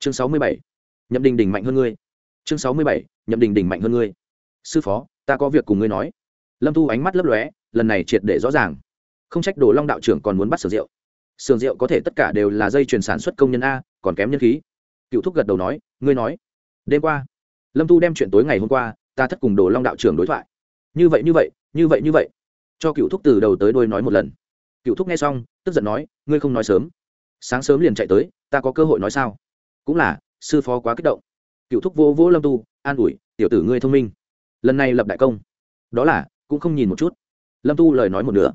chương sáu mươi bảy. Nhậm đình đình mạnh hơn ngươi. Chương sáu mươi bảy. Nhậm đình đình mạnh hơn ngươi. Sư phó, ta có việc cùng ngươi nói. Lâm thu ánh mắt lấp lóe, lần này triệt để rõ ràng. Không trách đồ long đạo trưởng còn muốn bắt sưởng rượu sưởng rượu có thể tất cả đều là dây chuyền sản xuất công nhân a, còn kém nhân khí. Cựu thúc gật đầu nói, ngươi nói. Đêm qua, lâm thu đem chuyện tối ngày hôm qua, ta thất cùng đồ long đạo trưởng đối thoại. Như vậy như vậy như vậy như vậy. Cho cựu thúc từ đầu tới đôi nói một lần. Cựu thúc nghe xong, tức giận nói, ngươi không nói sớm. Sáng sớm liền chạy tới, ta có cơ hội nói sao? Cũng là, sư phó quá kích động. Cựu thúc vô vỗ lâm tu, an ủi, tiểu tử ngươi thông minh. Lần này lập đại công. Đó là, cũng không nhìn một chút. Lâm tu lời nói một nửa.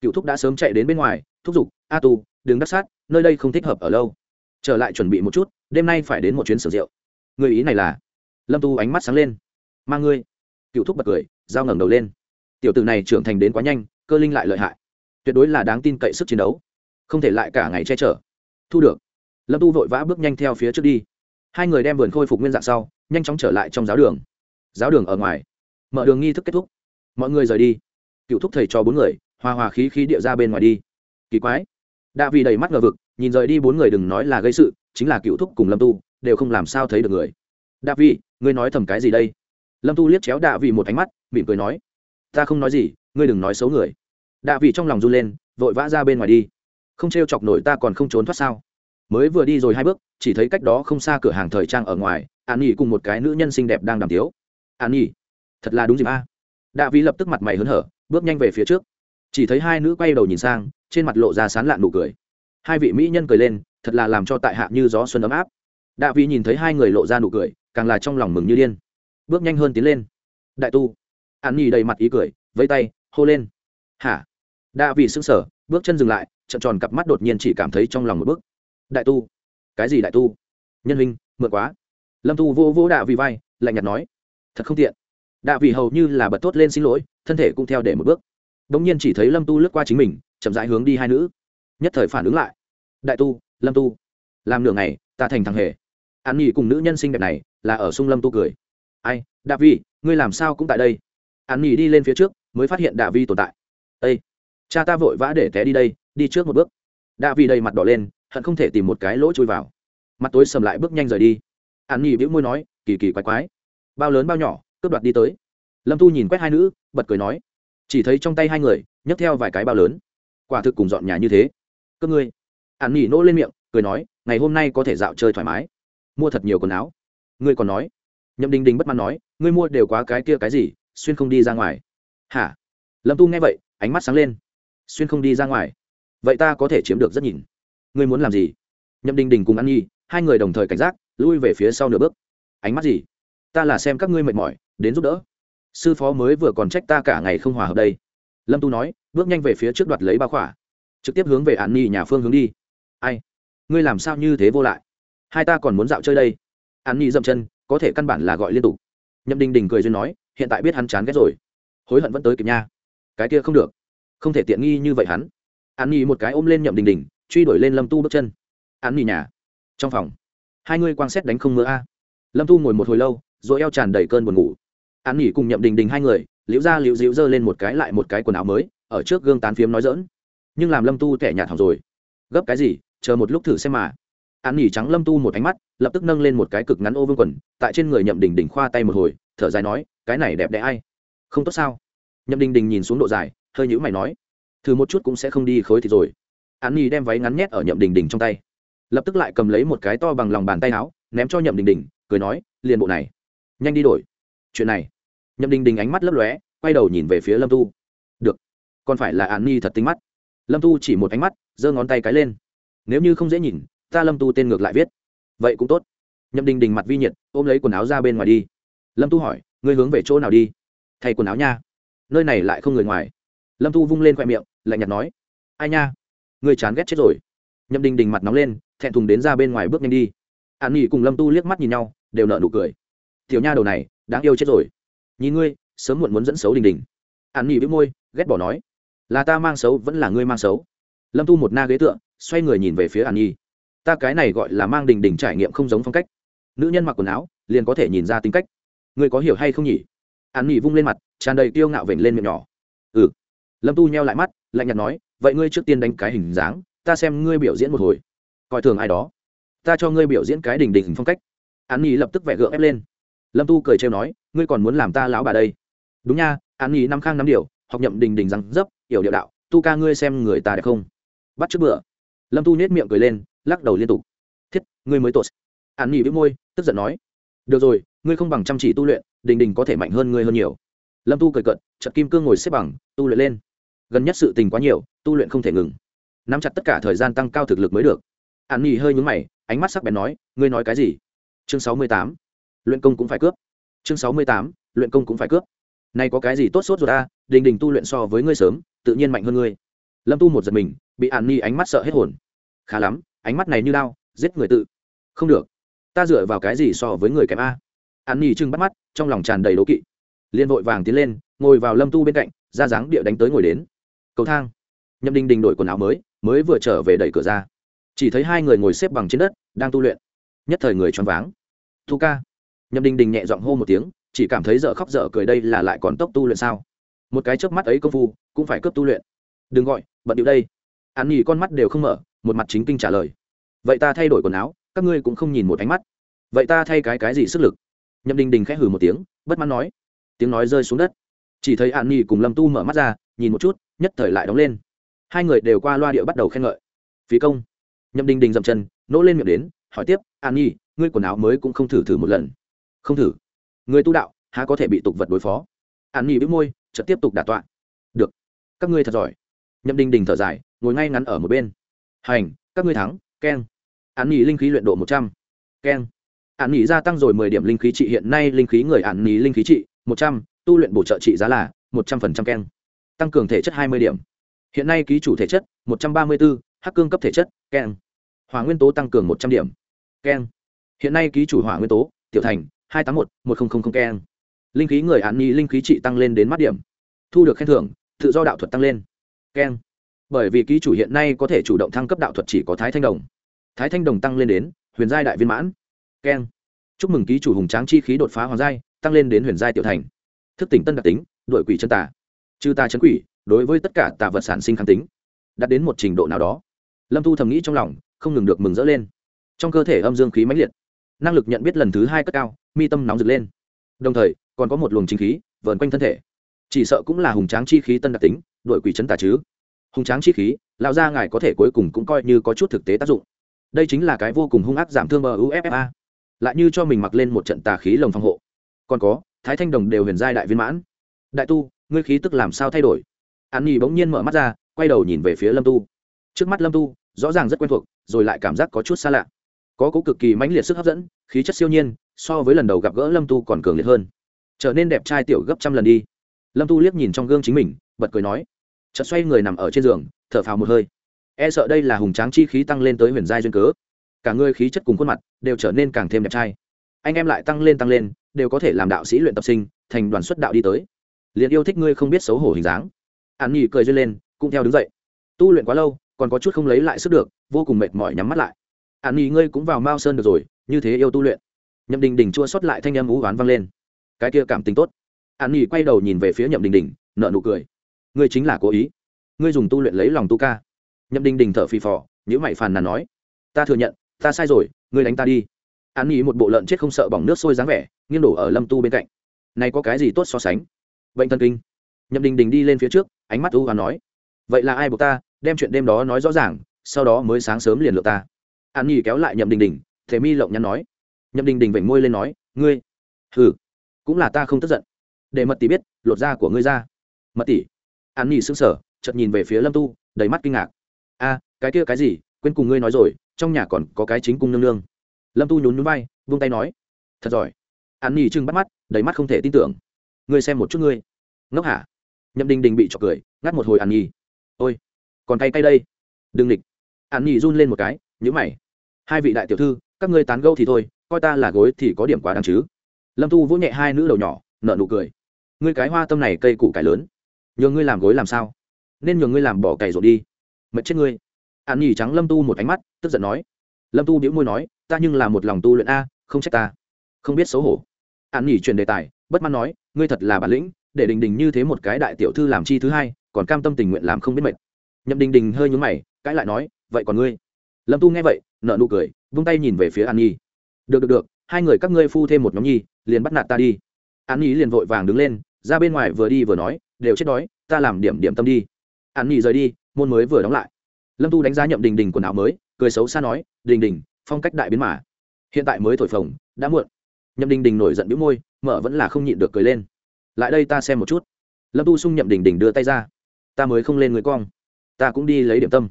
Cựu thúc đã sớm chạy đến bên ngoài, thúc giục, a tu, đừng đắc sát, nơi đây không thích hợp ở lâu. Trở lại chuẩn bị một chút, đêm nay phải đến một chuyến sở rượu. Người ý này là? Lâm tu ánh mắt sáng lên. Mang ngươi. Cựu thúc bật cười dao ngẩng đầu lên. Tiểu tử này trưởng thành đến quá nhanh, cơ linh lại lợi hại. Tuyệt đối là đáng tin cậy sức chiến đấu. Không thể lại cả ngày che chở. Thu được lâm tu vội vã bước nhanh theo phía trước đi. Hai người đem vườn khôi phục nguyên dạng sau, nhanh chóng trở lại trong giáo đường. Giáo đường ở ngoài. Mở đường nghi thức kết thúc. Mọi người rời đi. Cựu thúc thầy cho bốn người, hòa hòa khí khí địa ra bên ngoài đi. Kỳ quái. Đạ vì đầy mắt ngờ vực, nhìn rời đi bốn người đừng nói là gây sự, chính là cựu thúc cùng lâm tu, đều không làm sao thấy được người. Đạ vị ngươi nói thầm cái gì đây? Lâm tu liếc chéo đạ vị một ánh mắt, mỉm cười nói, ta không nói gì, ngươi đừng nói xấu người. Đạ vị trong lòng run lên, vội vã ra bên ngoài đi. Không t r e o chọc nổi ta còn không trốn thoát sao? Mới vừa đi rồi hai bước, chỉ thấy cách đó không xa cửa hàng thời trang ở ngoài, an nhi cùng một cái nữ nhân xinh đẹp đang đàm tiếu. An nhi, thật là đúng dịp a. Đạ Vi lập tức mặt mày hớn hở, bước nhanh về phía trước. Chỉ thấy hai nữ quay đầu nhìn sang, trên mặt lộ ra sán lạn nụ cười. Hai vị mỹ nhân cười lên, thật là làm cho tại hạ như gió xuân ấm áp. Đạ Vi nhìn thấy hai người lộ ra nụ cười, càng là trong lòng mừng như điên. Bước nhanh hơn tiến lên. Đại tu. An nhi đầy mặt ý cười, vẫy tay, hô lên. Hả? Đạ Vi sững sờ, bước chân dừng lại, trận tròn cặp mắt đột nhiên chỉ cảm thấy trong lòng một bước đại tu. Cái gì đại tu? Nhân huynh, mượn quá. Lâm tu vô vô đạ vị vai, lạnh nhạt nói. Thật không tiện. Đạ vị hầu như là bật tốt lên xin lỗi, thân thể cũng theo để một bước. Đ ỗ n g nhiên chỉ thấy lâm tu lướt qua chính mình, chậm rãi hướng đi hai nữ. Nhất thời phản ứng lại. Đại tu, lâm tu. Làm nửa ngày, ta thành thằng hề. An nghỉ cùng nữ nhân xinh đẹp này, là ở sung lâm tu cười. Ai, đạ vi ngươi làm sao cũng tại đây? An nghỉ đi lên phía trước, mới phát hiện đạ vi tồn tại. Ây cha ta vội vã để té đi đây, đi trước một bước. Đạ vi đầy mặt đỏ lên hận không thể tìm một cái lỗ chui vào. Mặt tối sầm lại bước nhanh rời đi. An nhi bĩu môi nói, kỳ kỳ quái quái. Bao lớn bao nhỏ, cướp đoạt đi tới. Lâm thu nhìn quét hai nữ, bật cười nói, chỉ thấy trong tay hai người, nhấc theo vài cái bao lớn. Quả thực cùng dọn nhà như thế. Cơ ngươi. An nhi nỗ lên miệng, cười nói, ngày hôm nay có thể dạo chơi thoải mái. Mua thật nhiều quần áo. Ngươi còn nói. Nhậm đình đình bất mãn nói, ngươi mua đều quá cái kia cái gì, xuyên không đi ra ngoài. Hả? Lâm tu nghe vậy, ánh mắt sáng lên. Xuyên không đi ra ngoài. Vậy ta có thể chiếm được rất nhìn ngươi muốn làm gì? Nhậm đình đình cùng ăn nhi, hai người đồng thời cảnh giác, lui về phía sau nửa bước. Ánh mắt gì? Ta là xem các ngươi mệt mỏi, đến giúp đỡ. Sư phó mới vừa còn trách ta cả ngày không hòa hợp đây. Lâm tu nói, bước nhanh về phía trước đoạt lấy ba khỏa. Trực tiếp hướng về an Nhi nhà phương hướng đi. Ai? Ngươi làm sao như thế vô lại? Hai ta còn muốn dạo chơi đây. An Nhi dậm chân, có thể căn bản là gọi liên tục. Nhậm đình đình cười duyên nói, hiện tại biết hắn chán ghét rồi. Hối hận vẫn tới kịp nha. Cái kia không được. Không thể tiện nghi như vậy hắn. An Nhi một cái ôm lên nhậm đình đình truy đuổi lên lâm tu bước chân. An ni nhà. Trong phòng, hai ngươi quang xét đánh không mưa a. Lâm tu ngồi một hồi lâu, rồi eo tràn đầy cơn buồn ngủ. An nghỉ cùng nhậm đình đình hai người, liễu ra liễu dịu dơ lên một cái lại một cái quần áo mới, ở trước gương tán phiếm nói dỡn nhưng làm lâm tu tẻ nhạt hỏng rồi. Gấp cái gì, chờ một lúc thử xem mà. An nghỉ trắng lâm tu một ánh mắt, lập tức nâng lên một cái cực ngắn ô vương quần, tại trên người nhậm đình đình khoa tay một hồi, thở dài nói, cái này đẹp đẽ ai? Không tốt sao? Nhậm đình đình nhìn xuống độ dài, hơi nhữ mày nói, thử một chút cũng sẽ không đi khối thì rồi an Nhi đem váy ngắn nhét ở nhậm đình đình trong tay. Lập tức lại cầm lấy một cái to bằng lòng bàn tay áo, ném cho nhậm đình đình, cười nói, liền bộ này, nhanh đi đổi. Chuyện này. Nhậm đình đình ánh mắt lấp lóe, quay đầu nhìn về phía lâm tu. Được, còn phải là an Nhi thật tính mắt. Lâm tu chỉ một ánh mắt, giơ ngón tay cái lên. Nếu như không dễ nhìn, ta lâm tu tên ngược lại viết. Vậy cũng tốt. Nhậm đình đình mặt vi nhiệt, ôm lấy quần áo ra bên ngoài đi. Lâm tu hỏi, ngươi hướng về chỗ nào đi? Thay quần áo nha. Nơi này lại không người ngoài. Lâm tu vung lên khoe miệng, lạnh nhạt nói, ai nha? Ngươi chán ghét chết rồi. Nhậm đình đình mặt nóng lên, thẹn thùng đến ra bên ngoài bước nhanh đi. An nghỉ cùng lâm tu liếc mắt nhìn nhau, đều nợ nụ cười. Tiểu nha đầu này, đáng yêu chết rồi. Nhìn ngươi, sớm muộn muốn dẫn xấu đình đình. An nghỉ với môi, ghét bỏ nói. Là ta mang xấu, vẫn là ngươi mang xấu. Lâm tu một na ghế tựa, xoay người nhìn về phía an nhi ta cái này gọi là mang đình đình trải nghiệm không giống phong cách. Nữ nhân mặc quần áo, liền có thể nhìn ra tính cách. Ngươi có hiểu hay không nhỉ? An nhi vung lên mặt, tràn đầy kiêu ngạo vểnh lên miệng nhỏ. Ừ. Lâm tu nheo lại mắt, lạnh nhạt nói vậy ngươi trước tiên đánh cái hình dáng, ta xem ngươi biểu diễn một hồi. Coi thường ai đó. Ta cho ngươi biểu diễn cái đình đình phong cách. An nhi lập tức vẽ gượng ép lên. Lâm tu cười trêu nói, ngươi còn muốn làm ta lão bà đây. Đúng nha an nhi năm khang năm điều học nhậm đình đình răng dấp yểu điệu đạo, tu ca ngươi xem người ta đẹp không? Bắt trước bữa. Lâm tu nhét miệng cười lên, lắc đầu liên tục. Thiết, ngươi mới tốt an nhi với môi, tức giận nói. Được rồi, ngươi không bằng chăm chỉ tu luyện đình đình có thể mạnh hơn ngươi hơn nhiều. Lâm tu cười cận chật kim cương ngồi xếp bằng, tu luyện lên gần nhất sự tình quá nhiều, tu luyện không thể ngừng. Nắm chặt tất cả thời gian tăng cao thực lực mới được. An nhi hơi nhúng mày, ánh mắt sắc bén nói, ngươi nói cái gì? Chương sáu mươi tám. Luyện công cũng phải cướp. Chương sáu mươi tám, luyện công cũng phải cướp. Nay có cái gì tốt sốt rồi ta à, đình đình tu luyện so với ngươi sớm, tự nhiên mạnh hơn ngươi. Lâm tu một giật mình, bị an nhi ánh mắt sợ hết hồn. Khá lắm, ánh mắt này như lao giết người tự. Không được, ta dựa vào cái gì so với người kém a? An nhi trưng bắt mắt, trong lòng tràn đầy đố kỵ. Liên vội vàng tiến lên, ngồi vào lâm tu bên cạnh, ra dáng địa đánh tới ngồi đến cầu thang. Nhậm đình đình đổi quần áo mới mới vừa trở về đẩy cửa ra. Chỉ thấy hai người ngồi xếp bằng trên đất, đang tu luyện. Nhất thời người choáng váng. Thu ca. Nhậm đình đình nhẹ giọng hô một tiếng, chỉ cảm thấy dở khóc dở cười đây là lại còn tốc tu luyện sao? Một cái chớp mắt ấy công phu, cũng phải cướp tu luyện. Đừng gọi, bận điệu đây. An nghỉ con mắt đều không mở, một mặt chính kinh trả lời. Vậy ta thay đổi quần áo, các ngươi cũng không nhìn một ánh mắt. Vậy ta thay cái cái gì sức lực? Nhậm đình đình khẽ hừ một tiếng, bất mãn nói. Tiếng nói rơi xuống đất. Chỉ thấy an nghỉ cùng lâm tu mở mắt ra nhìn một chút, nhất thời lại đóng lên. Hai người đều qua loa địa bắt đầu khen ngợi. Phí công. Nhậm đình đình dậm chân, nỗ lên miệng đến, hỏi tiếp, an nhi, ngươi quần áo mới cũng không thử thử một lần? Không thử. Người tu đạo, há có thể bị tục vật đối phó? An nhi bĩu môi, chợt tiếp tục đả tọa. Được, các ngươi thật giỏi. Nhậm đình đình thở dài, ngồi ngay ngắn ở một bên. Hành, các ngươi thắng, keng. An nhi linh khí luyện độ một trăm. Keng. An nhi gia tăng rồi mười điểm linh khí trị, hiện nay linh khí người an nhi linh khí trị, một trăm, tu luyện bổ trợ trị giá là một trăm phần trăm keng tăng cường thể chất hai mươi điểm. Hiện nay ký chủ thể chất một trăm ba mươi bốn hắc cương cấp thể chất, keng. Hỏa nguyên tố tăng cường một trăm điểm, keng. Hiện nay ký chủ hỏa nguyên tố, tiểu thành, hai trăm tám mươi một một nghìn keng. Linh khí người án nhi linh khí trị tăng lên đến mắt điểm. Thu được khen thưởng, tự do đạo thuật tăng lên, keng. Bởi vì ký chủ hiện nay có thể chủ động thăng cấp đạo thuật chỉ có thái thanh đồng. Thái thanh đồng tăng lên đến huyền giai đại viên mãn, keng. Chúc mừng ký chủ hùng tráng chi khí đột phá hoàng giai, tăng lên đến huyền giai tiểu thành. Thức tỉnh tân đặc tính, đội quỷ chân tà chư ta chấn quỷ, đối với tất cả tà vật sản sinh kháng tính, đạt đến một trình độ nào đó, lâm thu thầm nghĩ trong lòng, không ngừng được mừng rỡ lên. Trong cơ thể âm dương khí mãnh liệt, năng lực nhận biết lần thứ hai cất cao, mi tâm nóng rực lên. Đồng thời, còn có một luồng chính khí vờn quanh thân thể. Chỉ sợ cũng là hùng tráng chi khí tân đặc tính đội quỷ chấn tà chứ. Hùng tráng chi khí, lão gia ngài có thể cuối cùng cũng coi như có chút thực tế tác dụng. Đây chính là cái vô cùng hung ác giảm thương bờ uffa lại như cho mình mặc lên một trận tà khí lồng phòng hộ. Còn có, thái thanh đồng đều huyền giai đại viên mãn. Đại tu ngươi khí tức làm sao thay đổi? An nhi bỗng nhiên mở mắt ra, quay đầu nhìn về phía lâm tu. Trước mắt lâm tu, rõ ràng rất quen thuộc, rồi lại cảm giác có chút xa lạ. Có cố cực kỳ mãnh liệt sức hấp dẫn, khí chất siêu nhiên, so với lần đầu gặp gỡ lâm tu còn cường liệt hơn. Trở nên đẹp trai tiểu gấp trăm lần đi. Lâm tu liếc nhìn trong gương chính mình, bật cười nói. Chợt xoay người nằm ở trên giường, thở phào một hơi. E sợ đây là hùng tráng chi khí tăng lên tới huyền giai duyên cớ. Cả người khí chất cùng khuôn mặt đều trở nên càng thêm đẹp trai. Anh em lại tăng lên tăng lên, đều có thể làm đạo sĩ luyện tập sinh, thành đoàn xuất đạo đi tới liền yêu thích ngươi không biết xấu hổ hình dáng. An nhi cười duyên lên, cũng theo đứng dậy. Tu luyện quá lâu, còn có chút không lấy lại sức được, vô cùng mệt mỏi nhắm mắt lại. An nhi ngươi cũng vào mao sơn được rồi, như thế yêu tu luyện. Nhậm đình đình chua xót lại thanh âm ú oán vang lên. Cái kia cảm tình tốt. An nhi quay đầu nhìn về phía nhậm đình đình nợ nụ cười. Ngươi chính là cố ý. Ngươi dùng tu luyện lấy lòng tu ca. Nhậm đình đình thở phì phò nhữ mày phàn nàn nói. Ta thừa nhận, ta sai rồi, ngươi đánh ta đi. An nhi một bộ lợn chết không sợ bỏng nước sôi dáng vẻ, nghiêng đổ ở lâm tu bên cạnh. Này có cái gì tốt so sánh? Bệnh thần kinh. Nhậm đình đình đi lên phía trước ánh mắt u và nói vậy là ai buộc ta đem chuyện đêm đó nói rõ ràng sau đó mới sáng sớm liền lựa ta? An nhi kéo lại nhậm đình đình thế mi lộng nhắn nói nhậm đình đình vểnh môi lên nói ngươi hừ, cũng là ta không tức giận. Để mật tỷ biết lột da của ngươi ra. Mật tỷ? An nhi sững sờ chợt nhìn về phía lâm tu đầy mắt kinh ngạc. A cái kia cái gì quên cùng ngươi nói rồi trong nhà còn có cái chính cung nương nương. Lâm tu nhún nhún vai vung tay nói thật giỏi. An nhi trừng bắt mắt đầy mắt không thể tin tưởng ngươi xem một chút ngươi. Ngốc hả? Nhậm đình đình bị trọc cười, ngắt một hồi ăn nhi. Ôi, còn cay cay đây. Đừng địch ăn nhi run lên một cái nhữ mày. Hai vị đại tiểu thư, các ngươi tán gâu thì thôi, coi ta là gối thì có điểm quá đáng chứ. Lâm tu vỗ nhẹ hai nữ đầu nhỏ nợ nụ cười. Ngươi cái hoa tâm này cây củ cải lớn. Nhường ngươi làm gối làm sao? Nên nhường ngươi làm bỏ cày rồi đi. Mệt chết ngươi. An nhì trắng lâm tu một ánh mắt, tức giận nói. Lâm tu biễu môi nói, ta nhưng là một lòng tu luyện a, không trách ta. Không biết xấu hổ. An nhì truyền đề tài bất mãn nói, ngươi thật là bản lĩnh, để đình đình như thế một cái đại tiểu thư làm chi thứ hai, còn cam tâm tình nguyện làm không biết mệt. Nhậm đình đình hơi nhúng mày, cãi lại nói, vậy còn ngươi? Lâm tu nghe vậy nợ nụ cười, vung tay nhìn về phía an nhi. Được được được, hai người các ngươi phu thêm một nhóm nhi, liền bắt nạt ta đi. An nhi liền vội vàng đứng lên, ra bên ngoài vừa đi vừa nói, đều chết đói, ta làm điểm điểm tâm đi. An nhi rời đi, môn mới vừa đóng lại. Lâm tu đánh giá nhậm đình đình quần áo mới, cười xấu xa nói, đình đình, phong cách đại biến mà. Hiện tại mới thổi phồng, đã muộn nhậm đình đình nổi giận bĩu môi, mở vẫn là không nhịn được cười lên. Lại đây ta xem một chút. Lâm tu sung nhậm đình đình đưa tay ra. Ta mới không lên người cong. Ta cũng đi lấy điểm tâm.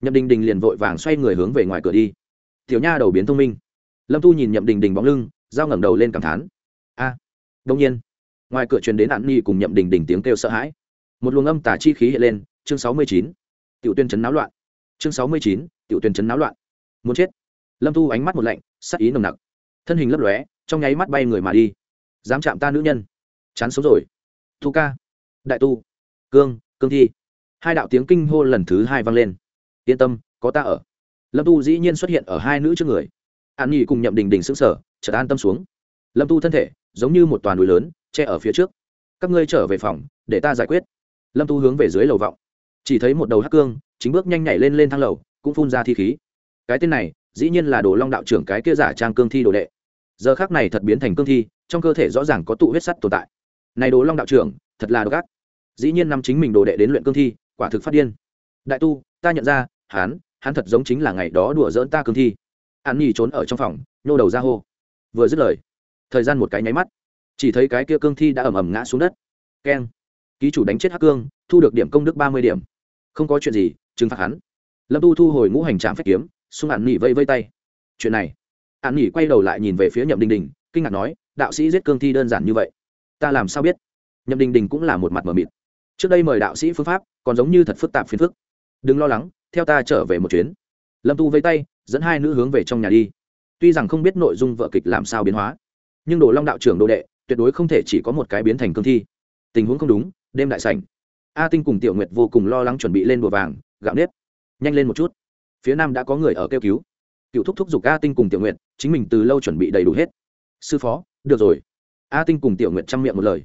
Nhậm đình đình liền vội vàng xoay người hướng về ngoài cửa đi. Tiểu nha đầu biến thông minh. Lâm tu nhìn nhậm đình đình bóng lưng dao ngẩng đầu lên cảm thán. A đông nhiên. Ngoài cửa truyền đến nạn nhi cùng nhậm đình đình tiếng kêu sợ hãi. Một luồng âm tả chi khí hiện lên, chương sáu mươi chín. Tiểu tuyên chấn náo loạn. Chương sáu mươi chín, tiểu tuyên chấn náo loạn. Muốn chết. Lâm tu ánh mắt một lạnh, sắc ý nồng nặc. Thân hình lấp lóe trong nháy mắt bay người mà đi. Dám chạm ta nữ nhân. Chán sống rồi. Thu ca. Đại tu. Cương cương thi. Hai đạo tiếng kinh hô lần thứ hai vang lên. Yên tâm, có ta ở. Lâm tu dĩ nhiên xuất hiện ở hai nữ trước người. An nhi cùng nhậm đình đình xứng sở chợt an tâm xuống. Lâm tu thân thể, giống như một toàn núi lớn, che ở phía trước. Các ngươi trở về phòng, để ta giải quyết. Lâm tu hướng về dưới lầu vọng. Chỉ thấy một đầu hắc cương, chính bước nhanh nhảy lên lên thang lầu, cũng phun ra thi khí. Cái tên này, dĩ nhiên là đồ long đạo trưởng cái kia giả trang cương thi đồ đệ giờ khác này thật biến thành cương thi, trong cơ thể rõ ràng có tụ huyết sắt tồn tại. Này đồ long đạo trưởng, thật là độc ác. Dĩ nhiên năm chính mình đồ đệ đến luyện cương thi, quả thực phát điên. Đại tu, ta nhận ra, hắn hắn thật giống chính là ngày đó đùa dỡn ta cương thi. Hắn nhì trốn ở trong phòng, nhô đầu ra hô. Vừa dứt lời, thời gian một cái nháy mắt. Chỉ thấy cái kia cương thi đã ầm ầm ngã xuống đất. Keng. Ký chủ đánh chết hắc cương, thu được điểm công đức ba mươi điểm. Không có chuyện gì, trừng phạt hắn. Lâm tu thu hồi ngũ hành trạm phép kiếm, xung hạn nhì vây vây tay. Chuyện này hạn nghỉ quay đầu lại nhìn về phía nhậm đình đình, kinh ngạc nói, đạo sĩ giết cương thi đơn giản như vậy, ta làm sao biết? Nhậm đình đình cũng là một mặt mờ mịt. Trước đây mời đạo sĩ phương pháp, còn giống như thật phức tạp phiền phức. Đừng lo lắng, theo ta trở về một chuyến. Lâm tu vây tay, dẫn hai nữ hướng về trong nhà đi. Tuy rằng không biết nội dung vợ kịch làm sao biến hóa, nhưng đồ long đạo trưởng đồ đệ, tuyệt đối không thể chỉ có một cái biến thành cương thi. Tình huống không đúng, đêm đại sảnh. A tinh cùng tiểu nguyệt vô cùng lo lắng chuẩn bị lên bùa vàng, gạo nếp. Nhanh lên một chút. Phía nam đã có người ở kêu cứu. Cựu thúc thúc giục a tinh cùng tiểu nguyệt chính mình từ lâu chuẩn bị đầy đủ hết. Sư phó, được rồi. A tinh cùng tiểu nguyện chăm miệng một lời.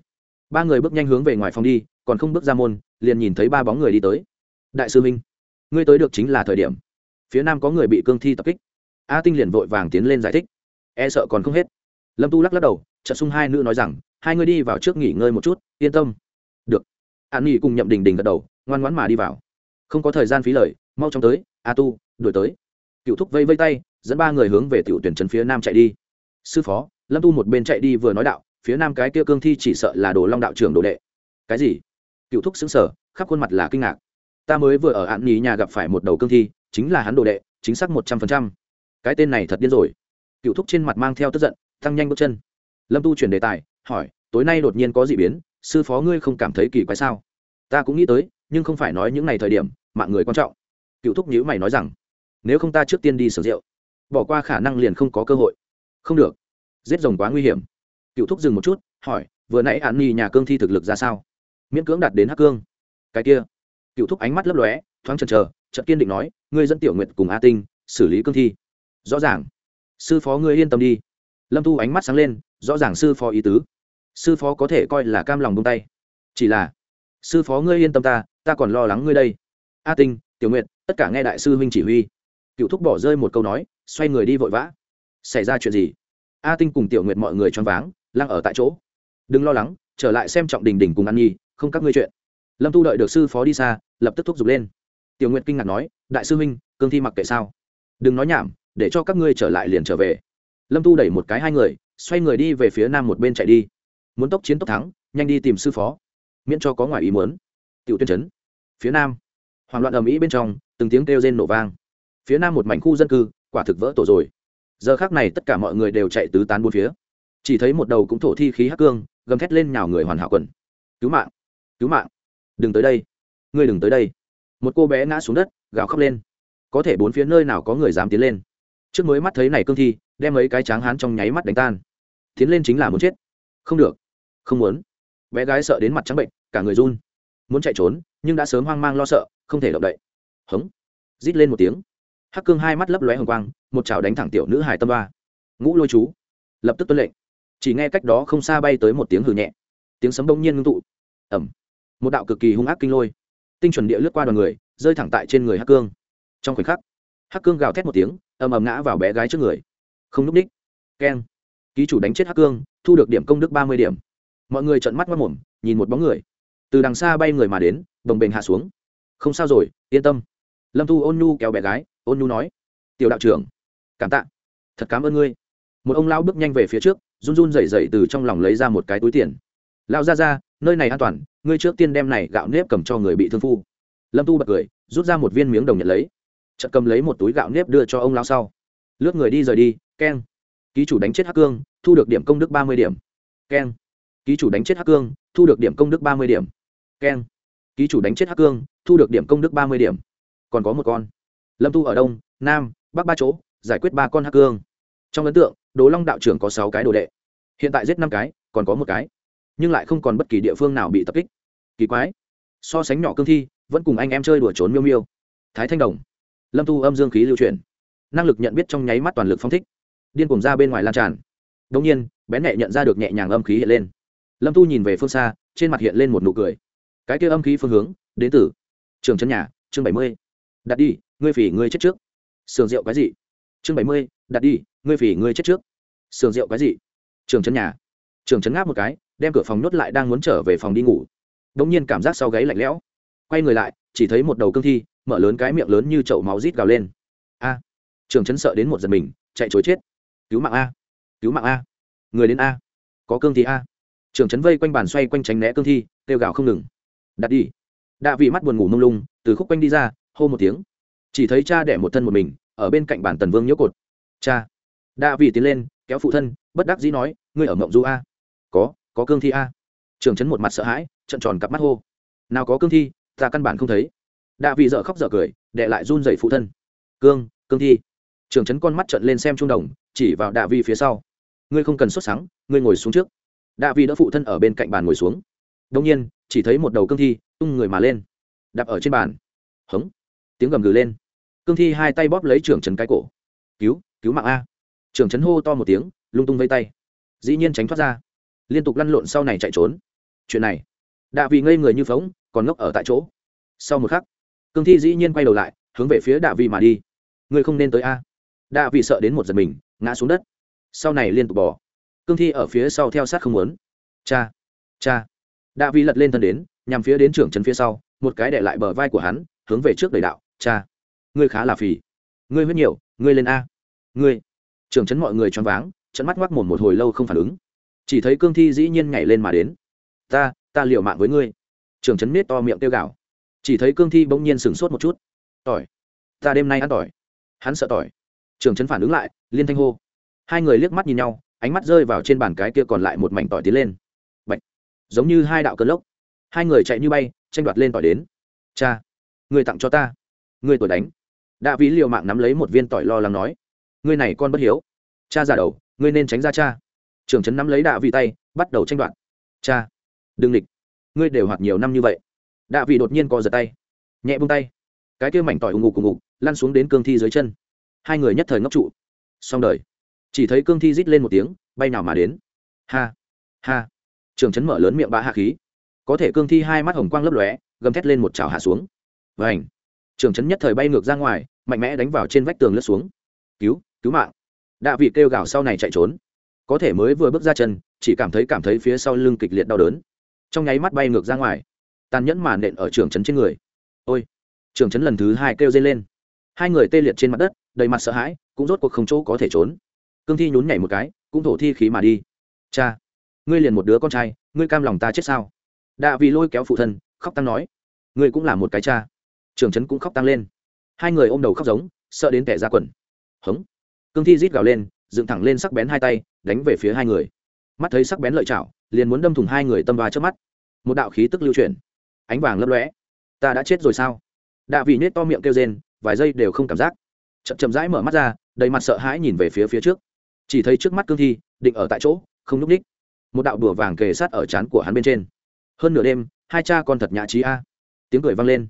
Ba người bước nhanh hướng về ngoài phòng đi, còn không bước ra môn, liền nhìn thấy ba bóng người đi tới. Đại sư minh, ngươi tới được chính là thời điểm. Phía nam có người bị cương thi tập kích. A tinh liền vội vàng tiến lên giải thích. E sợ còn không hết. Lâm tu lắc lắc đầu trận sung hai nữ nói rằng, hai người đi vào trước nghỉ ngơi một chút, yên tâm. Được. An nghỉ cùng nhậm đình đình gật đầu, ngoan ngoãn mà đi vào. Không có thời gian phí lời, mau chóng tới, a tu, đuổi tới. Cựu thúc vây vây tay dẫn ba người hướng về tiểu tuyển trấn phía nam chạy đi. Sư phó, lâm tu một bên chạy đi vừa nói đạo, phía nam cái kia cương thi chỉ sợ là đồ long đạo trưởng đồ đệ. Cái gì? Cựu thúc xứng sở khắp khuôn mặt là kinh ngạc. Ta mới vừa ở hạn nhì nhà gặp phải một đầu cương thi, chính là hắn đồ đệ, chính xác một trăm phần trăm. Cái tên này thật điên rồi. Cựu thúc trên mặt mang theo tức giận, tăng nhanh bước chân. Lâm tu chuyển đề tài, hỏi, tối nay đột nhiên có gì biến, sư phó ngươi không cảm thấy kỳ quái sao? Ta cũng nghĩ tới, nhưng không phải nói những ngày thời điểm, mạng người quan trọng. Cựu thúc nhữ mày nói rằng, nếu không ta trước tiên đi sử rượu bỏ qua khả năng liền không có cơ hội. Không được. Giết rồng quá nguy hiểm. Cựu thúc dừng một chút, hỏi, vừa nãy hạn ni nhà cương thi thực lực ra sao? Miễn cưỡng đạt đến hắc cương. Cái kia. Cựu thúc ánh mắt lấp lóe, thoáng chần chờ, chợt kiên định nói, ngươi dẫn tiểu nguyện cùng a tinh xử lý cương thi. Rõ ràng. Sư phó ngươi yên tâm đi. Lâm thu ánh mắt sáng lên, rõ ràng sư phó ý tứ. Sư phó có thể coi là cam lòng bông tay. Chỉ là, sư phó ngươi yên tâm ta ta còn lo lắng ngươi đây. A tinh, tiểu nguyện tất cả nghe đại sư huynh chỉ huy. Cựu thúc bỏ rơi một câu nói xoay người đi vội vã. Xảy ra chuyện gì? A tinh cùng tiểu nguyệt mọi người choáng váng, lăng ở tại chỗ. Đừng lo lắng, trở lại xem trọng đình đình cùng ăn nhi, không các ngươi chuyện. Lâm tu đợi được sư phó đi xa, lập tức thúc giục lên. Tiểu nguyệt kinh ngạc nói, đại sư huynh, cương thi mặc kệ sao? Đừng nói nhảm, để cho các ngươi trở lại liền trở về. Lâm tu đẩy một cái hai người, xoay người đi về phía nam một bên chạy đi. Muốn tốc chiến tốc thắng, nhanh đi tìm sư phó. Miễn cho có ngoài ý muốn. Tiểu tuyên chấn phía nam. Hoảng loạn ầm ĩ bên trong, từng tiếng kêu rên nổ vang. Phía nam một mảnh khu dân cư quả thực vỡ tổ rồi. Giờ khác này tất cả mọi người đều chạy tứ tán bốn phía. Chỉ thấy một đầu cũng thổ thi khí hắc cương, gầm thét lên nhào người hoàn hảo quần. Cứu mạng cứu mạng. Đừng tới đây. Ngươi đừng tới đây. Một cô bé ngã xuống đất, gào khóc lên. Có thể bốn phía nơi nào có người dám tiến lên. Trước mới mắt thấy này cương thi, đem mấy cái tráng hán trong nháy mắt đánh tan. Tiến lên chính là muốn chết. Không được. Không muốn. Bé gái sợ đến mặt trắng bệnh, cả người run. Muốn chạy trốn, nhưng đã sớm hoang mang lo sợ, không thể động đậy. Hống. Rít lên một tiếng hắc cương hai mắt lấp lóe hồng quang, một chảo đánh thẳng tiểu nữ hải tâm ba. Ngũ lôi chú. Lập tức tuân lệnh. Chỉ nghe cách đó không xa bay tới một tiếng hừ nhẹ. Tiếng sấm đông nhiên ngưng tụ. Ẩm một đạo cực kỳ hung ác kinh lôi. Tinh chuẩn địa lướt qua đoàn người, rơi thẳng tại trên người hắc cương. Trong khoảnh khắc, hắc cương gào thét một tiếng, ầm ầm ngã vào bé gái trước người. Không núp ních. Keng. Ký chủ đánh chết hắc cương, thu được điểm công đức ba mươi điểm. Mọi người trợn mắt mất mồm, nhìn một bóng người. Từ đằng xa bay người mà đến, đồng bền hạ xuống. Không sao rồi, yên tâm lâm thu ôn nhu kéo bé gái, ôn nhu nói, tiểu đạo trưởng, cảm tạ. Thật cảm ơn ngươi. Một ông lão bước nhanh về phía trước, run run rẩy rẩy từ trong lòng lấy ra một cái túi tiền. Lão ra ra nơi này an toàn, ngươi trước tiên đem này gạo nếp cầm cho người bị thương phu. Lâm tu bật cười, rút ra một viên miếng đồng nhận lấy. Chợt cầm lấy một túi gạo nếp đưa cho ông lão sau. Lướt người đi rời đi, keng. Ký chủ đánh chết hắc cương, thu được điểm công đức ba mươi điểm. Keng. Ký chủ đánh chết hắc cương, thu được điểm công đức ba mươi điểm. Keng. Ký chủ đánh chết hắc cương, thu được điểm công đức ba mươi điểm còn có một con. Lâm tu ở đông, nam, bắc ba chỗ, giải quyết ba con hắc cương. Trong ấn tượng đồ long đạo trưởng có sáu cái đồ đệ. Hiện tại giết năm cái, còn có một cái. Nhưng lại không còn bất kỳ địa phương nào bị tập kích. Kỳ quái. So sánh nhỏ cương thi, vẫn cùng anh em chơi đùa trốn miêu miêu. Thái thanh đồng. Lâm tu âm dương khí lưu truyền năng lực nhận biết trong nháy mắt toàn lực phong thích. Điên cùng ra bên ngoài lan tràn. Đông nhiên, bén nhẹ nhận ra được nhẹ nhàng âm khí hiện lên. Lâm tu nhìn về phương xa, trên mặt hiện lên một nụ cười. Cái kia âm khí phương hướng, đến từ trường chân nhà, chương bảy mươi đặt đi, ngươi phỉ ngươi chết trước. Sườn rượu cái gì chương bảy mươi, đặt đi, ngươi phỉ ngươi chết trước. Sườn rượu cái gì trường trấn nhà. Trường chấn ngáp một cái, đem cửa phòng nhốt lại đang muốn trở về phòng đi ngủ. Đ ỗ n g nhiên cảm giác sau gáy lạnh lẽo. Quay người lại, chỉ thấy một đầu cương thi, mở lớn cái miệng lớn như chậu máu rít gào lên. A. Trường chấn sợ đến một giật mình, chạy chối chết. Cứu mạng a. Cứu mạng a. Người đến a. Có cương thi a. Trường chấn vây quanh bàn xoay quanh tránh né cương thi, kêu gào không ngừng. Đặt đi. Đạ vị mắt buồn ngủ mông lung, từ khúc quanh đi ra hô một tiếng. Chỉ thấy cha đẻ một thân một mình, ở bên cạnh bản tần vương nhớ cột. Cha. Đa vị tiến lên, kéo phụ thân, bất đắc dĩ nói, ngươi ở mộng du a. Có có cương thi a. Trường trấn một mặt sợ hãi trận tròn cặp mắt hô. Nào có cương thi, ta căn bản không thấy. Đa vị dợ khóc dợ cười đệ lại run dậy phụ thân. Cương cương thi. Trường trấn con mắt trận lên xem trung đồng, chỉ vào đạ vị phía sau. Ngươi không cần xuất sáng ngươi ngồi xuống trước. Đạ vị đỡ phụ thân ở bên cạnh bàn ngồi xuống. Đông nhiên, chỉ thấy một đầu cương thi tung người mà lên, đạp ở trên bàn. Hống tiếng gầm gừ lên. Cương thi hai tay bóp lấy trưởng trấn cái cổ. Cứu cứu mạng a. Trưởng trấn hô to một tiếng, lung tung vây tay. Dĩ nhiên tránh thoát ra. Liên tục lăn lộn sau này chạy trốn. Chuyện này, đạ vị ngây người như phóng, còn ngốc ở tại chỗ. Sau một khắc, cương thi dĩ nhiên quay đầu lại, hướng về phía đạ vị mà đi. Ngươi không nên tới a. Đạ vị sợ đến một giật mình, ngã xuống đất. Sau này liên tục bỏ cương thi ở phía sau theo sát không muốn. Cha cha. Đạ vị lật lên thân đến, nhằm phía đến trưởng trấn phía sau, một cái để lại bờ vai của hắn, hướng về trước đầy đạo cha, ngươi khá là phì. Ngươi huyết nhiều, ngươi lên a. Ngươi. Trưởng trấn mọi người choáng váng, trận mắt ngoác mồm một hồi lâu không phản ứng. Chỉ thấy cương thi dĩ nhiên nhảy lên mà đến. Ta ta liều mạng với ngươi. Trường trấn nết to miệng tiêu gạo chỉ thấy cương thi bỗng nhiên sửng sốt một chút. Tỏi. Ta đêm nay ăn tỏi. Hắn sợ tỏi. Trường trấn phản ứng lại, liên thanh hô. Hai người liếc mắt nhìn nhau, ánh mắt rơi vào trên bàn cái kia còn lại một mảnh tỏi tiến lên. Bạch. giống như hai đạo cơn lốc. Hai người chạy như bay, tranh đoạt lên tỏi đến. Cha. Người tặng cho ta. Ngươi tuổi đánh. Đã vĩ liều mạng nắm lấy một viên tỏi lo lắng nói, ngươi này con bất hiếu. Cha giả đầu, ngươi nên tránh ra cha. Trường trấn nắm lấy đạ vị tay, bắt đầu tranh đoạt. Cha, đừng địch. Ngươi đều hoạt nhiều năm như vậy. Đạ vị đột nhiên co giật tay, nhẹ bung tay. Cái kia mảnh tỏi ùng ngục ùng ngục lăn xuống đến cương thi dưới chân. Hai người nhất thời ngốc trụ. Xong đời. Chỉ thấy cương thi rít lên một tiếng, bay nào mà đến. Ha ha. Trường trấn mở lớn miệng bã hạ khí. Có thể cương thi hai mắt hồng quang lấp lóe, gầm thét lên một chảo hạ xuống. Và ảnh trường trấn nhất thời bay ngược ra ngoài, mạnh mẽ đánh vào trên vách tường lướt xuống. Cứu cứu mạng. Đạ vị kêu gào sau này chạy trốn. Có thể mới vừa bước ra chân, chỉ cảm thấy cảm thấy phía sau lưng kịch liệt đau đớn. Trong nháy mắt bay ngược ra ngoài, tàn nhẫn mà nện ở trường trấn trên người. Ôi! Trường trấn lần thứ hai kêu dây lên. Hai người tê liệt trên mặt đất, đầy mặt sợ hãi, cũng rốt cuộc không chỗ có thể trốn. Cương thi nhún nhảy một cái, cũng thổ thi khí mà đi. Cha! Ngươi liền một đứa con trai, ngươi cam lòng ta chết sao? Đạ vì lôi kéo phụ thân, khóc tăng nói. Ngươi cũng là một cái cha trường trấn cũng khóc tăng lên. Hai người ôm đầu khóc giống, sợ đến kẻ ra quần. Hống. Cương thi rít gào lên, dựng thẳng lên sắc bén hai tay, đánh về phía hai người. Mắt thấy sắc bén lợi chảo, liền muốn đâm thủng hai người tâm ba trước mắt. Một đạo khí tức lưu chuyển. Ánh vàng lấp lóe. Ta đã chết rồi sao? Đạ vị nết to miệng kêu rên, vài giây đều không cảm giác. Chậm chậm rãi mở mắt ra, đầy mặt sợ hãi nhìn về phía phía trước. Chỉ thấy trước mắt cương thi, định ở tại chỗ, không n ú c ních. Một đạo đùa vàng kề sát ở trán của hắn bên trên. Hơn nửa đêm, hai cha con thật nhã trí a. Tiếng cười vang lên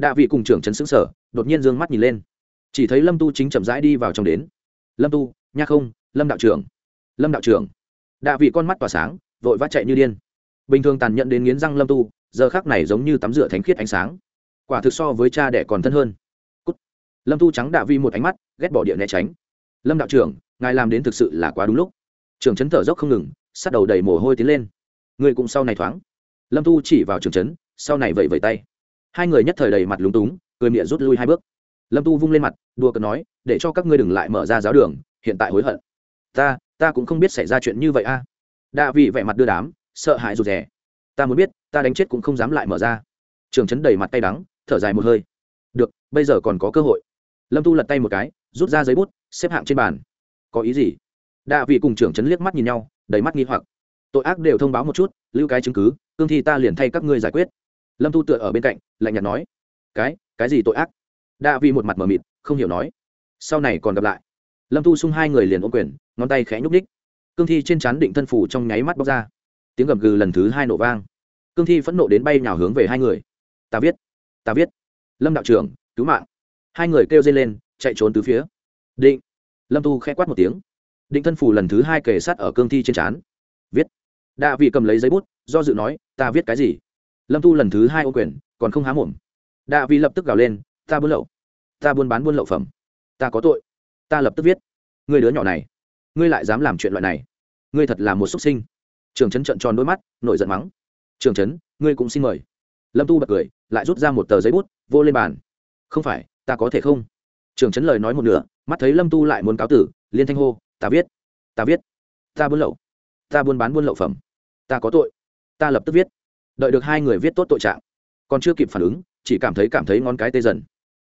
đạ vị cùng trưởng trấn xứng sở đột nhiên d ư ơ n g mắt nhìn lên. Chỉ thấy lâm tu chính chậm rãi đi vào trong đến. Lâm tu, nha không, lâm đạo trưởng. Lâm đạo trưởng. Đạ vị con mắt tỏa sáng, vội vã chạy như điên. Bình thường tàn nhẫn đến nghiến răng lâm tu, giờ khác này giống như tắm rửa thánh khiết ánh sáng. Quả thực so với cha đẻ còn thân hơn、Cút. Lâm tu trắng đạ vi một ánh mắt, ghét bỏ địa né tránh. Lâm đạo trưởng, ngài làm đến thực sự là quá đúng lúc. Trưởng trấn thở dốc không ngừng, sát đầu đầy mồ hôi tiến lên. Người cũng sau này thoáng. Lâm tu chỉ vào trường trấn, sau này vẫy vẫy tay hai người nhất thời đầy mặt lúng túng, cười miệng rút lui hai bước. Lâm tu vung lên mặt, đùa cợt nói, để cho các ngươi đừng lại mở ra giáo đường, hiện tại hối hận. Ta ta cũng không biết xảy ra chuyện như vậy a. À. đạ vị vẻ mặt đưa đám, sợ hãi rụt rè. Ta muốn biết, ta đánh chết cũng không dám lại mở ra. Trường trấn đầy mặt tay đắng, thở dài một hơi. Được, bây giờ còn có cơ hội. Lâm tu lật tay một cái, rút ra giấy bút, xếp hạng trên bàn. Có ý gì? Đạ vị cùng trưởng trấn liếc mắt nhìn nhau, đầy mắt nghi hoặc. Tội ác đều thông báo một chút, lưu cái chứng cứ, cương thi ta liền thay các ngươi giải quyết lâm thu tựa ở bên cạnh, lạnh nhạt nói, cái cái gì tội ác? Đạ vi một mặt mờ mịt, không hiểu nói, sau này còn gặp lại. Lâm thu xung hai người liền ôm quyền, ngón tay khẽ nhúc ních cương thi trên chắn định thân phủ trong nháy mắt bóc ra. Tiếng gầm gừ lần thứ hai nổ vang. Cương thi phẫn nộ đến bay nhào hướng về hai người. Ta viết ta viết. Lâm đạo trưởng, cứu mạng. Hai người kêu dây lên, chạy trốn từ phía. Định. Lâm tu khẽ quát một tiếng. Định thân phủ lần thứ hai kề sát ở cương thi trên trán. Viết. Đạ vị cầm lấy giấy bút, do dự nói, ta viết cái gì? Lâm tu lần thứ hai ô quyền, còn không há mồm. Đạ Vi lập tức gào lên, ta buôn lậu. Ta buôn bán buôn lậu phẩm. Ta có tội. Ta lập tức viết. Người đứa nhỏ này. Ngươi lại dám làm chuyện loại này. Ngươi thật là một xuất sinh. Trường trấn trận tròn đôi mắt, nổi giận mắng. Trường trấn ngươi cũng xin mời. Lâm tu bật cười, lại rút ra một tờ giấy bút, vô lên bàn. Không phải, ta có thể không? Trường trấn lời nói một nửa, mắt thấy lâm tu lại muốn cáo tử, liên thanh hô, ta viết. Ta viết. Ta buôn lậu. Ta buôn bán buôn lậu phẩm. Ta có tội. Ta lập tức viết đợi được hai người viết tốt tội trạng. Còn chưa kịp phản ứng, chỉ cảm thấy cảm thấy ngón cái tê dần.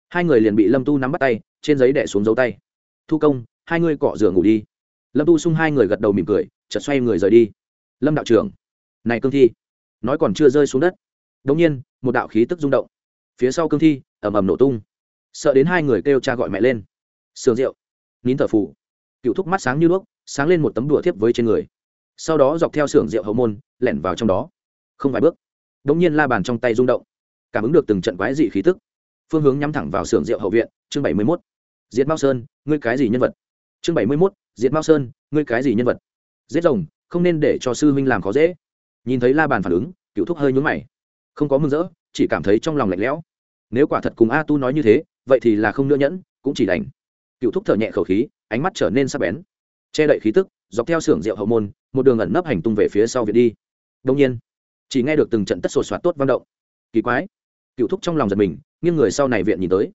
Hai người liền bị lâm tu nắm bắt tay, trên giấy đẻ xuống dấu tay. Thu công, hai người cọ rửa ngủ đi. Lâm tu sung hai người gật đầu mỉm cười, chợt xoay người rời đi. Lâm đạo trưởng, này cương thi. Nói còn chưa rơi xuống đất. Đống nhiên, một đạo khí tức rung động. Phía sau cương thi, ầm ầm nổ tung. Sợ đến hai người kêu cha gọi mẹ lên. Sườn rượu nín thở phủ cựu thúc mắt sáng như đuốc, sáng lên một tấm đùa thiếp với trên người. Sau đó dọc theo sưởng rượu hậu môn, lẻn vào trong đó. Không vài bước đống nhiên la bàn trong tay rung động, cảm ứng được từng trận quái dị khí tức. Phương hướng nhắm thẳng vào xưởng rượu hậu viện, chương bảy mươi mốt. Diệt mao sơn, ngươi cái gì nhân vật? Chương bảy mươi mốt, diệt mao sơn, ngươi cái gì nhân vật? Giết rồng, không nên để cho sư huynh làm khó dễ. Nhìn thấy la bàn phản ứng, cựu thúc hơi nhún mày. Không có mừng rỡ, chỉ cảm thấy trong lòng lạnh lẽo. Nếu quả thật cùng a tu nói như thế, vậy thì là không nữa nhẫn, cũng chỉ đành. Cựu thúc thở nhẹ khẩu khí, ánh mắt trở nên sắc bén. Che đậy khí tức, dọc theo xưởng rượu hậu môn, một đường ẩn nấp hành tung về phía sau viện đi. Đông nhiên chỉ nghe được từng trận tất sột soạt tốt vang động. Kỳ quái. Cựu thúc trong lòng giật mình, nghiêng người sau này viện nhìn tới.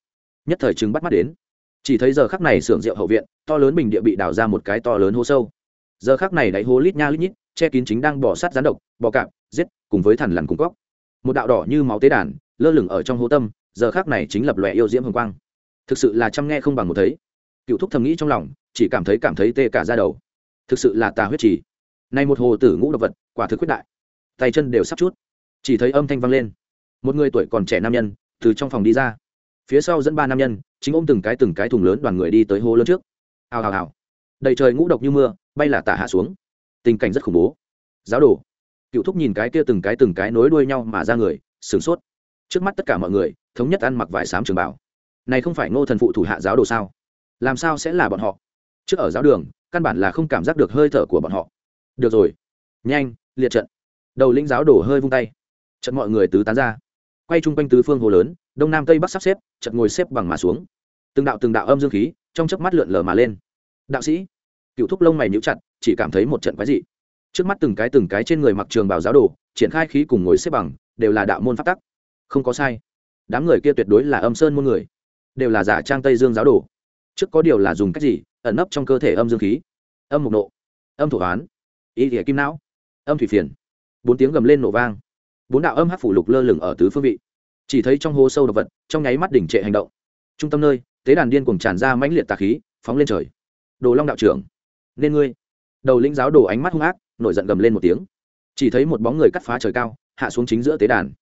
Nhất thời chứng bắt mắt đến. Chỉ thấy giờ khắc này xưởng rượu hậu viện, to lớn bình địa bị đào ra một cái to lớn hố sâu. Giờ khắc này đáy hố lít nha lít nhít, che kín chính đang bỏ sát rán độc, bò cạp, giết, cùng với thằn lằn cùng cóc. Một đạo đỏ như máu tế đàn, lơ lửng ở trong hố tâm, giờ khắc này chính lập lòe yêu diễm hồng quang. Thực sự là chăm nghe không bằng một thấy. Cựu thúc thầm nghĩ trong lòng, chỉ cảm thấy cảm thấy tê cả ra đầu. Thực sự là tà huyết trì. Nay một hồ tử ngũ độc vật, quả thực quyết đại tay chân đều sắp chút. Chỉ thấy âm thanh vang lên. Một người tuổi còn trẻ nam nhân, từ trong phòng đi ra. Phía sau dẫn ba nam nhân, chính ôm từng cái từng cái thùng lớn đoàn người đi tới hố lớn trước. Hào hào hào. Đầy trời ngũ độc như mưa, bay là tả hạ xuống. Tình cảnh rất khủng bố. Giáo đồ. Cựu thúc nhìn cái kia từng cái từng cái nối đuôi nhau mà ra người, sửng sốt. Trước mắt tất cả mọi người, thống nhất ăn mặc vải xám trường bảo này không phải ngô thần phụ thủ hạ giáo đồ sao? Làm sao sẽ là bọn họ? Trước ở giáo đường, căn bản là không cảm giác được hơi thở của bọn họ. Được rồi. Nhanh, liệt trận đầu lĩnh giáo đổ hơi vung tay. Trận mọi người tứ tán ra. Quay chung quanh tứ phương hồ lớn, đông nam tây bắc sắp xếp trận ngồi xếp bằng mà xuống. Từng đạo từng đạo âm dương khí trong chớp mắt lượn lờ mà lên. Đạo sĩ, cựu thúc lông mày nhíu chặt, chỉ cảm thấy một trận quái dị. Trước mắt từng cái từng cái trên người mặc trường bảo giáo đồ, triển khai khí cùng ngồi xếp bằng, đều là đạo môn pháp tắc. Không có sai. Đám người kia tuyệt đối là âm sơn môn người. Đều là giả trang tây dương giáo đồ. Trước có điều là dùng cách gì, ẩn nấp trong cơ thể âm dương khí? Âm mục nộ. Âm thủ hoán. Ý địa kim não. Âm thủy phiền bốn tiếng gầm lên nổ vang. Bốn đạo âm hát phủ lục lơ lửng ở tứ phương vị. Chỉ thấy trong hố sâu đ ộ vật, trong nháy mắt đỉnh trệ hành động. Trung tâm nơi, tế đàn điên cùng tràn ra mãnh liệt tà khí, phóng lên trời. Đồ long đạo trưởng, nên ngươi. Đầu lĩnh giáo đồ ánh mắt hung ác, nổi giận gầm lên một tiếng. Chỉ thấy một bóng người cắt phá trời cao, hạ xuống chính giữa tế đàn.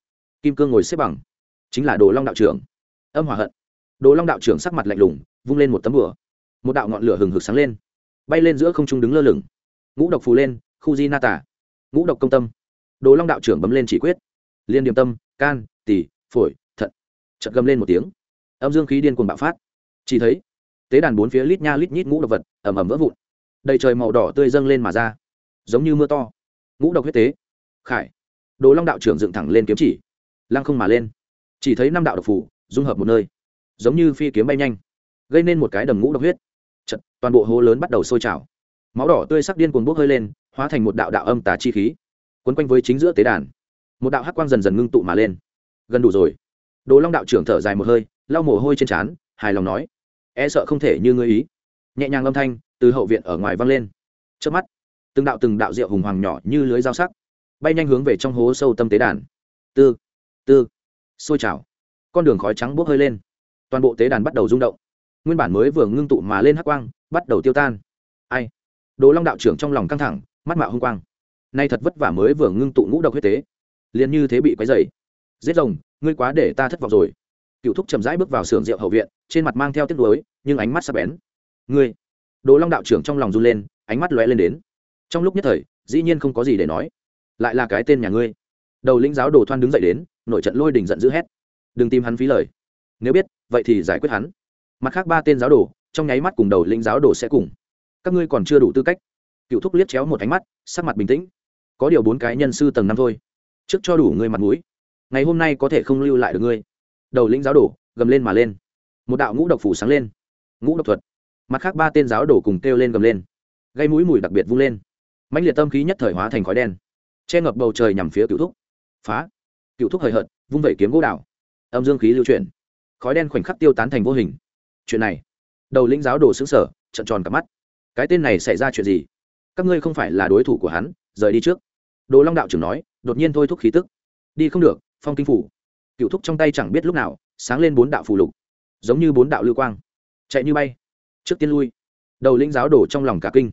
Kim cương ngồi xếp bằng, chính là đồ long đạo trưởng. Âm hỏa hận. Đồ long đạo trưởng sắc mặt lạnh lùng, vung lên một tấm bửa một đạo ngọn lửa hừng hực sáng lên, bay lên giữa không trung đứng lơ lửng. Ngũ độc phù lên, khu di na tả ngũ độc công tâm đồ long đạo trưởng bấm lên chỉ quyết. Liên điểm tâm can tỳ phổi thận. Chật gầm lên một tiếng. Âm dương khí điên cuồng bạo phát. Chỉ thấy tế đàn bốn phía lít nha lít nhít ngũ độc vật ẩm ẩm vỡ vụn. Đầy trời màu đỏ tươi dâng lên mà ra. Giống như mưa to. Ngũ độc huyết tế. Khải. Đồ long đạo trưởng dựng thẳng lên kiếm chỉ. Lăng không mà lên. Chỉ thấy năm đạo độc phủ dung hợp một nơi. Giống như phi kiếm bay nhanh. Gây nên một cái đầm ngũ độc huyết. Chật, toàn bộ hố lớn bắt đầu sôi trào. Máu đỏ tươi sắc điên cuồng bốc hơi lên hóa thành một đạo đạo âm tà chi khí quấn quanh với chính giữa tế đàn. Một đạo hắc quang dần dần ngưng tụ mà lên. Gần đủ rồi. Đồ long đạo trưởng thở dài một hơi, lau mồ hôi trên trán, hài lòng nói e sợ không thể như ngươi ý. Nhẹ nhàng âm thanh từ hậu viện ở ngoài vang lên. Trước mắt, từng đạo từng đạo rượu hùng hoàng nhỏ như lưới dao sắc, bay nhanh hướng về trong hố sâu tâm tế đàn. Tư tư, sôi trào. Con đường khói trắng bốc hơi lên. Toàn bộ tế đàn bắt đầu rung động. Nguyên bản mới vừa ngưng tụ mà lên hắc quang, bắt đầu tiêu tan. Ai? Đồ long đạo trưởng trong lòng căng thẳng, mắt mạo hung quang nay thật vất vả mới vừa ngưng tụ ngũ độc huyết tế. Liền như thế bị quấy dày giết rồng, ngươi quá để ta thất vọng rồi. Cựu thúc chậm rãi bước vào xưởng rượu hậu viện, trên mặt mang theo tiếc nuối, nhưng ánh mắt sắp bén. Ngươi. Đồ long đạo trưởng trong lòng run lên, ánh mắt lóe lên đến. Trong lúc nhất thời, dĩ nhiên không có gì để nói. Lại là cái tên nhà ngươi. Đầu lĩnh giáo đồ thoan đứng dậy đến nội trận lôi đình giận dữ hét. Đừng tìm hắn phí lời. Nếu biết, vậy thì giải quyết hắn. Mặt khác ba tên giáo đồ, trong nháy mắt cùng đầu lĩnh giáo đồ sẽ cùng. Các ngươi còn chưa đủ tư cách. Cựu thúc liếc chéo một ánh mắt, sắc mặt bình tĩnh có điều bốn cái nhân sư tầng năm thôi. Trước cho đủ ngươi mặt mũi. Ngày hôm nay có thể không lưu lại được ngươi. Đầu lĩnh giáo đồ, gầm lên mà lên. Một đạo ngũ độc phủ sáng lên. Ngũ độc thuật. Mặt khác ba tên giáo đồ cùng kêu lên gầm lên. Gây mũi mùi đặc biệt vung lên. Mạnh liệt tâm khí nhất thời hóa thành khói đen. Che ngập bầu trời nhằm phía cựu thúc. Phá. Cựu thúc hời hợt, vung vẩy kiếm gỗ đảo. Âm dương khí lưu chuyển. Khói đen khoảnh khắc tiêu tán thành vô hình. Chuyện này, đầu lĩnh giáo đồ xứng sở trận tròn cả mắt. Cái tên này xảy ra chuyện gì? Các ngươi không phải là đối thủ của hắn, rời đi trước đồ long đạo trưởng nói, đột nhiên thôi thúc khí tức. Đi không được, phong kinh phủ. Cựu thúc trong tay chẳng biết lúc nào, sáng lên bốn đạo phù lục, giống như bốn đạo lưu quang, chạy như bay, trước tiên lui. Đầu lĩnh giáo đổ trong lòng cả kinh,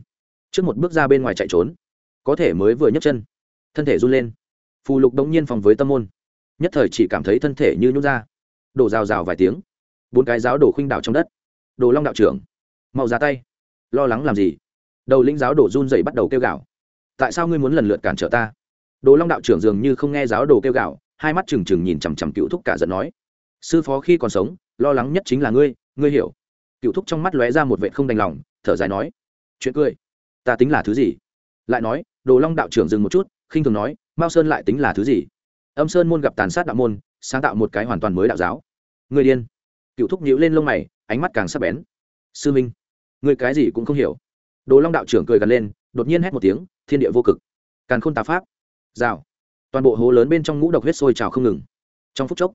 trước một bước ra bên ngoài chạy trốn, có thể mới vừa nhấc chân, thân thể run lên. Phù lục đống nhiên phòng với tâm môn, nhất thời chỉ cảm thấy thân thể như nhút ra, đổ rào rào vài tiếng, bốn cái giáo đổ khuynh đảo trong đất. Đồ long đạo trưởng, mau ra tay, lo lắng làm gì? Đầu lĩnh giáo đổ run dậy bắt đầu kêu gào tại sao ngươi muốn lần lượt cản trở ta? Đồ long đạo trưởng dường như không nghe giáo đồ kêu gào, hai mắt trừng trừng nhìn chằm chằm cựu thúc cả giận nói. Sư phó khi còn sống, lo lắng nhất chính là ngươi ngươi hiểu. Cựu thúc trong mắt lóe ra một vệ không đành lòng, thở dài nói. Chuyện cười, ta tính là thứ gì? Lại nói, đồ long đạo trưởng dừng một chút, khinh thường nói, mao sơn lại tính là thứ gì? Âm sơn môn gặp tàn sát đạo môn, sáng tạo một cái hoàn toàn mới đạo giáo. Người điên. Cựu thúc nhíu lên lông mày, ánh mắt càng sắc bén. Sư minh người cái gì cũng không hiểu. Đồ long đạo trưởng cười gần lên, đột nhiên hét một tiếng thiên địa vô cực. Càn khôn tà pháp. Rào. Toàn bộ hố lớn bên trong ngũ độc huyết sôi trào không ngừng. Trong phút chốc,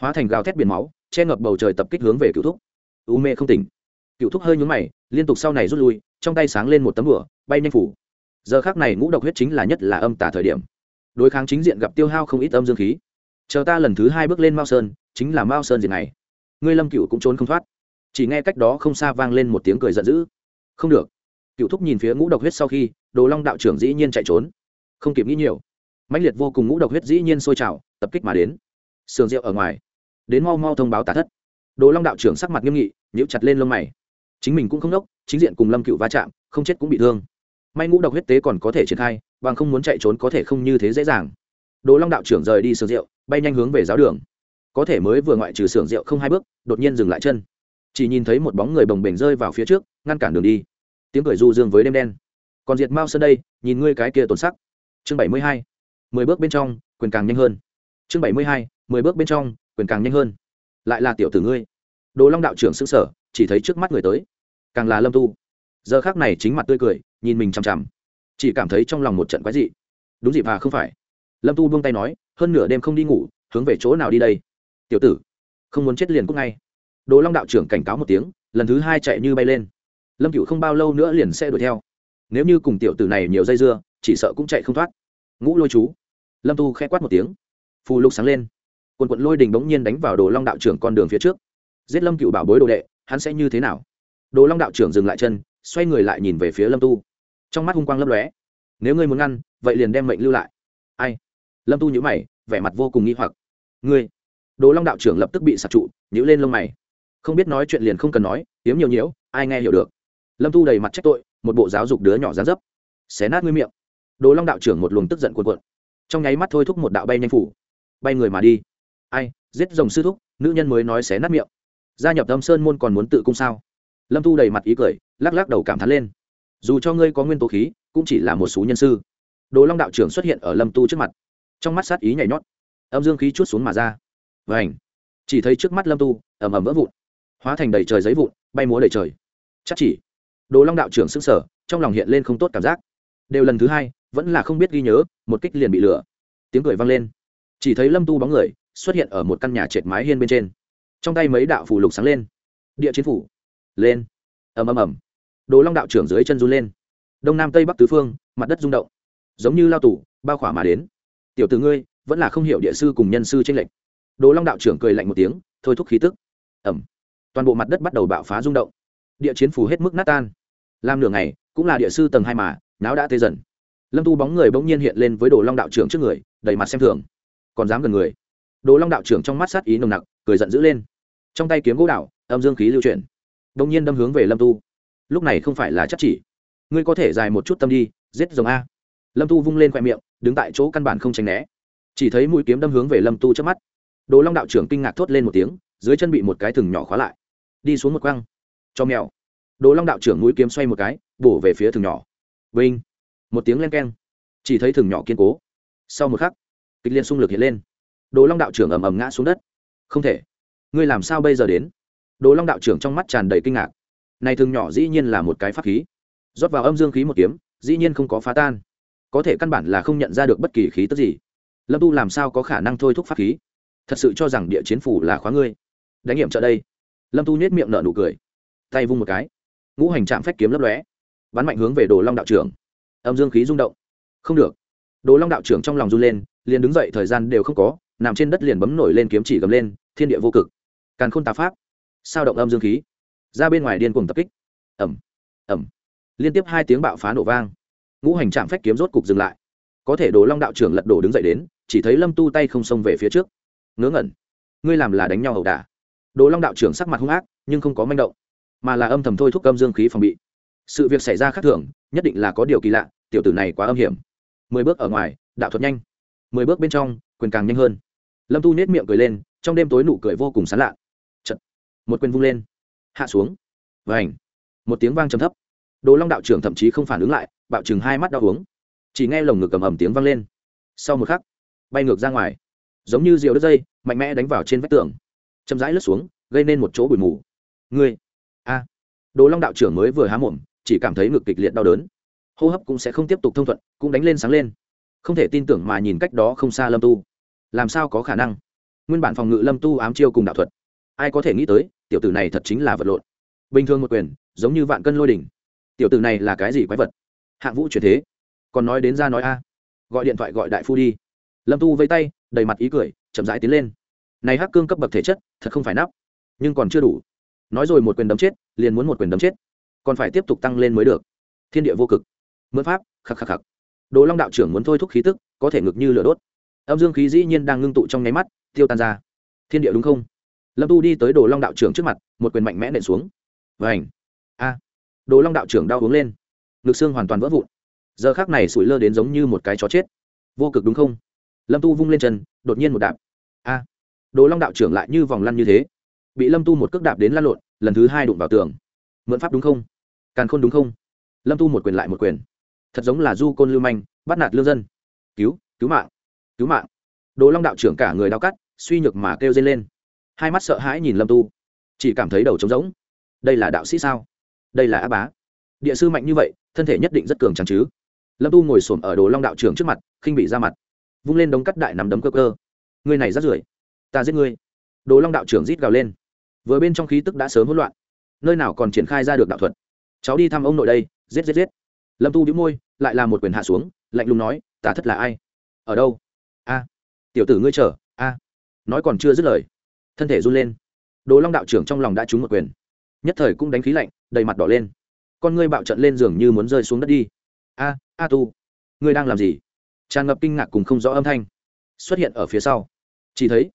hóa thành gào thét biển máu, che ngập bầu trời tập kích hướng về cựu thúc. U mê không tỉnh. Cựu thúc hơi nhún mày, liên tục sau này rút lui, trong tay sáng lên một tấm bửa bay nhanh phủ. Giờ khác này ngũ độc huyết chính là nhất là âm tả thời điểm. Đối kháng chính diện gặp tiêu hao không ít âm dương khí. Chờ ta lần thứ hai bước lên mao sơn, chính là mao sơn diệt này. Ngươi lâm cựu cũng trốn không thoát. Chỉ nghe cách đó không xa vang lên một tiếng cười giận dữ. Không được cựu thúc nhìn phía ngũ độc huyết sau khi, đồ long đạo trưởng dĩ nhiên chạy trốn. Không kịp nghĩ nhiều, mãnh liệt vô cùng ngũ độc huyết dĩ nhiên sôi trào, tập kích mà đến. Sườn rượu ở ngoài, đến mau mau thông báo tả thất. Đồ long đạo trưởng sắc mặt nghiêm nghị, nhíu chặt lên lông mày. Chính mình cũng không đốc, chính diện cùng lâm cựu va chạm, không chết cũng bị thương. May ngũ độc huyết tế còn có thể triển khai, bằng không muốn chạy trốn có thể không như thế dễ dàng. Đồ long đạo trưởng rời đi sườn rượu, bay nhanh hướng về giáo đường. Có thể mới vừa ngoại trừ sườn rượu không hai bước, đột nhiên dừng lại chân. Chỉ nhìn thấy một bóng người bồng bềnh rơi vào phía trước, ngăn cản đường đi tiếng cười du dương với đêm đen. Còn diệt mao sơn đây, nhìn ngươi cái kia tổn sắc. Chương bảy mươi hai, mười bước bên trong, quyền càng nhanh hơn. Chương bảy mươi hai, mười bước bên trong, quyền càng nhanh hơn. Lại là tiểu tử ngươi. Đồ long đạo trưởng xứng sở chỉ thấy trước mắt người tới. Càng là lâm tu. Giờ khác này chính mặt tươi cười, nhìn mình chằm chằm. Chỉ cảm thấy trong lòng một trận quái dị. Đúng dịp à không phải. Lâm tu buông tay nói, hơn nửa đêm không đi ngủ, hướng về chỗ nào đi đây? Tiểu tử, không muốn chết liền cúc ngay. Đồ long đạo trưởng cảnh cáo một tiếng, lần thứ hai chạy như bay lên lâm cựu không bao lâu nữa liền sẽ đuổi theo. Nếu như cùng tiểu tử này nhiều dây dưa, chỉ sợ cũng chạy không thoát. Ngũ lôi chú. Lâm tu khẽ quát một tiếng. Phù lục sáng lên. Quần quận lôi đình bỗng nhiên đánh vào đồ long đạo trưởng con đường phía trước. Giết lâm cựu bảo bối đồ đệ, hắn sẽ như thế nào? Đồ long đạo trưởng dừng lại chân, xoay người lại nhìn về phía lâm tu. Trong mắt hung quang lấp lóe. Nếu ngươi muốn ngăn, vậy liền đem mệnh lưu lại. Ai? Lâm tu nhữ mày, vẻ mặt vô cùng nghi hoặc. Ngươi? Đồ long đạo trưởng lập tức bị sạc trụ nhữ lên lông mày. Không biết nói chuyện liền không cần nói tiếm nhiều nhiễu, ai nghe hiểu được? Lâm tu đầy mặt trách tội, một bộ giáo dục đứa nhỏ dán dấp. Xé nát ngươi miệng. Đồ long đạo trưởng một luồng tức giận cuồn cuộn. Trong nháy mắt thôi thúc một đạo bay nhanh phủ. Bay người mà đi. Ai, giết rồng sư thúc, nữ nhân mới nói xé nát miệng. Gia nhập tâm sơn môn còn muốn tự cung sao? Lâm tu đầy mặt ý cười, lắc lắc đầu cảm thán lên. Dù cho ngươi có nguyên tố khí, cũng chỉ là một số nhân sư. Đồ long đạo trưởng xuất hiện ở lâm tu trước mặt. Trong mắt sát ý nhảy nhót. Âm dương khí chút xuống mà ra. Và ảnh chỉ thấy trước mắt lâm tu ầm ầm vỡ vụn. Hóa thành đầy trời giấy vụn, bay múa đầy trời. Chắc chỉ đồ long đạo trưởng xứng sở trong lòng hiện lên không tốt cảm giác. Đều lần thứ hai, vẫn là không biết ghi nhớ, một kích liền bị lửa. Tiếng cười vang lên. Chỉ thấy lâm tu bóng người xuất hiện ở một căn nhà trệt mái hiên bên trên. Trong tay mấy đạo phủ lục sáng lên. Địa chiến phủ. Lên. Ầm ầm ầm. Đồ long đạo trưởng dưới chân run lên. Đông nam tây bắc tứ phương, mặt đất rung động. Giống như lao tủ bao khỏa mà đến. Tiểu t ử ngươi, vẫn là không hiểu địa sư cùng nhân sư tranh lệch. Đồ long đạo trưởng cười lạnh một tiếng, thôi thúc khí tức. Ẩm toàn bộ mặt đất bắt đầu bạo phá rung động. Địa chiến phủ hết mức nát tan làm nửa ngày, cũng là địa sư tầng hai mà, náo đã tê dần. Lâm tu bóng người bỗng nhiên hiện lên với đồ long đạo trưởng trước người, đầy mặt xem thường. Còn dám gần người? Đồ long đạo trưởng trong mắt sát ý nồng nặc, cười giận dữ lên. Trong tay kiếm gỗ đạo âm dương khí lưu chuyển. Bỗng nhiên đâm hướng về lâm tu. Lúc này không phải là chắc chỉ. Ngươi có thể dài một chút tâm đi, giết rồng a. Lâm tu vung lên khoe miệng, đứng tại chỗ căn bản không tránh né. Chỉ thấy mũi kiếm đâm hướng về lâm tu trước mắt. Đồ long đạo trưởng kinh ngạc thốt lên một tiếng, dưới chân bị một cái thừng nhỏ khóa lại. Đi xuống một quăng. Cho mèo đồ long đạo trưởng mũi kiếm xoay một cái, bổ về phía thừng nhỏ. Vinh! Một tiếng len keng. Chỉ thấy thừng nhỏ kiên cố. Sau một khắc, kịch liên xung lực hiện lên. Đồ long đạo trưởng ầm ầm ngã xuống đất. Không thể. Ngươi làm sao bây giờ đến? Đồ long đạo trưởng trong mắt tràn đầy kinh ngạc. Này thừng nhỏ dĩ nhiên là một cái pháp khí. Rót vào âm dương khí một kiếm, dĩ nhiên không có phá tan. Có thể căn bản là không nhận ra được bất kỳ khí tức gì. Lâm tu làm sao có khả năng thôi thúc pháp khí? Thật sự cho rằng địa chiến phủ là khóa ngươi. Đánh nghiệm trợ đây. Lâm tu nhét miệng nở nụ cười. Tay vung một cái ngũ hành trạm phách kiếm lấp lóe, bắn mạnh hướng về đồ long đạo trưởng. Âm dương khí rung động. Không được. Đồ long đạo trưởng trong lòng run lên, liền đứng dậy, thời gian đều không có, nằm trên đất liền bấm nổi lên kiếm chỉ gầm lên, thiên địa vô cực. Càn khôn tà pháp. Sao động âm dương khí? Ra bên ngoài điên cuồng tập kích. Ẩm ẩm liên tiếp hai tiếng bạo phá nổ vang. Ngũ hành trạm phách kiếm rốt cục dừng lại. Có thể đồ long đạo trưởng lật đổ đứng dậy đến, chỉ thấy lâm tu tay không xông về phía trước. Ngớ ngẩn. Ngươi làm là đánh nhau ẩu đả. Đồ long đạo trưởng sắc mặt hung ác, nhưng không có manh động mà là âm thầm thôi thúc âm dương khí phòng bị. Sự việc xảy ra khác thường, nhất định là có điều kỳ lạ, tiểu tử này quá âm hiểm. Mười bước ở ngoài, đạo thuật nhanh. Mười bước bên trong, quyền càng nhanh hơn. Lâm tu nết miệng cười lên, trong đêm tối nụ cười vô cùng sán lạ. Chật. một quyền vung lên. Hạ xuống. Và ảnh một tiếng vang trầm thấp. Đồ long đạo trưởng thậm chí không phản ứng lại, bạo chừng hai mắt đau uống. Chỉ nghe lồng ngực cầm ầm tiếng vang lên. Sau một khắc, bay ngược ra ngoài. Giống như diều đất dây, mạnh mẽ đánh vào trên vách tường. Chậm rãi lướt xuống, gây nên một chỗ bụi mù. Ngươi đồ long đạo trưởng mới vừa há mồm, chỉ cảm thấy ngực kịch liệt đau đớn. Hô hấp cũng sẽ không tiếp tục thông thuận, cũng đánh lên sáng lên. Không thể tin tưởng mà nhìn cách đó không xa lâm tu. Làm sao có khả năng? Nguyên bản phòng ngự lâm tu ám chiêu cùng đạo thuật. Ai có thể nghĩ tới, tiểu tử này thật chính là vật lộn. Bình thường một quyền, giống như vạn cân lôi đỉnh. Tiểu tử này là cái gì quái vật? Hạng vũ chuyển thế. Còn nói đến ra nói a. Gọi điện thoại gọi đại phu đi. Lâm tu vây tay, đầy mặt ý cười, chậm rãi tiến lên. Này hắc cương cấp bậc thể chất, thật không phải nắp. Nhưng còn chưa đủ nói rồi một quyền đấm chết, liền muốn một quyền đấm chết. Còn phải tiếp tục tăng lên mới được. Thiên địa vô cực. Mượn pháp, khắc khắc khắc. Đồ long đạo trưởng muốn thôi thúc khí tức, có thể ngực như lửa đốt. Âm dương khí dĩ nhiên đang ngưng tụ trong nháy mắt, tiêu tan ra. Thiên địa đúng không? Lâm tu đi tới đồ long đạo trưởng trước mặt, một quyền mạnh mẽ nện xuống. Vảnh a. Đồ long đạo trưởng đau uống lên. Ngực xương hoàn toàn vỡ vụn. Giờ khác này sủi lơ đến giống như một cái chó chết. Vô cực đúng không? Lâm tu vung lên chân, đột nhiên một đạp. A. Đồ long đạo trưởng lại như vòng lăn như thế bị lâm tu một cước đạp đến lăn lộn, lần thứ hai đụng vào tường. Mượn pháp đúng không? Càn khôn đúng không? Lâm tu một quyền lại một quyền. Thật giống là du côn lưu manh, bắt nạt lương dân. Cứu cứu mạng cứu mạng. Đồ long đạo trưởng cả người đau cắt, suy nhược mà kêu dây lên. Hai mắt sợ hãi nhìn lâm tu. Chỉ cảm thấy đầu trống rỗng. Đây là đạo sĩ sao? Đây là á bá. Địa sư mạnh như vậy, thân thể nhất định rất cường chẳng chứ. Lâm tu ngồi s ổ m ở đồ long đạo trưởng trước mặt, khinh bị ra mặt. Vung lên đống cắt đại nằm đấm cơ cơ. Người này rát rưởi, ta giết ngươi. Đồ long đạo trưởng rít gào lên vừa bên trong khí tức đã sớm hỗn loạn. Nơi nào còn triển khai ra được đạo thuật? Cháu đi thăm ông nội đây, giết giết giết. Lâm tu đĩu môi, lại là một quyền hạ xuống, lạnh lùng nói, tả thất là ai? Ở đâu? A, tiểu tử ngươi chờ, a. Nói còn chưa dứt lời, thân thể run lên. Đồ long đạo trưởng trong lòng đã trúng một quyền. Nhất thời cũng đánh khí lạnh, đầy mặt đỏ lên. Con ngươi bạo trận lên giường như muốn rơi xuống đất đi. A a tu, ngươi đang làm gì? Tràn ngập kinh ngạc cùng không rõ âm thanh xuất hiện ở phía sau. Chỉ thấy,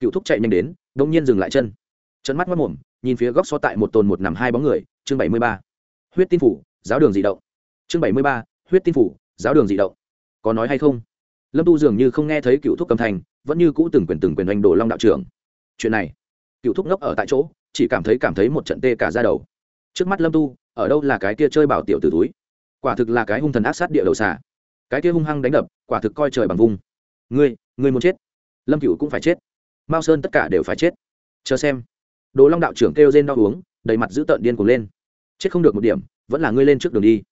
cựu thúc chạy nhanh đến đ ỗ n g nhiên dừng lại chân trận mắt mất mồm nhìn phía góc so tại một tồn một nằm hai bóng người, chương bảy mươi ba. Huyết tin phủ, giáo đường di động. Chương bảy mươi ba, huyết tin phủ, giáo đường di động. Có nói hay không? Lâm tu dường như không nghe thấy cựu thúc cầm thành vẫn như cũ từng quyền từng quyền đánh đồ long đạo trưởng. Chuyện này, cựu thúc ngốc ở tại chỗ, chỉ cảm thấy cảm thấy một trận tê cả ra đầu. Trước mắt lâm tu, ở đâu là cái kia chơi bảo tiểu t túi? Quả thực là cái hung thần ác sát địa đầu xà. Cái kia hung hăng đánh đập, quả thực coi trời bằng vung. Ngươi ngươi muốn chết? Lâm cựu cũng phải chết. Mao sơn tất cả đều phải chết. Chờ xem đồ long đạo trưởng kêu rên đau uống, đầy mặt giữ tợn điên cuồng lên. Chết không được một điểm, vẫn là ngươi lên trước đường đi.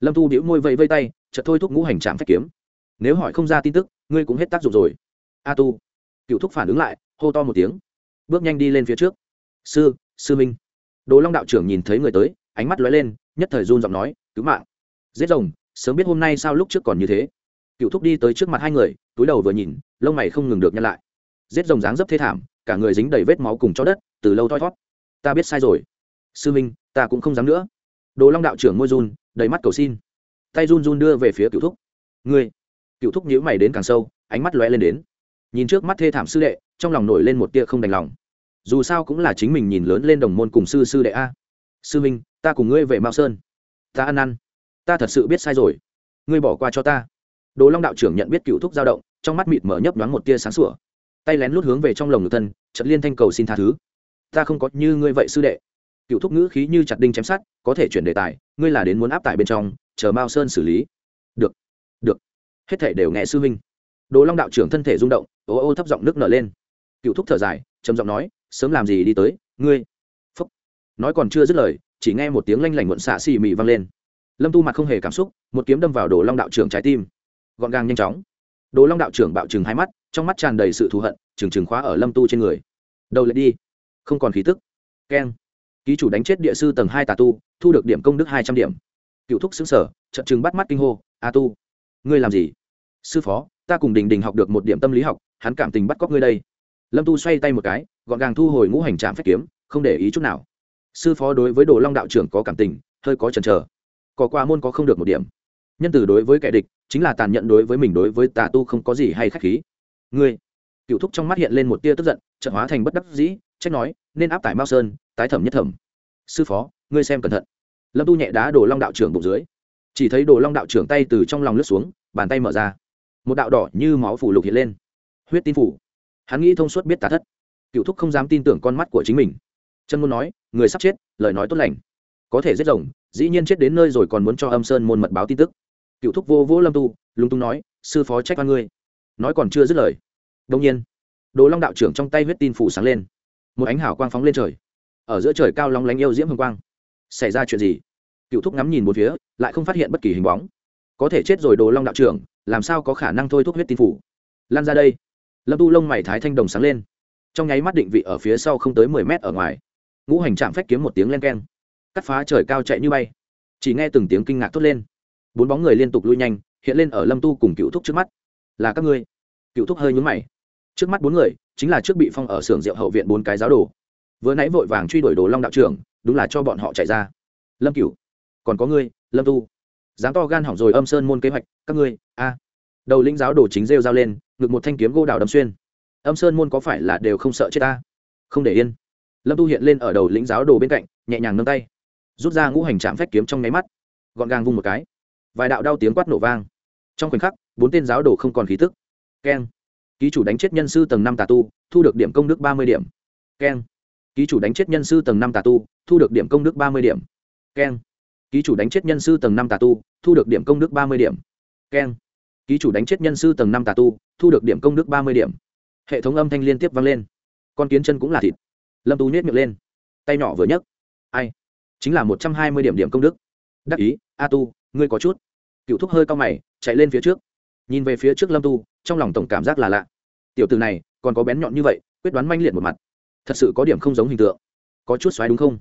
Lâm tu đĩu môi vẫy vây tay, chợt thôi thúc ngũ hành trạm phép kiếm. Nếu hỏi không ra tin tức, ngươi cũng hết tác dụng rồi. A tu. Cựu thúc phản ứng lại, hô to một tiếng. Bước nhanh đi lên phía trước. Sư sư minh. Đồ long đạo trưởng nhìn thấy người tới, ánh mắt lóe lên, nhất thời run giọng nói, cứu mạng. Giết rồng, sớm biết hôm nay sao lúc trước còn như thế. Cựu thúc đi tới trước mặt hai người, túi đầu vừa nhìn, lông mày không ngừng được nhăn lại. Giết rồng dáng dấp thê thảm, cả người dính đầy vết máu cùng cho đất từ lâu thoi thót. Ta biết sai rồi. Sư minh, ta cũng không dám nữa. Đồ long đạo trưởng môi run, đầy mắt cầu xin. Tay run run đưa về phía cựu thúc. Ngươi. Cựu thúc nhíu mày đến càng sâu, ánh mắt lóe lên đến. Nhìn trước mắt thê thảm sư đệ, trong lòng nổi lên một tia không đành lòng. Dù sao cũng là chính mình nhìn lớn lên đồng môn cùng sư sư đệ a. Sư minh, ta cùng ngươi về mao sơn. Ta ăn ăn ta thật sự biết sai rồi. Ngươi bỏ qua cho ta. Đồ long đạo trưởng nhận biết cựu thúc dao động, trong mắt mịt mở nhấp nhoáng một tia sáng sủa. Tay lén lút hướng về trong lồng ngực thân trận liên thanh cầu xin tha thứ ta không có như ngươi vậy sư đệ. Cựu thúc ngữ khí như chặt đinh chém sát có thể chuyển đề tài, ngươi là đến muốn áp tải bên trong, chờ mao sơn xử lý. Được được. Hết thể đều nghe sư huynh. Đồ long đạo trưởng thân thể rung động, ô ô thấp giọng nước nở lên. Cựu thúc thở dài, trầm giọng nói, sớm làm gì đi tới, ngươi. Phúc. Nói còn chưa dứt lời, chỉ nghe một tiếng lanh lảnh muộn xạ xì mị vang lên. Lâm tu mặt không hề cảm xúc, một kiếm đâm vào đồ long đạo trưởng trái tim. Gọn gàng nhanh chóng. Đồ long đạo trưởng bạo chừng hai mắt, trong mắt tràn đầy sự thù hận, trừng trừng khóa ở lâm tu trên người. Đầu lại đi không còn khí tức. Keng. Ký chủ đánh chết địa sư tầng hai tà tu, thu được điểm công đức hai trăm điểm. Cựu thúc xứng sở, trận chừng bắt mắt kinh hô, a tu, ngươi làm gì? Sư phó, ta cùng đình đình học được một điểm tâm lý học, hắn cảm tình bắt cóc ngươi đây. Lâm tu xoay tay một cái, gọn gàng thu hồi ngũ hành trạm phép kiếm, không để ý chút nào. Sư phó đối với đồ long đạo trưởng có cảm tình, hơi có chần chờ. Có qua môn có không được một điểm. Nhân từ đối với kẻ địch, chính là tàn nhẫn đối với mình đối với tà tu không có gì hay khách khí. Ngươi. Cựu thúc trong mắt hiện lên một tia tức giận, trận hóa thành bất đắc dĩ trách nói, nên áp tải mao sơn, tái thẩm nhất thẩm. Sư phó, ngươi xem cẩn thận. Lâm tu nhẹ đá đồ long đạo trưởng bụng dưới. Chỉ thấy đồ long đạo trưởng tay từ trong lòng lướt xuống, bàn tay mở ra. Một đạo đỏ như máu phủ lục hiện lên. Huyết tin phủ hắn nghĩ thông suốt biết tà thất. Cựu thúc không dám tin tưởng con mắt của chính mình. Chân muốn nói, người sắp chết, lời nói tốt lành. Có thể giết rồng, dĩ nhiên chết đến nơi rồi còn muốn cho âm sơn môn mật báo tin tức. Cựu thúc vô vỗ lâm tu, lúng túng nói, sư phó trách oan ngươi. Nói còn chưa dứt lời đông nhiên, đồ long đạo trưởng trong tay huyết tin phủ sáng lên một ánh hào quang phóng lên trời. Ở giữa trời cao long lánh yêu diễm hương quang. Xảy ra chuyện gì? Cựu thúc ngắm nhìn một phía, lại không phát hiện bất kỳ hình bóng. Có thể chết rồi đồ long đạo trưởng, làm sao có khả năng thôi thúc huyết tin phủ? Lan ra đây. Lâm tu lông mày thái thanh đồng sáng lên. Trong nháy mắt định vị ở phía sau không tới mười mét ở ngoài. Ngũ hành trạm phách kiếm một tiếng len keng. Cắt phá trời cao chạy như bay. Chỉ nghe từng tiếng kinh ngạc thốt lên. Bốn bóng người liên tục lui nhanh, hiện lên ở lâm tu cùng cựu thúc trước mắt. Là các ngươi. Cựu thúc hơi nhúng mày trước mắt bốn người, chính là trước bị phong ở xưởng rượu hậu viện bốn cái giáo đồ. Vừa nãy vội vàng truy đuổi đồ long đạo trưởng, đúng là cho bọn họ chạy ra. Lâm cửu, còn có ngươi, lâm tu. Dám to gan hỏng rồi âm sơn môn kế hoạch, các ngươi, a. Đầu lĩnh giáo đồ chính rêu dao lên, ngực một thanh kiếm gỗ đào đâm xuyên. Âm sơn môn có phải là đều không sợ chết ta? Không để yên. Lâm tu hiện lên ở đầu lĩnh giáo đồ bên cạnh, nhẹ nhàng nâng tay. Rút ra ngũ hành trạm phách kiếm trong nháy mắt. Gọn gàng vung một cái. Vài đạo đau tiếng quát nổ vang. Trong khoảnh khắc, bốn tên giáo đồ không còn khí tức. Keng ký chủ đánh chết nhân sư tầng năm tà tu, thu được điểm công đức ba mươi điểm. Keng. Ký chủ đánh chết nhân sư tầng năm tà tu, thu được điểm công đức ba mươi điểm. Keng. Ký chủ đánh chết nhân sư tầng năm tà tu, thu được điểm công đức ba mươi điểm. Keng. Ký chủ đánh chết nhân sư tầng năm tà tu, thu được điểm công đức ba mươi điểm. Hệ thống âm thanh liên tiếp vang lên. Con kiến chân cũng là thịt. Lâm tú nhét miệng lên. Tay nhỏ vừa nhấc. Ai? Chính là một trăm hai mươi điểm điểm công đức. Đắc ý, a tu, ngươi có chút. Cựu thúc hơi cao mày, chạy lên phía trước nhìn về phía trước lâm tu, trong lòng tổng cảm giác là lạ. Tiểu từ này, còn có bén nhọn như vậy, quyết đoán manh liệt một mặt. Thật sự có điểm không giống hình tượng. Có chút xoáy đúng không?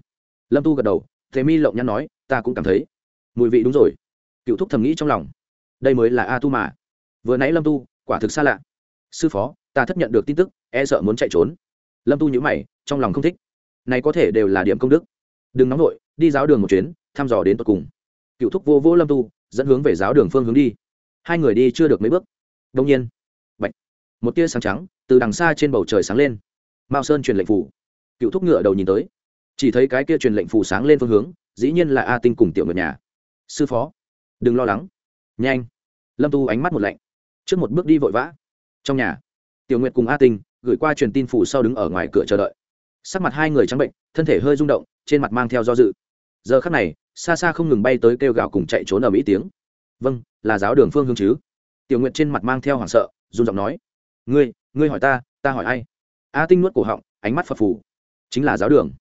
Lâm tu gật đầu, thế mi lộng nhăn nói, ta cũng cảm thấy. Mùi vị đúng rồi. Cựu thúc thầm nghĩ trong lòng. Đây mới là a tu mà. Vừa nãy lâm tu, quả thực xa lạ. Sư phó, ta thất nhận được tin tức e sợ muốn chạy trốn. Lâm tu nhữ mày, trong lòng không thích. Này có thể đều là điểm công đức. Đừng nóng nổi đi giáo đường một chuyến, thăm dò đến tận cùng. Cựu thúc vô vô lâm tu, dẫn hướng về giáo đường phương hướng đi hai người đi chưa được mấy bước. Đông nhiên, Bạch. một tia sáng trắng từ đằng xa trên bầu trời sáng lên. Mao sơn truyền lệnh phủ. Cựu thúc ngựa đầu nhìn tới, chỉ thấy cái kia truyền lệnh phủ sáng lên phương hướng, dĩ nhiên là a tinh cùng tiểu ngựa nhà. Sư phó, đừng lo lắng. Nhanh, lâm tu ánh mắt một lạnh, trước một bước đi vội vã. Trong nhà, tiểu nguyệt cùng a tinh gửi qua truyền tin phủ sau đứng ở ngoài cửa chờ đợi. Sắc mặt hai người trắng bệnh, thân thể hơi rung động, trên mặt mang theo do dự. Giờ khắc này, xa xa không ngừng bay tới kêu gào cùng chạy trốn ở mỹ tiếng. Vâng là giáo đường phương hướng chứ? Tiểu nguyệt trên mặt mang theo hoảng sợ run giọng nói. Ngươi ngươi hỏi ta ta hỏi ai? A tinh nuốt cổ họng ánh mắt phật phù. Chính là giáo đường.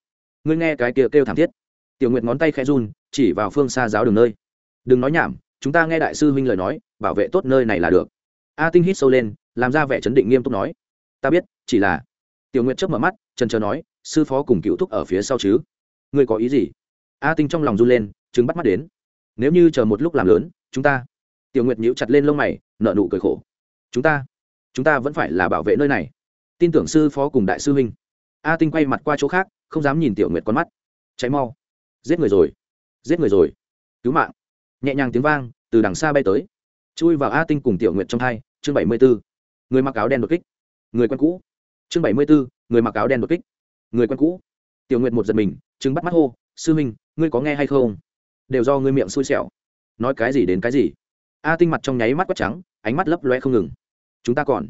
Ngươi nghe cái kia kêu, kêu thảm thiết. Tiểu nguyệt ngón tay khẽ run chỉ vào phương xa giáo đường nơi. Đừng nói nhảm chúng ta nghe đại sư huynh lời nói bảo vệ tốt nơi này là được. A tinh hít sâu lên làm ra vẻ chấn định nghiêm túc nói. Ta biết chỉ là. Tiểu nguyệt chớp mở mắt trần trờ nói sư phó cùng cựu thúc ở phía sau chứ? Ngươi có ý gì? A tinh trong lòng run lên chứng bắt mắt đến. Nếu như chờ một lúc làm lớn chúng ta tiểu nguyệt nhíu chặt lên lông mày nợ nụ cười khổ. Chúng ta chúng ta vẫn phải là bảo vệ nơi này. Tin tưởng sư phó cùng đại sư huynh. A tinh quay mặt qua chỗ khác, không dám nhìn tiểu nguyệt con mắt. Cháy mau. Giết người rồi. Giết người rồi. Cứu mạng. Nhẹ nhàng tiếng vang, từ đằng xa bay tới. Chui vào a tinh cùng tiểu nguyệt trong hai, chương bảy mươi b ố người mặc áo đen đột kích. Người quen cũ. Chương bảy mươi b ố người mặc áo đen đột kích. Người quen cũ. Tiểu nguyệt một giật mình chứng bắt mắt hô, sư minh ngươi có nghe hay không? Đều do ngươi miệng xui xẻo. Nói cái gì đến cái gì? A tinh mặt trong nháy mắt quát trắng, ánh mắt lấp loe không ngừng. Chúng ta còn.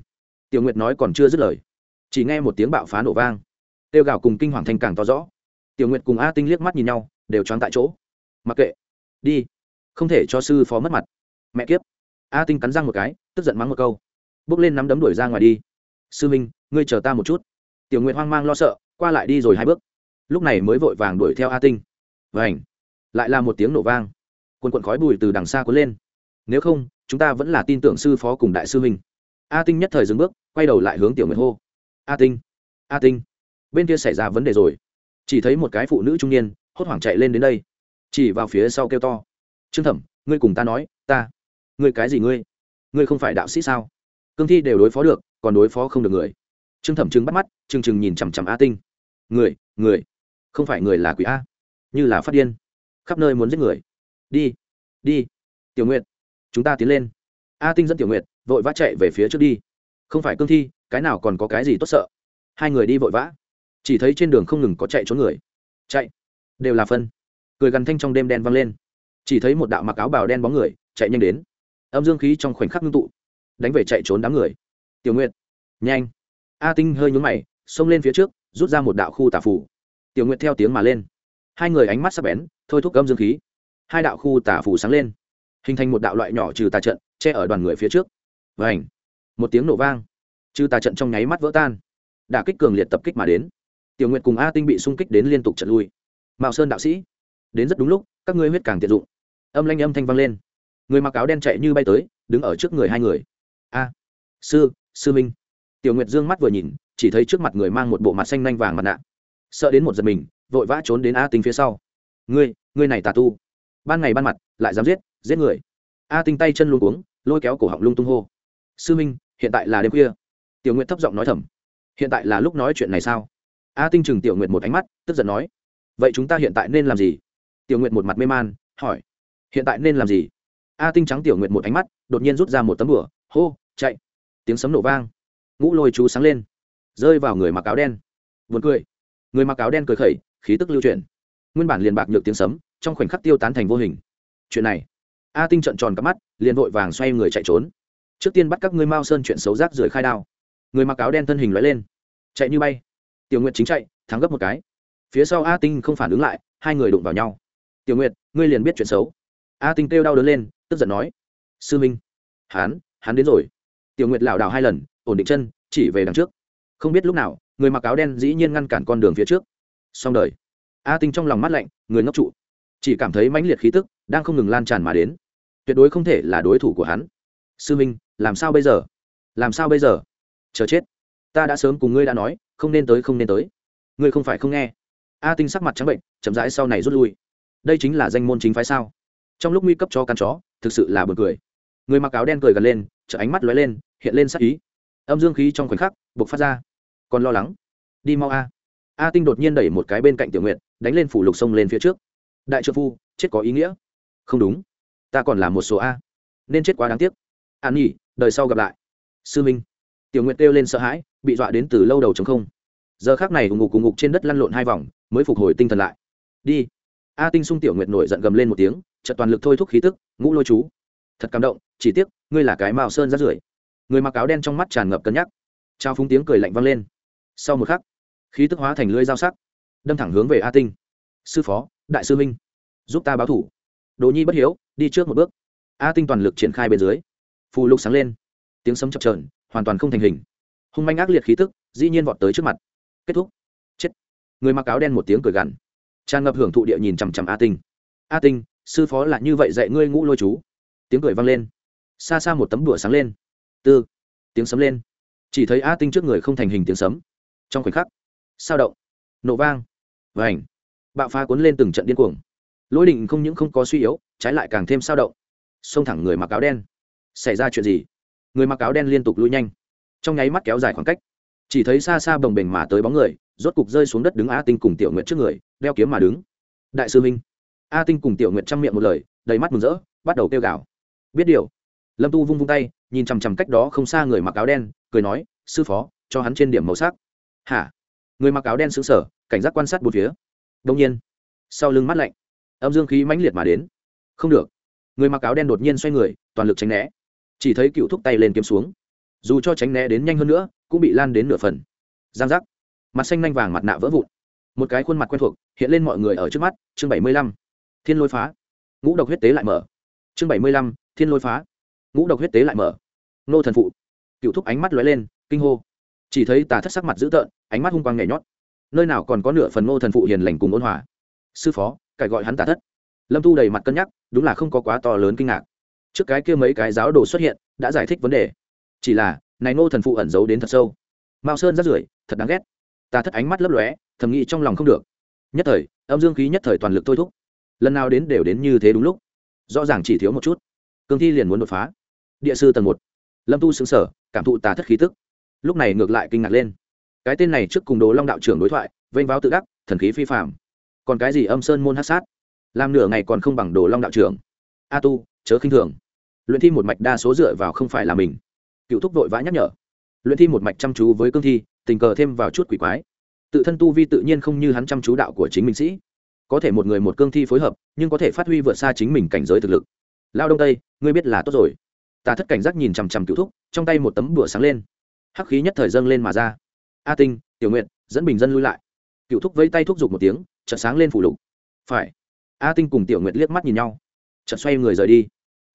Tiểu nguyệt nói còn chưa dứt lời. Chỉ nghe một tiếng bạo phá nổ vang. Tiêu gạo cùng kinh hoàng thanh càng to rõ. Tiểu nguyệt cùng a tinh liếc mắt nhìn nhau, đều choáng tại chỗ. Mặc kệ. Đi. Không thể cho sư phó mất mặt. Mẹ kiếp. A tinh cắn răng một cái, tức giận mắng một câu. Bước lên nắm đấm đuổi ra ngoài đi. Sư minh, ngươi chờ ta một chút. Tiểu nguyệt hoang mang lo sợ, qua lại đi rồi hai bước. Lúc này mới vội vàng đuổi theo a tinh. Và ảnh lại là một tiếng nổ vang. Quần quần khói bùi từ đằng xa cuốn lên nếu không, chúng ta vẫn là tin tưởng sư phó cùng đại sư huynh. A tinh nhất thời dừng bước, quay đầu lại hướng tiểu nguyệt hô. A tinh a tinh, bên kia xảy ra vấn đề rồi. Chỉ thấy một cái phụ nữ trung niên, hốt hoảng chạy lên đến đây. Chỉ vào phía sau kêu to. Trương thẩm, ngươi cùng ta nói, ta, ngươi cái gì ngươi? Ngươi không phải đạo sĩ sao? Cương thi đều đối phó được, còn đối phó không được người. Trương thẩm trừng bắt mắt, trừng trừng nhìn chằm chằm a tinh. Người người, không phải người là quỷ a, như là phát điên. Khắp nơi muốn giết người. Đi đi. Tiểu nguyện chúng ta tiến lên. A tinh dẫn tiểu nguyệt vội vã chạy về phía trước đi. Không phải cương thi cái nào còn có cái gì tốt sợ? Hai người đi vội vã. Chỉ thấy trên đường không ngừng có chạy trốn người. Chạy. Đều là phân. Cười gần thanh trong đêm đen vang lên. Chỉ thấy một đạo mặc áo bào đen bóng người chạy nhanh đến. Âm dương khí trong khoảnh khắc ngưng tụ đánh về chạy trốn đám người. Tiểu Nguyệt, nhanh. A tinh hơi nhún mày xông lên phía trước rút ra một đạo khu tà phủ tiểu Nguyệt theo tiếng mà lên. Hai người ánh mắt sắp bén thôi thúc âm dương khí. Hai đạo khu tà phủ sáng lên hình thành một đạo loại nhỏ trừ tà trận, che ở đoàn người phía trước. Và ảnh một tiếng nổ vang. Trừ tà trận trong nháy mắt vỡ tan. Đả kích cường liệt tập kích mà đến. Tiểu nguyệt cùng a tinh bị xung kích đến liên tục trận lui. Mạo sơn đạo sĩ, đến rất đúng lúc, các ngươi huyết càng tiện dụng. Âm lanh âm thanh vang lên. Người mặc áo đen chạy như bay tới, đứng ở trước người hai người. A! Sư sư minh. Tiểu nguyệt dương mắt vừa nhìn, chỉ thấy trước mặt người mang một bộ mặt xanh nanh vàng mặt nạ. Sợ đến một giật mình, vội vã trốn đến a tinh phía sau. Ngươi ngươi này tà tu. Ban ngày ban mặt, lại dám giết giết người. A tinh tay chân luôn cuống, lôi kéo cổ họng lung tung hô. Sư minh, hiện tại là đêm khuya. Tiểu nguyệt thấp giọng nói thầm. Hiện tại là lúc nói chuyện này sao? A tinh chừng tiểu nguyệt một ánh mắt, tức giận nói. Vậy chúng ta hiện tại nên làm gì? Tiểu nguyệt một mặt mê man, hỏi. Hiện tại nên làm gì? A tinh trắng tiểu nguyệt một ánh mắt, đột nhiên rút ra một tấm bửa hô, chạy. Tiếng sấm nổ vang. Ngũ lôi chú sáng lên. Rơi vào người mặc áo đen. Vượt cười. Người mặc áo đen cười khẩy, khí tức lưu chuyển. Nguyên bản liền bạc nhược tiếng sấm, trong khoảnh khắc tiêu tán thành vô hình. Chuyện này a tinh trợn tròn cắp mắt, liền vội vàng xoay người chạy trốn. Trước tiên bắt các ngươi mao sơn chuyện xấu rác rưởi khai đao. Người mặc áo đen thân hình loại lên. Chạy như bay. Tiểu nguyệt chính chạy, thắng gấp một cái. Phía sau a tinh không phản ứng lại, hai người đụng vào nhau. Tiểu nguyệt, ngươi liền biết chuyện xấu. A tinh kêu đau đớn lên, tức giận nói. Sư minh hán hắn đến rồi. Tiểu nguyệt lảo đảo hai lần, ổn định chân, chỉ về đằng trước. Không biết lúc nào, người mặc áo đen dĩ nhiên ngăn cản con đường phía trước. Xong đời. A tinh trong lòng mắt lạnh, người ngốc trụ. Chỉ cảm thấy mãnh liệt khí tức đang không ngừng lan tràn mà đến tuyệt đối không thể là đối thủ của hắn. Sư minh, làm sao bây giờ? Làm sao bây giờ? Chờ chết. Ta đã sớm cùng ngươi đã nói, không nên tới, không nên tới. Ngươi không phải không nghe. A tinh sắc mặt trắng bệnh, chậm rãi sau này rút lui. Đây chính là danh môn chính phái sao? Trong lúc nguy cấp cho căn chó, thực sự là bật cười. Người mặc áo đen cười gần lên chợ ánh mắt lóe lên, hiện lên sắc ý. Âm dương khí trong khoảnh khắc buộc phát ra. Còn lo lắng. Đi mau a. A tinh đột nhiên đẩy một cái bên cạnh tiểu nguyện đánh lên phủ lục sông lên phía trước. Đại trợ phu, chết có ý nghĩa. Không đúng ta còn là một số a. Nên chết quá đáng tiếc. An nhỉ đời sau gặp lại. Sư minh. Tiểu nguyện kêu lên sợ hãi, bị dọa đến từ lâu đầu chống không. Giờ khác này cùng ngục cùng ngục trên đất lăn lộn hai vòng, mới phục hồi tinh thần lại. Đi. A tinh sung tiểu nguyệt nổi giận gầm lên một tiếng, chợt toàn lực thôi thúc khí tức, ngũ lôi chú. Thật cảm động, chỉ tiếc, ngươi là cái màu sơn rát rưởi. Người mặc áo đen trong mắt tràn ngập cân nhắc. Trao phúng tiếng cười lạnh vang lên. Sau một khắc, khí tức hóa thành lưỡi dao sắc, đâm thẳng hướng về a tinh. Sư phó, đại sư minh giúp ta báo thủ. Đồ nhi bất hiếu đi trước một bước. A tinh toàn lực triển khai bên dưới. Phù lục sáng lên. Tiếng sấm chập trờn hoàn toàn không thành hình. Hung manh ác liệt khí tức, dĩ nhiên vọt tới trước mặt. Kết thúc. Chết. Người mặc áo đen một tiếng cười gằn. Tràn ngập hưởng thụ địa nhìn chằm chằm a tinh. A tinh, sư phó là như vậy dạy ngươi ngũ lôi chú. Tiếng cười vang lên. Xa xa một tấm đùa sáng lên. Tư. Tiếng sấm lên. Chỉ thấy a tinh trước người không thành hình tiếng sấm. Trong khoảnh khắc, sao động? Nổ vang. Và ảnh bạo phá cuốn lên từng trận điên cuồng lỗi định không những không có suy yếu, trái lại càng thêm sao động. Xông thẳng người mặc áo đen. Xảy ra chuyện gì? Người mặc áo đen liên tục lui nhanh. Trong nháy mắt kéo dài khoảng cách. Chỉ thấy xa xa bồng bềnh mà tới bóng người, rốt cục rơi xuống đất đứng a tinh cùng tiểu nguyện trước người, đeo kiếm mà đứng. Đại sư minh. A tinh cùng tiểu nguyện chăm miệng một lời, đầy mắt mừng rỡ, bắt đầu kêu gào. Biết điều. Lâm tu vung vung tay, nhìn chằm chằm cách đó không xa người mặc áo đen, cười nói, sư phó, cho hắn trên điểm màu sắc. Hả? Người mặc áo đen xứng sở cảnh giác quan sát một phía. Đông nhiên, sau lưng mắt lạnh âm dương khí mãnh liệt mà đến. Không được. Người mặc áo đen đột nhiên xoay người, toàn lực tránh né. Chỉ thấy cựu thúc tay lên kiếm xuống. Dù cho tránh né đến nhanh hơn nữa, cũng bị lan đến nửa phần. Giang giác. Mặt xanh nanh vàng mặt nạ vỡ vụn. Một cái khuôn mặt quen thuộc hiện lên mọi người ở trước mắt, chương bảy mươi lăm. Thiên lôi phá. Ngũ độc huyết tế lại mở. Chương bảy mươi lăm, thiên lôi phá. Ngũ độc huyết tế lại mở. Nô thần phụ. Cựu thúc ánh mắt lóe lên, kinh hô. Chỉ thấy tà thất sắc mặt dữ tợn, ánh mắt hung quang nhảy nhót. Nơi nào còn có nửa phần ngô thần phụ hiền lành cùng ôn hòa? Sư phó cải gọi hắn tà thất. Lâm tu đầy mặt cân nhắc, đúng là không có quá to lớn kinh ngạc. Trước cái kia mấy cái giáo đồ xuất hiện, đã giải thích vấn đề. Chỉ là, này ngô thần phụ ẩn giấu đến thật sâu. Mao sơn rất rưởi, thật đáng ghét. Tà thất ánh mắt lấp lóe, thầm nghĩ trong lòng không được. Nhất thời, âm dương khí nhất thời toàn lực thôi thúc. Lần nào đến đều đến như thế đúng lúc. Rõ ràng chỉ thiếu một chút. Cương thi liền muốn đột phá. Địa sư tầng một. Lâm tu xứng sở cảm thụ tà thất khí tức. Lúc này ngược lại kinh ngạc lên. Cái tên này trước cùng đồ long đạo trưởng đối thoại, vênh váo tự đắc, thần khí phi phạm còn cái gì âm sơn môn hát sát? Làm nửa ngày còn không bằng đồ long đạo trưởng. A tu, chớ khinh thường. Luyện thi một mạch đa số dựa vào không phải là mình. Cựu thúc vội vã nhắc nhở. Luyện thi một mạch chăm chú với cương thi, tình cờ thêm vào chút quỷ quái. Tự thân tu vi tự nhiên không như hắn chăm chú đạo của chính mình sĩ. Có thể một người một cương thi phối hợp, nhưng có thể phát huy vượt xa chính mình cảnh giới thực lực. Lao đông tây, ngươi biết là tốt rồi. Ta thất cảnh giác nhìn chằm chằm cựu thúc, trong tay một tấm bửa sáng lên. Hắc khí nhất thời dâng lên mà ra. A tinh, tiểu nguyện dẫn bình dân lui lại. Cựu thúc vây tay thúc giục một tiếng chợt sáng lên phủ lục. Phải. A tinh cùng tiểu nguyệt liếc mắt nhìn nhau. Chợt xoay người rời đi.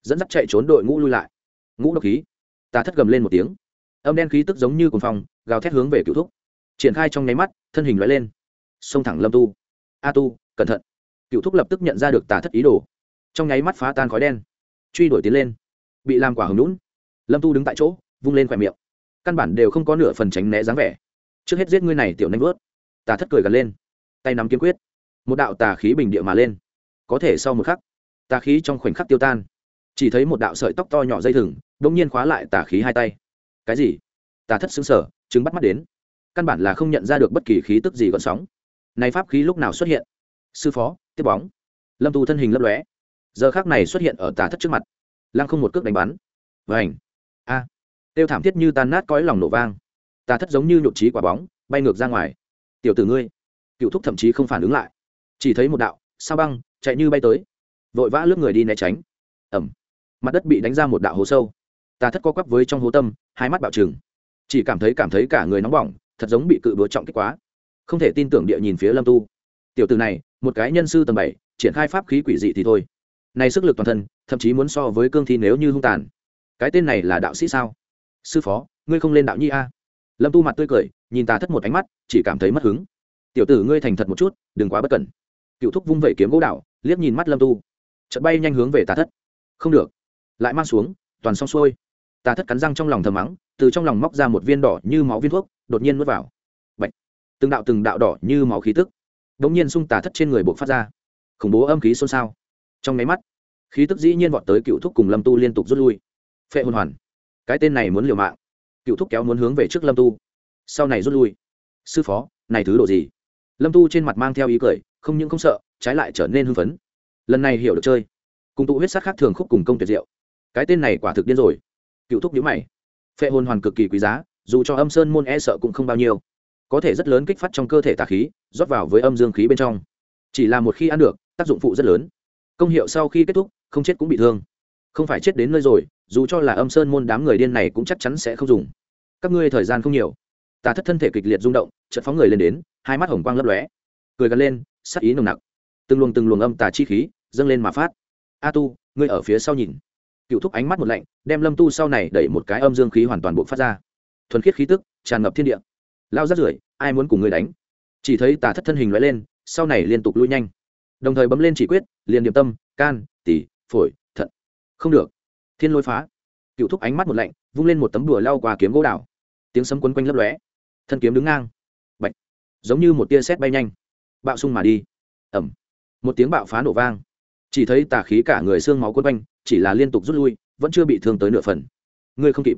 Dẫn dắt chạy trốn đội ngũ lui lại. Ngũ độc khí. Tà thất gầm lên một tiếng. Âm đen khí tức giống như cồn phòng gào thét hướng về cựu thúc. Triển khai trong nháy mắt, thân hình loại lên. Xông thẳng lâm tu. A tu, cẩn thận. Cựu thúc lập tức nhận ra được tà thất ý đồ. Trong nháy mắt phá tan khói đen. Truy đuổi tiến lên. Bị làm quả hồng lũn lâm tu đứng tại chỗ, vung lên khỏe miệng. Căn bản đều không có nửa phần tránh né dáng vẻ. Trước hết giết ngươi này, tiểu nanh vớt tà thất cười gần lên tay nắm kiếm quyết, một đạo tà khí bình địa mà lên. Có thể sau một khắc, tà khí trong khoảnh khắc tiêu tan. Chỉ thấy một đạo sợi tóc to nhỏ dây thừng đ ỗ n g nhiên khóa lại tà khí hai tay. Cái gì? Tà thất xứng sở chứng bắt mắt đến. Căn bản là không nhận ra được bất kỳ khí tức gì gọn sóng. Này pháp khí lúc nào xuất hiện? Sư phó, tiếp bóng. Lâm tu thân hình lấp lóe. Giờ khác này xuất hiện ở tà thất trước mặt. Lăng không một cước đánh bắn. Và ảnh a. Tiêu thảm thiết như tan nát cõi lòng nổ vang. Tà thất giống như nhộn trí quả bóng, bay ngược ra ngoài. Tiểu tử ngươi cựu thúc thậm chí không phản ứng lại. Chỉ thấy một đạo, sao băng, chạy như bay tới. Vội vã lướt người đi né tránh. Ẩm mặt đất bị đánh ra một đạo hố sâu. Ta thất co quắp với trong hố tâm, hai mắt bạo trừng. Chỉ cảm thấy cảm thấy cả người nóng bỏng, thật giống bị cự búa trọng kích quá. Không thể tin tưởng địa nhìn phía lâm tu. Tiểu từ này, một cái nhân sư tầng bảy, triển khai pháp khí quỷ dị thì thôi. Này sức lực toàn thân, thậm chí muốn so với cương thi nếu như hung tàn. Cái tên này là đạo sĩ sao? Sư phó, ngươi không lên đạo nhi a? Lâm tu mặt tươi cười, nhìn ta thất một ánh mắt, chỉ cảm thấy mất hứng tiểu tử ngươi thành thật một chút, đừng quá bất cẩn. Cựu thúc vung vẩy kiếm gỗ đạo liếc nhìn mắt lâm tu. Chợt bay nhanh hướng về tà thất. Không được. Lại mang xuống, toàn xong xuôi. Tà thất cắn răng trong lòng thầm mắng, từ trong lòng móc ra một viên đỏ như máu viên thuốc, đột nhiên nuốt vào. Bạch. từng đạo từng đạo đỏ như máu khí tức. Đ ỗ n g nhiên sung tà thất trên người buộc phát ra. Khủng bố âm khí xôn xao. Trong máy mắt, khí tức dĩ nhiên vọt tới cựu thúc cùng lâm tu liên tục rút lui. Phệ hồn hoàn. Cái tên này muốn liều mạng. Cựu thúc kéo muốn hướng về trước lâm tu. Sau này rút lui. Sư phó, này thứ độ gì? Lâm tu trên mặt mang theo ý cười, không những không sợ, trái lại trở nên hưng phấn. Lần này hiểu được chơi. Cùng tụ huyết sát khác thường khúc cùng công tuyệt diệu. Cái tên này quả thực điên rồi. Cựu thúc nhữ mày. Phệ hồn hoàn cực kỳ quý giá, dù cho âm sơn môn e sợ cũng không bao nhiêu. Có thể rất lớn kích phát trong cơ thể tà khí, rót vào với âm dương khí bên trong. Chỉ là một khi ăn được, tác dụng phụ rất lớn. Công hiệu sau khi kết thúc, không chết cũng bị thương. Không phải chết đến nơi rồi, dù cho là âm sơn môn đám người điên này cũng chắc chắn sẽ không dùng. Các ngươi thời gian không nhiều. Tà thất thân thể kịch liệt rung động, chợt phóng người lên đến hai mắt hồng quang lấp lóe. Cười gắn lên, sắc ý nồng nặc. Từng luồng từng luồng âm tà chi khí dâng lên mà phát. A tu, ngươi ở phía sau nhìn. Cựu thúc ánh mắt một lạnh, đem lâm tu sau này đẩy một cái âm dương khí hoàn toàn bộ phát ra. Thuần khiết khí tức tràn ngập thiên địa. Lao rát rưởi, ai muốn cùng ngươi đánh? Chỉ thấy tà thất thân hình loại lên, sau này liên tục lui nhanh. Đồng thời bấm lên chỉ quyết, liền điểm tâm, can tỉ phổi, thận. Không được. Thiên lôi phá. Cựu thúc ánh mắt một lạnh, vung lên một tấm đùa lao qua kiếm gỗ đào tiếng sấm quấn quanh lấp lóe. Thân kiếm đứng ngang giống như một tia sét bay nhanh. Bạo sung mà đi. Ẩm một tiếng bạo phá nổ vang. Chỉ thấy tà khí cả người xương máu quân quanh, chỉ là liên tục rút lui, vẫn chưa bị thương tới nửa phần. Ngươi không kịp.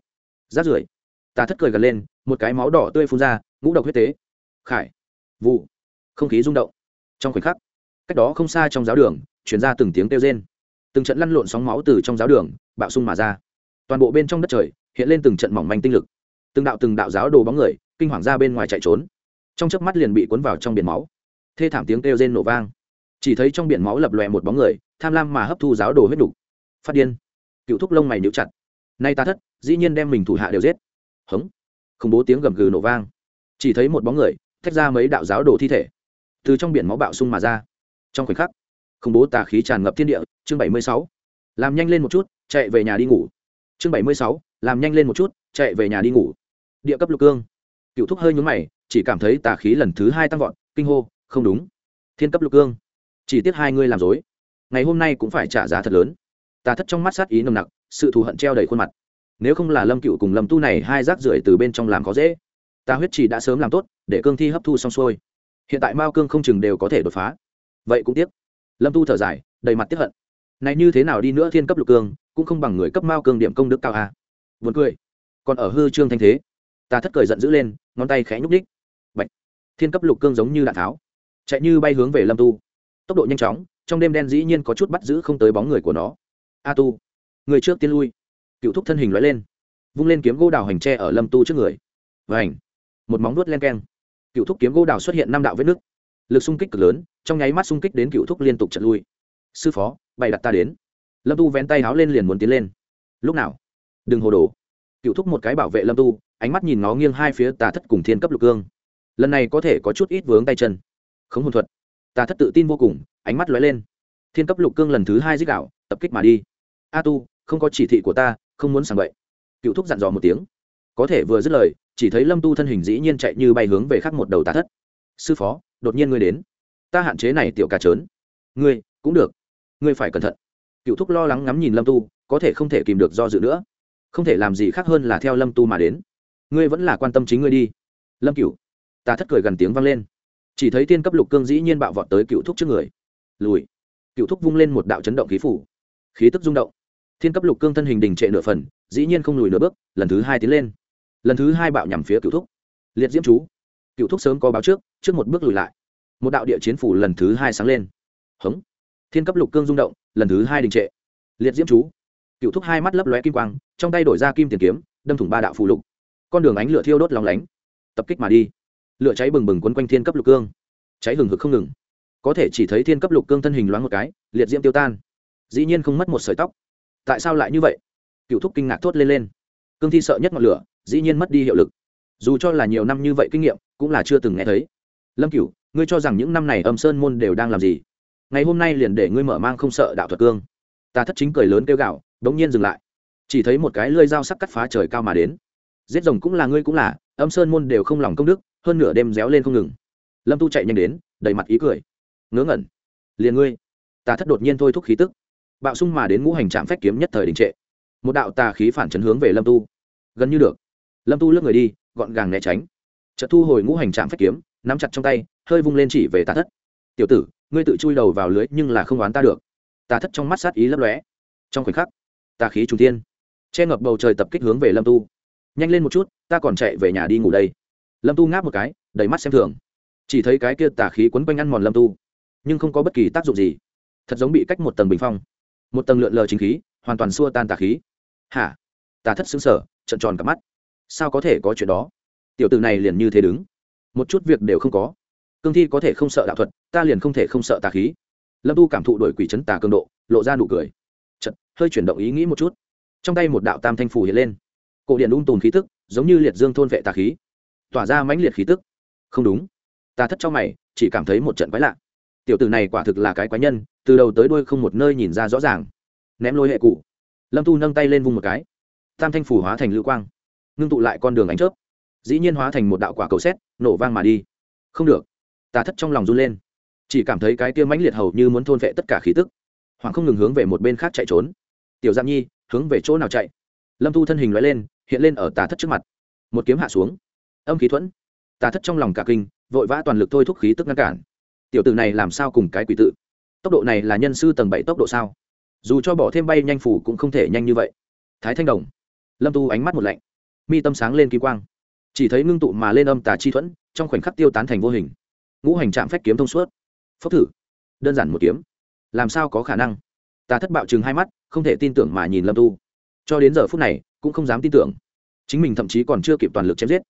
Rát rưởi. Tà thất cười gần lên, một cái máu đỏ tươi phun ra, ngũ độc huyết tế. Khải. Vụ. Không khí rung động. Trong khoảnh khắc, cách đó không xa trong giáo đường chuyển ra từng tiếng kêu rên. Từng trận lăn lộn sóng máu từ trong giáo đường, bạo sung mà ra. Toàn bộ bên trong đất trời, hiện lên từng trận mỏng manh tinh lực. Từng đạo từng đạo giáo đồ bóng người, kinh hoàng ra bên ngoài chạy trốn trong chớp mắt liền bị cuốn vào trong biển máu. Thê thảm tiếng kêu rên nổ vang. Chỉ thấy trong biển máu lập lòe một bóng người, tham lam mà hấp thu giáo đồ huyết đục phát điên. Cựu thúc lông mày níu chặt. Nay ta thất, dĩ nhiên đem mình thủ hạ đều giết. Hống. Khủng bố tiếng gầm gừ nổ vang. Chỉ thấy một bóng người, thách ra mấy đạo giáo đồ thi thể. Từ trong biển máu bạo sung mà ra. Trong khoảnh khắc, khủng bố tà khí tràn ngập thiên địa, chương bảy mươi sáu. Làm nhanh lên một chút, chạy về nhà đi ngủ. Chương bảy mươi sáu, làm nhanh lên một chút, chạy về nhà đi ngủ. Địa cấp lục cương. Cựu thúc hơi nhúng mày chỉ cảm thấy tà khí lần thứ hai tăng vọt, kinh hô, không đúng. Thiên cấp lục cương. Chỉ tiếc hai ngươi làm dối. Ngày hôm nay cũng phải trả giá thật lớn. Tà thất trong mắt sát ý nồng nặc, sự thù hận treo đầy khuôn mặt. Nếu không là lâm cựu cùng lâm tu này hai rác rưởi từ bên trong làm có dễ ta huyết chỉ đã sớm làm tốt, để cương thi hấp thu xong xuôi. Hiện tại mao cương không chừng đều có thể đột phá. Vậy cũng tiếc. Lâm tu thở dài, đầy mặt tiếp hận. Này như thế nào đi nữa thiên cấp lục cương, cũng không bằng người cấp mao cương điểm công đức cao a à. buồn cười. Còn ở hư trương thanh thế ta thất cười giận dữ lên, ngón tay khẽ nhúc đích thiên cấp lục cương giống như đạn tháo, chạy như bay hướng về lâm tu. Tốc độ nhanh chóng, trong đêm đen dĩ nhiên có chút bắt giữ không tới bóng người của nó. A tu, người trước tiên lui. Cựu thúc thân hình lóe lên, vung lên kiếm gỗ đào hành tre ở lâm tu trước người. Và hành một móng nuốt len keng. Cựu thúc kiếm gỗ đào xuất hiện năm đạo vết nước lực xung kích cực lớn, trong nháy mắt xung kích đến cựu thúc liên tục trận lui. Sư phó, bày đặt ta đến. Lâm tu vén tay háo lên liền muốn tiến lên. Lúc nào? Đừng hồ đồ. Cựu thúc một cái bảo vệ lâm tu, ánh mắt nhìn nó nghiêng hai phía tà thất cùng thiên cấp lục cương lần này có thể có chút ít vướng tay chân. Không hồn thuật. Ta thất tự tin vô cùng, ánh mắt lóe lên. Thiên cấp lục cương lần thứ hai dích đạo tập kích mà đi. A tu, không có chỉ thị của ta, không muốn sàng bậy. Cựu thúc dặn dò một tiếng. Có thể vừa dứt lời, chỉ thấy lâm tu thân hình dĩ nhiên chạy như bay hướng về khắc một đầu tà thất. Sư phó, đột nhiên ngươi đến. Ta hạn chế này tiểu cà trớn. Ngươi, cũng được. Ngươi phải cẩn thận. Cựu thúc lo lắng ngắm nhìn lâm tu, có thể không thể kìm được do dự nữa. Không thể làm gì khác hơn là theo lâm tu mà đến. Ngươi vẫn là quan tâm chính ngươi đi. Lâm cựu ta thất cười gần tiếng vang lên. Chỉ thấy tiên cấp lục cương dĩ nhiên bạo vọt tới cựu thúc trước người. Lùi. Cựu thúc vung lên một đạo chấn động khí phủ. Khí tức rung động. Thiên cấp lục cương thân hình đình trệ nửa phần, dĩ nhiên không lùi nửa bước, lần thứ hai tiến lên. Lần thứ hai bạo nhằm phía cựu thúc. Liệt diễm chú. Cựu thúc sớm có báo trước trước một bước lùi lại. Một đạo địa chiến phủ lần thứ hai sáng lên. Hống. Thiên cấp lục cương rung động, lần thứ hai đình trệ. Liệt diễm chú. Cựu thúc hai mắt lấp lóe kim quang, trong tay đổi ra kim tiền kiếm, đâm thủng ba đạo phù lục. Con đường ánh lửa thiêu đốt lóng lánh. Tập kích mà đi lửa cháy bừng bừng quấn quanh thiên cấp lục cương. Cháy hừng hực không ngừng. Có thể chỉ thấy thiên cấp lục cương thân hình loáng một cái, liệt diễm tiêu tan. Dĩ nhiên không mất một sợi tóc. Tại sao lại như vậy? Cựu thúc kinh ngạc thốt lên lên. Cương thi sợ nhất ngọn lửa, dĩ nhiên mất đi hiệu lực. Dù cho là nhiều năm như vậy kinh nghiệm, cũng là chưa từng nghe thấy. Lâm cựu ngươi cho rằng những năm này âm sơn môn đều đang làm gì? Ngày hôm nay liền để ngươi mở mang không sợ đạo thuật cương. Ta thất chính cười lớn kêu gạo đống nhiên dừng lại. Chỉ thấy một cái lơi dao sắc cắt phá trời cao mà đến. Giết rồng cũng là, ngươi cũng là, âm sơn môn đều không lòng công đức hơn nửa đêm réo lên không ngừng. Lâm tu chạy nhanh đến, đầy mặt ý cười. Ngớ ngẩn. Liền ngươi. Ta thất đột nhiên thôi thúc khí tức. Bạo sung mà đến ngũ hành trạm phách kiếm nhất thời đình trệ. Một đạo tà khí phản chấn hướng về lâm tu. Gần như được. Lâm tu lướt người đi, gọn gàng né tránh. Chợt thu hồi ngũ hành trạm phách kiếm, nắm chặt trong tay, hơi vung lên chỉ về tà thất. Tiểu tử, ngươi tự chui đầu vào lưới nhưng là không oán ta được. Tà thất trong mắt sát ý lấp lóe. Trong khoảnh khắc, tà khí trung thiên. Che ngập bầu trời tập kích hướng về lâm tu. Nhanh lên một chút, ta còn chạy về nhà đi ngủ đây lâm tu ngáp một cái đầy mắt xem thường. Chỉ thấy cái kia tà khí quấn quanh ăn mòn lâm tu nhưng không có bất kỳ tác dụng gì. Thật giống bị cách một tầng bình phong một tầng lượn lờ chính khí hoàn toàn xua tan tà khí. Hả? Tà thất xứng sở trận tròn cả mắt. Sao có thể có chuyện đó? Tiểu t này liền như thế đứng. Một chút việc đều không có. Cương thi có thể không sợ đạo thuật ta liền không thể không sợ tà khí. Lâm tu cảm thụ đổi quỷ chấn tà cường độ lộ ra nụ cười. Chật, hơi chuyển động ý nghĩ một chút. Trong tay một đạo tam thanh phủ hiện lên. Cổ điện ung tùn khí tức giống như liệt dương thôn vệ tà khí tỏa ra mãnh liệt khí tức. Không đúng. Ta thất trong mày, chỉ cảm thấy một trận quái lạ. Tiểu tử này quả thực là cái quái nhân, từ đầu tới đuôi không một nơi nhìn ra rõ ràng. Ném lôi hệ cụ. Lâm tu nâng tay lên vung một cái. Tam thanh phủ hóa thành lưu quang. Ngưng tụ lại con đường ánh chớp. Dĩ nhiên hóa thành một đạo quả cầu xét nổ vang mà đi. Không được. Ta thất trong lòng run lên. Chỉ cảm thấy cái kia mãnh liệt hầu như muốn thôn vệ tất cả khí tức. Hoàng không ngừng hướng về một bên khác chạy trốn. Tiểu giang nhi, hướng về chỗ nào chạy? Lâm thu thân hình loại lên, hiện lên ở tà thất trước mặt. Một kiếm hạ xuống âm khí thuẫn. Tà thất trong lòng cả kinh, vội vã toàn lực thôi thúc khí tức ngăn cản. Tiểu tử này làm sao cùng cái quỷ tự? Tốc độ này là nhân sư tầng bảy tốc độ sao? Dù cho bỏ thêm bay nhanh phủ cũng không thể nhanh như vậy. Thái thanh đồng. Lâm tu ánh mắt một lạnh. Mi tâm sáng lên kỳ quang. Chỉ thấy ngưng tụ mà lên âm tà chi thuẫn, trong khoảnh khắc tiêu tán thành vô hình. Ngũ hành trạm phách kiếm thông suốt. Phốc thử. Đơn giản một kiếm. Làm sao có khả năng? Ta thất bạo chừng hai mắt, không thể tin tưởng mà nhìn lâm tu. Cho đến giờ phút này, cũng không dám tin tưởng. Chính mình thậm chí còn chưa kịp toàn lực chém giết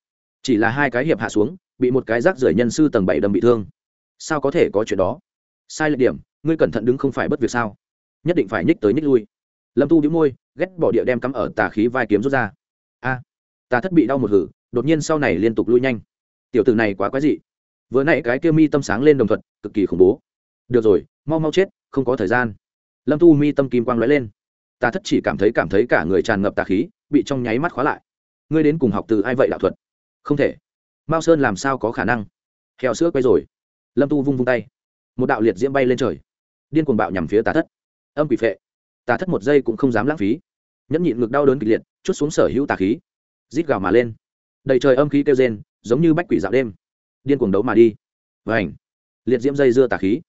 chỉ là hai cái hiệp hạ xuống, bị một cái rác rưởi nhân sư tầng bảy đâm bị thương. Sao có thể có chuyện đó? Sai lệch điểm, ngươi cẩn thận đứng không phải bất việc sao? Nhất định phải nhích tới nhích lui. Lâm tu đĩu môi, ghét bỏ địa đem cắm ở tà khí vai kiếm rút ra. A tà thất bị đau một hử, đột nhiên sau này liên tục lui nhanh. Tiểu tử này quá quái dị. Vừa nãy cái kia mi tâm sáng lên đồng thuận, cực kỳ khủng bố. Được rồi, mau mau chết, không có thời gian. Lâm tu mi tâm kim quang lóe lên. Tà thất chỉ cảm thấy cảm thấy cả người tràn ngập tà khí, bị trong nháy mắt khóa lại. Ngươi đến cùng học từ ai vậy đạo thuật? Không thể. Mao sơn làm sao có khả năng? Heo sữa quay rồi. Lâm tu vung vung tay. Một đạo liệt diễm bay lên trời. Điên cuồng bạo nhằm phía tà thất. Âm quỷ phệ. Tà thất một giây cũng không dám lãng phí. Nhẫn nhịn ngực đau đớn kịch liệt, chút xuống sở hữu tà khí. Rít gào mà lên. Đầy trời âm khí kêu rên, giống như bách quỷ dạo đêm. Điên cuồng đấu mà đi. Vảnh liệt diễm dây dưa tà khí.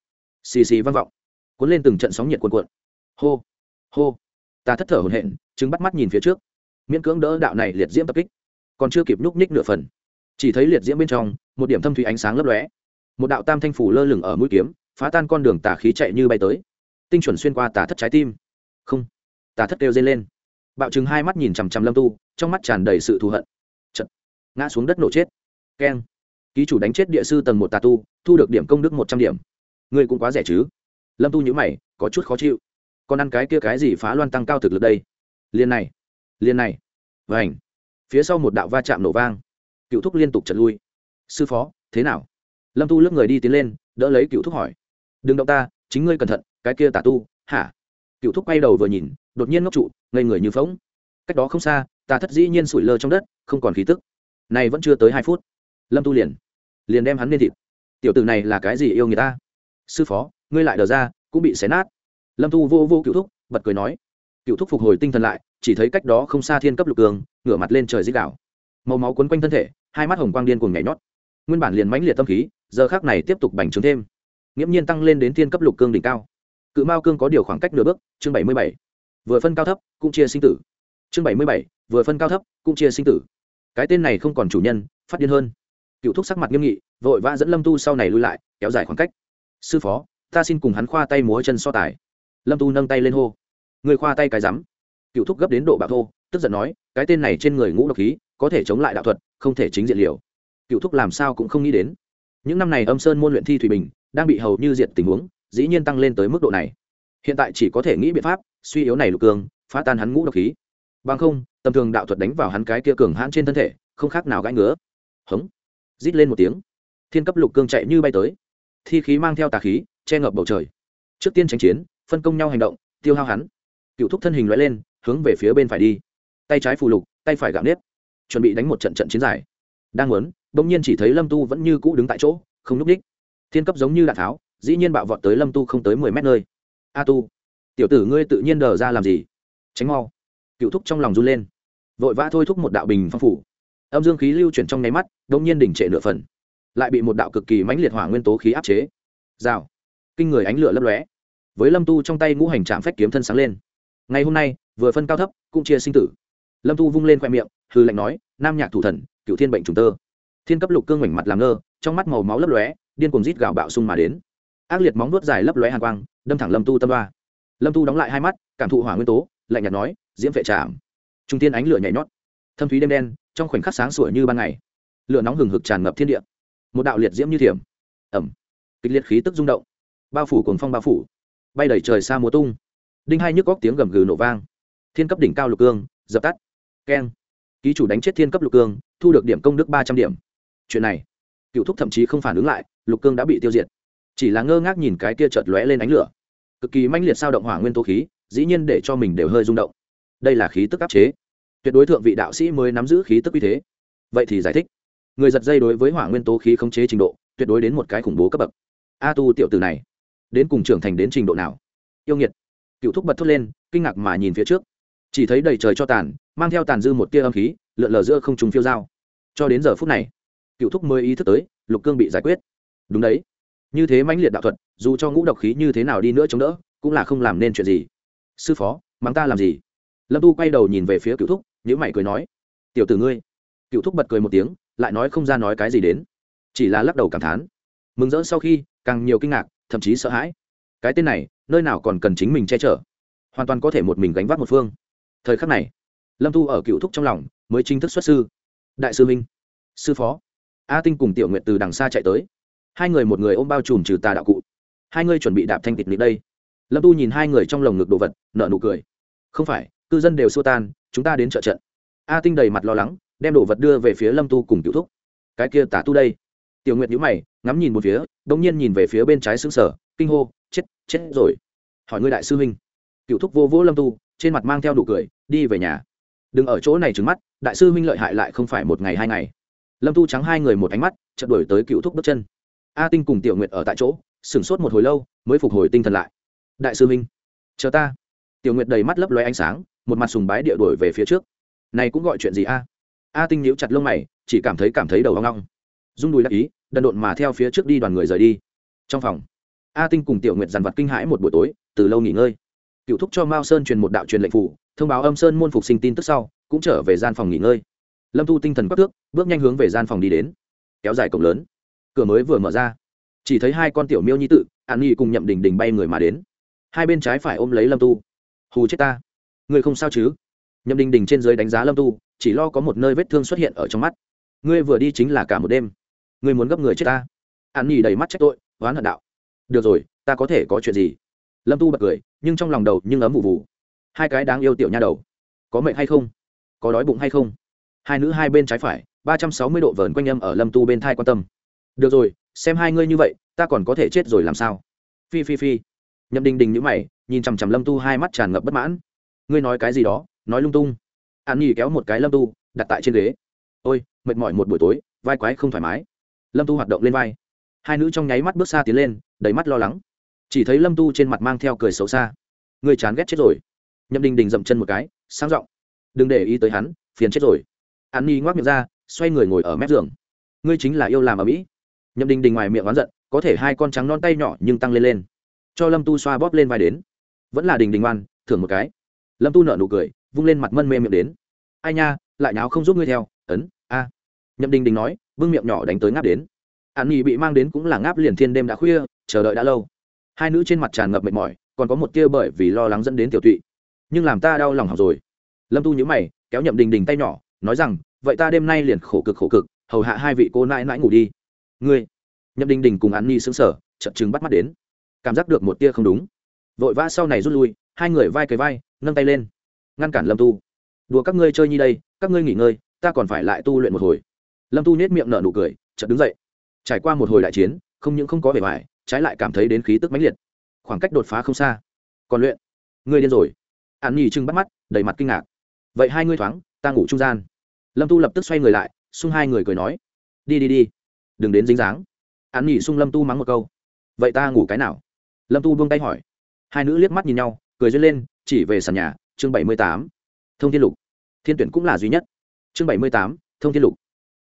Xì xì vang vọng. Cuốn lên từng trận sóng nhiệt cuồn cuộn. Hô. Hô. Ta thất thở hổn hển chứng bắt mắt nhìn phía trước. Miễn cưỡng đỡ đạo này liệt diễm tập kích còn chưa kịp nhúc nhích nửa phần. Chỉ thấy liệt diễm bên trong, một điểm thâm thủy ánh sáng lấp lóe. Một đạo tam thanh phủ lơ lửng ở mũi kiếm, phá tan con đường tà khí chạy như bay tới. Tinh chuẩn xuyên qua tà thất trái tim. Không, tà thất kêu dây lên. Bạo chừng hai mắt nhìn chằm chằm lâm tu, trong mắt tràn đầy sự thù hận. Chật. ngã xuống đất nổ chết. Keng. Ký chủ đánh chết địa sư tầng một tà tu, thu được điểm công đức một trăm điểm. Ngươi cũng quá rẻ chứ? Lâm tu nhữ mày, có chút khó chịu. Còn ăn cái kia cái gì phá loan tăng cao thực lực đây? Liên này liên này. Vảnh phía sau một đạo va chạm nổ vang. Cựu thúc liên tục trật lui. Sư phó, thế nào? Lâm tu lướt người đi tiến lên, đỡ lấy cựu thúc hỏi. Đừng động ta, chính ngươi cẩn thận, cái kia tà tu, hả? Cựu thúc quay đầu vừa nhìn, đột nhiên ngốc trụ, ngây người như phóng cách đó không xa, tà thất dĩ nhiên sủi lơ trong đất, không còn khí tức. Này vẫn chưa tới hai phút. Lâm tu liền liền đem hắn lên thịt. Tiểu tử này là cái gì yêu người ta? Sư phó, ngươi lại đờ ra, cũng bị xé nát. Lâm tu vô vô cựu thúc, bật cười nói. Cựu thúc phục hồi tinh thần lại chỉ thấy cách đó không xa thiên cấp lục cường, ngửa mặt lên trời dích đảo màu máu quấn quanh thân thể, hai mắt hồng quang điên cuồng nhảy nhót. Nguyên bản liền mãnh liệt tâm khí, giờ khác này tiếp tục bành trướng thêm. Nghiễm nhiên tăng lên đến thiên cấp lục cương đỉnh cao. Cự mao cương có điều khoảng cách nửa bước, chương bảy mươi bảy. Vừa phân cao thấp, cũng chia sinh tử. Chương bảy mươi bảy, vừa phân cao thấp, cũng chia sinh tử. Cái tên này không còn chủ nhân, phát điên hơn. Cựu thúc sắc mặt nghiêm nghị, vội vã dẫn lâm tu sau này lui lại, kéo dài khoảng cách. Sư phó, ta xin cùng hắn khoa tay múa chân so tài. Lâm tu nâng tay lên hô. Người khoa tay cái rắm cựu thúc gấp đến độ bạo thô, tức giận nói, cái tên này trên người ngũ độc khí, có thể chống lại đạo thuật, không thể chính diện liều. Cựu thúc làm sao cũng không nghĩ đến. Những năm này âm sơn môn luyện thi thủy bình đang bị hầu như diệt tình huống, dĩ nhiên tăng lên tới mức độ này. Hiện tại chỉ có thể nghĩ biện pháp, suy yếu này lục cường phá tan hắn ngũ độc khí. Bằng không, tầm thường đạo thuật đánh vào hắn cái kia cường hãn trên thân thể, không khác nào gãi ngứa. Hống. Rít lên một tiếng. Thiên cấp lục cương chạy như bay tới. Thi khí mang theo tà khí, che ngập bầu trời. Trước tiên tranh chiến, phân công nhau hành động, tiêu hao hắn. Cựu thúc thân hình loại lên hướng về phía bên phải đi. Tay trái phù lục, tay phải gạo nếp. Chuẩn bị đánh một trận trận chiến dài. Đang muốn, bỗng nhiên chỉ thấy lâm tu vẫn như cũ đứng tại chỗ, không núp đích. Thiên cấp giống như đạn tháo, dĩ nhiên bạo vọt tới lâm tu không tới mười mét nơi. A tu, tiểu tử ngươi tự nhiên đờ ra làm gì? Tránh mau. Cựu thúc trong lòng run lên. Vội vã thôi thúc một đạo bình phong phủ. Âm dương khí lưu chuyển trong nháy mắt đông nhiên đỉnh trệ nửa phần. Lại bị một đạo cực kỳ mãnh liệt hỏa nguyên tố khí áp chế. Rào. Kinh người ánh lửa lấp lóe. Với lâm tu trong tay ngũ hành trạm phách kiếm thân sáng lên. Ngày hôm nay vừa phân cao thấp, cũng chia sinh tử. Lâm Thu vung lên khoe miệng hư lệnh nói, nam nhạc thủ thần cựu thiên bệnh trùng tơ. Thiên cấp lục cương mảnh mặt làm ngơ, trong mắt màu máu lấp lóe, điên cuồng rít gào bạo sung mà đến. Ác liệt móng nuốt dài lấp lóe hàn quang, đâm thẳng lâm tu tâm ba lâm tu đóng lại hai mắt, cảm thụ hỏa nguyên tố, lạnh nhạt nói, diễm vệ trảm. Trung tiên ánh lửa nhảy nhót. Thâm thúy đêm đen, trong khoảnh khắc sáng sủa như ban ngày. Lửa nóng hừng hực tràn ngập thiên địa. Một đạo liệt diễm như thiểm. Ẩm. Kịch liệt khí tức rung động. Bao phủ cuồng phong bao phủ. Bay đẩy trời xa mùa tung. Đinh hai nhức góc tiếng gầm gừ nổ vang thiên cấp đỉnh cao lục cương, dập tắt. Keng. Ký chủ đánh chết thiên cấp lục cương, thu được điểm công đức ba trăm điểm. Chuyện này, cựu thúc thậm chí không phản ứng lại, lục cương đã bị tiêu diệt. Chỉ là ngơ ngác nhìn cái kia chợt lóe lên ánh lửa. Cực kỳ manh liệt sao động hỏa nguyên tố khí, dĩ nhiên để cho mình đều hơi rung động. Đây là khí tức áp chế. Tuyệt đối thượng vị đạo sĩ mới nắm giữ khí tức uy thế. Vậy thì giải thích. Người giật dây đối với hỏa nguyên tố khí khống chế trình độ, tuyệt đối đến một cái khủng bố cấp bậc. A tu tiểu từ này, đến cùng trưởng thành đến trình độ nào? Yêu nghiệt. Cựu thúc bật thốt lên, kinh ngạc mà nhìn phía trước chỉ thấy đầy trời cho tàn, mang theo tàn dư một tia âm khí, lượn lờ giữa không trùng phiêu dao. Cho đến giờ phút này, cựu thúc mới ý thức tới, lục cương bị giải quyết. Đúng đấy. Như thế mãnh liệt đạo thuật, dù cho ngũ độc khí như thế nào đi nữa chống đỡ, cũng là không làm nên chuyện gì. Sư phó, mắng ta làm gì? Lâm tu quay đầu nhìn về phía cựu thúc nhữ mày cười nói, tiểu tử ngươi. Cựu thúc bật cười một tiếng, lại nói không ra nói cái gì đến. Chỉ là lắc đầu cảm thán. Mừng rỡ sau khi, càng nhiều kinh ngạc, thậm chí sợ hãi. Cái tên này, nơi nào còn cần chính mình che chở? Hoàn toàn có thể một mình gánh vác một phương thời khắc này, lâm thu ở cựu thúc trong lòng mới chính thức xuất sư. Đại sư minh, sư phó, a tinh cùng tiểu nguyện từ đằng xa chạy tới. Hai người một người ôm bao trùm trừ tà đạo cụ. Hai người chuẩn bị đạp thanh tịt nịch đây. Lâm tu nhìn hai người trong lồng ngực đồ vật nợ nụ cười. Không phải, cư dân đều xua tan, chúng ta đến trợ trận. A tinh đầy mặt lo lắng, đem đồ vật đưa về phía lâm tu cùng cựu thúc. Cái kia tả tu đây. Tiểu nguyệt nhữ mày, ngắm nhìn một phía đ ỗ n g nhiên nhìn về phía bên trái xứng sở kinh hô, chết chết rồi. Hỏi ngươi đại sư huynh cựu thúc vô vỗ lâm tu trên mặt mang theo đủ cười, đi về nhà. Đừng ở chỗ này trứng mắt, đại sư huynh lợi hại lại không phải một ngày hai ngày. Lâm tu trắng hai người một ánh mắt, chợt đuổi tới cựu thúc bước chân. A tinh cùng tiểu nguyệt ở tại chỗ, sửng sốt một hồi lâu, mới phục hồi tinh thần lại. Đại sư huynh, chờ ta. Tiểu nguyệt đầy mắt lấp loe ánh sáng, một mặt sùng bái địa đuổi về phía trước. Này cũng gọi chuyện gì a? A tinh nhíu chặt lông mày, chỉ cảm thấy cảm thấy đầu hoang long rung đùi đắc ý, đần độn mà theo phía trước đi đoàn người rời đi. Trong phòng, a tinh cùng tiểu nguyệt dằn vặt kinh hãi một buổi tối, từ lâu nghỉ ngơi cựu thúc cho mao sơn truyền một đạo truyền lệnh phủ, thông báo âm sơn môn phục sinh tin tức sau, cũng trở về gian phòng nghỉ ngơi. Lâm thu tinh thần bắc thước bước nhanh hướng về gian phòng đi đến. Kéo dài cổng lớn. Cửa mới vừa mở ra. Chỉ thấy hai con tiểu miêu nhi tự, an nhi cùng nhậm đình đình bay người mà đến. Hai bên trái phải ôm lấy lâm tu. Hù chết ta. Người không sao chứ? Nhậm đình đình trên dưới đánh giá lâm tu, chỉ lo có một nơi vết thương xuất hiện ở trong mắt. Ngươi vừa đi chính là cả một đêm. Ngươi muốn gấp người chết ta. An Nhi đầy mắt trách tội, oán hận đạo. Được rồi, ta có thể có chuyện gì? Lâm tu bật cười, nhưng trong lòng đầu nhưng ấm vụ vụ. Hai cái đáng yêu tiểu nha đầu, có mệnh hay không? Có đói bụng hay không? Hai nữ hai bên trái phải, ba trăm sáu mươi độ vờn quanh âm ở lâm tu bên thai quan tâm. Được rồi, xem hai ngươi như vậy, ta còn có thể chết rồi làm sao? Phi phi phi. Nhậm đình đình nhữ mày, nhìn chằm chằm lâm tu hai mắt tràn ngập bất mãn. Ngươi nói cái gì đó, nói lung tung. An nhi kéo một cái lâm tu, đặt tại trên ghế. Ôi, mệt mỏi một buổi tối, vai quái không thoải mái. Lâm tu hoạt động lên vai. Hai nữ trong nháy mắt bước xa tiến lên, đầy mắt lo lắng chỉ thấy lâm tu trên mặt mang theo cười xấu xa. Người chán ghét chết rồi. Nhậm đình đình dậm chân một cái, sang giọng. Đừng để ý tới hắn, phiền chết rồi. Hắn ni ngoác miệng ra, xoay người ngồi ở mép giường. Ngươi chính là yêu làm ở mỹ. Nhậm đình đình ngoài miệng oán giận, có thể hai con trắng non tay nhỏ nhưng tăng lên lên. Cho lâm tu xoa bóp lên vai đến. Vẫn là đình đình oan thưởng một cái. Lâm tu nợ nụ cười, vung lên mặt mân mê miệng đến. Ai nha, lại nháo không giúp ngươi theo. Ấn, a. Nhậm đình đình nói vương miệng nhỏ đánh tới ngáp đến. An nhi bị mang đến cũng là ngáp liền thiên đêm đã khuya, chờ đợi đã lâu hai nữ trên mặt tràn ngập mệt mỏi, còn có một tia bởi vì lo lắng dẫn đến tiểu tụy. Nhưng làm ta đau lòng học rồi. Lâm tu nhữ mày, kéo nhậm đình đình tay nhỏ, nói rằng, vậy ta đêm nay liền khổ cực khổ cực, hầu hạ hai vị cô nãi nãi ngủ đi. Ngươi? Nhậm đình đình cùng an nhi xứng sở chậm chừng bắt mắt đến. Cảm giác được một tia không đúng. Vội vã sau này rút lui, hai người vai cầy vai, nâng tay lên, ngăn cản lâm tu. Đùa các ngươi chơi như đây, các ngươi nghỉ ngơi, ta còn phải lại tu luyện một hồi. Lâm tu nết miệng nở nụ cười, chợt đứng dậy. Trải qua một hồi đại chiến, không những không có vẻ vải trái lại cảm thấy đến khí tức mãnh liệt. Khoảng cách đột phá không xa. Còn luyện. Ngươi điên rồi. An nhì trưng bắt mắt, đầy mặt kinh ngạc. Vậy hai ngươi thoáng, ta ngủ trung gian. Lâm tu lập tức xoay người lại, xung hai người cười nói. Đi đi đi. Đừng đến dính dáng. An nhì xung lâm tu mắng một câu. Vậy ta ngủ cái nào? Lâm tu buông tay hỏi. Hai nữ liếc mắt nhìn nhau, cười duyên lên, chỉ về sàn nhà, chương bảy mươi tám. Thông thiên lục. Thiên tuyển cũng là duy nhất. Chương bảy mươi tám, thông thiên lục.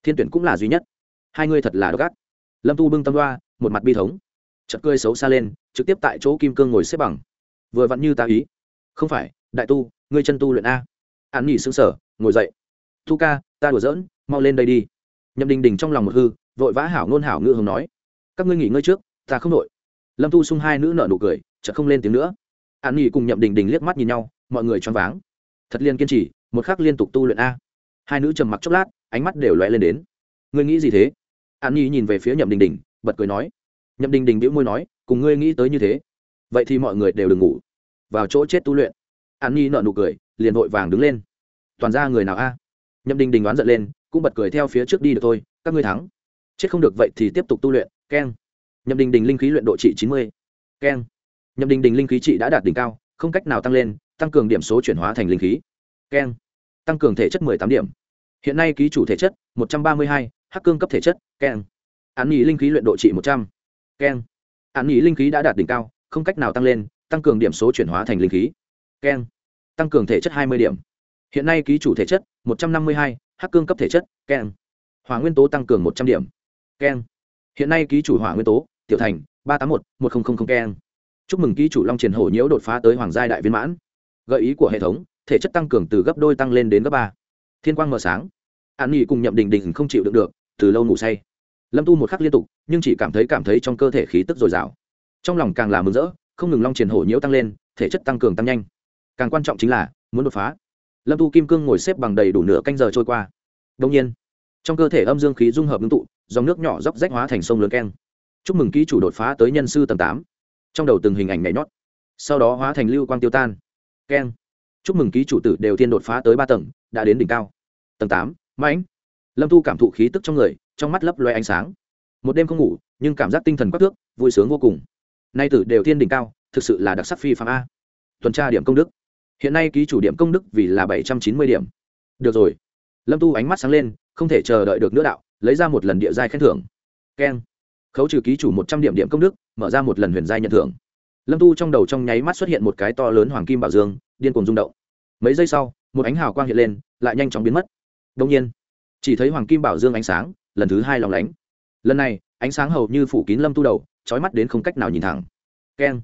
Thiên tuyển cũng là duy nhất. Hai người thật là độc ác. Lâm tu bưng tâm đoa một mặt bi thống chật cười xấu xa lên, trực tiếp tại chỗ kim cương ngồi xếp bằng. Vừa vặn như ta ý. Không phải, đại tu, ngươi chân tu luyện a. An nghỉ xứng sở ngồi dậy. Thu ca, ta đùa giỡn, mau lên đây đi. Nhậm đình đình trong lòng một hư, vội vã hảo ngôn hảo ngư hồng nói. Các ngươi nghỉ ngơi trước, ta không nội lâm tu sung hai nữ nợ nụ cười, chợt không lên tiếng nữa. An nghỉ cùng nhậm đình đình liếc mắt nhìn nhau, mọi người choáng váng. Thật liên kiên trì, một khắc liên tục tu luyện a. Hai nữ trầm mặc chốc lát, ánh mắt đều lóe lên đến. Ngươi nghĩ gì thế? An nhi nhìn về phía nhậm đình đình, bật cười nói nhậm đình đình bĩu môi nói, cùng ngươi nghĩ tới như thế, vậy thì mọi người đều đừng ngủ. Vào chỗ chết tu luyện. An nhi nợ nụ cười, liền vội vàng đứng lên. Toàn ra người nào a? Nhậm đình đình đoán giận lên, cũng bật cười theo phía trước đi được thôi, các ngươi thắng. Chết không được vậy thì tiếp tục tu luyện, keng. Nhậm đình đình linh khí luyện độ trị chín mươi, keng. Nhậm đình đình linh khí trị đã đạt đỉnh cao, không cách nào tăng lên, tăng cường điểm số chuyển hóa thành linh khí, keng. Tăng cường thể chất mười tám điểm. Hiện nay ký chủ thể chất một trăm ba mươi hai, hắc cương cấp thể chất, keng. Án nhị linh khí luyện độ trị một trăm keng. Án nghỉ linh khí đã đạt đỉnh cao, không cách nào tăng lên, tăng cường điểm số chuyển hóa thành linh khí. Keng. Tăng cường thể chất hai mươi điểm. Hiện nay ký chủ thể chất, một trăm năm mươi hai, hắc cương cấp thể chất, keng. Hỏa nguyên tố tăng cường một trăm điểm. Keng. Hiện nay ký chủ hỏa nguyên tố, tiểu thành, ba trăm tám mươi một một nghìn keng. Chúc mừng ký chủ long triển hổ nhiễu đột phá tới hoàng giai đại viên mãn. Gợi ý của hệ thống, thể chất tăng cường từ gấp đôi tăng lên đến gấp ba. Thiên quang mở sáng. An nghỉ cùng nhậm đình đình không chịu được được, từ lâu ngủ say lâm tu một khắc liên tục, nhưng chỉ cảm thấy cảm thấy trong cơ thể khí tức dồi dào. Trong lòng càng là mừng rỡ, không ngừng long triển hổ nhiễu tăng lên, thể chất tăng cường tăng nhanh. Càng quan trọng chính là, muốn đột phá. Lâm tu kim cương ngồi xếp bằng đầy đủ nửa canh giờ trôi qua. Đông nhiên, trong cơ thể âm dương khí dung hợp ngưng tụ, dòng nước nhỏ dốc rách hóa thành sông lớn keng. Chúc mừng ký chủ đột phá tới nhân sư tầng tám. Trong đầu từng hình ảnh nhảy nhót, sau đó hóa thành lưu quang tiêu tan. Keng. Chúc mừng ký chủ tử đều thiên đột phá tới ba tầng, đã đến đỉnh cao. Tầng tám, mãnh. Lâm tu cảm thụ khí tức trong người trong mắt lấp loe ánh sáng. Một đêm không ngủ, nhưng cảm giác tinh thần quắc thước, vui sướng vô cùng. Nay tử đều thiên đỉnh cao, thực sự là đặc sắc phi phạm a. Tuần tra điểm công đức. Hiện nay ký chủ điểm công đức vì là bảy trăm chín mươi điểm. Được rồi. Lâm tu ánh mắt sáng lên, không thể chờ đợi được nữa đạo, lấy ra một lần địa giai khen thưởng. Keng. Khấu trừ ký chủ một trăm điểm điểm công đức, mở ra một lần huyền giai nhận thưởng. Lâm tu trong đầu trong nháy mắt xuất hiện một cái to lớn hoàng kim bảo dương, điên cuồng rung động. Mấy giây sau, một ánh hào quang hiện lên, lại nhanh chóng biến mất. Đông nhiên, chỉ thấy hoàng kim bảo dương ánh sáng lần thứ hai lòng lánh. Lần này, ánh sáng hầu như phủ kín lâm tu đầu trói mắt đến không cách nào nhìn thẳng. Keng.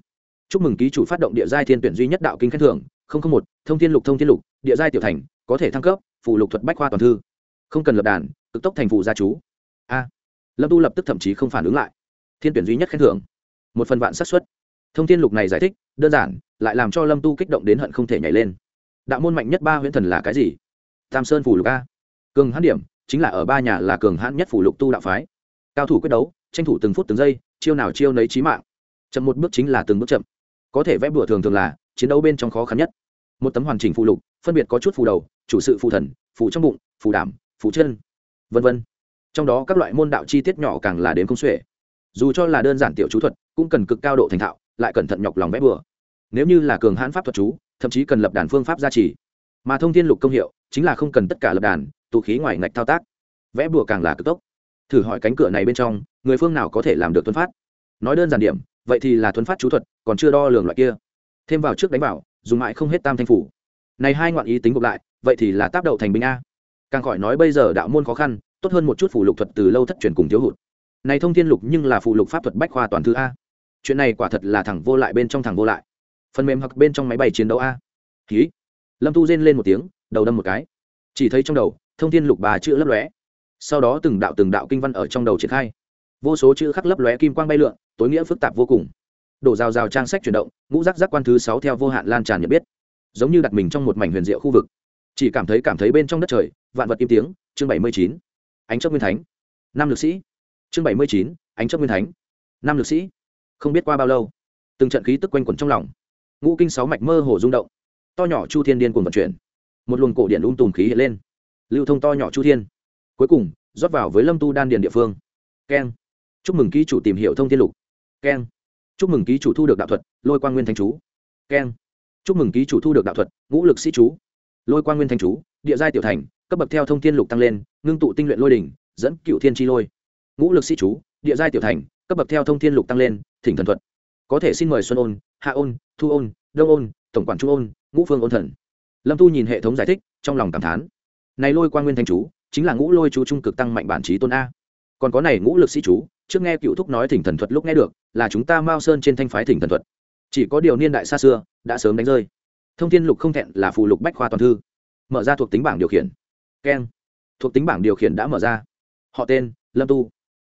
Chúc mừng ký chủ phát động địa giai thiên tuyển duy nhất đạo kinh khen thưởng một, thông thiên lục thông thiên lục, địa giai tiểu thành, có thể thăng cấp, phụ lục thuật bách khoa toàn thư. Không cần lập đàn, cực tốc thành phụ gia chú. A. Lâm tu lập tức thậm chí không phản ứng lại. Thiên tuyển duy nhất khen thưởng. Một phần vạn xác suất. Thông tin lục này giải thích, đơn giản, lại làm cho lâm tu kích động đến hận không thể nhảy lên. Đạo môn mạnh nhất ba huyễn thần là cái gì? Tam sơn phủ lục a. Cường hãn điểm chính là ở ba nhà là cường hãn nhất phủ lục tu đạo phái. Cao thủ quyết đấu, tranh thủ từng phút từng giây, chiêu nào chiêu nấy trí mạng. Chậm một bước chính là từng bước chậm. Có thể vẽ bừa thường thường là, chiến đấu bên trong khó khăn nhất. Một tấm hoàn chỉnh phụ lục, phân biệt có chút phù đầu, chủ sự phù thần, phù trong bụng, phù đảm, phù chân, vân vân. Trong đó các loại môn đạo chi tiết nhỏ càng là đến công xuể. Dù cho là đơn giản tiểu chú thuật, cũng cần cực cao độ thành thạo, lại cẩn thận nhọc lòng vẽ bừa. Nếu như là cường hãn pháp thuật chú, thậm chí cần lập đàn phương pháp gia trì. Mà thông thiên lục công hiệu, chính là không cần tất cả lập đàn tụ khí ngoài ngạch thao tác. Vẽ bùa càng là cực tốc. Thử hỏi cánh cửa này bên trong, người phương nào có thể làm được tuấn phát? Nói đơn giản điểm, vậy thì là tuấn phát chú thuật, còn chưa đo lường loại kia. Thêm vào trước đánh vào, dùng mãi không hết tam thanh phủ. Này hai ngoạn ý tính gộp lại, vậy thì là tác đậu thành binh a. Càng khỏi nói bây giờ đạo môn khó khăn, tốt hơn một chút phủ lục thuật từ lâu thất truyền cùng thiếu hụt. Này thông thiên lục nhưng là phụ lục pháp thuật bách khoa toàn thư a. Chuyện này quả thật là thẳng vô lại bên trong thẳng vô lại. Phần mềm hoặc bên trong máy bay chiến đấu a. Ký lâm tu rên lên một tiếng, đầu đâm một cái. Chỉ thấy trong đầu thông thiên lục bà chữ lấp lóe. Sau đó từng đạo từng đạo kinh văn ở trong đầu triển khai. Vô số chữ khắc lấp lóe kim quang bay lượn, tối nghĩa phức tạp vô cùng. Đổ rào rào trang sách chuyển động, ngũ rắc rắc quan thứ sáu theo vô hạn lan tràn nhận biết. Giống như đặt mình trong một mảnh huyền diệu khu vực. Chỉ cảm thấy cảm thấy bên trong đất trời, vạn vật im tiếng, chương bảy mươi chín. Ánh chấp nguyên thánh. Năm lực sĩ. Chương bảy mươi chín, ánh chấp nguyên thánh. Năm lực sĩ. Không biết qua bao lâu, từng trận khí tức quanh quẩn trong lòng. Ngũ kinh sáu mạch mơ hồ rung động. To nhỏ chu thiên điên cùng vận chuyển. Một luồng cổ điện ung um tùm khí hiện lên lưu thông to nhỏ chu thiên cuối cùng rót vào với lâm tu đan điền địa phương keng chúc mừng ký chủ tìm hiểu thông thiên lục keng chúc mừng ký chủ thu được đạo thuật lôi quan nguyên thanh chú keng chúc mừng ký chủ thu được đạo thuật ngũ lực sĩ chú lôi quan nguyên thanh chú địa giai tiểu thành cấp bậc theo thông thiên lục tăng lên ngưng tụ tinh luyện lôi đỉnh dẫn cựu thiên tri lôi ngũ lực sĩ chú địa giai tiểu thành cấp bậc theo thông thiên lục tăng lên thỉnh thần thuật có thể xin mời xuân ôn hạ ôn thu ôn đông ôn tổng quản trung ôn ngũ phương ôn thần lâm tu nhìn hệ thống giải thích trong lòng cảm thán này lôi quan nguyên thanh chú, chính là ngũ lôi chú trung cực tăng mạnh bản trí tôn a. Còn có này ngũ lực sĩ chú, trước nghe cựu thúc nói thỉnh thần thuật lúc nghe được, là chúng ta mao sơn trên thanh phái thỉnh thần thuật. Chỉ có điều niên đại xa xưa, đã sớm đánh rơi. Thông thiên lục không thẹn là phù lục bách khoa toàn thư. Mở ra thuộc tính bảng điều khiển. Keng. Thuộc tính bảng điều khiển đã mở ra. Họ tên, lâm tu.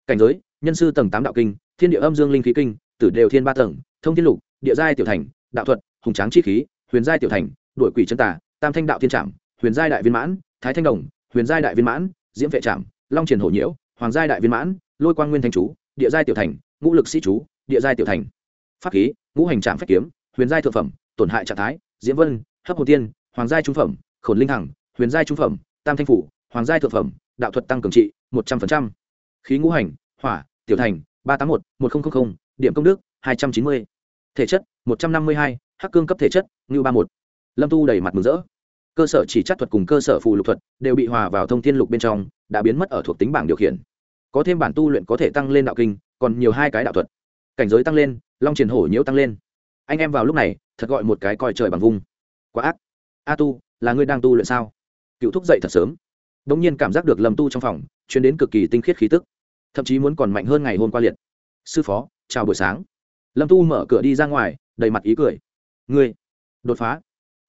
Cảnh giới, nhân sư tầng tám đạo kinh, thiên địa âm dương linh khí kinh, tử đều thiên ba tầng, thông thiên lục, địa giai tiểu thành, đạo thuật, hùng tráng chi khí, huyền giai tiểu thành, đuổi quỷ chân tà, tam thanh đạo thiên trạm huyền giai đại viên mãn thái thanh đồng, huyền giai đại viên mãn, diễm vệ trạm long triển hổ nhiễu, hoàng giai đại viên mãn, lôi quang nguyên thanh chú, địa giai tiểu thành, ngũ lực sĩ chú, địa giai tiểu thành. Pháp khí, ngũ hành trạm phép kiếm, huyền giai thượng phẩm, tổn hại trạng thái, diễm vân, hấp hồ tiên, hoàng giai trung phẩm, khổn linh hằng, huyền giai trung phẩm, tam thanh phủ, hoàng giai thượng phẩm, đạo thuật tăng cường trị, một trăm linh khí ngũ hành, hỏa, tiểu thành, ba trăm tám mươi một một nghìn điểm công đức, hai trăm chín mươi. Thể chất, một trăm năm mươi hai, hắc cương cấp thể chất, ngưu ba một. Lâm tu đầy mặt mừng rỡ cơ sở chỉ chất thuật cùng cơ sở phù lục thuật đều bị hòa vào thông thiên lục bên trong, đã biến mất ở thuộc tính bảng điều khiển. Có thêm bản tu luyện có thể tăng lên đạo kinh, còn nhiều hai cái đạo thuật. Cảnh giới tăng lên, long triển hổ nhiễu tăng lên. Anh em vào lúc này, thật gọi một cái coi trời bằng vung. Quá ác. A tu, là ngươi đang tu luyện sao? Cựu thúc dậy thật sớm. Đ ỗ n g nhiên cảm giác được lầm tu trong phòng chuyến đến cực kỳ tinh khiết khí tức. Thậm chí muốn còn mạnh hơn ngày hôm qua liệt. Sư phó, chào buổi sáng. Lâm tu mở cửa đi ra ngoài, đầy mặt ý cười. Ngươi, đột phá.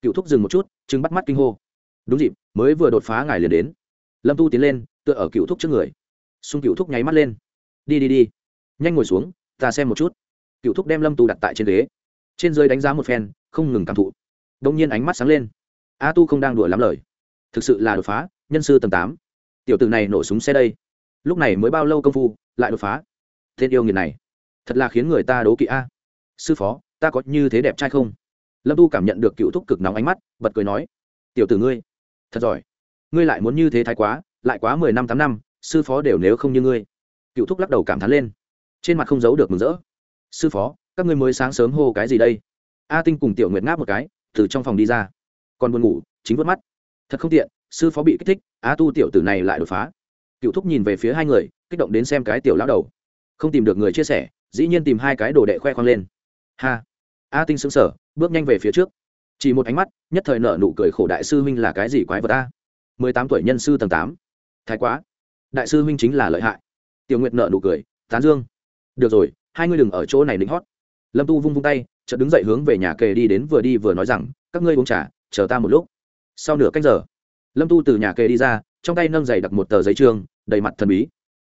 Cựu thúc dừng một chút chừng bắt mắt kinh hô. Đúng dịp, mới vừa đột phá ngài liền đến. Lâm tu tiến lên, tựa ở cựu thúc trước người. Xung cựu thúc nháy mắt lên. Đi đi đi. Nhanh ngồi xuống, ta xem một chút. Cựu thúc đem lâm tu đặt tại trên ghế. Trên dưới đánh giá một phen, không ngừng cảm thụ. Đông nhiên ánh mắt sáng lên. A tu không đang đùa lắm lời. Thực sự là đột phá, nhân sư tầng tám. Tiểu t ử này nổ súng xe đây. Lúc này mới bao lâu công phu, lại đột phá? Tên yêu nghiệt này. Thật là khiến người ta đố kỵ a. Sư phó, ta có như thế đẹp trai không? Lâm tu cảm nhận được cựu thúc cực nóng ánh mắt, bật cười nói, tiểu tử ngươi, thật giỏi. Ngươi lại muốn như thế thái quá, lại quá mười năm tám năm, sư phó đều nếu không như ngươi. Cựu thúc lắc đầu cảm thán lên. Trên mặt không giấu được mừng rỡ. Sư phó, các ngươi mới sáng sớm hô cái gì đây? A tinh cùng tiểu nguyệt ngáp một cái, từ trong phòng đi ra. Còn buồn ngủ, chính vớt mắt. Thật không tiện, sư phó bị kích thích, a tu tiểu tử này lại đột phá. Cựu thúc nhìn về phía hai người, kích động đến xem cái tiểu lão đầu. Không tìm được người chia sẻ, dĩ nhiên tìm hai cái đồ đệ khoe khoang lên. Ha. A tinh xứng sở bước nhanh về phía trước. Chỉ một ánh mắt, nhất thời nở nụ cười khổ đại sư huynh là cái gì quái vật a? Mười tám tuổi nhân sư tầng tám. Thái quá. Đại sư huynh chính là lợi hại. Tiểu nguyệt nở nụ cười, tán dương. Được rồi, hai ngươi đừng ở chỗ này lính hót. Lâm tu vung vung tay, chợt đứng dậy hướng về nhà kề đi đến vừa đi vừa nói rằng, các ngươi uống trà, chờ ta một lúc. Sau nửa cách giờ, lâm tu từ nhà kề đi ra, trong tay nâng giày đặt một tờ giấy trương, đầy mặt thần bí.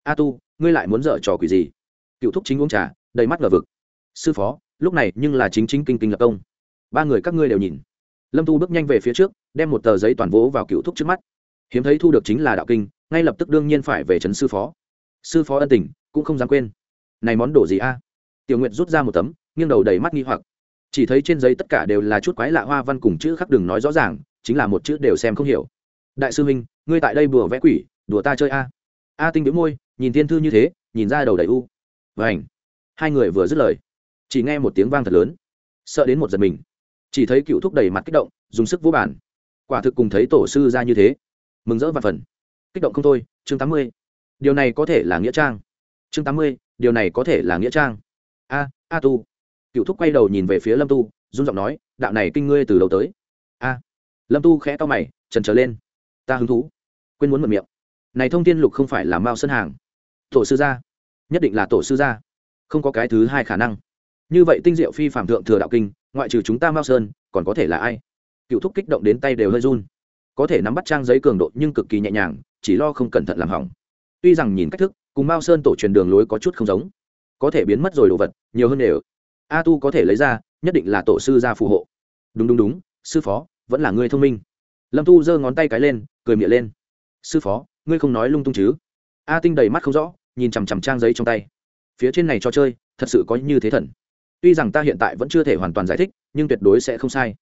A tu, ngươi lại muốn dở trò quỷ gì? Cựu thúc chính uống trà, đầy mắt ngờ vực. Sư phó, lúc này nhưng là chính chính kinh kinh lập công ba người các ngươi đều nhìn. Lâm tu bước nhanh về phía trước, đem một tờ giấy toàn vỗ vào cựu thúc trước mắt. Hiếm thấy thu được chính là đạo kinh, ngay lập tức đương nhiên phải về trấn sư phó. Sư phó ân tình, cũng không dám quên. Này món đồ gì a? Tiểu nguyệt rút ra một tấm, nghiêng đầu đầy mắt nghi hoặc. Chỉ thấy trên giấy tất cả đều là chút quái lạ hoa văn cùng chữ khắc đừng nói rõ ràng, chính là một chữ đều xem không hiểu. Đại sư huynh, ngươi tại đây bùa vẽ quỷ, đùa ta chơi a. A tinh biếu môi, nhìn thiên thư như thế, nhìn ra đầu đầy u. Vảnh hai người vừa dứt lời, chỉ nghe một tiếng vang thật lớn. Sợ đến một giật mình chỉ thấy cựu thúc đầy mặt kích động, dùng sức vô bản quả thực cùng thấy tổ sư ra như thế. Mừng rỡ và phần. Kích động không thôi, chương tám mươi. Điều này có thể là nghĩa trang. Chương tám mươi, điều này có thể là nghĩa trang. A a tu. Cựu thúc quay đầu nhìn về phía lâm tu, run giọng nói, đạo này kinh ngươi từ đầu tới. A. Lâm tu khẽ to mày, trần trở lên. Ta hứng thú. Quên muốn mở miệng. Này thông tin lục không phải là mao sân hàng. Tổ sư gia. Nhất định là tổ sư gia. Không có cái thứ hai khả năng. Như vậy tinh diệu phi phạm thượng thừa đạo kinh ngoại trừ chúng ta mao sơn còn có thể là ai cựu thúc kích động đến tay đều hơi run có thể nắm bắt trang giấy cường độ nhưng cực kỳ nhẹ nhàng chỉ lo không cẩn thận làm hỏng tuy rằng nhìn cách thức cùng mao sơn tổ truyền đường lối có chút không giống có thể biến mất rồi đồ vật nhiều hơn đều a tu có thể lấy ra nhất định là tổ sư gia phù hộ đúng đúng đúng sư phó vẫn là ngươi thông minh lâm tu giơ ngón tay cái lên cười miệng lên sư phó ngươi không nói lung tung chứ a tinh đầy mắt không rõ nhìn chằm chằm trang giấy trong tay phía trên này cho chơi thật sự có như thế thần tuy rằng ta hiện tại vẫn chưa thể hoàn toàn giải thích, nhưng tuyệt đối sẽ không sai.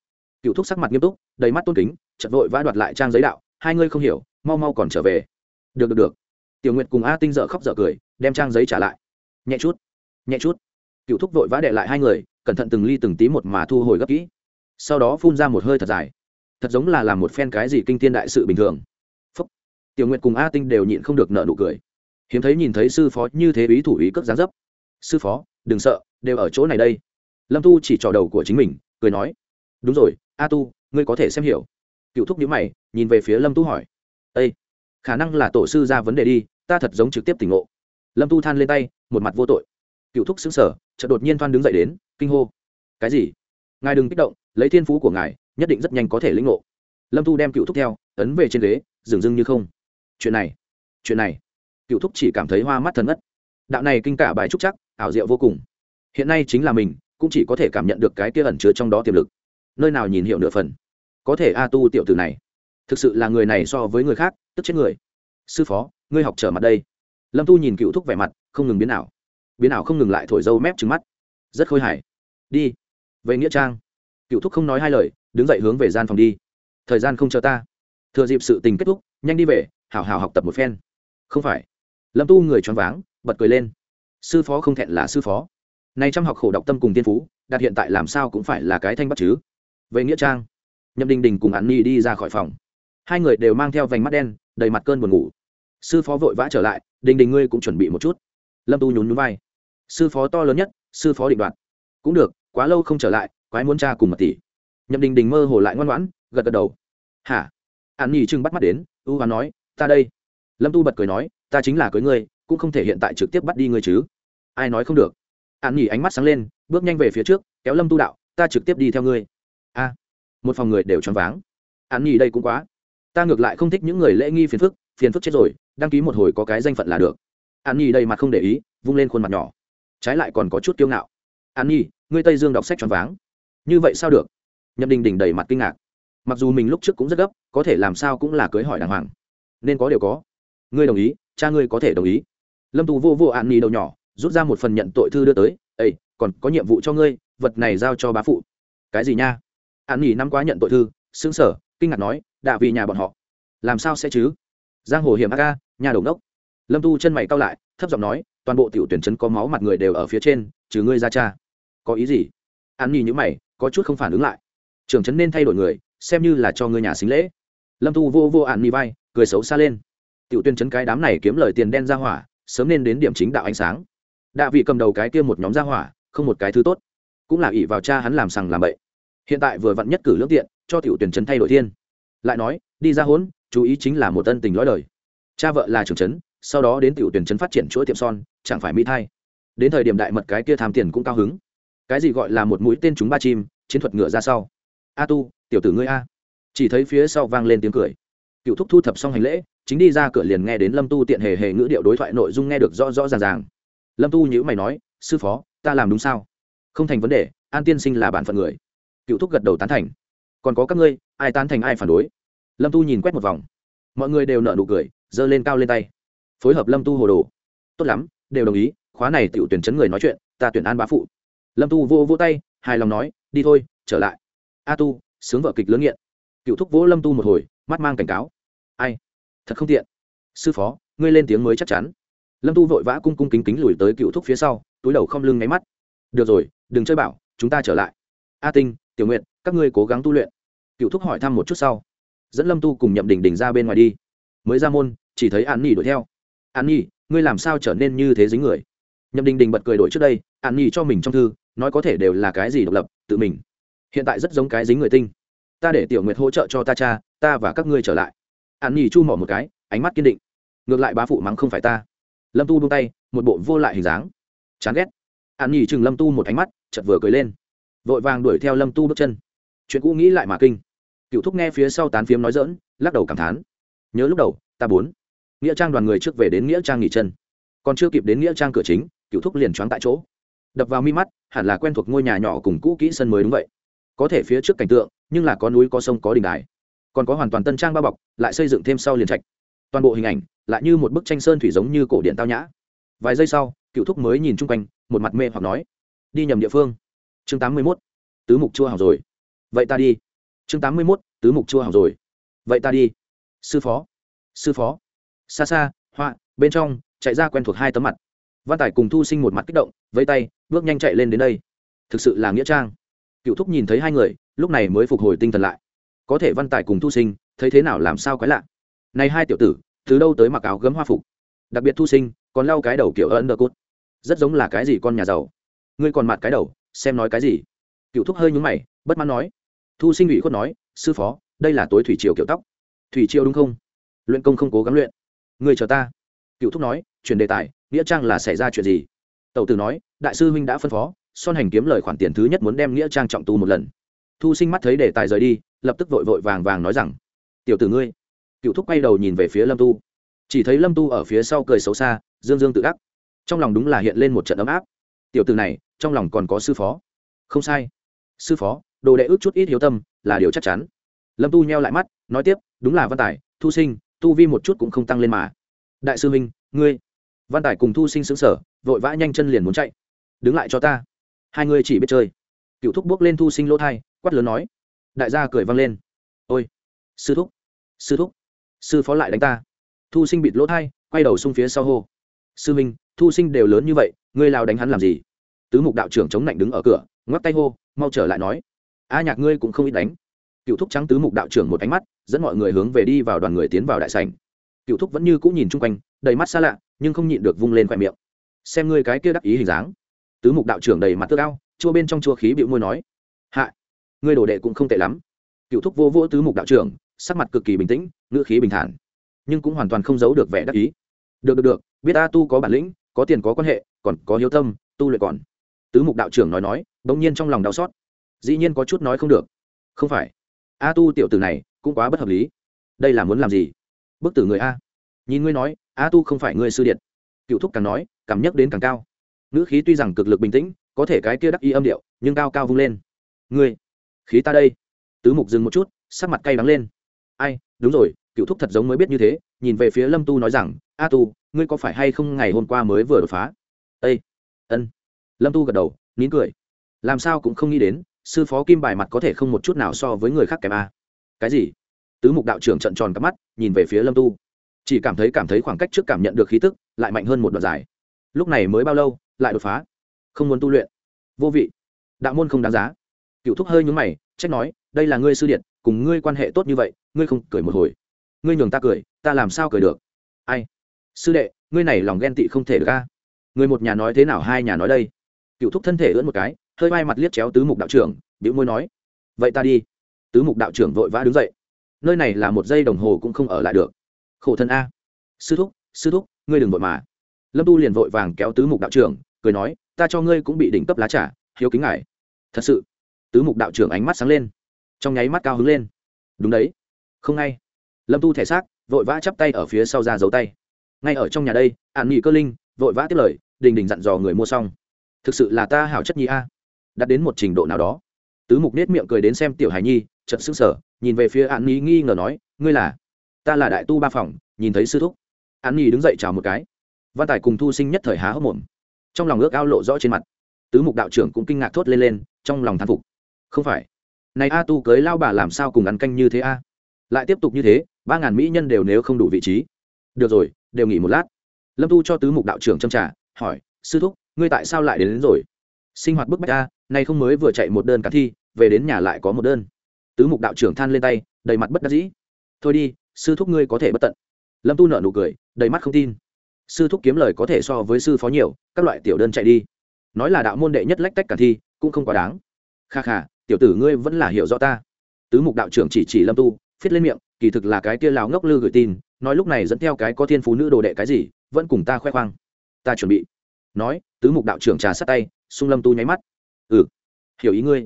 Cựu thúc sắc mặt nghiêm túc, đầy mắt tôn kính chật vội vã đoạt lại trang giấy đạo, hai ngươi không hiểu, mau mau còn trở về. Được được được. Tiểu nguyệt cùng a tinh dợ khóc dợ cười, đem trang giấy trả lại. Nhẹ chút nhẹ chút. Cựu thúc vội vã đệ lại hai người, cẩn thận từng ly từng tí một mà thu hồi gấp kỹ. Sau đó phun ra một hơi thật dài. Thật giống là làm một phen cái gì kinh tiên đại sự bình thường. Phúc. tiểu nguyệt cùng a tinh đều nhịn không được nợ nụ cười. Hiếm thấy nhìn thấy sư phó như thế ý thủ ý cất giá dấp. Sư phó đừng sợ, đều ở chỗ này đây. Lâm tu chỉ trò đầu của chính mình, cười nói, đúng rồi, a tu, ngươi có thể xem hiểu. Cựu thúc nhữ mày, nhìn về phía lâm tu hỏi â khả năng là tổ sư ra vấn đề đi, ta thật giống trực tiếp tỉnh ngộ. Lâm tu than lên tay, một mặt vô tội. Cựu thúc xứng sở chợt đột nhiên thoan đứng dậy đến, kinh hô, cái gì? Ngài đừng kích động, lấy thiên phú của ngài, nhất định rất nhanh có thể lĩnh ngộ. Lâm tu đem cựu thúc theo, ấn về trên ghế, dừng dưng như không. Chuyện này chuyện này. Cựu thúc chỉ cảm thấy hoa mắt thần ất đạo này kinh cả bài trúc chắc, ảo diệu vô cùng. Hiện nay chính là mình, cũng chỉ có thể cảm nhận được cái kia ẩn chứa trong đó tiềm lực. Nơi nào nhìn hiệu nửa phần. Có thể a tu tiểu tử này, thực sự là người này so với người khác, tức chết người. Sư phó, ngươi học trở mặt đây. Lâm tu nhìn cựu thúc vẻ mặt, không ngừng biến ảo. Biến ảo không ngừng lại thổi dâu mép trứng mắt. Rất khôi hài. Đi. Về nghĩa trang. Cựu thúc không nói hai lời, đứng dậy hướng về gian phòng đi. Thời gian không chờ ta. Thừa dịp sự tình kết thúc, nhanh đi về, hảo hảo học tập một phen. Không phải. Lâm tu người choáng váng bật cười lên. Sư phó không thẹn là sư phó. Nay trăm học khổ đọc tâm cùng tiên phú đạt hiện tại làm sao cũng phải là cái thanh bắt chứ. Về nghĩa trang, nhậm đình đình cùng hắn ni đi ra khỏi phòng. Hai người đều mang theo vành mắt đen, đầy mặt cơn buồn ngủ. Sư phó vội vã trở lại, đình đình ngươi cũng chuẩn bị một chút. Lâm tu nhún nhún vai. Sư phó to lớn nhất, sư phó định đoạt. Cũng được, quá lâu không trở lại, quái muốn cha cùng một tỷ. Nhậm đình đình mơ hồ lại ngoan ngoãn, gật gật đầu. Hả? An nhi trưng bắt mắt đến, ưu hoán nói, ta đây. Lâm tu bật cười nói, ta chính là cưới ngươi cũng không thể hiện tại trực tiếp bắt đi ngươi chứ. Ai nói không được? An nhỉ ánh mắt sáng lên, bước nhanh về phía trước, kéo lâm tu đạo, ta trực tiếp đi theo ngươi. A, một phòng người đều choáng váng. An nhỉ đây cũng quá. Ta ngược lại không thích những người lễ nghi phiền phức phiền phức chết rồi, đăng ký một hồi có cái danh phận là được. An nhỉ đây mặt không để ý, vung lên khuôn mặt nhỏ. Trái lại còn có chút kiêu ngạo. An nhỉ ngươi tây dương đọc sách choáng váng. Như vậy sao được? Nhậm đình đình đầy mặt kinh ngạc. Mặc dù mình lúc trước cũng rất gấp, có thể làm sao cũng là cưới hỏi đàng hoàng. Nên có điều có. Ngươi đồng ý, cha ngươi có thể đồng ý lâm tù vô vô an nhi đầu nhỏ, rút ra một phần nhận tội thư đưa tới ây còn có nhiệm vụ cho ngươi, vật này giao cho bá phụ. Cái gì nha? An nhi năm quá nhận tội thư xứng sở kinh ngạc nói, đạ vì nhà bọn họ, làm sao sẽ chứ? Giang hồ hiểm a ca nhà đầu nốc lâm tu chân mày cao lại, thấp giọng nói, toàn bộ tiểu tuyển trấn có máu mặt người đều ở phía trên, trừ ngươi ra cha. Có ý gì? An nhi nhữ mày, có chút không phản ứng lại. Trưởng trấn nên thay đổi người, xem như là cho ngươi nhà xính lễ. Lâm tu vô vô an nhi vai, cười xấu xa lên. Tiểu tuyên trấn cái đám này kiếm lời tiền đen ra hỏa sớm nên đến điểm chính đạo ánh sáng. Đạ vị cầm đầu cái kia một nhóm gia hỏa, không một cái thứ tốt. Cũng là ỷ vào cha hắn làm sằng làm bậy. Hiện tại vừa vặn nhất cử lương tiện, cho tiểu tuyển trấn thay đổi thiên. Lại nói, đi ra hốn, chú ý chính là một tân tình lõi đời. Cha vợ là trưởng trấn, sau đó đến tiểu tuyển trấn phát triển chuỗi tiệm son, chẳng phải mỹ thai. Đến thời điểm đại mật cái kia tham tiền cũng cao hứng. Cái gì gọi là một mũi tên chúng ba chim, chiến thuật ngựa ra sau. A tu, tiểu tử ngươi a. Chỉ thấy phía sau vang lên tiếng cười. Cựu thúc thu thập xong hành lễ chính đi ra cửa liền nghe đến lâm tu tiện hề hề ngữ điệu đối thoại nội dung nghe được rõ rõ ràng ràng. Lâm tu nhữ mày nói, sư phó, ta làm đúng sao? Không thành vấn đề, an tiên sinh là bản phận người. Cựu thúc gật đầu tán thành. Còn có các ngươi, ai tán thành ai phản đối? Lâm tu nhìn quét một vòng. Mọi người đều nợ nụ cười, giơ lên cao lên tay. Phối hợp lâm tu hồ đồ. Tốt lắm, đều đồng ý, khóa này tự tuyển chấn người nói chuyện, ta tuyển an bá phụ. Lâm tu vô vô tay, hài lòng nói, đi thôi, trở lại. A tu, sướng vợ kịch lớn nghiện. Cựu thúc vỗ lâm tu một hồi, mắt mang cảnh cáo. Ai? Thật không tiện. Sư phó, ngươi lên tiếng mới chắc chắn. Lâm tu vội vã cung cung kính kính lùi tới cựu thúc phía sau, túi đầu không lưng nháy mắt. Được rồi, đừng chơi bảo, chúng ta trở lại. A tinh, tiểu nguyện các ngươi cố gắng tu luyện. Cựu thúc hỏi thăm một chút sau, dẫn lâm tu cùng nhậm đình đình ra bên ngoài đi. Mới ra môn, chỉ thấy an nhi đuổi theo. An nhi, ngươi làm sao trở nên như thế dính người? Nhậm đình đình bật cười đổi trước đây, an nhi cho mình trong thư, nói có thể đều là cái gì độc lập, tự mình. Hiện tại rất giống cái dính người tinh. Ta để tiểu nguyệt hỗ trợ cho ta cha, ta và các ngươi trở lại an nhì chu mỏ một cái, ánh mắt kiên định. Ngược lại bá phụ mắng không phải ta. Lâm tu buông tay, một bộ vô lại hình dáng. Chán ghét. An nhì chừng lâm tu một ánh mắt chật vừa cười lên. Vội vàng đuổi theo lâm tu bước chân. Chuyện cũ nghĩ lại mà kinh. Cựu thúc nghe phía sau tán phiếm nói dỡn lắc đầu cảm thán. Nhớ lúc đầu, ta bốn. Nghĩa trang đoàn người trước về đến nghĩa trang nghỉ chân. Còn chưa kịp đến nghĩa trang cửa chính, cựu thúc liền choáng tại chỗ. Đập vào mi mắt, hẳn là quen thuộc ngôi nhà nhỏ cùng cũ kỹ sân mới đúng vậy. Có thể phía trước cảnh tượng, nhưng là có núi có sông có đình đài còn có hoàn toàn tân trang bao bọc, lại xây dựng thêm sau liền trạch. Toàn bộ hình ảnh lại như một bức tranh sơn thủy giống như cổ điện tao nhã. Vài giây sau, cựu thúc mới nhìn chung quanh, một mặt mê hoặc nói, đi nhầm địa phương. Chương tám mươi mốt, tứ mục chua hỏng rồi. Vậy ta đi. Chương tám mươi mốt, tứ mục chua hỏng rồi. Vậy ta đi. Sư phó. Sư phó. Xa xa, họa, bên trong, chạy ra quen thuộc hai tấm mặt. Văn tài cùng thu sinh một mặt kích động vây tay, bước nhanh chạy lên đến đây. Thực sự là nghĩa trang. Cựu thúc nhìn thấy hai người, lúc này mới phục hồi tinh thần lại có thể văn tài cùng thu sinh, thấy thế nào làm sao quái lạ. Này hai tiểu tử, từ đâu tới mặc áo gấm hoa phục? Đặc biệt thu sinh, còn lau cái đầu kiểu ấn đờ cốt rất giống là cái gì con nhà giàu. Ngươi còn mặt cái đầu, xem nói cái gì? Cựu thúc hơi nhúng mày, bất mãn nói. Thu sinh ủy khuất nói, sư phó, đây là tối thủy triều kiểu tóc. Thủy triều đúng không? Luyện công không cố gắng luyện. Người chờ ta. Cựu thúc nói, chuyển đề tài, nghĩa trang là xảy ra chuyện gì? Tẩu tử nói, đại sư huynh đã phân phó, son hành kiếm lời khoản tiền thứ nhất muốn đem nghĩa trang trọng tu một lần. Thu sinh mắt thấy đề tài rời đi lập tức vội vội vàng vàng nói rằng, tiểu tử ngươi. Cựu thúc quay đầu nhìn về phía lâm tu. Chỉ thấy lâm tu ở phía sau cười xấu xa, dương dương tự đắc. Trong lòng đúng là hiện lên một trận ấm áp. Tiểu tử này, trong lòng còn có sư phó? Không sai. Sư phó, đồ đệ ước chút ít hiếu tâm, là điều chắc chắn. Lâm tu nheo lại mắt, nói tiếp, đúng là văn tài, thu sinh, tu vi một chút cũng không tăng lên mà. Đại sư minh ngươi. Văn tài cùng thu sinh xứng sở vội vã nhanh chân liền muốn chạy. Đứng lại cho ta, hai ngươi chỉ biết chơi. Cựu thúc bước lên thu sinh lỗ thai, quát lớn nói đại gia cười vang lên. Ôi, sư thúc sư thúc, sư phó lại đánh ta. Thu sinh bịt lỗ thai, quay đầu xung phía sau hô. Sư minh thu sinh đều lớn như vậy, ngươi lao đánh hắn làm gì? Tứ mục đạo trưởng chống lạnh đứng ở cửa, ngoắc tay hô, mau trở lại nói. A nhạc ngươi cũng không ít đánh. Cựu thúc trắng tứ mục đạo trưởng một ánh mắt, dẫn mọi người hướng về đi vào đoàn người tiến vào đại sảnh. Cựu thúc vẫn như cũng nhìn chung quanh, đầy mắt xa lạ, nhưng không nhịn được vung lên khoe miệng. Xem ngươi cái kia đắc ý hình dáng. Tứ mục đạo trưởng đầy mặt tước ao, chua bên trong chua khí bịu môi nói. Hạ ngươi đồ đệ cũng không tệ lắm. Cựu thúc vô vô tứ mục đạo trưởng, sắc mặt cực kỳ bình tĩnh, ngữ khí bình thản, nhưng cũng hoàn toàn không giấu được vẻ đắc ý. Được được được, biết a tu có bản lĩnh, có tiền có quan hệ, còn có hiếu tâm, tu luyện còn. Tứ mục đạo trưởng nói nói, bỗng nhiên trong lòng đau xót. Dĩ nhiên có chút nói không được. Không phải. A tu tiểu tử này cũng quá bất hợp lý. Đây là muốn làm gì? Bức tử người a. Nhìn ngươi nói, a tu không phải ngươi sư điện cựu thúc càng nói, cảm nhắc đến càng cao. Ngữ khí tuy rằng cực lực bình tĩnh, có thể cái kia đắc y âm điệu, nhưng cao cao vung lên. Ngươi khí ta đây. Tứ mục dừng một chút, sắc mặt cay đắng lên. Ai, đúng rồi, cựu thúc thật giống mới biết như thế, nhìn về phía lâm tu nói rằng, a tu, ngươi có phải hay không ngày hôm qua mới vừa đột phá? Ây ân. Lâm tu gật đầu, nín cười. Làm sao cũng không nghĩ đến, sư phó kim bài mặt có thể không một chút nào so với người khác kèm a. Cái gì? Tứ mục đạo trưởng trận tròn cắp mắt, nhìn về phía lâm tu. Chỉ cảm thấy cảm thấy khoảng cách trước cảm nhận được khí tức, lại mạnh hơn một đoạn dài. Lúc này mới bao lâu, lại đột phá? Không muốn tu luyện. Vô vị. Đạo môn không đáng giá cựu thúc hơi nhúng mày, trách nói, đây là ngươi sư điện, cùng ngươi quan hệ tốt như vậy, ngươi không cười một hồi. Ngươi nhường ta cười, ta làm sao cười được? Ai? Sư đệ, ngươi này lòng ghen tị không thể được ca người một nhà nói thế nào, hai nhà nói đây? Cựu thúc thân thể ưỡn một cái, hơi vai mặt liếc chéo tứ mục đạo trưởng biểu môi nói, vậy ta đi. Tứ mục đạo trưởng vội vã đứng dậy. Nơi này là một giây đồng hồ cũng không ở lại được. Khổ thân a. Sư thúc sư thúc, ngươi đừng vội mà. Lâm tu liền vội vàng kéo tứ mục đạo trưởng, cười nói, ta cho ngươi cũng bị đỉnh cấp lá trả hiếu kính ngài. Thật sự? Tứ mục đạo trưởng ánh mắt sáng lên, trong nháy mắt cao hứng lên. Đúng đấy. Không ngay. Lâm tu thể xác, vội vã chắp tay ở phía sau ra giấu tay. Ngay ở trong nhà đây ạn nghị cơ linh, vội vã tiếp lời, đình đình dặn dò người mua xong. Thực sự là ta hảo chất nhi a. Đặt đến một trình độ nào đó. Tứ mục nết miệng cười đến xem tiểu hài nhi chật xứng sở nhìn về phía ạn nghị nghi ngờ nói, ngươi là? Ta là đại tu ba phòng, nhìn thấy sư thúc. Ạn nghị đứng dậy chào một cái. Văn tài cùng thu sinh nhất thời há hốc mồm. Trong lòng ước ao lộ rõ trên mặt. Tứ mục đạo trưởng cũng kinh ngạc thốt lên lên, trong lòng thán phục không phải. Này a tu cưới lao bà làm sao cùng ăn canh như thế a? Lại tiếp tục như thế ba ngàn mỹ nhân đều nếu không đủ vị trí. Được rồi đều nghỉ một lát. Lâm tu cho tứ mục đạo trưởng châm trả hỏi sư thúc ngươi tại sao lại đến, đến rồi? Sinh hoạt bức bách a nay không mới vừa chạy một đơn cả thi về đến nhà lại có một đơn. Tứ mục đạo trưởng than lên tay đầy mặt bất đắc dĩ. Thôi đi sư thúc ngươi có thể bất tận. Lâm tu nợ nụ cười đầy mắt không tin. Sư thúc kiếm lời có thể so với sư phó nhiều các loại tiểu đơn chạy đi. Nói là đạo môn đệ nhất lách tách cả thi cũng không quá đáng. Kha kha tiểu tử ngươi vẫn là hiểu rõ ta. Tứ mục đạo trưởng chỉ chỉ lâm tu phết lên miệng, kỳ thực là cái kia lào ngốc lư gửi tin, nói lúc này dẫn theo cái có thiên phú nữ đồ đệ cái gì, vẫn cùng ta khoe khoang. Ta chuẩn bị. Nói, tứ mục đạo trưởng trà sát tay, xung lâm tu nháy mắt. Ừ hiểu ý ngươi.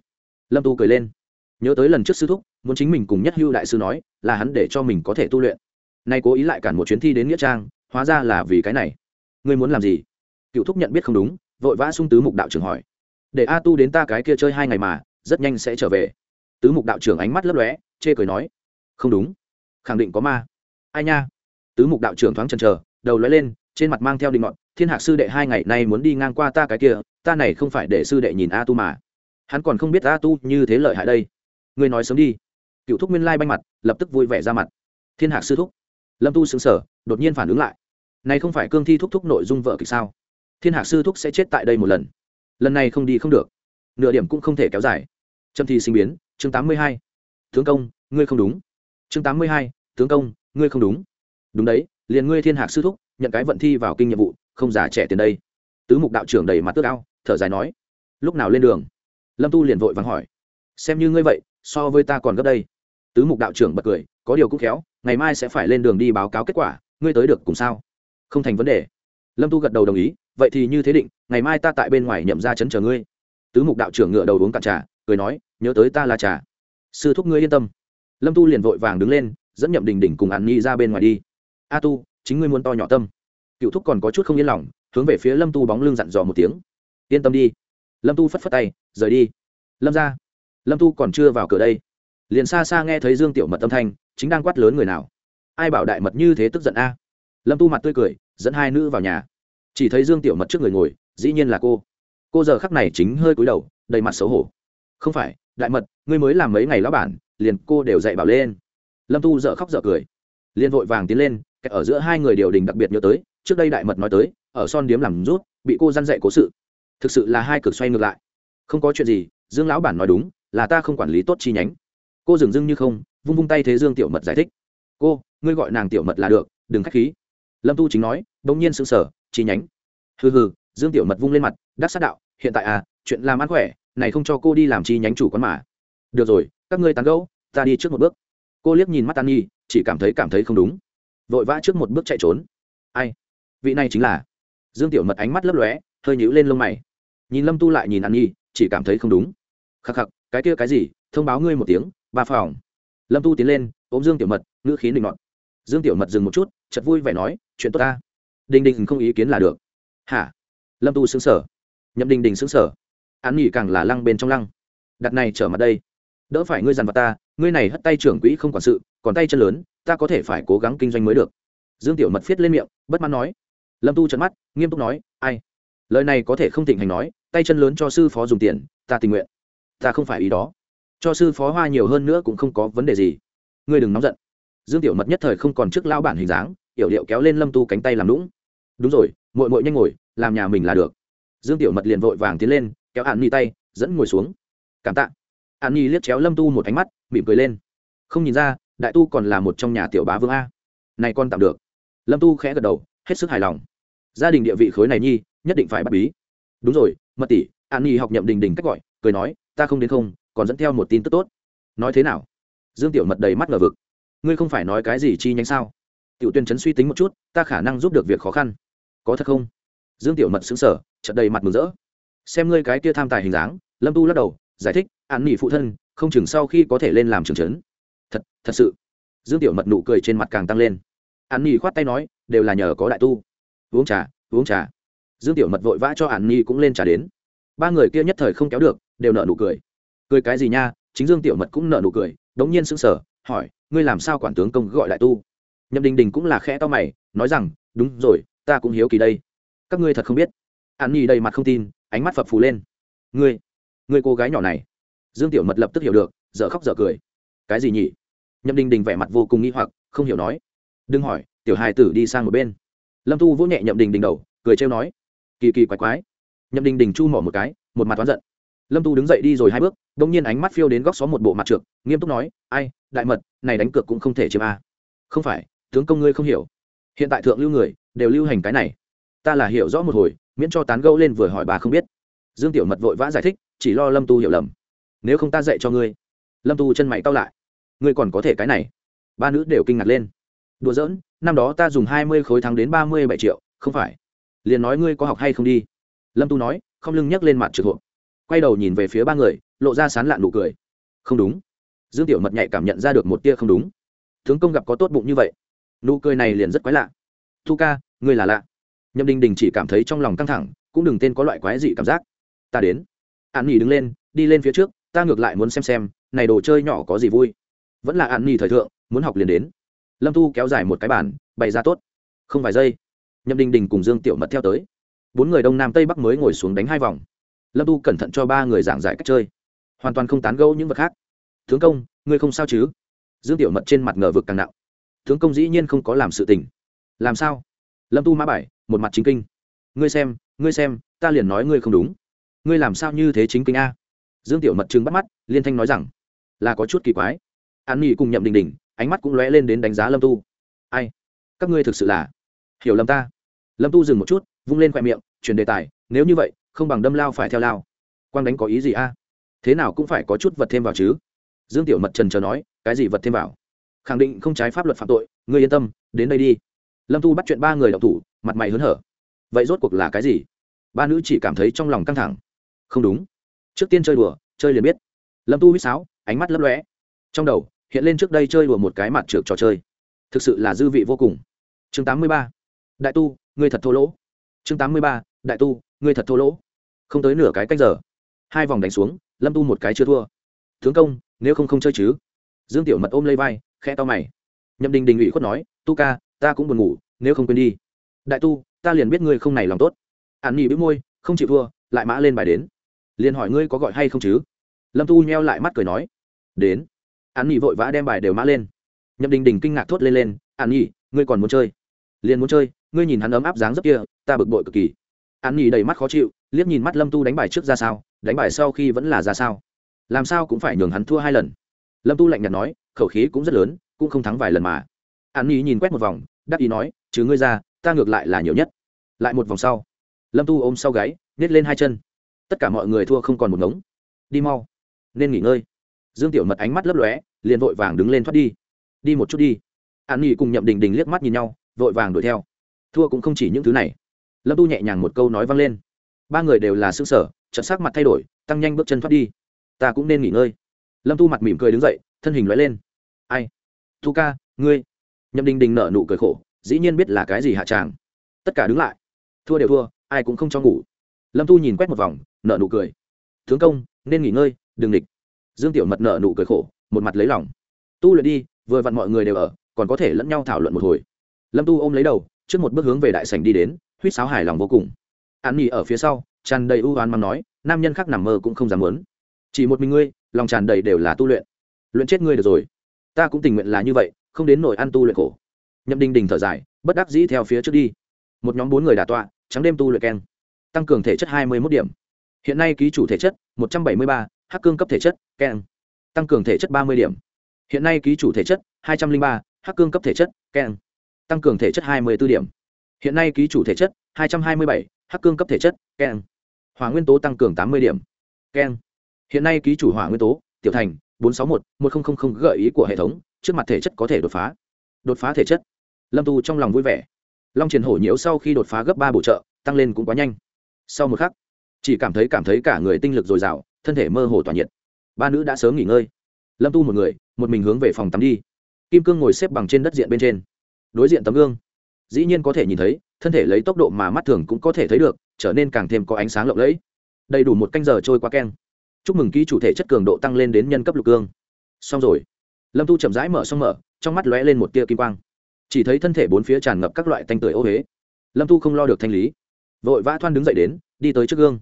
Lâm tu cười lên. Nhớ tới lần trước sư thúc, muốn chính mình cùng nhất hưu đại sư nói, là hắn để cho mình có thể tu luyện. Nay cố ý lại cản một chuyến thi đến nghĩa trang, hóa ra là vì cái này. Ngươi muốn làm gì? Cựu thúc nhận biết không đúng, vội vã sung tứ mục đạo trưởng hỏi. Để a tu đến ta cái kia chơi hai ngày mà rất nhanh sẽ trở về. Tứ mục đạo trưởng ánh mắt lấp lóe, chê cười nói, không đúng, khẳng định có ma. Ai nha? Tứ mục đạo trưởng thoáng chần chờ, đầu lóe lên, trên mặt mang theo định ngọn thiên hạc sư đệ hai ngày nay muốn đi ngang qua ta cái kia, ta này không phải để sư đệ nhìn a tu mà. Hắn còn không biết a tu như thế lợi hại đây. Ngươi nói sớm đi. Cựu thúc nguyên lai banh mặt, lập tức vui vẻ ra mặt. Thiên hạc sư thúc. Lâm tu xứng sở đột nhiên phản ứng lại. Này không phải cương thi thúc thúc nội dung vợ kịch sao? Thiên hạc sư thúc sẽ chết tại đây một lần. Lần này không đi không được. Nửa điểm cũng không thể kéo dài trâm thi sinh biến, chương tám mươi hai. Tướng công, ngươi không đúng. Chương tám mươi hai, tướng công, ngươi không đúng. Đúng đấy, liền ngươi thiên hạc sư thúc, nhận cái vận thi vào kinh nhiệm vụ, không giả trẻ tiền đây. Tứ mục đạo trưởng đầy mặt tước ao, thở dài nói. Lúc nào lên đường? Lâm tu liền vội vàng hỏi. Xem như ngươi vậy, so với ta còn gấp đây. Tứ mục đạo trưởng bật cười, có điều cũng khéo, ngày mai sẽ phải lên đường đi báo cáo kết quả, ngươi tới được cùng sao? Không thành vấn đề. Lâm tu gật đầu đồng ý, vậy thì như thế định, ngày mai ta tại bên ngoài nhậm ra chấn chờ ngươi. Tứ mục đạo trưởng ngựa đầu uống cạn trà cười nói, nhớ tới ta là trà. Sư thúc ngươi yên tâm. Lâm tu liền vội vàng đứng lên, dẫn nhậm đình đỉnh cùng an nhi ra bên ngoài đi. A tu, chính ngươi muốn to nhỏ tâm. Cựu thúc còn có chút không yên lòng, hướng về phía lâm tu bóng lưng dặn dò một tiếng. Yên tâm đi. Lâm tu phất phất tay, rời đi. Lâm ra. Lâm tu còn chưa vào cửa đây, liền xa xa nghe thấy dương tiểu mật âm thanh, chính đang quát lớn người nào. Ai bảo đại mật như thế tức giận a? Lâm tu mặt tươi cười, dẫn hai nữ vào nhà. Chỉ thấy dương tiểu mật trước người ngồi, dĩ nhiên là cô. Cô giờ khắc này chính hơi cúi đầu, đầy mặt xấu hổ không phải, đại mật, ngươi mới làm mấy ngày lão bản, liền cô đều dạy bảo lên. Lâm tu dợ khóc dợ cười. Liền vội vàng tiến lên kẹt ở giữa hai người điều đình đặc biệt nhớ tới, trước đây đại mật nói tới, ở son điếm làm rút, bị cô g dạy cố sự. Thực sự là hai cực xoay ngược lại. Không có chuyện gì, dương lão bản nói đúng, là ta không quản lý tốt chi nhánh. Cô dừng dưng như không, vung vung tay thế dương tiểu mật giải thích. Cô, ngươi gọi nàng tiểu mật là được, đừng k h á c h khí. Lâm tu chính nói đ ỗ n g nhiên s ư n g sở chi nhánh. Hừ hừ, dương tiểu mật vung lên mặt, đắc sát đạo, hiện tại à chuyện làm ăn khỏe này không cho cô đi làm chi nhánh chủ quán mà. Được rồi, các ngươi tán gẫu, ta đi trước một bước. Cô liếc nhìn mắt an nhi chỉ cảm thấy cảm thấy không đúng. Vội vã trước một bước chạy trốn. Ai? Vị này chính là. Dương tiểu mật ánh mắt lấp lóe, hơi nhũ lên lông mày. Nhìn lâm tu lại nhìn an nhi, chỉ cảm thấy không đúng. Khắc khắc, cái kia cái gì? Thông báo ngươi một tiếng, ba phòng. Lâm tu tiến lên, ôm dương tiểu mật, ngữ khí định ngọn dương tiểu mật dừng một chút chật vui vẻ nói, chuyện tốt ta. Đình đình không ý kiến là được. Hả? Lâm tu xứng sở nhậm đình đình xứng sở án nghỉ càng là lăng bên trong lăng. Đặt này trở mặt đây. Đỡ phải ngươi dằn vào ta, ngươi này hất tay trưởng quỹ không quản sự, còn tay chân lớn, ta có thể phải cố gắng kinh doanh mới được. Dương tiểu mật viết lên miệng, bất mãn nói. Lâm tu trận mắt, nghiêm túc nói, ai? Lời này có thể không thịnh hành nói, tay chân lớn cho sư phó dùng tiền, ta tình nguyện. Ta không phải ý đó. Cho sư phó hoa nhiều hơn nữa cũng không có vấn đề gì. Ngươi đừng nóng giận. Dương tiểu mật nhất thời không còn trước lao bản hình dáng, yểu điệu kéo lên lâm tu cánh tay làm lũng đúng rồi mội mội nhanh ngồi, làm nhà mình là được. Dương tiểu mật liền vội vàng tiến lên kéo hạn nhi tay, dẫn ngồi xuống. Cảm tạ. Hạn nhi liếc chéo lâm tu một ánh mắt, mỉm cười lên. Không nhìn ra, đại tu còn là một trong nhà tiểu bá vương a. Này con tạm được. Lâm tu khẽ gật đầu, hết sức hài lòng. Gia đình địa vị khối này nhi nhất định phải bắt bí. Đúng rồi, mật tỷ an nhi học nhậm đình đình cách gọi, cười nói, ta không đến không, còn dẫn theo một tin tức tốt. Nói thế nào? Dương tiểu mật đầy mắt ngờ vực. Ngươi không phải nói cái gì chi nhánh sao? Tiểu tuyên chấn suy tính một chút, ta khả năng giúp được việc khó khăn. Có thật không? Dương tiểu mật xứng sở chợt đầy mặt mừng rỡ xem ngươi cái kia tham tài hình dáng, lâm tu lắc đầu, giải thích an nghỉ phụ thân, không chừng sau khi có thể lên làm trường trấn. Thật thật sự. Dương tiểu mật nụ cười trên mặt càng tăng lên. An nghỉ khoát tay nói, đều là nhờ có đại tu. Uống trà uống trà. Dương tiểu mật vội vã cho an nghỉ cũng lên trà đến. Ba người kia nhất thời không kéo được, đều nợ nụ cười. Cười cái gì nha? Chính dương tiểu mật cũng nợ nụ cười, đống nhiên sững sờ, hỏi, ngươi làm sao quản tướng công gọi đại tu? Nhậm đình đình cũng là khẽ to mày, nói rằng, đúng rồi, ta cũng hiếu kỳ đây. Các ngươi thật không biết. An nhi đầy mặt không tin ánh mắt phập phù lên. Ngươi ngươi cô gái nhỏ này. Dương tiểu mật lập tức hiểu được, dở khóc dở cười. Cái gì nhỉ? Nhậm đình đình vẻ mặt vô cùng nghi hoặc, không hiểu nói. Đừng hỏi, tiểu hài tử đi sang một bên. Lâm tu vỗ nhẹ nhậm đình đình đầu, cười trêu nói. Kỳ kỳ quái quái. Nhậm đình đình chu mỏ một cái, một mặt toán giận. Lâm tu đứng dậy đi rồi hai bước đ ỗ n g nhiên ánh mắt phiêu đến góc xó một bộ mặt trượt nghiêm túc nói, ai, đại mật, này đánh cược cũng không thể chiếm a. Không phải, tướng công ngươi không hiểu. Hiện tại thượng lưu người, đều lưu hành cái này. Ta là hiểu rõ một hồi miễn cho tán gẫu lên vừa hỏi bà không biết. Dương tiểu mật vội vã giải thích, chỉ lo lâm tu hiểu lầm. Nếu không ta dạy cho ngươi. Lâm tu chân mày cau lại. Ngươi còn có thể cái này. Ba nữ đều kinh ngạc lên. Đùa giỡn, năm đó ta dùng hai mươi khối thắng đến ba mươi bảy triệu, không phải. Liền nói ngươi có học hay không đi. Lâm tu nói, không lưng nhấc lên mặt trực hộ quay đầu nhìn về phía ba người, lộ ra sán lạn nụ cười. Không đúng. Dương tiểu mật nhạy cảm nhận ra được một tia không đúng. Tướng công gặp có tốt bụng như vậy. Nụ cười này liền rất quái lạ. Thu ca, ngươi là lạ nhậm đình đình chỉ cảm thấy trong lòng căng thẳng, cũng đừng tên có loại quái dị cảm giác. Ta đến. An nghỉ đứng lên, đi lên phía trước, ta ngược lại muốn xem xem, này đồ chơi nhỏ có gì vui. Vẫn là an nghỉ thời thượng, muốn học liền đến. Lâm thu kéo dài một cái bàn, bày ra tốt. Không vài giây, nhậm đình đình cùng dương tiểu mật theo tới. Bốn người đông nam tây bắc mới ngồi xuống đánh hai vòng. Lâm tu cẩn thận cho ba người giảng giải cách chơi. Hoàn toàn không tán gẫu những vật khác. Tướng công, ngươi không sao chứ? Dương tiểu mật trên mặt ngờ vực càng nặng. Tướng công dĩ nhiên không có làm sự tình. Làm sao? Lâm tu mã bài, một mặt chính kinh. Ngươi xem ngươi xem, ta liền nói ngươi không đúng. Ngươi làm sao như thế chính kinh a? Dương tiểu mật chừng bắt mắt, liên thanh nói rằng, là có chút kỳ quái. An nhi cùng nhậm đình đình, ánh mắt cũng lóe lên đến đánh giá lâm tu. Ai? Các ngươi thực sự là hiểu lầm ta. Lâm tu dừng một chút, vung lên khoe miệng, chuyển đề tài, nếu như vậy, không bằng đâm lao phải theo lao. Quang đánh có ý gì a? Thế nào cũng phải có chút vật thêm vào chứ. Dương tiểu mật trần chờ nói, cái gì vật thêm vào? Khẳng định không trái pháp luật phạm tội, ngươi yên tâm, đến đây đi lâm Thu bắt chuyện ba người đọc thủ, mặt mày hớn hở. Vậy rốt cuộc là cái gì? Ba nữ chỉ cảm thấy trong lòng căng thẳng. Không đúng. Trước tiên chơi đùa, chơi liền biết. Lâm tu huýt sáo, ánh mắt lấp lóe. Trong đầu, hiện lên trước đây chơi đùa một cái mặt trượt trò chơi. Thực sự là dư vị vô cùng. Chương tám mươi ba. Đại tu, ngươi thật thô lỗ. Chương tám mươi ba. Đại tu, ngươi thật thô lỗ. Không tới nửa cái cách giờ, hai vòng đánh xuống, lâm tu một cái chưa thua. Tướng công, nếu không không chơi chứ? Dương tiểu mật ôm lấy vai khe to mày. Nhậm đình đình ủy khuất nói, tu ca ta cũng buồn ngủ, nếu không quên đi. Đại tu, ta liền biết ngươi không này lòng tốt. Ạn nhị bĩu môi, không chịu thua, lại mã lên bài đến. Liền hỏi ngươi có gọi hay không chứ? Lâm tu nheo lại mắt cười nói, đến. Ạn nhị vội vã đem bài đều mã lên. Nhậm đình đình kinh ngạc thốt lên lên ạn nhị ngươi còn muốn chơi? Liền muốn chơi, ngươi nhìn hắn ấm áp dáng rất kia, ta bực bội cực kỳ. Ạn nhi đầy mắt khó chịu, liếc nhìn mắt lâm tu đánh bài trước ra sao, đánh bài sau khi vẫn là ra sao. Làm sao cũng phải nhường hắn thua hai lần. Lâm tu lạnh nhạt nói, khẩu khí cũng rất lớn, cũng không thắng vài lần mà an nhi nhìn quét một vòng, đắc ý nói chứ ngươi ra, ta ngược lại là nhiều nhất. Lại một vòng sau, lâm tu ôm sau gáy nết lên hai chân. Tất cả mọi người thua không còn một ngống. Đi mau, nên nghỉ ngơi. Dương tiểu mật ánh mắt lấp lóe, liền vội vàng đứng lên thoát đi. Đi một chút đi. An nghỉ cùng nhậm đình đình liếc mắt nhìn nhau, vội vàng đuổi theo. Thua cũng không chỉ những thứ này. Lâm tu nhẹ nhàng một câu nói vang lên. Ba người đều là xương sở chợt sắc mặt thay đổi, tăng nhanh bước chân thoát đi. Ta cũng nên nghỉ ngơi. Lâm tu mặt mỉm cười đứng dậy, thân hình lóe lên. Ai? Thu ca, ngươi? Nhậm đình đình nở nụ cười khổ, dĩ nhiên biết là cái gì hạ tràng. Tất cả đứng lại. Thua đều thua, ai cũng không cho ngủ. Lâm tu nhìn quét một vòng, nở nụ cười. Tướng công, nên nghỉ ngơi, đừng địch dương tiểu mật nở nụ cười khổ, một mặt lấy lòng. Tu luyện đi, vừa vặn mọi người đều ở, còn có thể lẫn nhau thảo luận một hồi. Lâm tu ôm lấy đầu, trước một bước hướng về đại sảnh đi đến huýt sáo hài lòng vô cùng. An nghỉ ở phía sau, tràn đầy ưu oán mắm nói, nam nhân khác nằm mơ cũng không dám muốn. Chỉ một mình ngươi, lòng tràn đầy đều là tu luyện. Luyện chết ngươi được rồi. Ta cũng tình nguyện là như vậy không đến nổi ăn tu luyện khổ. Nhậm đình đình thở dài, bất đắc dĩ theo phía trước đi. Một nhóm bốn người đà tọa, trắng đêm tu luyện keng. Tăng cường thể chất hai mươi mốt điểm. Hiện nay ký chủ thể chất, một trăm bảy mươi ba, hắc cương cấp thể chất, keng. Tăng cường thể chất ba mươi điểm. Hiện nay ký chủ thể chất, hai trăm linh ba, hắc cương cấp thể chất, keng. Tăng cường thể chất hai mươi b ố điểm. Hiện nay ký chủ thể chất, hai trăm hai mươi bảy, hắc cương cấp thể chất, keng. Hỏa nguyên tố tăng cường tám mươi điểm, keng. Hiện nay ký chủ hỏa nguyên tố, tiểu thành, bốn trăm sáu mươi một một nghìn gợi ý của hệ thống trước mặt thể chất có thể đột phá. Đột phá thể chất. Lâm tu trong lòng vui vẻ. Long triển hổ nhiễu sau khi đột phá gấp ba bổ trợ, tăng lên cũng quá nhanh. Sau một khắc, chỉ cảm thấy cảm thấy cả người tinh lực dồi dào, thân thể mơ hồ tỏa nhiệt. Ba nữ đã sớm nghỉ ngơi. Lâm tu một người, một mình hướng về phòng tắm đi. Kim cương ngồi xếp bằng trên đất diện bên trên. Đối diện tấm gương, dĩ nhiên có thể nhìn thấy, thân thể lấy tốc độ mà mắt thường cũng có thể thấy được, trở nên càng thêm có ánh sáng lộng lẫy. Đầy đủ một canh giờ trôi qua keng. Chúc mừng ký chủ thể chất cường độ tăng lên đến nhân cấp lục cương. Xong rồi lâm thu chậm rãi mở xong mở, trong mắt lóe lên một tia kim quang. Chỉ thấy thân thể bốn phía tràn ngập các loại tanh tưởi ô huế lâm thu không lo được thanh lý, vội vã thoan đứng dậy đến, đi tới trước gương.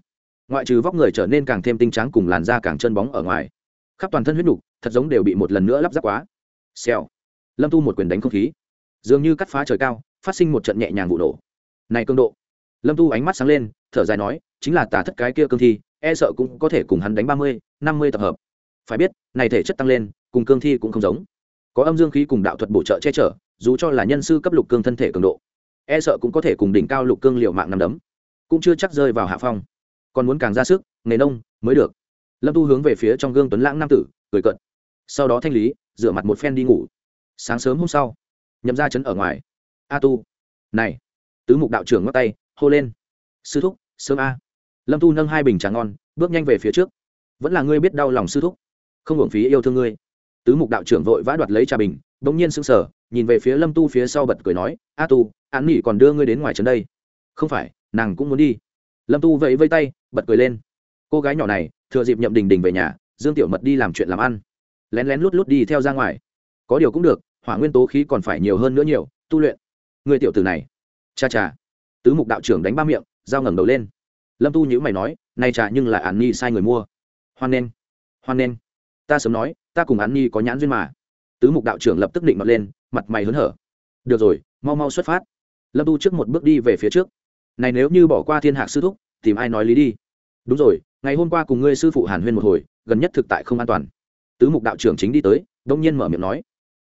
Ngoại trừ vóc người trở nên càng thêm tinh trắng cùng làn da càng chân bóng ở ngoài, khắp toàn thân huyết nhục thật giống đều bị một lần nữa lắp ráp quá. Xèo. Lâm thu một quyền đánh không khí. Dường như cắt phá trời cao, phát sinh một trận nhẹ nhàng vụ nổ. Này cương độ. Lâm thu ánh mắt sáng lên, thở dài nói, chính là tà thất cái kia cương thi e sợ cũng có thể cùng hắn đánh ba mươi, năm mươi tập hợp. Phải biết, này thể chất tăng lên cùng cương thi cũng không giống. Có âm dương khí cùng đạo thuật bổ trợ che chở, dù cho là nhân sư cấp lục cương thân thể cường độ e sợ cũng có thể cùng đỉnh cao lục cương liệu mạng nằm đấm, cũng chưa chắc rơi vào hạ phong. Còn muốn càng ra sức, nghề nông mới được. Lâm tu hướng về phía trong gương tuấn lãng nam tử, cười cận sau đó thanh lý, rửa mặt một phen đi ngủ. Sáng sớm hôm sau, nhậm ra chấn ở ngoài. A tu, này, tứ mục đạo trưởng ngót tay, hô lên. Sư thúc, sớm a. Lâm tu nâng hai bình trà ngon, bước nhanh về phía trước. Vẫn là ngươi biết đau lòng sư thúc, không hưởng phí yêu thương ngươi tứ mục đạo trưởng vội vã đoạt lấy trà bình, bỗng nhiên sững sờ, nhìn về phía lâm tu phía sau bật cười nói, a tu, an nghỉ còn đưa ngươi đến ngoài trấn đây. Không phải, nàng cũng muốn đi. Lâm tu vẫy vây tay, bật cười lên. Cô gái nhỏ này, thừa dịp nhậm đình đình về nhà, dương tiểu mật đi làm chuyện làm ăn. Lén lén lút lút đi theo ra ngoài. Có điều cũng được, hỏa nguyên tố khí còn phải nhiều hơn nữa nhiều, tu luyện. Người tiểu tử này. Cha cha. Tứ mục đạo trưởng đánh ba miệng, dao ngẩng đầu lên. Lâm tu nhữ mày nói nay trà nhưng là an nhi sai người mua. Hoan nghênh hoan nghênh. Ta sớm nói ta cùng án nhi có nhãn duyên mà. Tứ mục đạo trưởng lập tức định mặt lên, mặt mày hớn hở. Được rồi, mau mau xuất phát. Lâm tu trước một bước đi về phía trước. Này nếu như bỏ qua thiên hạ sư thúc, tìm ai nói lý đi? Đúng rồi, ngày hôm qua cùng ngươi sư phụ hàn huyên một hồi, gần nhất thực tại không an toàn. Tứ mục đạo trưởng chính đi tới, đông nhiên mở miệng nói.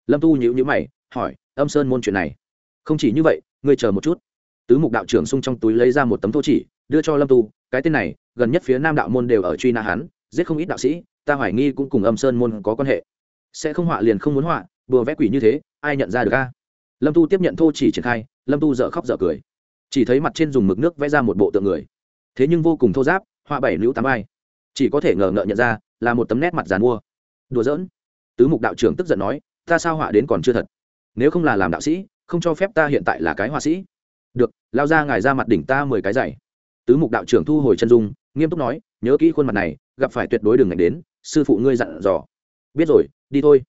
Lâm tu nhữ nhữ mày, hỏi, âm sơn môn chuyện này? Không chỉ như vậy, ngươi chờ một chút. Tứ mục đạo trưởng xung trong túi lấy ra một tấm thô chỉ, đưa cho lâm tu, cái tên này, gần nhất phía nam đạo môn đều ở truy nã hắn, giết không ít đạo sĩ ta hoài nghi cũng cùng âm sơn môn có quan hệ. Sẽ không họa liền không muốn họa bừa vẽ quỷ như thế, ai nhận ra được a? Lâm tu tiếp nhận thô chỉ triển khai, lâm tu dợ khóc dợ cười. Chỉ thấy mặt trên dùng mực nước vẽ ra một bộ tượng người. Thế nhưng vô cùng thô giáp, họa bảy lũ tám ai. Chỉ có thể ngờ ngợ nhận ra, là một tấm nét mặt dàn mua. Đùa giỡn. Tứ mục đạo trưởng tức giận nói, ta sao họa đến còn chưa thật? Nếu không là làm đạo sĩ, không cho phép ta hiện tại là cái họa sĩ. Được, lao ra ngài ra mặt đỉnh ta mười cái dày tứ mục đạo trưởng thu hồi chân dung, nghiêm túc nói, nhớ kỹ khuôn mặt này gặp phải tuyệt đối đừng ngạch đến, sư phụ ngươi dặn dò. Biết rồi, đi thôi.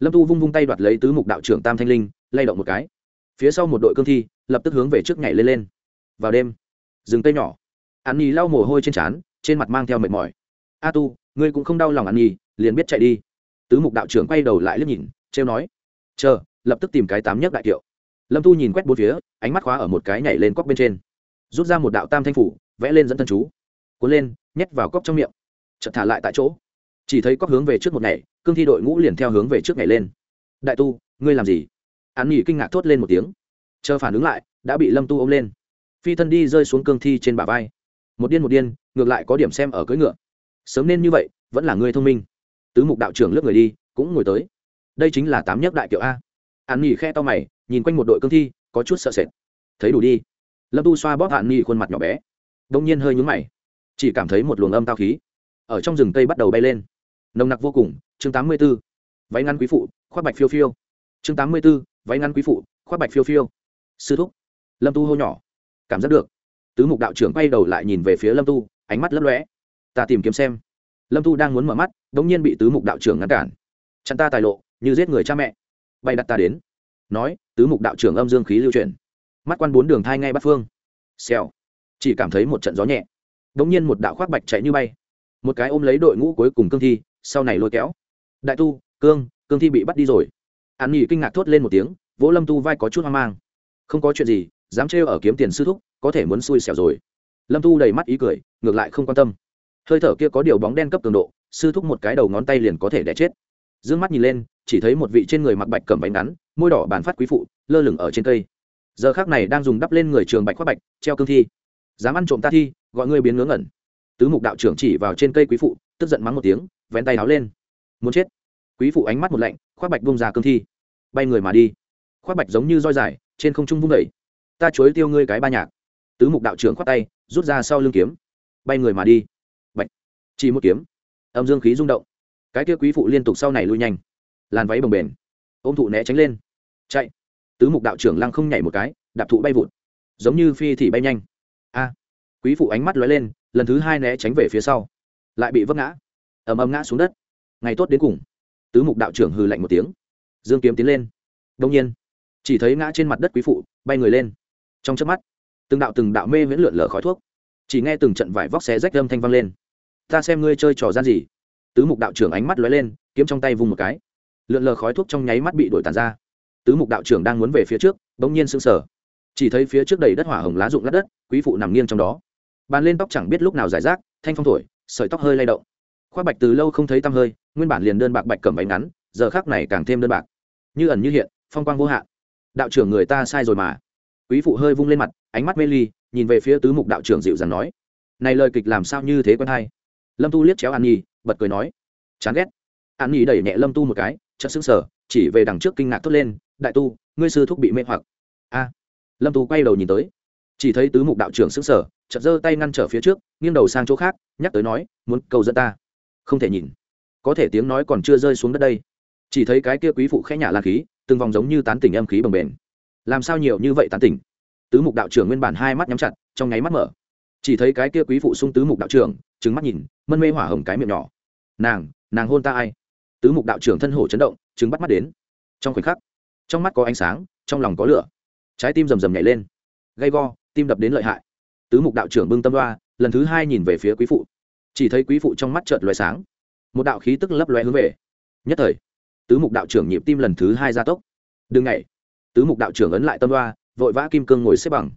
Lâm tu vung vung tay đoạt lấy tứ mục đạo trưởng tam thanh linh, lay động một cái. Phía sau một đội cương thi, lập tức hướng về trước nhảy lên lên. Vào đêm, rừng cây nhỏ. An nhi lau mồ hôi trên trán, trên mặt mang theo mệt mỏi. A tu, ngươi cũng không đau lòng an nhi, liền biết chạy đi. Tứ mục đạo trưởng quay đầu lại liếc nhìn, trêu nói. Chờ, lập tức tìm cái tám nhất đại kiệu. Lâm tu nhìn quét bốn phía, ánh mắt khóa ở một cái nhảy lên cóc bên trên. Rút ra một đạo tam thanh phủ, vẽ lên dẫn thân chú. Cuốn lên, nhét vào cóc trong miệng chợt thả lại tại chỗ. Chỉ thấy cóc hướng về trước một ngày, cương thi đội ngũ liền theo hướng về trước nhảy lên. Đại tu, ngươi làm gì? Án nghỉ kinh ngạc thốt lên một tiếng. Chờ phản ứng lại, đã bị lâm tu ôm lên. Phi thân đi rơi xuống cương thi trên bả vai. Một điên một điên, ngược lại có điểm xem ở cưỡi ngựa. Sớm nên như vậy, vẫn là ngươi thông minh. Tứ mục đạo trưởng lướt người đi, cũng ngồi tới. Đây chính là tám nhất đại kiệu a. An nghỉ khe to mày, nhìn quanh một đội cương thi, có chút sợ sệt. Thấy đủ đi. Lâm tu xoa bóp hạn nghỉ khuôn mặt nhỏ bé. Đông nhiên hơi nhúng mày. Chỉ cảm thấy một luồng âm tao khí ở trong rừng cây bắt đầu bay lên. Nồng nặc vô cùng, chương tám mươi b ố váy ngăn quý phụ, khoác bạch phiêu phiêu. Chương tám mươi b ố váy ngăn quý phụ, khoác bạch phiêu phiêu. Sư thúc, lâm tu hô nhỏ. Cảm giác được. Tứ mục đạo trưởng quay đầu lại nhìn về phía lâm tu, ánh mắt lấp lóe. Ta tìm kiếm xem. Lâm tu đang muốn mở mắt đ ỗ n g nhiên bị tứ mục đạo trưởng ngăn cản. Chặn ta tài lộ, như giết người cha mẹ. Bay đặt ta đến. Nói, tứ mục đạo trưởng âm dương khí lưu chuyển. Mắt quan bốn đường thai ngay bắt phương. Xèo. Chỉ cảm thấy một trận gió nhẹ. Đ ỗ n g nhiên một đạo khoác bạch chạy như bay một cái ôm lấy đội ngũ cuối cùng cương thi, sau này lôi kéo. Đại tu, cương cương thi bị bắt đi rồi. An nghỉ kinh ngạc thốt lên một tiếng, vỗ lâm tu vai có chút hoang mang. Không có chuyện gì, dám trêu ở kiếm tiền sư thúc, có thể muốn xui xẻo rồi. Lâm tu đầy mắt ý cười, ngược lại không quan tâm. Hơi thở kia có điều bóng đen cấp cường độ, sư thúc một cái đầu ngón tay liền có thể đẻ chết. D ư ơ n g mắt nhìn lên, chỉ thấy một vị trên người mặc bạch cầm bánh ngắn, môi đỏ bàn phát quý phụ, lơ lửng ở trên cây. Giờ khác này đang dùng đắp lên người trường bạch khoác bạch, treo cương thi. Dám ăn trộm ta thi, gọi ngươi biến ngớ ngẩn tứ mục đạo trưởng chỉ vào trên cây quý phụ, tức giận mắng một tiếng, vén tay áo lên. Muốn chết. Quý phụ ánh mắt một lạnh, khoác bạch bông ra cương thi. Bay người mà đi. Khoác bạch giống như roi dài, trên không trung vung vẩy ta chối tiêu ngươi cái ba nhạc. Tứ mục đạo trưởng khoác tay, rút ra sau lưng kiếm. Bay người mà đi. Bạch. Chỉ một kiếm. Âm dương khí rung động. Cái kia quý phụ liên tục sau này lui nhanh. Làn váy bồng bềnh. Ôm thụ né tránh lên. Chạy. Tứ mục đạo trưởng lăng không nhảy một cái, đạp thụ bay vụt. Giống như phi thì bay nhanh. A. Quý phụ ánh mắt lóe lên lần thứ hai né tránh về phía sau. Lại bị vấp ngã. Ầm ầm ngã xuống đất. Ngày tốt đến cùng. Tứ mục đạo trưởng hừ lạnh một tiếng. Dương kiếm tiến lên. Đông nhiên, chỉ thấy ngã trên mặt đất quý phụ, bay người lên. Trong chớp mắt, từng đạo từng đạo mê miễn lượn lờ khói thuốc. Chỉ nghe từng trận vải vóc xé rách âm thanh vang lên. Ta xem ngươi chơi trò gian gì? Tứ mục đạo trưởng ánh mắt lóe lên, kiếm trong tay vùng một cái. Lượn lờ khói thuốc trong nháy mắt bị đổi tàn ra. Tứ mục đạo trưởng đang muốn về phía trước, bỗng nhiên sững sờ. Chỉ thấy phía trước đầy đất hỏa hồng lá rụng lát đất, quý phụ nằm nghiêng trong đó bàn lên tóc chẳng biết lúc nào giải rác, thanh phong thổi, sợi tóc hơi lay động. Khoác bạch từ lâu không thấy tăm hơi, nguyên bản liền đơn bạc bạch cầm váy ngắn, giờ khác này càng thêm đơn bạc. Như ẩn như hiện, phong quang vô hạn. Đạo trưởng người ta sai rồi mà. Quý phụ hơi vung lên mặt, ánh mắt mê ly, nhìn về phía tứ mục đạo trưởng dịu dàng nói, này lời kịch làm sao như thế quen hay? Lâm tu liếc chéo an nhi, bật cười nói, chán ghét. An nhi đẩy nhẹ lâm tu một cái, chợt sững sở chỉ về đằng trước kinh ngạc thốt lên, đại tu, ngươi sư thúc bị mê hoặc. A. Lâm tu quay đầu nhìn tới chỉ thấy tứ mục đạo trưởng xứng sở chợt giơ tay ngăn trở phía trước, nghiêng đầu sang chỗ khác, nhắc tới nói, muốn cầu dẫn ta? Không thể nhìn. Có thể tiếng nói còn chưa rơi xuống đất đây. Chỉ thấy cái kia quý phụ khẽ nhả lan khí, từng vòng giống như tán tỉnh âm khí bồng bềnh. Làm sao nhiều như vậy tán tỉnh? Tứ mục đạo trưởng nguyên bản hai mắt nhắm chặt, trong nháy mắt mở. Chỉ thấy cái kia quý phụ sung tứ mục đạo trưởng trứng mắt nhìn, mân mê hỏa hồng cái miệng nhỏ. Nàng nàng hôn ta ai? Tứ mục đạo trưởng thân hổ chấn động trứng bắt mắt đến. Trong khoảnh khắc, trong mắt có ánh sáng, trong lòng có lửa. Trái tim rầm rầm nhảy lên. Gay go tim đập đến lợi hại. Tứ mục đạo trưởng bưng tâm đoa lần thứ hai nhìn về phía quý phụ. Chỉ thấy quý phụ trong mắt trợt loài sáng. Một đạo khí tức lấp loe hướng về. Nhất thời, tứ mục đạo trưởng nhịp tim lần thứ hai gia tốc. Đừng ngày tứ mục đạo trưởng ấn lại tâm đoa vội vã kim cương ngồi xếp bằng.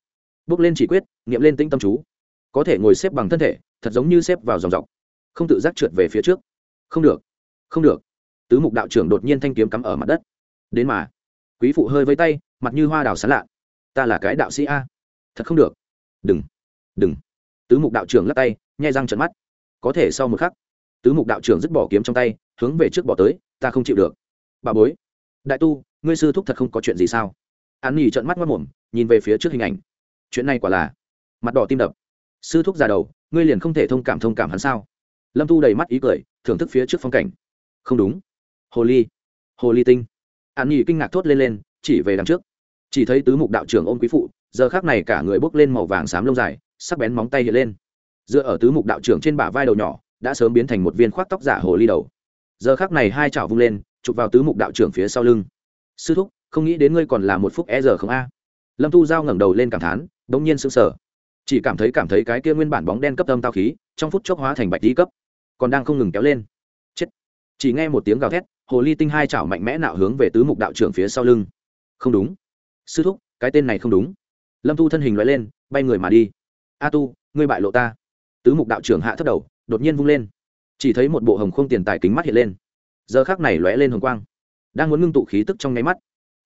Bước lên chỉ quyết nghiệm lên tĩnh tâm chú. Có thể ngồi xếp bằng thân thể, thật giống như xếp vào dòng dọc. Không tự giác trượt về phía trước. Không được. Không được. Tứ mục đạo trưởng đột nhiên thanh kiếm cắm ở mặt đất. Đến mà, quý phụ hơi với tay, mặt như hoa đào sán lạ. Ta là cái đạo sĩ a thật không được. Đừng. Đừng. Tứ mục đạo trưởng lắc tay nhai răng trận mắt. Có thể sau một khắc, tứ mục đạo trưởng dứt bỏ kiếm trong tay, hướng về trước bỏ tới, ta không chịu được. Bà bối. Đại tu, ngươi sư thúc thật không có chuyện gì sao? An nhì trận mắt mất mồm, nhìn về phía trước hình ảnh. Chuyện này quả là mặt đỏ tim đập. Sư thúc già đầu, ngươi liền không thể thông cảm thông cảm hắn sao? Lâm tu đầy mắt ý cười, thưởng thức phía trước phong cảnh. Không đúng. Hồ ly. Hồ ly tinh. An nhì kinh ngạc thốt lên lên, chỉ về đằng trước. Chỉ thấy tứ mục đạo trưởng ôm quý phụ giờ khác này cả người bốc lên màu vàng xám lông dài, sắc bén móng tay hiện lên. Dựa ở tứ mục đạo trưởng trên bả vai đầu nhỏ, đã sớm biến thành một viên khoác tóc giả hồ ly đầu. Giờ khác này hai chảo vung lên, chụp vào tứ mục đạo trưởng phía sau lưng. Sư thúc, không nghĩ đến ngươi còn là một phút e giờ không a. Lâm tu giao ngẩng đầu lên cảm thán đ ỗ n g nhiên sững sờ. Chỉ cảm thấy cảm thấy cái kia nguyên bản bóng đen cấp âm tao khí, trong phút chốc hóa thành bạch đi cấp, còn đang không ngừng kéo lên. Chết. Chỉ nghe một tiếng gào thét, hồ ly tinh hai chảo mạnh mẽ nạo hướng về tứ mục đạo trưởng phía sau lưng. Không đúng. Sư thúc, cái tên này không đúng lâm tu thân hình loại lên, bay người mà đi. A tu, ngươi bại lộ ta. Tứ mục đạo trưởng hạ thất đầu, đột nhiên vung lên. Chỉ thấy một bộ hồng không tiền tài kính mắt hiện lên. Giờ khác này lóe lên hồng quang. Đang muốn ngưng tụ khí tức trong nháy mắt,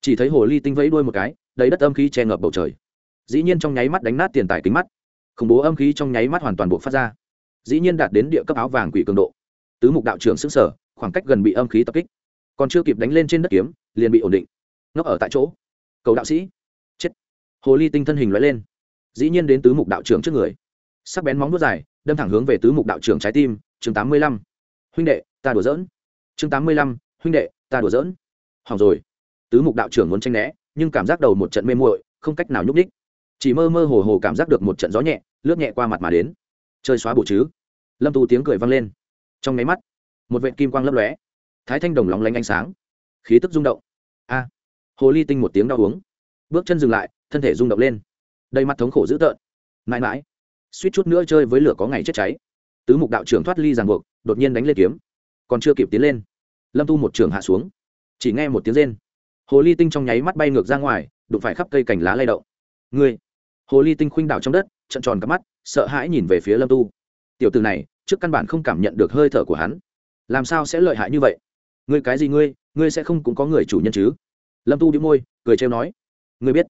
chỉ thấy hồ ly tinh vẫy đuôi một cái, đầy đất âm khí che ngập bầu trời. Dĩ nhiên trong nháy mắt đánh nát tiền tài kính mắt. Khủng bố âm khí trong nháy mắt hoàn toàn buộc phát ra. Dĩ nhiên đạt đến địa cấp áo vàng quỷ cường độ. Tứ mục đạo trưởng xứng sở khoảng cách gần bị âm khí tập kích. Còn chưa kịp đánh lên trên đất kiếm, liền bị ổn định. Ngốc ở tại chỗ. Cầu đạo sĩ hồ ly tinh thân hình loại lên. Dĩ nhiên đến tứ mục đạo trưởng trước người. Sắc bén móng vuốt dài, đâm thẳng hướng về tứ mục đạo trưởng trái tim, chương tám mươi lăm. Huynh đệ, ta đùa dỡn chương tám mươi lăm, huynh đệ, ta đùa dỡn hỏng rồi. Tứ mục đạo trưởng muốn tranh né, nhưng cảm giác đầu một trận mê muội, không cách nào nhúc ních chỉ mơ mơ hồ hồ cảm giác được một trận gió nhẹ, lướt nhẹ qua mặt mà đến. Chơi xóa bộ chứ. Lâm tu tiếng cười vang lên. Trong máy mắt, một vệ kim quang lấp lóe. Thái thanh đồng lóng lánh ánh sáng. Khí tức rung động. A. Hồ ly tinh một tiếng đau uống. Bước chân dừng lại thân thể rung động lên. Đầy mặt thống khổ dữ tợn. Mãi mãi, suýt chút nữa chơi với lửa có ngày chết cháy. Tứ mục đạo trưởng thoát ly ràng buộc, đột nhiên đánh lên kiếm. Còn chưa kịp tiến lên, lâm tu một trường hạ xuống. Chỉ nghe một tiếng rên. Hồ ly tinh trong nháy mắt bay ngược ra ngoài, đụng phải khắp cây cành lá lay động. Ngươi! Hồ ly tinh khuynh đảo trong đất trận tròn cắp mắt, sợ hãi nhìn về phía lâm tu. Tiểu từ này, trước căn bản không cảm nhận được hơi thở của hắn. Làm sao sẽ lợi hại như vậy? Ngươi cái gì ngươi? Ngươi sẽ không cũng có người chủ nhân chứ? Lâm tu đi môi, cười trêu nói. Ngươi biết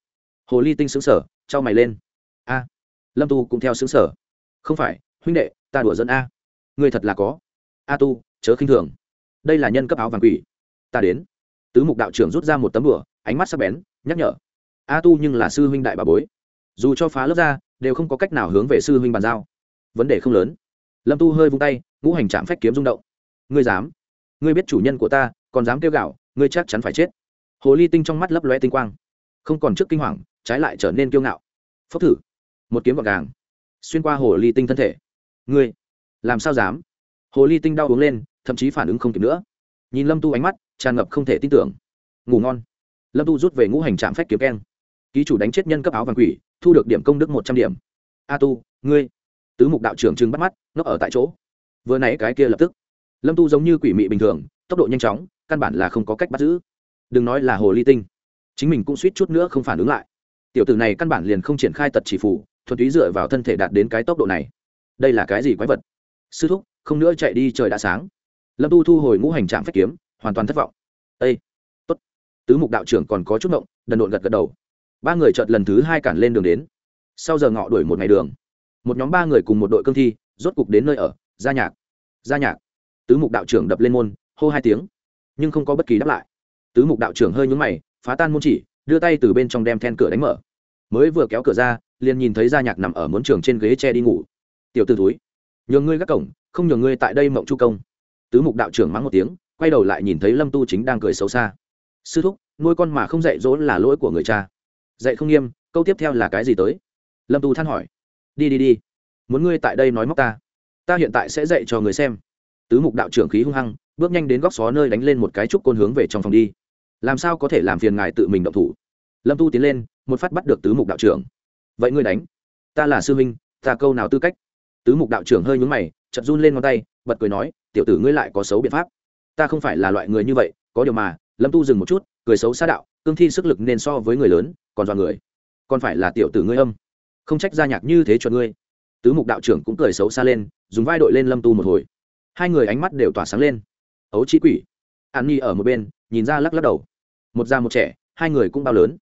hồ ly tinh xứng sở trao mày lên. A, lâm tu cũng theo xứng sở không phải, huynh đệ, ta đùa dẫn a. Ngươi thật là có. A tu, chớ khinh thường. Đây là nhân cấp áo vàng quỷ. Ta đến. Tứ mục đạo trưởng rút ra một tấm đùa, ánh mắt sắc bén, nhắc nhở. A tu nhưng là sư huynh đại bà bối. Dù cho phá lớp ra, đều không có cách nào hướng về sư huynh bàn giao. Vấn đề không lớn. Lâm tu hơi vung tay, ngũ hành trạm phách kiếm rung động. Ngươi dám. Ngươi biết chủ nhân của ta, còn dám kêu gạo, ngươi chắc chắn phải chết. Hồ ly tinh trong mắt lấp loe tinh quang không còn trước kinh hoàng, trái lại trở nên kiêu ngạo. Phốc thử. Một kiếm gọn gàng. Xuyên qua hồ ly tinh thân thể. Ngươi, làm sao dám? Hồ ly tinh đau uống lên, thậm chí phản ứng không kịp nữa. Nhìn lâm tu ánh mắt, tràn ngập không thể tin tưởng. Ngủ ngon. Lâm tu rút về ngũ hành trạm phách kiếm keng. Ký chủ đánh chết nhân cấp áo vàng quỷ, thu được điểm công đức một trăm điểm. A tu, ngươi. Tứ mục đạo trưởng trừng bắt mắt, ngốc ở tại chỗ. Vừa nãy cái kia lập tức. Lâm tu giống như quỷ mị bình thường, tốc độ nhanh chóng, căn bản là không có cách bắt giữ. Đừng nói là hồ ly tinh chính mình cũng suýt chút nữa không phản ứng lại. Tiểu tử này căn bản liền không triển khai tật chỉ phủ thuần túy dựa vào thân thể đạt đến cái tốc độ này. Đây là cái gì quái vật? Sư thúc, không nữa chạy đi, trời đã sáng. Lâm tu thu hồi ngũ hành trạm phép kiếm, hoàn toàn thất vọng. Ây tốt. Tứ mục đạo trưởng còn có chút động đần độn gật gật đầu. Ba người chợt lần thứ hai cản lên đường đến. Sau giờ ngọ đuổi một ngày đường. Một nhóm ba người cùng một đội cương thi, rốt cục đến nơi ở, gia nhạc. Gia nhạc. Tứ mục đạo trưởng đập lên môn, hô hai tiếng, nhưng không có bất kỳ đáp lại. Tứ mục đạo trưởng hơi nhúng mày phá tan môn chỉ, đưa tay từ bên trong đem then cửa đánh mở. Mới vừa kéo cửa ra, liền nhìn thấy gia nhạc nằm ở muốn trường trên ghế tre đi ngủ. Tiểu t ử túi nhường ngươi gác cổng, không nhường ngươi tại đây mộng chu công. Tứ mục đạo trưởng mắng một tiếng, quay đầu lại nhìn thấy lâm tu chính đang cười xấu xa. Sư thúc, nuôi con mà không dạy dỗ là lỗi của người cha. Dạy không nghiêm, câu tiếp theo là cái gì tới? Lâm tu than hỏi. Đi đi đi. Muốn ngươi tại đây nói móc ta. Ta hiện tại sẽ dạy cho người xem. Tứ mục đạo trưởng khí hung hăng, bước nhanh đến góc xó nơi đánh lên một cái trúc côn hướng về trong phòng đi làm sao có thể làm phiền ngài tự mình động thủ? Lâm tu tiến lên, một phát bắt được tứ mục đạo trưởng. Vậy ngươi đánh. Ta là sư huynh, ta câu nào tư cách? Tứ mục đạo trưởng hơi nhúng mày chật run lên ngón tay, bật cười nói, tiểu tử ngươi lại có xấu biện pháp. Ta không phải là loại người như vậy, có điều mà, lâm tu dừng một chút, cười xấu xa đạo, cương thi sức lực nên so với người lớn, còn dọa người. Còn phải là tiểu tử ngươi âm. Không trách gia nhạc như thế cho ngươi. Tứ mục đạo trưởng cũng cười xấu xa lên, dùng vai đội lên lâm tu một hồi. Hai người ánh mắt đều tỏa sáng lên. Ấu trí quỷ. An nhi ở một bên, nhìn ra lắc lắc đầu một già một trẻ, hai người cũng bao lớn.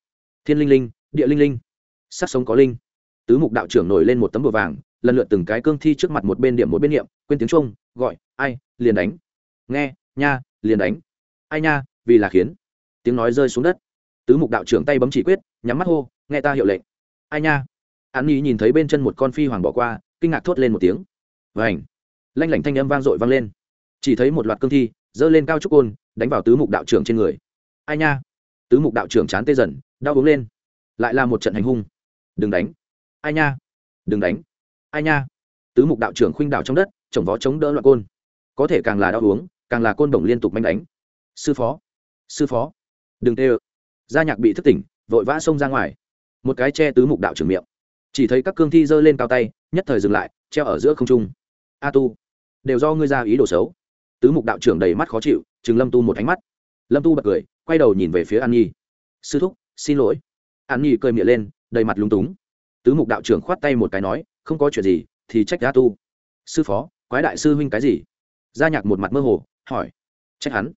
Thiên linh linh, địa linh linh, sắc sống có linh. Tứ mục đạo trưởng nổi lên một tấm bùa vàng, lần lượt từng cái cương thi trước mặt một bên điểm một bên niệm, quên tiếng trung, gọi, ai, liền đánh. Nghe, nha, liền đánh. Ai nha, vì là khiến. Tiếng nói rơi xuống đất. Tứ mục đạo trưởng tay bấm chỉ quyết, nhắm mắt hô, nghe ta hiệu lệnh. Ai nha? An nhi nhìn thấy bên chân một con phi hoàng bỏ qua, kinh ngạc thốt lên một tiếng. Vảnh lanh lảnh thanh âm vang dội vang lên. Chỉ thấy một loạt cương thi, giơ lên cao trúc côn, đánh vào tứ mục đạo trưởng trên người ai nha? Tứ mục đạo trưởng chán tê dần, đau uống lên. Lại là một trận hành hung. Đừng đánh. Ai nha? Đừng đánh. Ai nha? Tứ mục đạo trưởng khuynh đảo trong đất, chồng vó chống đỡ loạn côn. Có thể càng là đau uống, càng là côn đồng liên tục manh đánh. Sư phó. Sư phó. Đừng tê ơ. Gia nhạc bị thức tỉnh, vội vã xông ra ngoài. Một cái che tứ mục đạo trưởng miệng. Chỉ thấy các cương thi giơ lên cao tay, nhất thời dừng lại, treo ở giữa không trung. A tu. Đều do ngươi ra ý đồ xấu. Tứ mục đạo trưởng đầy mắt khó chịu chừng lâm tu một ánh mắt. Lâm tu bật cười quay đầu nhìn về phía an nhi. Sư thúc, xin lỗi. An nhi cười miệng lên, đầy mặt lúng túng. Tứ mục đạo trưởng khoát tay một cái nói, không có chuyện gì, thì trách gia tu. Sư phó, quái đại sư huynh cái gì? Gia nhạc một mặt mơ hồ, hỏi. Trách hắn.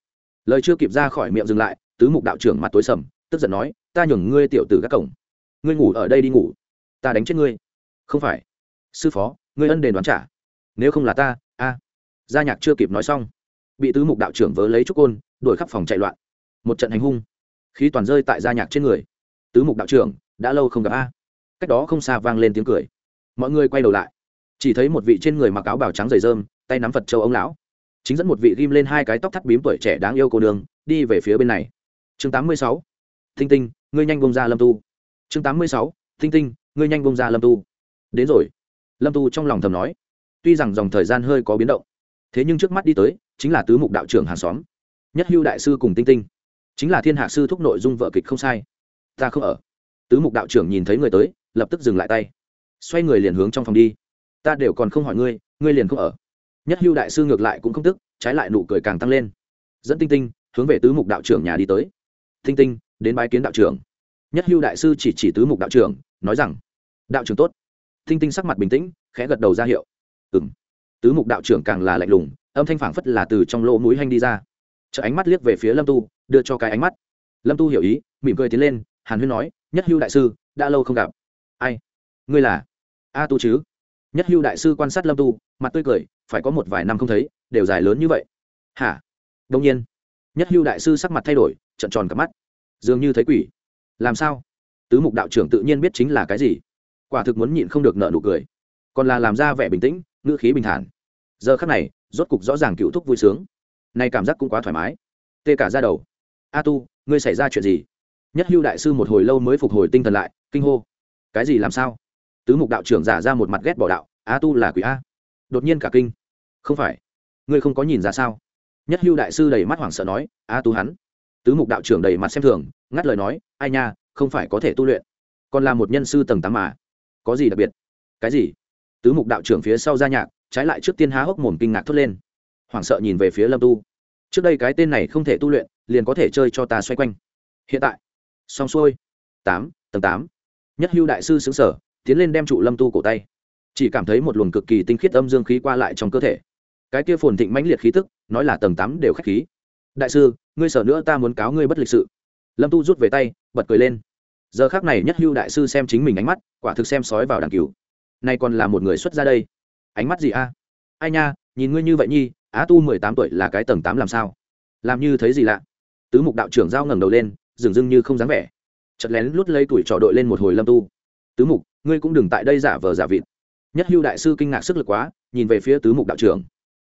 Lời chưa kịp ra khỏi miệng dừng lại, tứ mục đạo trưởng mặt tối sầm, tức giận nói, ta nhường ngươi tiểu tử các cổng. Ngươi ngủ ở đây đi ngủ. Ta đánh chết ngươi. Không phải. Sư phó, ngươi ân đền đoán trả. Nếu không là ta, a. Gia nhạc chưa kịp nói xong, bị tứ mục đạo trưởng vớ lấy trúc côn, đuổi khắp phòng chạy loạn một trận hành hung. Khí toàn rơi tại gia nhạc trên người. Tứ mục đạo trưởng, đã lâu không gặp a. Cách đó không xa vang lên tiếng cười. Mọi người quay đầu lại. Chỉ thấy một vị trên người mặc áo bào trắng dày dơm, tay nắm phật châu ông lão. Chính dẫn một vị ghim lên hai cái tóc thắt bím tuổi trẻ đáng yêu cô đường đi về phía bên này. Chương tám mươi sáu. Thinh tinh, ngươi nhanh bông ra lâm tu. Chương tám mươi sáu. Thinh tinh, ngươi nhanh bông ra lâm tu. Đến rồi. Lâm tu trong lòng thầm nói. Tuy rằng dòng thời gian hơi có biến động, thế nhưng trước mắt đi tới, chính là tứ mục đạo trưởng hàng xóm. Nhất hưu đại sư cùng tinh tinh chính là thiên hạ sư thúc nội dung vợ kịch không sai. Ta không ở. Tứ mục đạo trưởng nhìn thấy người tới, lập tức dừng lại tay. Xoay người liền hướng trong phòng đi. Ta đều còn không hỏi ngươi ngươi liền không ở. Nhất hưu đại sư ngược lại cũng không tức, trái lại nụ cười càng tăng lên. Dẫn tinh tinh, hướng về tứ mục đạo trưởng nhà đi tới. Tinh tinh, đến bái kiến đạo trưởng. Nhất hưu đại sư chỉ chỉ tứ mục đạo trưởng, nói rằng, đạo trưởng tốt. Tinh tinh sắc mặt bình tĩnh, khẽ gật đầu ra hiệu. Ừ m tứ mục đạo trưởng càng là lạnh lùng, âm thanh phảng phất là từ trong lỗ mũi hanh đi ra chợ ánh mắt liếc về phía lâm tu, đưa cho cái ánh mắt. Lâm tu hiểu ý, mỉm cười tiến lên, hàn huyên nói, nhất hưu đại sư, đã lâu không gặp. Ai? Ngươi là? A tu chứ. Nhất hưu đại sư quan sát lâm tu, mặt tươi cười, phải có một vài năm không thấy, đều dài lớn như vậy. Hả? Đông nhiên. Nhất hưu đại sư sắc mặt thay đổi trận tròn cặp mắt. Dường như thấy quỷ. Làm sao? Tứ mục đạo trưởng tự nhiên biết chính là cái gì. Quả thực muốn nhịn không được nợ nụ cười. Còn là làm ra vẻ bình tĩnh, ngữ khí bình thản. Giờ khắc này, rốt cục rõ ràng cựu thúc vui sướng này cảm giác cũng quá thoải mái. Tê cả ra đầu. A tu, ngươi xảy ra chuyện gì? Nhất hưu đại sư một hồi lâu mới phục hồi tinh thần lại, kinh hô. Cái gì làm sao? Tứ mục đạo trưởng giả ra một mặt ghét bỏ đạo, a tu là quỷ a. Đột nhiên cả kinh. Không phải. Ngươi không có nhìn ra sao? Nhất hưu đại sư đầy mắt hoảng sợ nói, a tu hắn. Tứ mục đạo trưởng đầy mặt xem thường, ngắt lời nói, ai nha, không phải có thể tu luyện. Còn là một nhân sư tầng tám mà. Có gì đặc biệt? Cái gì? Tứ mục đạo trưởng phía sau ra nhạc, trái lại trước tiên há hốc mồm kinh ngạc thốt lên hoảng sợ nhìn về phía lâm tu. Trước đây cái tên này không thể tu luyện, liền có thể chơi cho ta xoay quanh. Hiện tại, xong xuôi. Tám, tầng tám. Nhất hưu đại sư xứng sở tiến lên đem trụ lâm tu cổ tay. Chỉ cảm thấy một luồng cực kỳ tinh khiết âm dương khí qua lại trong cơ thể. Cái kia phồn thịnh mãnh liệt khí tức, nói là tầng tám đều k h á c h khí. Đại sư, ngươi sở nữa ta muốn cáo ngươi bất lịch sự. Lâm tu rút về tay, bật cười lên. Giờ khác này nhất hưu đại sư xem chính mình ánh mắt, quả thực xem sói vào đàn cứu nay còn là một người xuất ra đây. Ánh mắt gì a? Ai nha, nhìn ngươi như vậy nhi á tu mười tám tuổi là cái tầng tám làm sao? Làm như thấy gì lạ? Tứ mục đạo trưởng giao ngẩng đầu lên dường dưng như không dám vẻ. Chật lén lút lấy tuổi trò đội lên một hồi lâm tu. Tứ mục, ngươi cũng đừng tại đây giả vờ giả vịt. Nhất hưu đại sư kinh ngạc sức lực quá, nhìn về phía tứ mục đạo trưởng.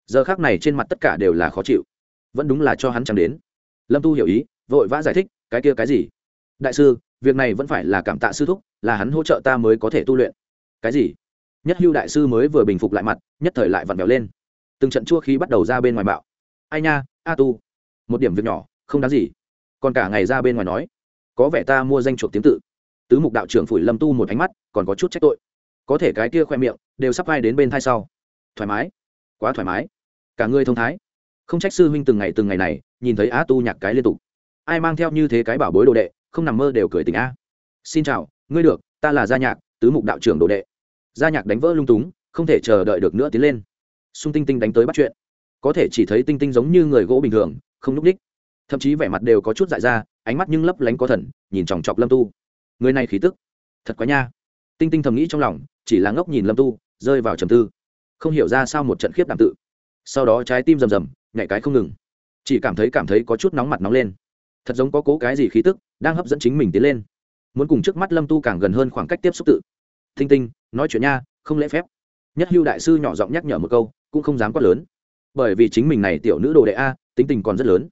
Giờ khác này trên mặt tất cả đều là khó chịu. Vẫn đúng là cho hắn chẳng đến. Lâm tu hiểu ý, vội vã giải thích, cái kia cái gì? Đại sư, việc này vẫn phải là cảm tạ sư thúc, là hắn hỗ trợ ta mới có thể tu luyện. Cái gì? Nhất hưu đại sư mới vừa bình phục lại mặt, nhất thời lại vặn vẹo lên từng trận chua khí bắt đầu ra bên ngoài bạo. Ai nha, a tu. Một điểm việc nhỏ, không đáng gì. Còn cả ngày ra bên ngoài nói. Có vẻ ta mua danh chuộc tiếng tự. Tứ mục đạo trưởng phủi lâm tu một ánh mắt, còn có chút trách tội. Có thể cái kia khoe miệng, đều sắp vai đến bên thai sau. Thoải mái. Quá thoải mái. Cả người thông thái. Không trách sư huynh từng ngày từng ngày này, nhìn thấy a tu nhạc cái liên tục. Ai mang theo như thế cái bảo bối đồ đệ, không nằm mơ đều cười tình a. Xin chào, ngươi được, ta là gia nhạc, tứ mục đạo trưởng đồ đệ. Gia nhạc đánh vỡ lung túng, không thể chờ đợi được nữa tiến lên xung tinh tinh đánh tới bắt chuyện. Có thể chỉ thấy tinh tinh giống như người gỗ bình thường, không n ú c đích thậm chí vẻ mặt đều có chút dại ra, ánh mắt nhưng lấp lánh có thần, nhìn chòng chọc lâm tu. Người này khí tức, thật quá nha. Tinh tinh thầm nghĩ trong lòng, chỉ là ngốc nhìn lâm tu, rơi vào trầm tư. Không hiểu ra sao một trận khiếp đảm tự. Sau đó trái tim rầm rầm, nhảy cái không ngừng. Chỉ cảm thấy cảm thấy có chút nóng mặt nóng lên. Thật giống có cố cái gì khí tức đang hấp dẫn chính mình tiến lên. Muốn cùng trước mắt lâm tu càng gần hơn khoảng cách tiếp xúc tự. Tinh tinh, nói chuyện nha, không lễ phép. Nhất hưu đại sư nhỏ giọng nhắc nhở một câu cũng không dám quát lớn. Bởi vì chính mình này tiểu nữ đồ đệ a, tính tình còn rất lớn.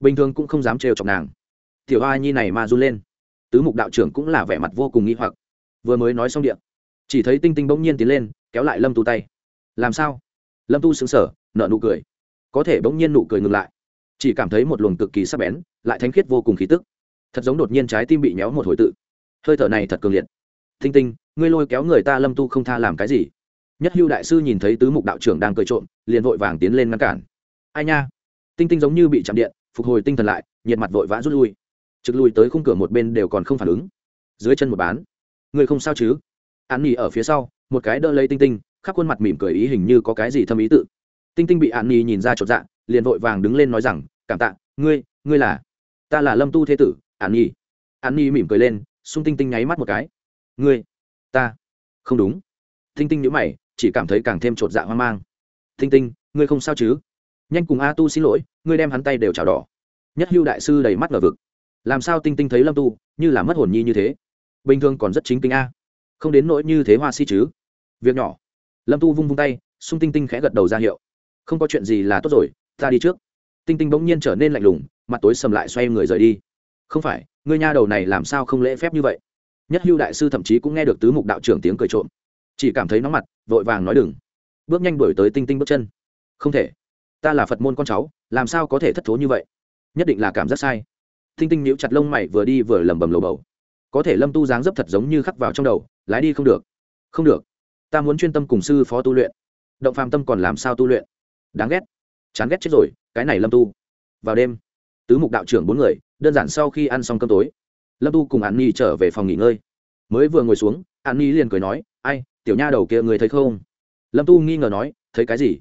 Bình thường cũng không dám trêu chọc nàng. Tiểu a nhi này mà run lên. Tứ mục đạo trưởng cũng là vẻ mặt vô cùng nghi hoặc. Vừa mới nói xong điện, chỉ thấy tinh tinh bỗng nhiên tiến lên, kéo lại lâm tu tay. Làm sao? Lâm tu xứng sở nợ nụ cười. Có thể bỗng nhiên nụ cười ngừng lại. Chỉ cảm thấy một luồng cực kỳ sắc bén, lại thánh khiết vô cùng khí tức. Thật giống đột nhiên trái tim bị méo một hồi tự. Hơi thở này thật cường liệt. Tinh tinh, ngươi lôi kéo người ta lâm tu không tha làm cái gì? Nhất hưu đại sư nhìn thấy tứ mục đạo trưởng đang cười trộm, liền vội vàng tiến lên ngăn cản. Ai nha? Tinh tinh giống như bị chạm điện, phục hồi tinh thần lại, nhiệt mặt vội vã rút lui. Trực lui tới khung cửa một bên đều còn không phản ứng. Dưới chân một bán. Người không sao chứ? An nhi ở phía sau, một cái đỡ lấy tinh tinh, khắp khuôn mặt mỉm cười ý hình như có cái gì thâm ý tự. Tinh tinh bị an nhi nhìn ra chột dạ liền vội vàng đứng lên nói rằng, cảm tạ, ngươi ngươi là, ta là lâm tu thế tử an nhi. An nhi mỉm cười lên, xung tinh tinh nháy mắt một cái. Ngươi, ta. Không đúng. Tinh tinh nhữ mày chỉ cảm thấy càng thêm chột dạ hoang mang. Tinh tinh, ngươi không sao chứ? Nhanh cùng a tu xin lỗi, ngươi đem hắn tay đều chảo đỏ. Nhất hưu đại sư đầy mắt ngờ vực. Làm sao tinh tinh thấy lâm tu, như là mất hồn nhi như thế? Bình thường còn rất chính kinh a. Không đến nỗi như thế hoa si chứ? Việc nhỏ. Lâm tu vung vung tay, xung tinh tinh khẽ gật đầu ra hiệu. Không có chuyện gì là tốt rồi, ta đi trước. Tinh tinh bỗng nhiên trở nên lạnh lùng, mặt tối sầm lại xoay người rời đi. Không phải, ngươi nha đầu này làm sao không lễ phép như vậy? Nhất hưu đại sư thậm chí cũng nghe được tứ mục đạo trưởng tiếng cười trộm chỉ cảm thấy nóng mặt, vội vàng nói đừng. Bước nhanh đuổi tới tinh tinh bước chân. Không thể. Ta là phật môn con cháu, làm sao có thể thất thố như vậy? Nhất định là cảm giác sai. Tinh tinh nhíu chặt lông mày vừa đi vừa lầm bầm lầu bầu. Có thể lâm tu dáng dấp thật giống như khắc vào trong đầu, lái đi không được. Không được. Ta muốn chuyên tâm cùng sư phó tu luyện. Động phàm tâm còn làm sao tu luyện? Đáng ghét. Chán ghét chết rồi, cái này lâm tu. Vào đêm, tứ mục đạo trưởng bốn người, đơn giản sau khi ăn xong cơm tối. Lâm tu cùng an nhi trở về phòng nghỉ ngơi. Mới vừa ngồi xuống, an nhi liền cười nói, ai tiểu nha đầu kia người thấy không? Lâm tu nghi ngờ nói, thấy cái gì?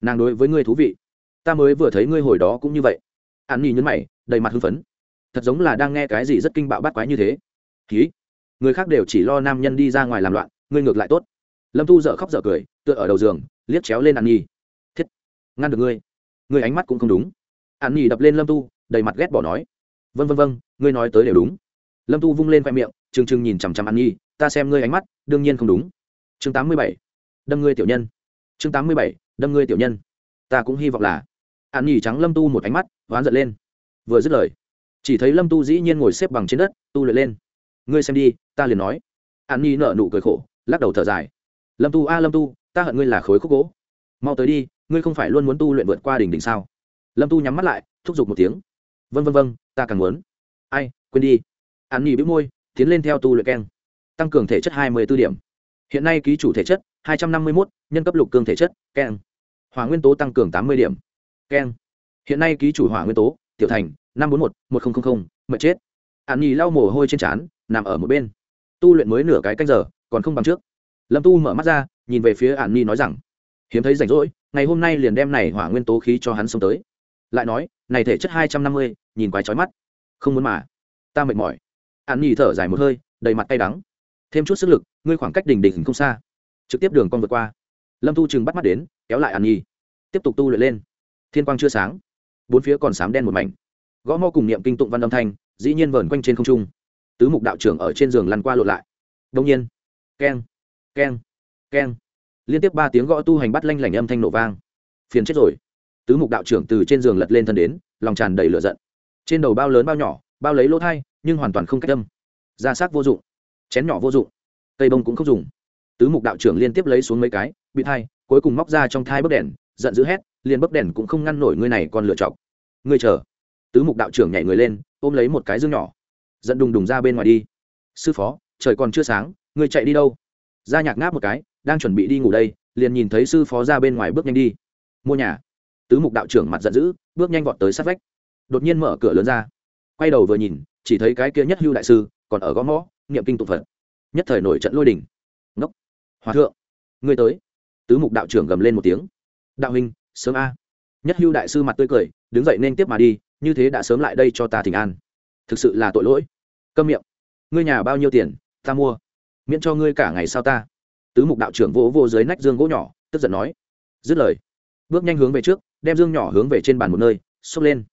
Nàng đối với ngươi thú vị. Ta mới vừa thấy ngươi hồi đó cũng như vậy. An nhi nhấn mày, đầy mặt hưng phấn. Thật giống là đang nghe cái gì rất kinh bạo bắt quái như thế. Ký người khác đều chỉ lo nam nhân đi ra ngoài làm loạn, ngươi ngược lại tốt. Lâm tu dở khóc dở cười, tựa ở đầu giường, liếc chéo lên an nhi. Thiết! Ngăn được ngươi. Ngươi ánh mắt cũng không đúng. An nhi đập lên lâm tu, đầy mặt ghét bỏ nói. Vân vân vân ngươi nói tới đều đúng. Lâm tu vung lên khoe miệng, trừng trừng nhìn chằm chằm an nhi, ta xem ngươi ánh mắt, đương nhiên không đúng chương tám mươi bảy. Đâm ngươi tiểu nhân. Chương tám mươi bảy, đâm ngươi tiểu nhân. Ta cũng hy vọng là. An nhi trắng lâm tu một ánh mắt oán giận lên. Vừa dứt lời, chỉ thấy lâm tu dĩ nhiên ngồi xếp bằng trên đất, tu luyện lên. Ngươi xem đi, ta liền nói. An nhi nợ nụ cười khổ, lắc đầu thở dài. Lâm tu a, lâm tu, ta hận ngươi là khối khúc gỗ. Mau tới đi, ngươi không phải luôn muốn tu luyện vượt qua đỉnh đỉnh sao? Lâm tu nhắm mắt lại, thúc giục một tiếng. Vân vân vân ta càng muốn. Ai, quên đi. An nhi bĩu môi, tiến lên theo tu luyện keng. Tăng cường thể chất hai mươi b ố điểm hiện nay ký chủ thể chất, hai trăm năm mươi một nhân cấp lục cương thể chất, keng. Hỏa nguyên tố tăng cường tám mươi điểm, keng. Hiện nay ký chủ hỏa nguyên tố, tiểu thành, năm bốn một một nghìn mệt chết. An nhi lau mồ hôi trên trán, nằm ở một bên. Tu luyện mới nửa cái canh giờ, còn không bằng trước. Lâm tu mở mắt ra, nhìn về phía an nhi nói rằng, hiếm thấy rảnh rỗi, ngày hôm nay liền đem này hỏa nguyên tố khí cho hắn sống tới. Lại nói, này thể chất hai trăm năm mươi, nhìn quái trói mắt. Không muốn mà, ta mệt mỏi. An nhi thở dài một hơi, đầy mặt cay đắng thêm chút sức lực, ngươi khoảng cách đỉnh đỉnh không xa. Trực tiếp đường con vượt qua. Lâm Thu chừng bắt mắt đến, kéo lại an nhi. Tiếp tục tu luyện lên. Thiên quang chưa sáng. Bốn phía còn sám đen một mảnh. Gõ mò cùng niệm kinh tụng văn âm thanh, dĩ nhiên vờn quanh trên không trung. Tứ mục đạo trưởng ở trên giường lăn qua lộn lại. Đông nhiên. Keng. Keng. Keng. Liên tiếp ba tiếng gõ tu hành bắt lanh lảnh âm thanh nổ vang. Phiền chết rồi. Tứ mục đạo trưởng từ trên giường lật lên thân đến, lòng tràn đầy lửa giận. Trên đầu bao lớn bao nhỏ, bao lấy lỗ thai, nhưng hoàn toàn không cách tâm ra xác vô dụng chén nhỏ vô dụng. Cây bông cũng không dùng. Tứ mục đạo trưởng liên tiếp lấy xuống mấy cái, bị thai, cuối cùng móc ra trong thai bấc đèn, giận dữ hét, liền bấc đèn cũng không ngăn nổi ngươi này còn lựa chọc. Ngươi chờ. Tứ mục đạo trưởng nhảy người lên, ôm lấy một cái dương nhỏ. Giận đùng đùng ra bên ngoài đi. Sư phó, trời còn chưa sáng, ngươi chạy đi đâu? Ra nhạc ngáp một cái, đang chuẩn bị đi ngủ đây, liền nhìn thấy sư phó ra bên ngoài bước nhanh đi. Mua nhà. Tứ mục đạo trưởng mặt giận dữ, bước nhanh vọt tới sát vách. Đột nhiên mở cửa lớn ra. Quay đầu vừa nhìn, chỉ thấy cái kia nhất hưu đại sư còn ở gõ mõ niệm kinh tụ phật. Nhất thời nổi trận lôi đình. Ngốc. Hòa thượng, ngươi tới. Tứ mục đạo trưởng gầm lên một tiếng. Đạo huynh, sớm a. Nhất hưu đại sư mặt tươi cười, đứng dậy nên tiếp mà đi, như thế đã sớm lại đây cho ta thỉnh an. Thực sự là tội lỗi. Câm miệng. Ngươi nhà bao nhiêu tiền, ta mua. Miễn cho ngươi cả ngày sao ta. Tứ mục đạo trưởng vỗ vô dưới nách dương gỗ nhỏ, tức giận nói. Dứt lời. Bước nhanh hướng về trước, đem dương nhỏ hướng về trên bàn một nơi, xốc lên.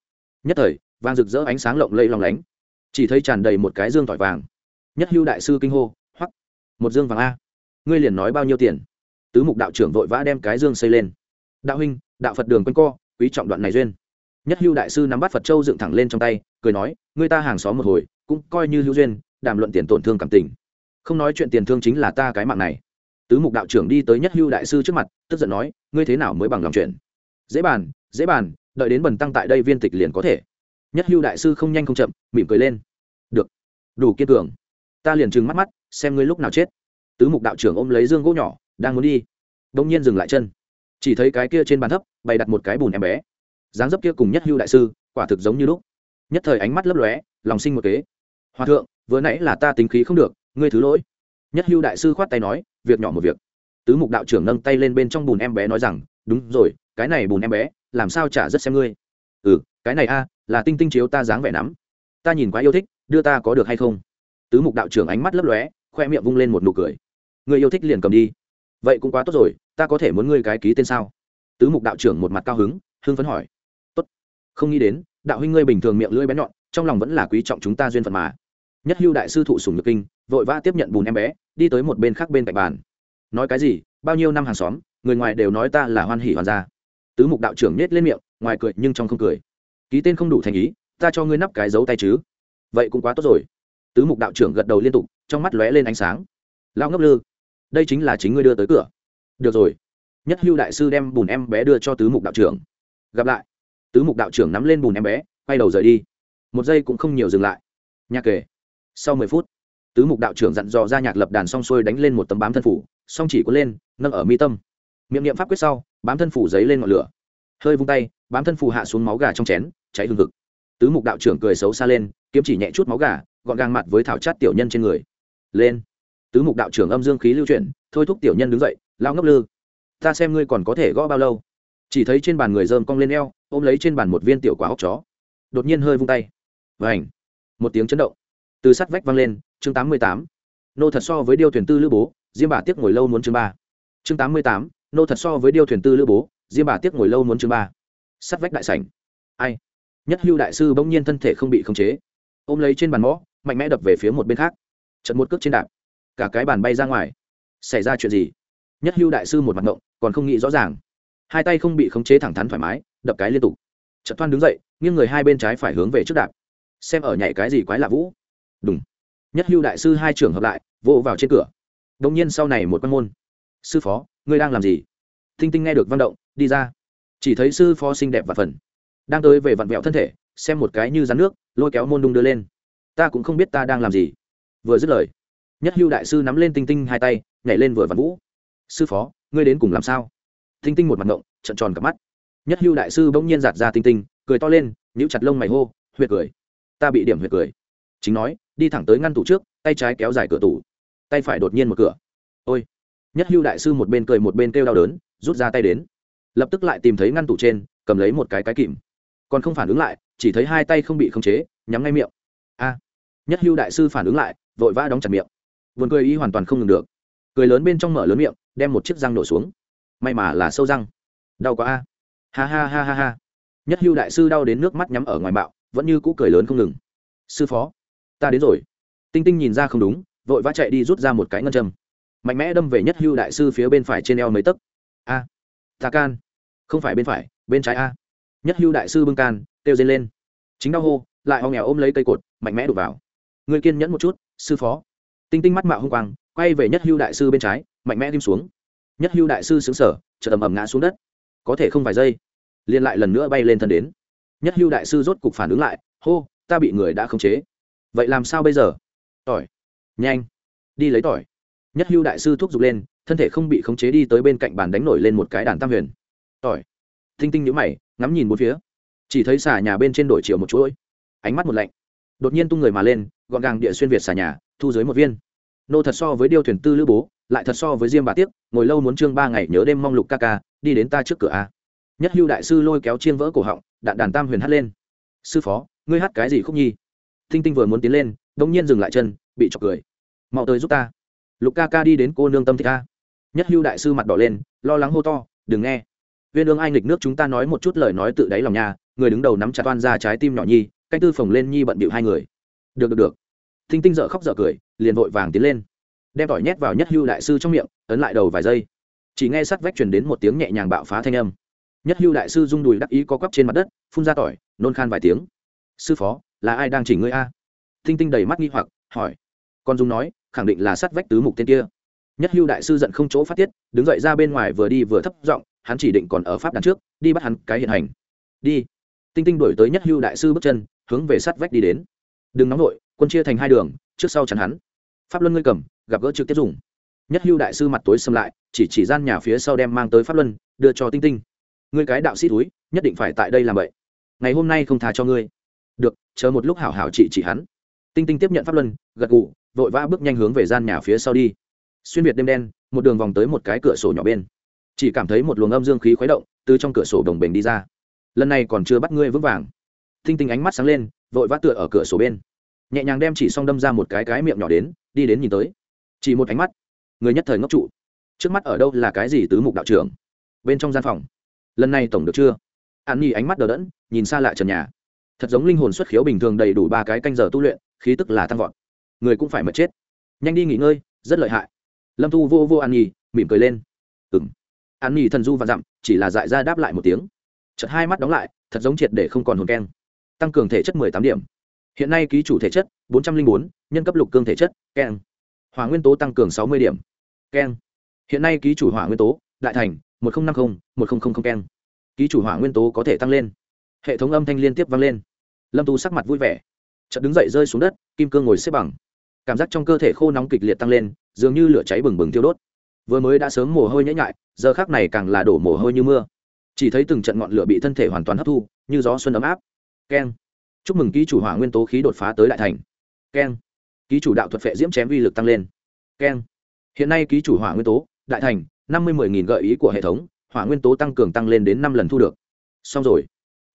Nhất thời vàng rực rỡ ánh sáng lộng lây lòng lánh. Chỉ thấy tràn đầy một cái dương tỏi vàng nhất hưu đại sư kinh hô, hoắc, một dương vàng a. Ngươi liền nói bao nhiêu tiền? Tứ mục đạo trưởng vội vã đem cái dương xây lên. Đạo huynh, đạo phật đường quanh co, quý trọng đoạn này duyên. Nhất hưu đại sư nắm bắt phật châu dựng thẳng lên trong tay, cười nói người ta hàng xóm một hồi, cũng coi như hữu duyên, đàm luận tiền tổn thương cảm tình. Không nói chuyện tiền thương chính là ta cái mạng này. Tứ mục đạo trưởng đi tới nhất hưu đại sư trước mặt, tức giận nói, ngươi thế nào mới bằng lòng chuyện? Dễ bàn dễ bàn, đợi đến bần tăng tại đây viên tịch liền có thể. Nhất hưu đại sư không nhanh không chậm, mỉm cười lên. Được, đủ kiên cường ta liền trừng mắt mắt, xem ngươi lúc nào chết. Tứ mục đạo trưởng ôm lấy dương gỗ nhỏ, đang muốn đi. Đông nhiên dừng lại chân. Chỉ thấy cái kia trên bàn thấp, bày đặt một cái bùn em bé. Dáng dấp kia cùng nhất hưu đại sư, quả thực giống như lúc. Nhất thời ánh mắt lấp lóe, lòng sinh một kế. Hòa thượng, vừa nãy là ta tính khí không được, ngươi thứ lỗi. Nhất hưu đại sư khoát tay nói, việc nhỏ một việc. Tứ mục đạo trưởng nâng tay lên bên trong bùn em bé nói rằng, đúng rồi, cái này bùn em bé, làm sao chả rất xem ngươi? Ừ cái này a, là tinh tinh chiếu ta dáng vẻ nắm. Ta nhìn quá yêu thích, đưa ta có được hay không? Tứ mục đạo trưởng ánh mắt lấp lóe, khoe miệng vung lên một nụ cười. Người yêu thích liền cầm đi. Vậy cũng quá tốt rồi, ta có thể muốn ngươi cái ký tên sao? Tứ mục đạo trưởng một mặt cao hứng, hưng phấn hỏi. Tốt. Không nghĩ đến, đạo huynh ngươi bình thường miệng lưỡi bén nhọn, trong lòng vẫn là quý trọng chúng ta duyên phận mà. Nhất hưu đại sư thụ sùng nhược kinh, vội vã tiếp nhận bùn em bé, đi tới một bên khác bên cạnh bàn. Nói cái gì? Bao nhiêu năm hàng xóm, người ngoài đều nói ta là hoan hỉ hoàn gia. Tứ mục đạo trưởng nhét lên miệng, ngoài cười nhưng trong không cười. Ký tên không đủ thành ý, ta cho ngươi nắp cái dấu tay chứ. Vậy cũng quá tốt rồi tứ mục đạo trưởng gật đầu liên tục, trong mắt lóe lên ánh sáng. Lao ngốc lư, đây chính là chính ngươi đưa tới cửa. Được rồi. Nhất hưu đại sư đem bùn em bé đưa cho tứ mục đạo trưởng. Gặp lại. Tứ mục đạo trưởng nắm lên bùn em bé, quay đầu rời đi. Một giây cũng không nhiều dừng lại. Nhạc kể. Sau mười phút, tứ mục đạo trưởng dặn dò ra nhạc lập đàn xong xuôi đánh lên một tấm bám thân phủ, song chỉ có lên, nâng ở mi tâm. Miệng niệm pháp quyết sau, bám thân phủ giấy lên ngọn lửa. Hơi vung tay, bám thân phủ hạ xuống máu gà trong chén, cháy hương thực tứ mục đạo trưởng cười xấu xa lên, kiếm chỉ nhẹ chút máu gà, gọn gàng mặt với thảo chát tiểu nhân trên người. Lên. Tứ mục đạo trưởng âm dương khí lưu chuyển, thôi thúc tiểu nhân đứng dậy, lao ngốc lư. Ta xem ngươi còn có thể gõ bao lâu. Chỉ thấy trên bàn người dơm cong lên eo, ôm lấy trên bàn một viên tiểu quả hóc chó. Đột nhiên hơi vung tay. Vảnh một tiếng chấn động. Từ sắt vách văng lên, chương tám mươi tám. Nô thật so với điêu thuyền tư lữ bố, diêm bà tiếc ngồi lâu muốn chương ba. Chương tám mươi tám, nô thật so với điêu thuyền tư lữ bố, diêm bà tiếc ngồi lâu muốn chương ba. Sắt vách đại sảnh. Ai? Nhất hưu đại sư bỗng nhiên thân thể không bị khống chế. Ôm lấy trên bàn mõ, mạnh mẽ đập về phía một bên khác. Trận một cước trên đạp, cả cái bàn bay ra ngoài. Xảy ra chuyện gì? Nhất hưu đại sư một mặt động còn không nghĩ rõ ràng. Hai tay không bị khống chế thẳng thắn thoải mái, đập cái liên tục. Trận thoan đứng dậy, nghiêng người hai bên trái phải hướng về trước đạp. Xem ở nhảy cái gì quái lạ vũ. Đúng nhất hưu đại sư hai trường hợp lại, vỗ vào trên cửa. Đông nhiên sau này một quan môn. Sư phó, ngươi đang làm gì? Thinh tinh nghe được văn động, đi ra. Chỉ thấy sư phó xinh đẹp và phần đang tới về vặn vẹo thân thể, xem một cái như rắn nước, lôi kéo môn đung đưa lên. Ta cũng không biết ta đang làm gì. Vừa dứt lời, nhất hưu đại sư nắm lên tinh tinh hai tay, nhảy lên vừa vặn vũ. Sư phó, ngươi đến cùng làm sao? Tinh tinh một mặt ngộng trận tròn cả mắt. Nhất hưu đại sư bỗng nhiên giạt ra tinh tinh, cười to lên nhũ chặt lông mày hô, huyệt cười. Ta bị điểm huyệt cười. Chính nói, đi thẳng tới ngăn tủ trước, tay trái kéo dài cửa tủ. Tay phải đột nhiên một cửa. Ôi! Nhất hưu đại sư một bên cười một bên kêu đau đớn, rút ra tay đến. Lập tức lại tìm thấy ngăn tủ trên, cầm lấy một cái cái kìm còn không phản ứng lại chỉ thấy hai tay không bị khống chế nhắm ngay miệng. A nhất hưu đại sư phản ứng lại vội vã đóng chặt miệng. Vườn cười y hoàn toàn không ngừng được. Cười lớn bên trong mở lớn miệng đem một chiếc răng đổ xuống. May mà là sâu răng. Đau quá a. Ha ha ha ha ha. Nhất hưu đại sư đau đến nước mắt nhắm ở ngoài bạo vẫn như cũ cười lớn không ngừng. Sư phó ta đến rồi. Tinh tinh nhìn ra không đúng vội vã chạy đi rút ra một cái ngân châm. Mạnh mẽ đâm về nhất hưu đại sư phía bên phải trên eo mấy tấc. A à, ta can không phải bên phải bên trái a nhất hưu đại sư bưng can, kêu dên lên. Chính đau hô, lại ho nghèo ôm lấy cây cột, mạnh mẽ đục vào. Người kiên nhẫn một chút, sư phó. Tinh tinh mắt mạo hung quang, quay về nhất hưu đại sư bên trái, mạnh mẽ tim xuống. Nhất hưu đại sư xứng sở chợt ầm ầm ngã xuống đất. Có thể không vài giây, liền lại lần nữa bay lên thân đến. Nhất hưu đại sư rốt cục phản ứng lại, hô, ta bị người đã khống chế. Vậy làm sao bây giờ? Tỏi. Nhanh. Đi lấy tỏi. Nhất hưu đại sư thúc giục lên, thân thể không bị khống chế đi tới bên cạnh bàn đánh nổi lên một cái đàn tam huyền. Tỏi tinh tinh nhíu mày ngắm nhìn bốn phía. Chỉ thấy xà nhà bên trên đổi chiều một chuỗi. Ánh mắt một lạnh. Đột nhiên tung người mà lên gọn gàng địa xuyên việt xà nhà thu dưới một viên. Nô thật so với điêu thuyền tư lữ bố lại thật so với diêm bà Tiếp, ngồi lâu muốn trương ba ngày nhớ đêm mong lục ca ca đi đến ta trước cửa a. Nhất hưu đại sư lôi kéo chiên vỡ cổ họng đạn đàn tam huyền hát lên. Sư phó ngươi hát cái gì khúc nhi? Tinh tinh vừa muốn tiến lên đông nhiên dừng lại chân bị chọc cười. Mau tới giúp ta. Lục ca ca đi đến cô nương tâm thích ca nhất hưu đại sư mặt đỏ lên lo lắng hô to đừng nghe viên ương ai nghịch nước chúng ta nói một chút lời nói tự đáy lòng nhà người đứng đầu nắm chặt toan ra trái tim nhỏ nhi, canh tư phồng lên nhi bận bịu hai người. Được được được. Thinh tinh dợ khóc dợ cười, liền vội vàng tiến lên. Đem tỏi nhét vào nhất hưu đại sư trong miệng, ấn lại đầu vài giây. Chỉ nghe sắt vách truyền đến một tiếng nhẹ nhàng bạo phá thanh âm. Nhất hưu đại sư rung đùi đắc ý có quắp trên mặt đất, phun ra tỏi, nôn khan vài tiếng. Sư phó, là ai đang chỉnh ngươi a? Thinh tinh đầy mắt nghi hoặc, hỏi. Con dung nói, khẳng định là sắt vách tứ mục tên kia. Nhất hưu đại sư giận không chỗ phát tiết, đứng dậy ra bên ngoài vừa đi vừa thấp giọng hắn chỉ định còn ở pháp đàn trước, đi bắt hắn cái hiện hành. Đi. Tinh tinh đổi tới nhất hưu đại sư bước chân, hướng về sát vách đi đến. Đừng nóng nổi quân chia thành hai đường, trước sau chắn hắn. Pháp luân ngươi cầm, gặp gỡ trực tiếp dùng. Nhất hưu đại sư mặt tối xâm lại, chỉ chỉ gian nhà phía sau đem mang tới pháp luân, đưa cho tinh tinh. Ngươi cái đạo sĩ túi, nhất định phải tại đây làm vậy. Ngày hôm nay không tha cho ngươi. Được, chờ một lúc hảo hảo trị trị hắn. Tinh tinh tiếp nhận pháp luân, gật gù, vội vã bước nhanh hướng về gian nhà phía sau đi. Xuyên việt đêm đen, một đường vòng tới một cái cửa sổ nhỏ bên chỉ cảm thấy một luồng âm dương khí khuấy động từ trong cửa sổ đồng bình đi ra. Lần này còn chưa bắt ngươi vững vàng. Tinh tinh ánh mắt sáng lên, vội vã tựa ở cửa sổ bên. Nhẹ nhàng đem chỉ xong đâm ra một cái cái miệng nhỏ đến, đi đến nhìn tới. Chỉ một ánh mắt. Người nhất thời ngốc trụ. Trước mắt ở đâu là cái gì tứ mục đạo trưởng? Bên trong gian phòng. Lần này tổng được chưa? An nhi ánh mắt đờ đẫn, nhìn xa lại trần nhà. Thật giống linh hồn xuất khiếu bình thường đầy đủ ba cái canh giờ tu luyện, khí tức là tăng vọt. Người cũng phải mệt chết. Nhanh đi nghỉ ngơi, rất lợi hại. Lâm thu vô vô an nhi, mỉm cười lên an nhi thần du và dặm, chỉ là dại ra đáp lại một tiếng. Chật hai mắt đóng lại, thật giống triệt để không còn hồn keng. Tăng cường thể chất mười tám điểm. Hiện nay ký chủ thể chất bốn trăm linh bốn, nhân cấp lục cương thể chất, keng. Hỏa nguyên tố tăng cường sáu mươi điểm, keng. Hiện nay ký chủ hỏa nguyên tố, đại thành, một nghìn năm mươi một nghìn keng. Ký chủ hỏa nguyên tố có thể tăng lên. Hệ thống âm thanh liên tiếp vang lên. Lâm tu sắc mặt vui vẻ. Chợt đứng dậy rơi xuống đất, kim cương ngồi xếp bằng. Cảm giác trong cơ thể khô nóng kịch liệt tăng lên, dường như lửa cháy bừng bừng tiêu đốt vừa mới đã sớm mồ hôi nhễ nhại, giờ khác này càng là đổ mồ hôi như mưa. Chỉ thấy từng trận ngọn lửa bị thân thể hoàn toàn hấp thu, như gió xuân ấm áp. Keng. Chúc mừng ký chủ hỏa nguyên tố khí đột phá tới đại thành. Keng. Ký chủ đạo thuật phệ diễm chém uy lực tăng lên. Keng. Hiện nay ký chủ hỏa nguyên tố, đại thành, năm mươi mười nghìn gợi ý của hệ thống, hỏa nguyên tố tăng cường tăng lên đến năm lần thu được. Xong rồi.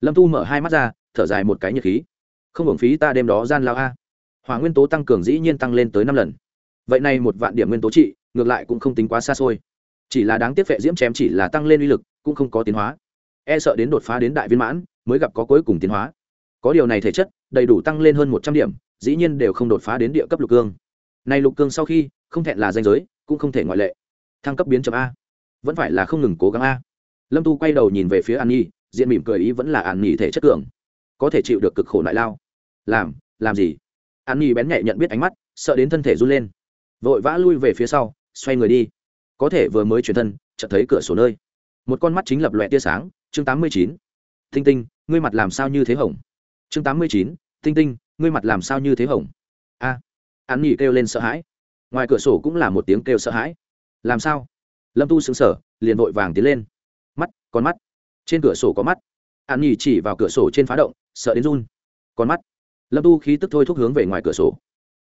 Lâm tu mở hai mắt ra, thở dài một cái nhiệt khí. Không hưởng phí ta đêm đó gian lao a. Hỏa nguyên tố tăng cường dĩ nhiên tăng lên tới năm lần. Vậy này một vạn điểm nguyên tố trị ngược lại cũng không tính quá xa xôi. Chỉ là đáng tiếc phệ diễm chém chỉ là tăng lên uy lực, cũng không có tiến hóa. E sợ đến đột phá đến đại viên mãn, mới gặp có cuối cùng tiến hóa. Có điều này thể chất, đầy đủ tăng lên hơn một trăm điểm, dĩ nhiên đều không đột phá đến địa cấp lục cương. Này lục cương sau khi, không thẹn là danh giới, cũng không thể ngoại lệ. Thăng cấp biến chậm a. Vẫn phải là không ngừng cố gắng a. Lâm tu quay đầu nhìn về phía an nhi, diện mỉm cười ý vẫn là an nhi thể chất cường. Có thể chịu được cực khổ lại lao. Làm làm gì? An nhi bén nhẹ nhận biết ánh mắt, sợ đến thân thể run lên. Vội vã lui về phía sau xoay người đi. Có thể vừa mới chuyển thân chợt thấy cửa sổ nơi. Một con mắt chính lập loẹ tia sáng chương tám mươi chín. Tinh tinh ngươi mặt làm sao như thế hồng? Chương tám mươi chín tinh tinh ngươi mặt làm sao như thế hồng? A. À, an nhi kêu lên sợ hãi. Ngoài cửa sổ cũng là một tiếng kêu sợ hãi. Làm sao? Lâm tu xứng sở liền vội vàng tiến lên. Mắt con mắt. Trên cửa sổ có mắt. An nhi chỉ vào cửa sổ trên phá động sợ đến run. Con mắt. Lâm tu khí tức thôi thúc hướng về ngoài cửa sổ.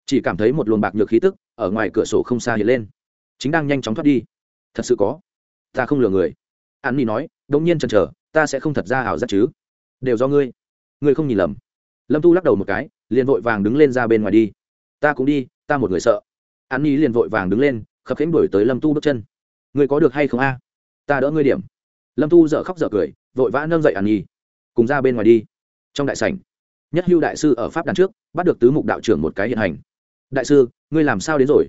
Chỉ cảm thấy một luồng bạc nhược khí tức ở ngoài cửa sổ không xa hiện lên chính đang nhanh chóng thoát đi. Thật sự có. Ta không lừa người. An ni nói đông nhiên chần chờ, ta sẽ không thật ra ảo giác chứ. Đều do ngươi. Ngươi không nhìn lầm. Lâm tu lắc đầu một cái, liền vội vàng đứng lên ra bên ngoài đi. Ta cũng đi, ta một người sợ. An ni liền vội vàng đứng lên, khập khiễng đuổi tới lâm tu bước chân. Ngươi có được hay không a? Ta đỡ ngươi điểm. Lâm tu dợ khóc dợ cười, vội vã nâng dậy an ni cùng ra bên ngoài đi. Trong đại sảnh, nhất hưu đại sư ở pháp đàn trước, bắt được tứ mục đạo trưởng một cái hiện hành. Đại sư, ngươi làm sao đến rồi?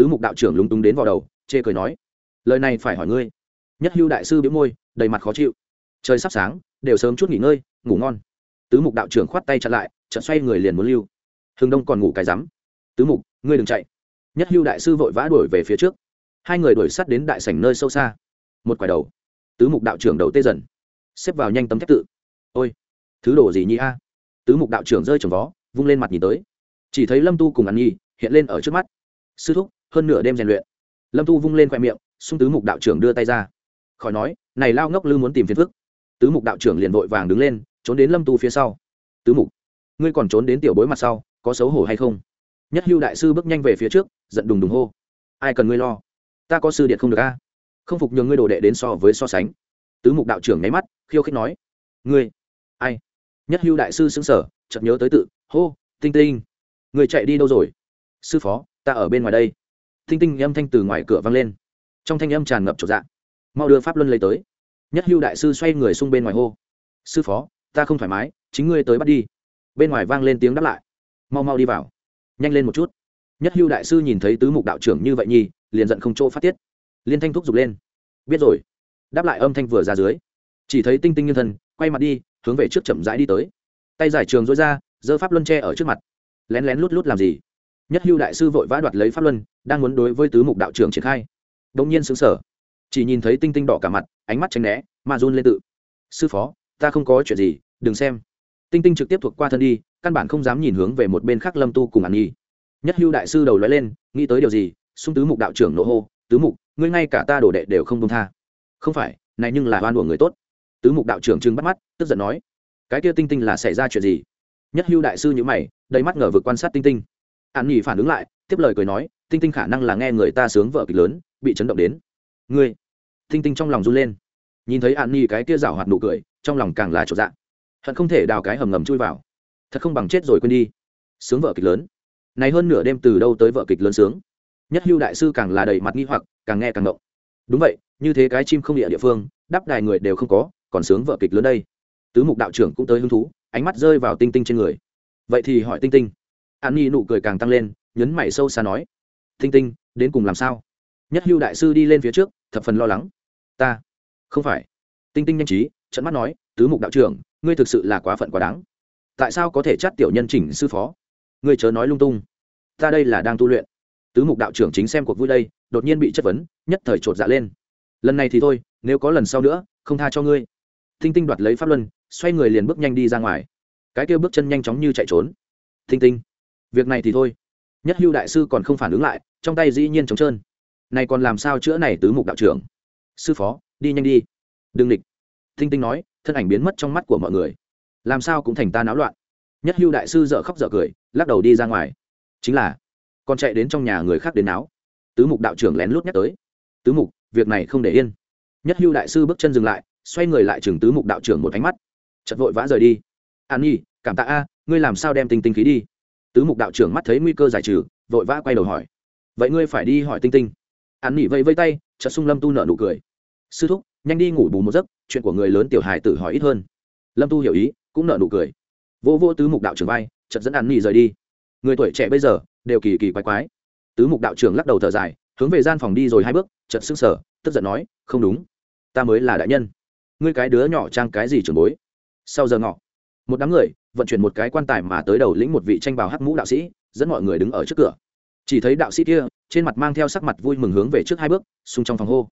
Tứ mục đạo trưởng lúng túng đến vào đầu, chê cười nói, lời này phải hỏi ngươi. Nhất hưu đại sư biếu môi, đầy mặt khó chịu. Trời sắp sáng, đều sớm chút nghỉ ngơi, ngủ ngon. Tứ mục đạo trưởng khoát tay chặn lại, chợt xoay người liền muốn lưu. Hưng đông còn ngủ cái rắm. Tứ mục, ngươi đừng chạy. Nhất hưu đại sư vội vã đuổi về phía trước. Hai người đuổi sát đến đại sảnh nơi sâu xa. Một quải đầu, tứ mục đạo trưởng đầu tê dần, xếp vào nhanh tấm thép tự. Ôi, thứ đồ gì nhỉ a? Tứ mục đạo trưởng rơi trồng vó, vung lên mặt nhìn tới. Chỉ thấy lâm tu cùng ăn nhi hiện lên ở trước mắt. Sư thúc hơn nửa đêm rèn luyện. Lâm tu vung lên khoe miệng xung tứ mục đạo trưởng đưa tay ra. Khỏi nói, này lao ngốc lư muốn tìm phiền phức. Tứ mục đạo trưởng liền vội vàng đứng lên, trốn đến lâm tu phía sau. Tứ mục, ngươi còn trốn đến tiểu bối mặt sau, có xấu hổ hay không? Nhất hưu đại sư bước nhanh về phía trước, giận đùng đùng hô. Ai cần ngươi lo? Ta có sư điện không được a? Không phục nhường ngươi đồ đệ đến so với so sánh. Tứ mục đạo trưởng nháy mắt, khiêu khích nói. Ngươi, ai? Nhất hưu đại sư xứng sở chợt nhớ tới tự, hô, tinh tinh. Người chạy đi đâu rồi? Sư phó, ta ở bên ngoài đây tinh tinh âm thanh từ ngoài cửa vang lên. Trong thanh âm tràn ngập trột dạ. Mau đưa pháp luân lấy tới. Nhất hưu đại sư xoay người xung bên ngoài hô. Sư phó, ta không thoải mái, chính ngươi tới bắt đi. Bên ngoài vang lên tiếng đáp lại. Mau mau đi vào. Nhanh lên một chút. Nhất hưu đại sư nhìn thấy tứ mục đạo trưởng như vậy nhi liền giận không chỗ phát tiết. Liên thanh thúc giục lên. Biết rồi. Đáp lại âm thanh vừa ra dưới. Chỉ thấy tinh tinh nhân thân quay mặt đi, hướng về trước chậm rãi đi tới. Tay giải trường dối ra, giơ pháp luân tre ở trước mặt. Lén lén lút lút làm gì? Nhất hưu đại sư vội vã đoạt lấy pháp luân, đang muốn đối với tứ mục đạo trưởng triển khai. Đông nhiên xứng sở chỉ nhìn thấy tinh tinh đỏ cả mặt, ánh mắt tránh né, mà run lên tự. Sư phó, ta không có chuyện gì, đừng xem. Tinh tinh trực tiếp thuộc qua thân đi, căn bản không dám nhìn hướng về một bên khác lâm tu cùng ăn nhi. Nhất hưu đại sư đầu lóe lên, nghĩ tới điều gì, xung tứ mục đạo trưởng nộ hô, tứ mục, ngươi ngay cả ta đổ đệ đều không công tha. Không phải, này nhưng là oan của người tốt. Tứ mục đạo trưởng trừng bắt mắt, tức giận nói, cái kia tinh tinh là xảy ra chuyện gì? Nhất hưu đại sư nhữ mày, đầy mắt ngờ vực quan sát tinh tinh an nhỉ phản ứng lại, tiếp lời cười nói, tinh tinh khả năng là nghe người ta sướng vợ kịch lớn, bị chấn động đến. Ngươi? Tinh tinh trong lòng run lên. Nhìn thấy an nhỉ cái kia rảo hoạt nụ cười, trong lòng càng là trộn dạng hận không thể đào cái hầm ngầm chui vào. Thật không bằng chết rồi quên đi. Sướng vợ kịch lớn. Này hơn nửa đêm từ đâu tới vợ kịch lớn sướng? Nhất hưu đại sư càng là đầy mặt nghi hoặc, càng nghe càng động đúng vậy, như thế cái chim không địa địa phương đáp đài người đều không có, còn sướng vợ kịch lớn đây. Tứ mục đạo trưởng cũng tới hứng thú, ánh mắt rơi vào tinh tinh trên người. Vậy thì hỏi tinh tinh an nhi nụ cười càng tăng lên, nhấn mày sâu xa nói, tinh tinh, đến cùng làm sao? Nhất hưu đại sư đi lên phía trước, thập phần lo lắng. Ta, không phải. Tinh tinh nhanh trí trận mắt nói, tứ mục đạo trưởng, ngươi thực sự là quá phận quá đáng. Tại sao có thể chắt tiểu nhân chỉnh sư phó? Ngươi chớ nói lung tung. Ta đây là đang tu luyện. Tứ mục đạo trưởng chính xem cuộc vui đây, đột nhiên bị chất vấn, nhất thời chột dạ lên. Lần này thì thôi, nếu có lần sau nữa, không tha cho ngươi. Tinh tinh đoạt lấy pháp luân, xoay người liền bước nhanh đi ra ngoài. Cái kia bước chân nhanh chóng như chạy trốn. Tinh tinh việc này thì thôi. Nhất hưu đại sư còn không phản ứng lại, trong tay dĩ nhiên trống trơn. Này còn làm sao chữa này tứ mục đạo trưởng? Sư phó, đi nhanh đi. Đừng địch. Thinh tinh nói, thân ảnh biến mất trong mắt của mọi người. Làm sao cũng thành ta náo loạn. Nhất hưu đại sư dợ khóc dợ cười, lắc đầu đi ra ngoài. Chính là, còn chạy đến trong nhà người khác đến náo. Tứ mục đạo trưởng lén lút nhắc tới. Tứ mục, việc này không để yên. Nhất hưu đại sư bước chân dừng lại, xoay người lại chừng tứ mục đạo trưởng một ánh mắt. Chật vội vã rời đi. An nhi, cảm tạ a, ngươi làm sao đem tinh tinh khí đi? Tứ mục đạo trưởng mắt thấy nguy cơ giải trừ, vội vã quay đầu hỏi. Vậy ngươi phải đi hỏi tinh tinh. Hắn nỉ vây vây tay, chợt sung lâm tu nợ nụ cười. Sư thúc, nhanh đi ngủ bù một giấc, chuyện của người lớn tiểu hài tử hỏi ít hơn. Lâm tu hiểu ý, cũng nợ nụ cười. Vô vô tứ mục đạo trưởng vai, chợt dẫn hắn nỉ rời đi. Người tuổi trẻ bây giờ, đều kỳ kỳ quái quái. Tứ mục đạo trưởng lắc đầu thở dài, hướng về gian phòng đi rồi hai bước, chợt sững sờ, tức giận nói, không đúng. Ta mới là đại nhân. Ngươi cái đứa nhỏ trang cái gì trưởng bối? Sau giờ ngọ một đám người vận chuyển một cái quan tài mà tới đầu lĩnh một vị tranh bào hắc mũ đạo sĩ, dẫn mọi người đứng ở trước cửa. Chỉ thấy đạo sĩ kia, trên mặt mang theo sắc mặt vui mừng hướng về trước hai bước, xung trong phòng hô.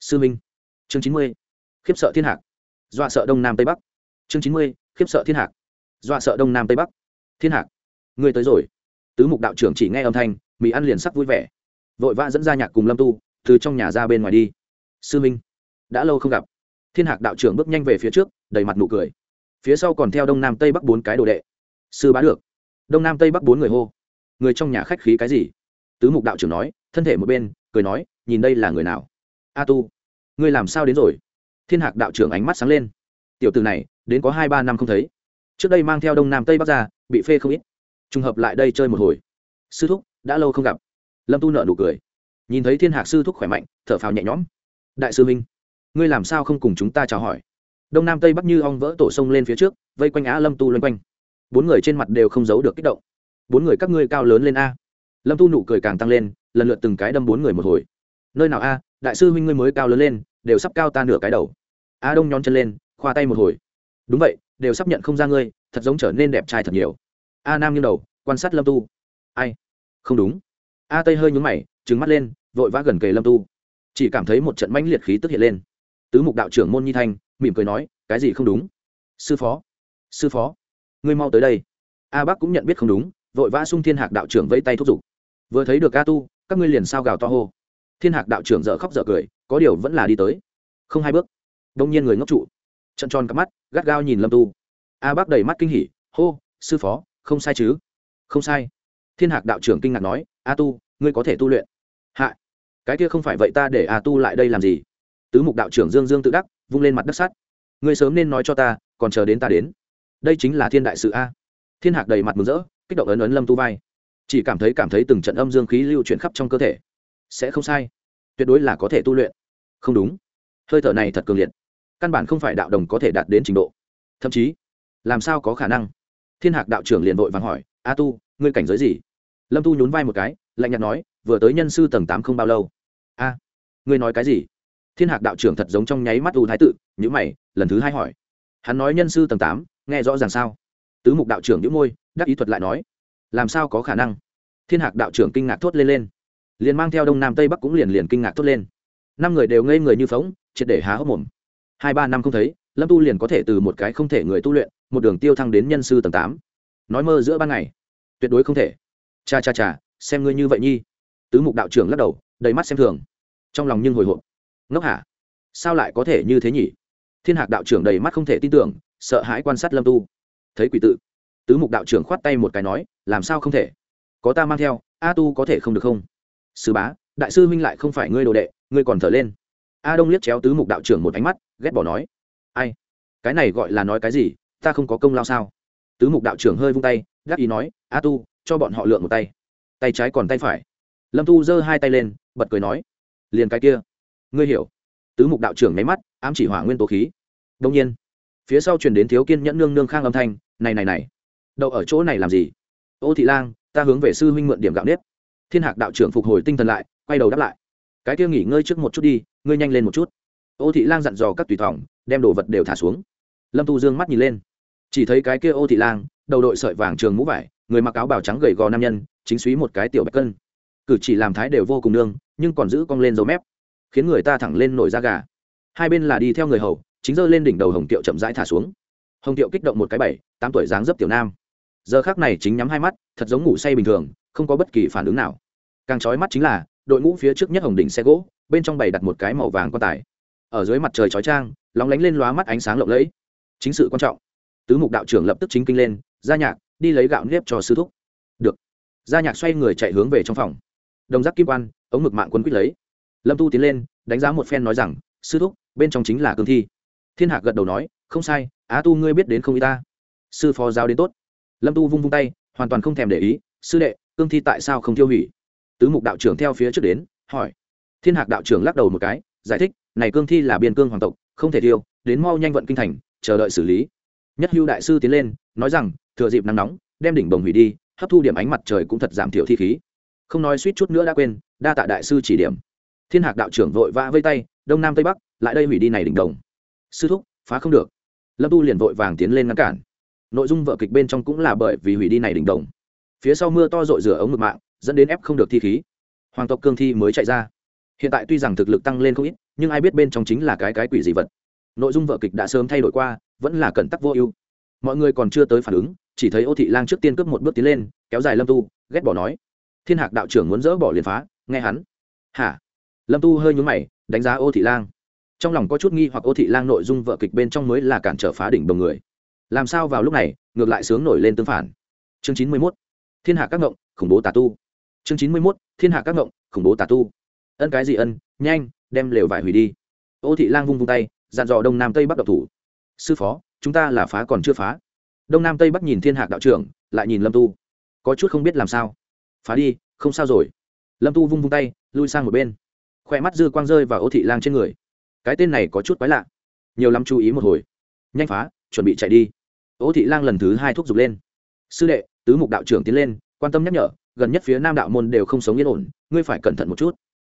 Sư minh. Chương chín mươi. Khiếp sợ thiên hạc. Dọa sợ đông nam tây bắc. Chương chín mươi. Khiếp sợ thiên hạc. Dọa sợ đông nam tây bắc. Thiên hạc. Ngươi tới rồi. Tứ mục đạo trưởng chỉ nghe âm thanh mỹ ăn liền sắc vui vẻ. Vội vã dẫn ra nhạc cùng lâm tu, từ trong nhà ra bên ngoài đi. Sư minh, đã lâu không gặp. Thiên hạc đạo trưởng bước nhanh về phía trước, đầy mặt nụ cười phía sau còn theo đông nam tây bắc bốn cái đồ đệ. Sư bá được. Đông nam tây bắc bốn người hô. Người trong nhà khách khí cái gì? Tứ mục đạo trưởng nói, thân thể một bên, cười nói, nhìn đây là người nào? A tu. Ngươi làm sao đến rồi? Thiên hạc đạo trưởng ánh mắt sáng lên. Tiểu từ này, đến có hai ba năm không thấy. Trước đây mang theo đông nam tây bắc ra, bị phê không ít. Trùng hợp lại đây chơi một hồi. Sư thúc, đã lâu không gặp. Lâm tu nợ nụ cười. Nhìn thấy thiên hạc sư thúc khỏe mạnh, thở phào nhẹ nhõm. Đại sư minh ngươi làm sao không cùng chúng ta chào hỏi? Đông nam tây bắc như ong vỡ tổ sông lên phía trước, vây quanh á lâm tu loanh quanh. Bốn người trên mặt đều không giấu được kích động. Bốn người các ngươi cao lớn lên a. Lâm tu nụ cười càng tăng lên, lần lượt từng cái đâm bốn người một hồi. Nơi nào a, đại sư huynh ngươi mới cao lớn lên, đều sắp cao ta nửa cái đầu. A đông nhón chân lên, khoa tay một hồi. Đúng vậy, đều sắp nhận không ra ngươi, thật giống trở nên đẹp trai thật nhiều. A nam nghiêng đầu, quan sát lâm tu. Ai? Không đúng. A tây hơi nhúng mày trứng mắt lên, vội vã gần kề lâm tu. Chỉ cảm thấy một trận mãnh liệt khí tức hiện lên. Tứ mục đạo trưởng môn nhi thanh mỉm cười nói, cái gì không đúng? Sư phó sư phó, ngươi mau tới đây. A bắc cũng nhận biết không đúng, vội vã sung thiên hạc đạo trưởng vẫy tay thúc giục. Vừa thấy được a tu, các ngươi liền sao gào to hô. Thiên hạc đạo trưởng dở khóc dở cười, có điều vẫn là đi tới. Không hai bước, đông nhiên người ngốc trụ. Trận tròn cắp mắt, gắt gao nhìn lâm tu. A bắc đầy mắt kinh hỉ, hô, sư phó, không sai chứ? Không sai. Thiên hạc đạo trưởng kinh ngạc nói, a tu, ngươi có thể tu luyện? Hạ, cái kia không phải vậy ta để a tu lại đây làm gì? Tứ mục đạo trưởng dương dương tự đắc vung lên mặt đất sắt. Ngươi sớm nên nói cho ta, còn chờ đến ta đến. Đây chính là thiên đại sự a. Thiên hạc đầy mặt mừng rỡ, kích động ấn ấn lâm tu vai. Chỉ cảm thấy cảm thấy từng trận âm dương khí lưu chuyển khắp trong cơ thể. Sẽ không sai. Tuyệt đối là có thể tu luyện. Không đúng. Hơi thở này thật cường liệt. Căn bản không phải đạo đồng có thể đạt đến trình độ. Thậm chí, làm sao có khả năng? Thiên hạc đạo trưởng liền vội vàng hỏi, a tu, ngươi cảnh giới gì? Lâm tu nhún vai một cái, lạnh nhạt nói, vừa tới nhân sư tầng tám không bao lâu. A, ngươi nói cái gì? Thiên hạc đạo trưởng thật giống trong nháy mắt u thái tự nhữ mày, lần thứ hai hỏi. Hắn nói nhân sư tầng tám, nghe rõ ràng sao? Tứ mục đạo trưởng nhữ môi, đắc ý thuật lại nói. Làm sao có khả năng? Thiên hạc đạo trưởng kinh ngạc thốt lên lên. Liền mang theo đông nam tây bắc cũng liền liền kinh ngạc thốt lên. Năm người đều ngây người như phóng triệt để há hốc mồm. Hai ba năm không thấy, lâm tu liền có thể từ một cái không thể người tu luyện, một đường tiêu thăng đến nhân sư tầng tám. Nói mơ giữa ban ngày. Tuyệt đối không thể. Cha cha cha, xem ngươi như vậy nhi. Tứ mục đạo trưởng lắc đầu, đầy mắt xem thường. Trong lòng nhưng hồi hộp ngốc hả? Sao lại có thể như thế nhỉ? Thiên hạc đạo trưởng đầy mắt không thể tin tưởng, sợ hãi quan sát lâm tu. Thấy quỷ tự, tứ mục đạo trưởng khoát tay một cái nói, làm sao không thể? Có ta mang theo, a tu có thể không được không? Sư bá, đại sư huynh lại không phải ngươi đồ đệ, ngươi còn thở lên. A đông liếc chéo tứ mục đạo trưởng một ánh mắt, ghét bỏ nói, ai? Cái này gọi là nói cái gì? Ta không có công lao sao? Tứ mục đạo trưởng hơi vung tay gác ý nói, a tu, cho bọn họ lượn một tay. Tay trái còn tay phải. Lâm tu giơ hai tay lên, bật cười nói, liền cái kia ngươi hiểu. Tứ mục đạo trưởng nháy mắt, ám chỉ hỏa nguyên tố khí. Đông nhiên, phía sau truyền đến thiếu kiên nhẫn nương nương khang âm thanh, này này này, đậu ở chỗ này làm gì? Ô thị lang, ta hướng về sư huynh mượn điểm gạo nếp. Thiên hạc đạo trưởng phục hồi tinh thần lại, quay đầu đáp lại, cái kia nghỉ ngơi trước một chút đi, ngươi nhanh lên một chút. Ô thị lang dặn dò các tùy thỏng, đem đồ vật đều thả xuống. Lâm tu dương mắt nhìn lên, chỉ thấy cái kia ô thị lang, đầu đội sợi vàng trường mũ vải, người mặc áo bào trắng gầy gò nam nhân, chính suý một cái tiểu bạch cân. Cử chỉ làm thái đều vô cùng nương, nhưng còn giữ cong lên dấu mép khiến người ta thẳng lên nổi da gà. Hai bên là đi theo người hầu, chính giơ lên đỉnh đầu hồng tiệu chậm rãi thả xuống. Hồng tiệu kích động một cái bảy, tám tuổi dáng dấp tiểu nam. Giờ khác này chính nhắm hai mắt, thật giống ngủ say bình thường, không có bất kỳ phản ứng nào. Càng trói mắt chính là, đội ngũ phía trước nhất hồng đỉnh xe gỗ, bên trong bày đặt một cái màu vàng quan tài. Ở dưới mặt trời chói trang lóng lánh lên lóa mắt ánh sáng lộng lẫy. Chính sự quan trọng. Tứ mục đạo trưởng lập tức chính kinh lên ra nhạc, đi lấy gạo nếp cho sư thúc. Được. Gia nhạc xoay người chạy hướng về trong phòng. Đồng giác kim quan, ống mực mạng quân quyết lấy lâm tu tiến lên, đánh giá một phen nói rằng, sư thúc, bên trong chính là cương thi. Thiên hạc gật đầu nói, không sai, á tu ngươi biết đến không y ta. Sư phó giáo đến tốt. Lâm tu vung vung tay, hoàn toàn không thèm để ý, sư đệ, cương thi tại sao không tiêu hủy? Tứ mục đạo trưởng theo phía trước đến, hỏi. Thiên hạc đạo trưởng lắc đầu một cái, giải thích, này cương thi là biên cương hoàng tộc, không thể tiêu đến mau nhanh vận kinh thành, chờ đợi xử lý. Nhất hưu đại sư tiến lên, nói rằng, thừa dịp nắng nóng, đem đỉnh bồng hủy đi, hấp thu điểm ánh mặt trời cũng thật giảm thiểu thi khí. Không nói suýt chút nữa đã quên, đa tạ đại sư chỉ điểm thiên hạc đạo trưởng vội vã vây tay, đông nam tây bắc, lại đây hủy đi này đỉnh đồng. Sư thúc, phá không được. Lâm tu liền vội vàng tiến lên ngăn cản. Nội dung vợ kịch bên trong cũng là bởi vì hủy đi này đỉnh đồng. Phía sau mưa to rội rửa ống ngực mạng, dẫn đến ép không được thi khí. Hoàng tộc cương thi mới chạy ra. Hiện tại tuy rằng thực lực tăng lên không ít, nhưng ai biết bên trong chính là cái cái quỷ gì vật. Nội dung vợ kịch đã sớm thay đổi qua, vẫn là cẩn tắc vô ưu. Mọi người còn chưa tới phản ứng, chỉ thấy ô thị lang trước tiên cướp một bước tiến lên, kéo dài lâm tu, ghét bỏ nói. Thiên hạc đạo trưởng muốn dỡ bỏ liền phá, nghe hắn. Hả? Lâm tu hơi nhúng mày, đánh giá ô thị lang. Trong lòng có chút nghi hoặc ô thị lang nội dung vợ kịch bên trong mới là cản trở phá đỉnh đồng người. Làm sao vào lúc này, ngược lại sướng nổi lên tương phản. Chương chín mươi mốt, thiên hạ các ngộng, khủng bố tà tu. Chương chín mươi mốt, thiên hạ các ngộng, khủng bố tà tu. Ân cái gì ân, nhanh, đem lều vải hủy đi. Ô thị lang vung vung tay, dặn dò đông nam tây bắc độc thủ. Sư phó, chúng ta là phá còn chưa phá. Đông nam tây bắc nhìn thiên hạc đạo trưởng, lại nhìn lâm tu. Có chút không biết làm sao. Phá đi, không sao rồi. Lâm tu vung vung tay, lui sang một bên khoe mắt dư quang rơi vào ô thị lang trên người. Cái tên này có chút quái lạ. Nhiều lắm chú ý một hồi. Nhanh phá, chuẩn bị chạy đi. Ô thị lang lần thứ hai thúc giục lên. Sư đệ, tứ mục đạo trưởng tiến lên, quan tâm nhắc nhở, gần nhất phía nam đạo môn đều không sống yên ổn, ngươi phải cẩn thận một chút.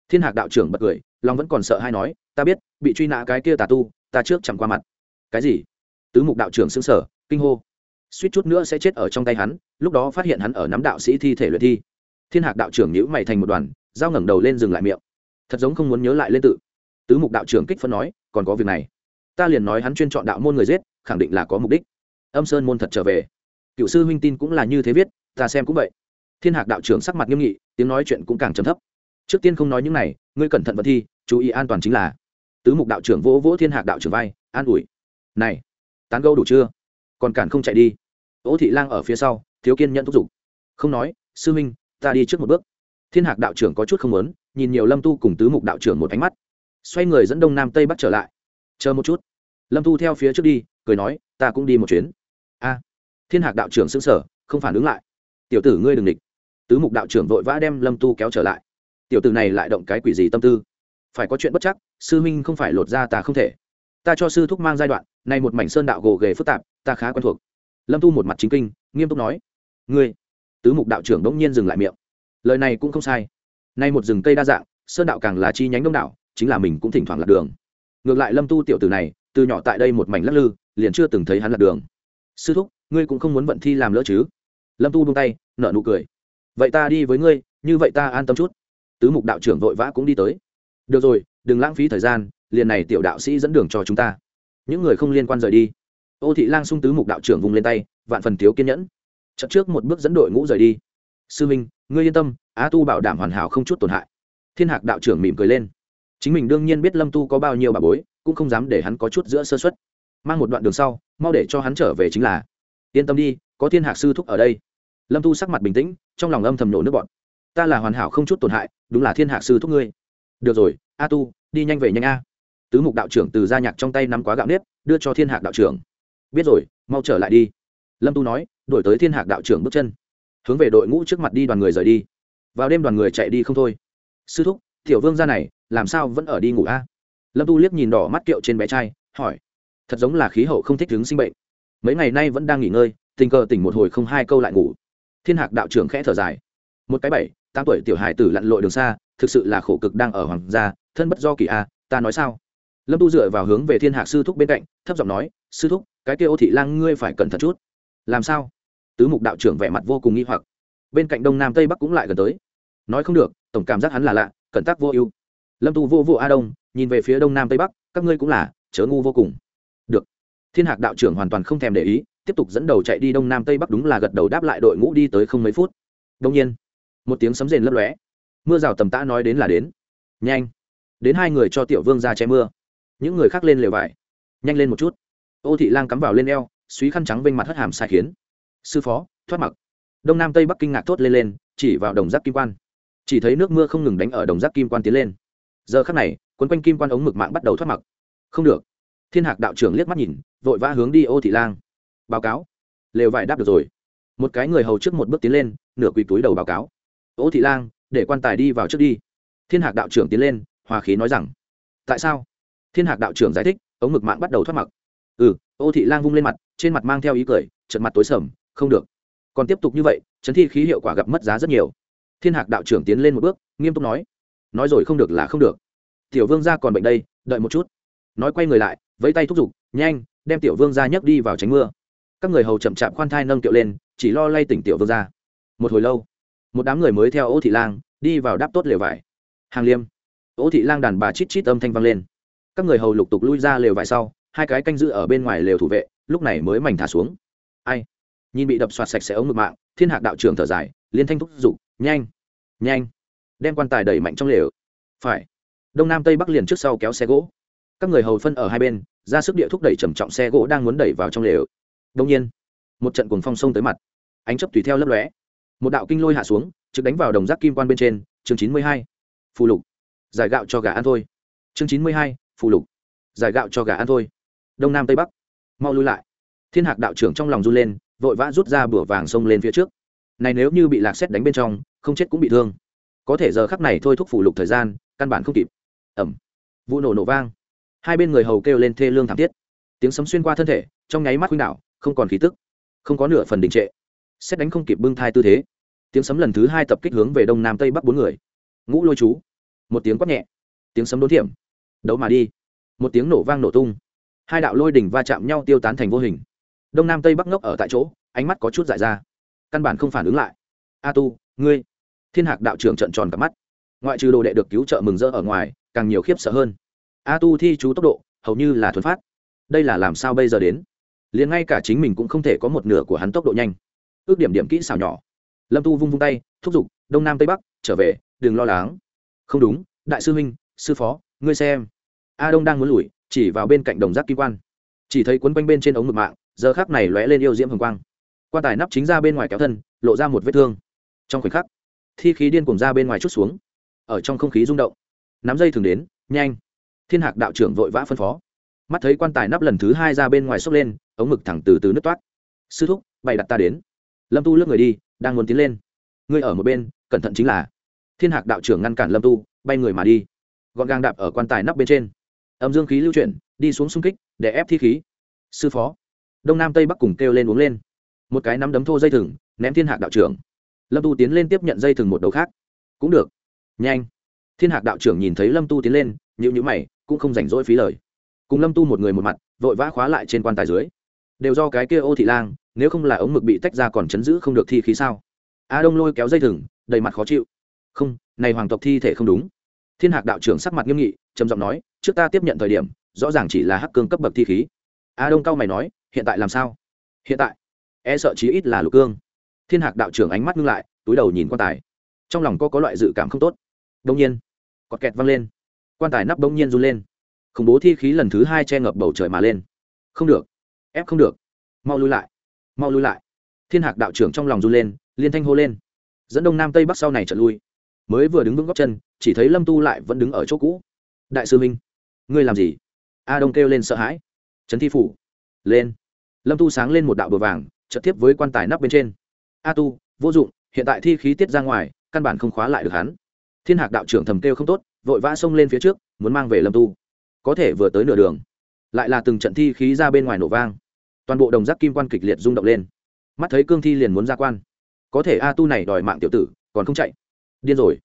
Thiên hạc đạo trưởng bật cười long vẫn còn sợ hay nói, ta biết, bị truy nã cái kia tà tu, ta trước chẳng qua mặt. Cái gì? Tứ mục đạo trưởng xứng sở kinh hô. Suýt chút nữa sẽ chết ở trong tay hắn, lúc đó phát hiện hắn ở nắm đạo sĩ thi thể luyện thi. Thiên hạc đạo trưởng nhữ mày thành một đoàn, dao ngẩng đầu lên dừng lại miệng thật giống không muốn nhớ lại lên tự. Tứ mục đạo trưởng kích phân nói, còn có việc này. Ta liền nói hắn chuyên chọn đạo môn người giết, khẳng định là có mục đích. Âm sơn môn thật trở về. Cựu sư huynh tin cũng là như thế viết, ta xem cũng vậy. Thiên hạc đạo trưởng sắc mặt nghiêm nghị, tiếng nói chuyện cũng càng trầm thấp. Trước tiên không nói những này, ngươi cẩn thận vật thi, chú ý an toàn chính là. Tứ mục đạo trưởng vỗ vỗ thiên hạc đạo trưởng vai, an ủi. Này, tán gâu đủ chưa? Còn cản không chạy đi. Ô thị lang ở phía sau, thiếu kiên nhận thúc giục. Không nói, sư minh ta đi trước một bước. Thiên hạc đạo trưởng có chút không lớn nhìn nhiều lâm tu cùng tứ mục đạo trưởng một ánh mắt. Xoay người dẫn đông nam tây bắc trở lại. Chờ một chút. Lâm tu theo phía trước đi, cười nói, ta cũng đi một chuyến. A, thiên hạc đạo trưởng xứng sở không phản ứng lại. Tiểu tử ngươi đừng địch. Tứ mục đạo trưởng vội vã đem lâm tu kéo trở lại. Tiểu tử này lại động cái quỷ gì tâm tư? Phải có chuyện bất chắc, sư minh không phải lột ra ta không thể. Ta cho sư thúc mang giai đoạn này một mảnh sơn đạo gồ ghề phức tạp, ta khá quen thuộc. Lâm tu một mặt chính kinh, nghiêm túc nói. Ngươi? Tứ mục đạo trưởng đống nhiên dừng lại miệng. Lời này cũng không sai nay một rừng cây đa dạng, sơn đạo càng là chi nhánh đông đảo, chính là mình cũng thỉnh thoảng lạc đường. Ngược lại lâm tu tiểu tử này, từ nhỏ tại đây một mảnh lắc lư, liền chưa từng thấy hắn lạc đường. Sư thúc, ngươi cũng không muốn vận thi làm lỡ chứ? Lâm tu buông tay, nở nụ cười. Vậy ta đi với ngươi, như vậy ta an tâm chút. Tứ mục đạo trưởng vội vã cũng đi tới. Được rồi, đừng lãng phí thời gian, liền này tiểu đạo sĩ dẫn đường cho chúng ta. Những người không liên quan rời đi. Ô thị lang sung tứ mục đạo trưởng vùng lên tay, vạn phần thiếu kiên nhẫn. Chậm trước một bước dẫn đội ngũ rời đi sư minh, ngươi yên tâm, á tu bảo đảm hoàn hảo không chút tổn hại. Thiên hạc đạo trưởng mỉm cười lên. Chính mình đương nhiên biết lâm tu có bao nhiêu bà bối, cũng không dám để hắn có chút giữa sơ xuất mang một đoạn đường sau, mau để cho hắn trở về chính là, yên tâm đi, có thiên hạc sư thúc ở đây. Lâm tu sắc mặt bình tĩnh, trong lòng âm thầm nổ nước bọn ta là hoàn hảo không chút tổn hại, đúng là thiên hạc sư thúc ngươi. Được rồi a tu, đi nhanh về nhanh a. Tứ mục đạo trưởng từ gia nhạc trong tay nắm quá gạo nếp, đưa cho thiên hạc đạo trưởng. Biết rồi, mau trở lại đi. Lâm tu nói, đổi tới thiên hạc đạo trưởng bước chân hướng về đội ngũ trước mặt đi đoàn người rời đi. Vào đêm đoàn người chạy đi không thôi. Sư thúc, tiểu vương gia này, làm sao vẫn ở đi ngủ a? Lâm tu liếc nhìn đỏ mắt kiệu trên bé trai, hỏi. Thật giống là khí hậu không thích đứng sinh bệnh. Mấy ngày nay vẫn đang nghỉ ngơi, tình cờ tỉnh một hồi không hai câu lại ngủ. Thiên hạc đạo trưởng khẽ thở dài. Một cái bảy, tám tuổi tiểu hải tử lặn lội đường xa, thực sự là khổ cực đang ở hoàng gia, thân bất do kỳ a, ta nói sao? Lâm tu dựa vào hướng về thiên hạc sư thúc bên cạnh, thấp giọng nói, sư thúc, cái kia ô thị lang ngươi phải cẩn thận chút. Làm sao? Tứ mục đạo trưởng vẻ mặt vô cùng nghi hoặc. Bên cạnh đông nam tây bắc cũng lại gần tới. Nói không được, tổng cảm giác hắn là lạ, cẩn tác vô ưu. Lâm tu vô vô a đông, nhìn về phía đông nam tây bắc, các ngươi cũng là, chớ ngu vô cùng. Được. Thiên hạc đạo trưởng hoàn toàn không thèm để ý, tiếp tục dẫn đầu chạy đi đông nam tây bắc đúng là gật đầu đáp lại đội ngũ đi tới không mấy phút. Đông nhiên, một tiếng sấm rền lấp lóe. Mưa rào tầm tã nói đến là đến. Nhanh. Đến hai người cho tiểu vương ra che mưa. Những người khác lên lều vải. Nhanh lên một chút. Ô thị lang cắm vào lên eo, suý khăn trắng vênh mặt hất hàm sai khiến sư phó, thoát mặc. Đông nam tây bắc kinh ngạc thốt lên lên, chỉ vào đồng giác kim quan. Chỉ thấy nước mưa không ngừng đánh ở đồng giác kim quan tiến lên. Giờ khắc này, quấn quanh kim quan ống mực mạng bắt đầu thoát mặc. Không được. Thiên hạc đạo trưởng liếc mắt nhìn, vội vã hướng đi ô thị lang. Báo cáo. Lều vải đáp được rồi. Một cái người hầu trước một bước tiến lên, nửa quỳ túi đầu báo cáo. Ô thị lang, để quan tài đi vào trước đi. Thiên hạc đạo trưởng tiến lên, hòa khí nói rằng, tại sao? Thiên hạc đạo trưởng giải thích, ống mực mạng bắt đầu thoát mặc. Ừ. Ô thị lang vung lên mặt, trên mặt mang theo ý cười trận mặt tối sầm không được. Còn tiếp tục như vậy, chấn thi khí hiệu quả gặp mất giá rất nhiều. Thiên hạc đạo trưởng tiến lên một bước, nghiêm túc nói nói rồi không được là không được. Tiểu vương gia còn bệnh đây, đợi một chút. Nói quay người lại, vẫy tay thúc giục, nhanh, đem tiểu vương gia nhấc đi vào tránh mưa. Các người hầu chậm chạp khoan thai nâng kiệu lên, chỉ lo lay tỉnh tiểu vương gia. Một hồi lâu, một đám người mới theo ô thị lang đi vào đáp tốt lều vải. Hàng liêm. Ô thị lang đàn bà chít chít âm thanh vang lên. Các người hầu lục tục lui ra lều vải sau, hai cái canh giữ ở bên ngoài lều thủ vệ, lúc này mới mảnh thả xuống. Ai? Nhìn bị đập xoạt sạch sẽ ống mực mạng, thiên hạc đạo trưởng thở dài, liên thanh thúc giục, nhanh nhanh, đem quan tài đẩy mạnh trong lều. Phải. Đông nam tây bắc liền trước sau kéo xe gỗ. Các người hầu phân ở hai bên, ra sức địa thúc đẩy trầm trọng xe gỗ đang muốn đẩy vào trong lều. Đông nhiên, một trận cuồng phong sông tới mặt. Ánh chấp tùy theo lấp lóe. Một đạo kinh lôi hạ xuống, trực đánh vào đồng giác kim quan bên trên, chương chín mươi hai, phù lục. Giải gạo cho gà ăn thôi. Chương chín mươi hai, phù lục. Giải gạo cho gà ăn thôi. Đông nam tây bắc, mau lui lại. Thiên hạc đạo trưởng trong lòng run lên vội vã rút ra bửa vàng xông lên phía trước. Này nếu như bị lạc xét đánh bên trong, không chết cũng bị thương. Có thể giờ khắc này thôi thúc phủ lục thời gian, căn bản không kịp. Ẩm vụ nổ nổ vang. Hai bên người hầu kêu lên thê lương thảm thiết. Tiếng sấm xuyên qua thân thể, trong nháy mắt khuynh đảo, không còn khí tức. Không có nửa phần đình trệ. Xét đánh không kịp bưng thai tư thế. Tiếng sấm lần thứ hai tập kích hướng về đông nam tây bắc bốn người. Ngũ lôi chú. Một tiếng quát nhẹ. Tiếng sấm đốn thiểm. Đấu mà đi. Một tiếng nổ vang nổ tung. Hai đạo lôi đỉnh va chạm nhau tiêu tán thành vô hình đông nam tây bắc ngốc ở tại chỗ, ánh mắt có chút dại ra. Căn bản không phản ứng lại. A tu, ngươi, thiên hạc đạo trưởng trận tròn cả mắt. Ngoại trừ đồ đệ được cứu trợ mừng rỡ ở ngoài, càng nhiều khiếp sợ hơn. A tu thi chú tốc độ, hầu như là thuần phát. Đây là làm sao bây giờ đến? Liền ngay cả chính mình cũng không thể có một nửa của hắn tốc độ nhanh. Ước điểm điểm kỹ xảo nhỏ. Lâm tu vung vung tay, thúc giục, đông nam tây bắc, trở về, đừng lo lắng. Không đúng, đại sư huynh, sư phó, ngươi xem. A đông đang muốn lùi, chỉ vào bên cạnh đồng giác kim quan. Chỉ thấy quấn quanh bên trên ống mực mạng giờ khác này lóe lên yêu diễm hồng quang. Quan tài nắp chính ra bên ngoài kéo thân, lộ ra một vết thương. Trong khoảnh khắc, thi khí điên cùng ra bên ngoài chút xuống, ở trong không khí rung động. Nắm dây thường đến, nhanh. Thiên hạc đạo trưởng vội vã phân phó. Mắt thấy quan tài nắp lần thứ hai ra bên ngoài xốc lên, ống mực thẳng từ từ nước toát. Sư thúc, bày đặt ta đến. Lâm tu lướt người đi, đang muốn tiến lên. Ngươi ở một bên, cẩn thận chính là. Thiên hạc đạo trưởng ngăn cản lâm tu, bay người mà đi. Gọn gàng đạp ở quan tài nắp bên trên. Âm dương khí lưu chuyển, đi xuống xung kích, để ép thi khí. Sư phó đông nam tây bắc cùng kêu lên uống lên. Một cái nắm đấm thô dây thừng, ném thiên hạc đạo trưởng. Lâm tu tiến lên tiếp nhận dây thừng một đầu khác. Cũng được. Nhanh. Thiên hạc đạo trưởng nhìn thấy lâm tu tiến lên nhịu nhữ mày, cũng không rảnh rỗi phí lời. Cùng lâm tu một người một mặt, vội vã khóa lại trên quan tài dưới. Đều do cái kia ô thị lang, nếu không là ống mực bị tách ra còn chấn giữ không được thi khí sao? A đông lôi kéo dây thừng, đầy mặt khó chịu. Không, này hoàng tộc thi thể không đúng. Thiên hạc đạo trưởng sắc mặt nghiêm nghị, trầm giọng nói, trước ta tiếp nhận thời điểm, rõ ràng chỉ là hắc cương cấp bậc thi khí. A đông cao mày nói hiện tại làm sao? Hiện tại e sợ chí ít là lục cương. Thiên hạc đạo trưởng ánh mắt ngưng lại, túi đầu nhìn quan tài. Trong lòng có có loại dự cảm không tốt. Đông nhiên, cọt kẹt văng lên. Quan tài nắp đông nhiên run lên. Khủng bố thi khí lần thứ hai che ngập bầu trời mà lên. Không được, ép không được. Mau lui lại, mau lui lại. Thiên hạc đạo trưởng trong lòng run lên, liên thanh hô lên. Dẫn đông nam tây bắc sau này trở lui. Mới vừa đứng vững góc chân, chỉ thấy lâm tu lại vẫn đứng ở chỗ cũ. Đại sư minh, ngươi làm gì? A đông kêu lên sợ hãi. Trấn thi phủ, lên lâm tu sáng lên một đạo bờ vàng trực tiếp với quan tài nắp bên trên. A tu, vô dụng, hiện tại thi khí tiết ra ngoài, căn bản không khóa lại được hắn. Thiên hạc đạo trưởng thầm kêu không tốt, vội vã xông lên phía trước, muốn mang về lâm tu. Có thể vừa tới nửa đường, lại là từng trận thi khí ra bên ngoài nổ vang. Toàn bộ đồng giác kim quan kịch liệt rung động lên. Mắt thấy cương thi liền muốn ra quan. Có thể a tu này đòi mạng tiểu tử, còn không chạy. Điên rồi.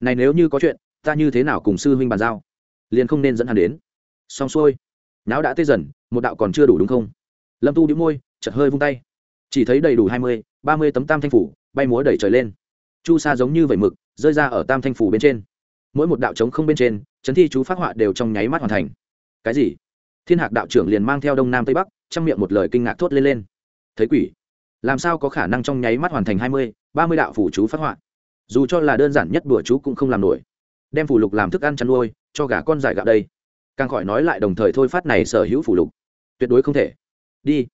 Này nếu như có chuyện, ta như thế nào cùng sư huynh bàn giao? Liền không nên dẫn hắn đến. Xong xuôi. Não đã tê dần, một đạo còn chưa đủ đúng không? Lâm tu đĩu môi chật hơi vung tay. Chỉ thấy đầy đủ hai mươi, ba mươi tấm tam thanh phủ, bay múa đẩy trời lên. Chu sa giống như vẩy mực, rơi ra ở tam thanh phủ bên trên. Mỗi một đạo trống không bên trên, chấn thi chú phát họa đều trong nháy mắt hoàn thành. Cái gì? Thiên hạc đạo trưởng liền mang theo đông nam tây bắc, trong miệng một lời kinh ngạc thốt lên lên. Thấy quỷ? Làm sao có khả năng trong nháy mắt hoàn thành hai mươi, ba mươi đạo phủ chú phát họa? Dù cho là đơn giản nhất đùa chú cũng không làm nổi. Đem phủ lục làm thức ăn chăn nuôi, cho gà con giải gạo đây. Càng khỏi nói lại đồng thời thôi phát này sở hữu phủ lục. Tuyệt đối không thể đi.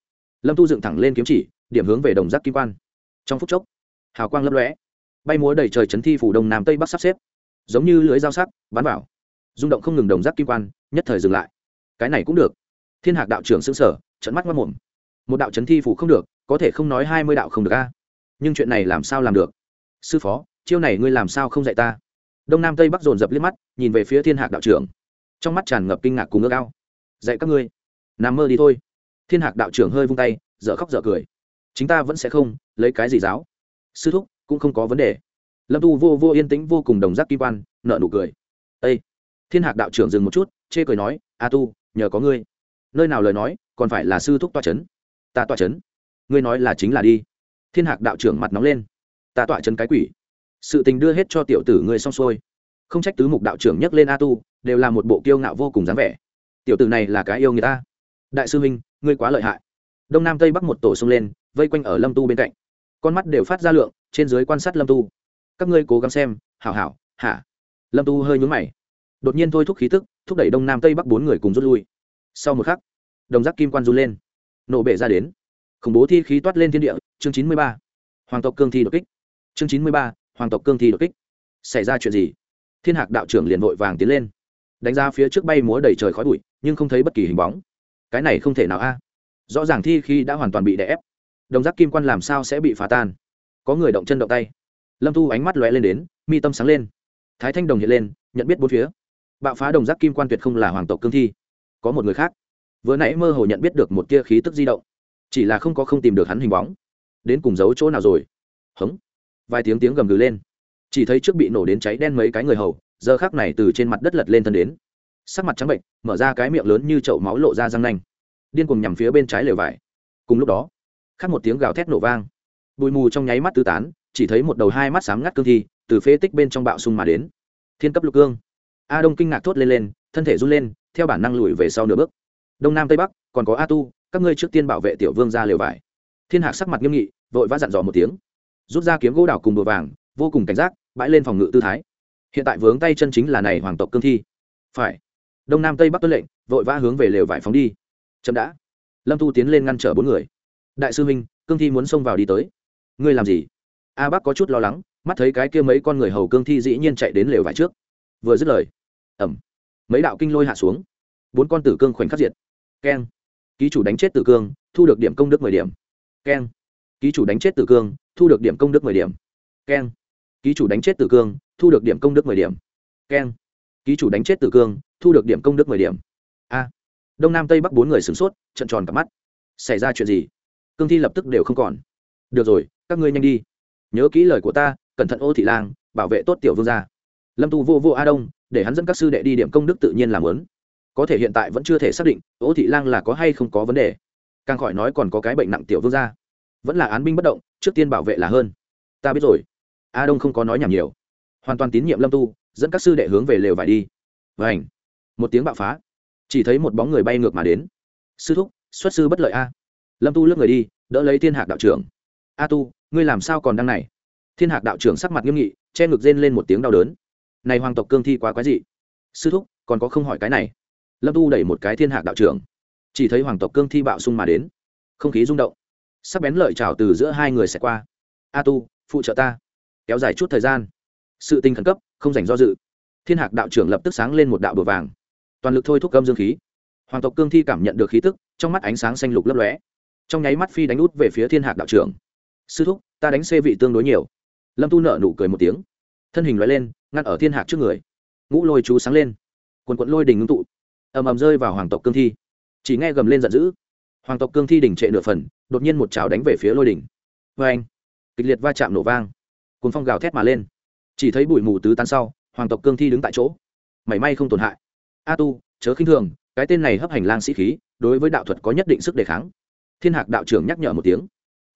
Lâm tu dựng thẳng lên kiếm chỉ, điểm hướng về đồng giác kim quan. Trong phút chốc, hào quang lấp lóe. Bay múa đầy trời chấn thi phủ đông nam tây bắc sắp xếp. Giống như lưới dao sắc, bắn vào. Rung động không ngừng đồng giác kim quan, nhất thời dừng lại. Cái này cũng được. Thiên hạc đạo trưởng xứng sở trận mắt mất mồm. Một đạo chấn thi phủ không được, có thể không nói hai mươi đạo không được a. Nhưng chuyện này làm sao làm được? Sư phó, chiêu này ngươi làm sao không dạy ta? Đông nam tây bắc dồn dập liếc mắt, nhìn về phía thiên hạc đạo trưởng. Trong mắt tràn ngập kinh ngạc cùng ước ao. Dạy các ngươi. Nằm mơ đi thôi thiên hạc đạo trưởng hơi vung tay, dở khóc dở cười. Chính ta vẫn sẽ không lấy cái gì giáo. Sư thúc, cũng không có vấn đề. Lâm tu vô vô yên tĩnh vô cùng đồng giác kim quan nợ nụ cười. Â thiên hạc đạo trưởng dừng một chút, chê cười nói, a tu, nhờ có ngươi. Nơi nào lời nói, còn phải là sư thúc toa c h ấ n ta toa c h ấ n ngươi nói là chính là đi. Thiên hạc đạo trưởng mặt nóng lên. Ta tọa chân cái quỷ. Sự tình đưa hết cho tiểu tử ngươi xong xuôi. Không trách tứ mục đạo trưởng nhắc lên a tu, đều là một bộ kiêu ngạo vô cùng dáng vẻ. Tiểu tử này là cái yêu người ta. Đại sư huynh ngươi quá lợi hại. Đông nam tây bắc một tổ xông lên, vây quanh ở lâm tu bên cạnh. Con mắt đều phát ra lượng, trên dưới quan sát lâm tu. Các ngươi cố gắng xem, hảo hảo, hả? Lâm tu hơi nhún mày. Đột nhiên thôi thúc khí tức, thúc đẩy đông nam tây bắc bốn người cùng rút lui. Sau một khắc, đồng giác kim quan run lên. Nổ bể ra đến. Khủng bố thi khí toát lên thiên địa, chương chín mươi ba. Hoàng tộc cương thi đột kích. Chương chín mươi ba, hoàng tộc cương thi đột kích. Xảy ra chuyện gì? Thiên hạc đạo trưởng liền vội vàng tiến lên. Đánh ra phía trước bay múa đầy trời khói bụi, nhưng không thấy bất kỳ hình bóng cái này không thể nào a. Rõ ràng thi khi đã hoàn toàn bị đè ép. Đồng giác kim quan làm sao sẽ bị phá tan? Có người động chân động tay. Lâm thu ánh mắt lóe lên đến, mi tâm sáng lên. Thái thanh đồng hiện lên, nhận biết bốn phía. Bạo phá đồng giác kim quan tuyệt không là hoàng tộc cương thi. Có một người khác. Vừa nãy mơ hồ nhận biết được một tia khí tức di động. Chỉ là không có không tìm được hắn hình bóng. Đến cùng giấu chỗ nào rồi? Hống. Vài tiếng tiếng gầm gừ lên. Chỉ thấy trước bị nổ đến cháy đen mấy cái người hầu, giờ khác này từ trên mặt đất lật lên thân đến sắc mặt trắng bệnh, mở ra cái miệng lớn như chậu máu lộ ra răng nanh. Điên cùng nhằm phía bên trái lều vải. Cùng lúc đó, khắc một tiếng gào thét nổ vang. Bụi mù trong nháy mắt tứ tán, chỉ thấy một đầu hai mắt sáng ngắt cương thi từ phế tích bên trong bạo sung mà đến. Thiên cấp lục cương. A đông kinh ngạc thốt lên lên, thân thể run lên, theo bản năng lùi về sau nửa bước. Đông nam tây bắc, còn có a tu, các ngươi trước tiên bảo vệ tiểu vương ra lều vải. Thiên hạc sắc mặt nghiêm nghị, vội vã dặn dò một tiếng. Rút ra kiếm gỗ đào cùng bùa vàng, vô cùng cảnh giác, bãi lên phòng ngự tư thái. Hiện tại vướng tay chân chính là này hoàng tộc cương thi. Phải đông nam tây bắc tuân lệnh, vội vã hướng về lều vải phóng đi. Chậm đã. Lâm Thu tiến lên ngăn trở bốn người. Đại sư huynh, cương thi muốn xông vào đi tới. Ngươi làm gì? A bác có chút lo lắng, mắt thấy cái kia mấy con người hầu cương thi dĩ nhiên chạy đến lều vải trước. Vừa dứt lời ẩm mấy đạo kinh lôi hạ xuống. Bốn con tử cương khoảnh khắc diệt. Keng. Ký chủ đánh chết tử cương, thu được điểm công đức mười điểm. Keng. Ký chủ đánh chết tử cương, thu được điểm công đức mười điểm. Keng. Ký chủ đánh chết tử cương, thu được điểm công đức mười điểm. Keng. Ký chủ đánh chết tử cương thu được điểm công đức mười điểm. A. Đông nam tây bắc bốn người sửng sốt trận tròn cả mắt. Xảy ra chuyện gì? Cương thi lập tức đều không còn. Được rồi, các ngươi nhanh đi. Nhớ kỹ lời của ta, cẩn thận ô thị lang, bảo vệ tốt tiểu vương gia. Lâm tu vô vô a đông, để hắn dẫn các sư đệ đi điểm công đức tự nhiên làm lớn có thể hiện tại vẫn chưa thể xác định ô thị lang là có hay không có vấn đề. Càng khỏi nói còn có cái bệnh nặng tiểu vương gia. Vẫn là án binh bất động, trước tiên bảo vệ là hơn. Ta biết rồi. A đông không có nói nhảm nhiều. Hoàn toàn tín nhiệm lâm tu, dẫn các sư đệ hướng về lều vải đi. Vảnh một tiếng bạo phá. Chỉ thấy một bóng người bay ngược mà đến. Sư thúc, xuất sư bất lợi a. Lâm tu lướt người đi, đỡ lấy thiên hạc đạo trưởng. A tu, ngươi làm sao còn đang này? Thiên hạc đạo trưởng sắc mặt nghiêm nghị, che ngực rên lên một tiếng đau đớn. Này hoàng tộc cương thi quá quái dị. Sư thúc, còn có không hỏi cái này. Lâm tu đẩy một cái thiên hạc đạo trưởng. Chỉ thấy hoàng tộc cương thi bạo sung mà đến. Không khí rung động. Sắc bén lợi trào từ giữa hai người sẽ qua. A tu, phụ trợ ta. Kéo dài chút thời gian. Sự tình khẩn cấp, không dành do dự. Thiên hạc đạo trưởng lập tức sáng lên một đạo bờ vàng toàn lực thôi thúc gâm dương khí. Hoàng tộc cương thi cảm nhận được khí tức, trong mắt ánh sáng xanh lục lấp lóe. Trong nháy mắt phi đánh út về phía thiên hạc đạo trưởng. Sư thúc, ta đánh xê vị tương đối nhiều. Lâm tu nợ nụ cười một tiếng. Thân hình loại lên, ngăn ở thiên hạc trước người. Ngũ lôi chú sáng lên. Quần quận lôi đình ngưng tụ. Ầm ầm rơi vào hoàng tộc cương thi. Chỉ nghe gầm lên giận dữ. Hoàng tộc cương thi đỉnh trệ nửa phần, đột nhiên một chảo đánh về phía lôi đỉnh vê anh, kịch liệt va chạm nổ vang. Cuốn phong gào thét mà lên. Chỉ thấy bụi mù tứ tan sau, hoàng tộc cương thi đứng tại chỗ. Mảy may không tổn hại a tu, chớ khinh thường, cái tên này hấp hành lang sĩ khí, đối với đạo thuật có nhất định sức đề kháng. Thiên hạc đạo trưởng nhắc nhở một tiếng.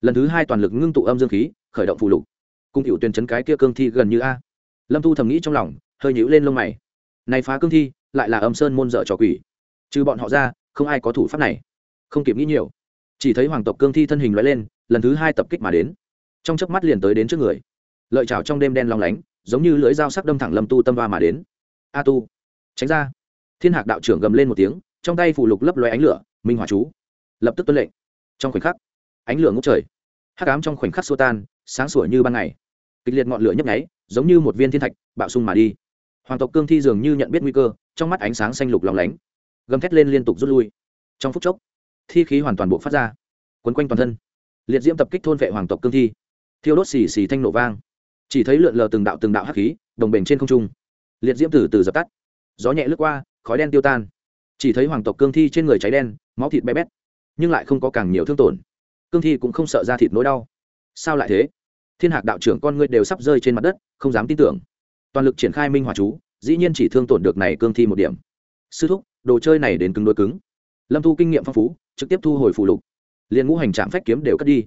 Lần thứ hai toàn lực ngưng tụ âm dương khí, khởi động phù lục. Cung cựu tuyển chấn cái kia cương thi gần như a. Lâm Thu thầm nghĩ trong lòng, hơi nhíu lên lông mày. Này phá cương thi, lại là âm sơn môn dợ trò quỷ. Trừ bọn họ ra, không ai có thủ pháp này. Không kịp nghĩ nhiều. Chỉ thấy hoàng tộc cương thi thân hình loại lên, lần thứ hai tập kích mà đến. Trong chớp mắt liền tới đến trước người. Lợi chảo trong đêm đen long lánh, giống như lưỡi dao sắc đâm thẳng lâm tu tâm va mà đến. A tu, tránh ra thiên hạc đạo trưởng gầm lên một tiếng, trong tay phủ lục lấp loé ánh lửa, minh hỏa chú, lập tức tuân lệnh. Trong khoảnh khắc, ánh lửa ngốc trời. Hắc ám trong khoảnh khắc xua tan, sáng sủa như ban ngày. Kịch liệt ngọn lửa nhấp nháy, giống như một viên thiên thạch, bạo sung mà đi. Hoàng tộc cương thi dường như nhận biết nguy cơ, trong mắt ánh sáng xanh lục lóng lánh. Gầm thét lên liên tục rút lui. Trong phút chốc, thi khí hoàn toàn bộ phát ra, quấn quanh toàn thân. Liệt diễm tập kích thôn vệ hoàng tộc cương thi. Thiêu đốt xì xì thanh nổ vang. Chỉ thấy lượn lờ từng đạo từng đạo hắc khí, đồng bền trên không trung. Liệt diễm từ từ dập tắt. Gió nhẹ lướt qua khói đen tiêu tan. Chỉ thấy hoàng tộc cương thi trên người cháy đen, máu thịt bé bét, nhưng lại không có càng nhiều thương tổn. Cương thi cũng không sợ ra thịt nỗi đau. Sao lại thế? Thiên hạc đạo trưởng con ngươi đều sắp rơi trên mặt đất, không dám tin tưởng. Toàn lực triển khai minh hòa chú, dĩ nhiên chỉ thương tổn được này cương thi một điểm. Sư thúc, đồ chơi này đến cứng đôi cứng. Lâm thu kinh nghiệm phong phú, trực tiếp thu hồi phụ lục. Liền ngũ hành trạm phách kiếm đều cất đi.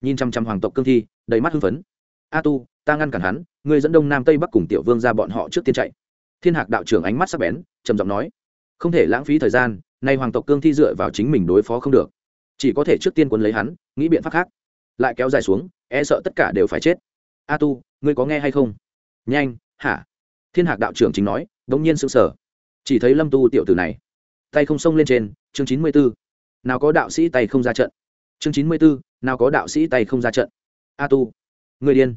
Nhìn chăm chăm hoàng tộc cương thi, đầy mắt hưng phấn. A tu, ta ngăn cản hắn người dẫn đông nam tây bắc cùng tiểu vương ra bọn họ trước tiên chạy. Thiên hạc đạo trưởng ánh mắt sắc bén trầm giọng nói, không thể lãng phí thời gian, nay hoàng tộc cương thi dựa vào chính mình đối phó không được. Chỉ có thể trước tiên quân lấy hắn, nghĩ biện pháp khác. Lại kéo dài xuống e sợ tất cả đều phải chết. A tu, ngươi có nghe hay không? Nhanh, hả? Thiên hạc đạo trưởng chính nói đ ỗ n g nhiên s ư n g sở chỉ thấy lâm tu tiểu tử này, tay không xông lên trên, chương chín mươi bốn nào có đạo sĩ tay không ra trận? Chương chín mươi bốn nào có đạo sĩ tay không ra trận? A tu người điên.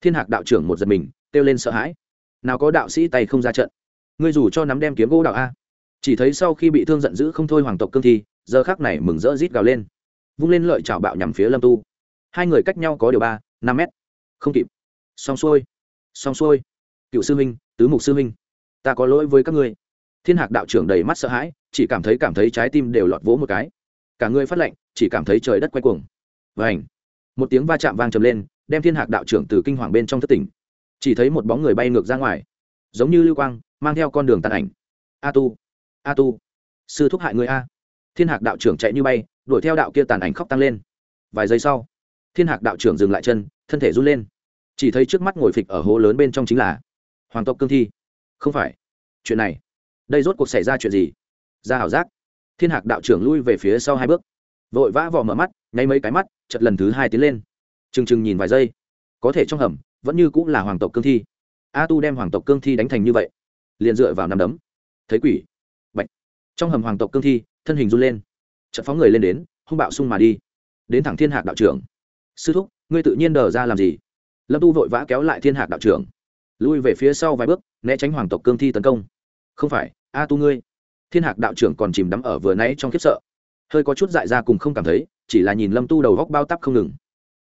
Thiên hạc đạo trưởng một giật mình, kêu lên sợ hãi. Nào có đạo sĩ tay không ra trận? Ngươi dù cho nắm đem kiếm gỗ đạo a. Chỉ thấy sau khi bị thương giận dữ không thôi hoàng tộc cương thi, giờ khác này mừng rỡ rít gào lên. Vung lên lợi chảo bạo nhằm phía lâm tu. Hai người cách nhau có điều ba, năm mét. Không kịp. Xong xuôi. Xong xuôi. Cựu sư huynh, tứ mục sư huynh, ta có lỗi với các ngươi. Thiên hạc đạo trưởng đầy mắt sợ hãi, chỉ cảm thấy cảm thấy trái tim đều lọt vỗ một cái. Cả người phát lệnh chỉ cảm thấy trời đất quay cuồng. Và ảnh một tiếng va chạm vang trầm lên, đem thiên hạc đạo trưởng từ kinh hoàng bên trong thất tỉnh. Chỉ thấy một bóng người bay ngược ra ngoài. Giống như lưu quang mang theo con đường tàn ảnh. A tu a tu, sư thúc hại người a. Thiên hạc đạo trưởng chạy như bay, đuổi theo đạo kia tàn ảnh khóc tăng lên. Vài giây sau, thiên hạc đạo trưởng dừng lại chân, thân thể run lên. Chỉ thấy trước mắt ngồi phịch ở hố lớn bên trong chính là hoàng tộc cương thi. Không phải, chuyện này, đây rốt cuộc xảy ra chuyện gì? Ra hảo giác, thiên hạc đạo trưởng lui về phía sau hai bước. Vội vã vỏ mở mắt, nháy mấy cái mắt chật lần thứ hai tiến lên. Trừng trừng nhìn vài giây, có thể trong hầm, vẫn như cũng là hoàng tộc cương thi. A tu đem hoàng tộc cương thi đánh thành như vậy liền dựa vào nằm đấm. Thấy quỷ. Bệnh trong hầm hoàng tộc cương thi, thân hình run lên. Trận phóng người lên đến, hung bạo sung mà đi. Đến thẳng thiên hạc đạo trưởng. Sư thúc, ngươi tự nhiên đờ ra làm gì? Lâm tu vội vã kéo lại thiên hạc đạo trưởng. Lui về phía sau vài bước, né tránh hoàng tộc cương thi tấn công. Không phải, a tu ngươi. Thiên hạc đạo trưởng còn chìm đắm ở vừa nãy trong khiếp sợ. Hơi có chút dại ra cùng không cảm thấy, chỉ là nhìn lâm tu đầu góc bao tắp không ngừng.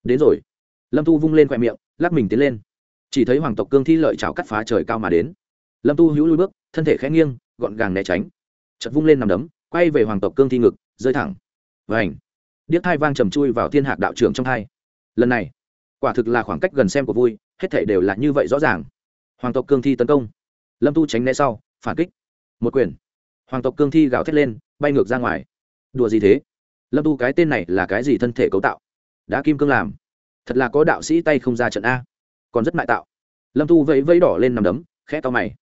Đến rồi. Lâm tu vung lên khoe miệng, lắc mình tiến lên. Chỉ thấy hoàng tộc cương thi lợi chảo cắt phá trời cao mà đến lâm tu hữu lui bước, thân thể khẽ nghiêng, gọn gàng né tránh. Chật vung lên nằm đấm, quay về hoàng tộc cương thi ngực, rơi thẳng. Vảnh điếc thai vang trầm chui vào thiên hạc đạo trưởng trong thai lần này, quả thực là khoảng cách gần xem của vui, hết thể đều là như vậy rõ ràng. Hoàng tộc cương thi tấn công. Lâm tu tránh né sau, phản kích. Một quyền. Hoàng tộc cương thi gào thét lên, bay ngược ra ngoài. Đùa gì thế? Lâm tu cái tên này là cái gì thân thể cấu tạo? Đã kim cương làm. Thật là có đạo sĩ tay không ra trận a. Còn rất mại tạo. Lâm tu vẫy vẫy đỏ lên nằm đấm, khẽ to mày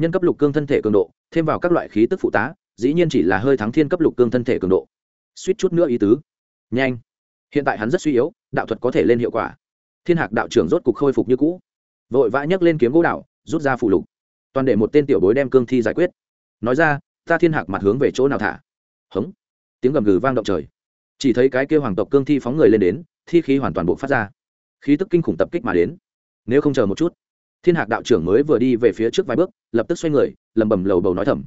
nhân cấp lục cương thân thể cường độ, thêm vào các loại khí tức phụ tá, dĩ nhiên chỉ là hơi thắng thiên cấp lục cương thân thể cường độ. Suýt chút nữa ý tứ. Nhanh. Hiện tại hắn rất suy yếu, đạo thuật có thể lên hiệu quả. Thiên hạc đạo trưởng rốt cục khôi phục như cũ. Vội vã nhấc lên kiếm gỗ đạo, rút ra phụ lục. Toàn để một tên tiểu bối đem cương thi giải quyết. Nói ra, ta thiên hạc mặt hướng về chỗ nào thả? Hống. Tiếng gầm gừ vang động trời. Chỉ thấy cái kêu hoàng tộc cương thi phóng người lên đến, thi khí hoàn toàn bộ phát ra. Khí tức kinh khủng tập kích mà đến. Nếu không chờ một chút thiên hạc đạo trưởng mới vừa đi về phía trước vài bước, lập tức xoay người lầm bầm lầu bầu nói thầm.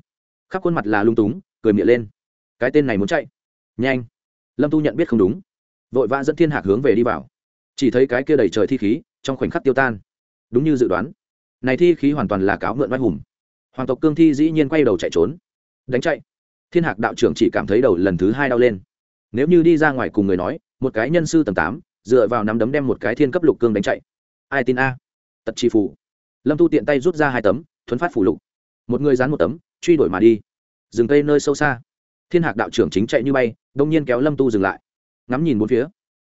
Khắp khuôn mặt là lung túng, cười miệng lên. Cái tên này muốn chạy. Nhanh. Lâm tu nhận biết không đúng. Vội vã dẫn thiên hạc hướng về đi vào. Chỉ thấy cái kia đầy trời thi khí, trong khoảnh khắc tiêu tan. Đúng như dự đoán. Này thi khí hoàn toàn là cáo mượn oai hùng. Hoàng tộc cương thi dĩ nhiên quay đầu chạy trốn. Đánh chạy. Thiên hạc đạo trưởng chỉ cảm thấy đầu lần thứ hai đau lên. Nếu như đi ra ngoài cùng người nói, một cái nhân sư tầng tám, dựa vào nắm đấm đem một cái thiên cấp lục cương đánh chạy. Ai tin a? Tật chi phủ lâm tu tiện tay rút ra hai tấm, thuấn phát phủ lục. Một người dán một tấm, truy đuổi mà đi. Dừng cây nơi sâu xa. Thiên hạc đạo trưởng chính chạy như bay, đông nhiên kéo lâm tu dừng lại. Ngắm nhìn bốn phía,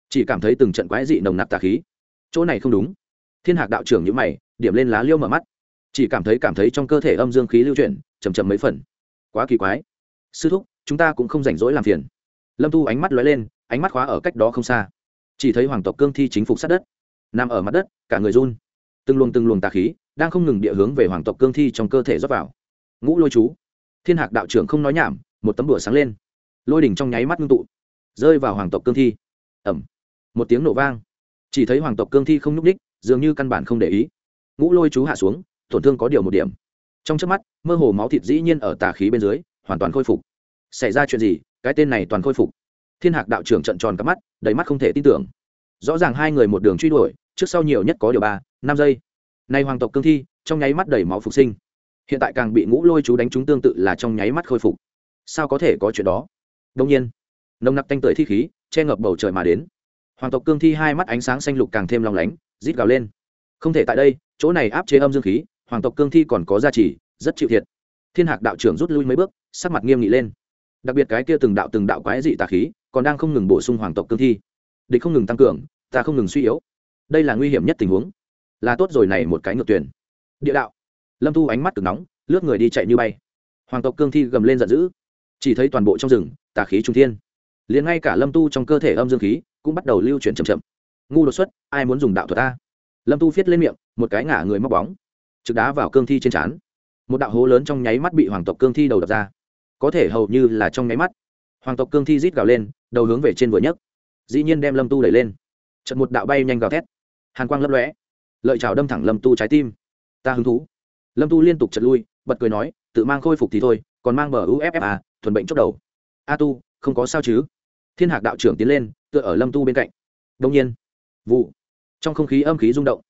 chỉ cảm thấy từng trận quái dị nồng nặc tà khí. Chỗ này không đúng. Thiên hạc đạo trưởng nhữ mày, điểm lên lá liêu mở mắt. Chỉ cảm thấy cảm thấy trong cơ thể âm dương khí lưu chuyển chầm chầm mấy phần. Quá kỳ quái. Sư thúc, chúng ta cũng không rảnh rỗi làm phiền. Lâm tu ánh mắt lóe lên, ánh mắt khóa ở cách đó không xa. Chỉ thấy hoàng tộc cương thi chính phục sát đất. Nằm ở mặt đất, cả người run. Từng luồng từng luồng tà khí đang không ngừng địa hướng về hoàng tộc cương thi trong cơ thể rót vào. Ngũ lôi chú. Thiên hạc đạo trưởng không nói nhảm, một tấm đùa sáng lên. Lôi đỉnh trong nháy mắt ngưng tụ, rơi vào hoàng tộc cương thi. Ẩm một tiếng nổ vang. Chỉ thấy hoàng tộc cương thi không nhúc ních dường như căn bản không để ý. Ngũ lôi chú hạ xuống, tổn thương có điều một điểm. Trong trước mắt, mơ hồ máu thịt dĩ nhiên ở tà khí bên dưới, hoàn toàn khôi phục. Xảy ra chuyện gì? Cái tên này toàn khôi phục. Thiên hạc đạo trưởng trận tròn cắp mắt, đầy mắt không thể tin tưởng. Rõ ràng hai người một đường truy đuổi, trước sau nhiều nhất có điều ba, năm giây nay hoàng tộc cương thi, trong nháy mắt đầy máu phục sinh. Hiện tại càng bị ngũ lôi chú đánh chúng tương tự là trong nháy mắt khôi phục. Sao có thể có chuyện đó? Đông nhiên, nồng nặc tanh tưởi thi khí, che ngập bầu trời mà đến. Hoàng tộc cương thi hai mắt ánh sáng xanh lục càng thêm lòng lánh, rít gào lên. Không thể tại đây, chỗ này áp chế âm dương khí, hoàng tộc cương thi còn có gia trì, rất chịu thiệt. Thiên hạc đạo trưởng rút lui mấy bước, sắc mặt nghiêm nghị lên. Đặc biệt cái kia từng đạo từng đạo quái dị tà khí, còn đang không ngừng bổ sung hoàng tộc cương thi. Địch không ngừng tăng cường, ta không ngừng suy yếu. Đây là nguy hiểm nhất tình huống là tốt rồi này một cái ngược tuyển. Địa đạo. Lâm thu ánh mắt cực nóng, lướt người đi chạy như bay. Hoàng tộc cương thi gầm lên giận dữ. Chỉ thấy toàn bộ trong rừng, tà khí trung thiên. Liền ngay cả lâm tu trong cơ thể âm dương khí cũng bắt đầu lưu chuyển chậm chậm. Ngu đột xuất, ai muốn dùng đạo thuật ta? Lâm tu viết lên miệng, một cái ngả người móc bóng. Trực đá vào cương thi trên trán. Một đạo hố lớn trong nháy mắt bị hoàng tộc cương thi đầu đập ra. Có thể hầu như là trong nháy mắt, hoàng tộc cương thi rít gào lên, đầu hướng về trên vừa nhấc. Dĩ nhiên đem lâm tu đẩy lên. Trận một đạo bay nhanh gào thét. Hàn quang lấp lóe lợi chào đâm thẳng lâm tu trái tim. Ta hứng thú. Lâm tu liên tục chật lui, bật cười nói, tự mang khôi phục thì thôi, còn mang bờ uffa thuần bệnh chốc đầu. A tu, không có sao chứ? Thiên hạc đạo trưởng tiến lên, tựa ở lâm tu bên cạnh. Đông nhiên, vụ. Trong không khí âm khí rung động,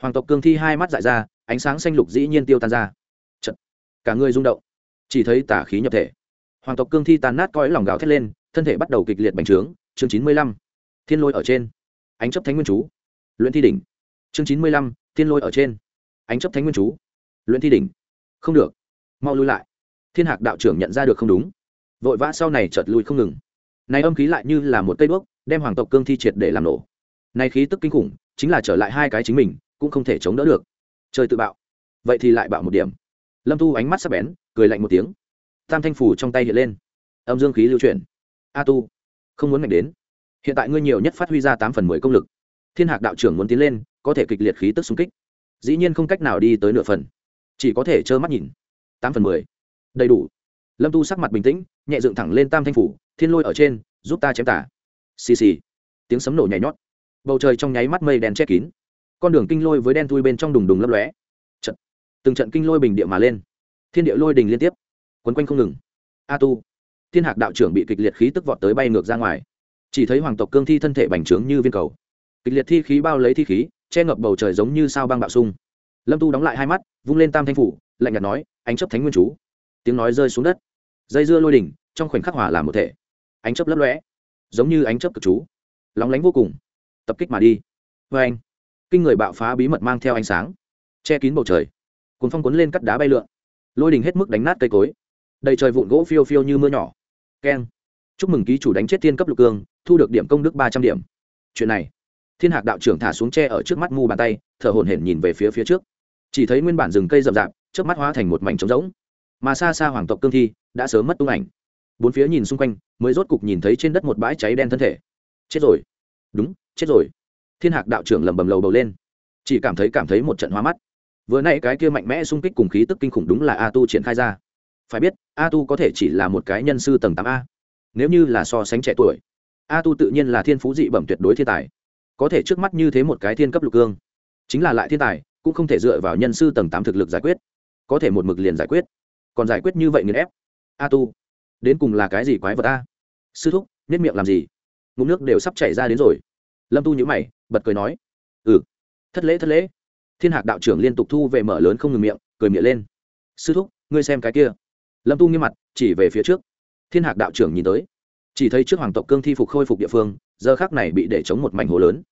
hoàng tộc cương thi hai mắt dại ra, ánh sáng xanh lục dĩ nhiên tiêu tan ra. Chật. cả người rung động. Chỉ thấy tả khí nhập thể. Hoàng tộc cương thi tàn nát coi lòng gào thét lên, thân thể bắt đầu kịch liệt bành trướng. Chương chín mươi lăm, thiên lôi ở trên. Ánh chấp thánh nguyên chú. Luyện thi đỉnh chương chín mươi lăm, thiên lôi ở trên. Ánh chấp thánh nguyên chú. Luyện thi đỉnh. Không được. Mau lui lại. Thiên hạc đạo trưởng nhận ra được không đúng. Vội vã sau này chợt lui không ngừng. Này âm khí lại như là một cây đuốc, đem hoàng tộc cương thi triệt để làm nổ. Này khí tức kinh khủng, chính là trở lại hai cái chính mình, cũng không thể chống đỡ được. Trời tự bạo. Vậy thì lại bạo một điểm. Lâm thu ánh mắt sắc bén, cười lạnh một tiếng. Tam thanh phủ trong tay hiện lên. Âm dương khí lưu chuyển. A tu, không muốn mạnh đến. Hiện tại ngươi nhiều nhất phát huy ra tám phần mười công lực thiên hạc đạo trưởng muốn tiến lên, có thể kịch liệt khí tức xung kích. Dĩ nhiên không cách nào đi tới nửa phần. Chỉ có thể trơ mắt nhìn. Tám phần mười. Đầy đủ. Lâm tu sắc mặt bình tĩnh, nhẹ dựng thẳng lên tam thanh phủ, thiên lôi ở trên, giúp ta chém tả xì xì. Tiếng sấm nổ nhảy nhót. Bầu trời trong nháy mắt mây đen che kín. Con đường kinh lôi với đen thui bên trong đùng đùng lấp lóe. Trận từng trận kinh lôi bình địa mà lên. Thiên địa lôi đình liên tiếp. Quấn quanh không ngừng. A tu. Thiên hạc đạo trưởng bị kịch liệt khí tức vọt tới bay ngược ra ngoài. Chỉ thấy hoàng tộc cương thi thân thể bành trướng như viên cầu kịch liệt thi khí bao lấy thi khí, che ngập bầu trời giống như sao băng bạo sung lâm tu đóng lại hai mắt, vung lên tam thanh phủ, lạnh nhạt nói, ánh chấp thánh nguyên chú. Tiếng nói rơi xuống đất. Dây dưa lôi đỉnh, trong khoảnh khắc hòa làm một thể. Ánh chấp lấp lóe, giống như ánh chấp cực chú. Lóng lánh vô cùng. Tập kích mà đi. Vê anh, kinh người bạo phá bí mật mang theo ánh sáng, che kín bầu trời. Cuốn phong cuốn lên cắt đá bay lượn. Lôi đình hết mức đánh nát cây cối. Đầy trời vụn gỗ phiêu phiêu như mưa nhỏ. Keng. Chúc mừng ký chủ đánh chết thiên cấp lục cương, thu được điểm công đức ba trăm điểm. Chuyện này thiên hạc đạo trưởng thả xuống tre ở trước mắt mu bàn tay, thở hổn hển nhìn về phía phía trước. Chỉ thấy nguyên bản rừng cây rậm rạp trước mắt hóa thành một mảnh trống rỗng. Mà xa xa hoàng tộc cương thi đã sớm mất tung ảnh. Bốn phía nhìn xung quanh, mới rốt cục nhìn thấy trên đất một bãi cháy đen thân thể. Chết rồi. Đúng, chết rồi. Thiên hạc đạo trưởng lẩm bẩm lầu bầu lên. Chỉ cảm thấy cảm thấy một trận hóa mắt. Vừa nay cái kia mạnh mẽ xung kích cùng khí tức kinh khủng đúng là a tu triển khai ra. Phải biết, a tu có thể chỉ là một cái nhân sư tầng tám a. Nếu như là so sánh trẻ tuổi, a tu tự nhiên là thiên phú dị bẩm tuyệt đối thiên tài có thể trước mắt như thế một cái thiên cấp lục cương. Chính là lại thiên tài, cũng không thể dựa vào nhân sư tầng tám thực lực giải quyết. Có thể một mực liền giải quyết. Còn giải quyết như vậy nghiền ép. A tu, đến cùng là cái gì quái vật a? Sư thúc nhất miệng làm gì? Ngụm nước đều sắp chảy ra đến rồi. Lâm tu nhữ mày, bật cười nói ừ thất lễ thất lễ. Thiên hạc đạo trưởng liên tục thu về mở lớn không ngừng miệng, cười miệng lên, sư thúc, ngươi xem cái kia. Lâm tu nghiêm mặt, chỉ về phía trước. Thiên hạc đạo trưởng nhìn tới chỉ thấy trước hoàng tộc cương thi phục khôi phục địa phương, giờ khác này bị để chống một mảnh hồ lớn.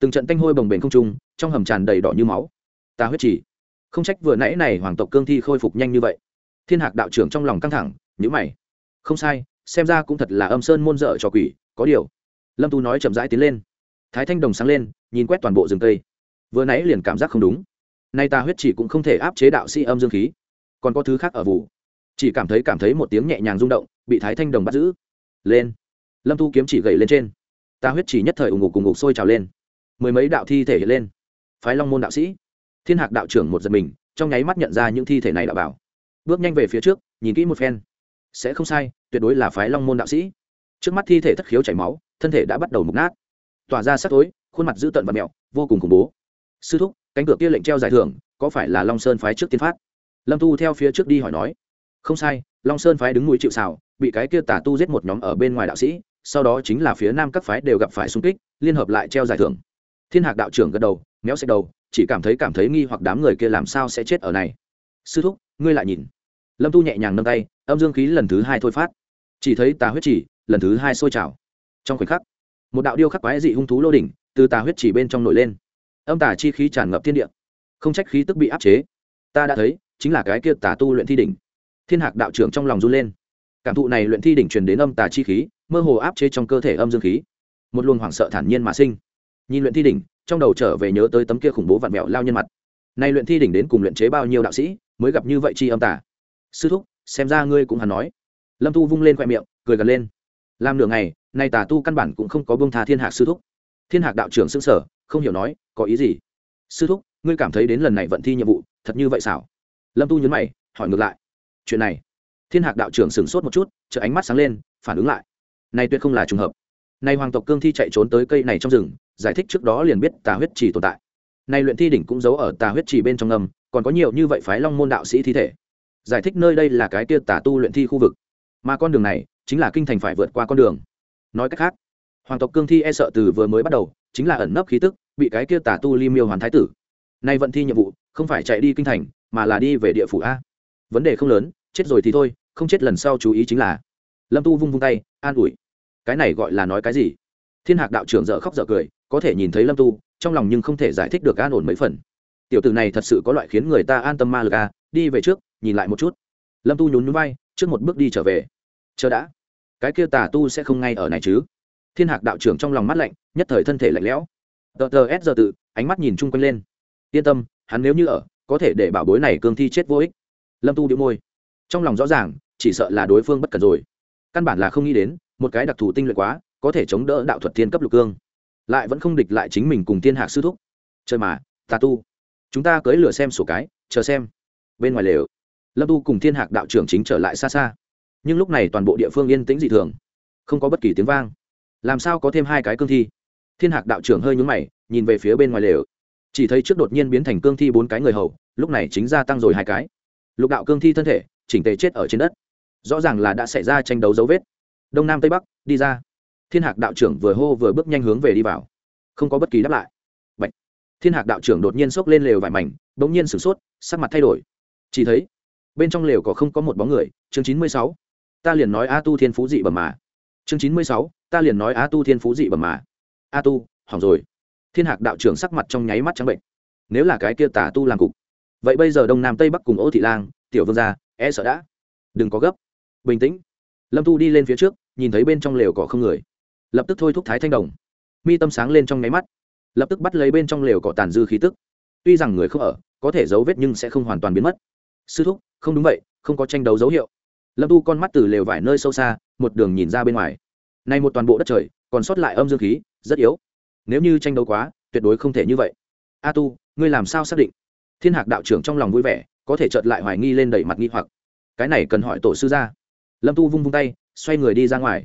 Từng trận tanh hôi bồng bềnh không trung, trong hầm tràn đầy đỏ như máu. Ta huyết chỉ không trách vừa nãy này hoàng tộc cương thi khôi phục nhanh như vậy. Thiên hạc đạo trưởng trong lòng căng thẳng nhữ mày. Không sai, xem ra cũng thật là âm sơn môn dở trò quỷ, có điều. Lâm tu nói chậm rãi tiến lên. Thái thanh đồng sáng lên, nhìn quét toàn bộ rừng cây. Vừa nãy liền cảm giác không đúng. Nay ta huyết chỉ cũng không thể áp chế đạo sĩ âm dương khí. Còn có thứ khác ở vụ. Chỉ cảm thấy cảm thấy một tiếng nhẹ nhàng rung động, bị thái thanh đồng bắt giữ lên. Lâm thu kiếm chỉ gậy lên trên. Ta huyết chỉ nhất thời ủng ngục cùng ngục sôi trào lên. Mười mấy đạo thi thể hiện lên. Phái long môn đạo sĩ. Thiên hạc đạo trưởng một giật mình, trong nháy mắt nhận ra những thi thể này đạo bảo. Bước nhanh về phía trước, nhìn kỹ một phen. Sẽ không sai, tuyệt đối là phái long môn đạo sĩ. Trước mắt thi thể thất khiếu chảy máu, thân thể đã bắt đầu mục nát. Tỏa ra sắc tối, khuôn mặt dữ tợn và mẹo, vô cùng khủng bố. Sư thúc, cánh cửa kia lệnh treo giải thưởng, có phải là long sơn phái trước tiên phát? Lâm thu theo phía trước đi hỏi nói. Không sai, long sơn phái đứng núi chịu xào bị cái kia tà tu giết một nhóm ở bên ngoài đạo sĩ, sau đó chính là phía nam các phái đều gặp phải xung kích, liên hợp lại treo giải thưởng. Thiên hạc đạo trưởng gật đầu, méo xẹt đầu, chỉ cảm thấy cảm thấy nghi hoặc đám người kia làm sao sẽ chết ở này. Sư thúc, ngươi lại nhìn. Lâm tu nhẹ nhàng nâng tay, âm dương khí lần thứ hai thôi phát. Chỉ thấy tà huyết chỉ, lần thứ hai sôi trào. Trong khoảnh khắc, một đạo điêu khắc quái dị hung thú lô đỉnh từ tà huyết chỉ bên trong nổi lên. Âm tà chi khí tràn ngập thiên địa. Không trách khí tức bị áp chế. Ta đã thấy, chính là cái kia tà tu luyện thi đỉnh. Thiên hạc đạo trưởng trong lòng run lên cảm thụ này luyện thi đỉnh truyền đến âm tà chi khí, mơ hồ áp chế trong cơ thể âm dương khí. Một luồng hoảng sợ thản nhiên mà sinh. Nhìn luyện thi đỉnh, trong đầu trở về nhớ tới tấm kia khủng bố vặn mẹo lao nhân mặt. Nay luyện thi đỉnh đến cùng luyện chế bao nhiêu đạo sĩ, mới gặp như vậy chi âm tà? Sư thúc, xem ra ngươi cũng hẳn nói. Lâm tu vung lên khoe miệng, cười gần lên. Làm nửa ngày, nay tà tu căn bản cũng không có bông tha thiên hạc sư thúc. Thiên hạc đạo trưởng xưng sở không hiểu nói, có ý gì? Sư thúc, ngươi cảm thấy đến lần này vận thi nhiệm vụ, thật như vậy xảo lâm tu nhấn mày, hỏi ngược lại. Chuyện này thiên hạc đạo trưởng sửng sốt một chút chợ ánh mắt sáng lên, phản ứng lại. Này tuyệt không là trùng hợp. Nay hoàng tộc cương thi chạy trốn tới cây này trong rừng, giải thích trước đó liền biết tà huyết trì tồn tại. Nay luyện thi đỉnh cũng giấu ở tà huyết trì bên trong ngầm, còn có nhiều như vậy phái long môn đạo sĩ thi thể. Giải thích nơi đây là cái kia tà tu luyện thi khu vực. Mà con đường này, chính là kinh thành phải vượt qua con đường. Nói cách khác, hoàng tộc cương thi e sợ từ vừa mới bắt đầu, chính là ẩn nấp khí tức, bị cái kia tà tu li miêu hoàn thái tử. Nay vận thi nhiệm vụ, không phải chạy đi kinh thành, mà là đi về địa phủ a. Vấn đề không lớn chết rồi thì thôi, không chết lần sau chú ý chính là. Lâm tu vung vung tay, an ủi. Cái này gọi là nói cái gì? Thiên hạc đạo trưởng dợ khóc dợ cười, có thể nhìn thấy lâm tu, trong lòng nhưng không thể giải thích được an ổn mấy phần. Tiểu tử này thật sự có loại khiến người ta an tâm ma lực a đi về trước, nhìn lại một chút. Lâm tu nhún nhún vai, trước một bước đi trở về. Chờ đã. Cái kia tà tu sẽ không ngay ở này chứ? Thiên hạc đạo trưởng trong lòng mắt lạnh, nhất thời thân thể lạnh lẽo. Tờ tờ s giờ tự, ánh mắt nhìn chung quanh lên. Yên tâm, hắn nếu như ở, có thể để bảo bối này cương thi chết vô ích. Lâm tu đĩu môi trong lòng rõ ràng, chỉ sợ là đối phương bất cần rồi. Căn bản là không nghĩ đến, một cái đặc thù tinh luyện quá, có thể chống đỡ đạo thuật thiên cấp lục cương. Lại vẫn không địch lại chính mình cùng thiên hạc sư thúc. Chơi mà tà tu. Chúng ta cưới lửa xem sổ cái, chờ xem. Bên ngoài lều, lâm tu cùng thiên hạc đạo trưởng chính trở lại xa xa. Nhưng lúc này toàn bộ địa phương yên tĩnh dị thường. Không có bất kỳ tiếng vang. Làm sao có thêm hai cái cương thi? Thiên hạc đạo trưởng hơi nhúng mày, nhìn về phía bên ngoài lều. Chỉ thấy trước đột nhiên biến thành cương thi bốn cái người hầu, lúc này chính gia tăng rồi hai cái. Lục đạo cương thi thân thể chỉnh tề chết ở trên đất. Rõ ràng là đã xảy ra tranh đấu dấu vết. Đông nam tây bắc, đi ra. Thiên hạc đạo trưởng vừa hô vừa bước nhanh hướng về đi vào. Không có bất kỳ đáp lại. Bạch. thiên hạc đạo trưởng đột nhiên xốc lên lều vải mảnh, bỗng nhiên sửng sốt, sắc mặt thay đổi. Chỉ thấy, bên trong lều có không có một bóng người, chương chín mươi sáu. Ta liền nói a tu thiên phú dị bẩm mà. Chương chín mươi sáu, ta liền nói a tu thiên phú dị bẩm mà. A tu, hỏng rồi. Thiên hạc đạo trưởng sắc mặt trong nháy mắt trắng bệnh. Nếu là cái kia tà tu làm cục vậy bây giờ đông nam tây bắc cùng ô thị lang, tiểu vương gia e sợ đã. Đừng có gấp. Bình tĩnh. Lâm tu đi lên phía trước, nhìn thấy bên trong lều cỏ không người. Lập tức thôi thúc thái thanh đồng. Mi tâm sáng lên trong nháy mắt. Lập tức bắt lấy bên trong lều cỏ tàn dư khí tức. Tuy rằng người không ở, có thể giấu vết nhưng sẽ không hoàn toàn biến mất. Sư thúc, không đúng vậy, không có tranh đấu dấu hiệu. Lâm tu con mắt từ lều vải nơi sâu xa, một đường nhìn ra bên ngoài. Nay một toàn bộ đất trời, còn sót lại âm dương khí, rất yếu. Nếu như tranh đấu quá, tuyệt đối không thể như vậy. A tu, ngươi làm sao xác định? Thiên hạc đạo trưởng trong lòng vui vẻ, có thể chợt lại hoài nghi lên đẩy mặt nghi hoặc. Cái này cần hỏi tổ sư ra. Lâm tu vung vung tay, xoay người đi ra ngoài.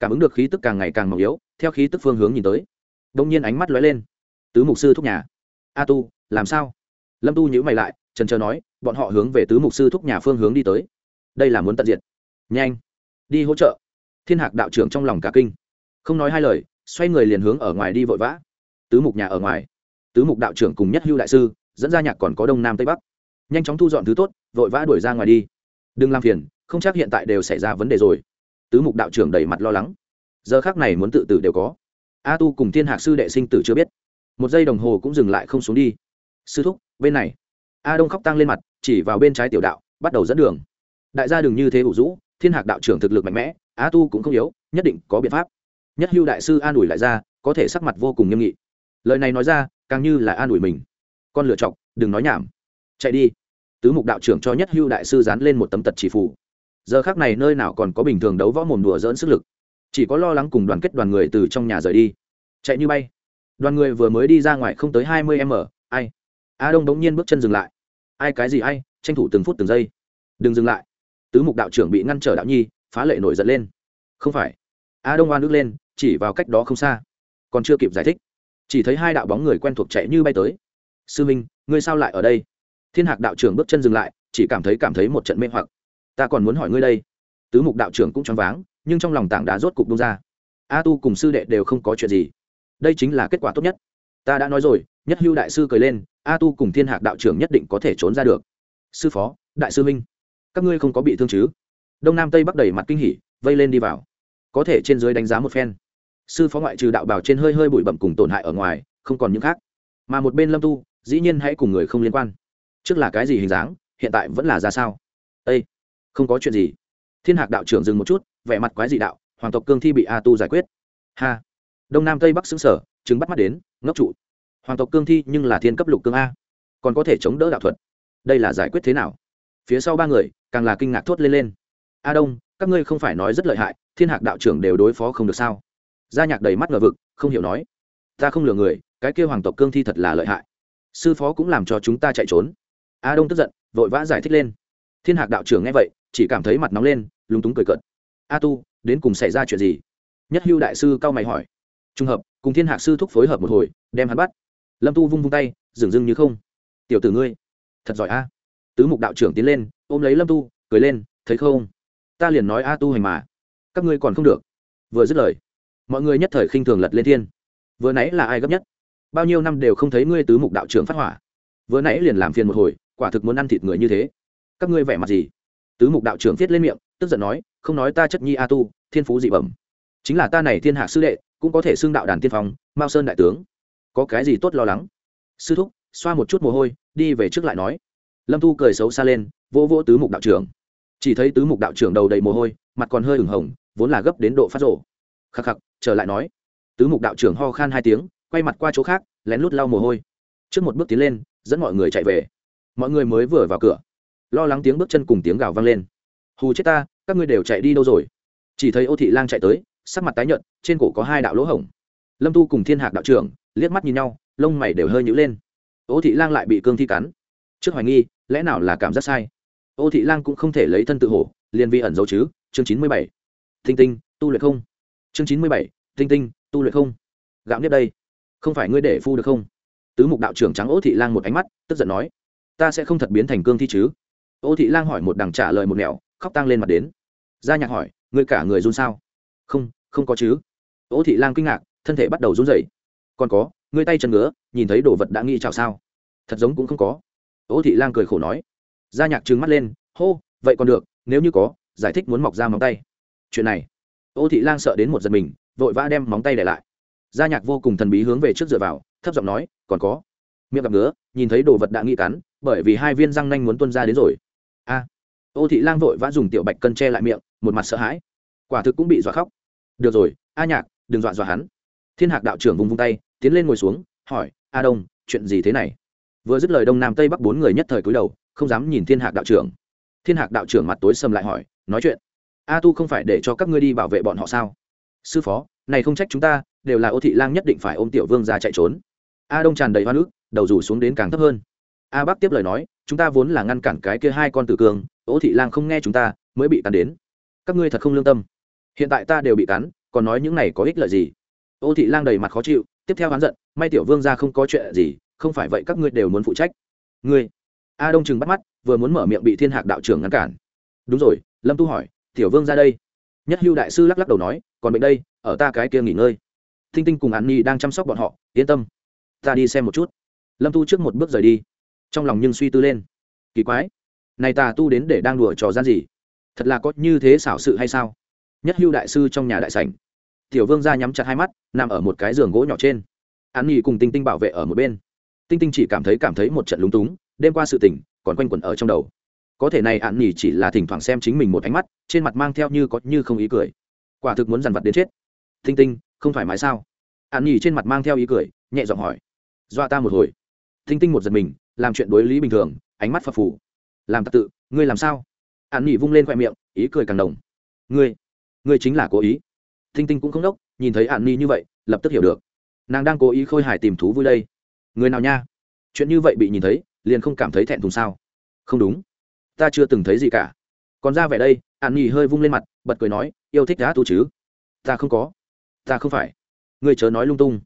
Cảm ứng được khí tức càng ngày càng mỏng yếu, theo khí tức phương hướng nhìn tới. Đông nhiên ánh mắt lóe lên. Tứ mục sư thúc nhà. A tu, làm sao? Lâm tu nhữ mày lại trần trờ nói, bọn họ hướng về tứ mục sư thúc nhà phương hướng đi tới. Đây là muốn tận diệt. Nhanh, đi hỗ trợ. Thiên hạc đạo trưởng trong lòng cả kinh. Không nói hai lời, xoay người liền hướng ở ngoài đi vội vã. Tứ mục nhà ở ngoài. Tứ mục đạo trưởng cùng nhất hưu đại sư dẫn ra nhạc còn có đông nam tây bắc. Nhanh chóng thu dọn thứ tốt, vội vã đuổi ra ngoài đi. Đừng làm phiền, không chắc hiện tại đều xảy ra vấn đề rồi. Tứ mục đạo trưởng đầy mặt lo lắng. Giờ khác này muốn tự tử đều có. A tu cùng thiên hạc sư đệ sinh tử chưa biết. Một giây đồng hồ cũng dừng lại không xuống đi. Sư thúc, bên này. A đông khóc tăng lên mặt, chỉ vào bên trái tiểu đạo, bắt đầu dẫn đường. Đại gia đừng như thế ủ rũ, thiên hạc đạo trưởng thực lực mạnh mẽ, a tu cũng không yếu, nhất định có biện pháp. Nhất hưu đại sư an ủi lại ra, có thể sắc mặt vô cùng nghiêm nghị. Lời này nói ra, càng như là an ủi mình con lựa chọc, đừng nói nhảm. Chạy đi. Tứ mục đạo trưởng cho nhất hưu đại sư dán lên một tấm tật chỉ phủ giờ khác này nơi nào còn có bình thường đấu võ mồm đùa dỡn sức lực. Chỉ có lo lắng cùng đoàn kết đoàn người từ trong nhà rời đi. Chạy như bay. Đoàn người vừa mới đi ra ngoài không tới hai mươi m, ai? A đông bỗng nhiên bước chân dừng lại. Ai cái gì ai? Tranh thủ từng phút từng giây. Đừng dừng lại. Tứ mục đạo trưởng bị ngăn trở đạo nhi, phá lệ nổi giận lên. Không phải. A đông oan nước lên, chỉ vào cách đó không xa. Còn chưa kịp giải thích. Chỉ thấy hai đạo bóng người quen thuộc chạy như bay tới sư minh ngươi sao lại ở đây? Thiên hạc đạo trưởng bước chân dừng lại, chỉ cảm thấy cảm thấy một trận mê hoặc. Ta còn muốn hỏi ngươi đây. Tứ mục đạo trưởng cũng choáng váng, nhưng trong lòng tảng đá rốt cục bung ra. A tu cùng sư đệ đều không có chuyện gì. Đây chính là kết quả tốt nhất. Ta đã nói rồi, nhất hưu đại sư cười lên, a tu cùng thiên hạc đạo trưởng nhất định có thể trốn ra được. Sư phó, đại sư minh các ngươi không có bị thương chứ? Đông nam tây bắc đẩy mặt kinh hỉ, vây lên đi vào. Có thể trên dưới đánh giá một phen. Sư phó ngoại trừ đạo bảo trên hơi hơi bụi bẩm cùng tổn hại ở ngoài, không còn những khác. Mà một bên lâm tu dĩ nhiên hãy cùng người không liên quan. Trước là cái gì hình dáng, hiện tại vẫn là ra sao? Ây không có chuyện gì. Thiên hạc đạo trưởng dừng một chút, vẻ mặt quái dị đạo, hoàng tộc cương thi bị a tu giải quyết. Ha. Đông nam tây bắc xứng sở chứng bắt mắt đến, ngốc trụ. Hoàng tộc cương thi nhưng là thiên cấp lục cương a. Còn có thể chống đỡ đạo thuật. Đây là giải quyết thế nào? Phía sau ba người, càng là kinh ngạc thốt lên lên. A đông, các ngươi không phải nói rất lợi hại, thiên hạc đạo trưởng đều đối phó không được sao? Gia nhạc đầy mắt ngờ vực, không hiểu nói, ta không lừa người, cái kêu hoàng tộc cương thi thật là lợi hại sư phó cũng làm cho chúng ta chạy trốn. A đông tức giận, vội vã giải thích lên. Thiên hạc đạo trưởng nghe vậy, chỉ cảm thấy mặt nóng lên, lúng túng cười cợt. A tu, đến cùng xảy ra chuyện gì? Nhất hưu đại sư cao mày hỏi. Trùng hợp, cùng thiên hạc sư thúc phối hợp một hồi, đem hắn bắt. Lâm tu vung vung tay, dừng dưng như không. Tiểu tử ngươi, thật giỏi a. Tứ mục đạo trưởng tiến lên, ôm lấy lâm tu, cười lên, thấy không? Ta liền nói a tu hành mà. Các ngươi còn không được. Vừa dứt lời, mọi người nhất thời khinh thường lật lên thiên. Vừa nãy là ai gấp nhất? Bao nhiêu năm đều không thấy ngươi tứ mục đạo trưởng phát hỏa. Vừa nãy liền làm phiền một hồi, quả thực muốn ăn thịt người như thế. Các ngươi vẻ mặt gì? Tứ mục đạo trưởng viết lên miệng, tức giận nói, không nói ta chất nhi a tu, thiên phú dị bẩm. Chính là ta này thiên hạ sư đệ, cũng có thể xưng đạo đàn tiên phong, mao sơn đại tướng. Có cái gì tốt lo lắng? Sư thúc, xoa một chút mồ hôi, đi về trước lại nói. Lâm tu cười xấu xa lên vỗ vỗ tứ mục đạo trưởng. Chỉ thấy tứ mục đạo trưởng đầu đầy mồ hôi, mặt còn hơi ửng hồng, vốn là gấp đến độ phát rổ khắc khắc, trở lại nói. Tứ mục đạo trưởng ho khan hai tiếng quay mặt qua chỗ khác, lén lút lau mồ hôi. Trước một bước tiến lên, dẫn mọi người chạy về. Mọi người mới vừa vào cửa, lo lắng tiếng bước chân cùng tiếng gào vang lên. Hù chết ta, các ngươi đều chạy đi đâu rồi? Chỉ thấy ô thị lang chạy tới, sắc mặt tái nhợt, trên cổ có hai đạo lỗ hổng. Lâm tu cùng thiên hạc đạo trưởng liếc mắt nhìn nhau, lông mày đều hơi nhữ lên. Ô thị lang lại bị cương thi cắn. Trước hoài nghi, lẽ nào là cảm giác sai? Ô thị lang cũng không thể lấy thân tự hổ, liền vi ẩn dấu chứ, chương chín mươi bảy. Thinh tinh, tu luyện không? Chương chín mươi bảy thinh tinh, tu luyện không? Gạo nếp đây không phải ngươi để phu được không? Tứ mục đạo trưởng trắng ô thị lang một ánh mắt, tức giận nói, ta sẽ không thật biến thành cương thi chứ? Ô thị lang hỏi một đằng trả lời một nẻo, khóc tăng lên mặt đến. Gia nhạc hỏi, ngươi cả người run sao? Không không có chứ. Ô thị lang kinh ngạc, thân thể bắt đầu run rẩy. Còn có, ngươi tay chân ngứa, nhìn thấy đồ vật đã nghĩ chào sao? Thật giống cũng không có. Ô thị lang cười khổ nói. Gia nhạc trừng mắt lên, hô, vậy còn được, nếu như có, giải thích muốn mọc ra móng tay. Chuyện này. Ô thị lang sợ đến một giật mình, vội vã đem móng tay để lại gia nhạc vô cùng thần bí hướng về trước dựa vào, thấp giọng nói, còn có. Miệng gặp ngứa, nhìn thấy đồ vật đã nghĩ cắn, bởi vì hai viên răng nanh muốn tuân ra đến rồi. A. Ô thị lang vội vã dùng tiểu bạch cân che lại miệng, một mặt sợ hãi. Quả thực cũng bị dọa khóc. Được rồi, a nhạc, đừng dọa dọa hắn. Thiên hạc đạo trưởng vùng vung tay, tiến lên ngồi xuống, hỏi, a đông, chuyện gì thế này? Vừa dứt lời đông nam tây bắc bốn người nhất thời cúi đầu, không dám nhìn thiên hạc đạo trưởng. Thiên hạc đạo trưởng mặt tối sầm lại hỏi, nói chuyện, a tu không phải để cho các ngươi đi bảo vệ bọn họ sao? Sư phó này không trách chúng ta, đều là ô thị lang nhất định phải ôm tiểu vương ra chạy trốn. A đông tràn đầy hoa nước đầu rủ xuống đến càng thấp hơn. A bắc tiếp lời nói, chúng ta vốn là ngăn cản cái kia hai con tử cường, ô thị lang không nghe chúng ta, mới bị cắn đến. Các ngươi thật không lương tâm. Hiện tại ta đều bị cắn, còn nói những này có ích lợi gì? Ô thị lang đầy mặt khó chịu, tiếp theo hắn giận, may tiểu vương ra không có chuyện gì, không phải vậy các ngươi đều muốn phụ trách. Ngươi. A đông chừng bắt mắt, vừa muốn mở miệng bị thiên hạc đạo trưởng ngăn cản. Đúng rồi, lâm tu hỏi, tiểu vương ra đây nhất hưu đại sư lắc lắc đầu nói, còn bệnh đây, ở ta cái kia nghỉ ngơi. Thinh tinh cùng an nhi đang chăm sóc bọn họ, yên tâm, ta đi xem một chút. Lâm tu trước một bước rời đi. Trong lòng nhưng suy tư lên. Kỳ quái, này ta tu đến để đang đùa trò gian gì? Thật là có như thế xảo sự hay sao? Nhất hưu đại sư trong nhà đại sảnh. Tiểu vương ra nhắm chặt hai mắt, nằm ở một cái giường gỗ nhỏ trên. An nhi cùng tinh tinh bảo vệ ở một bên. Tinh tinh chỉ cảm thấy cảm thấy một trận lúng túng, đêm qua sự tỉnh còn quanh quẩn ở trong đầu có thể này ạn nhỉ chỉ là thỉnh thoảng xem chính mình một ánh mắt, trên mặt mang theo như có như không ý cười. Quả thực muốn dằn vặt đến chết. Tinh tinh, không thoải mái sao? Ạn nhỉ trên mặt mang theo ý cười, nhẹ giọng hỏi. Dọa ta một hồi. Tinh tinh một giật mình, làm chuyện đối lý bình thường, ánh mắt phập phù. Làm tật tự, ngươi làm sao? Ạn nhỉ vung lên khoe miệng, ý cười càng đồng ngươi ngươi chính là cố ý. Tinh tinh cũng không đốc, nhìn thấy ạn nhỉ như vậy, lập tức hiểu được. Nàng đang cố ý khôi hài tìm thú vui đây. Người nào nha? Chuyện như vậy bị nhìn thấy, liền không cảm thấy thẹn thùng sao? Không đúng ta chưa từng thấy gì cả. Còn ra vẻ đây, an nhi hơi vung lên mặt, bật cười nói, yêu thích đã tu chứ? Ta không có. Ta không phải. Người chớ nói lung tung.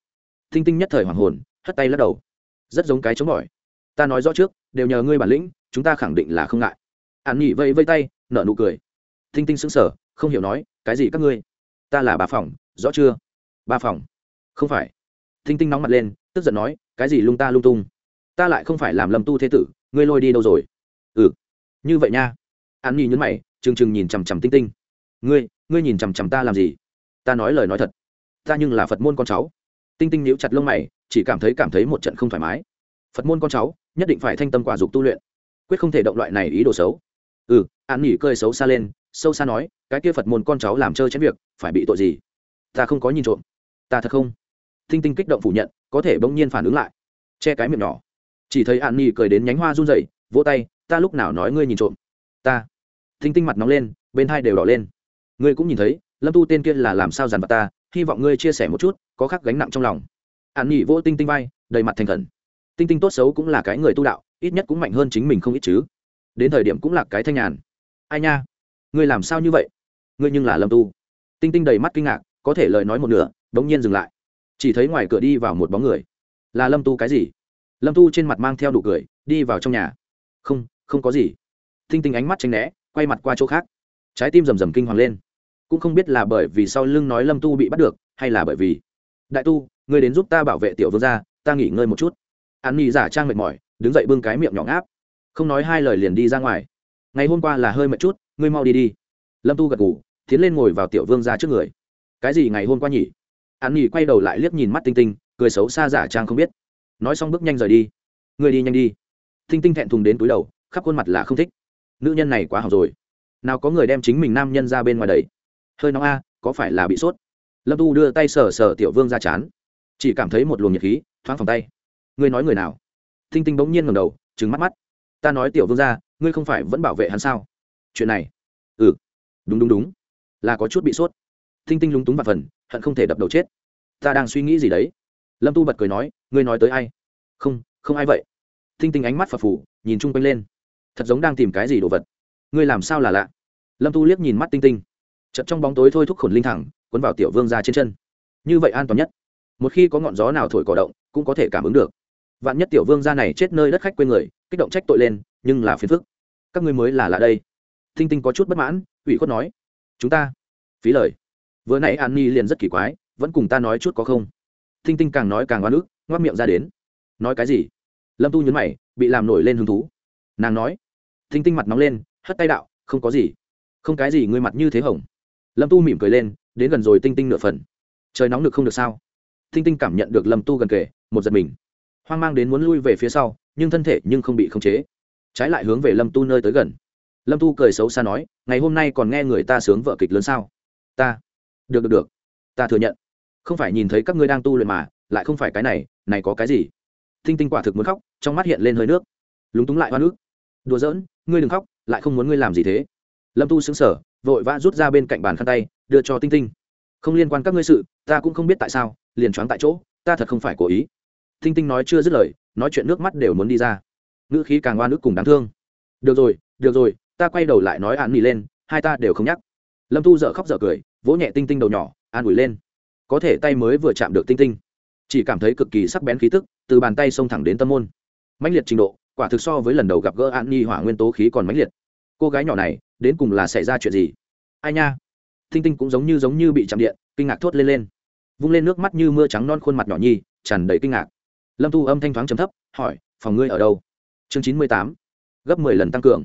Thinh tinh nhất thời hoàng hồn, hất tay lắc đầu. Rất giống cái chống bỏi. Ta nói rõ trước, đều nhờ ngươi bản lĩnh, chúng ta khẳng định là không ngại. An nhi vây vây tay, nở nụ cười. Thinh tinh sững sờ, không hiểu nói, cái gì các ngươi? Ta là bà phòng rõ chưa? Ba phòng không phải. Thinh tinh nóng mặt lên, tức giận nói, cái gì lung ta lung tung? Ta lại không phải làm lâm tu thế tử, ngươi lôi đi đâu rồi? Như vậy nha. An nhi nhấn mày, trừng trừng nhìn chằm chằm tinh tinh. Ngươi ngươi nhìn chằm chằm ta làm gì? Ta nói lời nói thật. Ta nhưng là phật môn con cháu. Tinh tinh nhíu chặt lông mày, chỉ cảm thấy cảm thấy một trận không thoải mái. Phật môn con cháu, nhất định phải thanh tâm quả dục tu luyện. Quyết không thể động loại này ý đồ xấu. Ừ an Nhi cơi xấu xa lên, sâu xa nói, cái kia phật môn con cháu làm chơi chén việc, phải bị tội gì? Ta không có nhìn trộm. Ta thật không? Tinh tinh kích động phủ nhận, có thể bỗng nhiên phản ứng lại. Che cái miệng nhỏ. Chỉ thấy an Nhi cười đến nhánh hoa run rẩy, vỗ tay ta lúc nào nói ngươi nhìn trộm? Ta. Tinh tinh mặt nóng lên, bên hai đều đỏ lên. Ngươi cũng nhìn thấy, lâm tu tên kia là làm sao dàn vặt ta, hy vọng ngươi chia sẻ một chút, có khắc gánh nặng trong lòng. Hạn nhị vỗ tinh tinh vai, đầy mặt thành khẩn. Tinh tinh tốt xấu cũng là cái người tu đạo, ít nhất cũng mạnh hơn chính mình không ít chứ. Đến thời điểm cũng là cái thanh nhàn. Ai nha? Ngươi làm sao như vậy? Ngươi nhưng là lâm tu. Tinh tinh đầy mắt kinh ngạc, có thể lời nói một nửa đ ố n g nhiên dừng lại. Chỉ thấy ngoài cửa đi vào một bóng người. Là lâm tu cái gì? Lâm tu trên mặt mang theo đủ cười, đi vào trong nhà. Không không có gì. Thinh tinh ánh mắt tranh né, quay mặt qua chỗ khác. Trái tim rầm rầm kinh hoàng lên. Cũng không biết là bởi vì sau lưng nói lâm tu bị bắt được, hay là bởi vì. Đại tu, ngươi đến giúp ta bảo vệ tiểu vương gia, ta nghỉ ngơi một chút. An nhi giả trang mệt mỏi, đứng dậy bưng cái miệng nhỏ ngáp. Không nói hai lời liền đi ra ngoài. Ngày hôm qua là hơi mệt chút, ngươi mau đi đi. Lâm tu gật ngủ tiến lên ngồi vào tiểu vương ra trước người. Cái gì ngày hôm qua nhỉ? An nghỉ quay đầu lại liếc nhìn mắt tinh tinh, cười xấu xa giả trang không biết. Nói xong bước nhanh rời đi. Ngươi đi nhanh đi. Tinh tinh thẹn thùng đến túi đầu khắp khuôn mặt là không thích. Nữ nhân này quá học rồi. Nào có người đem chính mình nam nhân ra bên ngoài đấy. hơi nóng a có phải là bị sốt? Lâm tu đưa tay sờ sờ tiểu vương ra chán. Chỉ cảm thấy một luồng nhiệt khí thoáng phòng tay. Ngươi nói người nào? Thinh tinh bỗng nhiên ngầm đầu trứng mắt mắt. Ta nói tiểu vương ra ngươi không phải vẫn bảo vệ hắn sao? Chuyện này. Ừ. Đúng đúng đúng. Là có chút bị sốt. Thinh tinh lúng túng và phần hận không thể đập đầu chết. Ta đang suy nghĩ gì đấy? Lâm tu bật cười nói ngươi nói tới ai? Không không ai vậy. Thinh tinh ánh mắt phập phủ, nhìn chung quanh lên thật giống đang tìm cái gì đồ vật. Ngươi làm sao là lạ? Lâm tu liếc nhìn mắt tinh tinh. Chật trong bóng tối thôi thúc khổn linh thẳng quấn vào tiểu vương ra trên chân. Như vậy an toàn nhất. Một khi có ngọn gió nào thổi cỏ động, cũng có thể cảm ứng được. Vạn nhất tiểu vương gia này chết nơi đất khách quê người, kích động trách tội lên, nhưng là phiền phức. Các ngươi mới là lạ đây. Tinh tinh có chút bất mãn, ủy khuất nói. Chúng ta. Phí lời. Vừa nãy an ni liền rất kỳ quái, vẫn cùng ta nói chút có không? Tinh tinh càng nói càng oan ức, ngoác miệng ra đến. Nói cái gì? Lâm tu nhấn mày, bị làm nổi lên hứng thú. Nàng nói thinh tinh mặt nóng lên, hất tay đạo, không có gì. Không cái gì ngươi mặt như thế hồng. Lâm tu mỉm cười lên, đến gần rồi tinh tinh nửa phần. Trời nóng được không được sao? Thinh tinh cảm nhận được lâm tu gần kề, một giật mình. Hoang mang đến muốn lui về phía sau, nhưng thân thể nhưng không bị khống chế. Trái lại hướng về lâm tu nơi tới gần. Lâm tu cười xấu xa nói, ngày hôm nay còn nghe người ta sướng vợ kịch lớn sao? Ta. Được được được. Ta thừa nhận. Không phải nhìn thấy các ngươi đang tu luyện mà, lại không phải cái này này có cái gì? Thinh tinh quả thực muốn khóc, trong mắt hiện lên hơi nước. Lúng túng lại hoa nước. Đùa giỡn ngươi đừng khóc, lại không muốn ngươi làm gì thế. Lâm tu xứng sở vội vã rút ra bên cạnh bàn khăn tay, đưa cho tinh tinh. Không liên quan các ngươi sự, ta cũng không biết tại sao, liền choáng tại chỗ, ta thật không phải cố ý. Tinh tinh nói chưa dứt lời, nói chuyện nước mắt đều muốn đi ra. Ngữ khí càng oan ức cùng đáng thương. Được rồi được rồi, ta quay đầu lại nói an nghỉ lên, hai ta đều không nhắc. Lâm tu dợ khóc dợ cười, vỗ nhẹ tinh tinh đầu nhỏ, an ủi lên. Có thể tay mới vừa chạm được tinh tinh, chỉ cảm thấy cực kỳ sắc bén khí tức, từ bàn tay xông thẳng đến tâm môn. Mãnh liệt trình độ quả thực so với lần đầu gặp gỡ an nhi hỏa nguyên tố khí còn mãnh liệt. Cô gái nhỏ này, đến cùng là xảy ra chuyện gì? Ai nha? Thinh tinh cũng giống như giống như bị chạm điện, kinh ngạc thốt lên lên. Vung lên nước mắt như mưa trắng non khuôn mặt nhỏ nhi tràn đầy kinh ngạc. Lâm thu âm thanh thoáng trầm thấp, hỏi, phòng ngươi ở đâu? Chương chín mươi tám, gấp mười lần tăng cường.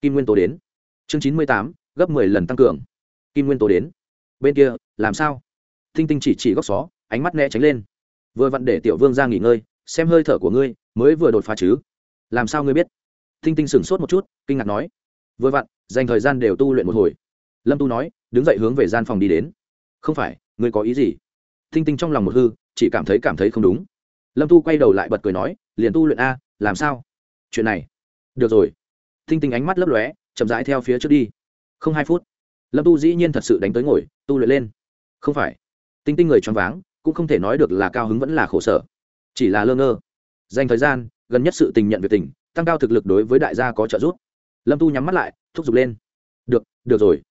Kim nguyên tố đến. Chương chín mươi tám, gấp mười lần tăng cường. Kim nguyên tố đến. Bên kia, làm sao? Thinh tinh chỉ chỉ góc xó, ánh mắt né tránh lên. Vừa vặn để tiểu vương ra nghỉ ngơi, xem hơi thở của ngươi, mới vừa đột phá chứ làm sao ngươi biết? Thinh tinh sửng sốt một chút, kinh ngạc nói. Vừa vặn, dành thời gian đều tu luyện một hồi. Lâm tu nói, đứng dậy hướng về gian phòng đi đến. Không phải, ngươi có ý gì? Thinh tinh trong lòng một hư, chỉ cảm thấy cảm thấy không đúng. Lâm tu quay đầu lại bật cười nói, liền tu luyện a, làm sao? Chuyện này. Được rồi. Thinh tinh ánh mắt lấp lóe, chậm rãi theo phía trước đi. Không hai phút. Lâm tu dĩ nhiên thật sự đánh tới ngồi, tu luyện lên. Không phải. Tinh tinh người choáng váng, cũng không thể nói được là cao hứng vẫn là khổ sở. Chỉ là lơ ngơ. Dành thời gian gần nhất sự tình nhận việc tình, tăng cao thực lực đối với đại gia có trợ giúp. Lâm tu nhắm mắt lại, thúc giục lên. Được được rồi.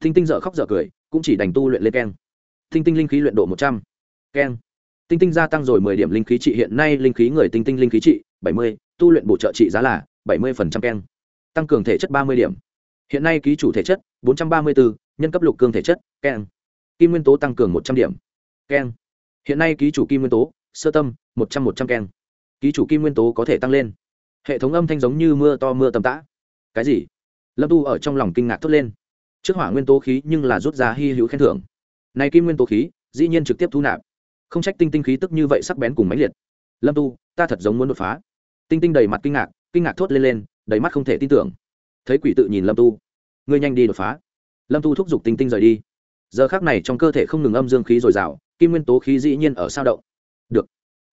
Tinh tinh dở khóc dở cười, cũng chỉ đành tu luyện lên keng. Tinh tinh linh khí luyện độ một trăm. Keng. Tinh tinh gia tăng rồi mười điểm linh khí trị, hiện nay linh khí người tinh tinh linh khí trị, bảy mươi, tu luyện bổ trợ trị giá là bảy mươi phần trăm keng. Tăng cường thể chất ba mươi điểm. Hiện nay ký chủ thể chất bốn trăm ba mươi bốn nhân cấp lục cương thể chất, keng. Kim nguyên tố tăng cường một trăm điểm. Keng. Hiện nay ký chủ kim nguyên tố, sơ tâm, một trăm một trăm keng ký chủ kim nguyên tố có thể tăng lên. Hệ thống âm thanh giống như mưa to mưa tầm tã. Cái gì? Lâm tu ở trong lòng kinh ngạc thốt lên. Trước hỏa nguyên tố khí nhưng là rút ra hy hữu khen thưởng. Này kim nguyên tố khí, dĩ nhiên trực tiếp thu nạp. Không trách tinh tinh khí tức như vậy sắc bén cùng máy liệt. Lâm tu, ta thật giống muốn đột phá. Tinh tinh đầy mặt kinh ngạc kinh ngạc thốt lên lên, đầy mắt không thể tin tưởng. Thấy quỷ tự nhìn lâm tu. Ngươi nhanh đi đột phá. Lâm tu thúc giục tinh tinh rời đi. Giờ khác này trong cơ thể không ngừng âm dương khí dồi dào, kim nguyên tố khí dĩ nhiên ở sao động. Được.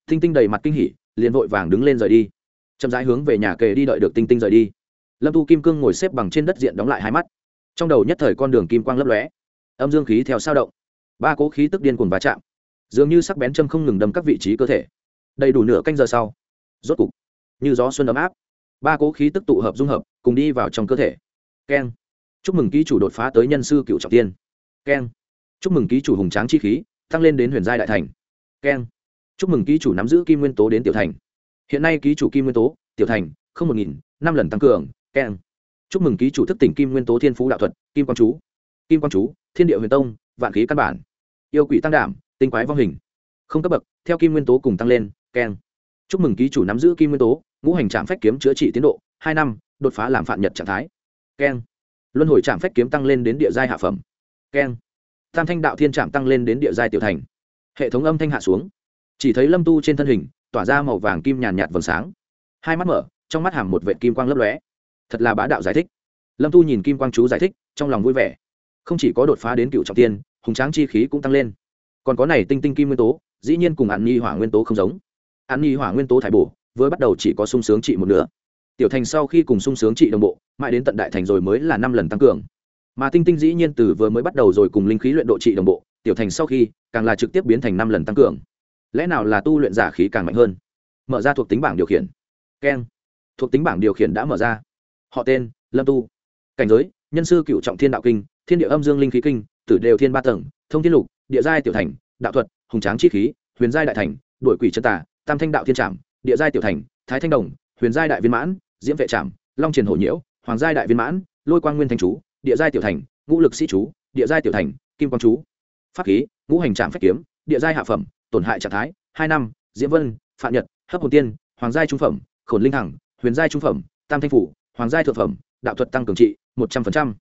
Tinh tinh đầy mặt kinh hỉ liền vội vàng đứng lên rời đi. Chậm rãi hướng về nhà kề đi đợi được tinh tinh rời đi. Lâm tu kim cương ngồi xếp bằng trên đất diện đóng lại hai mắt. Trong đầu nhất thời con đường kim quang lấp lóe. Âm dương khí theo sao động. Ba cố khí tức điên cuồng va chạm. Dường như sắc bén châm không ngừng đâm các vị trí cơ thể. Đầy đủ nửa canh giờ sau, rốt cục, như gió xuân ấm áp, ba cố khí tức tụ hợp dung hợp, cùng đi vào trong cơ thể. Keng. Chúc mừng ký chủ đột phá tới nhân sư cựu trọng tiên. Keng. Chúc mừng ký chủ hùng tráng chi khí tăng lên đến huyền giai đại thành. Keng chúc mừng ký chủ nắm giữ kim nguyên tố đến tiểu thành. Hiện nay ký chủ kim nguyên tố, tiểu thành, không một nghìn, năm lần tăng cường, keng. Chúc mừng ký chủ thức tỉnh kim nguyên tố thiên phú đạo thuật, kim quang chú. Kim quang chú, thiên địa huyền tông, vạn khí căn bản. Yêu quỷ tăng đảm, tinh quái vong hình. Không cấp bậc, theo kim nguyên tố cùng tăng lên, keng. Chúc mừng ký chủ nắm giữ kim nguyên tố, ngũ hành trạm phách kiếm chữa trị tiến độ, hai năm, đột phá làm phạm nhật trạng thái. Keng. Luân hồi trạm phách kiếm tăng lên đến địa giai hạ phẩm. Keng. Tam thanh đạo thiên trạm tăng lên đến địa giai tiểu thành. Hệ thống âm thanh hạ xuống chỉ thấy lâm tu trên thân hình, tỏa ra màu vàng kim nhàn nhạt vầng sáng. Hai mắt mở, trong mắt hàm một vệ kim quang lấp lóe. Thật là bá đạo giải thích. Lâm tu nhìn kim quang chú giải thích, trong lòng vui vẻ. Không chỉ có đột phá đến cựu trọng tiên, hùng tráng chi khí cũng tăng lên. Còn có này tinh tinh kim nguyên tố, dĩ nhiên cùng ăn nhi hỏa nguyên tố không giống. Ăn nhi hỏa nguyên tố thải bổ, vừa bắt đầu chỉ có sung sướng trị một nửa. Tiểu thành sau khi cùng sung sướng trị đồng bộ, mãi đến tận đại thành rồi mới là năm lần tăng cường. Mà tinh tinh dĩ nhiên từ vừa mới bắt đầu rồi cùng linh khí luyện độ trị đồng bộ, tiểu thành sau khi, càng là trực tiếp biến thành năm lần tăng cường lẽ nào là tu luyện giả khí càng mạnh hơn? Mở ra thuộc tính bảng điều khiển. Keng thuộc tính bảng điều khiển đã mở ra. Họ tên, lâm tu. Cảnh giới, nhân sư cựu trọng thiên đạo kinh, thiên địa âm dương linh khí kinh, tử đều thiên ba tầng, thông thiên lục, địa giai tiểu thành, đạo thuật, hùng tráng chi khí, huyền giai đại thành đội quỷ chân tả tam thanh đạo thiên trảm, địa giai tiểu thành, thái thanh đồng, huyền giai đại viên mãn, diễm vệ trạm long triền hổ nhiễu, hoàng giai đại viên mãn, lôi quang nguyên thanh chú, địa giai tiểu thành, ngũ lực sĩ chú, địa giai tiểu thành, kim quang chú. Pháp khí, ngũ hành trạm phép kiếm, địa giai hạ phẩm tổn hại trạng thái, hai năm, diễm vân phạm nhật, hấp hồn tiên, hoàng giai trung phẩm, khổn linh hằng, huyền giai trung phẩm, tam thanh phủ, hoàng giai thượng phẩm, đạo thuật tăng cường trị, một trăm linh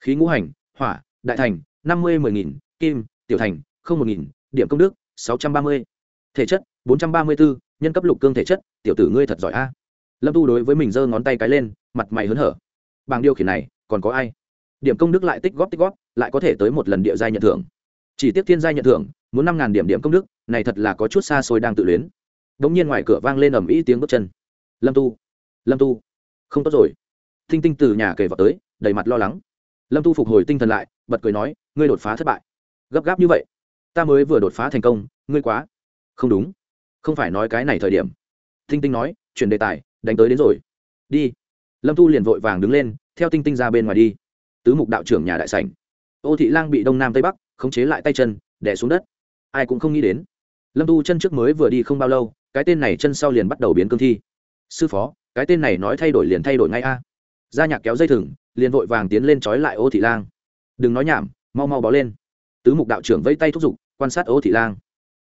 khí ngũ hành, hỏa, đại thành, năm mươi mười nghìn, kim, tiểu thành, không một nghìn, điểm công đức, sáu trăm ba mươi. Thể chất, bốn trăm ba mươi bốn nhân cấp lục cương thể chất, tiểu tử ngươi thật giỏi a. Lâm tu đối với mình giơ ngón tay cái lên, mặt mày hớn hở. Bằng điều khiển này, còn có ai? Điểm công đức lại tích góp tích góp, lại có thể tới một lần địa giai nhận thưởng chỉ tiếp thiên giai nhận thưởng, muốn năm ngàn điểm điểm công đức, này thật là có chút xa xôi đang tự luyến. Đ ỗ n g nhiên ngoài cửa vang lên ầm ĩ tiếng bước chân. Lâm tu lâm tu, không tốt rồi. Thinh tinh từ nhà kể vào tới, đầy mặt lo lắng. Lâm tu phục hồi tinh thần lại, bật cười nói, ngươi đột phá thất bại. Gấp gáp như vậy, ta mới vừa đột phá thành công, ngươi quá. Không đúng, không phải nói cái này thời điểm. Thinh tinh nói, chuyển đề tài, đánh tới đến rồi. Đi. Lâm tu liền vội vàng đứng lên, theo tinh tinh ra bên ngoài đi. Tứ mục đạo trưởng nhà đại sảnh ô thị lang bị đông nam tây bắc khống chế lại tay chân đẻ xuống đất. Ai cũng không nghĩ đến, lâm tu chân trước mới vừa đi không bao lâu, cái tên này chân sau liền bắt đầu biến cương thi. Sư phó, cái tên này nói thay đổi liền thay đổi ngay a. Gia nhạc kéo dây thừng, liền vội vàng tiến lên trói lại ô thị lang. Đừng nói nhảm, mau mau bó lên. Tứ mục đạo trưởng vẫy tay thúc giục, quan sát ô thị lang.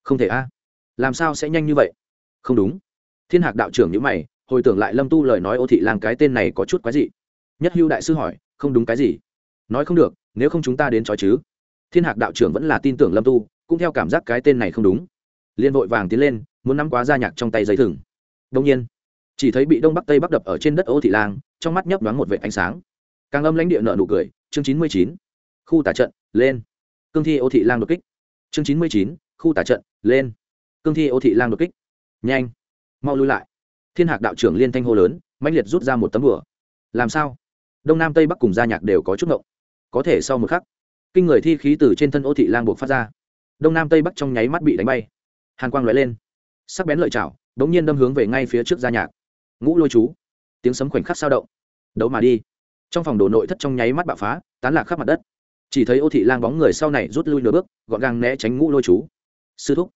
Không thể a. Làm sao sẽ nhanh như vậy? Không đúng. Thiên hạc đạo trưởng nhữ mày, hồi tưởng lại lâm tu lời nói ô thị lang cái tên này có chút quái gì nhất hưu đại sư hỏi, không đúng cái gì? Nói không được nếu không chúng ta đến trói chứ? Thiên hạc đạo trưởng vẫn là tin tưởng lâm tu, cũng theo cảm giác cái tên này không đúng. Liên vội vàng tiến lên, muốn nắm quá ra nhạc trong tay giấy thừng. Đông nhiên, chỉ thấy bị đông bắc tây bắc đập ở trên đất ô thị lang, trong mắt nhấp đoán một vệ ánh sáng. Càng âm lãnh địa nợ nụ cười, chương chín mươi chín, khu tả trận, lên. Cương thi ô thị lang đột kích. Chương chín mươi chín, khu tả trận, lên. Cương thi ô thị lang đột kích. Nhanh, mau lui lại. Thiên hạc đạo trưởng liên thanh hô lớn mạnh liệt rút ra một tấm bửa làm sao? Đông nam tây bắc cùng gia nhạc đều có chút ngộng có thể sau một khắc, kinh người thi khí từ trên thân ô thị lang buộc phát ra. Đông nam tây bắc trong nháy mắt bị đánh bay. Hàn quang lóe lên. Sắc bén lợi chảo đ ố n g nhiên đâm hướng về ngay phía trước gia nhạc. Ngũ lôi chú. Tiếng sấm khoảnh khắc sao động. Đấu mà đi. Trong phòng đồ nội thất trong nháy mắt bạo phá, tán lạc khắp mặt đất. Chỉ thấy ô thị lang bóng người sau này rút lui nửa bước, gọn gàng né tránh ngũ lôi chú. Sư thúc.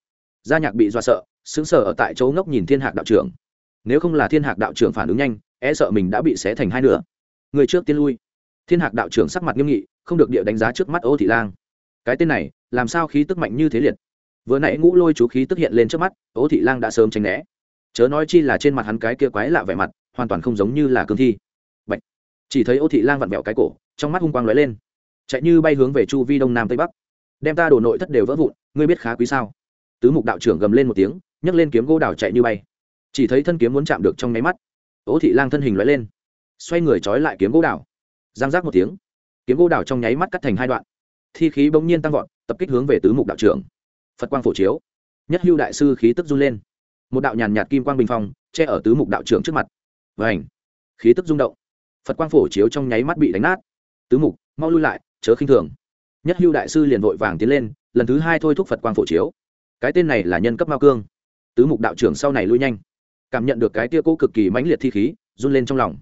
Gia nhạc bị dọa sợ xứng sở ở tại chỗ ngốc nhìn thiên hạc đạo trưởng. Nếu không là thiên hạc đạo trưởng phản ứng nhanh e sợ mình đã bị xé thành hai nửa. Người trước tiên lui thiên hạc đạo trưởng sắc mặt nghiêm nghị, không được địa đánh giá trước mắt ô thị lang. Cái tên này, làm sao khí tức mạnh như thế liệt? Vừa nãy ngũ lôi chú khí tức hiện lên trước mắt, ô thị lang đã sớm tránh né. Chớ nói chi là trên mặt hắn cái kia quái lạ vẻ mặt, hoàn toàn không giống như là cương thi. Bạch. chỉ thấy ô thị lang vặn vẹo cái cổ, trong mắt hung quang lóe lên. Chạy như bay hướng về chu vi đông nam tây bắc. Đem ta đổ nội thất đều vỡ vụn, ngươi biết khá quý sao? Tứ mục đạo trưởng gầm lên một tiếng, nhấc lên kiếm gỗ đào chạy như bay. Chỉ thấy thân kiếm muốn chạm được trong nháy mắt ố thị lang thân hình lóe lên, xoay người trói lại kiếm gỗ đào giang giác một tiếng, kiếm gỗ đào trong nháy mắt cắt thành hai đoạn. Thi khí bỗng nhiên tăng vọt, tập kích hướng về tứ mục đạo trưởng. Phật quang phổ chiếu, nhất hưu đại sư khí tức run lên. Một đạo nhàn nhạt kim quang bình phong, che ở tứ mục đạo trưởng trước mặt. Và ảnh khí tức rung động. Phật quang phổ chiếu trong nháy mắt bị đánh nát. Tứ mục, mau lui lại, chớ khinh thường. Nhất hưu đại sư liền vội vàng tiến lên, lần thứ hai thôi thúc phật quang phổ chiếu. Cái tên này là nhân cấp mao cương. Tứ mục đạo trưởng sau này lui nhanh. Cảm nhận được cái tia cỗ cực kỳ mãnh liệt thi khí, run lên trong lòng.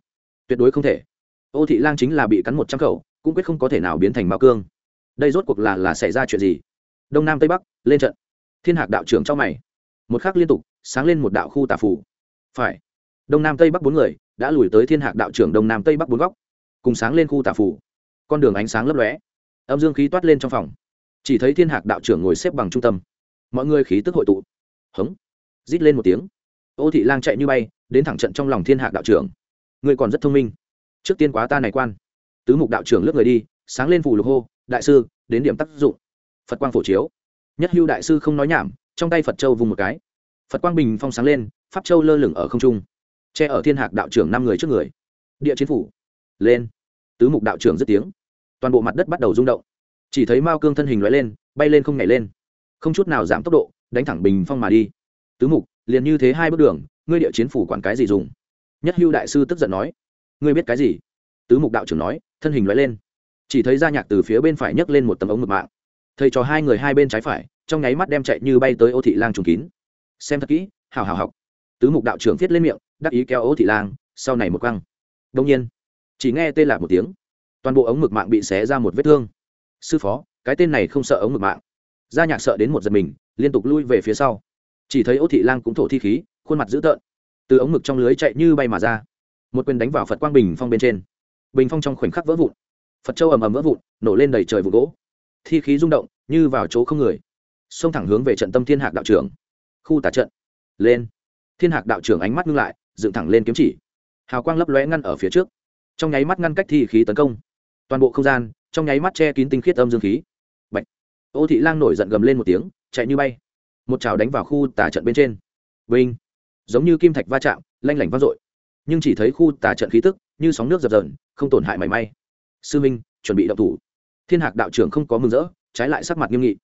Tuyệt đối không thể ô thị lang chính là bị cắn một trăm khẩu, cũng quyết không có thể nào biến thành mao cương. Đây rốt cuộc là là xảy ra chuyện gì? Đông nam tây bắc, lên trận. Thiên hạc đạo trưởng trong mày. Một khắc liên tục, sáng lên một đạo khu tà phủ phải. Đông nam tây bắc bốn người đã lùi tới thiên hạc đạo trưởng đông nam tây bắc bốn góc. Cùng sáng lên khu tà phủ con đường ánh sáng lấp lóe. Âm dương khí toát lên trong phòng. Chỉ thấy thiên hạc đạo trưởng ngồi xếp bằng trung tâm. Mọi người khí tức hội tụ. Hống. Rít lên một tiếng. Ô thị lang chạy như bay, đến thẳng trận trong lòng thiên hạc đạo trưởng. Người còn rất thông minh trước tiên quá ta này quan. Tứ mục đạo trưởng lướt người đi, sáng lên phủ lục hô, đại sư, đến điểm tác dụng. Phật quang phổ chiếu. Nhất hưu đại sư không nói nhảm, trong tay phật châu vùng một cái. Phật quang bình phong sáng lên, pháp châu lơ lửng ở không trung. Che ở thiên hạc đạo trưởng năm người trước người. Địa chiến phủ. Lên. Tứ mục đạo trưởng dứt tiếng. Toàn bộ mặt đất bắt đầu rung động. Chỉ thấy mao cương thân hình loại lên, bay lên không nhảy lên. Không chút nào giảm tốc độ, đánh thẳng bình phong mà đi. Tứ mục, liền như thế hai bước đường, ngươi địa chiến phủ quản cái gì dùng? Nhất hưu đại sư tức giận nói ngươi biết cái gì? Tứ mục đạo trưởng nói, thân hình loại lên. Chỉ thấy gia nhạc từ phía bên phải nhấc lên một tấm ống mực mạng. Thầy cho hai người hai bên trái phải, trong nháy mắt đem chạy như bay tới ô thị lang trùng kín. Xem thật kỹ, hào hào học. Tứ mục đạo trưởng viết lên miệng, đắc ý kéo ô thị lang, sau này một quăng. Đông nhiên, chỉ nghe tên là một tiếng. Toàn bộ ống mực mạng bị xé ra một vết thương. Sư phó, cái tên này không sợ ống mực mạng. Gia nhạc sợ đến một giật mình, liên tục lui về phía sau. Chỉ thấy ô thị lang cũng thổ thi khí, khuôn mặt dữ tợn. Từ ống mực trong lưới chạy như bay mà ra một quyền đánh vào phật quang bình phong bên trên. Bình phong trong khoảnh khắc vỡ vụn. Phật châu ầm ầm vỡ vụn, nổ lên đầy trời vụ gỗ. Thi khí rung động, như vào chỗ không người. Xông thẳng hướng về trận tâm thiên hạc đạo trưởng. Khu tả trận. Lên. Thiên hạc đạo trưởng ánh mắt ngưng lại, dựng thẳng lên kiếm chỉ. Hào quang lấp lóe ngăn ở phía trước. Trong nháy mắt ngăn cách thi khí tấn công. Toàn bộ không gian, trong nháy mắt che kín tinh khiết âm dương khí. Bạch. ô thị lang nổi giận gầm lên một tiếng, chạy như bay. Một trào đánh vào khu tả trận bên trên. Vinh. Giống như kim thạch va chạm, lanh lảnh vang dội nhưng chỉ thấy khu tà trận khí tức như sóng nước dập dờn, không tổn hại mảy may. Sư minh, chuẩn bị động thủ. Thiên hạc đạo trưởng không có mừng rỡ, trái lại sắc mặt nghiêm nghị.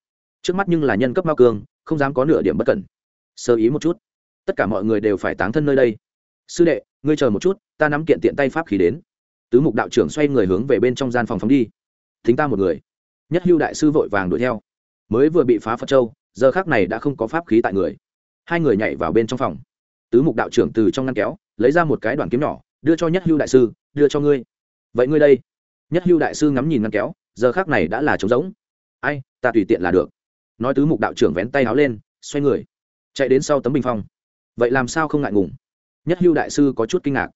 Trước mắt nhưng là nhân cấp mao cương không dám có nửa điểm bất cẩn. Sơ ý một chút. Tất cả mọi người đều phải tán thân nơi đây. Sư đệ, ngươi chờ một chút, ta nắm kiện tiện tay pháp khí đến. Tứ mục đạo trưởng xoay người hướng về bên trong gian phòng phóng đi. Thính ta một người. Nhất hưu đại sư vội vàng đuổi theo. Mới vừa bị phá phật châu, giờ khác này đã không có pháp khí tại người. Hai người nhảy vào bên trong phòng. Tứ mục đạo trưởng từ trong ngăn kéo lấy ra một cái đoàn kiếm nhỏ, đưa cho nhất hưu đại sư, đưa cho ngươi. Vậy ngươi đây. Nhất hưu đại sư ngắm nhìn ngăn kéo, giờ khác này đã là trống rỗng. Ai, ta tùy tiện là được. Nói tứ mục đạo trưởng vén tay áo lên, xoay người, chạy đến sau tấm bình phong. Vậy làm sao không ngại ngùng? Nhất hưu đại sư có chút kinh ngạc.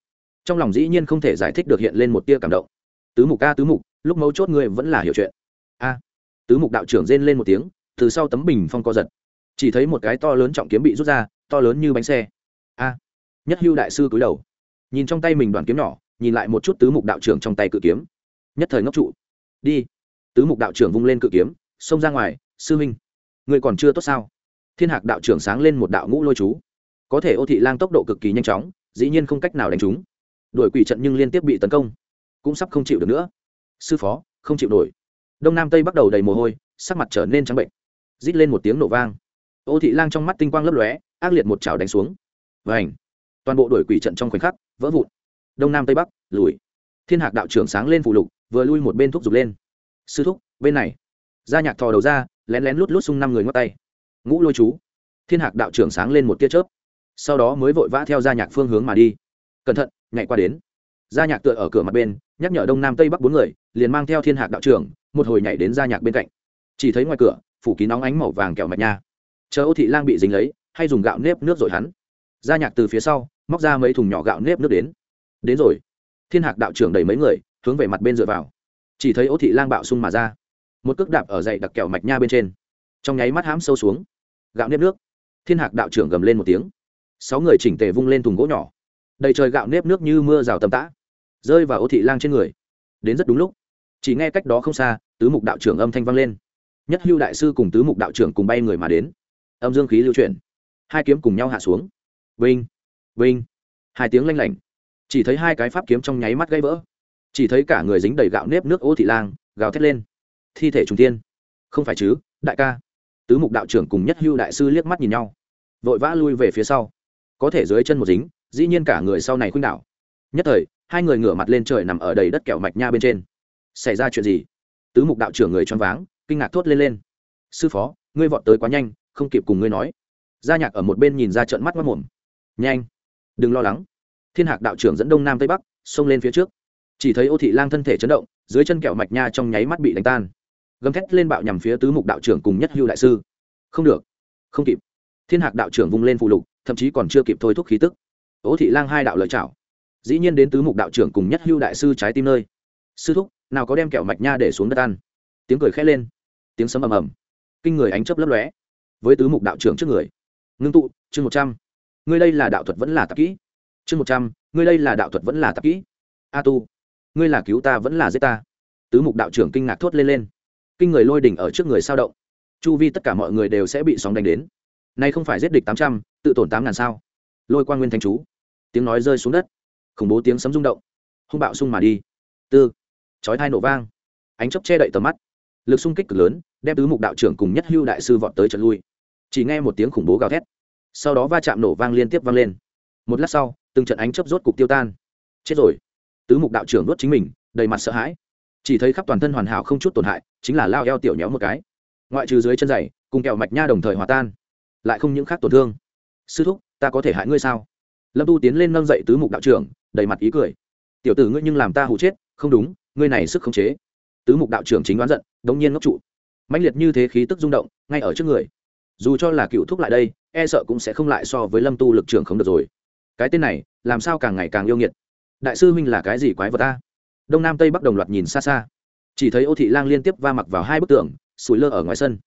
Trong lòng dĩ nhiên không thể giải thích được hiện lên một tia cảm động. Tứ mục ca, tứ mục, lúc mấu chốt ngươi vẫn là hiểu chuyện. A. Tứ mục đạo trưởng rên lên một tiếng, từ sau tấm bình phong co giật. Chỉ thấy một cái to lớn trọng kiếm bị rút ra, to lớn như bánh xe nhất hưu đại sư cúi đầu, nhìn trong tay mình đoàn kiếm nhỏ, nhìn lại một chút tứ mục đạo trưởng trong tay cự kiếm. Nhất thời ngốc trụ. Đi. Tứ mục đạo trưởng vung lên cự kiếm, xông ra ngoài, sư huynh người còn chưa tốt sao? Thiên hạc đạo trưởng sáng lên một đạo ngũ lôi chú. Có thể ô thị lang tốc độ cực kỳ nhanh chóng, dĩ nhiên không cách nào đánh chúng Đổi quỷ trận nhưng liên tiếp bị tấn công, cũng sắp không chịu được nữa. Sư phó, không chịu nổi. Đông nam tây bắt đầu đầy mồ hôi, sắc mặt trở nên trắng bệnh. Rít lên một tiếng nổ vang. Ô thị lang trong mắt tinh quang lấp lóe, ác liệt một chảo đánh xuống. Và ảnh toàn bộ đuổi quỷ trận trong khoảnh khắc, vỡ vụn. Đông nam tây bắc, lùi. Thiên hạc đạo trưởng sáng lên phụ lục, vừa lui một bên thúc giục lên. Sư thúc, bên này. Gia nhạc thò đầu ra, lén lén lút lút xung năm người ngót tay. Ngũ lôi chú. Thiên hạc đạo trưởng sáng lên một tia chớp. Sau đó mới vội vã theo gia nhạc phương hướng mà đi. Cẩn thận, nhảy qua đến. Gia nhạc tựa ở cửa mặt bên, nhắc nhở đông nam tây bắc bốn người, liền mang theo thiên hạc đạo trưởng, một hồi nhảy đến gia nhạc bên cạnh. Chỉ thấy ngoài cửa, phủ kín nóng ánh màu vàng kẹo mạch nha. Chờ ô thị lang bị dính lấy, hay dùng gạo nếp nước rồi hắn gia nhạc từ phía sau, móc ra mấy thùng nhỏ gạo nếp nước đến. Đến rồi. Thiên hạc đạo trưởng đẩy mấy người, hướng về mặt bên dựa vào. Chỉ thấy ô thị lang bạo sung mà ra. Một cước đạp ở dậy đặc kẹo mạch nha bên trên. Trong nháy mắt hãm sâu xuống. Gạo nếp nước. Thiên hạc đạo trưởng gầm lên một tiếng. Sáu người chỉnh tề vung lên thùng gỗ nhỏ. Đầy trời gạo nếp nước như mưa rào tầm tã, rơi vào ô thị lang trên người. Đến rất đúng lúc. Chỉ nghe cách đó không xa, tứ mục đạo trưởng âm thanh vang lên. Nhất hưu đại sư cùng tứ mục đạo trưởng cùng bay người mà đến. Âm dương khí lưu chuyển. Hai kiếm cùng nhau hạ xuống vinh vinh. Hai tiếng lanh lảnh. Chỉ thấy hai cái pháp kiếm trong nháy mắt gãy vỡ. Chỉ thấy cả người dính đầy gạo nếp nước ô thị lang, gào thét lên. Thi thể trùng tiên không phải chứ, đại ca. Tứ mục đạo trưởng cùng nhất hưu đại sư liếc mắt nhìn nhau. Vội vã lui về phía sau. Có thể dưới chân một dính, dĩ nhiên cả người sau này khuynh đảo. Nhất thời, hai người ngửa mặt lên trời nằm ở đầy đất kẹo mạch nha bên trên. Xảy ra chuyện gì? Tứ mục đạo trưởng người choáng váng, kinh ngạc thốt lên lên. Sư phó, ngươi vọt tới quá nhanh, không kịp cùng ngươi nói. Gia nhạc ở một bên nhìn ra trận mắt mất mồm nhanh. Đừng lo lắng. Thiên hạc đạo trưởng dẫn đông nam tây bắc, xông lên phía trước. Chỉ thấy ô thị lang thân thể chấn động, dưới chân kẹo mạch nha trong nháy mắt bị đánh tan. Gầm thét lên bạo nhằm phía tứ mục đạo trưởng cùng nhất hưu đại sư. Không được. Không kịp. Thiên hạc đạo trưởng vung lên phụ lục, thậm chí còn chưa kịp thôi thúc khí tức. Ô thị lang hai đạo lợi chảo. Dĩ nhiên đến tứ mục đạo trưởng cùng nhất hưu đại sư trái tim nơi. Sư thúc, nào có đem kẹo mạch nha để xuống đất ăn? Tiếng cười khẽ lên. Tiếng sấm ầm ầm. Kinh người ánh chớp lấp lóe. Với tứ mục đạo trưởng trước người. Ngưng tụ, chương một trăm ngươi đây là đạo thuật vẫn là tạp kỹ. Chương một trăm, ngươi đây là đạo thuật vẫn là tạp kỹ. A tu, ngươi là cứu ta vẫn là giết ta? Tứ mục đạo trưởng kinh ngạc thốt lên lên. Kinh người lôi đỉnh ở trước người sao động. Chu vi tất cả mọi người đều sẽ bị sóng đánh đến. Nay không phải giết địch tám trăm, tự tổn tám ngàn sao? Lôi quan nguyên thanh chú. Tiếng nói rơi xuống đất. Khủng bố tiếng sấm rung động. Hung bạo sung mà đi. Tư, chói thai nổ vang. Ánh chớp che đậy tầm mắt. Lực xung kích cực lớn, đem tứ mục đạo trưởng cùng nhất hưu đại sư vọt tới trận lui. Chỉ nghe một tiếng khủng bố gào thét sau đó va chạm nổ vang liên tiếp vang lên. Một lát sau, từng trận ánh chớp rốt cục tiêu tan. Chết rồi. Tứ mục đạo trưởng đốt chính mình, đầy mặt sợ hãi. Chỉ thấy khắp toàn thân hoàn hảo không chút tổn hại, chính là lao eo tiểu nhéo một cái. Ngoại trừ dưới chân dày, cùng kẹo mạch nha đồng thời hòa tan. Lại không những khác tổn thương. Sư thúc, ta có thể hại ngươi sao? Lâm tu tiến lên nâng dậy tứ mục đạo trưởng, đầy mặt ý cười. Tiểu tử ngươi nhưng làm ta hụ chết, không đúng, ngươi này sức khống chế. Tứ mục đạo trưởng chính đoán giận, đống nhiên ngốc trụ. Mãnh liệt như thế khí tức rung động, ngay ở trước người. Dù cho là cựu thúc lại đây e sợ cũng sẽ không lại so với lâm tu lực trưởng không được rồi. Cái tên này, làm sao càng ngày càng yêu nghiệt? Đại sư huynh là cái gì quái vật ta đông nam tây bắc đồng loạt nhìn xa xa. Chỉ thấy ô thị lang liên tiếp va mặc vào hai bức tường, sủi lơ ở ngoài sân.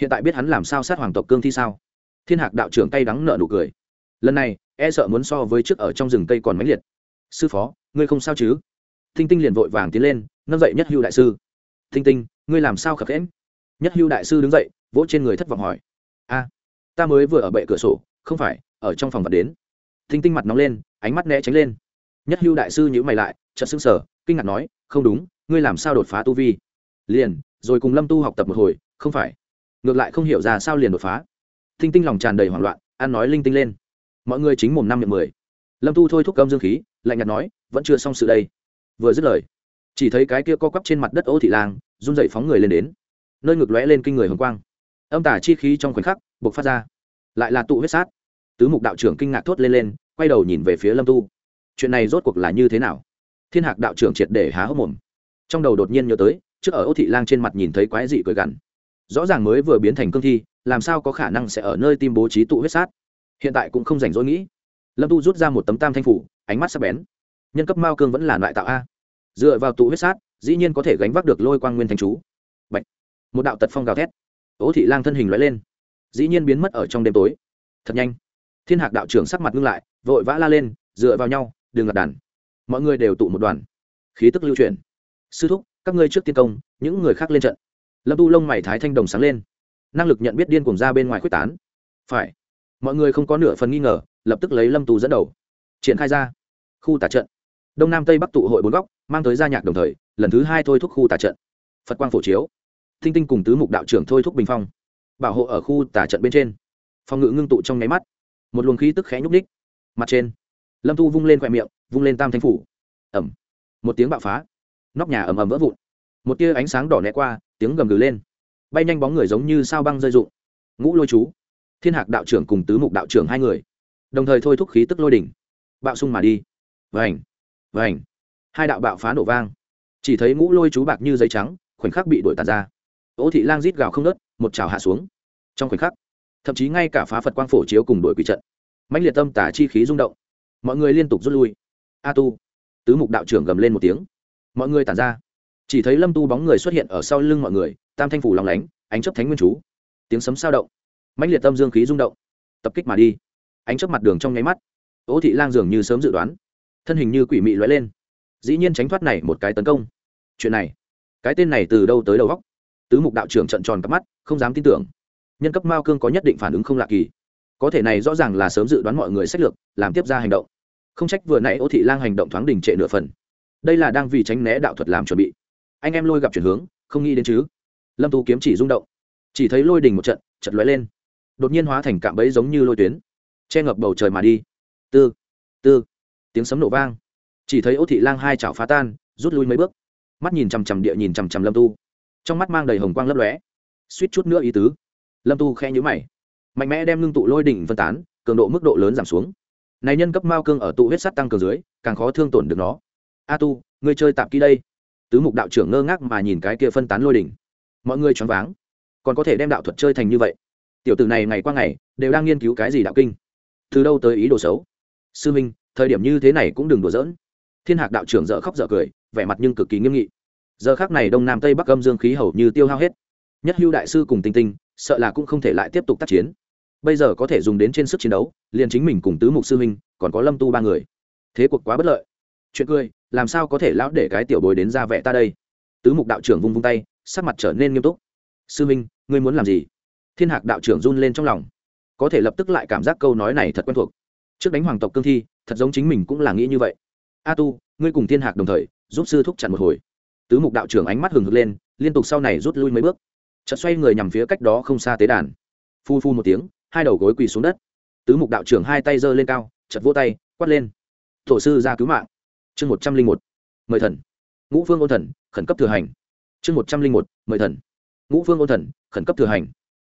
Hiện tại biết hắn làm sao sát hoàng tộc cương thi sao? Thiên hạc đạo trưởng tay đắng nợ nụ cười. Lần này e sợ muốn so với trước ở trong rừng cây còn mãnh liệt. Sư phó, ngươi không sao chứ? Thinh tinh liền vội vàng tiến lên, nâng dậy nhất hưu đại sư. Thinh tinh, ngươi làm sao khập khẽn? Nhất hưu đại sư đứng dậy, vỗ trên người thất vọng hỏi. A ta mới vừa ở bệ cửa sổ, không phải, ở trong phòng vật đến. Thinh tinh mặt nóng lên, ánh mắt né tránh lên. Nhất hưu đại sư nhữ mày lại, chợt xưng sở kinh ngạc nói, không đúng, ngươi làm sao đột phá tu vi? Liền, rồi cùng lâm tu học tập một hồi, không phải. Ngược lại không hiểu ra sao liền đột phá. Thinh tinh lòng tràn đầy hoảng loạn ăn nói linh tinh lên. Mọi người chính mồm năm miệng mười. Lâm tu thôi thúc cơm dương khí, lạnh nhạt nói, vẫn chưa xong sự đây. Vừa dứt lời, chỉ thấy cái kia co quắp trên mặt đất ô thị lang, run dậy phóng người lên đến. Nơi ngực lóe lên kinh người hồng quang âm tả chi khí trong khoảnh khắc buộc phát ra, lại là tụ huyết sát. Tứ mục đạo trưởng kinh ngạc thốt lên lên, quay đầu nhìn về phía lâm tu. Chuyện này rốt cuộc là như thế nào? Thiên hạc đạo trưởng triệt để há hốc mồm. Trong đầu đột nhiên nhớ tới, trước ở ô thị lang trên mặt nhìn thấy quái dị cười gằn. Rõ ràng mới vừa biến thành cương thi, làm sao có khả năng sẽ ở nơi tim bố trí tụ huyết sát? Hiện tại cũng không rảnh rỗi nghĩ. Lâm tu rút ra một tấm tam thanh phủ, ánh mắt sắc bén. Nhân cấp mao cương vẫn là loại tạo a. Dựa vào tụ huyết sát, dĩ nhiên có thể gánh vác được lôi quang nguyên thành chú. Bạch. một đạo tật phong gào thét ố thị lang thân hình loại lên. Dĩ nhiên biến mất ở trong đêm tối. Thật nhanh. Thiên hạc đạo trưởng sắc mặt ngưng lại, vội vã la lên, dựa vào nhau, đừng lạc đàn. Mọi người đều tụ một đoàn. Khí tức lưu chuyển. Sư thúc, các ngươi trước tiên công, những người khác lên trận. Lâm tu lông mày thái thanh đồng sáng lên. Năng lực nhận biết điên cùng ra bên ngoài quyết tán. Phải. Mọi người không có nửa phần nghi ngờ, lập tức lấy lâm tu dẫn đầu. Triển khai ra. Khu tà trận. Đông nam tây bắc tụ hội bốn góc, mang tới gia nhạc đồng thời, lần thứ hai thôi thúc khu tà trận. Phật quang phổ chiếu thinh tinh cùng tứ mục đạo trưởng thôi thúc bình phong bảo hộ ở khu tả trận bên trên phòng ngự ngưng tụ trong nháy mắt một luồng khí tức khẽ nhúc ních mặt trên lâm tu vung lên khoe miệng vung lên tam thanh phủ ẩm một tiếng bạo phá nóc nhà ầm ầm vỡ vụn một tia ánh sáng đỏ né qua tiếng gầm gừ lên bay nhanh bóng người giống như sao băng rơi rụng ngũ lôi chú thiên hạc đạo trưởng cùng tứ mục đạo trưởng hai người đồng thời thôi thúc khí tức lôi đỉnh bạo sung mà đi vành vành hai đạo bạo phá nổ vang chỉ thấy ngũ lôi chú bạc như giấy trắng khoảnh khắc bị đổi tàn ra ô thị lang rít gào không nớt một trào hạ xuống. Trong khoảnh khắc, thậm chí ngay cả phá phật quang phổ chiếu cùng đổi quỷ trận mạnh liệt tâm tả chi khí rung động. Mọi người liên tục rút lui. A tu, tứ mục đạo trưởng gầm lên một tiếng. Mọi người tản ra. Chỉ thấy lâm tu bóng người xuất hiện ở sau lưng mọi người, tam thanh phủ lòng lánh, ánh chấp thánh nguyên chú. Tiếng sấm sao động. Mạnh liệt tâm dương khí rung động. Tập kích mà đi. Ánh chấp mặt đường trong nháy mắt, ô thị lang dường như sớm dự đoán, thân hình như quỷ mị lóe lên. Dĩ nhiên tránh thoát này một cái tấn công. Chuyện này, cái tên này từ đâu tới đầu góc tứ mục đạo trưởng trận tròn cắp mắt, không dám tin tưởng. Nhân cấp mao cương có nhất định phản ứng không lạ kỳ. Có thể này rõ ràng là sớm dự đoán mọi người sách lược, làm tiếp ra hành động. Không trách vừa nãy ô thị lang hành động thoáng đình trệ nửa phần. Đây là đang vì tránh né đạo thuật làm chuẩn bị. Anh em lôi gặp chuyển hướng, không nghĩ đến chứ. Lâm tú kiếm chỉ rung động. Chỉ thấy lôi đình một trận chật lóe lên. Đột nhiên hóa thành cạm bẫy giống như lôi tuyến. Che ngập bầu trời mà đi. Tư tư. Tiếng sấm nổ vang. Chỉ thấy ô thị lang hai chảo phá tan, rút lui mấy bước. Mắt nhìn chằm chằm địa nhìn chằm chằm lâm tu trong mắt mang đầy hồng quang lấp lóe. Suýt chút nữa ý tứ. Lâm tu khe nhữ mày. Mạnh mẽ đem ngưng tụ lôi đỉnh phân tán, cường độ mức độ lớn giảm xuống. Này nhân cấp mao cương ở tụ huyết sắt tăng cường dưới, càng khó thương tổn được nó. A tu, ngươi chơi tạp kỹ đây. Tứ mục đạo trưởng ngơ ngác mà nhìn cái kia phân tán lôi đỉnh. Mọi người choáng váng. Còn có thể đem đạo thuật chơi thành như vậy? Tiểu tử này ngày qua ngày, đều đang nghiên cứu cái gì đạo kinh? Từ đâu tới ý đồ xấu? Sư minh, thời điểm như thế này cũng đừng đùa giỡn. Thiên hạc đạo trưởng dở khóc dở cười, vẻ mặt nhưng cực kỳ nghiêm nghị giờ khác này đông nam tây bắc âm dương khí hầu như tiêu hao hết. Nhất hưu đại sư cùng tinh tinh, sợ là cũng không thể lại tiếp tục tác chiến. Bây giờ có thể dùng đến trên sức chiến đấu, liền chính mình cùng tứ mục sư huynh, còn có lâm tu ba người. Thế cuộc quá bất lợi. Chuyện cười, làm sao có thể lão để cái tiểu bối đến ra vẻ ta đây? Tứ mục đạo trưởng vung vung tay, sắc mặt trở nên nghiêm túc. Sư huynh, ngươi muốn làm gì? Thiên hạc đạo trưởng run lên trong lòng. Có thể lập tức lại cảm giác câu nói này thật quen thuộc. Trước đánh hoàng tộc cương thi, thật giống chính mình cũng là nghĩ như vậy. A tu, ngươi cùng thiên hạc đồng thời, giúp sư thúc chặn một hồi tứ mục đạo trưởng ánh mắt hừng hực lên, liên tục sau này rút lui mấy bước. Chợt xoay người nhằm phía cách đó không xa tế đàn. Phu phu một tiếng, hai đầu gối quỳ xuống đất. Tứ mục đạo trưởng hai tay giơ lên cao chật vỗ tay, quát lên. Tổ sư ra cứu mạng. Chương một trăm linh một, mời thần. Ngũ phương ôn thần, khẩn cấp thừa hành. Chương một trăm linh một, mời thần. Ngũ phương ôn thần, khẩn cấp thừa hành.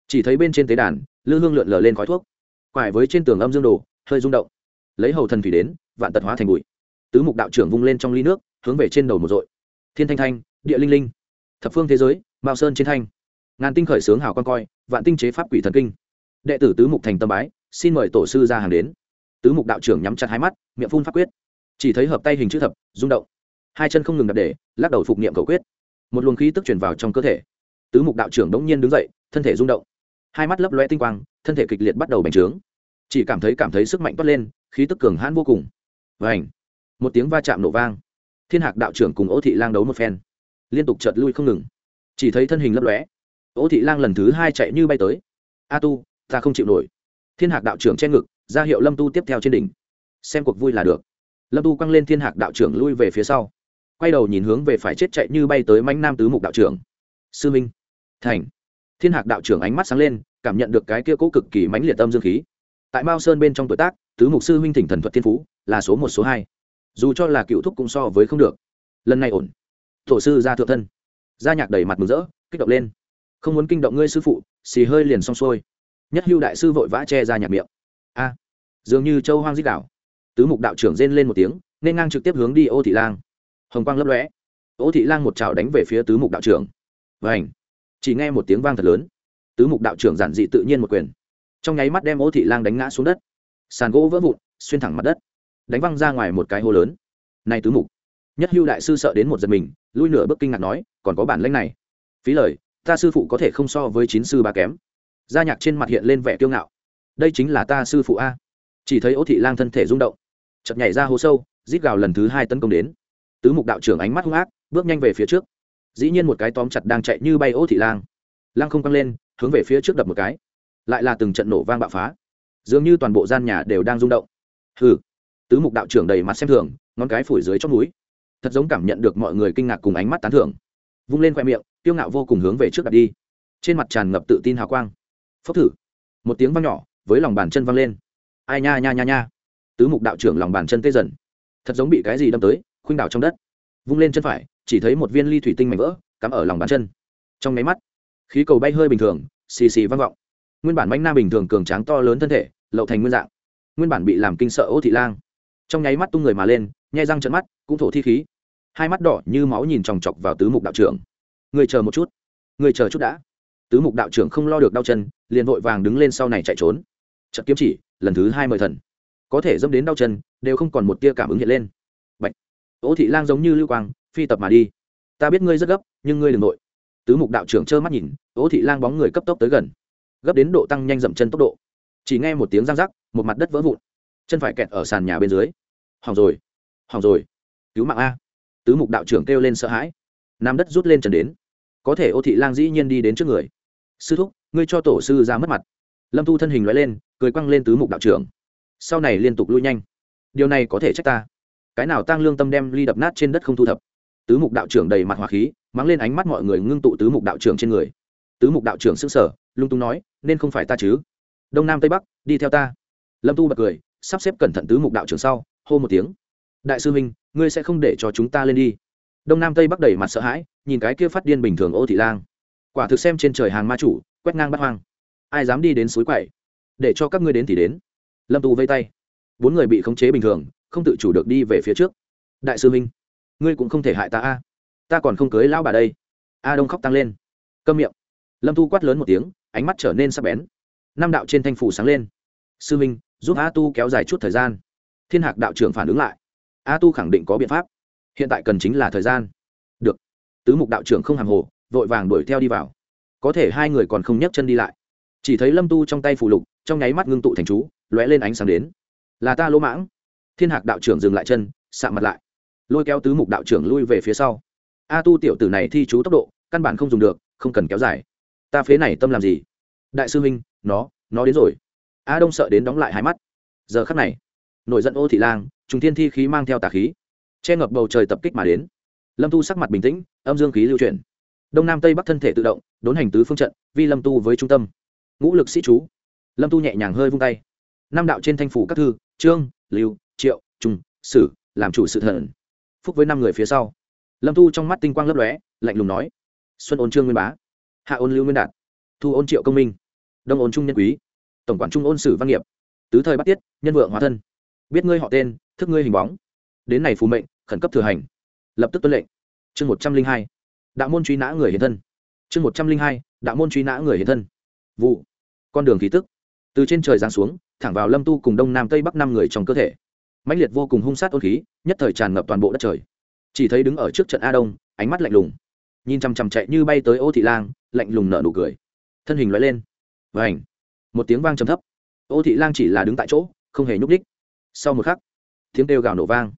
Chỉ thấy bên trên tế đàn, lư hương lượn lờ lên khói thuốc. Quải với trên tường âm dương đồ, hơi rung động. Lấy hầu thần thủy đến, vạn tật hóa thành bụi. Tứ mục đạo trưởng vung lên trong ly nước, hướng về trên đầu một dội thiên thanh thanh, địa linh linh, thập phương thế giới, mao sơn chiến thanh. Ngàn tinh khởi sướng hào con coi, vạn tinh chế pháp quỷ thần kinh. Đệ tử tứ mục thành tâm bái, xin mời tổ sư ra hàng đến. Tứ mục đạo trưởng nhắm chặt hai mắt, miệng phun pháp quyết. Chỉ thấy hợp tay hình chữ thập, rung động. Hai chân không ngừng đập để, lắc đầu phục niệm cầu quyết. Một luồng khí tức chuyển vào trong cơ thể. Tứ mục đạo trưởng đống nhiên đứng dậy, thân thể rung động. Hai mắt lấp loe tinh quang, thân thể kịch liệt bắt đầu bành trướng. Chỉ cảm thấy cảm thấy sức mạnh toát lên, khí tức cường hãn vô cùng. Và ảnh một tiếng va chạm nổ vang thiên hạc đạo trưởng cùng ô thị lang đấu một phen. Liên tục chợt lui không ngừng. Chỉ thấy thân hình lấp lóe. Ô thị lang lần thứ hai chạy như bay tới. A tu, ta không chịu nổi. Thiên hạc đạo trưởng che ngực, ra hiệu lâm tu tiếp theo trên đỉnh. Xem cuộc vui là được. Lâm tu quăng lên thiên hạc đạo trưởng lui về phía sau. Quay đầu nhìn hướng về phải chết chạy như bay tới mánh nam tứ mục đạo trưởng. Sư minh. Thành. Thiên hạc đạo trưởng ánh mắt sáng lên, cảm nhận được cái kia cố cực kỳ mãnh liệt tâm dương khí. Tại mao sơn bên trong tuổi tác, tứ mục sư huynh thỉnh thần thuật thiên phú, là số một, số hai dù cho là cựu thúc cũng so với không được. Lần này ổn. Tổ sư ra thượng thân. Gia nhạc đầy mặt mừng rỡ, kích động lên. Không muốn kinh động ngươi sư phụ, xì hơi liền xong xuôi. Nhất hưu đại sư vội vã che ra nhạc miệng. A, dường như châu hoang dích đảo tứ mục đạo trưởng rên lên một tiếng, nên ngang trực tiếp hướng đi ô thị lang. Hồng quang lấp lóe. Ô thị lang một trào đánh về phía tứ mục đạo trưởng. Và ảnh chỉ nghe một tiếng vang thật lớn. Tứ mục đạo trưởng giản dị tự nhiên một quyền. Trong nháy mắt đem ô thị lang đánh ngã xuống đất. Sàn gỗ vỡ vụn, xuyên thẳng mặt đất đánh văng ra ngoài một cái hô lớn. Này tứ mục. Nhất hưu đại sư sợ đến một giật mình, lui nửa bước kinh ngạc nói, còn có bản lãnh này. Phí lời, ta sư phụ có thể không so với chín sư ba kém. Gia nhạc trên mặt hiện lên vẻ kiêu ngạo. Đây chính là ta sư phụ a. Chỉ thấy ô thị lang thân thể rung động. Chợt nhảy ra hố sâu, rít gào lần thứ hai tấn công đến. Tứ mục đạo trưởng ánh mắt hung ác, bước nhanh về phía trước. Dĩ nhiên một cái tóm chặt đang chạy như bay ô thị lang. Lang không căng lên, hướng về phía trước đập một cái. Lại là từng trận nổ vang bạo phá. Dường như toàn bộ gian nhà đều đang rung động. Hừ tứ mục đạo trưởng đầy mặt xem thường, ngón cái phủi dưới chót núi thật giống cảm nhận được mọi người kinh ngạc cùng ánh mắt tán thưởng. Vung lên khoe miệng tiêu ngạo vô cùng hướng về trước đặt đi. Trên mặt tràn ngập tự tin hào quang. Phốc thử. Một tiếng vang nhỏ, với lòng bàn chân văng lên. Ai nha nha nha nha. Tứ mục đạo trưởng lòng bàn chân tê dần. Thật giống bị cái gì đâm tới, khuynh đảo trong đất. Vung lên chân phải, chỉ thấy một viên ly thủy tinh mảnh vỡ, cắm ở lòng bàn chân. Trong máy mắt, khí cầu bay hơi bình thường, xì xì vang vọng. Nguyên bản manh na bình thường cường tráng to lớn thân thể, lậu thành nguyên dạng. Nguyên bản bị làm kinh sợ ô thị lang trong nháy mắt tung người mà lên nhai răng trận mắt, cũng thổ thi khí. Hai mắt đỏ như máu nhìn chòng chọc vào tứ mục đạo trưởng. Người chờ một chút. Người chờ chút đã. Tứ mục đạo trưởng không lo được đau chân, liền vội vàng đứng lên sau này chạy trốn. Trận kiếm chỉ, lần thứ hai mời thần. Có thể dâm đến đau chân, đều không còn một tia cảm ứng hiện lên. Bạch. Ô thị lang giống như lưu quang, phi tập mà đi. Ta biết ngươi rất gấp, nhưng ngươi đừng nội. Tứ mục đạo trưởng trơ mắt nhìn, ô thị lang bóng người cấp tốc tới gần. Gấp đến độ tăng nhanh dậm chân tốc độ. Chỉ nghe một tiếng răng rắc, một mặt đất vỡ vụn chân phải kẹt ở sàn nhà bên dưới. Hỏng rồi hỏng rồi. Cứu mạng a. Tứ mục đạo trưởng kêu lên sợ hãi. Nam đất rút lên trần đến. Có thể ô thị lang dĩ nhiên đi đến trước người. Sư thúc, ngươi cho tổ sư ra mất mặt. Lâm thu thân hình loại lên, cười quăng lên tứ mục đạo trưởng. Sau này liên tục lui nhanh. Điều này có thể trách ta. Cái nào tăng lương tâm đem ly đập nát trên đất không thu thập. Tứ mục đạo trưởng đầy mặt hỏa khí, mắng lên ánh mắt mọi người ngưng tụ tứ mục đạo trưởng trên người. Tứ mục đạo trưởng s ư n g sở lung tung nói, nên không phải ta chứ. Đông nam tây bắc, đi theo ta. Lâm tu bật cười sắp xếp cẩn thận tứ mục đạo trưởng sau, hô một tiếng. Đại sư minh ngươi sẽ không để cho chúng ta lên đi. Đông nam tây bắc đẩy mặt sợ hãi, nhìn cái kia phát điên bình thường ô thị lang. Quả thực xem trên trời hàng ma chủ, quét ngang bắt hoang. Ai dám đi đến suối quậy? Để cho các ngươi đến thì đến. Lâm tu vây tay. Bốn người bị khống chế bình thường, không tự chủ được đi về phía trước. Đại sư minh ngươi cũng không thể hại ta a. Ta còn không cưới lão bà đây. A đông khóc tăng lên. Câm miệng. Lâm tu quát lớn một tiếng, ánh mắt trở nên sắc bén. Năm đạo trên thanh phủ sáng lên. Sư minh giúp a tu kéo dài chút thời gian. Thiên hạc đạo trưởng phản ứng lại. A tu khẳng định có biện pháp. Hiện tại cần chính là thời gian. Được. Tứ mục đạo trưởng không hàng hồ, vội vàng đuổi theo đi vào. Có thể hai người còn không nhấc chân đi lại. Chỉ thấy lâm tu trong tay phụ lục, trong nháy mắt ngưng tụ thành chú, lóe lên ánh sáng đến. Là ta lỗ mãng. Thiên hạc đạo trưởng dừng lại chân sạ mặt lại. Lôi kéo tứ mục đạo trưởng lui về phía sau. A tu tiểu tử này thi chú tốc độ, căn bản không dùng được, không cần kéo dài. Ta phế này tâm làm gì? Đại sư huynh, nó nó đến rồi a đông sợ đến đóng lại hai mắt giờ khắc này nổi giận ô thị lang trùng thiên thi khí mang theo tà khí che ngập bầu trời tập kích mà đến lâm tu sắc mặt bình tĩnh âm dương khí lưu chuyển đông nam tây bắc thân thể tự động đốn hành tứ phương trận vi lâm tu với trung tâm ngũ lực sĩ chú lâm tu nhẹ nhàng hơi vung tay năm đạo trên thanh phủ các thư trương lưu triệu trung sử làm chủ sự thần phúc với năm người phía sau lâm tu trong mắt tinh quang lấp lóe lạnh lùng nói xuân ôn trương nguyên bá hạ ôn lưu nguyên đạt thu ôn triệu công minh đông ôn trung nhân quý tổng quản trung ôn sử văn nghiệp. Tứ thời bắt tiết, nhân vượng hóa thân. Biết ngươi họ tên, thức ngươi hình bóng. Đến này phù mệnh, khẩn cấp thừa hành. Lập tức tuân lệnh. Chương một trăm linh hai. Đạo môn truy nã người hiện thân. Chương một trăm linh hai. Đạo môn truy nã người hiện thân. Vụ. Con đường khí tức. Từ trên trời giáng xuống, thẳng vào lâm tu cùng đông nam tây bắc năm người trong cơ thể. Mãnh liệt vô cùng hung sát ôn khí, nhất thời tràn ngập toàn bộ đất trời. Chỉ thấy đứng ở trước trận a đông, ánh mắt lạnh lùng. Nhìn chằm chằm chạy như bay tới ô thị lang, lạnh lùng nở nụ cười. Thân hình loại lên. Và ảnh một tiếng vang trầm thấp. Ô thị lang chỉ là đứng tại chỗ, không hề nhúc ních sau một khắc, tiếng kêu gào nổ vang.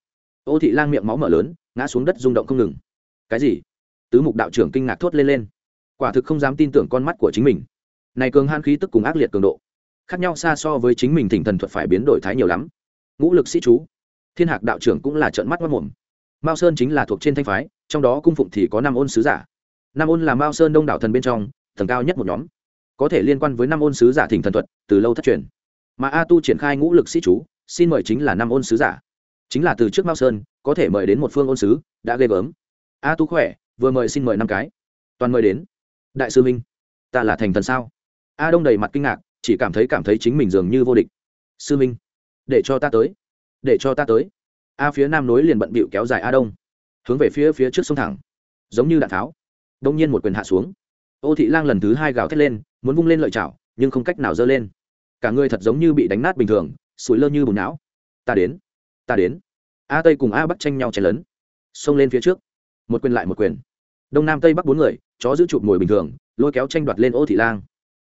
Ô thị lang miệng máu mở lớn, ngã xuống đất rung động không ngừng. Cái gì? Tứ mục đạo trưởng kinh ngạc thốt lên lên. Quả thực không dám tin tưởng con mắt của chính mình. Này cường han khí tức cùng ác liệt cường độ, khác nhau xa so với chính mình thỉnh thần thuật phải biến đổi thái nhiều lắm. Ngũ lực sĩ chú, thiên hạc đạo trưởng cũng là trợn mắt mất mồm. Mao sơn chính là thuộc trên thanh phái, trong đó cung phụng thì có năm ôn sứ giả. Năm ôn là mao sơn đông đảo thần bên trong thần cao nhất một nhóm có thể liên quan với năm ôn sứ giả thỉnh thần thuật, từ lâu thất truyền. Mà a tu triển khai ngũ lực sĩ chú, xin mời chính là năm ôn sứ giả. Chính là từ trước mao sơn, có thể mời đến một phương ôn sứ, đã ghê gớm. A tu khỏe, vừa mời xin mời năm cái. Toàn mời đến. Đại sư minh, ta là thành thần sao? A đông đầy mặt kinh ngạc, chỉ cảm thấy cảm thấy chính mình dường như vô địch. Sư minh, để cho ta tới. Để cho ta tới. A phía nam nối liền bận bịu kéo dài a đông. Hướng về phía phía trước sông thẳng. Giống như đạn tháo. Đông nhiên một quyền hạ xuống ô thị lang lần thứ hai gào thét lên, muốn vung lên lợi chảo, nhưng không cách nào dơ lên. Cả người thật giống như bị đánh nát bình thường, sủi lơ như bùn não. Ta đến ta đến. A tây cùng a bắc tranh nhau chen lấn xông lên phía trước. Một quyền lại một quyền. Đông nam tây bắc bốn người, chó giữ chụp mồi bình thường, lôi kéo tranh đoạt lên ô thị lang.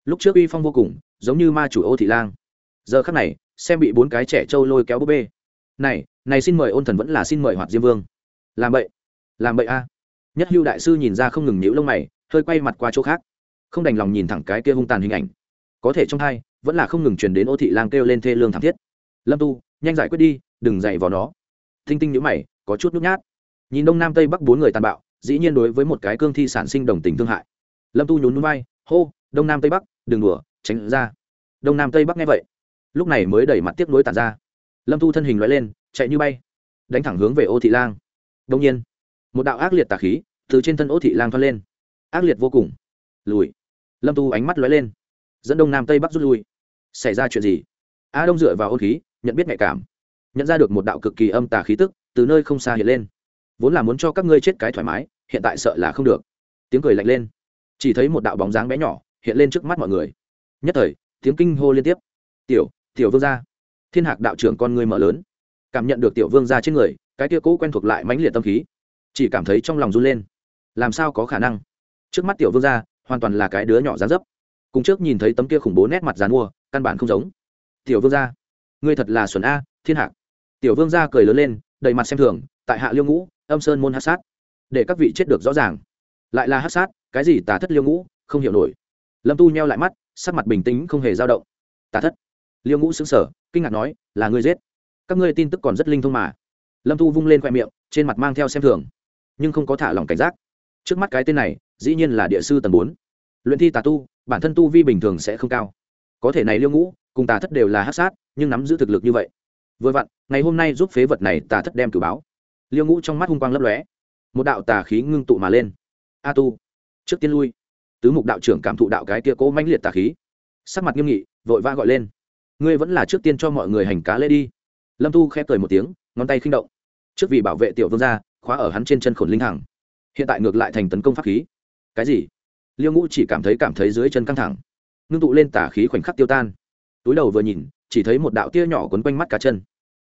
Lúc trước uy phong vô cùng, giống như ma chủ ô thị lang. Giờ khắc này, xem bị bốn cái trẻ trâu lôi kéo búp bê. Này này xin mời ôn thần vẫn là xin mời hoạt diêm vương. Làm vậy làm vậy a. Nhất hưu đại sư nhìn ra không ngừng nhíu lông mày hơi quay mặt qua chỗ khác, không đành lòng nhìn thẳng cái kia hung tàn hình ảnh. Có thể trong hai, vẫn là không ngừng truyền đến ô thị lang kêu lên thê lương thảm thiết. Lâm tu, nhanh giải quyết đi, đừng dậy vào nó. Thinh tinh nhữ mày, có chút nhút nhát. Nhìn đông nam tây bắc bốn người tàn bạo, dĩ nhiên đối với một cái cương thi sản sinh đồng tình thương hại. Lâm tu nhún núi bay hô, đông nam tây bắc, đừng đùa, tránh ra. Đông nam tây bắc nghe vậy, lúc này mới đẩy mặt tiếp nối tàn ra. Lâm tu thân hình loại lên, chạy như bay, đánh thẳng hướng về ô thị lang. Đông nhiên, một đạo ác liệt tà khí từ trên thân ô thị lang thoát lên ác liệt vô cùng. Lùi. Lâm tu ánh mắt lóe lên. Dẫn đông nam tây bắc rút lui. Xảy ra chuyện gì? A đông dựa vào ôn khí, nhận biết nhạy cảm. Nhận ra được một đạo cực kỳ âm tà khí tức, từ nơi không xa hiện lên. Vốn là muốn cho các ngươi chết cái thoải mái, hiện tại sợ là không được. Tiếng cười lạnh lên. Chỉ thấy một đạo bóng dáng bé nhỏ hiện lên trước mắt mọi người. Nhất thời, tiếng kinh hô liên tiếp. Tiểu tiểu vương gia. Thiên hạc đạo trưởng con ngươi mở lớn. Cảm nhận được tiểu vương gia trên người, cái kia cũ quen thuộc lại mãnh liệt tâm khí, chỉ cảm thấy trong lòng run lên. Làm sao có khả năng? Trước mắt tiểu vương gia, hoàn toàn là cái đứa nhỏ dán dấp. Cùng trước nhìn thấy tấm kia khủng bố nét mặt dán mua, căn bản không giống. Tiểu vương gia, ngươi thật là xuẩn a, thiên hạc tiểu vương gia cười lớn lên, đầy mặt xem thường, tại hạ liêu ngũ, âm sơn môn hát sát. Để các vị chết được rõ ràng. Lại là hát sát, cái gì tà thất liêu ngũ, không hiểu nổi. Lâm tu nheo lại mắt, sắc mặt bình tĩnh không hề dao động. Tà thất. Liêu ngũ xứng sở kinh ngạc nói, là ngươi giết. Các ngươi tin tức còn rất linh thông mà. Lâm tu vung lên khoe miệng, trên mặt mang theo xem thường. Nhưng không có thả lòng cảnh giác. Trước mắt cái tên này dĩ nhiên là địa sư tầng bốn. Luyện thi tà tu, bản thân tu vi bình thường sẽ không cao. Có thể này liêu ngũ, cùng tà thất đều là hát sát, nhưng nắm giữ thực lực như vậy. Vừa vặn, ngày hôm nay giúp phế vật này tà thất đem cử báo. Liêu ngũ trong mắt hung quang lấp lóe. Một đạo tà khí ngưng tụ mà lên. A tu. Trước tiên lui. Tứ mục đạo trưởng cảm thụ đạo cái kia cố mãnh liệt tà khí. Sắc mặt nghiêm nghị, vội vã gọi lên. Ngươi vẫn là trước tiên cho mọi người hành cá lễ đi. Lâm tu khép cười một tiếng, ngón tay khinh động. Trước vì bảo vệ tiểu vương gia, khóa ở hắn trên chân khổn linh hằng. Hiện tại ngược lại thành tấn công pháp khí cái gì? Liêu ngũ chỉ cảm thấy cảm thấy dưới chân căng thẳng. Ngưng tụ lên tả khí khoảnh khắc tiêu tan. Túi đầu vừa nhìn, chỉ thấy một đạo tia nhỏ quấn quanh mắt cá chân.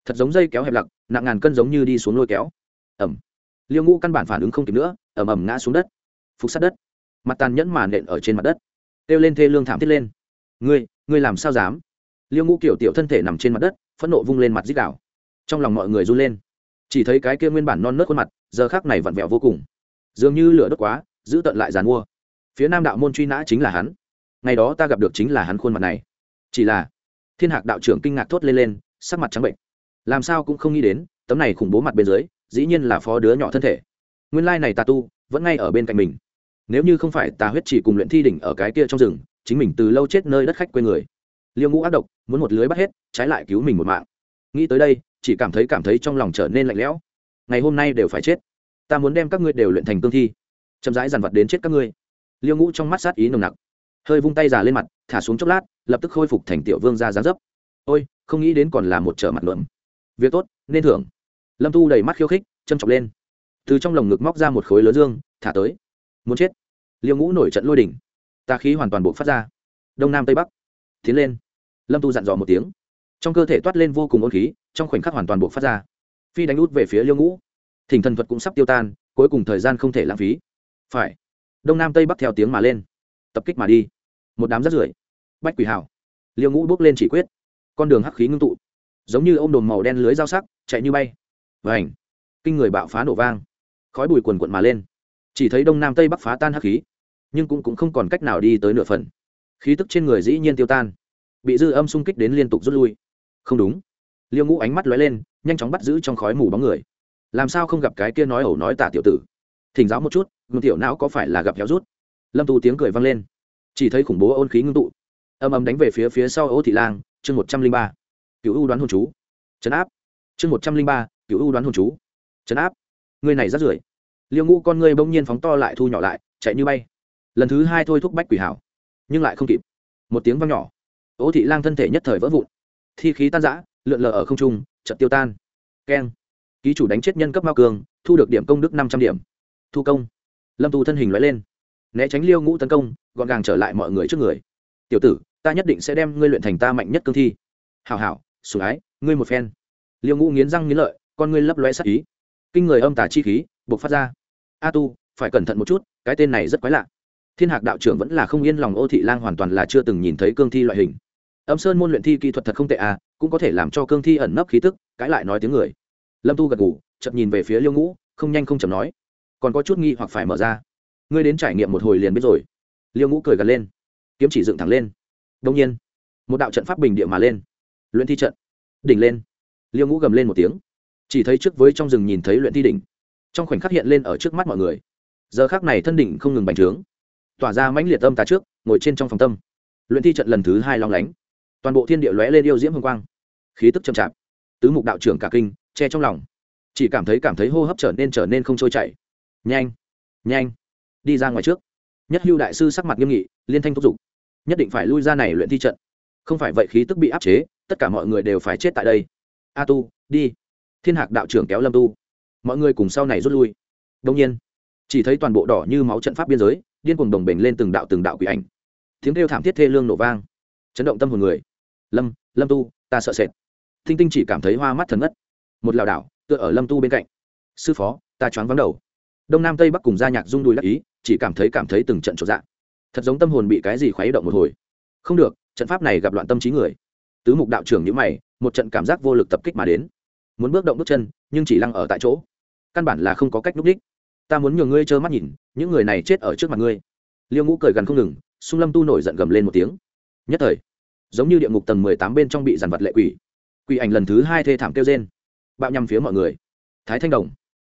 Thật giống dây kéo hẹp lặc, nặng ngàn cân giống như đi xuống lôi kéo. Ẩm liêu ngũ căn bản phản ứng không kịp nữa ẩm ẩm ngã xuống đất. Phục sát đất. Mặt tàn nhẫn mà nện ở trên mặt đất. Kêu lên thê lương thảm thiết lên. Ngươi ngươi làm sao dám? Liêu ngũ kiểu tiểu thân thể nằm trên mặt đất, phẫn nộ vung lên mặt dít đảo trong lòng mọi người run lên. Chỉ thấy cái kia nguyên bản non nớt khuôn mặt, giờ khác này vặn vẹo vô cùng. Dường như lửa đốt quá giữ tận lại dàn mua. Phía nam đạo môn truy nã chính là hắn. Ngày đó ta gặp được chính là hắn khuôn mặt này. Chỉ là, thiên hạc đạo trưởng kinh ngạc thốt lên lên, sắc mặt trắng bệnh. Làm sao cũng không nghĩ đến, tấm này khủng bố mặt bên dưới, dĩ nhiên là phó đứa nhỏ thân thể. Nguyên lai này tà tu, vẫn ngay ở bên cạnh mình. Nếu như không phải tà huyết chỉ cùng luyện thi đỉnh ở cái kia trong rừng, chính mình từ lâu chết nơi đất khách quê người. Liêu ngũ ác độc, muốn một lưới bắt hết, trái lại cứu mình một mạng. Nghĩ tới đây, chỉ cảm thấy cảm thấy trong lòng trở nên lạnh lẽo. Ngày hôm nay đều phải chết. Ta muốn đem các ngươi đều luyện thành cương thi chậm rãi dằn vặt đến chết các ngươi. Liêu ngũ trong mắt sát ý nồng nặc, hơi vung tay già lên mặt, thả xuống chốc lát, lập tức khôi phục thành tiểu vương ra dáng dấp. Ôi, không nghĩ đến còn là một trở mặt luận việc tốt, nên thưởng. Lâm tu đầy mắt khiêu khích, châm chọc lên. Từ trong lồng ngực móc ra một khối lớn dương, thả tới. Muốn chết. Liêu ngũ nổi trận lôi đỉnh. Tà khí hoàn toàn buộc phát ra. Đông nam tây bắc. Tiến lên. Lâm tu dặn dò một tiếng. Trong cơ thể toát lên vô cùng ôn khí, trong khoảnh khắc hoàn toàn buộc phát ra. Phi đánh út về phía liêu ngũ. Thỉnh thần thuật cũng sắp tiêu tan, cuối cùng thời gian không thể lãng phí phải. Đông nam tây bắc theo tiếng mà lên. Tập kích mà đi. Một đám rắt rưởi. Bách quỷ hào liêu ngũ bước lên chỉ quyết. Con đường hắc khí ngưng tụ. Giống như ô m đồn màu đen lưới dao sắc chạy như bay. Và ảnh kinh người bạo phá nổ vang. Khói bùi quần quận mà lên. Chỉ thấy đông nam tây bắc phá tan hắc khí nhưng cũng, cũng không còn cách nào đi tới nửa phần. Khí tức trên người dĩ nhiên tiêu tan. Bị dư âm xung kích đến liên tục rút lui. Không đúng. Liêu ngũ ánh mắt lóe lên nhanh chóng bắt giữ trong khói mù bóng người. Làm sao không gặp cái kia nói ẩu nói tả tiểu tử? Thỉnh giáo một chút ngưng tiểu não có phải là gặp héo rút? Lâm tu tiếng cười vang lên. Chỉ thấy khủng bố ôn khí ngưng tụ. Âm âm đánh về phía phía sau ô thị lang, chương một trăm linh ba. Cựu ưu đoán hồn chú. Chấn áp. Chương một trăm linh ba cựu ưu đoán hồn chú. Chấn áp. Người này rất rưởi liêu ngũ con người bỗng nhiên phóng to lại thu nhỏ lại, chạy như bay. Lần thứ hai thôi thúc bách quỷ hảo, nhưng lại không kịp. Một tiếng vang nhỏ. Ô thị lang thân thể nhất thời vỡ vụn. Thi khí tan giã lượn lờ ở không trung, chợt tiêu tan. Keng. Ký chủ đánh chết nhân cấp mao cường, thu được điểm công đức năm trăm điểm thu công. Lâm tu thân hình loại lên. Né tránh liêu ngũ tấn công, gọn gàng trở lại mọi người trước người. Tiểu tử, ta nhất định sẽ đem ngươi luyện thành ta mạnh nhất cương thi. Hảo hảo, sủng ái, ngươi một phen. Liêu ngũ nghiến răng nghiến lợi, con ngươi lấp loe sắc ý. Kinh người âm tả chi khí buộc phát ra. A tu, phải cẩn thận một chút, cái tên này rất quái lạ. Thiên hạc đạo trưởng vẫn là không yên lòng ô thị lang hoàn toàn là chưa từng nhìn thấy cương thi loại hình. Âm sơn môn luyện thi kỹ thuật thật không tệ à cũng có thể làm cho cương thi ẩn nấp khí tức, cãi lại nói tiếng người. Lâm tu gật ngủ chậm nhìn về phía liêu ngũ, không nhanh không chậm nói còn có chút nghi hoặc phải mở ra. Ngươi đến trải nghiệm một hồi liền biết rồi. Liêu ngũ cười gật lên. Kiếm chỉ dựng thẳng lên. Đông nhiên, một đạo trận pháp bình địa mà lên. Luyện thi trận. Đỉnh lên. Liêu ngũ gầm lên một tiếng. Chỉ thấy trước với trong rừng nhìn thấy luyện thi đỉnh. Trong khoảnh khắc hiện lên ở trước mắt mọi người. Giờ khác này thân đỉnh không ngừng bành trướng. Tỏa ra mãnh liệt âm tà trước, ngồi trên trong phòng tâm. Luyện thi trận lần thứ hai long lánh. Toàn bộ thiên địa lóe lên yêu diễm hương quang. Khí tức chậm chạp. Tứ mục đạo trưởng cả kinh, che trong lòng. Chỉ cảm thấy cảm thấy hô hấp trở nên trở nên không trôi chảy nhanh nhanh, đi ra ngoài trước. Nhất hưu đại sư sắc mặt nghiêm nghị, liên thanh thúc giục. Nhất định phải lui ra này luyện thi trận. Không phải vậy khí tức bị áp chế, tất cả mọi người đều phải chết tại đây. A tu, đi. Thiên hạc đạo trưởng kéo lâm tu. Mọi người cùng sau này rút lui. Đông nhiên, chỉ thấy toàn bộ đỏ như máu trận pháp biên giới, điên cuồng đồng bình lên từng đạo từng đạo quỷ ảnh. Tiếng kêu thảm thiết thê lương nổ vang. Chấn động tâm hồn người. Lâm lâm tu, ta sợ sệt. Thinh tinh chỉ cảm thấy hoa mắt thần ngất. Một lảo đảo, tựa ở lâm tu bên cạnh. Sư phó, ta choáng vắng đầu đông nam tây bắc cùng gia nhạc rung đùi lắc ý, chỉ cảm thấy cảm thấy từng trận trộn dạng thật giống tâm hồn bị cái gì khuấy động một hồi. Không được, trận pháp này gặp loạn tâm trí người. Tứ mục đạo trưởng nhữ mày, một trận cảm giác vô lực tập kích mà đến. Muốn bước động bước chân, nhưng chỉ lăng ở tại chỗ. Căn bản là không có cách núp đích. Ta muốn nhường ngươi trơ mắt nhìn, những người này chết ở trước mặt ngươi. Liêu ngũ cười gần không ngừng, sung lâm tu nổi giận gầm lên một tiếng. Nhất thời, giống như địa ngục tầng mười tám bên trong bị giàn vật lệ quỷ. Quỷ ảnh lần thứ hai thê thảm kêu trên bạo nhằm phía mọi người. Thái thanh đồng.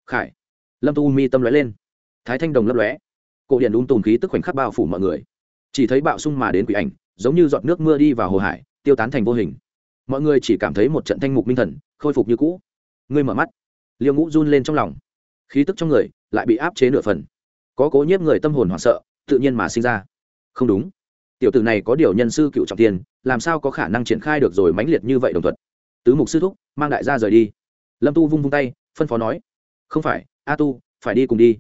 Khải lâm tu mi tâm lóe lên. Thái thanh đồng lấp lóe. Cổ điện ung tùn khí tức khoảnh khắc bao phủ mọi người. Chỉ thấy bạo sung mà đến quỷ ảnh, giống như giọt nước mưa đi vào hồ hải, tiêu tán thành vô hình. Mọi người chỉ cảm thấy một trận thanh mục minh thần, khôi phục như cũ. Ngươi mở mắt. Liêu ngũ run lên trong lòng. Khí tức trong người lại bị áp chế nửa phần. Có cố nhiếp người tâm hồn hoảng sợ, tự nhiên mà sinh ra. Không đúng. Tiểu tử này có điều nhân sư cựu trọng tiền làm sao có khả năng triển khai được rồi mãnh liệt như vậy đồng thuận tứ mục sư thúc, mang đại gia rời đi. Lâm tu vung vung tay, phân phó nói. Không phải a tu, phải đi cùng đi.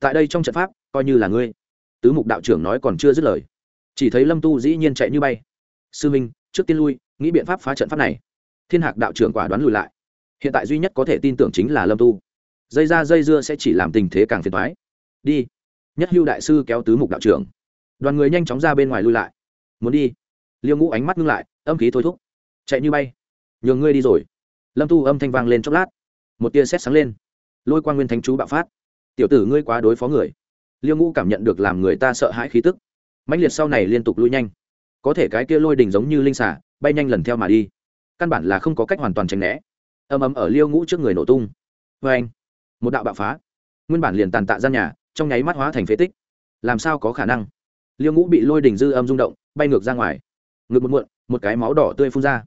Tại đây trong trận pháp, coi như là ngươi. Tứ mục đạo trưởng nói còn chưa dứt lời. Chỉ thấy lâm tu dĩ nhiên chạy như bay. Sư minh, trước tiên lui, nghĩ biện pháp phá trận pháp này. Thiên hạc đạo trưởng quả đoán lùi lại. Hiện tại duy nhất có thể tin tưởng chính là lâm tu. Dây ra dây dưa sẽ chỉ làm tình thế càng phiền thoái đi. Nhất hưu đại sư kéo tứ mục đạo trưởng. Đoàn người nhanh chóng ra bên ngoài lui lại. Muốn đi. Liêu ngũ ánh mắt ngưng lại, âm khí thôi thúc. Chạy như bay. Nhường ngươi đi rồi. Lâm tu âm thanh vang lên chốc lát. Một tia xét sáng lên lôi quan nguyên thánh chú bạo phát. Tiểu tử ngươi quá đối phó người. Liêu ngũ cảm nhận được làm người ta sợ hãi khí tức. Mãnh liệt sau này liên tục lui nhanh. Có thể cái kia lôi đình giống như linh xả bay nhanh lần theo mà đi. Căn bản là không có cách hoàn toàn tránh né. Âm ấm ở liêu ngũ trước người nổ tung. Vê anh, một đạo bạo phá. Nguyên bản liền tàn tạ gian nhà, trong nháy mắt hóa thành phế tích. Làm sao có khả năng? Liêu ngũ bị lôi đình dư âm rung động, bay ngược ra ngoài. Ngược một muộn, một cái máu đỏ tươi phun ra.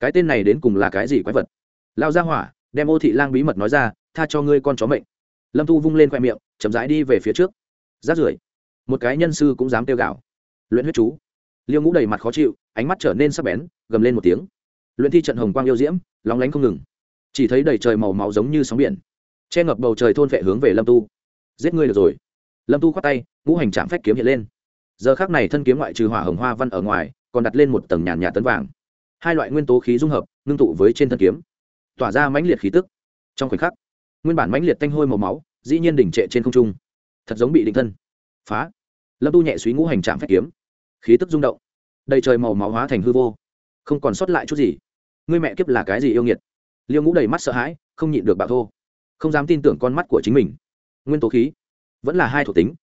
Cái tên này đến cùng là cái gì quái vật? Lao ra hỏa, đem ô thị lang bí mật nói ra tha cho ngươi con chó mệnh. Lâm thu vung lên khoe miệng, chậm rãi đi về phía trước. Rát rưởi, một cái nhân sư cũng dám tiêu gạo luyện huyết chú. Liêu ngũ đầy mặt khó chịu, ánh mắt trở nên sắc bén, gầm lên một tiếng. Luyện thi trận hồng quang yêu diễm, lóng lánh không ngừng. Chỉ thấy đầy trời màu máu giống như sóng biển, che ngập bầu trời thôn vệ hướng về lâm tu giết ngươi được rồi. Lâm tu khoát tay, ngũ hành trạm phách kiếm hiện lên. Giờ khác này thân kiếm ngoại trừ hỏa hồng hoa văn ở ngoài, còn đặt lên một tầng nhàn nhạt tấn vàng. Hai loại nguyên tố khí dung hợp, ngưng tụ với trên thân kiếm, tỏa ra mãnh liệt khí tức. Trong khoảnh khắc nguyên bản mãnh liệt tanh hôi màu máu, dĩ nhiên đỉnh trệ trên không trung. Thật giống bị định thân. Phá. Lâm tu nhẹ suy ngũ hành trạm phách kiếm. Khí tức rung động. Đầy trời màu máu hóa thành hư vô. Không còn sót lại chút gì. Ngươi mẹ kiếp là cái gì yêu nghiệt? Liêu ngũ đầy mắt sợ hãi, không nhịn được bạo thô. Không dám tin tưởng con mắt của chính mình. Nguyên tố khí. Vẫn là hai thuộc tính.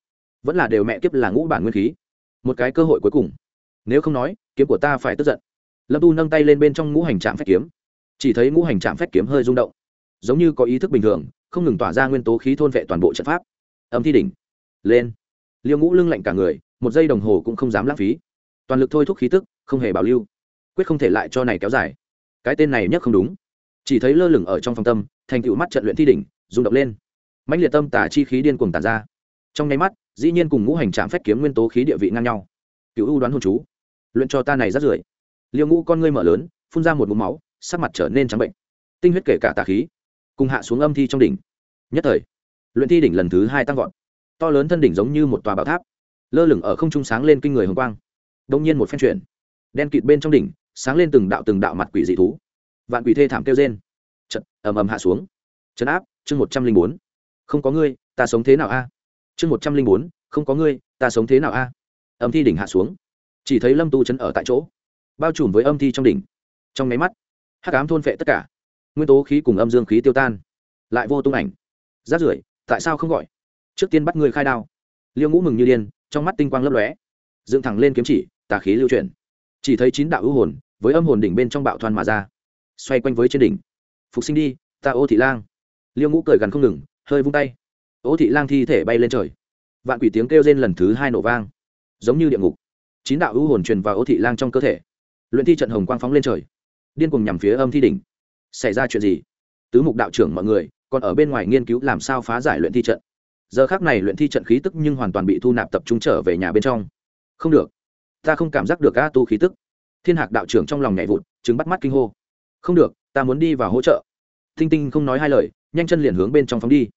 Vẫn là đều mẹ kiếp là ngũ bản nguyên khí. Một cái cơ hội cuối cùng. Nếu không nói, kiếm của ta phải tức giận. Lâm tu nâng tay lên bên trong ngũ hành trạm phép kiếm. Chỉ thấy ngũ hành trạm phép kiếm hơi rung động giống như có ý thức bình thường, không ngừng tỏa ra nguyên tố khí thôn vệ toàn bộ trận pháp. Âm thi đỉnh. Lên. Liêu ngũ lưng lạnh cả người, một giây đồng hồ cũng không dám lãng phí. Toàn lực thôi thúc khí tức, không hề bảo lưu. Quyết không thể lại cho này kéo dài. Cái tên này nhất không đúng. Chỉ thấy lơ lửng ở trong phòng tâm, thành tựu mắt trận luyện thi đỉnh, rung động lên. Mãnh liệt tâm tả chi khí điên cuồng tàn ra. Trong nháy mắt, dĩ nhiên cùng ngũ hành trạm phép kiếm nguyên tố khí địa vị ngang nhau. Cựu ưu đoán hồn chú. Luyện cho ta này rất rưởi liêu ngũ con ngươi mở lớn, phun ra một mũ máu, sắc mặt trở nên trắng bệnh. Tinh huyết kể cả tà khí cùng hạ xuống âm thi trong đỉnh. Nhất thời, luyện thi đỉnh lần thứ hai tăng vọt. To lớn thân đỉnh giống như một tòa bảo tháp, lơ lửng ở không trung sáng lên kinh người hồng quang. Đông nhiên một phen chuyển, đen kịt bên trong đỉnh, sáng lên từng đạo từng đạo mặt quỷ dị thú. Vạn quỷ thê thảm kêu rên. Trận ầm ầm hạ xuống. Trấn áp, chương một trăm linh bốn. Không có ngươi, ta sống thế nào a? Chương một trăm linh bốn, không có ngươi, ta sống thế nào a? Âm thi đỉnh hạ xuống. Chỉ thấy lâm tu chấn ở tại chỗ, bao trùm với âm thi trong đỉnh. Trong máy mắt, hắc ám thôn phệ tất cả nguyên tố khí cùng âm dương khí tiêu tan, lại vô tung ảnh. Rát rưởi, tại sao không gọi? Trước tiên bắt người khai đao. Liêu ngũ mừng như điên, trong mắt tinh quang lấp lóe. Dựng thẳng lên kiếm chỉ, tà khí lưu chuyển. Chỉ thấy chín đạo ưu hồn, với âm hồn đỉnh bên trong bạo thoan mà ra. Xoay quanh với trên đỉnh. Phục sinh đi, ta ô thị lang. Liêu ngũ cười gần không ngừng, hơi vung tay. Ô thị lang thi thể bay lên trời. Vạn quỷ tiếng kêu rên lần thứ hai nổ vang. Giống như địa ngục. Chín đạo ưu hồn truyền vào ô thị lang trong cơ thể. Luyện thi trận hồng quang phóng lên trời. Điên cùng nhằm phía âm thi đỉnh xảy ra chuyện gì? Tứ mục đạo trưởng mọi người còn ở bên ngoài nghiên cứu làm sao phá giải luyện thi trận. Giờ khác này luyện thi trận khí tức nhưng hoàn toàn bị thu nạp tập trung trở về nhà bên trong. Không được. Ta không cảm giác được a tu khí tức. Thiên hạc đạo trưởng trong lòng nhảy vụt chứng bắt mắt kinh hô. Không được, ta muốn đi vào hỗ trợ. Tinh tinh không nói hai lời, nhanh chân liền hướng bên trong phóng đi.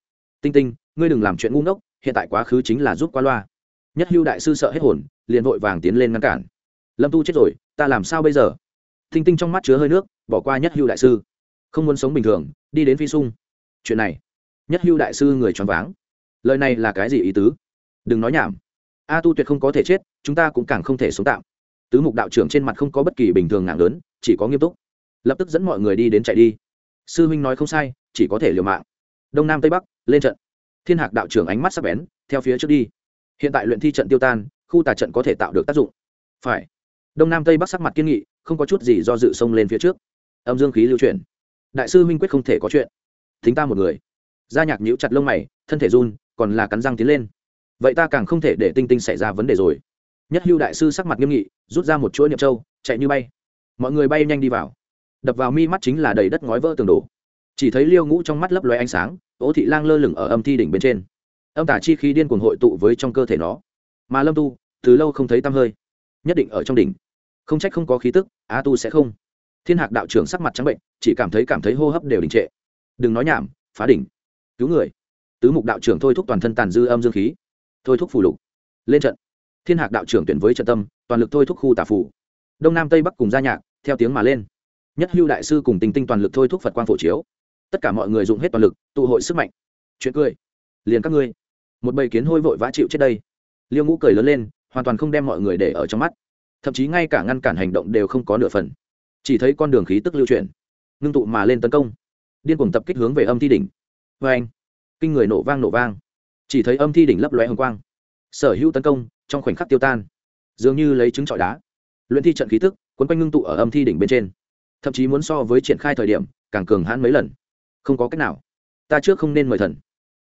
Tinh tinh, ngươi đừng làm chuyện ngu ngốc, hiện tại quá khứ chính là giúp qua loa. Nhất hưu đại sư sợ hết hồn, liền vội vàng tiến lên ngăn cản. Lâm tu chết rồi, ta làm sao bây giờ? Tinh tinh trong mắt chứa hơi nước, bỏ qua nhất hưu đại sư không muốn sống bình thường, đi đến phi sung. Chuyện này, nhất hưu đại sư người choáng váng. Lời này là cái gì ý tứ? Đừng nói nhảm. A tu tuyệt không có thể chết, chúng ta cũng càng không thể sống tạm. Tứ mục đạo trưởng trên mặt không có bất kỳ bình thường nặng lớn, chỉ có nghiêm túc. Lập tức dẫn mọi người đi đến chạy đi. Sư huynh nói không sai, chỉ có thể liều mạng. Đông nam tây bắc, lên trận. Thiên hạc đạo trưởng ánh mắt sắc bén, theo phía trước đi. Hiện tại luyện thi trận tiêu tan, khu tà trận có thể tạo được tác dụng. Phải. Đông nam tây bắc sắc mặt kiên nghị, không có chút gì do dự xông lên phía trước. Âm dương khí lưu chuyển đại sư huynh quyết không thể có chuyện. Thính ta một người. Gia nhạc nhíu chặt lông mày, thân thể run, còn là cắn răng tiến lên. Vậy ta càng không thể để tinh tinh xảy ra vấn đề rồi. Nhất hưu đại sư sắc mặt nghiêm nghị, rút ra một chuỗi niệm châu, chạy như bay. Mọi người bay nhanh đi vào. Đập vào mi mắt chính là đầy đất ngói vỡ tường đổ. Chỉ thấy liêu ngũ trong mắt lấp loe ánh sáng, ố thị lang lơ lửng ở âm thi đỉnh bên trên. Âm tả chi khí điên cuồng hội tụ với trong cơ thể nó. Mà lâm tu, từ lâu không thấy tăm hơi, nhất định ở trong đỉnh. Không trách không có khí tức a tu sẽ không thiên hạc đạo trưởng sắc mặt trắng bệnh, chỉ cảm thấy cảm thấy hô hấp đều đình trệ. Đừng nói nhảm, phá đỉnh. Cứu người. Tứ mục đạo trưởng thôi thúc toàn thân tàn dư âm dương khí. Thôi thúc phù lục. Lên trận. Thiên hạc đạo trưởng tuyển với trận tâm, toàn lực thôi thúc khu tà phủ đông nam tây bắc cùng gia nhạc, theo tiếng mà lên. Nhất hưu đại sư cùng tình tinh toàn lực thôi thúc phật quang phổ chiếu. Tất cả mọi người dùng hết toàn lực, tụ hội sức mạnh. Chuyện cười. Liền các ngươi. Một bầy kiến hôi vội vã chịu chết đây. Liêu ngũ cười lớn lên, hoàn toàn không đem mọi người để ở trong mắt. Thậm chí ngay cả ngăn cản hành động đều không có nửa phần chỉ thấy con đường khí tức lưu chuyển, ngưng tụ mà lên tấn công, điên cuồng tập kích hướng về âm thi đỉnh. Vê anh, kinh người nổ vang nổ vang, chỉ thấy âm thi đỉnh lấp lóe hồng quang, sở hữu tấn công trong khoảnh khắc tiêu tan, dường như lấy trứng trọi đá. Luyện thi trận khí tức quấn quanh ngưng tụ ở âm thi đỉnh bên trên, thậm chí muốn so với triển khai thời điểm càng cường hãn mấy lần. Không có cách nào, ta trước không nên mời thần.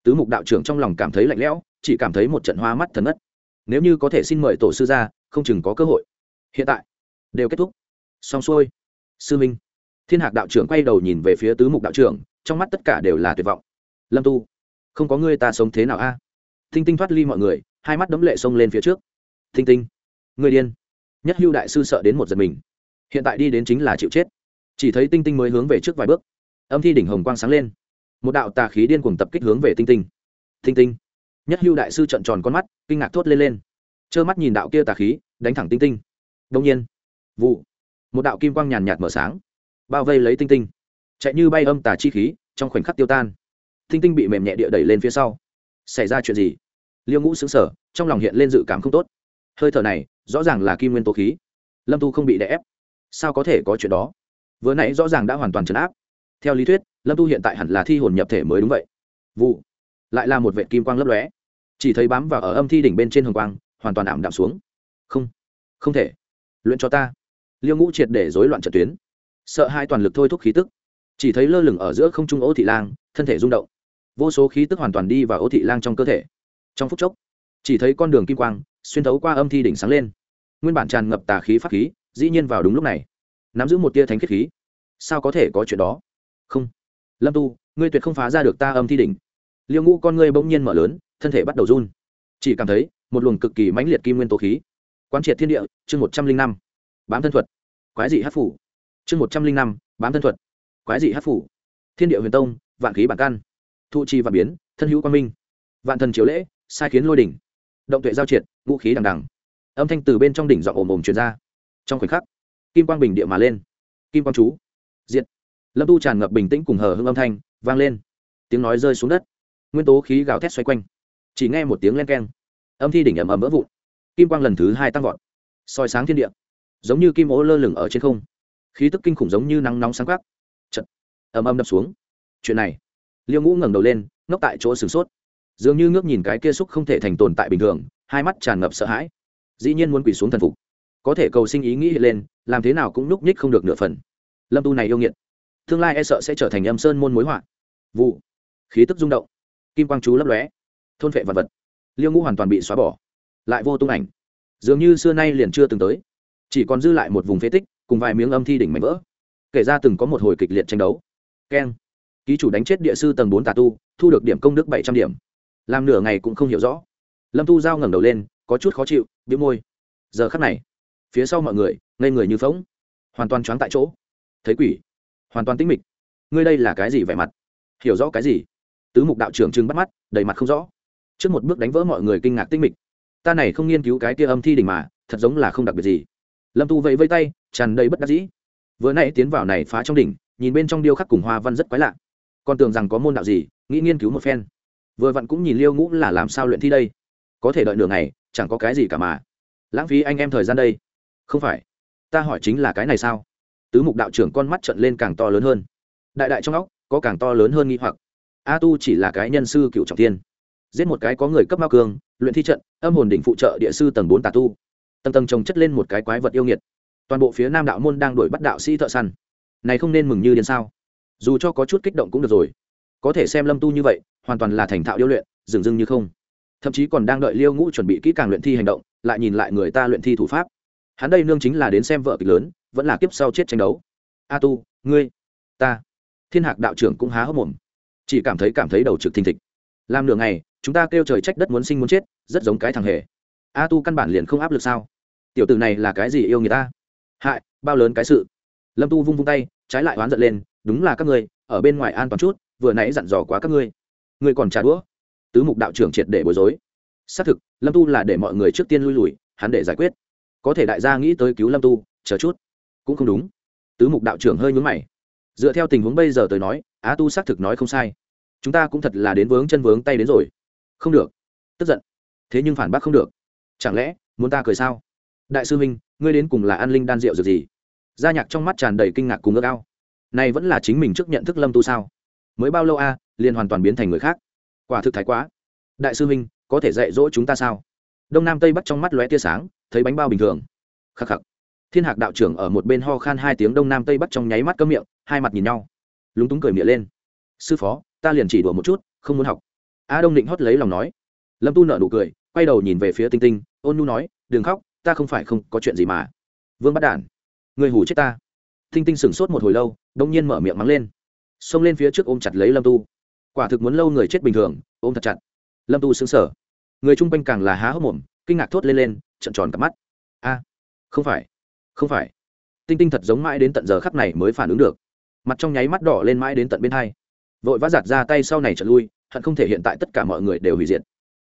Tứ mục đạo trưởng trong lòng cảm thấy lạnh lẽo, chỉ cảm thấy một trận hoa mắt thần mất nếu như có thể xin mời tổ sư ra, không chừng có cơ hội. Hiện tại, đều kết thúc. Xong xuôi sư minh. Thiên hạc đạo trưởng quay đầu nhìn về phía tứ mục đạo trưởng, trong mắt tất cả đều là tuyệt vọng. Lâm tu, không có ngươi ta sống thế nào a? À? thinh tinh thoát ly mọi người, hai mắt đấm lệ xông lên phía trước. Thinh tinh người điên. Nhất hưu đại sư sợ đến một giật mình. Hiện tại đi đến chính là chịu chết. Chỉ thấy tinh tinh mới hướng về trước vài bước. Âm thi đỉnh hồng quang sáng lên. Một đạo tà khí điên cuồng tập kích hướng về tinh tinh. Tinh tinh, nhất hưu đại sư trận tròn con mắt, kinh ngạc thốt lên lên. Trơ mắt nhìn đạo kia tà khí, đánh thẳng tinh tinh. Đông nhiên, vụ một đạo kim quang nhàn nhạt mở sáng, bao vây lấy tinh tinh, chạy như bay âm tà chi khí trong khoảnh khắc tiêu tan. Tinh tinh bị mềm nhẹ địa đẩy lên phía sau. Xảy ra chuyện gì? Liêu ngũ xứng sở trong lòng hiện lên dự cảm không tốt. Hơi thở này, rõ ràng là kim nguyên tố khí. Lâm tu không bị đè ép. Sao có thể có chuyện đó? Vừa nãy rõ ràng đã hoàn toàn trấn áp. Theo lý thuyết, lâm tu hiện tại hẳn là thi hồn nhập thể mới đúng vậy. Vụ, lại là một vệ kim quang lấp lóe. Chỉ thấy bám vào ở âm thi đỉnh bên trên hồng quang, hoàn toàn ảm đạm xuống. Không không thể. Luyện cho ta liêu ngũ triệt để dối loạn trận tuyến. Sợ hai toàn lực thôi thúc khí tức. Chỉ thấy lơ lửng ở giữa không trung ô thị lang, thân thể rung động. Vô số khí tức hoàn toàn đi vào ô thị lang trong cơ thể. Trong phút chốc, chỉ thấy con đường kim quang xuyên thấu qua âm thi đỉnh sáng lên. Nguyên bản tràn ngập tà khí pháp khí, dĩ nhiên vào đúng lúc này. Nắm giữ một tia thánh khiết khí. Sao có thể có chuyện đó? Không. Lâm tu, ngươi tuyệt không phá ra được ta âm thi đỉnh. Liêu ngũ con ngươi bỗng nhiên mở lớn, thân thể bắt đầu run. Chỉ cảm thấy một luồng cực kỳ mãnh liệt kim nguyên tố khí. Quán triệt thiên địa, chương một trăm linh năm bám thân thuật, quái dị hát phủ. Chương một trăm linh năm, bám thân thuật, quái dị hát phủ. Thiên địa huyền tông, vạn khí bản căn. Thụ trì vạn biến, thân hữu quang minh. Vạn thần chiếu lễ, sai khiến lôi đỉnh. Động tuệ giao triệt vũ khí đằng đằng. Âm thanh từ bên trong đỉnh dọn ồm ồm truyền ra. Trong khoảnh khắc, kim quang bình địa mà lên. Kim quang chú. Diệt. Lâm tu tràn ngập bình tĩnh cùng hờ hưng âm thanh, vang lên. Tiếng nói rơi xuống đất. Nguyên tố khí gào thét xoay quanh. Chỉ nghe một tiếng len keng. Âm thi đỉnh ầm ầm vỡ vụn. Kim quang lần thứ hai tăng vọt. Soi sáng thiên địa giống như kim ố lơ lửng ở trên không. Khí tức kinh khủng giống như nắng nóng sáng khắc chật ầm ầm đập xuống. Chuyện này, liêu ngũ ngẩng đầu lên ngóc tại chỗ sửng sốt. Dường như ngước nhìn cái kia xúc không thể thành tồn tại bình thường, hai mắt tràn ngập sợ hãi. Dĩ nhiên muốn quỳ xuống thần phục. Có thể cầu sinh ý nghĩ lên, làm thế nào cũng núp nhích không được nửa phần. Lâm tu này yêu nghiệt. Tương lai e sợ sẽ trở thành âm sơn môn mối họa. Vụ. Khí tức rung động. Kim quang chú lấp lóe. Thôn vệ vật vật. Liêu ngũ hoàn toàn bị xóa bỏ. Lại vô tung ảnh. Dường như xưa nay liền chưa từng tới chỉ còn dư lại một vùng phế tích, cùng vài miếng âm thi đỉnh mảnh vỡ. Kể ra từng có một hồi kịch liệt tranh đấu. Keng. Ký chủ đánh chết địa sư tầng bốn tà tu, thu được điểm công đức bảy trăm điểm. Làm nửa ngày cũng không hiểu rõ. Lâm tu giao ngẩng đầu lên, có chút khó chịu biếu môi. Giờ khắc này, phía sau mọi người, ngây người như phóng hoàn toàn choáng tại chỗ. Thấy quỷ. Hoàn toàn tĩnh mịch. Ngươi đây là cái gì vẻ mặt? Hiểu rõ cái gì? Tứ mục đạo trưởng trừng bắt mắt, đầy mặt không rõ. Trước một bước đánh vỡ mọi người kinh ngạc tinh mịch. Ta này không nghiên cứu cái tia âm thi đình mà, thật giống là không đặc biệt gì lâm tu vẫy vây tay, tràn đầy bất đắc dĩ. Vừa nãy tiến vào này phá trong đỉnh, nhìn bên trong điêu khắc cùng hoa văn rất quái lạ. Còn tưởng rằng có môn đạo gì, nghĩ nghiên cứu một phen. Vừa vặn cũng nhìn liêu ngũ là làm sao luyện thi đây. Có thể đợi nửa ngày, chẳng có cái gì cả mà. Lãng phí anh em thời gian đây. Không phải. Ta hỏi chính là cái này sao? Tứ mục đạo trưởng con mắt trận lên càng to lớn hơn. Đại đại trong óc, có càng to lớn hơn nghi hoặc. A tu chỉ là cái nhân sư cựu trọng thiên. Giết một cái có người cấp mao cường, luyện thi trận, âm hồn đỉnh phụ trợ địa sư tầng bốn tà tu tầng tầng trồng chất lên một cái quái vật yêu nghiệt. Toàn bộ phía nam đạo môn đang đuổi bắt đạo sĩ thợ săn. Này không nên mừng như điên sao? Dù cho có chút kích động cũng được rồi. Có thể xem lâm tu như vậy, hoàn toàn là thành thạo điêu luyện, dừng dưng như không. Thậm chí còn đang đợi liêu ngũ chuẩn bị kỹ càng luyện thi hành động, lại nhìn lại người ta luyện thi thủ pháp. Hắn đây nương chính là đến xem vợ kịch lớn, vẫn là kiếp sau chết tranh đấu. A tu, ngươi, ta. Thiên hạc đạo trưởng cũng há hốc mồm. Chỉ cảm thấy cảm thấy đầu trực thình thịch. Làm nửa ngày, chúng ta kêu trời trách đất muốn sinh muốn chết, rất giống cái thằng hề. A tu căn bản liền không áp lực sao? Tiểu tử này là cái gì yêu người ta? Hại, bao lớn cái sự. Lâm tu vung vung tay, trái lại oán giận lên, đúng là các ngươi, ở bên ngoài an toàn chút, vừa nãy dặn dò quá các ngươi. Ngươi còn trả đũa. Tứ mục đạo trưởng triệt để bối rối. Xác thực, lâm tu là để mọi người trước tiên lui lùi, hắn để giải quyết. Có thể đại gia nghĩ tới cứu lâm tu, chờ chút. Cũng không đúng. Tứ mục đạo trưởng hơi nhướng mày. Dựa theo tình huống bây giờ tới nói, á tu xác thực nói không sai. Chúng ta cũng thật là đến vướng chân vướng tay đến rồi. Không được. Tức giận. Thế nhưng phản bác không được. Chẳng lẽ, muốn ta cười sao? Đại sư huynh, ngươi đến cùng là an linh đan rượu dược gì? Gia nhạc trong mắt tràn đầy kinh ngạc cùng ước ao. Này vẫn là chính mình trước nhận thức lâm tu sao? Mới bao lâu a, liền hoàn toàn biến thành người khác? Quả thực thái quá. Đại sư huynh, có thể dạy dỗ chúng ta sao? Đông nam tây bắc trong mắt lóe tia sáng, thấy bánh bao bình thường. Khắc khắc. Thiên hạc đạo trưởng ở một bên ho khan hai tiếng đông nam tây bắc trong nháy mắt cấm miệng, hai mặt nhìn nhau. Lúng túng cười miệng lên. Sư phó, ta liền chỉ đùa một chút, không muốn học. A đông định hót lấy lòng nói. Lâm tu nợ nụ cười, quay đầu nhìn về phía tinh tinh, ôn nu nói, đừng khóc ta không phải không có chuyện gì mà. Vương bắt đản người hủ chết ta. Thinh tinh sửng sốt một hồi lâu đông nhiên mở miệng mắng lên. Xông lên phía trước ôm chặt lấy lâm tu. Quả thực muốn lâu người chết bình thường, ôm thật chặt. Lâm tu xứng sở người chung quanh càng là há hốc mồm, kinh ngạc thốt lên lên trận tròn cặp mắt. A, không phải không phải. Tinh tinh thật giống mãi đến tận giờ khắp này mới phản ứng được. Mặt trong nháy mắt đỏ lên mãi đến tận bên hai. Vội vã giặt ra tay sau này trở lui, hận không thể hiện tại tất cả mọi người đều hủy diệt.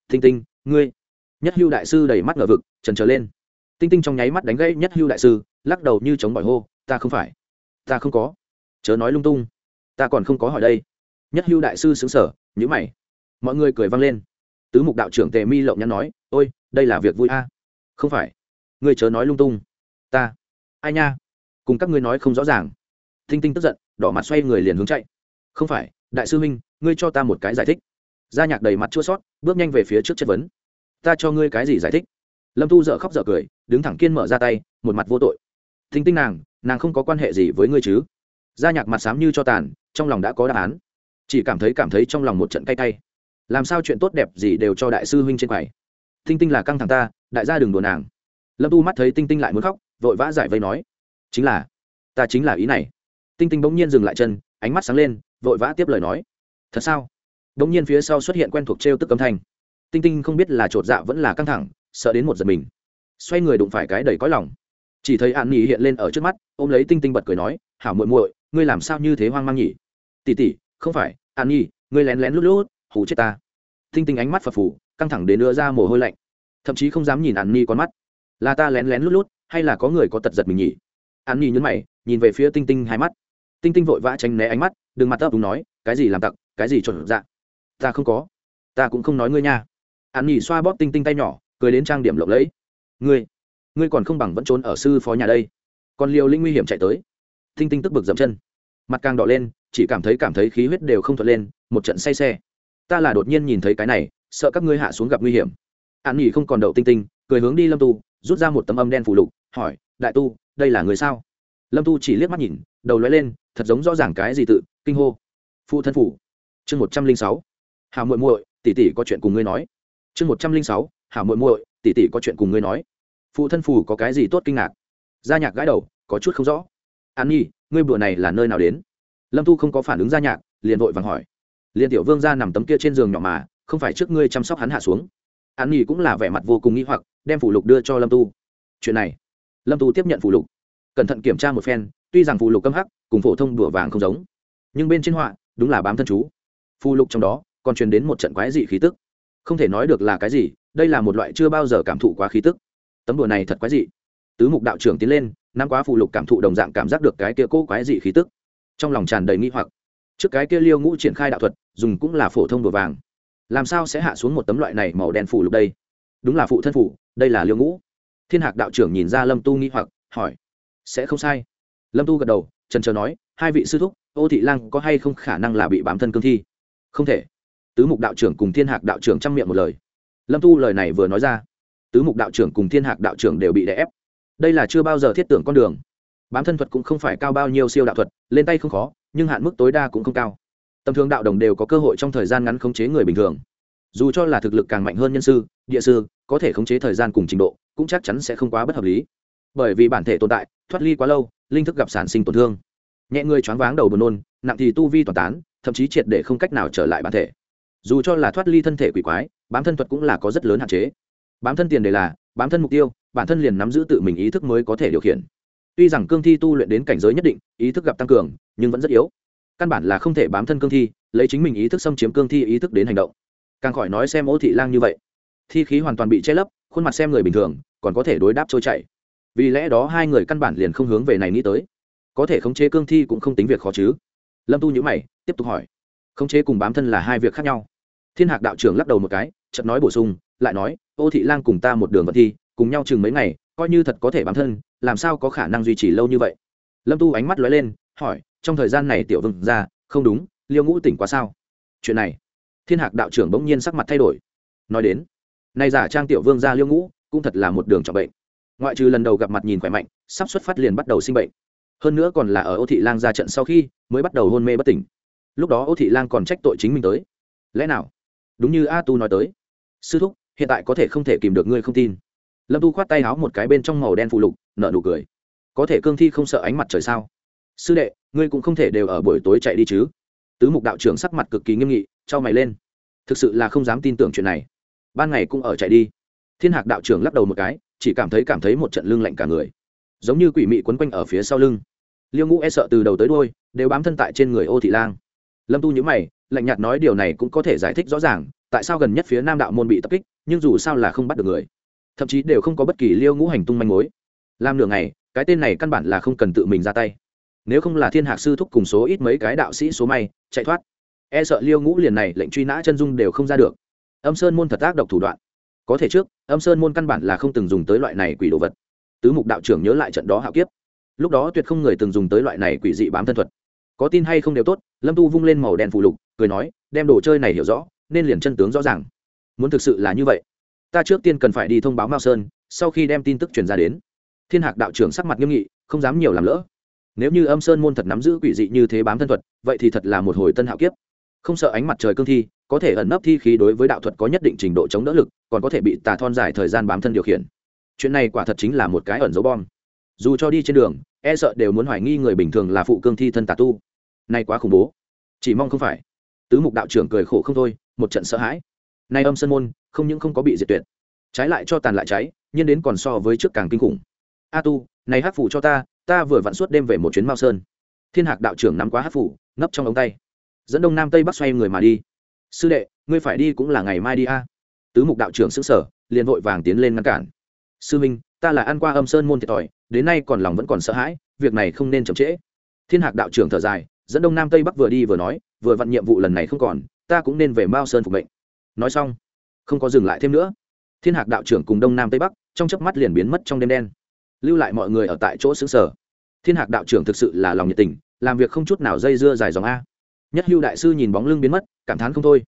Tinh tinh, ngươi. Nhất hưu đại sư đầy mắt ngờ vực trần trở lên tinh tinh trong nháy mắt đánh gãy nhất hưu đại sư, lắc đầu như chống bỏi hô, ta không phải, ta không có. Chớ nói lung tung, ta còn không có hỏi đây. Nhất hưu đại sư xứng sở nhữ mày. Mọi người cười vang lên. Tứ mục đạo trưởng tề mi lộng nhắn nói, ôi, đây là việc vui a. Không phải, ngươi chớ nói lung tung. Ta, ai nha? Cùng các ngươi nói không rõ ràng. Tinh tinh tức giận, đỏ mặt xoay người liền hướng chạy. Không phải, đại sư huynh, ngươi cho ta một cái giải thích. Gia nhạc đầy mặt chua sót, bước nhanh về phía trước chất vấn. Ta cho ngươi cái gì giải thích? Lâm thu dợ khóc dợ cười, đứng thẳng kiên mở ra tay, một mặt vô tội. Thinh tinh nàng nàng không có quan hệ gì với ngươi chứ? Gia nhạc mặt xám như cho tàn, trong lòng đã có đáp án. Chỉ cảm thấy cảm thấy trong lòng một trận cay cay. Làm sao chuyện tốt đẹp gì đều cho đại sư huynh trên quầy? Tinh tinh là căng thẳng ta, đại gia đừng đùa nàng. Lâm tu mắt thấy tinh tinh lại muốn khóc, vội vã giải vây nói. Chính là, ta chính là ý này. Tinh tinh bỗng nhiên dừng lại chân, ánh mắt sáng lên, vội vã tiếp lời nói. Thật sao? Bỗng nhiên phía sau xuất hiện quen thuộc t r e o tức âm thanh. Tinh tinh không biết là t r ộ t dạ vẫn là căng thẳng sợ đến một giật mình. Xoay người đụng phải cái đầy cõi lòng. Chỉ thấy an nhi hiện lên ở trước mắt, ôm lấy tinh tinh bật cười nói, hảo muội muội, ngươi làm sao như thế hoang mang nhỉ? Tỉ tỉ không phải, an nhi, ngươi lén lén lút lút, hù chết ta. Tinh tinh ánh mắt phập phủ căng thẳng đến đưa ra mồ hôi lạnh. Thậm chí không dám nhìn an nhi con mắt. Là ta lén lén lút lút, hay là có người có tật giật mình nhỉ? An nhi nhấn mày, nhìn về phía tinh tinh hai mắt. Tinh tinh vội vã tránh né ánh mắt, đừng mặt tấp đúng nói, cái gì làm tặc, cái gì chuẩn dạ? Ta không có, ta cũng không nói ngươi nha. An nhi xoa bóp tinh tinh tay nhỏ cười đến trang điểm lộng lẫy. Ngươi ngươi còn không bằng vẫn trốn ở sư phó nhà đây. Còn liều linh nguy hiểm chạy tới. Thinh tinh tức bực dậm chân. Mặt càng đỏ lên, chỉ cảm thấy cảm thấy khí huyết đều không thuận lên, một trận say xe. Ta là đột nhiên nhìn thấy cái này, sợ các ngươi hạ xuống gặp nguy hiểm. An nghỉ không còn đậu tinh tinh, cười hướng đi lâm tu, rút ra một tấm âm đen phủ lục, hỏi, đại tu, đây là người sao? Lâm tu chỉ liếc mắt nhìn, đầu lóe lên, thật giống rõ ràng cái gì tự, kinh hô. Phụ thân phủ. Chương một trăm linh sáu. Hào muội muội, tỷ tỷ có chuyện cùng ngươi nói. Chương một trăm linh sáu. Hảo muội muội, tỷ tỷ có chuyện cùng ngươi nói. Phụ thân phủ có cái gì tốt kinh ngạc? Gia nhạc gãi đầu, có chút không rõ. An nhi, ngươi bữa này là nơi nào đến? Lâm Thu không có phản ứng gia nhạc, liền vội vàng hỏi. Liền tiểu vương ra nằm tấm kia trên giường nhỏ mà, không phải trước ngươi chăm sóc hắn hạ xuống. An nhi cũng là vẻ mặt vô cùng nghĩ hoặc, đem phủ lục đưa cho lâm tu chuyện này. Lâm tu tiếp nhận phủ lục. Cẩn thận kiểm tra một phen, tuy rằng phủ lục cấm hắc, cùng phổ thông đùa vàng không giống, nhưng bên trên họa, đúng là bám thân chú. Phù lục trong đó, còn truyền đến một trận quái dị khí tức. Không thể nói được là cái gì đây là một loại chưa bao giờ cảm thụ quá khí tức. Tấm đùa này thật quái dị. Tứ mục đạo trưởng tiến lên, năm quá phụ lục cảm thụ đồng dạng cảm giác được cái kia cố quái dị khí tức. Trong lòng tràn đầy nghi hoặc. Trước cái kia liêu ngũ triển khai đạo thuật, dùng cũng là phổ thông đùa vàng. Làm sao sẽ hạ xuống một tấm loại này màu đen phủ lục đây? Đúng là phụ thân phủ đây là liêu ngũ. Thiên hạc đạo trưởng nhìn ra lâm tu nghi hoặc, hỏi, sẽ không sai. Lâm tu gật đầu, trần trờ nói, hai vị sư thúc, ô thị lang có hay không khả năng là bị bám thân cương thi? Không thể. Tứ mục đạo trưởng cùng thiên hạc đạo trưởng chăm miệng một lời lâm tu lời này vừa nói ra, tứ mục đạo trưởng cùng thiên hạc đạo trưởng đều bị đè ép. Đây là chưa bao giờ thiết tưởng con đường. Bám thân thuật cũng không phải cao bao nhiêu siêu đạo thuật, lên tay không khó, nhưng hạn mức tối đa cũng không cao. Tầm thường đạo đồng đều có cơ hội trong thời gian ngắn khống chế người bình thường. Dù cho là thực lực càng mạnh hơn nhân sư, địa sư, có thể khống chế thời gian cùng trình độ, cũng chắc chắn sẽ không quá bất hợp lý. Bởi vì bản thể tồn tại, thoát ly quá lâu, linh thức gặp sản sinh tổn thương. Nhẹ người choáng váng đầu buồn nôn, nặng thì tu vi toàn tán, thậm chí triệt để không cách nào trở lại bản thể dù cho là thoát ly thân thể quỷ quái, bám thân thuật cũng là có rất lớn hạn chế. Bám thân tiền đề là, bám thân mục tiêu, bản thân liền nắm giữ tự mình ý thức mới có thể điều khiển. Tuy rằng cương thi tu luyện đến cảnh giới nhất định, ý thức gặp tăng cường, nhưng vẫn rất yếu. Căn bản là không thể bám thân cương thi, lấy chính mình ý thức xâm chiếm cương thi ý thức đến hành động. Càng khỏi nói xem ô thị lang như vậy. Thi khí hoàn toàn bị che lấp, khuôn mặt xem người bình thường, còn có thể đối đáp trôi chảy. Vì lẽ đó hai người căn bản liền không hướng về này nghĩ tới. Có thể khống chế cương thi cũng không tính việc khó chứ. Lâm tu nhữ mày, tiếp tục hỏi. Khống chế cùng bám thân là hai việc khác nhau thiên hạc đạo trưởng lắc đầu một cái, chợt nói bổ sung, lại nói, ô thị lang cùng ta một đường vận thi, cùng nhau chừng mấy ngày, coi như thật có thể bám thân, làm sao có khả năng duy trì lâu như vậy? Lâm tu ánh mắt lóe lên, hỏi, trong thời gian này tiểu vương ra không đúng, liêu ngũ tỉnh quá sao? Chuyện này, thiên hạc đạo trưởng bỗng nhiên sắc mặt thay đổi. Nói đến, nay giả trang tiểu vương ra liêu ngũ, cũng thật là một đường trọng bệnh. Ngoại trừ lần đầu gặp mặt nhìn khỏe mạnh, sắp xuất phát liền bắt đầu sinh bệnh. Hơn nữa còn là ở ô thị lang ra trận sau khi, mới bắt đầu hôn mê bất tỉnh. Lúc đó ô thị lang còn trách tội chính mình tới. Lẽ nào? Đúng như a tu nói tới. Sư thúc, hiện tại có thể không thể kìm được ngươi không tin. Lâm tu khoát tay áo một cái bên trong màu đen phụ lục nợ nụ cười. Có thể cương thi không sợ ánh mặt trời sao? Sư đệ, ngươi cũng không thể đều ở buổi tối chạy đi chứ? Tứ mục đạo trưởng sắc mặt cực kỳ nghiêm nghị cho mày lên. Thực sự là không dám tin tưởng chuyện này. Ban ngày cũng ở chạy đi. Thiên hạc đạo trưởng lắc đầu một cái, chỉ cảm thấy cảm thấy một trận lưng lạnh cả người. Giống như quỷ mị quấn quanh ở phía sau lưng. Liêu ngũ e sợ từ đầu tới đôi đều bám thân tại trên người ô thị lang lâm tu nhữ mày, lạnh nhạt nói điều này cũng có thể giải thích rõ ràng, tại sao gần nhất phía nam đạo môn bị tập kích, nhưng dù sao là không bắt được người. Thậm chí đều không có bất kỳ liêu ngũ hành tung manh mối. Làm nửa ngày, cái tên này căn bản là không cần tự mình ra tay. Nếu không là thiên hạc sư thúc cùng số ít mấy cái đạo sĩ số may, chạy thoát. E sợ liêu ngũ liền này lệnh truy nã chân dung đều không ra được. Âm sơn môn thật ác độc thủ đoạn. Có thể trước, âm sơn môn căn bản là không từng dùng tới loại này quỷ đồ vật. Tứ mục đạo trưởng nhớ lại trận đó hạo kiếp. Lúc đó tuyệt không người từng dùng tới loại này quỷ dị bám thân thuật có tin hay không đều tốt, lâm tu vung lên màu đen phụ lục, cười nói, đem đồ chơi này hiểu rõ, nên liền chân tướng rõ ràng. Muốn thực sự là như vậy, ta trước tiên cần phải đi thông báo mao sơn, sau khi đem tin tức truyền ra đến. Thiên hạc đạo trưởng sắc mặt nghiêm nghị, không dám nhiều làm lỡ. Nếu như âm sơn môn thật nắm giữ quỷ dị như thế bám thân thuật, vậy thì thật là một hồi tân hạo kiếp. Không sợ ánh mặt trời cương thi, có thể ẩn nấp thi khí đối với đạo thuật có nhất định trình độ chống đỡ lực, còn có thể bị tà thon dài thời gian bám thân điều khiển. Chuyện này quả thật chính là một cái ẩn dấu bom. Dù cho đi trên đường e sợ đều muốn hoài nghi người bình thường là phụ cương thi thân tà tu. Nay quá khủng bố. Chỉ mong không phải. Tứ mục đạo trưởng cười khổ không thôi, một trận sợ hãi. Nay âm sân môn, không những không có bị diệt tuyệt, trái lại cho tàn lại cháy nhưng đến còn so với trước càng kinh khủng. A tu, này hát phủ cho ta ta vừa vặn suốt đêm về một chuyến mao sơn. Thiên hạc đạo trưởng nắm quá hát phủ nấp trong ống tay. Dẫn đông nam tây bắc xoay người mà đi. Sư đệ, ngươi phải đi cũng là ngày mai đi a. Tứ mục đạo trưởng xứng sở liền vội vàng tiến lên ngăn cản. Sư minh, ta là ăn qua âm sơn môn thiệt thòi đến nay còn lòng vẫn còn sợ hãi, việc này không nên chậm trễ. Thiên hạc đạo trưởng thở dài, dẫn đông nam tây bắc vừa đi vừa nói, vừa vặn nhiệm vụ lần này không còn, ta cũng nên về mao sơn phục mệnh. Nói xong, không có dừng lại thêm nữa. Thiên hạc đạo trưởng cùng đông nam tây bắc, trong chớp mắt liền biến mất trong đêm đen. Lưu lại mọi người ở tại chỗ xứng sở thiên hạc đạo trưởng thực sự là lòng nhiệt tình, làm việc không chút nào dây dưa dài dòng a. Nhất hưu đại sư nhìn bóng lưng biến mất, cảm thán không thôi.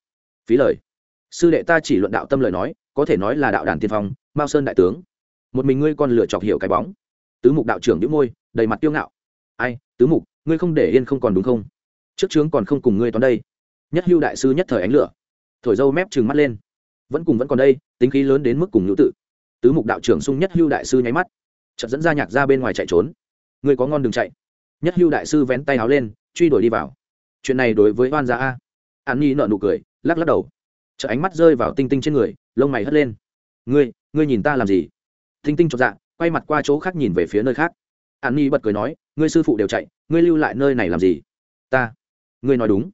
Phí lời. Sư đệ ta chỉ luận đạo tâm lời nói, có thể nói là đạo đàn tiên phong, mao sơn đại tướng. Một mình ngươi còn lựa chọc hiểu cái bóng tứ mục đạo trưởng đĩu môi, đầy mặt tiêu ngạo. Ai, tứ mục, ngươi không để yên không còn đúng không? Trước trướng còn không cùng ngươi toán đây. Nhất hưu đại sư nhất thời ánh lửa. Thổi dâu mép trừng mắt lên. Vẫn cùng vẫn còn đây, tính khí lớn đến mức cùng nhũ tự tứ mục đạo trưởng sung nhất hưu đại sư nháy mắt, chợt dẫn ra nhạc ra bên ngoài chạy trốn. Ngươi có ngon đừng chạy. Nhất hưu đại sư vén tay áo lên, truy đuổi đi vào. Chuyện này đối với oan gia a? An nhi nợ nụ cười, lắc lắc đầu. Chợ ánh mắt rơi vào tinh tinh trên người, lông mày hất lên. Ngươi ngươi nhìn ta làm gì? Tinh tinh chột dạ quay mặt qua chỗ khác nhìn về phía nơi khác. An nhi bật cười nói, ngươi sư phụ đều chạy, ngươi lưu lại nơi này làm gì? Ta. Ngươi nói đúng.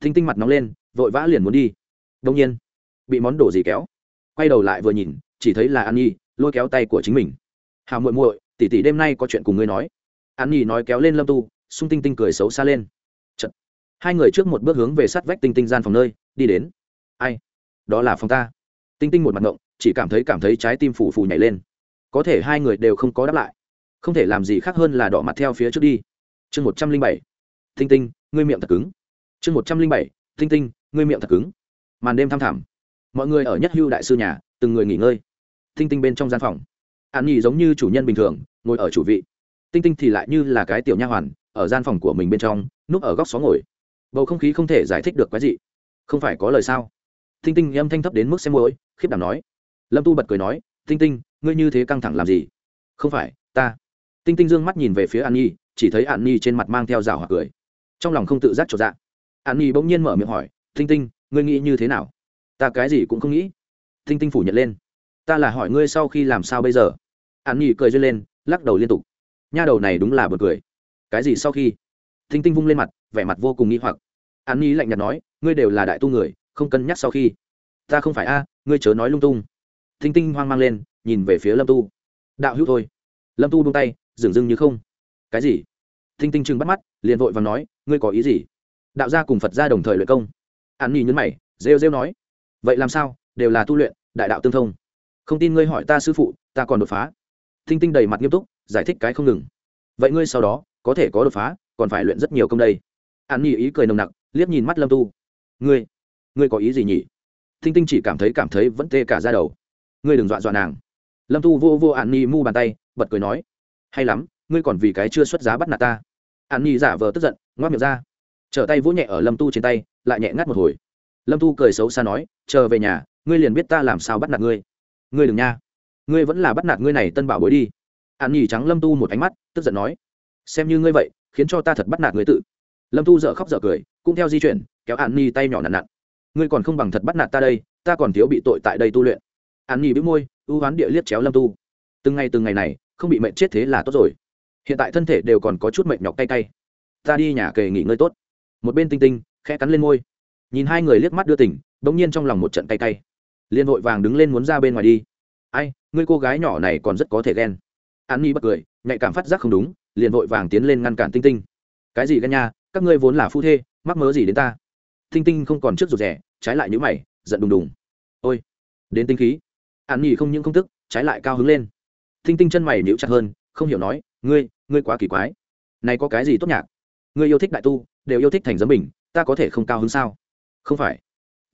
Tinh tinh mặt nóng lên, vội vã liền muốn đi. Đông nhiên, bị món đồ gì kéo. Quay đầu lại vừa nhìn, chỉ thấy là an nhi, lôi kéo tay của chính mình. Hào muội muội, tỷ tỷ đêm nay có chuyện cùng ngươi nói. An nhi nói kéo lên lâm tu, xung tinh tinh cười xấu xa lên. Chật. hai người trước một bước hướng về sát vách tinh tinh gian phòng nơi, đi đến. Ai? Đó là phòng ta. Tinh tinh một mặt ngộng, chỉ cảm thấy cảm thấy trái tim phù phù nhảy lên có thể hai người đều không có đáp lại. Không thể làm gì khác hơn là đỏ mặt theo phía trước đi. Chương một trăm linh bảy. Tinh tinh, ngươi miệng thật cứng. Chương một trăm linh bảy. Tinh tinh, ngươi miệng thật cứng. Màn đêm thăm thẳm. Mọi người ở nhất hưu đại sư nhà, từng người nghỉ ngơi. Tinh tinh bên trong gian phòng. An nhi giống như chủ nhân bình thường, ngồi ở chủ vị. Tinh tinh thì lại như là cái tiểu nha hoàn, ở gian phòng của mình bên trong, núp ở góc xó ngồi. Bầu không khí không thể giải thích được cái gì không phải có lời sao? Tinh tinh âm thanh thấp đến mức xem môi khiếp đảm nói. Lâm tu bật cười nói, tinh tinh ngươi như thế căng thẳng làm gì? Không phải, ta. Tinh tinh dương mắt nhìn về phía an nhi, chỉ thấy an nhi trên mặt mang theo rào hoặc cười. Trong lòng không tự giác trọn dạ. An nhi bỗng nhiên mở miệng hỏi, tinh tinh, ngươi nghĩ như thế nào? Ta cái gì cũng không nghĩ. Tinh tinh phủ nhận lên. Ta là hỏi ngươi sau khi làm sao bây giờ? An nhi cười duyên lên, lắc đầu liên tục. Nha đầu này đúng là bật cười. Cái gì sau khi? Tinh tinh vung lên mặt, vẻ mặt vô cùng nghi hoặc. An nhi lạnh nhạt nói, ngươi đều là đại tu người, không cân nhắc sau khi. Ta không phải a, ngươi chớ nói lung tung. Tinh tinh hoang mang lên nhìn về phía lâm tu. Đạo hữu thôi. Lâm tu buông tay, dừng dưng như không. Cái gì? Thinh tinh chừng bắt mắt, liền vội và nói, ngươi có ý gì? Đạo gia cùng phật gia đồng thời luyện công. An nhi nhấn mày, rêu rêu nói, vậy làm sao? Đều là tu luyện, đại đạo tương thông. Không tin ngươi hỏi ta sư phụ, ta còn đột phá. Thinh tinh đầy mặt nghiêm túc, giải thích cái không ngừng. Vậy ngươi sau đó, có thể có đột phá, còn phải luyện rất nhiều công đây. An nhi ý cười nồng nặc, liếc nhìn mắt lâm tu. Ngươi ngươi có ý gì nhỉ? Thinh tinh chỉ cảm thấy cảm thấy vẫn tê cả ra đầu. Ngươi đừng dọa dọa nàng lâm tu vô vô an nhi mu bàn tay, bật cười nói, hay lắm, ngươi còn vì cái chưa xuất giá bắt nạt ta. An nhi giả vờ tức giận, ngoác miệng ra, trở tay vỗ nhẹ ở lâm tu trên tay, lại nhẹ ngắt một hồi. Lâm tu cười xấu xa nói chờ về nhà, ngươi liền biết ta làm sao bắt nạt ngươi. Ngươi đừng nha, ngươi vẫn là bắt nạt ngươi này tân bảo bối đi. An nhi trắng lâm tu một ánh mắt, tức giận nói, xem như ngươi vậy, khiến cho ta thật bắt nạt ngươi tự. Lâm tu dợ khóc dợ cười, cũng theo di chuyển, kéo an nhi tay nhỏ nặn nặn. Ngươi còn không bằng thật bắt nạt ta đây, ta còn thiếu bị tội tại đây tu luyện. An nhi bĩu môi ưu hoán địa liếc chéo lâm tu. Từng ngày từng ngày này, không bị mệnh chết thế là tốt rồi. Hiện tại thân thể đều còn có chút mệnh nhọc tay tay ta đi nhà kề nghỉ ngơi tốt. Một bên tinh tinh khẽ cắn lên môi. Nhìn hai người liếc mắt đưa tỉnh bỗng nhiên trong lòng một trận tay tay liên vội vàng đứng lên muốn ra bên ngoài đi. Ai, ngươi cô gái nhỏ này còn rất có thể ghen. An nhi bật cười, nhạy cảm phát giác không đúng, liền vội vàng tiến lên ngăn cản tinh tinh. Cái gì ghen nha, các ngươi vốn là phu thê, mắc mớ gì đến ta? Tinh tinh không còn trước rụt rẻ trái lại nhữ mày, giận đùng đùng. Ôi, đến tinh khí an nhi không những không tức, trái lại cao hứng lên. Thinh tinh chân mày níu chặt hơn, không hiểu nói, ngươi ngươi quá kỳ quái. Này có cái gì tốt nhạc? Ngươi yêu thích đại tu, đều yêu thích thành giấm bình, ta có thể không cao hứng sao? Không phải.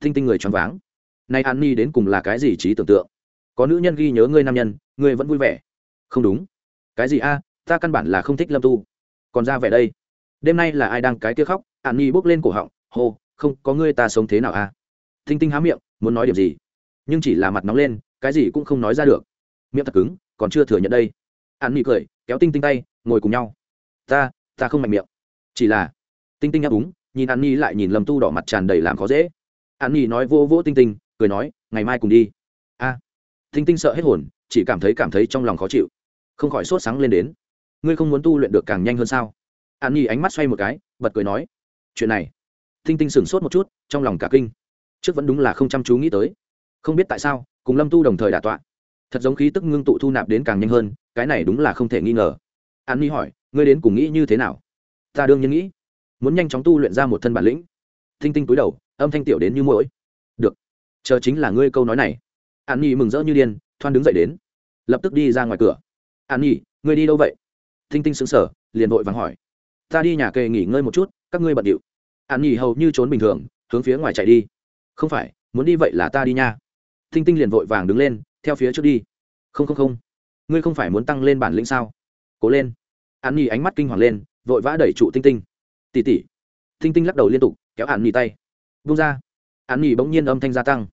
Thinh tinh người choáng váng. Nay an ni đến cùng là cái gì trí tưởng tượng? Có nữ nhân ghi nhớ ngươi nam nhân, ngươi vẫn vui vẻ. Không đúng. Cái gì a? Ta căn bản là không thích lâm tu. Còn ra vẻ đây. Đêm nay là ai đang cái kia khóc? An ni bốc lên cổ họng, hô, không, có ngươi ta sống thế nào a? Thinh tinh há miệng, muốn nói điểm gì? Nhưng chỉ là mặt nóng lên cái gì cũng không nói ra được. Miệng thật cứng, còn chưa thừa nhận đây. An ni cười, kéo tinh tinh tay, ngồi cùng nhau. Ta ta không mạnh miệng. Chỉ là, tinh tinh ấp úng, nhìn an Nhi lại nhìn lâm tu đỏ mặt tràn đầy làm khó dễ. An Nhi nói vô vỗ tinh tinh, cười nói, ngày mai cùng đi. A. Tinh tinh sợ hết hồn, chỉ cảm thấy cảm thấy trong lòng khó chịu. Không khỏi sốt sáng lên đến. Ngươi không muốn tu luyện được càng nhanh hơn sao? An Nhi ánh mắt xoay một cái, bật cười nói, chuyện này. Tinh tinh sửng sốt một chút, trong lòng cả kinh. Trước vẫn đúng là không chăm chú nghĩ tới. Không biết tại sao cùng lâm tu đồng thời đả tọa. Thật giống khí tức ngưng tụ thu nạp đến càng nhanh hơn, cái này đúng là không thể nghi ngờ. An ni hỏi, ngươi đến cùng nghĩ như thế nào? Ta đương nhiên nghĩ. Muốn nhanh chóng tu luyện ra một thân bản lĩnh. Thinh tinh túi đầu, âm thanh tiểu đến như mỗi được, chờ chính là ngươi câu nói này. An ni mừng rỡ như điên, thoan đứng dậy đến. Lập tức đi ra ngoài cửa. An ni ngươi đi đâu vậy? Thinh tinh sững sờ, liền vội vàng hỏi. Ta đi nhà kề nghỉ ngơi một chút, các ngươi bận điệu. An ni hầu như trốn bình thường, hướng phía ngoài chạy đi. Không phải, muốn đi vậy là ta đi nha thinh tinh liền vội vàng đứng lên, theo phía trước đi. Không không không. Ngươi không phải muốn tăng lên bản lĩnh sao? Cố lên. Án nhi ánh mắt kinh hoàng lên, vội vã đẩy trụ tinh tinh. Tỷ tỷ. tinh tinh lắc đầu liên tục, kéo Án nhi tay. Buông ra. Án nhi bỗng nhiên âm thanh gia tăng.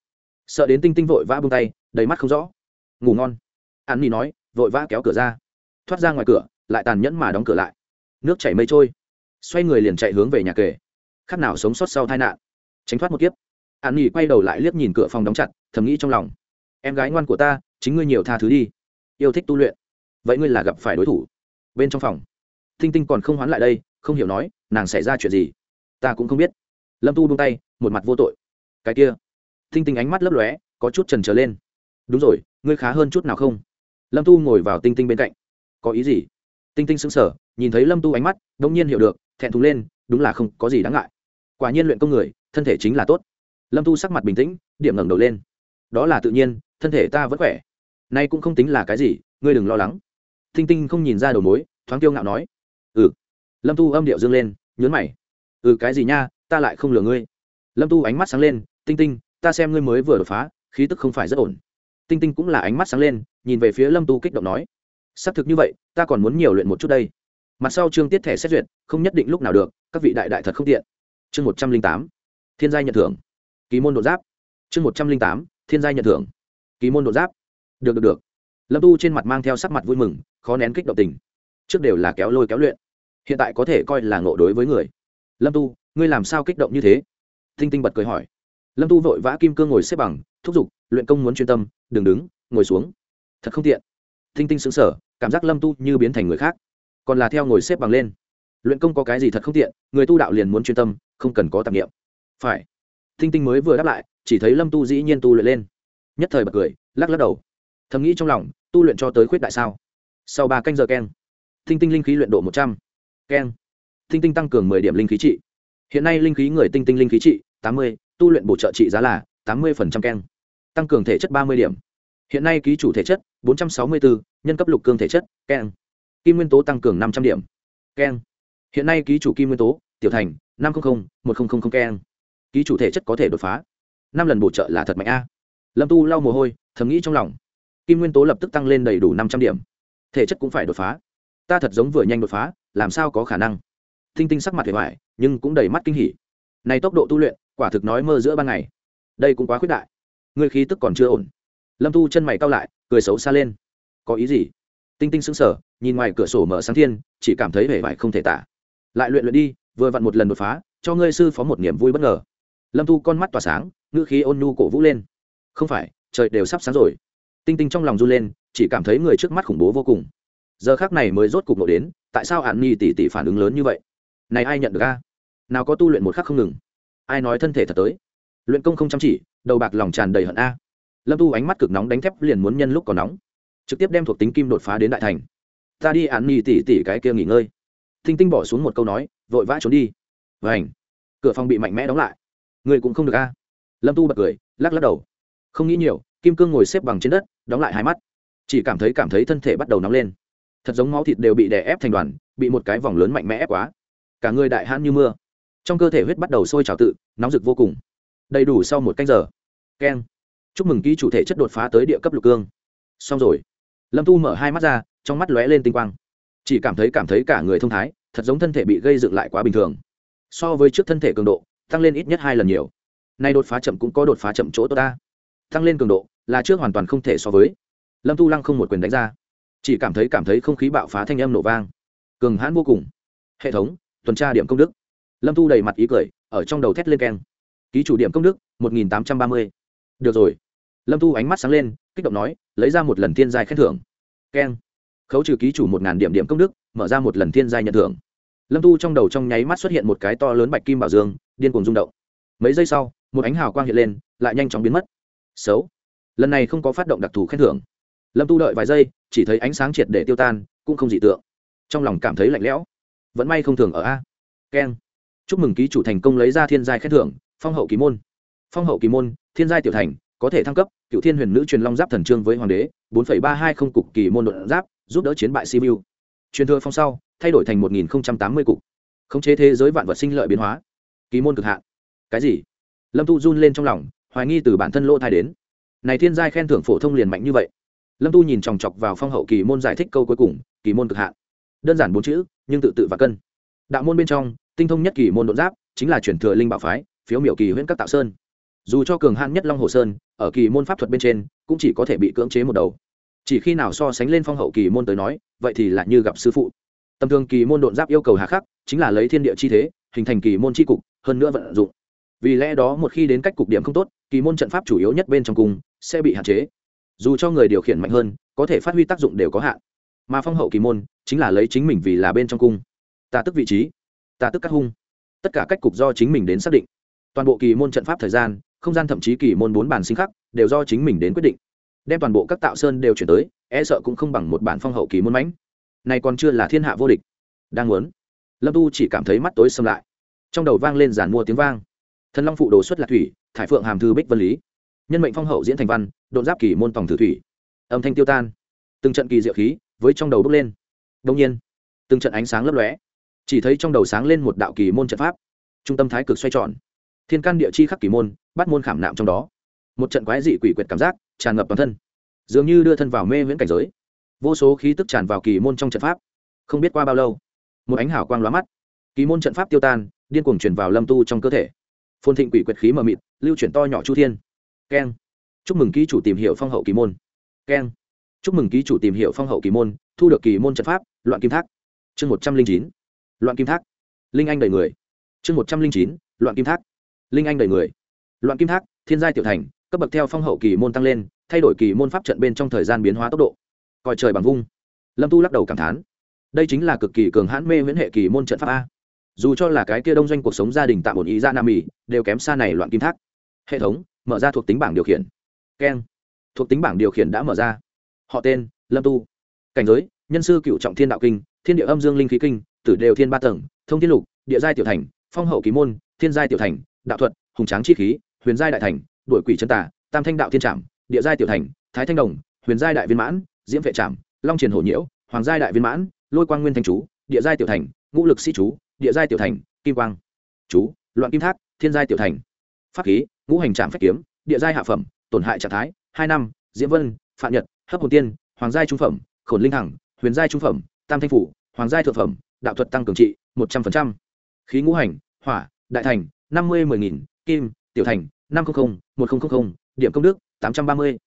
Sợ đến tinh tinh vội vã buông tay, đầy mắt không rõ. Ngủ ngon. Án nhi nói, vội vã kéo cửa ra. Thoát ra ngoài cửa, lại tàn nhẫn mà đóng cửa lại. Nước chảy mây trôi. Xoay người liền chạy hướng về nhà kề. Khác nào sống sót sau tai nạn. Tránh thoát một kiếp an nghỉ quay đầu lại liếc nhìn cửa phòng đóng chặt, thầm nghĩ trong lòng. Em gái ngoan của ta, chính ngươi nhiều tha thứ đi. Yêu thích tu luyện. Vậy ngươi là gặp phải đối thủ. Bên trong phòng, Thinh tinh còn không hoán lại đây, không hiểu nói, nàng xảy ra chuyện gì? Ta cũng không biết. Lâm tu buông tay, một mặt vô tội. Cái kia. Thinh tinh ánh mắt lấp lóe, có chút trần trở lên. Đúng rồi, ngươi khá hơn chút nào không? Lâm tu ngồi vào tinh tinh bên cạnh. Có ý gì? Tinh tinh sững sờ, nhìn thấy lâm tu ánh mắt đ ỗ n g nhiên hiểu được, thẹn thùng lên, đúng là không có gì đáng ngại. Quả nhiên luyện công người, thân thể chính là tốt lâm tu sắc mặt bình tĩnh, điểm ngẩng đầu lên. Đó là tự nhiên, thân thể ta vẫn khỏe. Nay cũng không tính là cái gì, ngươi đừng lo lắng. Tinh tinh không nhìn ra đầu mối, thoáng kiêu ngạo nói. Ừ. Lâm tu âm điệu dâng lên nhớn mày. Ừ cái gì nha, ta lại không lừa ngươi. Lâm tu ánh mắt sáng lên tinh tinh, ta xem ngươi mới vừa đột phá, khí tức không phải rất ổn. Tinh tinh cũng là ánh mắt sáng lên, nhìn về phía lâm tu kích động nói. Xác thực như vậy, ta còn muốn nhiều luyện một chút đây. Mặt sau chương tiết thẻ xét duyệt, không nhất định lúc nào được, các vị đại đại thật không tiện. Chương một trăm linh tám. Thiên Gia nhận thưởng ký môn độ giáp. Chương một trăm linh tám, thiên giai nhận thưởng. Ký môn độ giáp. Được được được. Lâm tu trên mặt mang theo sắc mặt vui mừng, khó nén kích động tình. Trước đều là kéo lôi kéo luyện. Hiện tại có thể coi là ngộ đối với người. Lâm tu, ngươi làm sao kích động như thế? Thinh tinh bật cười hỏi. Lâm tu vội vã kim cương ngồi xếp bằng, thúc giục, luyện công muốn chuyên tâm, đừng đứng, ngồi xuống. Thật không tiện. Thinh tinh xứng sở cảm giác lâm tu như biến thành người khác. Còn là theo ngồi xếp bằng lên. Luyện công có cái gì thật không tiện, người tu đạo liền muốn chuyên tâm, không cần có tạp nghiệm. Phải. Thinh tinh mới vừa đáp lại, chỉ thấy lâm tu dĩ nhiên tu luyện lên. Nhất thời bật cười, lắc lắc đầu. Thầm nghĩ trong lòng, tu luyện cho tới khuyết đại sao? Sau ba canh giờ keng Thinh tinh linh khí luyện độ một trăm keng. Thinh tinh tăng cường mười điểm linh khí trị. Hiện nay linh khí người tinh tinh linh khí trị, tám mươi, tu luyện bổ trợ trị giá là tám mươi keng. Tăng cường thể chất ba mươi điểm. Hiện nay ký chủ thể chất, bốn trăm sáu mươi bốn nhân cấp lục cương thể chất, keng. Kim nguyên tố tăng cường năm trăm điểm, keng. Hiện nay ký chủ kim nguyên tố, tiểu thành, năm trăm linh một nghìn keng ký chủ thể chất có thể đột phá. Năm lần bổ trợ là thật mạnh a. Lâm tu lau mồ hôi, thầm nghĩ trong lòng. Kim nguyên tố lập tức tăng lên đầy đủ năm trăm điểm. Thể chất cũng phải đột phá. Ta thật giống vừa nhanh đột phá, làm sao có khả năng? Thinh tinh sắc mặt hề hoài, nhưng cũng đầy mắt kinh hỉ. Này tốc độ tu luyện, quả thực nói mơ giữa ban ngày. Đây cũng quá khuyết đại. Ngươi khí tức còn chưa ổn. Lâm tu chân mày cao lại, cười xấu xa lên. Có ý gì? Tinh tinh sững sờ, nhìn ngoài cửa sổ mở sáng thiên, chỉ cảm thấy vẻ vải không thể tả. Lại luyện luyện đi, vừa vặn một lần đột phá, cho ngươi sư phó một niềm vui bất ngờ lâm Thu con mắt tỏa sáng, ngữ khí ôn nhu cổ vũ lên. Không phải, trời đều sắp sáng rồi. Tinh tinh trong lòng run lên, chỉ cảm thấy người trước mắt khủng bố vô cùng. Giờ khác này mới rốt cục nổ đến, tại sao hạn nhi tỷ tỷ phản ứng lớn như vậy? Này ai nhận được a? Nào có tu luyện một khắc không ngừng. Ai nói thân thể thật tới? Luyện công không chăm chỉ, đầu bạc lòng tràn đầy hận a. Lâm tu ánh mắt cực nóng đánh thép liền muốn nhân lúc còn nóng. Trực tiếp đem thuộc tính kim đột phá đến đại thành. Ta đi án nhì tỉ tỉ cái kia nghỉ ngơi. Thinh tinh bỏ xuống một câu nói, vội vã trốn đi. Và ảnh cửa phòng bị mạnh mẽ đóng lại người cũng không được a. Lâm tu bật cười, lắc lắc đầu. Không nghĩ nhiều, kim cương ngồi xếp bằng trên đất, đóng lại hai mắt. Chỉ cảm thấy cảm thấy thân thể bắt đầu nóng lên. Thật giống máu thịt đều bị đè ép thành đoàn, bị một cái vòng lớn mạnh mẽ ép quá. Cả người đại hãn như mưa. Trong cơ thể huyết bắt đầu sôi trào tự, nóng rực vô cùng. Đầy đủ sau một canh giờ. Keng. Chúc mừng ký chủ thể chất đột phá tới địa cấp lục cương. Xong rồi. Lâm tu mở hai mắt ra, trong mắt lóe lên tinh quang. Chỉ cảm thấy cảm thấy cả người thông thái, thật giống thân thể bị gây dựng lại quá bình thường. So với trước thân thể cường độ tăng lên ít nhất hai lần nhiều. Nay đột phá chậm cũng có đột phá chậm chỗ tốt ta. Tăng lên cường độ là trước hoàn toàn không thể so với. Lâm tu lăng không một quyền đánh ra. Chỉ cảm thấy cảm thấy không khí bạo phá thanh âm nổ vang. Cường hãn vô cùng. Hệ thống, tuần tra điểm công đức. Lâm tu đầy mặt ý cười, ở trong đầu thét lên keng. Ký chủ điểm công đức, một nghìn tám trăm ba mươi. Được rồi. Lâm tu ánh mắt sáng lên, kích động nói, lấy ra một lần thiên giai khen thưởng. Keng. Khấu trừ ký chủ một ngàn điểm điểm công đức, mở ra một lần thiên giai nhận thưởng. Lâm tu trong đầu trong nháy mắt xuất hiện một cái to lớn bạch kim bảo dương điên cuồng rung động. Mấy giây sau, một ánh hào quang hiện lên, lại nhanh chóng biến mất. Xấu. Lần này không có phát động đặc thù khen thưởng. Lâm tu đợi vài giây, chỉ thấy ánh sáng triệt để tiêu tan, cũng không dị tượng. Trong lòng cảm thấy lạnh lẽo. Vẫn may không thường ở a. Keng. Chúc mừng ký chủ thành công lấy ra thiên giai khen thưởng, phong hậu kỳ môn. Phong hậu kỳ môn, thiên giai tiểu thành, có thể thăng cấp, cựu thiên huyền nữ truyền long giáp thần trương với hoàng đế, bốn ba hai không cục kỳ môn đột giáp, giúp đỡ chiến bại sibiu. Truyền thừa phong sau, thay đổi thành một nghìn tám mươi cục. Khống chế thế giới vạn vật sinh lợi biến hóa kỳ môn cực hạn. Cái gì? Lâm tu run lên trong lòng, hoài nghi từ bản thân lỗ thai đến. Này thiên giai khen thưởng phổ thông liền mạnh như vậy. Lâm tu nhìn chòng chọc vào phong hậu kỳ môn giải thích câu cuối cùng, kỳ môn cực hạn. Đơn giản bốn chữ, nhưng tự tự và cân. Đạo môn bên trong, tinh thông nhất kỳ môn đột giáp, chính là chuyển thừa linh bảo phái, phiếu miểu kỳ huyễn các tạo sơn. Dù cho cường hạn nhất long hồ sơn, ở kỳ môn pháp thuật bên trên, cũng chỉ có thể bị cưỡng chế một đầu. Chỉ khi nào so sánh lên phong hậu kỳ môn tới nói, vậy thì lại như gặp sư phụ. Tầm thường kỳ môn đột giáp yêu cầu hà khắc, chính là lấy thiên địa chi thế hình thành kỳ môn chi cục, hơn nữa vận dụng. Vì lẽ đó một khi đến cách cục điểm không tốt, kỳ môn trận pháp chủ yếu nhất bên trong cung sẽ bị hạn chế. Dù cho người điều khiển mạnh hơn, có thể phát huy tác dụng đều có hạn. Mà phong hậu kỳ môn chính là lấy chính mình vì là bên trong cung. Ta tức vị trí, ta tức các hung. Tất cả cách cục do chính mình đến xác định. Toàn bộ kỳ môn trận pháp thời gian, không gian thậm chí kỳ môn bốn bản sinh khắc đều do chính mình đến quyết định. Đem toàn bộ các tạo sơn đều chuyển tới e sợ cũng không bằng một bản phong hậu kỳ môn mãnh. Này còn chưa là thiên hạ vô địch. Đang muốn lâm tu chỉ cảm thấy mắt tối xâm lại. Trong đầu vang lên giàn mua tiếng vang. Thần long phụ đồ xuất lạc thủy, thải phượng hàm thư bích vân lý. Nhân mệnh phong hậu diễn thành văn đột giáp kỳ môn tòng thử thủy. Âm thanh tiêu tan. Từng trận kỳ diệu khí với trong đầu bốc lên. Đông nhiên, từng trận ánh sáng lấp lóe. Chỉ thấy trong đầu sáng lên một đạo kỳ môn trận pháp. Trung tâm thái cực xoay tròn. Thiên can địa chi khắc kỳ môn, bắt môn khảm nạm trong đó. Một trận quái dị quỷ quyệt cảm giác tràn ngập toàn thân. Dường như đưa thân vào mê viễn cảnh giới. Vô số khí tức tràn vào kỳ môn trong trận pháp. Không biết qua bao lâu một ánh hào quang lóa mắt. Kỳ môn trận pháp tiêu tan, điên cuồng truyền vào lâm tu trong cơ thể. Phồn thịnh quỷ quyệt khí mờ mịt, lưu chuyển to nhỏ chu thiên. Keng. Chúc mừng ký chủ tìm hiểu phong hậu kỳ môn. Keng. Chúc mừng ký chủ tìm hiểu phong hậu kỳ môn, thu được kỳ môn trận pháp, loạn kim thác. Chương một trăm linh chín. Loạn kim thác. Linh anh đầy người. Chương một trăm linh chín. Loạn kim thác. Linh anh đầy người. Loạn kim thác, thiên giai tiểu thành, cấp bậc theo phong hậu kỳ môn tăng lên, thay đổi kỳ môn pháp trận bên trong thời gian biến hóa tốc độ. Coi trời bằng vung. Lâm tu lắc đầu cảm thán đây chính là cực kỳ cường hãn mê viễn hệ kỳ môn trận pháp a. Dù cho là cái kia đông doanh cuộc sống gia đình tạm ổn ý ra nam mỹ đều kém xa này loạn kim thác. Hệ thống, mở ra thuộc tính bảng điều khiển. Keng. Thuộc tính bảng điều khiển đã mở ra. Họ tên, lâm tu. Cảnh giới, nhân sư cựu trọng thiên đạo kinh, thiên địa âm dương linh khí kinh, tử đều thiên ba tầng, thông thiên lục, địa giai tiểu thành, phong hậu ký môn, thiên giai tiểu thành, đạo thuật, hùng tráng chi khí, huyền giai đại thành đổi quỷ chân tả tam thanh đạo thiên trạm địa giai tiểu thành, thái thanh đồng, huyền giai đại viên mãn, diễm vệ trạm long triền hổ nhiễu, hoàng giai đại viên mãn lôi quang nguyên thanh chú, địa giai tiểu thành, ngũ lực sĩ chú, địa giai tiểu thành, kim quang chú, loạn kim thác, thiên giai tiểu thành. Pháp khí, ngũ hành trạm phách kiếm, địa giai hạ phẩm, tổn hại trạng thái, hai năm, diễm vân phạm nhật, hấp hồn tiên, hoàng giai trung phẩm, khổn linh hằng huyền giai trung phẩm, tam thanh phủ, hoàng giai thượng phẩm, đạo thuật tăng cường trị, một trăm linh khí ngũ hành, hỏa, đại thành, năm mươi mười nghìn, kim, tiểu thành, năm trăm linh một nghìn điểm công đức, tám trăm ba mươi.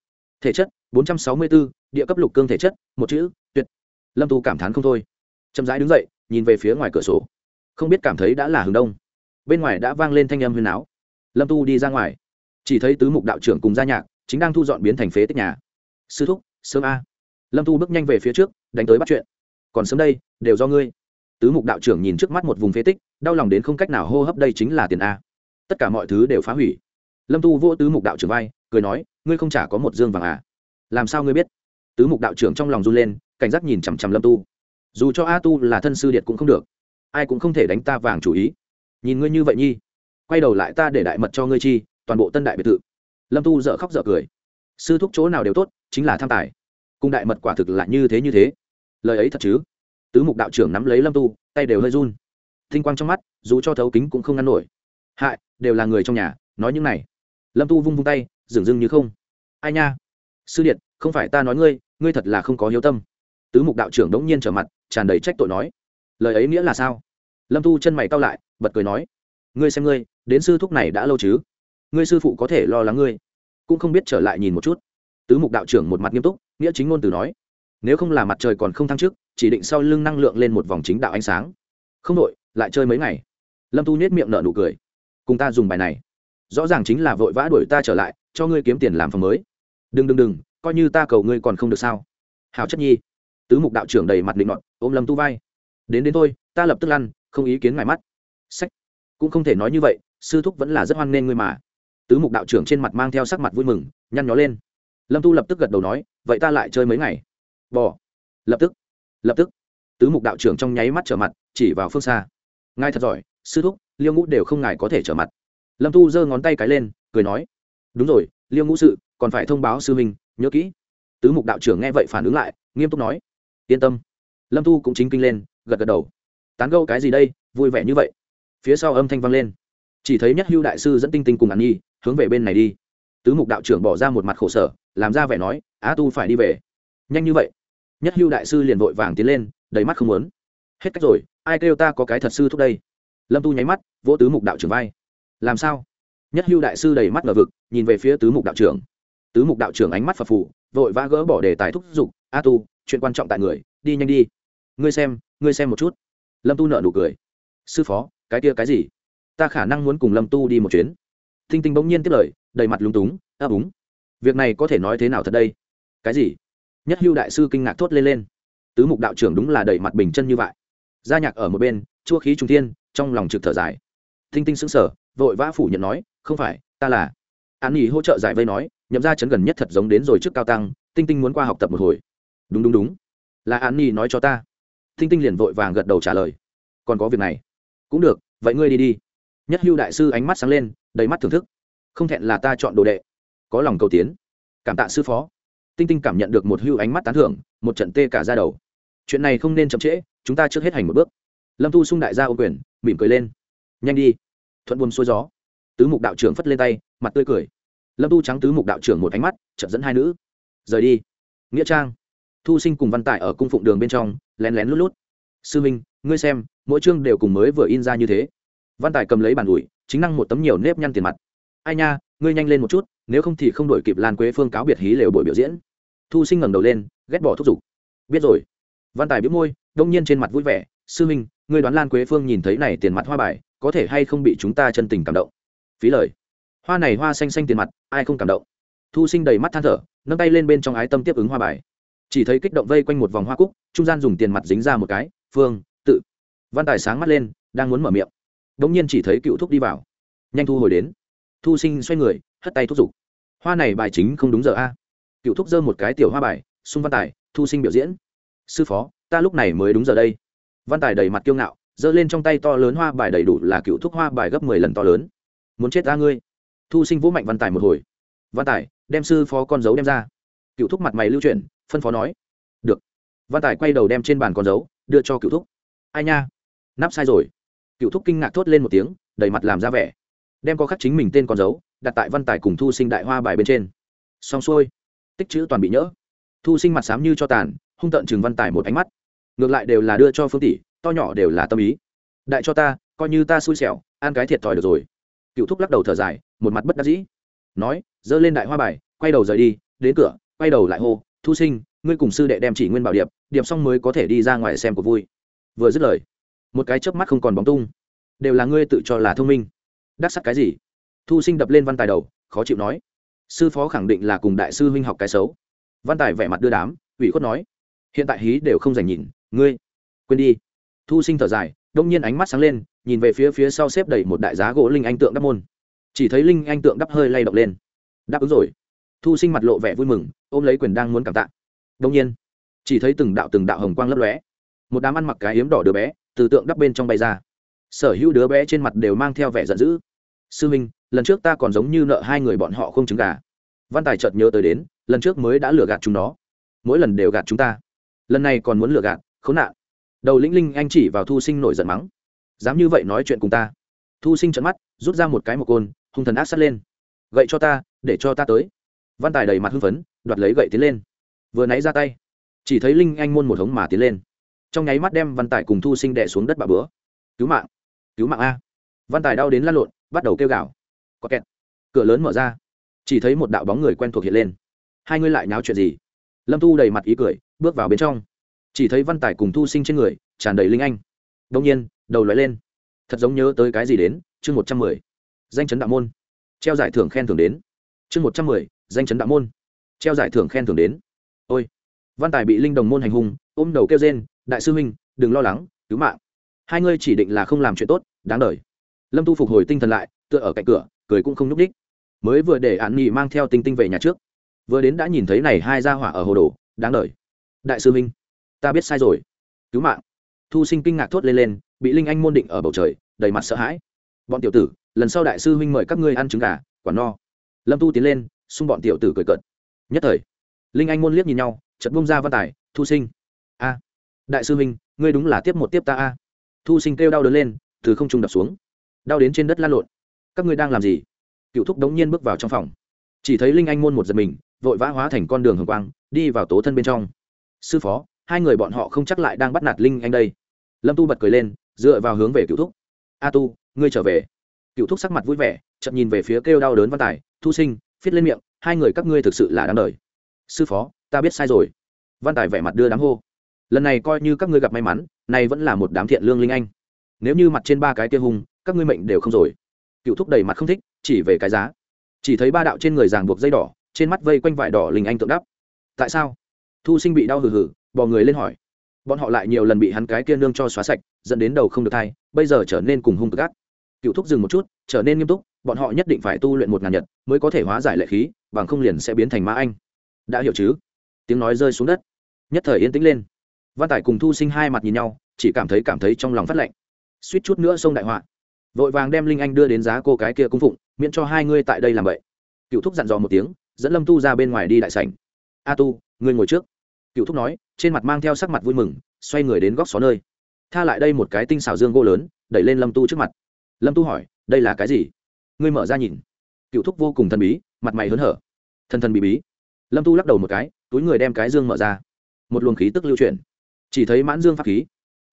Thể chất, bốn trăm sáu mươi bốn địa cấp lục cương thể chất, một chữ lâm tu cảm thán không thôi. Chậm rãi đứng dậy, nhìn về phía ngoài cửa sổ. Không biết cảm thấy đã là hướng đông. Bên ngoài đã vang lên thanh âm huyền áo lâm tu đi ra ngoài. Chỉ thấy tứ mục đạo trưởng cùng gia nhạc chính đang thu dọn biến thành phế tích nhà. Sư thúc, sớm a. Lâm tu bước nhanh về phía trước, đánh tới bắt chuyện. Còn sớm đây, đều do ngươi. Tứ mục đạo trưởng nhìn trước mắt một vùng phế tích, đau lòng đến không cách nào hô hấp đây chính là tiền a. Tất cả mọi thứ đều phá hủy. Lâm tu vô tứ mục đạo trưởng vai, cười nói, ngươi không chả có một dương vàng à? Làm sao ngươi biết? Tứ mục đạo trưởng trong lòng run lên cảnh giác nhìn chằm chằm lâm tu. Dù cho a tu là thân sư điện cũng không được. Ai cũng không thể đánh ta vàng chủ ý. Nhìn ngươi như vậy nhi, quay đầu lại ta để đại mật cho ngươi chi, toàn bộ tân đại biệt thự. Lâm tu dợ khóc dợ cười. Sư thúc chỗ nào đều tốt, chính là tham tài. Cung đại mật quả thực là như thế như thế. Lời ấy thật chứ? Tứ mục đạo trưởng nắm lấy lâm tu, tay đều hơi run. Thinh quang trong mắt, dù cho thấu kính cũng không ngăn nổi. Hại, đều là người trong nhà, nói những này. Lâm tu vung vung tay, dửng dưng như không. Ai nha? Sư điện không phải ta nói ngươi ngươi thật là không có hiếu tâm tứ mục đạo trưởng đống nhiên trở mặt, tràn đầy trách tội nói, lời ấy nghĩa là sao? Lâm tu chân mày cao lại, bật cười nói, ngươi xem ngươi, đến sư thúc này đã lâu chứ? Ngươi sư phụ có thể lo lắng ngươi. Cũng không biết trở lại nhìn một chút. Tứ mục đạo trưởng một mặt nghiêm túc, nghĩa chính ngôn từ nói, nếu không là mặt trời còn không thăng trước, chỉ định sau lưng năng lượng lên một vòng chính đạo ánh sáng. Không đội, lại chơi mấy ngày? Lâm tu nhét miệng nở nụ cười, cùng ta dùng bài này. Rõ ràng chính là vội vã đuổi ta trở lại, cho ngươi kiếm tiền làm phòng mới. Đừng đừng đừng, coi như ta cầu ngươi còn không được sao? Hào chất nhi tứ mục đạo trưởng đầy mặt định ngọn ôm lâm tu vai. Đến đến thôi, ta lập tức lăn, không ý kiến ngài mắt. Sách. Cũng không thể nói như vậy, sư thúc vẫn là rất hoan nghênh ngươi mà. Tứ mục đạo trưởng trên mặt mang theo sắc mặt vui mừng, nhăn nhó lên. Lâm tu lập tức gật đầu nói, vậy ta lại chơi mấy ngày? Bỏ lập tức. Lập tức. Tứ mục đạo trưởng trong nháy mắt trở mặt, chỉ vào phương xa. Ngài thật giỏi, sư thúc, liêu ngũ đều không ngài có thể trở mặt. Lâm tu giơ ngón tay cái lên, cười nói, đúng rồi, liêu ngũ sự, còn phải thông báo sư huynh, nhớ kỹ. Tứ mục đạo trưởng nghe vậy phản ứng lại, nghiêm túc nói yên tâm. Lâm tu cũng chính kinh lên, gật gật đầu. Tán gâu cái gì đây, vui vẻ như vậy. Phía sau âm thanh vang lên. Chỉ thấy nhất hưu đại sư dẫn tinh tinh cùng ăn nhi hướng về bên này đi. Tứ mục đạo trưởng bỏ ra một mặt khổ sở, làm ra vẻ nói, á tu phải đi về. Nhanh như vậy, nhất hưu đại sư liền vội vàng tiến lên, đầy mắt không muốn. Hết cách rồi, ai kêu ta có cái thật sư thúc đây? Lâm tu nháy mắt, vỗ tứ mục đạo trưởng vai. Làm sao? Nhất hưu đại sư đầy mắt ngờ vực, nhìn về phía tứ mục đạo trưởng tứ mục đạo trưởng ánh mắt phật phù, vội vã gỡ bỏ đề tài thúc giục, a tu, chuyện quan trọng tại người, đi nhanh đi. Ngươi xem ngươi xem một chút. Lâm tu nợ nụ cười. Sư phó, cái kia cái gì? Ta khả năng muốn cùng lâm tu đi một chuyến. Thinh tinh bỗng nhiên tiếp lời, đầy mặt lúng túng ấp úng việc này có thể nói thế nào thật đây? Cái gì? Nhất hưu đại sư kinh ngạc thốt lên lên. Tứ mục đạo trưởng đúng là đầy mặt bình chân như vậy. Gia nhạc ở một bên, chua khí trung thiên, trong lòng trực thở dài. Thinh tinh sững sờ, vội vã phủ nhận nói, không phải, ta là. An nghỉ hỗ trợ giải vây nói nhậm ra chấn gần nhất thật giống đến rồi trước cao tăng, tinh tinh muốn qua học tập một hồi. Đúng đúng đúng. Là an nghỉ nói cho ta. Tinh tinh liền vội vàng gật đầu trả lời. Còn có việc này. Cũng được, vậy ngươi đi đi. Nhất hưu đại sư ánh mắt sáng lên, đầy mắt thưởng thức. Không thẹn là ta chọn đồ đệ. Có lòng cầu tiến. Cảm tạ sư phó. Tinh tinh cảm nhận được một hưu ánh mắt tán thưởng, một trận tê cả ra đầu. Chuyện này không nên chậm trễ, chúng ta trước hết hành một bước. Lâm thu sung đại gia ô quyền, mỉm cười lên. Nhanh đi. Thuận buồm xuôi gió. Tứ mục đạo trưởng phất lên tay, mặt tươi cười lâm tu trắng tứ mục đạo trưởng một ánh mắt chậm dẫn hai nữ. Rời đi. Nghĩa trang. Thu sinh cùng văn tài ở cung phụng đường bên trong, lén lén lút lút. Sư minh, ngươi xem, mỗi chương đều cùng mới vừa in ra như thế. Văn tài cầm lấy bàn ủi chính năng một tấm nhiều nếp nhăn tiền mặt. Ai nha, ngươi nhanh lên một chút, nếu không thì không đổi kịp lan quế phương cáo biệt hí lều buổi biểu diễn. Thu sinh ngẩng đầu lên, ghét bỏ thúc giục. Biết rồi. Văn tài biết môi, đông nhiên trên mặt vui vẻ, sư minh, ngươi đoán lan quế phương nhìn thấy này tiền mặt hoa bài, có thể hay không bị chúng ta chân tình cảm động? Phí lời hoa này hoa xanh xanh tiền mặt, ai không cảm động? Thu sinh đầy mắt than thở, nâng tay lên bên trong ái tâm tiếp ứng hoa bài. Chỉ thấy kích động vây quanh một vòng hoa cúc, trung gian dùng tiền mặt dính ra một cái, phương, tự. Văn tài sáng mắt lên, đang muốn mở miệng. Đ ỗ n g nhiên chỉ thấy cựu thúc đi vào. Nhanh thu hồi đến. Thu sinh xoay người, hất tay thúc giục. Hoa này bài chính không đúng giờ a. Cựu thúc dơ một cái tiểu hoa bài, xung văn tài, thu sinh biểu diễn. Sư phó, ta lúc này mới đúng giờ đây. Văn tài đầy mặt kiêu ngạo, giơ lên trong tay to lớn hoa bài đầy đủ là cựu thúc hoa bài gấp mười lần to lớn. Muốn chết ra ngươi? Thu sinh vũ mạnh văn tài một hồi. Văn tài, đem sư phó con dấu đem ra. Cựu thúc mặt mày lưu chuyển, phân phó nói. Được. Văn tài quay đầu đem trên bàn con dấu, đưa cho cựu thúc. Ai nha? Nắp sai rồi. Cựu thúc kinh ngạc thốt lên một tiếng, đầy mặt làm ra vẻ. Đem có khắc chính mình tên con dấu, đặt tại văn tài cùng thu sinh đại hoa bài bên trên. Xong xuôi. Tích chữ toàn bị nhỡ. Thu sinh mặt sám như cho tàn, hung tận chừng văn tài một ánh mắt. Ngược lại đều là đưa cho phương tỷ, to nhỏ đều là tâm ý. Đại cho ta, coi như ta xui xẻo, ăn cái thiệt thòi được rồi. Cựu thúc lắc đầu thở dài một mặt bất đắc dĩ. Nói, giơ lên đại hoa bài, quay đầu rời đi, đến cửa, quay đầu lại hô, thu sinh, ngươi cùng sư đệ đem chỉ nguyên bảo điệp điệp xong mới có thể đi ra ngoài xem cuộc vui. Vừa dứt lời, một cái chớp mắt không còn bóng tung. Đều là ngươi tự cho là thông minh. Đắc sắc cái gì? Thu sinh đập lên văn tài đầu, khó chịu nói. Sư phó khẳng định là cùng đại sư huynh học cái xấu. Văn tài vẻ mặt đưa đám, ủy khuất nói. Hiện tại hí đều không dành nhìn, ngươi, quên đi. Thu sinh thở dài, đông nhiên ánh mắt sáng lên, nhìn về phía phía sau xếp đầy một đại giá gỗ linh anh tượng đắp môn chỉ thấy linh anh tượng đắp hơi lay động lên. Đáp ứng rồi. Thu sinh mặt lộ vẻ vui mừng, ôm lấy quyền đang muốn cảm tạ. Đông nhiên, chỉ thấy từng đạo từng đạo hồng quang lấp lóe. Một đám ăn mặc cái hiếm đỏ đứa bé từ tượng đắp bên trong bay ra. Sở hữu đứa bé trên mặt đều mang theo vẻ giận dữ. Sư minh lần trước ta còn giống như nợ hai người bọn họ không trứng gà. Văn tài chợt nhớ tới đến, lần trước mới đã lừa gạt chúng nó. Mỗi lần đều gạt chúng ta. Lần này còn muốn lừa gạt, khốn nạn. Đầu lĩnh linh anh chỉ vào thu sinh nổi giận mắng. Dám như vậy nói chuyện cùng ta. Thu sinh trận mắt, rút ra một cái một côn hung thần ác sắt lên. Gậy cho ta, để cho ta tới. Văn tài đầy mặt hưng phấn, đoạt lấy gậy tiến lên. Vừa nãy ra tay, chỉ thấy linh anh môn một hống mà tiến lên. Trong nháy mắt đem văn tài cùng thu sinh đẻ xuống đất bà bữa. Cứu mạng cứu mạng a. Văn tài đau đến lăn lộn, bắt đầu kêu gào. Có kẹt. Cửa lớn mở ra. Chỉ thấy một đạo bóng người quen thuộc hiện lên. Hai ngươi lại nháo chuyện gì? Lâm tu đầy mặt ý cười, bước vào bên trong. Chỉ thấy văn tài cùng thu sinh trên người, tràn đầy linh anh. Đông nhiên, đầu lóe lên. Thật giống nhớ tới cái gì đến, chương một trăm mười danh chấn đạo môn. Treo giải thưởng khen thưởng đến. Chương một trăm mười, danh chấn đạo môn. Treo giải thưởng khen thưởng đến. Ôi. Văn tài bị linh đồng môn hành hung, ôm đầu kêu rên, đại sư huynh, đừng lo lắng, cứu mạng. Hai ngươi chỉ định là không làm chuyện tốt, đáng đời. Lâm tu phục hồi tinh thần lại, tựa ở cạnh cửa, cười cũng không nhúc h mới vừa để án nghị mang theo tinh tinh về nhà trước. Vừa đến đã nhìn thấy này hai gia hỏa ở hồ đồ, đáng đời. Đại sư huynh, ta biết sai rồi. Cứu mạng. Thu sinh kinh ngạc thốt lên lên, bị linh anh môn định ở bầu trời, đầy mặt sợ hãi. Bọn tiểu tử lần sau đại sư huynh mời các ngươi ăn trứng gà, quả no. Lâm tu tiến lên, xung bọn tiểu tử cười cợt. Nhất thời, linh anh môn liếc nhìn nhau chật bung ra văn tài, thu sinh. A, đại sư huynh, ngươi đúng là tiếp một tiếp ta a. Thu sinh kêu đau đớn lên, từ không trung đập xuống. Đau đến trên đất lăn lộn. Các ngươi đang làm gì? Cựu thúc đống nhiên bước vào trong phòng. Chỉ thấy linh anh môn một giật mình, vội vã hóa thành con đường hồng quang, đi vào tố thân bên trong. Sư phó, hai người bọn họ không chắc lại đang bắt nạt linh anh đây. Lâm tu bật cười lên, dựa vào hướng về cựu thúc. A tu, ngươi trở về cựu thúc sắc mặt vui vẻ, chậm nhìn về phía kêu đau đớn văn tài, thu sinh, viết lên miệng, hai người các ngươi thực sự là đáng đời. Sư phó, ta biết sai rồi. Văn tài vẻ mặt đưa đám hô. Lần này coi như các ngươi gặp may mắn này vẫn là một đám thiện lương linh anh. Nếu như mặt trên ba cái kia hung, các ngươi mệnh đều không rồi. Cựu thúc đầy mặt không thích, chỉ về cái giá. Chỉ thấy ba đạo trên người ràng buộc dây đỏ, trên mắt vây quanh vải đỏ linh anh tượng đắp. Tại sao? Thu sinh bị đau hừ hừ, bò người lên hỏi. Bọn họ lại nhiều lần bị hắn cái kia nương cho xóa sạch, dẫn đến đầu không được thai, bây giờ trở nên cùng hung cực gắt cựu thúc dừng một chút, trở nên nghiêm túc, bọn họ nhất định phải tu luyện một ngàn nhật mới có thể hóa giải lệ khí, bằng không liền sẽ biến thành ma anh. Đã hiểu chứ? Tiếng nói rơi xuống đất. Nhất thời yên tĩnh lên. Văn tài cùng thu sinh hai mặt nhìn nhau, chỉ cảm thấy cảm thấy trong lòng phát lạnh. Suýt chút nữa sông đại họa. Vội vàng đem linh anh đưa đến giá cô cái kia cung phụng, miễn cho hai ngươi tại đây làm vậy. Cựu thúc dặn dò một tiếng, dẫn lâm tu ra bên ngoài đi đại sảnh. A tu, ngươi ngồi trước. Cựu thúc nói, trên mặt mang theo sắc mặt vui mừng, xoay người đến góc xó nơi. Tha lại đây một cái tinh xào dương gỗ lớn, đẩy lên lâm tu trước mặt lâm tu hỏi, đây là cái gì? Ngươi mở ra nhìn. Cựu thúc vô cùng thần bí, mặt mày hớn hở. Thần thần bí bí. Lâm tu lắc đầu một cái, túi người đem cái dương mở ra. Một luồng khí tức lưu chuyển. Chỉ thấy mãn dương pháp khí.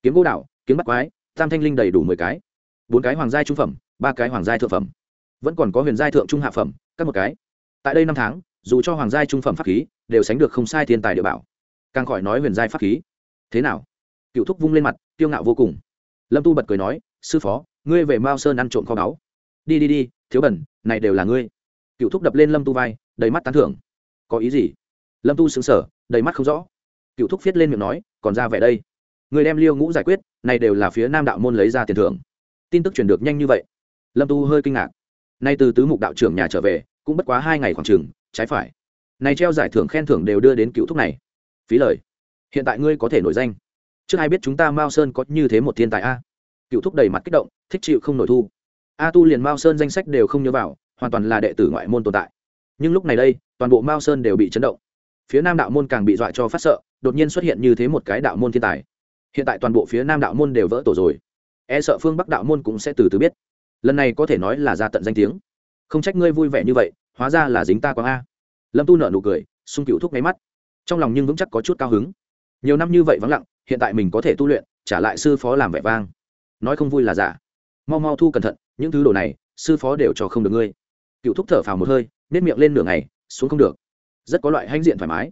Kiếm gỗ đạo kiếm bắt quái, tam thanh linh đầy đủ mười cái. Bốn cái hoàng giai trung phẩm, ba cái hoàng giai thượng phẩm. Vẫn còn có huyền giai thượng trung hạ phẩm, các một cái. Tại đây năm tháng, dù cho hoàng giai trung phẩm pháp khí, đều sánh được không sai thiên tài địa bảo. Càng khỏi nói huyền giai pháp khí. Thế nào? Cựu thúc vung lên mặt tiêu ngạo vô cùng. Lâm tu bật cười nói, sư phó ngươi về mao sơn ăn trộm kho báu. Đi đi đi thiếu bẩn này đều là ngươi. Cựu thúc đập lên lâm tu vai đầy mắt tán thưởng. Có ý gì? Lâm tu xứng sở đầy mắt không rõ. Cựu thúc viết lên miệng nói còn ra vẻ đây. Người đem liêu ngũ giải quyết này đều là phía nam đạo môn lấy ra tiền thưởng. Tin tức truyền được nhanh như vậy. Lâm tu hơi kinh ngạc. Nay từ tứ mục đạo trưởng nhà trở về cũng bất quá hai ngày khoảng trường, trái phải. Này treo giải thưởng khen thưởng đều đưa đến cựu thúc này. Phí lời. Hiện tại ngươi có thể nổi danh. Trước ai biết chúng ta mao sơn có như thế một thiên tài a? Cựu thúc đầy mặt kích động, thích chịu không nổi thu. A tu liền mao sơn danh sách đều không nhớ vào, hoàn toàn là đệ tử ngoại môn tồn tại. Nhưng lúc này đây, toàn bộ mao sơn đều bị chấn động. Phía nam đạo môn càng bị dọa cho phát sợ, đột nhiên xuất hiện như thế một cái đạo môn thiên tài. Hiện tại toàn bộ phía nam đạo môn đều vỡ tổ rồi. E sợ phương bắc đạo môn cũng sẽ từ từ biết. Lần này có thể nói là ra tận danh tiếng. Không trách ngươi vui vẻ như vậy, hóa ra là dính ta quang a. Lâm tu nợ nụ cười sung cựu thúc nháy mắt. Trong lòng nhưng vững chắc có chút cao hứng. Nhiều năm như vậy vắng lặng, hiện tại mình có thể tu luyện, trả lại sư phó làm vẻ vang nói không vui là giả. Mau mau thu cẩn thận, những thứ đồ này, sư phó đều cho không được ngươi. Cựu thúc thở phào một hơi nếp miệng lên nửa ngày, xuống không được. Rất có loại hãnh diện thoải mái.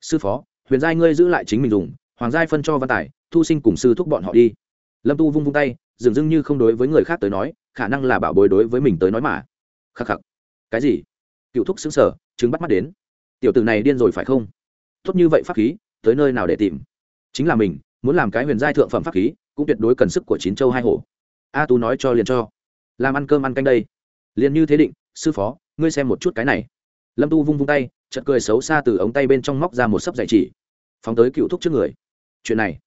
Sư phó, huyền giai ngươi giữ lại chính mình dùng, hoàng giai phân cho văn tài, thu sinh cùng sư thúc bọn họ đi. Lâm tu vung vung tay, dường dưng như không đối với người khác tới nói, khả năng là bảo bối đối với mình tới nói mà. Khắc khắc. Cái gì? Cựu thúc xứng sở chứng bắt mắt đến. Tiểu tử này điên rồi phải không? Tốt như vậy pháp khí, tới nơi nào để tìm? Chính là mình, muốn làm cái huyền giai thượng phẩm pháp khí cũng tuyệt đối cần sức của chín châu hai hổ. A tu nói cho liền cho. Làm ăn cơm ăn canh đây. Liền như thế định, sư phó, ngươi xem một chút cái này. Lâm tu vung vung tay, chợt cười xấu xa từ ống tay bên trong móc ra một sấp giải chỉ. Phóng tới cựu thúc trước người. Chuyện này.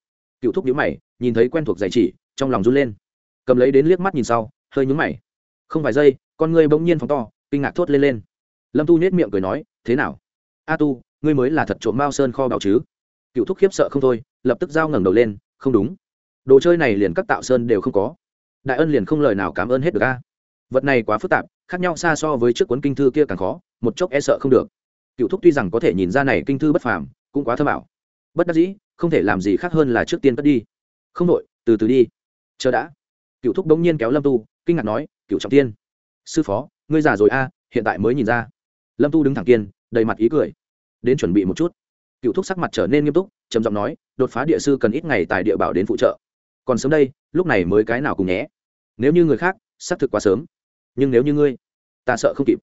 Cựu thúc nhíu mày, nhìn thấy quen thuộc giải chỉ, trong lòng run lên. Cầm lấy đến liếc mắt nhìn sau, hơi nhúng mày. Không vài giây con ngươi bỗng nhiên phóng to, kinh ngạc thốt lên lên. Lâm tu nết miệng cười nói, thế nào? A tu, ngươi mới là thật trộm mao sơn kho bạo chứ? Cựu thúc khiếp sợ không thôi, lập tức giao ngẩng đầu lên, không đúng đồ chơi này liền các tạo sơn đều không có. Đại ân liền không lời nào cảm ơn hết được a. Vật này quá phức tạp, khác nhau xa so với trước cuốn kinh thư kia càng khó, một chốc e sợ không được. Cựu thúc tuy rằng có thể nhìn ra này kinh thư bất phàm, cũng quá thơm ảo. Bất đắc dĩ, không thể làm gì khác hơn là trước tiên cất đi. Không đội từ từ đi. Chờ đã. Cựu thúc đống nhiên kéo lâm tu, kinh ngạc nói, cựu trọng tiên, sư phó, ngươi già rồi a, hiện tại mới nhìn ra. Lâm tu đứng thẳng kiên, đầy mặt ý cười. Đến chuẩn bị một chút. Cựu thúc sắc mặt trở nên nghiêm túc, trầm giọng nói, đột phá địa sư cần ít ngày tại địa bảo đến phụ trợ còn sớm đây, lúc này mới cái nào cùng nhé. Nếu như người khác, xác thực quá sớm. Nhưng nếu như ngươi, ta sợ không kịp.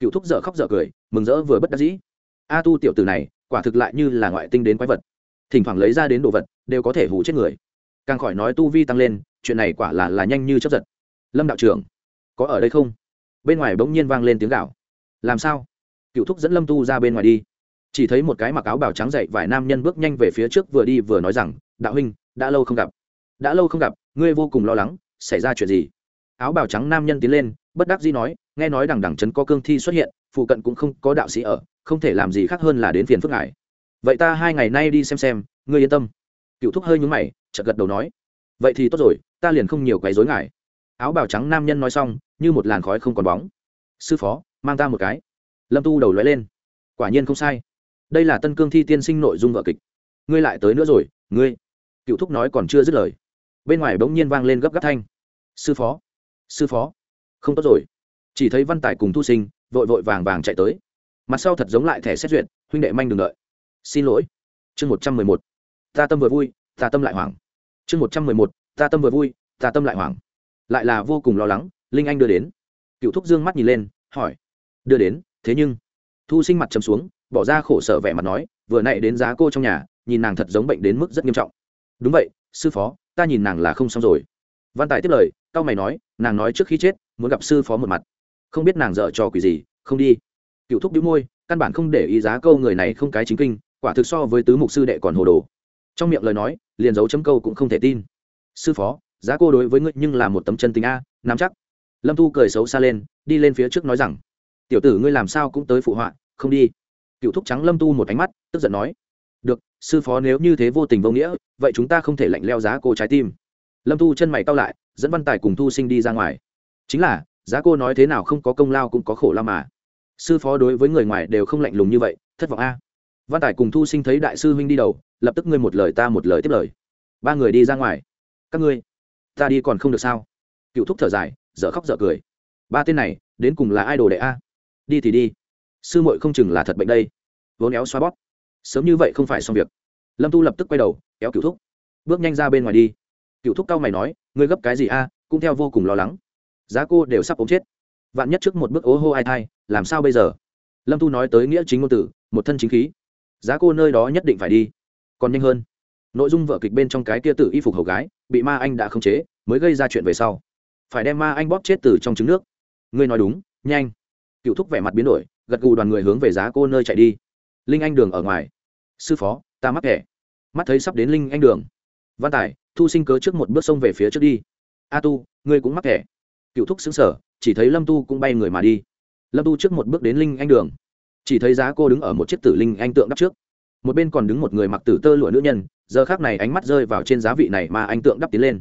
Cựu thúc dở khóc dở cười, mừng rỡ vừa bất đắc dĩ. A tu tiểu tử này, quả thực lại như là ngoại tinh đến quái vật. Thỉnh thoảng lấy ra đến đồ vật, đều có thể hủ chết người. Càng khỏi nói tu vi tăng lên, chuyện này quả là là nhanh như chấp giật. Lâm đạo trưởng, có ở đây không? Bên ngoài bỗng nhiên vang lên tiếng gạo làm sao? Cựu thúc dẫn lâm tu ra bên ngoài đi. Chỉ thấy một cái mặc áo bào trắng dậy vài nam nhân bước nhanh về phía trước vừa đi vừa nói rằng, đạo huynh, đã lâu không gặp đã lâu không gặp, ngươi vô cùng lo lắng, xảy ra chuyện gì? Áo bào trắng nam nhân tiến lên, bất đắc dĩ nói, nghe nói đằng đằng trấn có cương thi xuất hiện, phụ cận cũng không có đạo sĩ ở, không thể làm gì khác hơn là đến phiền phức ngài. Vậy ta hai ngày nay đi xem xem, ngươi yên tâm. Cựu thúc hơi nhúng mày, chợt gật đầu nói, vậy thì tốt rồi, ta liền không nhiều quấy rối ngài. Áo bào trắng nam nhân nói xong, như một làn khói không còn bóng. Sư phó, mang ta một cái. Lâm tu đầu lóe lên. Quả nhiên không sai. Đây là tân cương thi tiên sinh nội dung vợ kịch. Ngươi lại tới nữa rồi, ngươi. Cựu thúc nói còn chưa dứt lời bên ngoài bỗng nhiên vang lên gấp gáp thanh. Sư phó sư phó, không tốt rồi. Chỉ thấy văn tài cùng thu sinh vội vội vàng vàng chạy tới. Mặt sau thật giống lại thẻ xét duyệt, huynh đệ manh đừng đợi. Xin lỗi. Chương một trăm mười một. Ta tâm vừa vui, ta tâm lại hoảng. Chương một trăm mười một. Ta tâm vừa vui, ta tâm lại hoảng. Lại là vô cùng lo lắng, linh anh đưa đến. Cựu thúc dương mắt nhìn lên, hỏi. Đưa đến, thế nhưng. Thu sinh mặt chấm xuống, bỏ ra khổ sở vẻ mặt nói, vừa nãy đến giá cô trong nhà, nhìn nàng thật giống bệnh đến mức rất nghiêm trọng. Đúng vậy, sư phó ta nhìn nàng là không xong rồi. Văn tài tiếp lời cao mày nói, nàng nói trước khi chết, muốn gặp sư phó một mặt. Không biết nàng dở trò quỷ gì, không đi. Cựu thúc đĩu môi, căn bản không để ý giá câu người này không cái chính kinh, quả thực so với tứ mục sư đệ còn hồ đồ. Trong miệng lời nói, liền dấu chấm câu cũng không thể tin. Sư phó, giá cô đối với ngươi nhưng là một tấm chân tình a, nắm chắc. Lâm thu cười xấu xa lên, đi lên phía trước nói rằng, tiểu tử ngươi làm sao cũng tới phụ họa, không đi. Cựu thúc trắng lâm tu một ánh mắt, tức giận nói, được, sư phó nếu như thế vô tình vô nghĩa vậy chúng ta không thể lạnh leo giá cô trái tim. Lâm thu chân mày cao lại, dẫn văn tài cùng thu sinh đi ra ngoài. Chính là, giá cô nói thế nào không có công lao cũng có khổ lao mà. Sư phó đối với người ngoài đều không lạnh lùng như vậy, thất vọng a. Văn tài cùng thu sinh thấy đại sư huynh đi đầu, lập tức ngươi một lời ta một lời tiếp lời. Ba người đi ra ngoài. Các ngươi, ta đi còn không được sao? Cựu thúc thở dài, dở khóc dở cười. Ba tên này, đến cùng là ai đồ đệ a? Đi thì đi. Sư muội không chừng là thật bệnh đây. Vốn éo xoa bóp. Sớm như vậy không phải xong việc. Lâm tu lập tức quay đầu kéo cựu thúc. Bước nhanh ra bên ngoài đi. Cựu thúc cao mày nói, ngươi gấp cái gì a? Cũng theo vô cùng lo lắng. Giá cô đều sắp ống chết. Vạn nhất trước một bước ố hô ai thai, làm sao bây giờ? Lâm thu nói tới nghĩa chính ngôn tử, một thân chính khí. Giá cô nơi đó nhất định phải đi. Còn nhanh hơn. Nội dung vợ kịch bên trong cái kia tự y phục hầu gái, bị ma anh đã khống chế, mới gây ra chuyện về sau. Phải đem ma anh bóp chết từ trong trứng nước. Ngươi nói đúng, nhanh. Cựu thúc vẻ mặt biến đổi, gật gù đoàn người hướng về giá cô nơi chạy đi. Linh anh đường ở ngoài. Sư phó, ta mắc kẻ mắt thấy sắp đến linh anh đường. Văn tài, thu sinh cớ trước một bước sông về phía trước đi. A tu, ngươi cũng mắc kẻ cựu thúc xứng sở chỉ thấy lâm tu cũng bay người mà đi. Lâm tu trước một bước đến linh anh đường. Chỉ thấy giá cô đứng ở một chiếc tử linh anh tượng đắp trước. Một bên còn đứng một người mặc tử tơ lụa nữ nhân, giờ khác này ánh mắt rơi vào trên giá vị này mà anh tượng đắp tiến lên.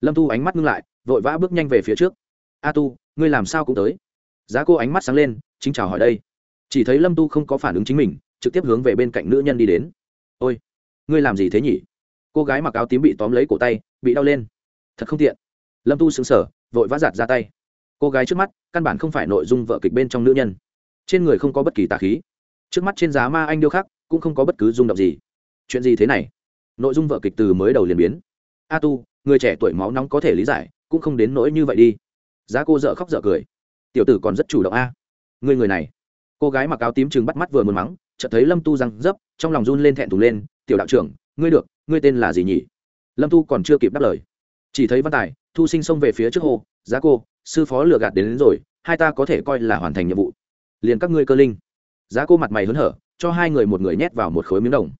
Lâm tu ánh mắt ngưng lại, vội vã bước nhanh về phía trước. A tu, ngươi làm sao cũng tới? Giá cô ánh mắt sáng lên, chính chào hỏi đây. Chỉ thấy lâm tu không có phản ứng chính mình, trực tiếp hướng về bên cạnh nữ nhân đi đến. Ôi ngươi làm gì thế nhỉ? Cô gái mặc áo tím bị tóm lấy cổ tay, bị đau lên. Thật không tiện. Lâm tu xứng sở vội vã giạt ra tay. Cô gái trước mắt, căn bản không phải nội dung vợ kịch bên trong nữ nhân. Trên người không có bất kỳ tà khí. Trước mắt trên giá ma anh điêu khắc, cũng không có bất cứ rung động gì. Chuyện gì thế này? Nội dung vợ kịch từ mới đầu liền biến. A tu, người trẻ tuổi máu nóng có thể lý giải, cũng không đến nỗi như vậy đi. Giá cô dợ khóc dợ cười. Tiểu tử còn rất chủ động a. Người người này. Cô gái mặc áo tím chừng bắt mắt vừa muốn mắng, chợt thấy lâm tu răng dấp, trong lòng run lên thẹn thùng lên tiểu đạo trưởng ngươi được ngươi tên là gì nhỉ? Lâm tu còn chưa kịp đáp lời chỉ thấy văn tài thu sinh xông về phía trước hồ giá cô sư phó lừa gạt đến, đến rồi hai ta có thể coi là hoàn thành nhiệm vụ. Liền các ngươi cơ linh. Giá cô mặt mày hớn hở cho hai người một người nhét vào một khối miếng đồng.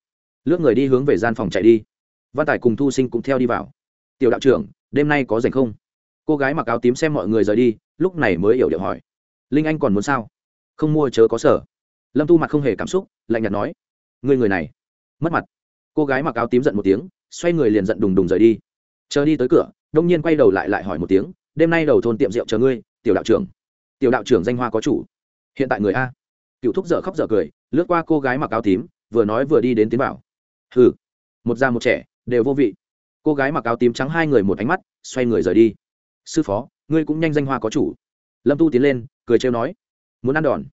Lướt người đi hướng về gian phòng chạy đi. Văn tài cùng thu sinh cũng theo đi vào. Tiểu đạo trưởng đêm nay có rảnh không? Cô gái mặc áo tím xem mọi người rời đi lúc này mới hiểu điệu hỏi. Linh anh còn muốn sao? Không mua chớ có sở. Lâm tu mặt không hề cảm xúc lạnh nhạt nói. Người người này mất mặt cô gái mặc áo tím giận một tiếng, xoay người liền giận đùng đùng rời đi. Chờ đi tới cửa, đông nhiên quay đầu lại lại hỏi một tiếng, đêm nay đầu thôn tiệm rượu chờ ngươi, tiểu đạo trưởng. Tiểu đạo trưởng danh hoa có chủ. Hiện tại người a. Cựu thúc dở khóc dở cười, lướt qua cô gái mặc áo tím, vừa nói vừa đi đến tiến bảo hừ. Một già một trẻ, đều vô vị. Cô gái mặc áo tím trắng hai người một ánh mắt, xoay người rời đi. Sư phó, ngươi cũng nhanh danh hoa có chủ. Lâm tu tiến lên, cười trêu nói, muốn ăn đòn.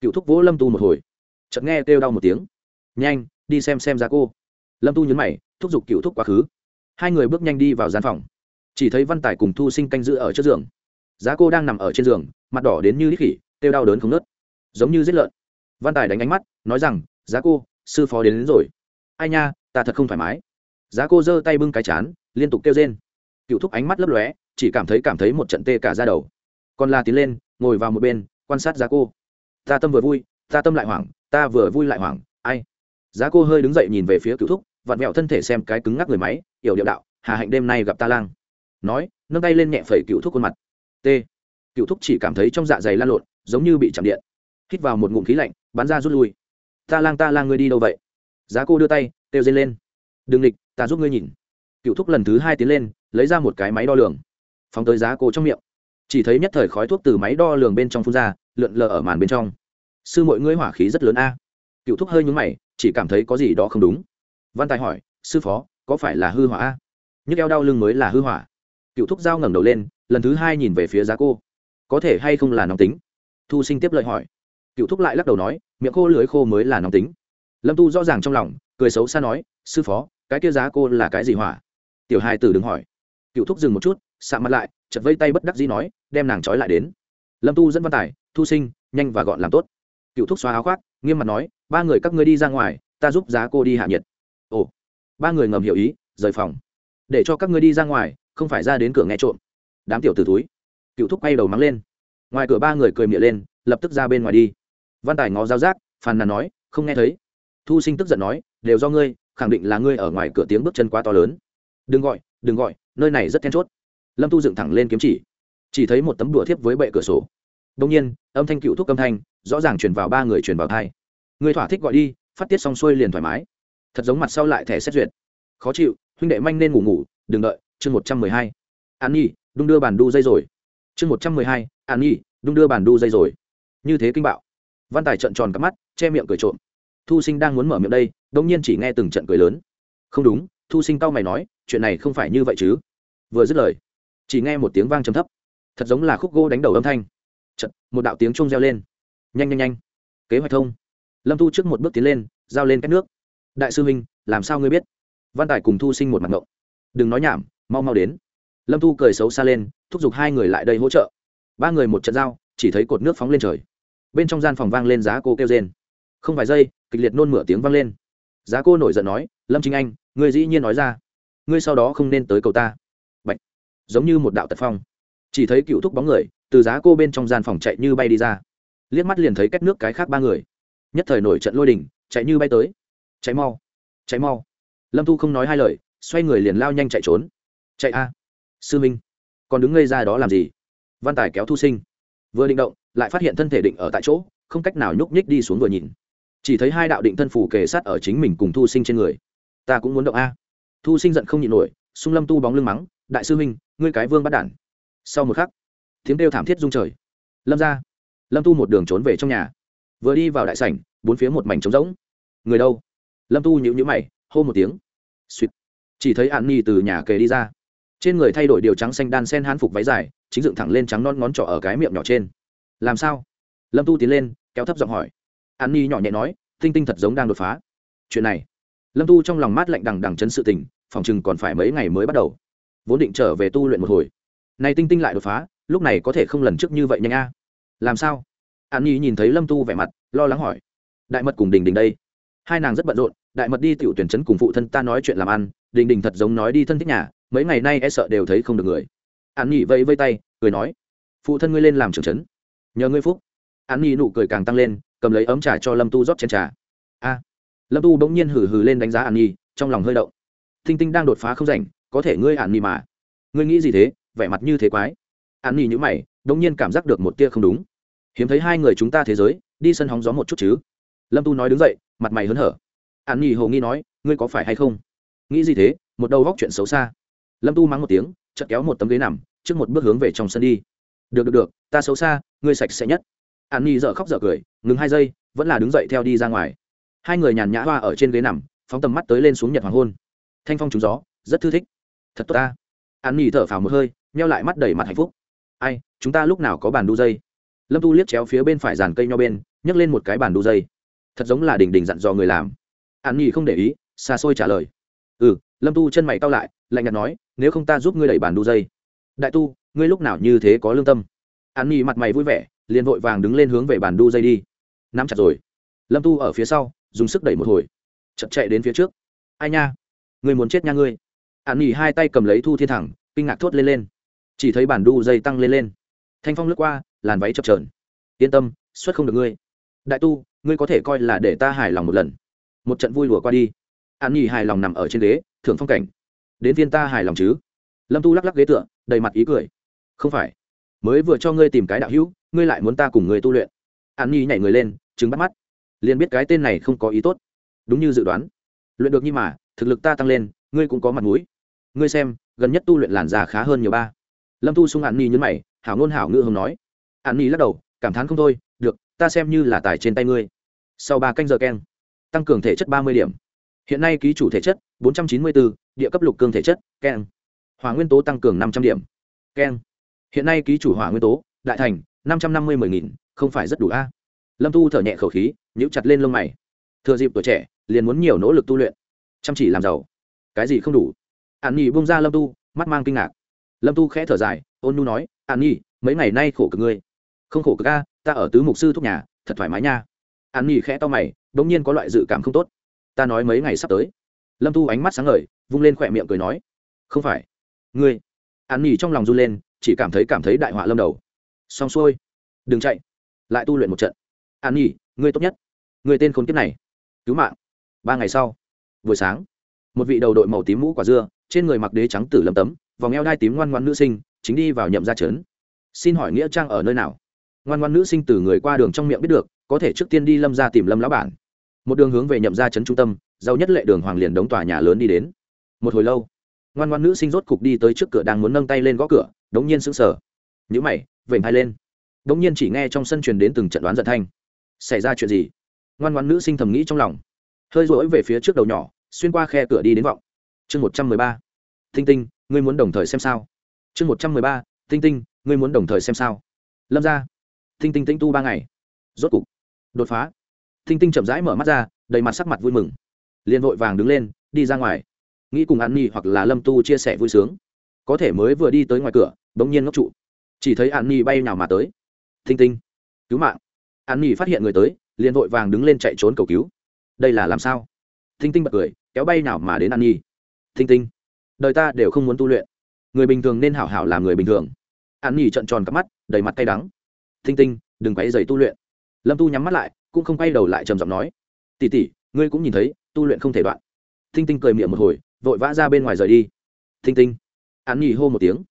Cựu thúc vỗ lâm tu một hồi. Chợt nghe kêu đau một tiếng. Nhanh, đi xem xem ra cô lâm tu nhấn mày thúc giục cựu thúc quá khứ. Hai người bước nhanh đi vào gian phòng. Chỉ thấy văn tài cùng thu sinh canh giữ ở trước giường. Giá cô đang nằm ở trên giường mặt đỏ đến như lít khỉ têu đau đớn không nớt giống như giết lợn. Văn tài đánh ánh mắt nói rằng giá cô sư phó đến, đến rồi. Ai nha ta thật không thoải mái. Giá cô giơ tay bưng cái chán liên tục kêu rên. Cựu thúc ánh mắt lấp lóe chỉ cảm thấy cảm thấy một trận tê cả ra đầu. Con la tiến lên ngồi vào một bên quan sát giá cô. Ta tâm vừa vui ta tâm lại hoảng ta vừa vui lại hoảng ai? Giá cô hơi đứng dậy nhìn về phía cựu thúc vặn vẹo thân thể xem cái cứng ngắc người máy, yểu điệu đạo, hà hạnh đêm nay gặp ta lang. Nói, nâng tay lên nhẹ phẩy cựu thúc khuôn mặt. T. Cựu thúc chỉ cảm thấy trong dạ dày lan lộn, giống như bị chạm điện. Hít vào một ngụm khí lạnh, bắn ra rút lui. Ta lang ta lang, ngươi đi đâu vậy? Giá cô đưa tay, kêu dây lên. Đừng địch ta giúp ngươi nhìn. Cựu thúc lần thứ hai tiến lên, lấy ra một cái máy đo lường. Phóng tới giá cô trong miệng. Chỉ thấy nhất thời khói thuốc từ máy đo lường bên trong phun ra, lượn lờ ở màn bên trong. Sư mọi ngươi hỏa khí rất lớn a. Cựu thúc hơi nhúng mày, chỉ cảm thấy có gì đó không đúng văn tài hỏi, sư phó, có phải là hư hỏa? A nhức eo đau lưng mới là hư hỏa. Cựu thúc dao ngẩng đầu lên, lần thứ hai nhìn về phía giá cô. Có thể hay không là nóng tính? Thu sinh tiếp lời hỏi. Cựu thúc lại lắc đầu nói, miệng khô lưới khô mới là nóng tính. Lâm tu rõ ràng trong lòng, cười xấu xa nói, sư phó, cái kia giá cô là cái gì hỏa? Tiểu hai tử đừng hỏi. Cựu thúc dừng một chút, sạ mặt lại chật vây tay bất đắc dĩ nói, đem nàng trói lại đến. Lâm tu dẫn văn tài, thu sinh, nhanh và gọn làm tốt. Cựu thúc xóa áo khoác, nghiêm mặt nói, ba người các ngươi đi ra ngoài, ta giúp giá cô đi hạ nhiệt ba người ngầm hiểu ý, rời phòng. Để cho các ngươi đi ra ngoài, không phải ra đến cửa nghe trộm. Đám tiểu t túi cựu thúc quay đầu mắng lên. Ngoài cửa ba người cười miệng lên, lập tức ra bên ngoài đi. Văn tài ngó giao giác, phàn nàn nói, không nghe thấy. Thu sinh tức giận nói, đều do ngươi, khẳng định là ngươi ở ngoài cửa tiếng bước chân quá to lớn. Đừng gọi đừng gọi, nơi này rất then chốt. Lâm tu dựng thẳng lên kiếm chỉ. Chỉ thấy một tấm đùa thiếp với bệ cửa sổ. Đông nhiên, âm thanh cựu thúc âm thanh, rõ ràng chuyển vào ba người chuyển vào thai. Người thỏa thích gọi đi, phát tiết xong xuôi liền thoải mái thật giống mặt sau lại thẻ xét duyệt. Khó chịu, huynh đệ manh nên ngủ ngủ, đừng đợi, chương một trăm mười hai. An nhi, đung đưa bàn đu dây rồi. Chương một trăm mười hai, an nhi, đung đưa bàn đu dây rồi. Như thế kinh bạo. Văn tài trận tròn cắp mắt, che miệng cười trộm. Thu sinh đang muốn mở miệng đây đông nhiên chỉ nghe từng trận cười lớn. Không đúng, thu sinh tao mày nói, chuyện này không phải như vậy chứ. Vừa dứt lời, chỉ nghe một tiếng vang trầm thấp. Thật giống là khúc gỗ đánh đầu âm thanh. Trận một đạo tiếng chuông reo lên. Nhanh nhanh nhanh. Kế hoạch thông. Lâm thu trước một bước tiến lên, giao lên cách nước đại sư huynh, làm sao ngươi biết? Văn tài cùng thu sinh một mặt ngộng. Đừng nói nhảm, mau mau đến. Lâm thu cười xấu xa lên, thúc giục hai người lại đây hỗ trợ. Ba người một trận dao chỉ thấy cột nước phóng lên trời. Bên trong gian phòng vang lên giá cô kêu rên. Không vài giây, kịch liệt nôn mửa tiếng vang lên. Giá cô nổi giận nói, lâm chính anh, ngươi dĩ nhiên nói ra. Ngươi sau đó không nên tới cầu ta. Bạch. giống như một đạo tật phong. Chỉ thấy cựu thúc bóng người, từ giá cô bên trong gian phòng chạy như bay đi ra. Liếc mắt liền thấy cách nước cái khác ba người. Nhất thời nổi trận lôi đình, chạy như bay tới cháy mau cháy mau. Lâm thu không nói hai lời, xoay người liền lao nhanh chạy trốn. Chạy a. Sư minh, còn đứng ngây ra đó làm gì? Văn tài kéo thu sinh. Vừa định động, lại phát hiện thân thể định ở tại chỗ, không cách nào nhúc nhích đi xuống vừa nhìn. Chỉ thấy hai đạo định thân phủ kề sát ở chính mình cùng thu sinh trên người. Ta cũng muốn động a. Thu sinh giận không nhịn nổi, xung lâm tu bóng lưng mắng, đại sư minh, ngươi cái vương bắt đản. Sau một khắc, tiếng kêu thảm thiết rung trời. Lâm ra, lâm tu một đường trốn về trong nhà. Vừa đi vào đại sảnh, bốn phía một mảnh trống rỗng. Người đâu? Lâm tu nhịu nhữ mày, hô một tiếng. Suýt chỉ thấy an ni từ nhà kề đi ra. Trên người thay đổi điều trắng xanh đan sen hán phục váy dài, chính dựng thẳng lên trắng non ngón trỏ ở cái miệng nhỏ trên. Làm sao? Lâm tu tiến lên, kéo thấp giọng hỏi. An ni nhỏ nhẹ nói, tinh tinh thật giống đang đột phá. Chuyện này. Lâm tu trong lòng mát lạnh đằng đằng chấn sự tình, phòng chừng còn phải mấy ngày mới bắt đầu. Vốn định trở về tu luyện một hồi. Này tinh tinh lại đột phá, lúc này có thể không lần trước như vậy nhanh a. Làm sao? An nhi nhìn thấy lâm tu vẻ mặt, lo lắng hỏi. Đại mật cùng đình đình đây hai nàng rất bận rộn, đại mật đi tiểu tuyển chấn cùng phụ thân ta nói chuyện làm ăn, đình đình thật giống nói đi thân thích nhà, mấy ngày nay e sợ đều thấy không được người. An nhi vẫy vây tay, cười nói, phụ thân ngươi lên làm trưởng chấn nhờ ngươi phúc. An nhi nụ cười càng tăng lên, cầm lấy ấm trà cho lâm tu rót chén trà. A. Lâm tu bỗng nhiên hừ hừ lên đánh giá an nhi, trong lòng hơi động. Thinh tinh đang đột phá không rảnh, có thể ngươi an nhi mà. Ngươi nghĩ gì thế, vẻ mặt như thế quái. An nhi nhữ mày, bỗng nhiên cảm giác được một tia không đúng. Hiếm thấy hai người chúng ta thế giới, đi sân hóng gió một chút chứ. Lâm tu nói đứng dậy mặt mày hớn hở. An nhi hồ nghi nói, ngươi có phải hay không? Nghĩ gì thế? Một đầu góc chuyện xấu xa. Lâm tu mắng một tiếng, chợt kéo một tấm ghế nằm, trước một bước hướng về trong sân đi. Được được được, ta xấu xa, ngươi sạch sẽ nhất. An nhi dở khóc dở cười, ngừng hai giây, vẫn là đứng dậy theo đi ra ngoài. Hai người nhàn nhã hoa ở trên ghế nằm, phóng tầm mắt tới lên xuống nhật hoàng hôn. Thanh phong trúng gió, rất thư thích. Thật tốt ta. An nhi thở phào một hơi neo lại mắt đầy mặt hạnh phúc. Ai, chúng ta lúc nào có bàn đu dây? Lâm tu liếc chéo phía bên phải dàn cây nho bên, nhấc lên một cái bàn đu dây thật giống là đình đình dặn dò người làm. An nhi không để ý, xa xôi trả lời. Ừ lâm tu chân mày cao lại, lạnh nhạt nói, nếu không ta giúp ngươi đẩy bàn đu dây. Đại tu, ngươi lúc nào như thế có lương tâm? An nhi mặt mày vui vẻ, liền vội vàng đứng lên hướng về bàn đu dây đi. Nắm chặt rồi. Lâm tu ở phía sau, dùng sức đẩy một hồi. Chật chạy đến phía trước. Ai nha người muốn chết nha ngươi. An nhi hai tay cầm lấy thu thiên thẳng, kinh ngạc thốt lên lên. Chỉ thấy bàn đu dây tăng lên lên. Thanh phong lướt qua, làn váy chập trờn yên tâm, xuất không được ngươi đại tu, ngươi có thể coi là để ta hài lòng một lần. Một trận vui lùa qua đi. An nhi hài lòng nằm ở trên ghế, thưởng phong cảnh. Đến viên ta hài lòng chứ? Lâm tu lắc lắc ghế tựa, đầy mặt ý cười. Không phải. Mới vừa cho ngươi tìm cái đạo hữu, ngươi lại muốn ta cùng người tu luyện. An nhi nhảy người lên chứng bắt mắt. Liền biết cái tên này không có ý tốt. Đúng như dự đoán. Luyện được như mà, thực lực ta tăng lên, ngươi cũng có mặt mũi. Ngươi xem, gần nhất tu luyện làn già khá hơn nhiều ba. Lâm tu sung an nhi nhấn mày, hảo ngôn hảo ngữ hồng nói. An nhi lắc đầu, cảm thán không thôi ta xem như là tài trên tay ngươi. Sau ba canh giờ keng, tăng cường thể chất ba mươi điểm. Hiện nay ký chủ thể chất bốn trăm chín mươi bốn địa cấp lục cương thể chất, keng. Hỏa nguyên tố tăng cường năm trăm điểm, keng. Hiện nay ký chủ hỏa nguyên tố, đại thành, năm trăm năm mươi mười nghìn, không phải rất đủ a. Lâm tu thở nhẹ khẩu khí, nhíu chặt lên lông mày. Thừa dịp tuổi trẻ, liền muốn nhiều nỗ lực tu luyện. Chăm chỉ làm giàu. Cái gì không đủ? An nhi bông ra lâm tu, mắt mang kinh ngạc. Lâm tu khẽ thở dài, ôn nu nói, an nhi, mấy ngày nay khổ cực ngươi? Không khổ cực a ta ở tứ mục sư thúc nhà, thật thoải mái nha. An nhi khẽ to mày đ ỗ n g nhiên có loại dự cảm không tốt. Ta nói mấy ngày sắp tới. Lâm tu ánh mắt sáng ngời, vung lên khỏe miệng cười nói, không phải. Ngươi. An nhi trong lòng run lên, chỉ cảm thấy cảm thấy đại họa lâm đầu. Xong xuôi. Đừng chạy. Lại tu luyện một trận. An nhi, ngươi tốt nhất. Người tên khốn kiếp này. Cứu mạng. Ba ngày sau, buổi sáng, một vị đầu đội màu tím mũ quả dưa, trên người mặc đế trắng tử lầm tấm, vòng eo đai tím ngoan ngoan nữ sinh, chính đi vào nhậm ra trấn. Xin hỏi nghĩa trang ở nơi nào? Ngoan ngoan nữ sinh từ người qua đường trong miệng biết được, có thể trước tiên đi lâm ra tìm lâm lão bản. Một đường hướng về nhậm ra trấn trung tâm, giàu nhất lệ đường hoàng liền đóng tòa nhà lớn đi đến. Một hồi lâu, ngoan ngoan nữ sinh rốt cục đi tới trước cửa đang muốn nâng tay lên gõ cửa, đống nhiên sững sờ. Nhữ mày, vểnh hai lên. Đống nhiên chỉ nghe trong sân truyền đến từng trận đoán giận thanh. Xảy ra chuyện gì? Ngoan ngoan nữ sinh thầm nghĩ trong lòng. Hơi rỗi về phía trước đầu nhỏ, xuyên qua khe cửa đi đến vọng. Chương một trăm mười ba. Thinh tinh, ngươi muốn đồng thời xem sao. Chương một trăm mười ba. Tinh tinh, ngươi muốn đồng thời xem sao. Lâm ra tinh tinh tinh tu ba ngày. Rốt cục, đột phá. Tinh tinh chậm rãi mở mắt ra, đầy mặt sắc mặt vui mừng. Liền vội vàng đứng lên, đi ra ngoài. Nghĩ cùng an nhi hoặc là lâm tu chia sẻ vui sướng. Có thể mới vừa đi tới ngoài cửa, bỗng nhiên ngốc trụ. Chỉ thấy an nhi bay nào mà tới. Tinh tinh, cứu mạng. An nhi phát hiện người tới, liền vội vàng đứng lên chạy trốn cầu cứu. Đây là làm sao? Tinh tinh bật cười, kéo bay nào mà đến an nhi. Tinh tinh, đời ta đều không muốn tu luyện. Người bình thường nên hảo hảo làm người bình thường. An nhi trận tròn cắp mắt, đầy mặt cay đắng. Thinh tinh, đừng quay dày tu luyện. Lâm tu nhắm mắt lại, cũng không quay đầu lại trầm giọng nói tỉ tỉ ngươi cũng nhìn thấy, tu luyện không thể đoạn. Thinh tinh cười miệng một hồi, vội vã ra bên ngoài rời đi. Thinh tinh. Hắn nhì hô một tiếng.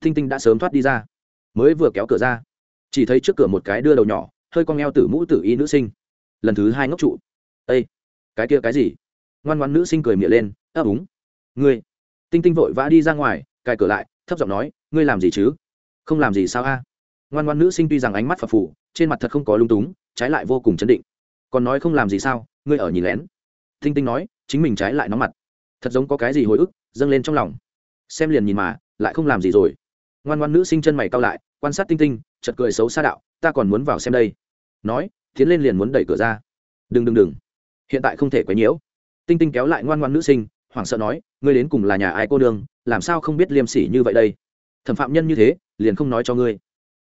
Thinh tinh đã sớm thoát đi ra, mới vừa kéo cửa ra. Chỉ thấy trước cửa một cái đưa đầu nhỏ, hơi con eo tử mũ tử y nữ sinh. Lần thứ hai ngốc trụ. Ây cái kia cái gì? Ngoan ngoan nữ sinh cười miệng lên, ấp úng. Ngươi. Tinh tinh vội vã đi ra ngoài, cài cửa lại, thấp giọng nói, ngươi làm gì chứ? Không làm gì sao a? Ngoan ngoan nữ sinh tuy rằng ánh mắt phập phù, trên mặt thật không có lung túng, trái lại vô cùng chấn định. Còn nói không làm gì sao, ngươi ở nhìn lén. Tinh tinh nói, chính mình trái lại nóng mặt. Thật giống có cái gì hồi ức, dâng lên trong lòng. Xem liền nhìn mà, lại không làm gì rồi. Ngoan ngoan nữ sinh chân mày cao lại, quan sát tinh tinh chật cười xấu xa đạo, ta còn muốn vào xem đây. Nói, tiến lên liền muốn đẩy cửa ra. Đừng đừng đừng. Hiện tại không thể quấy nhiễu. Tinh tinh kéo lại ngoan ngoan nữ sinh, hoảng sợ nói, ngươi đến cùng là nhà ai cô đương làm sao không biết liêm sỉ như vậy đây? Thẩm phạm nhân như thế, liền không nói cho ngươi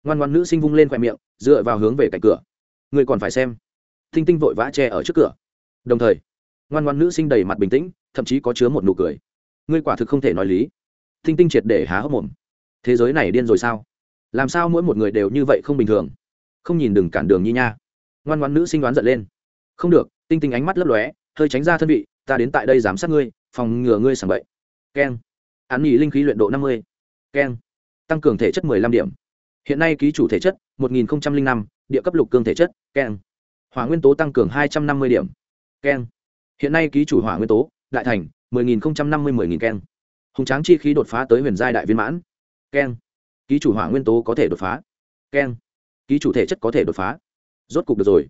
ngoan ngoan nữ sinh vung lên khoe miệng, dựa vào hướng về cạnh cửa. Ngươi còn phải xem. Thinh tinh vội vã che ở trước cửa. Đồng thời, ngoan ngoan nữ sinh đầy mặt bình tĩnh, thậm chí có chứa một nụ cười. Ngươi quả thực không thể nói lý. Thinh tinh triệt để há hốc mồm. Thế giới này điên rồi sao? Làm sao mỗi một người đều như vậy không bình thường? Không nhìn đừng cản đường như nha. Ngoan ngoan nữ sinh đoán giận lên. Không được, tinh tinh ánh mắt lấp lóe, hơi tránh ra thân vị, ta đến tại đây giám sát ngươi, phòng ngừa ngươi sảng bậy. Keng. Án nghỉ linh khí luyện độ năm mươi. Keng. Tăng cường thể chất mười lăm điểm hiện nay ký chủ thể chất, một nghìn năm, địa cấp lục cương thể chất, keng. Hỏa nguyên tố tăng cường hai trăm năm mươi điểm, keng. Hiện nay ký chủ hỏa nguyên tố, đại thành, mười nghìn năm mươi mười nghìn keng. Hùng tráng chi khí đột phá tới huyền giai đại viên mãn, keng. Ký chủ hỏa nguyên tố có thể đột phá, keng. Ký chủ thể chất có thể đột phá. Rốt cục được rồi.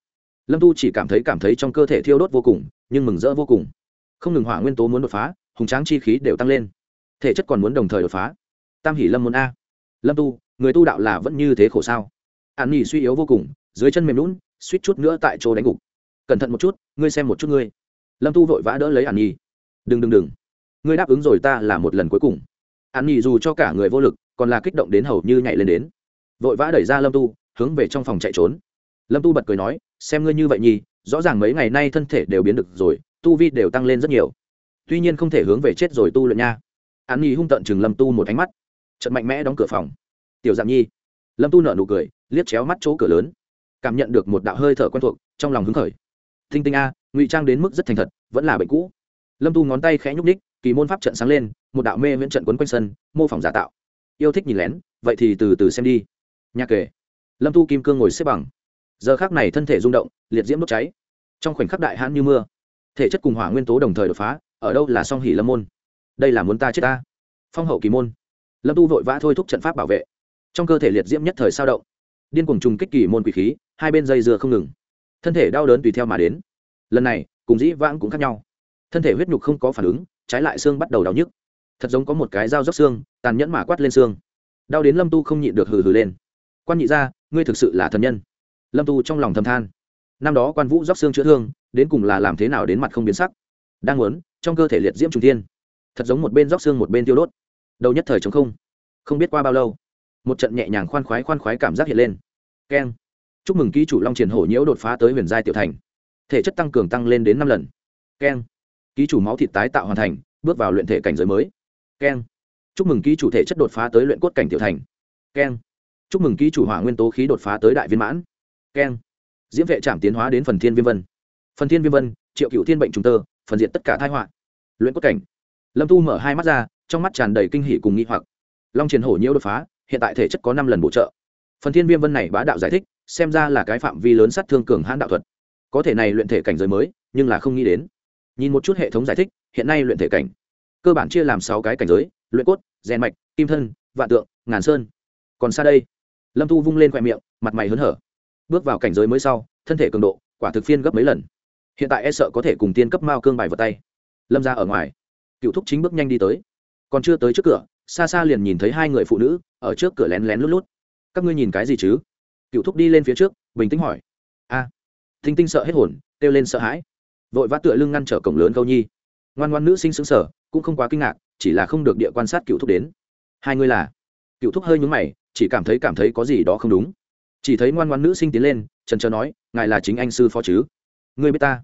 Lâm tu chỉ cảm thấy cảm thấy trong cơ thể thiêu đốt vô cùng, nhưng mừng rỡ vô cùng. Không ngừng hỏa nguyên tố muốn đột phá, hùng tráng chi khí đều tăng lên. Thể chất còn muốn đồng thời đột phá. Tam hỷ lâm muốn a. Lâm tu người tu đạo là vẫn như thế khổ sao? An nhi suy yếu vô cùng, dưới chân mềm lún suýt chút nữa tại chỗ đánh gục. Cẩn thận một chút, ngươi xem một chút ngươi. Lâm tu vội vã đỡ lấy an nhi. Đừng đừng đừng. Ngươi đáp ứng rồi ta là một lần cuối cùng. An nhi dù cho cả người vô lực, còn là kích động đến hầu như nhảy lên đến. Vội vã đẩy ra lâm tu, hướng về trong phòng chạy trốn. Lâm tu bật cười nói, xem ngươi như vậy nhi rõ ràng mấy ngày nay thân thể đều biến được rồi, tu vi đều tăng lên rất nhiều. Tuy nhiên không thể hướng về chết rồi tu luyện nha. An nhi hung tận chừng lâm tu một ánh mắt. Trận mạnh mẽ đóng cửa phòng tiểu dạng nhi. Lâm tu nở nụ cười, liếc chéo mắt chỗ cửa lớn. Cảm nhận được một đạo hơi thở quen thuộc, trong lòng hứng khởi. Thinh tinh a, ngụy trang đến mức rất thành thật, vẫn là bệnh cũ. Lâm tu ngón tay khẽ nhúc ních kỳ môn pháp trận sáng lên, một đạo mê viễn trận quấn quanh sân, mô phỏng giả tạo. Yêu thích nhìn lén, vậy thì từ từ xem đi. Nhà kể. Lâm tu kim cương ngồi xếp bằng. Giờ khác này thân thể rung động, liệt diễm đốt cháy. Trong khoảnh khắc đại hãn như mưa, thể chất cùng hỏa nguyên tố đồng thời đột phá, ở đâu là song hỉ lâm môn? Đây là muốn ta chết ta. Phong hậu kỳ môn. Lâm tu vội vã thôi thúc trận pháp bảo vệ trong cơ thể liệt diễm nhất thời sao động. Điên cuồng trùng kích kỳ môn quỷ khí, hai bên dây dừa không ngừng. Thân thể đau đớn tùy theo mà đến. Lần này, cùng dĩ vãng cũng khác nhau. Thân thể huyết nhục không có phản ứng, trái lại xương bắt đầu đau nhức. Thật giống có một cái dao dốc xương, tàn nhẫn mà quát lên xương. Đau đến lâm tu không nhịn được hừ hừ lên. Quan nhị ra ngươi thực sự là thần nhân. Lâm tu trong lòng thầm than. Năm đó quan vũ dốc xương chữa thương, đến cùng là làm thế nào đến mặt không biến sắc. Đang muốn, trong cơ thể liệt diễm trung thiên. Thật giống một bên dốc xương một bên tiêu đốt. Đầu nhất thời chống không. Không biết qua bao lâu một trận nhẹ nhàng khoan khoái khoan khoái cảm giác hiện lên. Keng. Chúc mừng ký chủ long triển hổ nhiễu đột phá tới huyền giai tiểu thành. Thể chất tăng cường tăng lên đến năm lần. Keng. Ký chủ máu thịt tái tạo hoàn thành, bước vào luyện thể cảnh giới mới. Keng. Chúc mừng ký chủ thể chất đột phá tới luyện cốt cảnh tiểu thành. Keng. Chúc mừng ký chủ hỏa nguyên tố khí đột phá tới đại viên mãn. Keng. Diễm vệ trạm tiến hóa đến phần thiên viêm vân. Phần thiên viêm vân, triệu cựu thiên bệnh trùng tơ, phần diện tất cả thai họa. Luyện cốt cảnh. Lâm tu mở hai mắt ra, trong mắt tràn đầy kinh hỉ cùng nghi hoặc. Long triển hổ nhiễu đột phá hiện tại thể chất có năm lần bổ trợ. Phần thiên viêm vân này bá đạo giải thích, xem ra là cái phạm vi lớn sát thương cường hãn đạo thuật. Có thể này luyện thể cảnh giới mới, nhưng là không nghĩ đến. Nhìn một chút hệ thống giải thích, hiện nay luyện thể cảnh. Cơ bản chia làm sáu cái cảnh giới, luyện cốt, rèn mạch, kim thân, vạn tượng, ngàn sơn. Còn xa đây, lâm tu vung lên khoe miệng, mặt mày hớn hở. Bước vào cảnh giới mới sau, thân thể cường độ, quả thực phiên gấp mấy lần. Hiện tại e sợ có thể cùng tiên cấp mao cương bài vào tay. Lâm ra ở ngoài, cựu thúc chính bước nhanh đi tới. Còn chưa tới trước cửa xa xa liền nhìn thấy hai người phụ nữ ở trước cửa lén lén lút lút. Các ngươi nhìn cái gì chứ? Cựu thúc đi lên phía trước bình tĩnh hỏi. A. À, thinh tinh sợ hết hồn kêu lên sợ hãi. Vội vã tựa lưng ngăn trở cổng lớn câu nhi. Ngoan ngoan nữ sinh xứng sở cũng không quá kinh ngạc chỉ là không được địa quan sát cựu thúc đến. Hai người là? Cựu thúc hơi nhúng mày chỉ cảm thấy cảm thấy có gì đó không đúng. Chỉ thấy ngoan ngoan nữ sinh tiến lên trần trờ nói ngài là chính anh sư phó chứ? Người biết ta.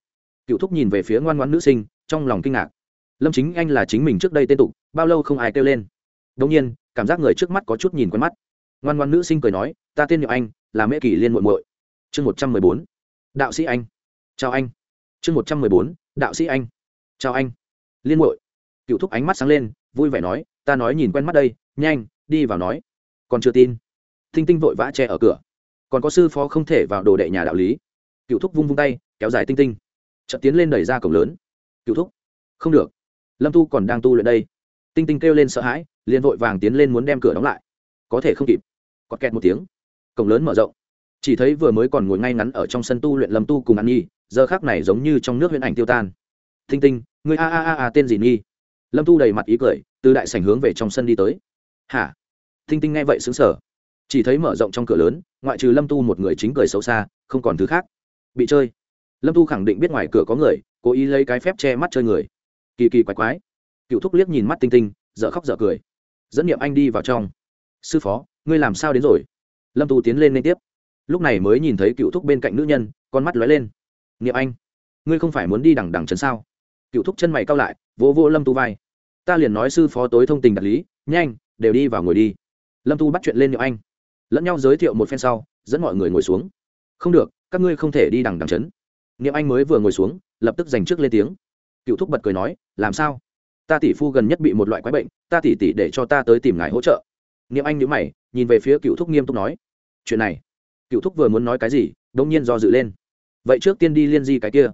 Cựu thúc nhìn về phía ngoan ngoan nữ sinh trong lòng kinh ngạc. Lâm chính anh là chính mình trước đây tên tục bao lâu không ai kêu lên? Đông nhiên, cảm giác người trước mắt có chút nhìn quen mắt. Ngoan ngoan nữ sinh cười nói, ta tên nhậm anh, là mễ kỷ liên muội muội. Chương một trăm mười bốn. Đạo sĩ anh. Chào anh. Chương một trăm mười bốn, đạo sĩ anh. Chào anh. Liên muội. Cựu thúc ánh mắt sáng lên, vui vẻ nói, ta nói nhìn quen mắt đây, nhanh, đi vào nói. Còn chưa tin. Thinh tinh vội vã che ở cửa. Còn có sư phó không thể vào đồ đệ nhà đạo lý. Cựu thúc vung vung tay, kéo dài tinh tinh. Chợt tiến lên đẩy ra cổng lớn. Cựu thúc. Không được. Lâm tu còn đang tu luyện đây. Tinh tinh kêu lên sợ hãi liền vội vàng tiến lên muốn đem cửa đóng lại. Có thể không kịp. Còn kẹt một tiếng. Cổng lớn mở rộng. Chỉ thấy vừa mới còn ngồi ngay ngắn ở trong sân tu luyện lâm tu cùng ăn nhi, giờ khác này giống như trong nước huyễn ảnh tiêu tan. Thinh tinh người a a a a tên gì nhi? Lâm tu đầy mặt ý cười, từ đại sảnh hướng về trong sân đi tới. Hả? Thinh tinh nghe vậy xứng sở chỉ thấy mở rộng trong cửa lớn, ngoại trừ lâm tu một người chính cười xấu xa, không còn thứ khác. Bị chơi. Lâm tu khẳng định biết ngoài cửa có người, cố ý lấy cái phép che mắt chơi người. Kỳ kỳ quái quái. Cựu thúc liếc nhìn mắt tinh tinh dợ khóc dợ cười dẫn niệm anh đi vào trong. Sư phó, ngươi làm sao đến rồi? Lâm tu tiến lên liên tiếp. Lúc này mới nhìn thấy cựu thúc bên cạnh nữ nhân, con mắt lóe lên. Niệm anh, ngươi không phải muốn đi đằng đằng trấn sao? Cựu thúc chân mày cao lại, vỗ vỗ lâm tu vai. Ta liền nói sư phó tối thông tình đạt lý, nhanh, đều đi vào ngồi đi. Lâm tu bắt chuyện lên niệm anh. Lẫn nhau giới thiệu một phen sau, dẫn mọi người ngồi xuống. Không được, các ngươi không thể đi đằng đằng trấn. Niệm anh mới vừa ngồi xuống, lập tức dành trước lên tiếng. Cựu thúc bật cười nói, làm sao? Ta tỷ phu gần nhất bị một loại quái bệnh, ta tỷ tỷ để cho ta tới tìm ngài hỗ trợ. Niệm anh nhữ mày, nhìn về phía cựu thúc nghiêm túc nói, chuyện này? Cựu thúc vừa muốn nói cái gì đông nhiên do dự lên. Vậy trước tiên đi liên di cái kia.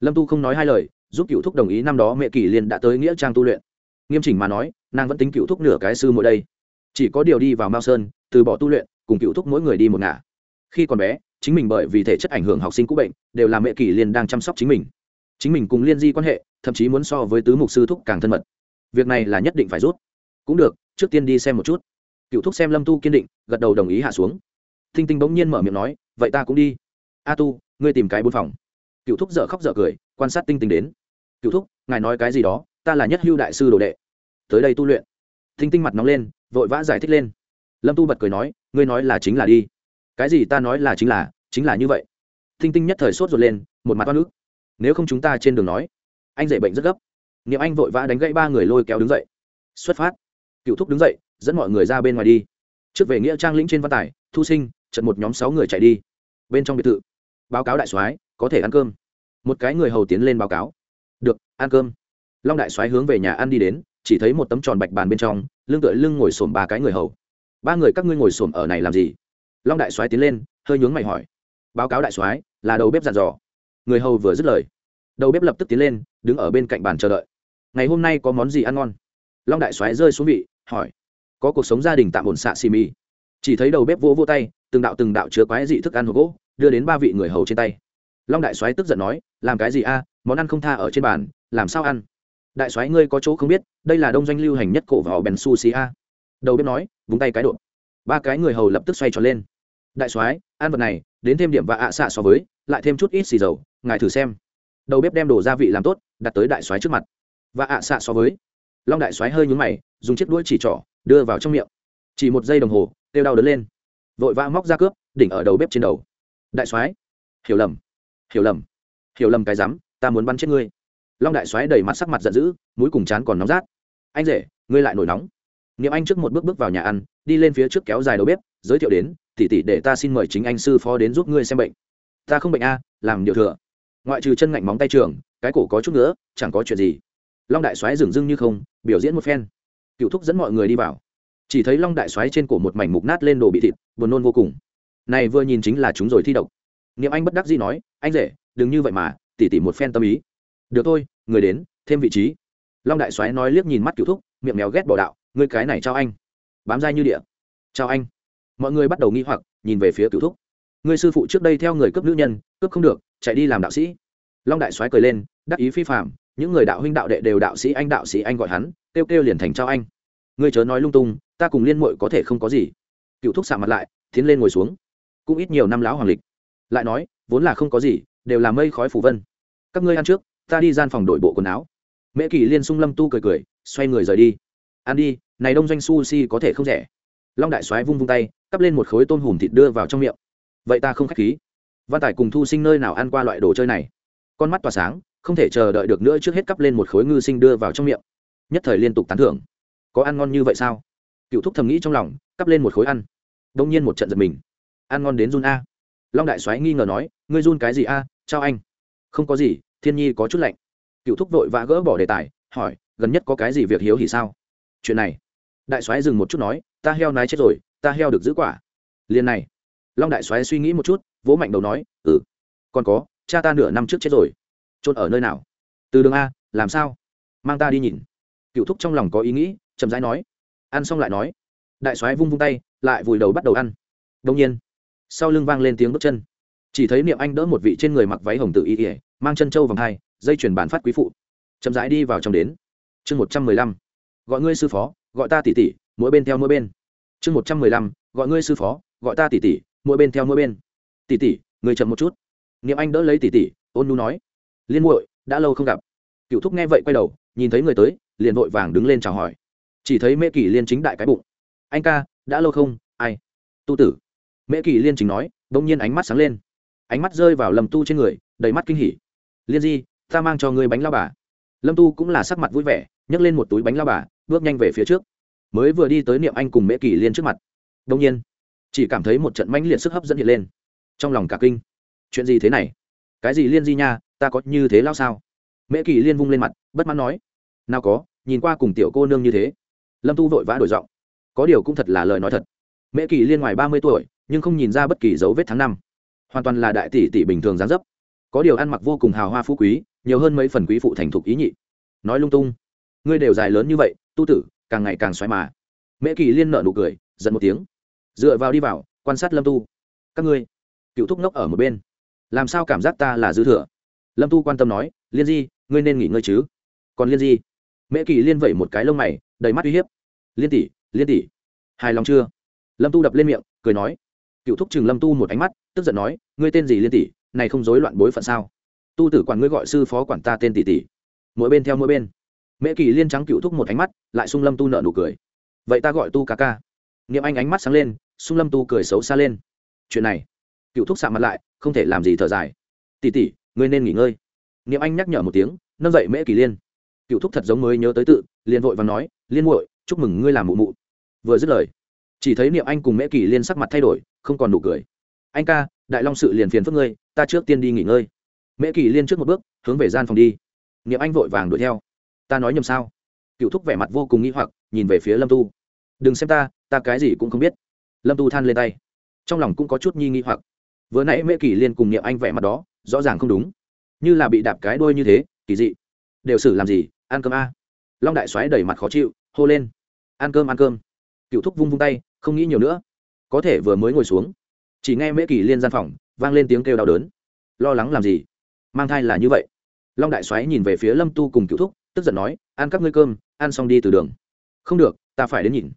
Lâm tu không nói hai lời, giúp cựu thúc đồng ý năm đó mẹ kỷ liên đã tới nghĩa trang tu luyện. Nghiêm chỉnh mà nói, nàng vẫn tính cựu thúc nửa cái sư mỗi đây. Chỉ có điều đi vào mao sơn, từ bỏ tu luyện, cùng cựu thúc mỗi người đi một ngả. Khi còn bé, chính mình bởi vì thể chất ảnh hưởng học sinh cũ bệnh, đều là mẹ kỷ liên đang chăm sóc chính mình chính mình cùng liên di quan hệ, thậm chí muốn so với tứ mục sư thúc càng thân mật. Việc này là nhất định phải rút. Cũng được, trước tiên đi xem một chút. Cựu thúc xem lâm tu kiên định, gật đầu đồng ý hạ xuống. Thinh tinh bỗng nhiên mở miệng nói, vậy ta cũng đi. A tu, ngươi tìm cái bốn phòng. Cựu thúc dở khóc dở cười, quan sát tinh tinh đến. Cựu thúc, ngài nói cái gì đó, ta là nhất hưu đại sư đồ đệ. Tới đây tu luyện. Thinh tinh mặt nóng lên, vội vã giải thích lên. Lâm tu bật cười nói, ngươi nói là chính là đi. Cái gì ta nói là chính là chính là như vậy. Thinh tinh nhất thời sốt ruột lên, một mặt oan ức nếu không chúng ta trên đường nói. Anh dậy bệnh rất gấp. Niệm anh vội vã đánh gãy ba người lôi kéo đứng dậy. Xuất phát. Cựu thúc đứng dậy, dẫn mọi người ra bên ngoài đi. Trước về nghĩa trang lĩnh trên văn tài, thu sinh, trận một nhóm sáu người chạy đi. Bên trong biệt thự, báo cáo đại soái, có thể ăn cơm. Một cái người hầu tiến lên báo cáo. Được, ăn cơm. Long đại soái hướng về nhà ăn đi đến, chỉ thấy một tấm tròn bạch bàn bên trong, lưng tựa lưng ngồi xổm ba cái người hầu. Ba người các ngươi ngồi xổm ở này làm gì? Long đại soái tiến lên, hơi nhướng mày hỏi. Báo cáo đại soái, là đầu bếp dặn dò người hầu vừa dứt lời, đầu bếp lập tức tiến lên, đứng ở bên cạnh bàn chờ đợi. Ngày hôm nay có món gì ăn ngon? Long đại soái rơi xuống vị, hỏi. Có cuộc sống gia đình tạm ổn xạ xì mì. Chỉ thấy đầu bếp vỗ vỗ tay, từng đạo từng đạo chứa quái dị thức ăn hộp gỗ, đưa đến ba vị người hầu trên tay. Long đại soái tức giận nói, làm cái gì a? Món ăn không tha ở trên bàn, làm sao ăn? Đại soái ngươi có chỗ không biết, đây là đông doanh lưu hành nhất cổ vào bèn sushi a. Đầu bếp nói vúng tay cái độ ba cái người hầu lập tức xoay tròn lên. Đại soái, ăn vật này đến thêm điểm và ạ xạ so với, lại thêm chút ít xì dầu, ngài thử xem. Đầu bếp đem đồ gia vị làm tốt, đặt tới đại soái trước mặt. Và ạ xạ so với. Long đại soái hơi nhúng mày, dùng chiếc đuôi chỉ trỏ, đưa vào trong miệng. Chỉ một giây đồng hồ têu đau đớn lên. Vội vã móc ra cướp, đỉnh ở đầu bếp trên đầu. Đại soái. Hiểu lầm. Hiểu lầm. Hiểu lầm cái rắm, ta muốn bắn chết ngươi. Long đại soái đầy mặt sắc mặt giận dữ, mũi cùng chán còn nóng rát. Anh rể, ngươi lại nổi nóng. Niệm anh trước một bước bước vào nhà ăn, đi lên phía trước kéo dài đầu bếp, giới thiệu đến tỷ tỷ để ta xin mời chính anh sư phó đến giúp ngươi xem bệnh. Ta không bệnh a, làm điều thừa. Ngoại trừ chân ngạnh móng tay trường, cái cổ có chút nữa chẳng có chuyện gì. Long đại soái dừng dưng như không, biểu diễn một phen. Cựu thúc dẫn mọi người đi vào. Chỉ thấy long đại soái trên cổ một mảnh mục nát lên đồ bị thịt, buồn nôn vô cùng. Này vừa nhìn chính là chúng rồi thi độc. Niệm anh bất đắc dĩ nói, anh rể, đừng như vậy mà tỉ tỉ một phen tâm ý. Được thôi, người đến, thêm vị trí. Long đại soái nói liếc nhìn mắt cựu thúc, miệng méo ghét bỏ đạo, ngươi cái này trao anh. Bám dai như địa. Trao anh mọi người bắt đầu nghi hoặc, nhìn về phía cựu thúc. Ngươi sư phụ trước đây theo người cướp nữ nhân, cướp không được, chạy đi làm đạo sĩ. Long đại soái cười lên, đắc ý phi phạm những người đạo huynh đạo đệ đều đạo sĩ anh, đạo sĩ anh gọi hắn, kêu kêu liền thành trao anh. Ngươi chớ nói lung tung, ta cùng liên mội có thể không có gì. Cựu thúc xạ mặt lại, tiến lên ngồi xuống. Cũng ít nhiều năm lão hoàng lịch. Lại nói, vốn là không có gì, đều là mây khói phủ vân. Các ngươi ăn trước, ta đi gian phòng đổi bộ quần áo. Mễ kỳ liên sung lâm tu cười cười, xoay người rời đi. Ăn đi, này đông doanh sushi có thể không rẻ. Long đại soái vung vung tay cắp lên một khối tôm hùm thịt đưa vào trong miệng. Vậy ta không khách khí. Văn tài cùng thu sinh nơi nào ăn qua loại đồ chơi này? Con mắt tỏa sáng, không thể chờ đợi được nữa trước hết cắp lên một khối ngư sinh đưa vào trong miệng. Nhất thời liên tục tán thưởng. Có ăn ngon như vậy sao? Cựu thúc thầm nghĩ trong lòng, cắp lên một khối ăn. Đông nhiên một trận giật mình. Ăn ngon đến run a. Long đại soái nghi ngờ nói, ngươi run cái gì a? Chào anh. Không có gì, thiên nhi có chút lạnh. Cựu thúc vội vã gỡ bỏ đề tài, hỏi, gần nhất có cái gì việc hiếu hỉ sao? Chuyện này. Đại soái dừng một chút nói, ta heo nái chết rồi ta heo được giữ quả. Liền này. Long đại soái suy nghĩ một chút, vỗ mạnh đầu nói ừ còn có, cha ta nửa năm trước chết rồi. Trôn ở nơi nào? Từ đường a, làm sao? Mang ta đi nhìn. Cựu thúc trong lòng có ý nghĩ, chậm rãi nói. Ăn xong lại nói. Đại soái vung vung tay, lại vùi đầu bắt đầu ăn. Đông nhiên, sau lưng vang lên tiếng bước chân. Chỉ thấy niệm anh đỡ một vị trên người mặc váy hồng tự y ỉa mang chân trâu vòng hai, dây chuyển bản phát quý phụ. Chậm rãi đi vào trong đến. Chương một trăm mười lăm. Gọi ngươi sư phó, gọi ta tỷ tỷ, mỗi bên theo mỗi bên chương một trăm mười lăm, gọi ngươi sư phó, gọi ta tỷ tỷ, mỗi bên theo mỗi bên. Tỷ tỷ, người chậm một chút. Niệm anh đỡ lấy tỷ tỷ, ôn nu nói. Liên muội, đã lâu không gặp. Cựu thúc nghe vậy quay đầu, nhìn thấy người tới, liền vội vàng đứng lên chào hỏi. Chỉ thấy mễ kỷ liên chính đại cái bụng. Anh ca, đã lâu không? Ai? Tu tử. Mễ kỷ liên chính nói đông nhiên ánh mắt sáng lên. Ánh mắt rơi vào lầm tu trên người, đầy mắt kinh hỉ. Liên di, ta mang cho ngươi bánh lao bà. Lâm tu cũng là sắc mặt vui vẻ, nhấc lên một túi bánh lao bà, bước nhanh về phía trước mới vừa đi tới niệm anh cùng mễ kỳ liên trước mặt. Đông nhiên, chỉ cảm thấy một trận mãnh liệt sức hấp dẫn hiện lên. Trong lòng cả kinh, chuyện gì thế này? Cái gì liên di nha, ta có như thế lao sao? Mễ kỳ liên vung lên mặt, bất mãn nói. Nào có, nhìn qua cùng tiểu cô nương như thế. Lâm tu vội vã đổi giọng. Có điều cũng thật là lời nói thật. Mễ kỳ liên ngoài ba mươi tuổi, nhưng không nhìn ra bất kỳ dấu vết tháng năm. Hoàn toàn là đại tỷ tỷ bình thường dáng dấp. Có điều ăn mặc vô cùng hào hoa phú quý, nhiều hơn mấy phần quý phụ thành thục ý nhị. Nói lung tung. Ngươi đều dài lớn như vậy, tu tử càng ngày càng xoáy mà. Mễ kỳ liên nợ nụ cười, giận một tiếng. Dựa vào đi vào, quan sát lâm tu. Các ngươi, cựu thúc ngốc ở một bên. Làm sao cảm giác ta là dư thừa? Lâm tu quan tâm nói, liên di, ngươi nên nghỉ ngơi chứ? Còn liên di? Mễ kỳ liên vẩy một cái lông mày, đầy mắt uy hiếp. Liên tỷ liên tỷ, hài lòng chưa? Lâm tu đập lên miệng, cười nói. Cựu thúc chừng lâm tu một ánh mắt, tức giận nói, ngươi tên gì liên tỷ? Này không rối loạn bối phận sao? Tu tử quản ngươi gọi sư phó quản ta tên tỷ tỷ. Mỗi bên theo mỗi bên mễ kỳ liên trắng cựu thúc một ánh mắt, lại sung lâm tu nợ nụ cười. Vậy ta gọi tu ca ca. Niệm anh ánh mắt sáng lên, sung lâm tu cười xấu xa lên. Chuyện này, cựu thúc sạm mặt lại, không thể làm gì thở dài. Tỷ tỷ, ngươi nên nghỉ ngơi. Niệm anh nhắc nhở một tiếng, nâng dậy mễ kỳ liên. Cựu thúc thật giống mới nhớ tới tự, liền vội và nói, liên muội, chúc mừng ngươi làm mụ mụ. Vừa dứt lời, chỉ thấy niệm anh cùng mễ kỳ liên sắc mặt thay đổi, không còn nụ cười. Anh ca, đại long sự liền phiền phức ngươi, ta trước tiên đi nghỉ ngơi. Mễ kỳ liên trước một bước, hướng về gian phòng đi. Niệm anh vội vàng đuổi theo ta nói nhầm sao? Cựu thúc vẻ mặt vô cùng nghĩ hoặc, nhìn về phía lâm tu. Đừng xem ta ta cái gì cũng không biết. Lâm tu than lên tay. Trong lòng cũng có chút nhi nghĩ hoặc. Vừa nãy mễ kỳ liên cùng nghiệm anh vẻ mặt đó, rõ ràng không đúng. Như là bị đạp cái đôi như thế, kỳ dị. Đều xử làm gì? Ăn cơm a. Long đại xoáy đẩy mặt khó chịu, hô lên. Ăn cơm ăn cơm. Cựu thúc vung vung tay, không nghĩ nhiều nữa. Có thể vừa mới ngồi xuống. Chỉ nghe mễ kỳ liên gian phòng, vang lên tiếng kêu đau đớn. Lo lắng làm gì? Mang thai là như vậy. Long đại xoáy nhìn về phía lâm tu cùng cựu thúc tức giận nói, ăn các ngươi cơm, ăn xong đi từ đường. Không được, ta phải đến nhìn.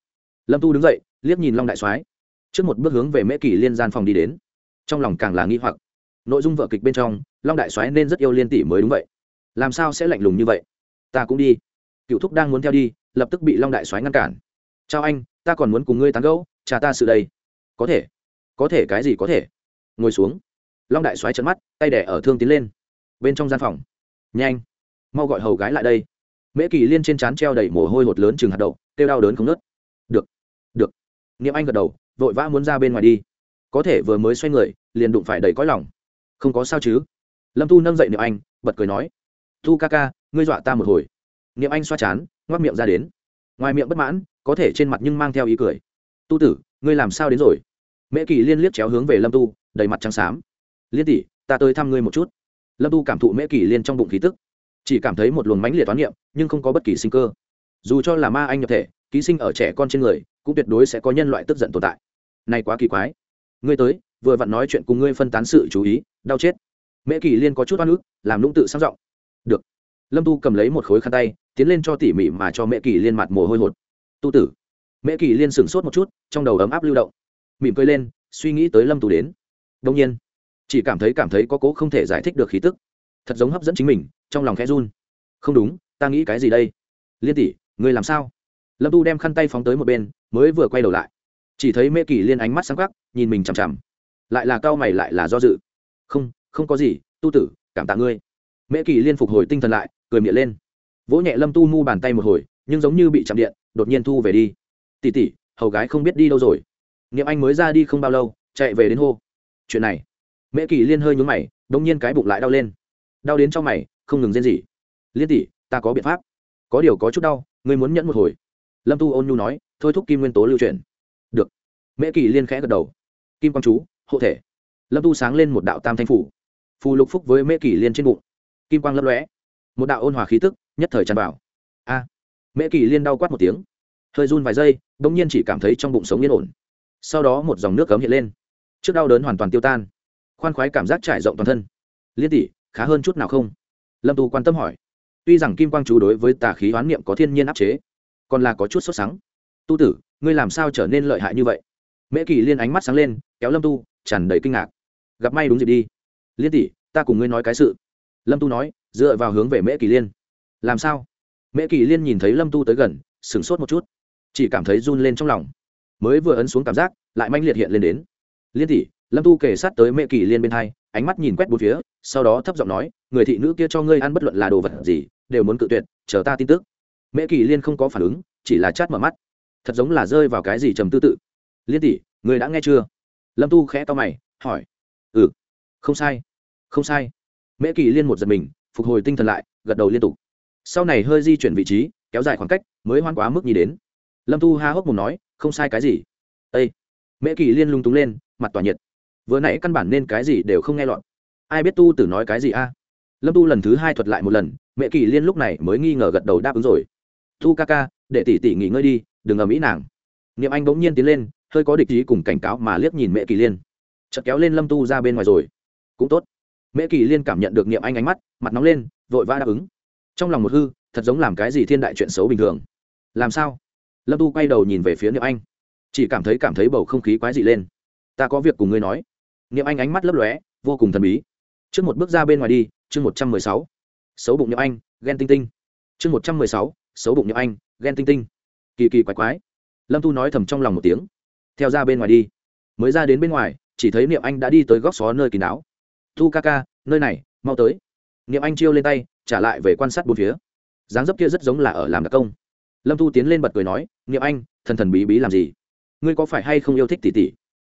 Lâm tu đứng dậy, liếc nhìn long đại soái. Trước một bước hướng về mễ kỳ liên gian phòng đi đến. Trong lòng càng là nghi hoặc. Nội dung vợ kịch bên trong, long đại soái nên rất yêu liên tỷ mới đúng vậy. Làm sao sẽ lạnh lùng như vậy? Ta cũng đi. Cựu thúc đang muốn theo đi, lập tức bị long đại soái ngăn cản. Chào anh, ta còn muốn cùng ngươi tán gẫu, cha ta sự đây. Có thể. Có thể cái gì có thể? Ngồi xuống. Long đại soái trận mắt, tay đẻ ở thương tiến lên. Bên trong gian phòng. Nhanh mau gọi hầu gái lại đây. Mễ kỳ liên trên trán treo đầy mồ hôi hột lớn chừng hạt đậu, kêu đau đớn không nớt được được. Niệm anh gật đầu, vội vã muốn ra bên ngoài đi. Có thể vừa mới xoay người, liền đụng phải đầy cõi lòng. Không có sao chứ? Lâm tu nâng dậy niệm anh, bật cười nói, tu ca ca, ngươi dọa ta một hồi. Niệm anh xoa chán ngoắc miệng ra đến. Ngoài miệng bất mãn, có thể trên mặt nhưng mang theo ý cười. Tu tử, ngươi làm sao đến rồi? Mễ kỳ liên liếc chéo hướng về lâm tu, đầy mặt trắng xám. Liên tỷ, ta tới thăm ngươi một chút. Lâm tu cảm thụ mễ kỳ liên trong bụng khí tức chỉ cảm thấy một luồng mãnh liệt toán niệm, nhưng không có bất kỳ sinh cơ. Dù cho là ma anh nhập thể, ký sinh ở trẻ con trên người, cũng tuyệt đối sẽ có nhân loại tức giận tồn tại. Này quá kỳ quái. Ngươi tới, vừa vặn nói chuyện cùng ngươi phân tán sự chú ý, đau chết. Mễ kỳ liên có chút oan ức, làm lũng tự sang giọng. Được. Lâm tu cầm lấy một khối khăn tay, tiến lên cho tỉ mỉ mà cho mễ kỳ liên mặt mồ hôi hột. Tu tử. Mễ kỳ liên sửng sốt một chút, trong đầu ấm áp lưu động. Mỉm cười lên, suy nghĩ tới lâm tu đến. Đông nhiên, chỉ cảm thấy cảm thấy có cố không thể giải thích được khí tức thật giống hấp dẫn chính mình, trong lòng khẽ run. Không đúng, ta nghĩ cái gì đây? Liên tỷ, ngươi làm sao? Lâm tu đem khăn tay phóng tới một bên, mới vừa quay đầu lại. Chỉ thấy mê kỳ liên ánh mắt sáng khắc nhìn mình chằm chằm. Lại là cao mày, lại là do dự. Không không có gì, tu tử, cảm tạ ngươi. Mễ kỳ liên phục hồi tinh thần lại, cười miệng lên. Vỗ nhẹ lâm tu mu bàn tay một hồi, nhưng giống như bị chạm điện, đột nhiên thu về đi. Tỉ tỉ hầu gái không biết đi đâu rồi. Nghiệm anh mới ra đi không bao lâu, chạy về đến hô. Chuyện này. Mễ kỳ liên hơi nhúng mày đông nhiên cái bụng lại đau lên đau đến trong mày, không ngừng rên gì liên tỷ, ta có biện pháp. Có điều có chút đau, ngươi muốn nhẫn một hồi. Lâm tu ôn nhu nói, thôi thúc kim nguyên tố lưu truyền. Được. Mễ kỳ liên khẽ gật đầu. Kim quang chú, hộ thể. Lâm tu sáng lên một đạo tam thanh phủ. Phù lục phúc với mễ kỳ liên trên bụng. Kim quang lấp lóe. Một đạo ôn hòa khí tức, nhất thời tràn vào. A. Mễ kỳ liên đau quát một tiếng. Hơi run vài giây đ ỗ n g nhiên chỉ cảm thấy trong bụng sống yên ổn. Sau đó một dòng nước cấm hiện lên. Trước đau đớn hoàn toàn tiêu tan. Khoan khoái cảm giác trải rộng toàn thân. Liên tỷ khá hơn chút nào không? Lâm tu quan tâm hỏi. Tuy rằng kim quang chú đối với tà khí hoán niệm có thiên nhiên áp chế, còn là có chút sốt sắng. Tu tử, ngươi làm sao trở nên lợi hại như vậy? Mễ kỳ liên ánh mắt sáng lên, kéo lâm tu, tràn đầy kinh ngạc. Gặp may đúng dịp đi. Liên tỷ, ta cùng ngươi nói cái sự. Lâm tu nói, dựa vào hướng về mễ kỳ liên. Làm sao? Mễ kỳ liên nhìn thấy lâm tu tới gần, sửng sốt một chút. Chỉ cảm thấy run lên trong lòng. Mới vừa ấn xuống cảm giác, lại manh liệt hiện lên đến. Liên tỷ, lâm tu kể sát tới mễ kỳ liên bên hai ánh mắt nhìn quét bốn phía, sau đó thấp giọng nói, người thị nữ kia cho ngươi ăn bất luận là đồ vật gì, đều muốn cự tuyệt, chờ ta tin tức. Mễ kỳ liên không có phản ứng, chỉ là chát mở mắt. Thật giống là rơi vào cái gì trầm tư tự. Liên tỷ, người đã nghe chưa? Lâm tu khẽ to mày, hỏi. Ừ. Không sai. Không sai. Mễ kỳ liên một giật mình, phục hồi tinh thần lại, gật đầu liên tục. Sau này hơi di chuyển vị trí, kéo dài khoảng cách, mới hoan quá mức nhì đến. Lâm tu ha hốc mồm nói, không sai cái gì. Ây mễ kỳ liên lung túng lên, mặt tỏa nhiệt vừa nãy căn bản nên cái gì đều không nghe lọt. Ai biết tu tử nói cái gì a? Lâm tu lần thứ hai thuật lại một lần, mẹ kỳ liên lúc này mới nghi ngờ gật đầu đáp ứng rồi. Tu ca ca, để tỷ tỷ nghỉ ngơi đi, đừng ở mỹ nàng. Niệm anh bỗng nhiên tiến lên, hơi có địch ý cùng cảnh cáo mà liếc nhìn mẹ kỳ liên. Chợt kéo lên lâm tu ra bên ngoài rồi. Cũng tốt. Mẹ kỳ liên cảm nhận được niệm anh ánh mắt, mặt nóng lên, vội vã đáp ứng. Trong lòng một hư, thật giống làm cái gì thiên đại chuyện xấu bình thường. Làm sao? Lâm tu quay đầu nhìn về phía niệm anh. Chỉ cảm thấy cảm thấy bầu không khí quái dị lên. Ta có việc cùng ngươi nói niệm anh ánh mắt lấp lóe, vô cùng thần bí. Trước một bước ra bên ngoài đi, chương một trăm mười sáu. Xấu bụng niệm anh, ghen tinh tinh. Chương một trăm mười sáu, xấu bụng niệm anh, ghen tinh tinh. Kỳ kỳ quái quái. Lâm tu nói thầm trong lòng một tiếng. Theo ra bên ngoài đi. Mới ra đến bên ngoài, chỉ thấy niệm anh đã đi tới góc xó nơi kỳ đáo. Tu ca ca, nơi này, mau tới. Niệm anh chiêu lên tay, trả lại về quan sát bốn phía. Dáng dấp kia rất giống là ở làm đặc công. Lâm tu tiến lên bật cười nói, niệm anh, thần thần bí bí làm gì? Ngươi có phải hay không yêu thích tỷ tỷ?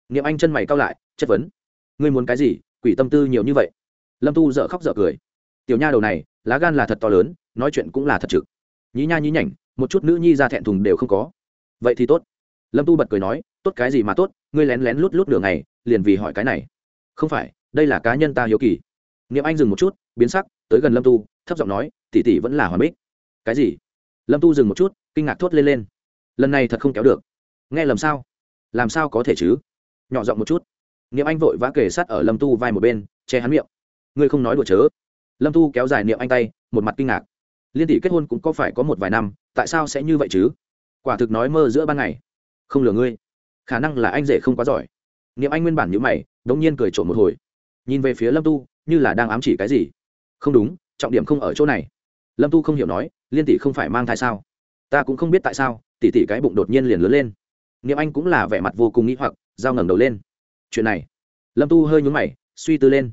Niệm anh chân mày cao lại, chất vấn ngươi muốn cái gì, quỷ tâm tư nhiều như vậy. Lâm tu dợ khóc dợ cười. Tiểu nha đầu này, lá gan là thật to lớn, nói chuyện cũng là thật trực. Nhí nha nhí nhảnh, một chút nữ nhi ra thẹn thùng đều không có. Vậy thì tốt. Lâm tu bật cười nói, tốt cái gì mà tốt, ngươi lén lén lút lút đường này liền vì hỏi cái này. Không phải, đây là cá nhân ta hiếu kỳ. Niệm anh dừng một chút, biến sắc, tới gần lâm tu, thấp giọng nói, tỷ tỷ vẫn là hoàn bích cái gì? Lâm tu dừng một chút, kinh ngạc thốt lên lên. Lần này thật không kéo được. Nghe lầm sao? Làm sao có thể chứ? Nhỏ giọng một chút niệm anh vội vã kề sát ở lâm tu vai một bên, che hắn miệng. Ngươi không nói đùa chớ. Lâm tu kéo dài niệm anh tay, một mặt kinh ngạc. Liên tỷ kết hôn cũng có phải có một vài năm, tại sao sẽ như vậy chứ? Quả thực nói mơ giữa ban ngày. Không lừa ngươi. Khả năng là anh rể không quá giỏi. Niệm anh nguyên bản như mày, đống nhiên cười trộm một hồi. Nhìn về phía lâm tu, như là đang ám chỉ cái gì. Không đúng, trọng điểm không ở chỗ này. Lâm tu không hiểu nói, liên tỷ không phải mang thai sao? Ta cũng không biết tại sao, tỷ tỷ cái bụng đột nhiên liền lớn lên. Niệm anh cũng là vẻ mặt vô cùng nghĩ hoặc, giao ngẩng đầu lên chuyện này. Lâm tu hơi nhún mày, suy tư lên.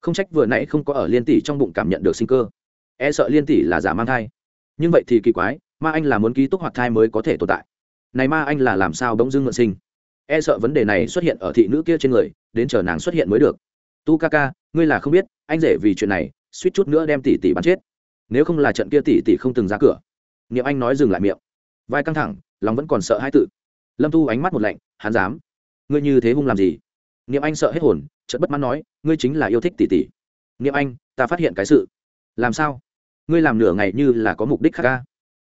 Không trách vừa nãy không có ở liên tỷ trong bụng cảm nhận được sinh cơ. E sợ liên tỷ là giả mang thai. Nhưng vậy thì kỳ quái, ma anh là muốn ký túc hoạt thai mới có thể tồn tại. Này ma anh là làm sao bỗng dưng mượn sinh? E sợ vấn đề này xuất hiện ở thị nữ kia trên người, đến chờ nàng xuất hiện mới được. Tu ca ca, ngươi là không biết, anh rể vì chuyện này, suýt chút nữa đem tỷ tỷ bắn chết. Nếu không là trận kia tỷ tỷ không từng ra cửa. Niệm anh nói dừng lại miệng. Vai căng thẳng, lòng vẫn còn sợ hai tự. Lâm tu ánh mắt một lạnh, hắn dám. Ngươi như thế hung làm gì? Niệm anh sợ hết hồn, chợt bất mãn nói, ngươi chính là yêu thích tỷ tỷ. Niệm anh, ta phát hiện cái sự. Làm sao? Ngươi làm nửa ngày như là có mục đích khác ca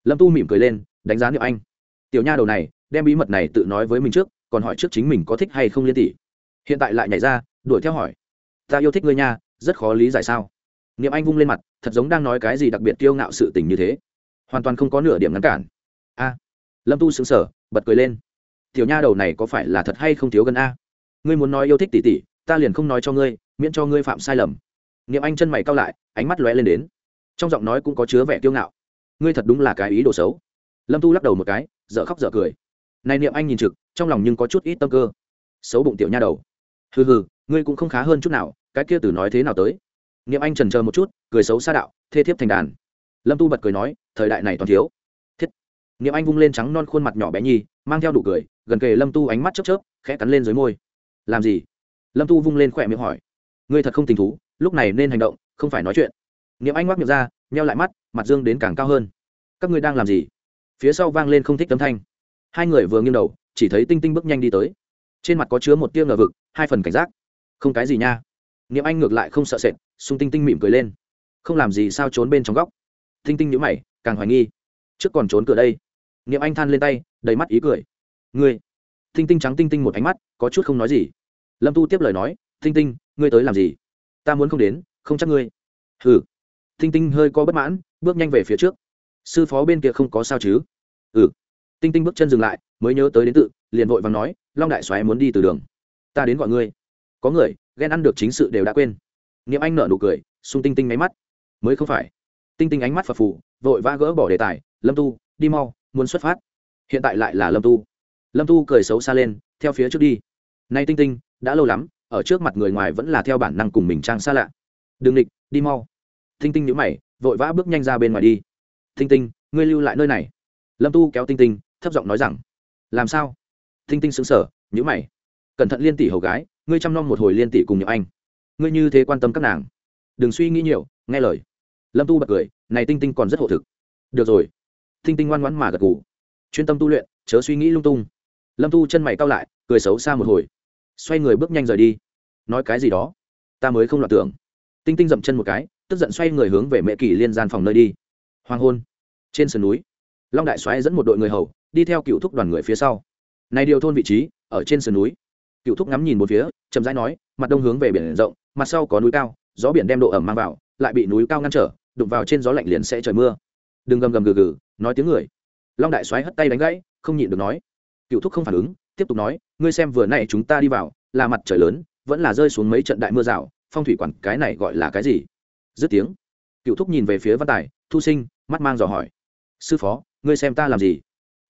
lâm tu mỉm cười lên, đánh giá niệm anh. Tiểu nha đầu này, đem bí mật này tự nói với mình trước, còn hỏi trước chính mình có thích hay không liên tỷ. Hiện tại lại nhảy ra, đuổi theo hỏi. Ta yêu thích ngươi nha, rất khó lý giải sao? Niệm anh vung lên mặt, thật giống đang nói cái gì đặc biệt kiêu ngạo sự tình như thế. Hoàn toàn không có nửa điểm ngăn cản. A. Lâm tu sững sờ, bật cười lên. Tiểu nha đầu này có phải là thật hay không thiếu gần a? Ngươi muốn nói yêu thích tỷ tỷ ta liền không nói cho ngươi, miễn cho ngươi phạm sai lầm. Niệm anh chân mày cao lại, ánh mắt lóe lên đến. Trong giọng nói cũng có chứa vẻ kiêu ngạo. Ngươi thật đúng là cái ý đồ xấu. Lâm tu lắc đầu một cái, dở khóc dở cười. Này niệm anh nhìn trực, trong lòng nhưng có chút ít tâm cơ. Xấu bụng tiểu nha đầu. Hừ hừ, ngươi cũng không khá hơn chút nào, cái kia từ nói thế nào tới? Niệm anh trần chờ một chút, cười xấu xa đạo, thê thiếp thành đàn. Lâm tu bật cười nói, thời đại này toàn thiếu. Thiết. Niệm anh vung lên trắng non khuôn mặt nhỏ bé nhi mang theo đủ cười, gần kề lâm tu ánh mắt chớp chớp, khẽ cắn lên dưới môi làm gì? Lâm tu vung lên khỏe miệng hỏi. Ngươi thật không tình thú, lúc này nên hành động, không phải nói chuyện. Niệm anh ngoác miệng ra neo lại mắt, mặt dương đến càng cao hơn. Các ngươi đang làm gì? Phía sau vang lên không thích tấm thanh. Hai người vừa nghiêng đầu, chỉ thấy tinh tinh bước nhanh đi tới. Trên mặt có chứa một tiêu ngờ vực, hai phần cảnh giác. Không cái gì nha. Niệm anh ngược lại không sợ sệt sung tinh tinh mỉm cười lên. Không làm gì sao trốn bên trong góc. Tinh tinh nhữ mày, càng hoài nghi. Trước còn trốn cửa đây. Niệm anh than lên tay, đầy mắt ý cười. Ngươi. Tinh tinh trắng tinh tinh một ánh mắt, có chút không nói gì lâm tu tiếp lời nói tinh tinh, ngươi tới làm gì? Ta muốn không đến, không chắc ngươi. Hừ. Tinh tinh hơi có bất mãn, bước nhanh về phía trước. Sư phó bên kia không có sao chứ? Ừ. Tinh tinh bước chân dừng lại, mới nhớ tới đến tự, liền vội và nói, long đại xoáy muốn đi từ đường. Ta đến gọi ngươi. Có người, ghen ăn được chính sự đều đã quên. Niệm anh nở nụ cười, xung tinh tinh máy mắt. Mới không phải. Tinh tinh ánh mắt phập phù, vội vã gỡ bỏ đề tài, lâm tu, đi mau, muốn xuất phát. Hiện tại lại là lâm tu. Lâm tu cười xấu xa lên, theo phía trước đi. Nay tinh tinh đã lâu lắm, ở trước mặt người ngoài vẫn là theo bản năng cùng mình trang xa lạ. Đừng địch đi mau. Thinh tinh nhữ mày, vội vã bước nhanh ra bên ngoài đi. Thinh tinh, ngươi lưu lại nơi này. Lâm tu kéo tinh tinh, thấp giọng nói rằng, làm sao? Thinh tinh xứng sở nhữ mày. Cẩn thận liên tỷ hầu gái, ngươi chăm nom một hồi liên tỷ cùng nhậm anh. Ngươi như thế quan tâm các nàng. Đừng suy nghĩ nhiều, nghe lời. Lâm tu bật cười, này tinh tinh còn rất hộ thực. Được rồi. Thinh tinh ngoan ngoãn mà gật gù. Chuyên tâm tu luyện, chớ suy nghĩ lung tung. Lâm tu chân mày cao lại, cười xấu xa một hồi xoay người bước nhanh rời đi. Nói cái gì đó? Ta mới không loạn tưởng. Tinh tinh dậm chân một cái, tức giận xoay người hướng về mẹ kỳ liên gian phòng nơi đi. Hoàng hôn. Trên sườn núi, long đại xoáy dẫn một đội người hầu, đi theo cựu thúc đoàn người phía sau. Này điều thôn vị trí, ở trên sườn núi. Cựu thúc ngắm nhìn một phía, chậm rãi nói, mặt đông hướng về biển rộng, mặt sau có núi cao, gió biển đem độ ẩm mang vào, lại bị núi cao ngăn trở, đụng vào trên gió lạnh liền sẽ trời mưa. Đừng gầm gầm gừ gừ, nói tiếng người. Long đại xoáy hất tay đánh gãy, không nhịn được nói. Cựu thúc không phản ứng tiếp tục nói, ngươi xem vừa nay chúng ta đi vào, là mặt trời lớn, vẫn là rơi xuống mấy trận đại mưa rào, phong thủy quản cái này gọi là cái gì? Dứt tiếng, cựu thúc nhìn về phía văn tài, thu sinh, mắt mang dò hỏi. Sư phó, ngươi xem ta làm gì?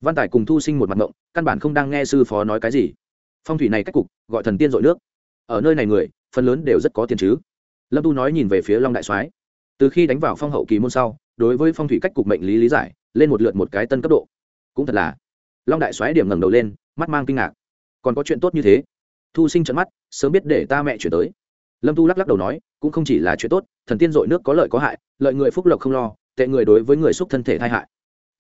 Văn tài cùng thu sinh một mặt ngộng, căn bản không đang nghe sư phó nói cái gì. Phong thủy này cách cục, gọi thần tiên dội nước. Ở nơi này người, phần lớn đều rất có tiền chứ. Lâm tu nói nhìn về phía long đại soái. Từ khi đánh vào phong hậu kỳ môn sau, đối với phong thủy cách cục mệnh lý lý giải, lên một lượt một cái tân cấp độ. Cũng thật là long đại xoáy điểm ngẩng đầu lên, mắt mang kinh ngạc. Còn có chuyện tốt như thế? Thu sinh trận mắt, sớm biết để ta mẹ chuyển tới. Lâm tu lắc lắc đầu nói, cũng không chỉ là chuyện tốt, thần tiên dội nước có lợi có hại, lợi người phúc lộc không lo, tệ người đối với người xúc thân thể thai hại.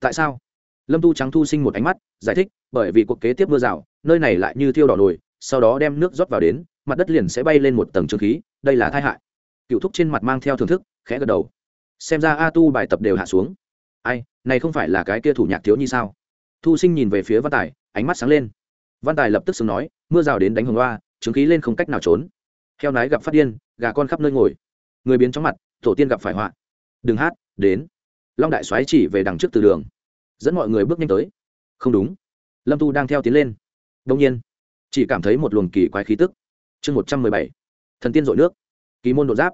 Tại sao? Lâm tu trắng thu sinh một ánh mắt, giải thích, bởi vì cuộc kế tiếp mưa rào, nơi này lại như thiêu đỏ nồi, sau đó đem nước rót vào đến, mặt đất liền sẽ bay lên một tầng trương khí, đây là tai hại. Cựu thúc trên mặt mang theo thưởng thức, khẽ gật đầu. Xem ra a tu bài tập đều hạ xuống. Ai, này không phải là cái kia thủ nhạc thiếu nhi sao? Thu sinh nhìn về phía văn tài, ánh mắt sáng lên. Văn tài lập tức sừng nói, mưa rào đến đánh hồng loa chứng khí lên không cách nào trốn. Heo nái gặp phát điên, gà con khắp nơi ngồi. Người biến chóng mặt, tổ tiên gặp phải họa. Đừng hát, đến. Long đại soái chỉ về đằng trước từ đường. Dẫn mọi người bước nhanh tới. Không đúng. Lâm tu đang theo tiến lên. Đông nhiên, chỉ cảm thấy một luồng kỳ quái khí tức. Chương một trăm mười bảy, thần tiên dội nước. Kỳ môn đột giáp.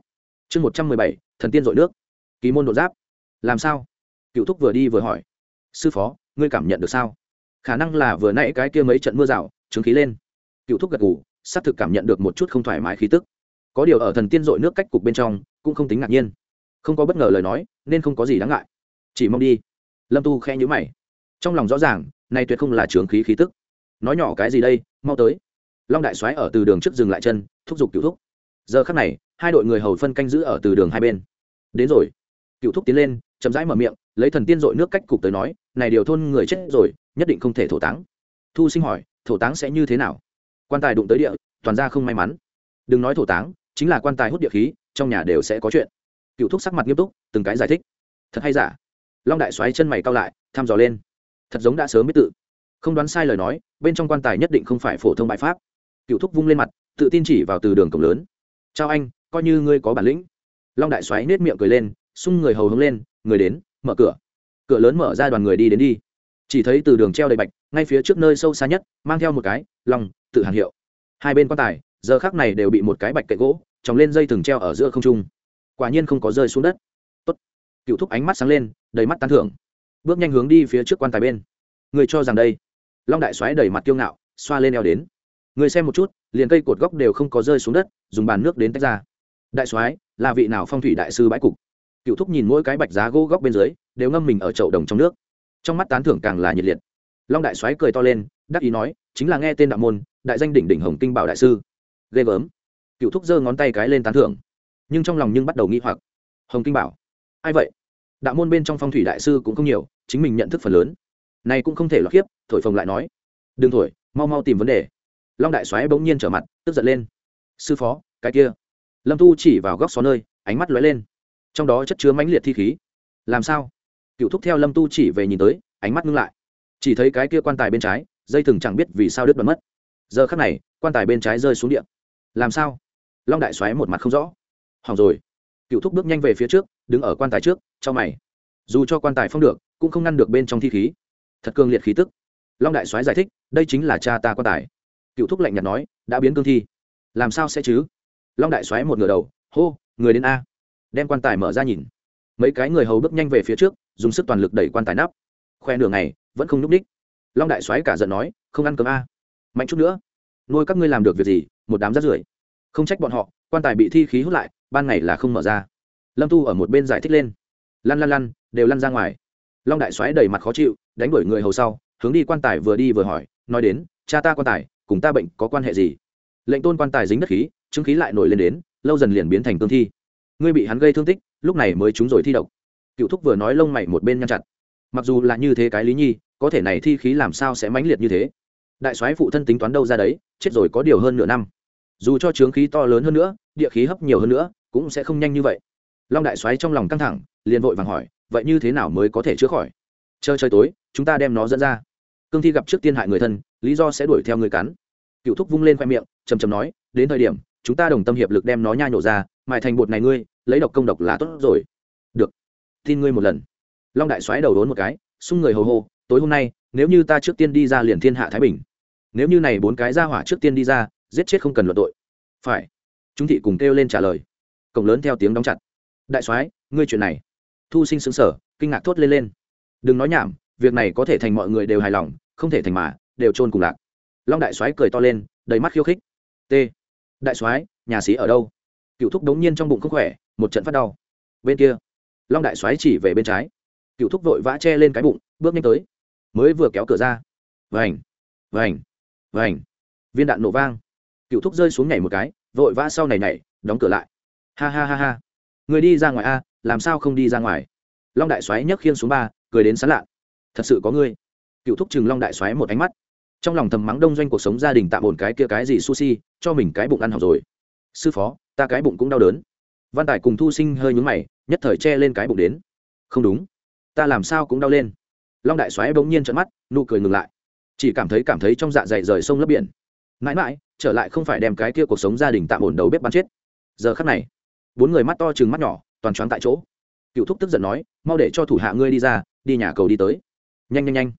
Chương một trăm mười bảy, thần tiên dội nước. Kỳ môn đột giáp. Làm sao? Cựu thúc vừa đi vừa hỏi. Sư phó ngươi cảm nhận được sao? Khả năng là vừa nãy cái kia mấy trận mưa rào trứng khí lên. Cựu thúc gật ngủ xác thực cảm nhận được một chút không thoải mái khí tức. Có điều ở thần tiên dội nước cách cục bên trong, cũng không tính ngạc nhiên. Không có bất ngờ lời nói, nên không có gì đáng ngại. Chỉ mong đi. Lâm tu khe nhữ mày. Trong lòng rõ ràng nay tuyệt không là trướng khí khí tức. Nói nhỏ cái gì đây, mau tới. Long đại soái ở từ đường trước dừng lại chân, thúc giục cựu thúc. Giờ khắc này, hai đội người hầu phân canh giữ ở từ đường hai bên. Đến rồi. Cựu thúc tiến lên, chậm rãi mở miệng, lấy thần tiên dội nước cách cục tới nói này điều thôn người chết rồi, nhất định không thể thổ táng. Thu sinh hỏi, thổ táng sẽ như thế nào? Quan tài đụng tới địa, toàn ra không may mắn. Đừng nói thổ táng, chính là quan tài hút địa khí, trong nhà đều sẽ có chuyện. Cựu thúc sắc mặt nghiêm túc, từng cái giải thích. Thật hay giả? Long đại xoáy chân mày cao lại, thăm dò lên. Thật giống đã sớm biết tự. Không đoán sai lời nói, bên trong quan tài nhất định không phải phổ thông bại pháp. Cựu thúc vung lên mặt, tự tin chỉ vào từ đường cổng lớn. Chào anh, coi như ngươi có bản lĩnh. Long đại xoáy nết miệng cười lên xung người hầu hướng lên, người đến, mở cửa cửa lớn mở ra đoàn người đi đến đi. Chỉ thấy từ đường treo đầy bạch, ngay phía trước nơi sâu xa nhất, mang theo một cái lòng tự hàn hiệu. Hai bên quan tài, giờ khác này đều bị một cái bạch cậy gỗ, trồng lên dây thừng treo ở giữa không trung. Quả nhiên không có rơi xuống đất. Tốt. cựu thúc ánh mắt sáng lên, đầy mắt tán thưởng. Bước nhanh hướng đi phía trước quan tài bên. Người cho rằng đây. Long đại xoáy đầy mặt kiêu ngạo, xoa lên eo đến. Người xem một chút, liền cây cột góc đều không có rơi xuống đất, dùng bàn nước đến tách ra. Đại soái, là vị nào phong thủy đại sư bãi cục? Cựu thúc nhìn mỗi cái bạch giá gỗ góc bên dưới đều ngâm mình ở chậu đồng trong nước. Trong mắt tán thưởng càng là nhiệt liệt. Long đại soái cười to lên, đắc ý nói, chính là nghe tên đạo môn, đại danh đỉnh đỉnh hồng kinh bảo đại sư. Ghê gớm. Cựu thúc giơ ngón tay cái lên tán thưởng. Nhưng trong lòng nhưng bắt đầu nghi hoặc. Hồng kinh bảo? Ai vậy? Đạo môn bên trong phong thủy đại sư cũng không nhiều, chính mình nhận thức phần lớn. Này cũng không thể lọt khiếp, thổi phồng lại nói. Đừng thổi, mau mau tìm vấn đề. Long đại soái bỗng nhiên trở mặt, tức giận lên. Sư phó, cái kia. Lâm thu chỉ vào góc xó nơi, ánh mắt lóe lên. Trong đó chất chứa mãnh liệt thi khí. Làm sao? Cựu thúc theo lâm tu chỉ về nhìn tới, ánh mắt ngưng lại. Chỉ thấy cái kia quan tài bên trái, dây thừng chẳng biết vì sao đứt đoạn mất. Giờ khắc này, quan tài bên trái rơi xuống điện làm sao? Long đại xoáy một mặt không rõ. Hỏng rồi. Cựu thúc bước nhanh về phía trước, đứng ở quan tài trước cho mày. Dù cho quan tài phong được, cũng không ngăn được bên trong thi khí. Thật cương liệt khí tức. Long đại soái giải thích, đây chính là cha ta quan tài. Cựu thúc lạnh nhạt nói, đã biến cương thi. Làm sao sẽ chứ? Long đại soái một ngửa đầu, hô, người đến a. Đem quan tài mở ra nhìn. Mấy cái người hầu bước nhanh về phía trước dùng sức toàn lực đẩy quan tài nắp. Khoe nửa ngày, vẫn không n ú c ních long đại soái cả giận nói, không ăn cơm a. Mạnh chút nữa. Nuôi các ngươi làm được việc gì, một đám rát rưởi. Không trách bọn họ, quan tài bị thi khí hút lại, ban ngày là không mở ra. Lâm tu ở một bên giải thích lên. Lăn lăn lăn, đều lăn ra ngoài. Long đại soái đầy mặt khó chịu, đánh đuổi người hầu sau, hướng đi quan tài vừa đi vừa hỏi, nói đến, cha ta quan tài, cùng ta bệnh có quan hệ gì? Lệnh tôn quan tài dính đất khí, chứng khí lại nổi lên đến, lâu dần liền biến thành cương thi. Ngươi bị hắn gây thương tích, lúc này mới trúng rồi thi độc cựu thúc vừa nói lông mày một bên nhăn chặt. Mặc dù là như thế cái lý nhi, có thể này thi khí làm sao sẽ mãnh liệt như thế? Đại soái phụ thân tính toán đâu ra đấy, chết rồi có điều hơn nửa năm. Dù cho trướng khí to lớn hơn nữa, địa khí hấp nhiều hơn nữa, cũng sẽ không nhanh như vậy. Long đại soái trong lòng căng thẳng, liền vội vàng hỏi, vậy như thế nào mới có thể chữa khỏi? Chờ trời tối, chúng ta đem nó dẫn ra. Cương thi gặp trước tiên hại người thân, lý do sẽ đuổi theo người cắn. Cựu thúc vung lên khoe miệng chầm chầm nói, đến thời điểm, chúng ta đồng tâm hiệp lực đem nó nha nhổ ra, mài thành bột này ngươi, lấy độc công độc là tốt rồi. Được tin ngươi một lần. Long đại xoáy đầu đốn một cái xung người hầu hô, tối hôm nay, nếu như ta trước tiên đi ra liền thiên hạ thái bình. Nếu như này bốn cái ra hỏa trước tiên đi ra, giết chết không cần luận tội. Phải. Chúng thị cùng kêu lên trả lời. Cổng lớn theo tiếng đóng chặt. Đại soái, ngươi chuyện này. Thu sinh xứng sở kinh ngạc thốt lên lên. Đừng nói nhảm, việc này có thể thành mọi người đều hài lòng, không thể thành mà, đều trôn cùng lạc. Long đại soái cười to lên, đầy mắt khiêu khích. T, đại soái, nhà sĩ ở đâu? Cựu thúc đống nhiên trong bụng không khỏe, một trận phát đau. Bên kia long đại xoáy chỉ về bên trái. Cựu thúc vội vã che lên cái bụng, bước nhanh tới. Mới vừa kéo cửa ra. Vành vành vành. Viên đạn nổ vang. Cựu thúc rơi xuống nhảy một cái, vội vã sau này nhảy, đóng cửa lại. Ha ha ha ha. Người đi ra ngoài a, làm sao không đi ra ngoài? Long đại xoáy nhấc khiên xuống ba, cười đến sán lạ. Thật sự có ngươi. Cựu thúc chừng long đại xoáy một ánh mắt. Trong lòng thầm mắng đông doanh cuộc sống gia đình tạm ổn cái kia cái gì sushi, cho mình cái bụng ăn học rồi. Sư phó, ta cái bụng cũng đau đớn. Văn tài cùng thu sinh hơi nhúng mày nhất thời che lên cái bụng đến. Không đúng. Ta làm sao cũng đau lên. Long đại xoáy bỗng nhiên trợn mắt, nụ cười ngừng lại. Chỉ cảm thấy cảm thấy trong dạ dày rời sông lấp biển. Mãi mãi, trở lại không phải đem cái kia cuộc sống gia đình tạm ổn đầu bếp bắn chết. Giờ khắc này, bốn người mắt to chừng mắt nhỏ, toàn choáng tại chỗ. Cựu thúc tức giận nói, mau để cho thủ hạ ngươi đi ra, đi nhà cầu đi tới. Nhanh nhanh nhanh.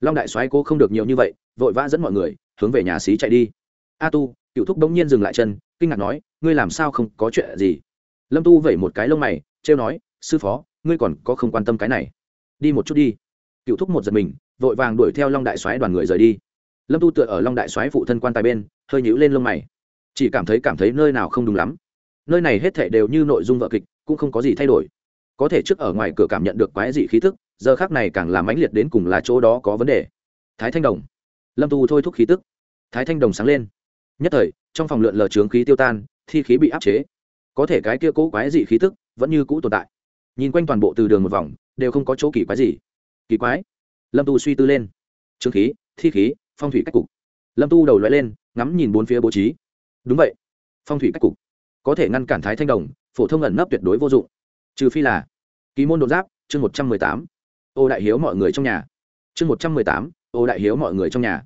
Long đại soái cố không được nhiều như vậy, vội vã dẫn mọi người, hướng về nhà xí chạy đi. A tu, cựu thúc bỗng nhiên dừng lại chân, kinh ngạc nói, ngươi làm sao không có chuyện gì? Lâm tu vẩy một cái lông mày trêu nói, sư phó, ngươi còn có không quan tâm cái này? Đi một chút đi. Cựu thúc một giật mình, vội vàng đuổi theo long đại soái đoàn người rời đi. Lâm tu tựa ở long đại soái phụ thân quan tài bên, hơi nhũ lên lông mày. Chỉ cảm thấy cảm thấy nơi nào không đúng lắm. Nơi này hết thảy đều như nội dung vợ kịch, cũng không có gì thay đổi. Có thể trước ở ngoài cửa cảm nhận được quái dị khí tức, giờ khác này càng làm mãnh liệt đến cùng là chỗ đó có vấn đề. Thái thanh đồng. Lâm tu thôi thúc khí tức. Thái thanh đồng sáng lên. Nhất thời, trong phòng lượn lờ trướng khí tiêu tan, thi khí bị áp chế. Có thể cái kia cố quái dị khí tức vẫn như cũ tồn tại. Nhìn quanh toàn bộ từ đường một vòng, đều không có chỗ kỳ quái gì. Kỳ quái? Lâm tu suy tư lên. Trương khí, thi khí, phong thủy cách cục. Lâm tu đầu l lên, ngắm nhìn bốn phía bố trí. Đúng vậy. Phong thủy cách cục. Có thể ngăn cản thái thanh đồng, phổ thông ẩn nấp tuyệt đối vô dụng. Trừ phi là ký môn đột giáp, chương một trăm mười tám. Ô đại hiếu mọi người trong nhà. Chương một trăm mười tám, ô đại hiếu mọi người trong nhà.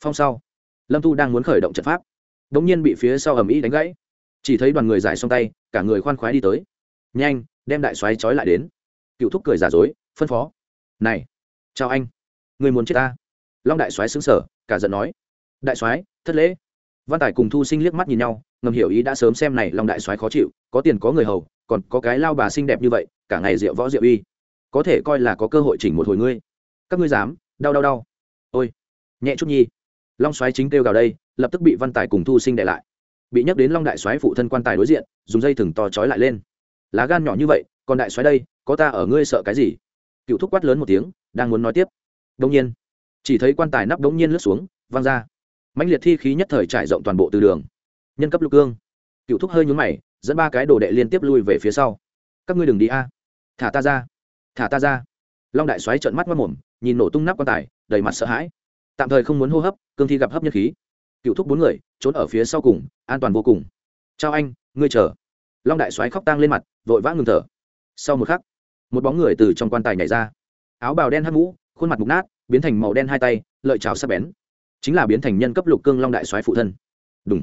Phong sau. Lâm tu đang muốn khởi động trận pháp. Đ ỗ n g nhiên bị phía sau ầm ĩ đánh gãy. Chỉ thấy đoàn người giải xong tay, cả người khoan khoái đi tới nhanh, đem đại xoáy trói lại đến. Cựu thúc cười giả dối, phân phó. Này, chào anh. Người muốn chết ta. Long đại soái xứng sở cả giận nói. Đại soái, thất lễ. Văn tài cùng thu sinh liếc mắt nhìn nhau, ngầm hiểu ý đã sớm xem này long đại soái khó chịu, có tiền có người hầu, còn có cái lao bà xinh đẹp như vậy, cả ngày rượu võ rượu uy có thể coi là có cơ hội chỉnh một hồi ngươi. Các ngươi dám, đau đau đau. Ôi, nhẹ chút nhi. Long xoáy chính kêu gào đây, lập tức bị văn tài cùng thu sinh đệ lại. Bị nhắc đến long đại xoáy phụ thân quan tài đối diện, dùng dây thừng to trói lại lên lá gan nhỏ như vậy còn đại xoáy đây, có ta ở ngươi sợ cái gì? Cựu thúc quát lớn một tiếng, đang muốn nói tiếp. Đông nhiên, chỉ thấy quan tài nắp đống nhiên lướt xuống, văng ra. Mãnh liệt thi khí nhất thời trải rộng toàn bộ từ đường. Nhân cấp lục cương. Cựu thúc hơi nhún mày, dẫn ba cái đồ đệ liên tiếp lui về phía sau. Các ngươi đừng đi a. Thả ta ra. Thả ta ra. Long đại xoáy trợn mắt mất mồm, nhìn nổ tung nắp quan tài, đầy mặt sợ hãi. Tạm thời không muốn hô hấp, cương thi gặp hấp nhất khí. Cựu thúc bốn người, trốn ở phía sau cùng, an toàn vô cùng. Chào anh, ngươi chờ long đại soái khóc tang lên mặt, vội vã ngừng thở. Sau một khắc, một bóng người từ trong quan tài nhảy ra. Áo bào đen hắt mũ, khuôn mặt mục nát, biến thành màu đen hai tay, lợi trào sắc bén. Chính là biến thành nhân cấp lục cương long đại soái phụ thân. Đúng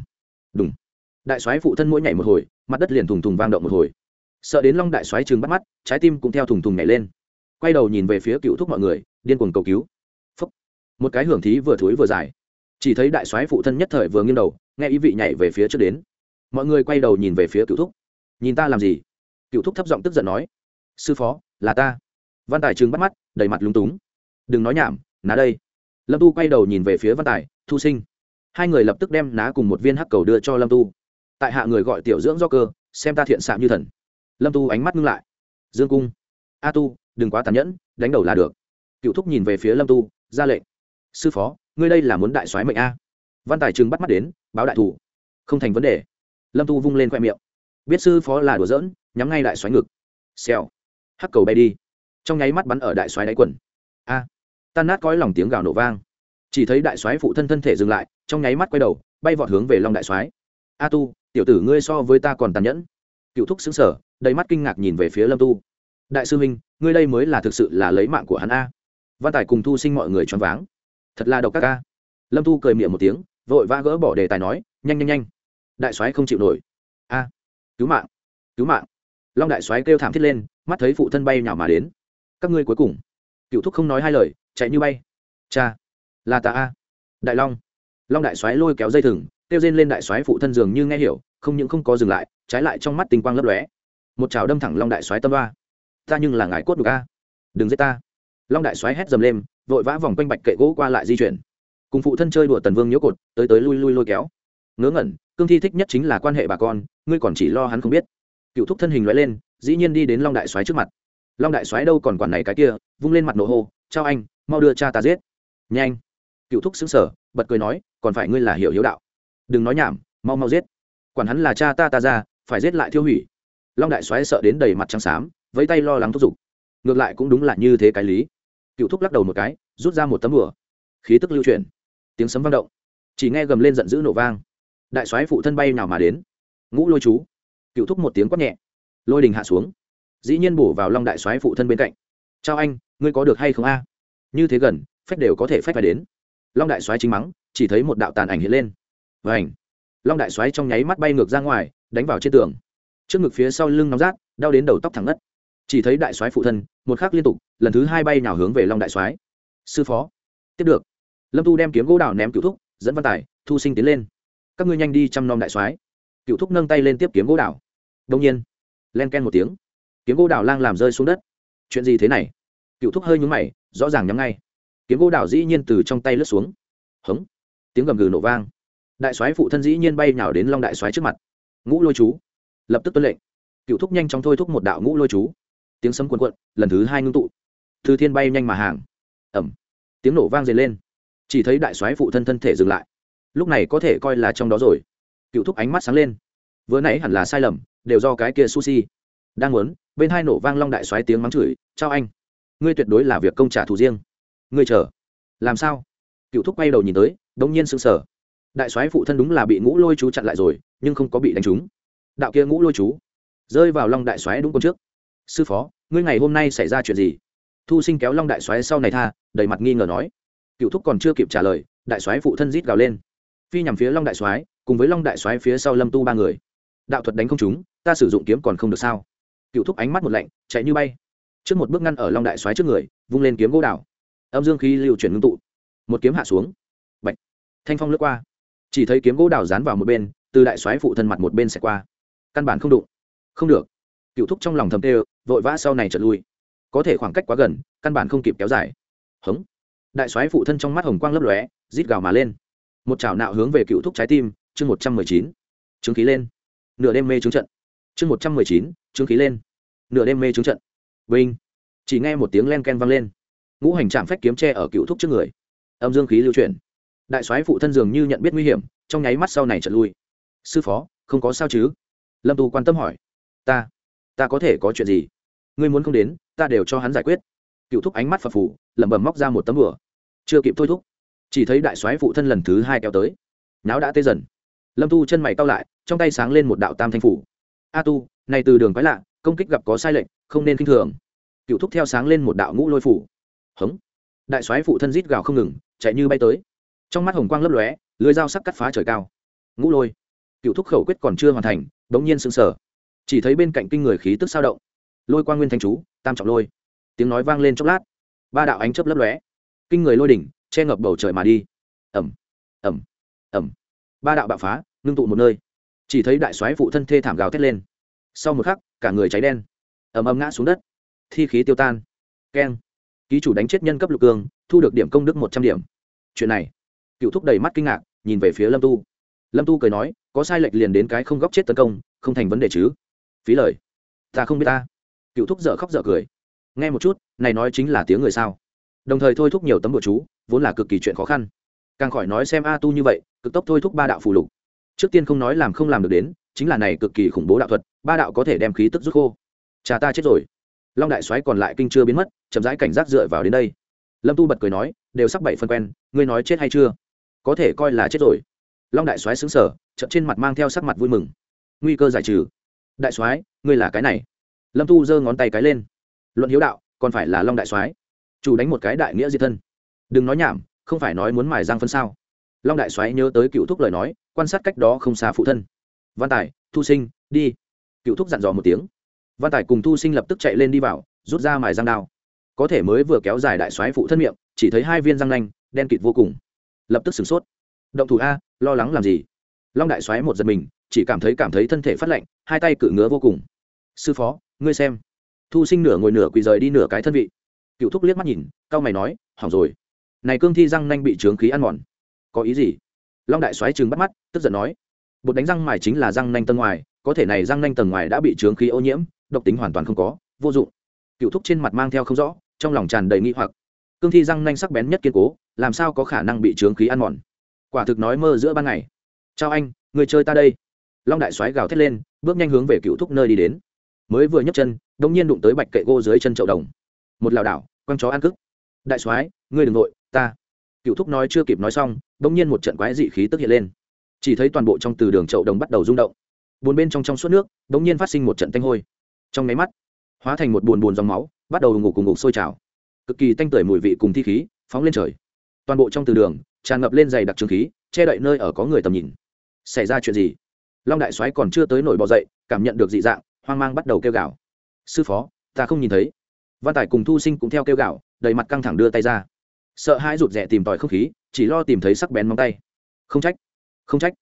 đúng đại soái phụ thân mỗi nhảy một hồi, mặt đất liền thùng thùng vang động một hồi. Sợ đến long đại soái trừng bắt mắt, trái tim cũng theo thùng thùng nhảy lên. Quay đầu nhìn về phía cựu thúc mọi người, điên cuồng cầu cứu. Phúc. một cái hưởng thí vừa thối vừa dài. Chỉ thấy đại soái phụ thân nhất thời vừa nghiêng đầu, nghe ý vị nhảy về phía trước đến. Mọi người quay đầu nhìn về phía cựu thúc nhìn ta làm gì? Cựu thúc thấp giọng tức giận nói. Sư phó, là ta. Văn tài chừng bắt mắt, đầy mặt lúng túng. Đừng nói nhảm, ná đây. Lâm tu quay đầu nhìn về phía văn tài, thu sinh. Hai người lập tức đem ná cùng một viên hắc cầu đưa cho lâm tu. Tại hạ người gọi tiểu dưỡng do cơ, xem ta thiện xạ như thần. Lâm tu ánh mắt ngưng lại. Dương cung, a tu, đừng quá tàn nhẫn, đánh đầu là được. Cựu thúc nhìn về phía lâm tu, ra lệnh. Sư phó, ngươi đây là muốn đại soái mệnh a. Văn tài trừng bắt mắt đến, báo đại thủ. Không thành vấn đề. Lâm tu vung lên khoe miệng biết sư phó là đùa giỡn, nhắm ngay đại xoáy ngực. Xèo. Hắc cầu bay đi. Trong nháy mắt bắn ở đại xoáy đáy quần. A. Tan nát cõi lòng tiếng gào nổ vang. Chỉ thấy đại xoáy phụ thân thân thể dừng lại, trong nháy mắt quay đầu, bay vọt hướng về long đại xoáy. a tu, tiểu tử ngươi so với ta còn tàn nhẫn. Cựu thúc xứng sở đầy mắt kinh ngạc nhìn về phía lâm tu. Đại sư huynh, ngươi đây mới là thực sự là lấy mạng của hắn a. Văn tài cùng thu sinh mọi người choáng váng. Thật là độc các ca lâm tu cười miệng một tiếng, vội vã gỡ bỏ đề tài nói, nhanh nhanh nhanh. Đại soái không chịu nổi. A cứu mạng cứu mạng. Long đại soái kêu thảm thiết lên, mắt thấy phụ thân bay nhào mà đến. Các ngươi cuối cùng. Cựu thúc không nói hai lời, chạy như bay. Cha, là ta a. Đại long. Long đại soái lôi kéo dây thừng, kêu rên lên đại soái phụ thân dường như nghe hiểu, không những không có dừng lại, trái lại trong mắt tinh quang lấp lóe. Một chảo đâm thẳng long đại soái tâm ba ta nhưng là ngài cốt được a. Đừng giết ta. Long đại soái hét dầm lên, vội vã vòng quanh bạch kệ gỗ qua lại di chuyển. Cùng phụ thân chơi đùa tần vương nhớ cột, tới tới lui lui lôi kéo ngớ ngẩn, cương thi thích nhất chính là quan hệ bà con, ngươi còn chỉ lo hắn không biết. Cựu thúc thân hình loại lên, dĩ nhiên đi đến long đại soái trước mặt. Long đại soái đâu còn quản này cái kia, vung lên mặt nổ hô chao anh, mau đưa cha ta giết. Nhanh. Cựu thúc xứng sở bật cười nói, còn phải ngươi là hiểu hiếu đạo. Đừng nói nhảm, mau mau giết. Quản hắn là cha ta ta ra, phải giết lại thiêu hủy. Long đại soái sợ đến đầy mặt trắng xám với tay lo lắng thúc giục. Ngược lại cũng đúng là như thế cái lý. Cựu thúc lắc đầu một cái, rút ra một tấm bửa khí tức lưu chuyển. Tiếng sấm vang động. Chỉ nghe gầm lên giận dữ nổ vang đại soái phụ thân bay nào mà đến. Ngũ lôi chú. Cựu thúc một tiếng quát nhẹ. Lôi đình hạ xuống. Dĩ nhiên bổ vào long đại soái phụ thân bên cạnh. Chào anh, ngươi có được hay không a? Như thế gần, phách đều có thể phách phải đến. Long đại soái chính mắng, chỉ thấy một đạo tàn ảnh hiện lên. Và ảnh long đại soái trong nháy mắt bay ngược ra ngoài, đánh vào trên tường. Trước ngực phía sau lưng nóng rát, đau đến đầu tóc thẳng ngất. Chỉ thấy đại soái phụ thân, một khắc liên tục, lần thứ hai bay nào hướng về long đại soái. Sư phó. Tiếp được. Lâm tu đem kiếm gỗ đào ném cựu thúc, dẫn văn tài, thu sinh tiến lên các ngươi nhanh đi chăm nom đại soái. Cựu thúc nâng tay lên tiếp kiếm gỗ đào. Đông nhiên, len ken một tiếng, kiếm gỗ đào lang làm rơi xuống đất. Chuyện gì thế này? Cựu thúc hơi nhúng mày, rõ ràng nhắm ngay. Kiếm gỗ đào dĩ nhiên từ trong tay lướt xuống. Hống! Tiếng gầm gừ nổ vang. Đại soái phụ thân dĩ nhiên bay nhào đến long đại soái trước mặt. Ngũ lôi chú. Lập tức tuân lệnh. Cựu thúc nhanh chóng thôi thúc một đạo ngũ lôi chú. Tiếng sấm quần quận lần thứ hai ngưng tụ. Thư thiên bay nhanh mà hàng. Ẩm. Tiếng nổ vang dền lên. Chỉ thấy đại soái phụ thân thân thể dừng lại lúc này có thể coi là trong đó rồi. Cựu thúc ánh mắt sáng lên. Vừa nãy hẳn là sai lầm, đều do cái kia sushi. Đang muốn, bên hai nổ vang long đại xoáy tiếng mắng chửi chao anh. Ngươi tuyệt đối là việc công trả thù riêng. Ngươi chờ. Làm sao? Cựu thúc quay đầu nhìn tới, đống nhiên sững sờ. Đại soái phụ thân đúng là bị ngũ lôi chú chặn lại rồi, nhưng không có bị đánh trúng. Đạo kia ngũ lôi chú, rơi vào long đại soái đúng con trước. Sư phó, ngươi ngày hôm nay xảy ra chuyện gì? Thu sinh kéo long đại soái sau này tha, đầy mặt nghi ngờ nói. Cựu thúc còn chưa kịp trả lời, đại soái phụ thân rít gào lên phi nhằm phía long đại soái, cùng với long đại soái phía sau lâm tu ba người. Đạo thuật đánh không chúng, ta sử dụng kiếm còn không được sao? Cựu thúc ánh mắt một lạnh, chạy như bay. Trước một bước ngăn ở long đại soái trước người, vung lên kiếm gỗ đào âm dương khí lưu chuyển ngưng tụ. Một kiếm hạ xuống. Bạch. Thanh phong lướt qua. Chỉ thấy kiếm gỗ đào dán vào một bên, từ đại soái phụ thân mặt một bên sẽ qua. Căn bản không đụng. Không được. Cựu thúc trong lòng thầm tê vội vã sau này trở lui. Có thể khoảng cách quá gần, căn bản không kịp kéo dài. Hống. Đại soái phụ thân trong mắt hồng quang lấp lóe, rít gào mà lên một chảo nạo hướng về cựu thúc trái tim chương một trăm mười chín chứng khí lên. Nửa đêm mê chứng trận. Chương một trăm mười chín chứng khí lên. Nửa đêm mê chứng trận. Vinh. Chỉ nghe một tiếng len ken vang lên. Ngũ hành trạm phách kiếm tre ở cựu thúc trước người. Âm dương khí lưu chuyển. Đại soái phụ thân dường như nhận biết nguy hiểm trong nháy mắt sau này trở lui. Sư phó không có sao chứ? Lâm tu quan tâm hỏi. Ta ta có thể có chuyện gì? Ngươi muốn không đến ta đều cho hắn giải quyết. Cựu thúc ánh mắt phập phủ, lẩm bẩm móc ra một tấm bửa chưa kịp thôi thúc chỉ thấy đại soái phụ thân lần thứ hai kéo tới. Náo đã tê dần. Lâm tu chân mày cao lại, trong tay sáng lên một đạo tam thanh phủ. A tu, này từ đường quái lạ, công kích gặp có sai lệch, không nên k i n h thường. Cựu thúc theo sáng lên một đạo ngũ lôi phủ. Hống. Đại soái phụ thân rít gào không ngừng, chạy như bay tới. Trong mắt hồng quang lấp lóe, lưới dao sắc cắt phá trời cao. Ngũ lôi. Cựu thúc khẩu quyết còn chưa hoàn thành đ ố n g nhiên sững sờ. Chỉ thấy bên cạnh kinh người khí tức sao động. Lôi quan nguyên thanh chú, tam trọng lôi. Tiếng nói vang lên chốc lát. Ba đạo ánh chớp lấp lóe. Kinh người lôi đỉnh che ngập bầu trời mà đi. Ẩm ẩm ẩm ba đạo bạo phá, ngưng tụ một nơi. Chỉ thấy đại soái phụ thân thê thảm gào thét lên. Sau một khắc, cả người cháy đen. Ầm ầm ngã xuống đất. Thi khí tiêu tan. Keng. Ký chủ đánh chết nhân cấp lục cương, thu được điểm công đức một trăm điểm. Chuyện này, cựu thúc đầy mắt kinh ngạc, nhìn về phía lâm tu. Lâm tu cười nói, có sai lệch liền đến cái không góc chết tấn công, không thành vấn đề chứ. Phí lời. Ta không biết ta. Cựu thúc dợ khóc dợ cười. Nghe một chút, này nói chính là tiếng người sao? Đồng thời thôi thúc nhiều tấm bụa chú, vốn là cực kỳ chuyện khó khăn. Càng khỏi nói xem a tu như vậy, cực tốc thôi thúc ba đạo phù lục. Trước tiên không nói làm không làm được đến, chính là này cực kỳ khủng bố đạo thuật, ba đạo có thể đem khí tức rút khô. Cha ta chết rồi. Long đại soái còn lại kinh chưa biến mất, chậm rãi cảnh giác dựa vào đến đây. Lâm tu bật cười nói, đều sắp bảy phân quen, ngươi nói chết hay chưa? Có thể coi là chết rồi. Long đại soái xứng sở chậm trên mặt mang theo sắc mặt vui mừng. Nguy cơ giải trừ. Đại soái, ngươi là cái này. Lâm tu giơ ngón tay cái lên. Luận hiếu đạo, còn phải là long đại soái chủ đánh một cái đại nghĩa diệt thân. Đừng nói nhảm, không phải nói muốn mài giang phân sao? Long đại soái nhớ tới cựu thúc lời nói, quan sát cách đó không xa phụ thân. Văn tài, thu sinh, đi. Cựu thúc dặn dò một tiếng. Văn tài cùng thu sinh lập tức chạy lên đi vào, rút ra mài răng đao. Có thể mới vừa kéo dài đại soái phụ thân miệng, chỉ thấy hai viên răng nanh, đen kịt vô cùng. Lập tức sửng sốt. Động thủ a, lo lắng làm gì? Long đại xoáy một giật mình, chỉ cảm thấy cảm thấy thân thể phát lạnh, hai tay cự ngứa vô cùng. Sư phó, ngươi xem. Thu sinh nửa ngồi nửa quỳ rời đi nửa cái thân vị cựu thúc liếc mắt nhìn, cau mày nói, hỏng rồi. Này cương thi răng nanh bị trướng khí ăn mòn. Có ý gì? Long đại xoáy chừng bắt mắt, tức giận nói, bột đánh răng mài chính là răng nanh tầng ngoài, có thể này răng nanh tầng ngoài đã bị trướng khí ô nhiễm, độc tính hoàn toàn không có, vô dụng. Cựu thúc trên mặt mang theo không rõ, trong lòng tràn đầy nghi hoặc. Cương thi răng nanh sắc bén nhất kiên cố, làm sao có khả năng bị trướng khí ăn mòn? Quả thực nói mơ giữa ban ngày. Chào anh, người chơi ta đây. Long đại soái gào thét lên, bước nhanh hướng về cựu thúc nơi đi đến. Mới vừa nhấc chân đông nhiên đụng tới bạch kệ gô dưới chân chậu đồng một lảo đảo, quăng chó ăn cức đại soái, ngươi đ ừ n g nội ta. Cựu thúc nói chưa kịp nói xong đông nhiên một trận quái dị khí tức hiện lên. Chỉ thấy toàn bộ trong từ đường chậu đồng bắt đầu rung động. Buồn bên trong trong suốt nước đ ỗ n g nhiên phát sinh một trận tanh hôi. Trong máy mắt, hóa thành một buồn buồn dòng máu, bắt đầu ngủ cùng ngủ sôi trào. Cực kỳ tanh tưởi mùi vị cùng thi khí, phóng lên trời. Toàn bộ trong từ đường, tràn ngập lên dày đặc trường khí, che đậy nơi ở có người tầm nhìn. Xảy ra chuyện gì? Long đại soái còn chưa tới nổi bò dậy, cảm nhận được dị dạng, hoang mang bắt đầu kêu gào. Sư phó, ta không nhìn thấy văn tài cùng thu sinh cũng theo kêu gào đầy mặt căng thẳng đưa tay ra. Sợ hãi rụt rè tìm tòi không khí, chỉ lo tìm thấy sắc bén móng tay. Không trách không trách.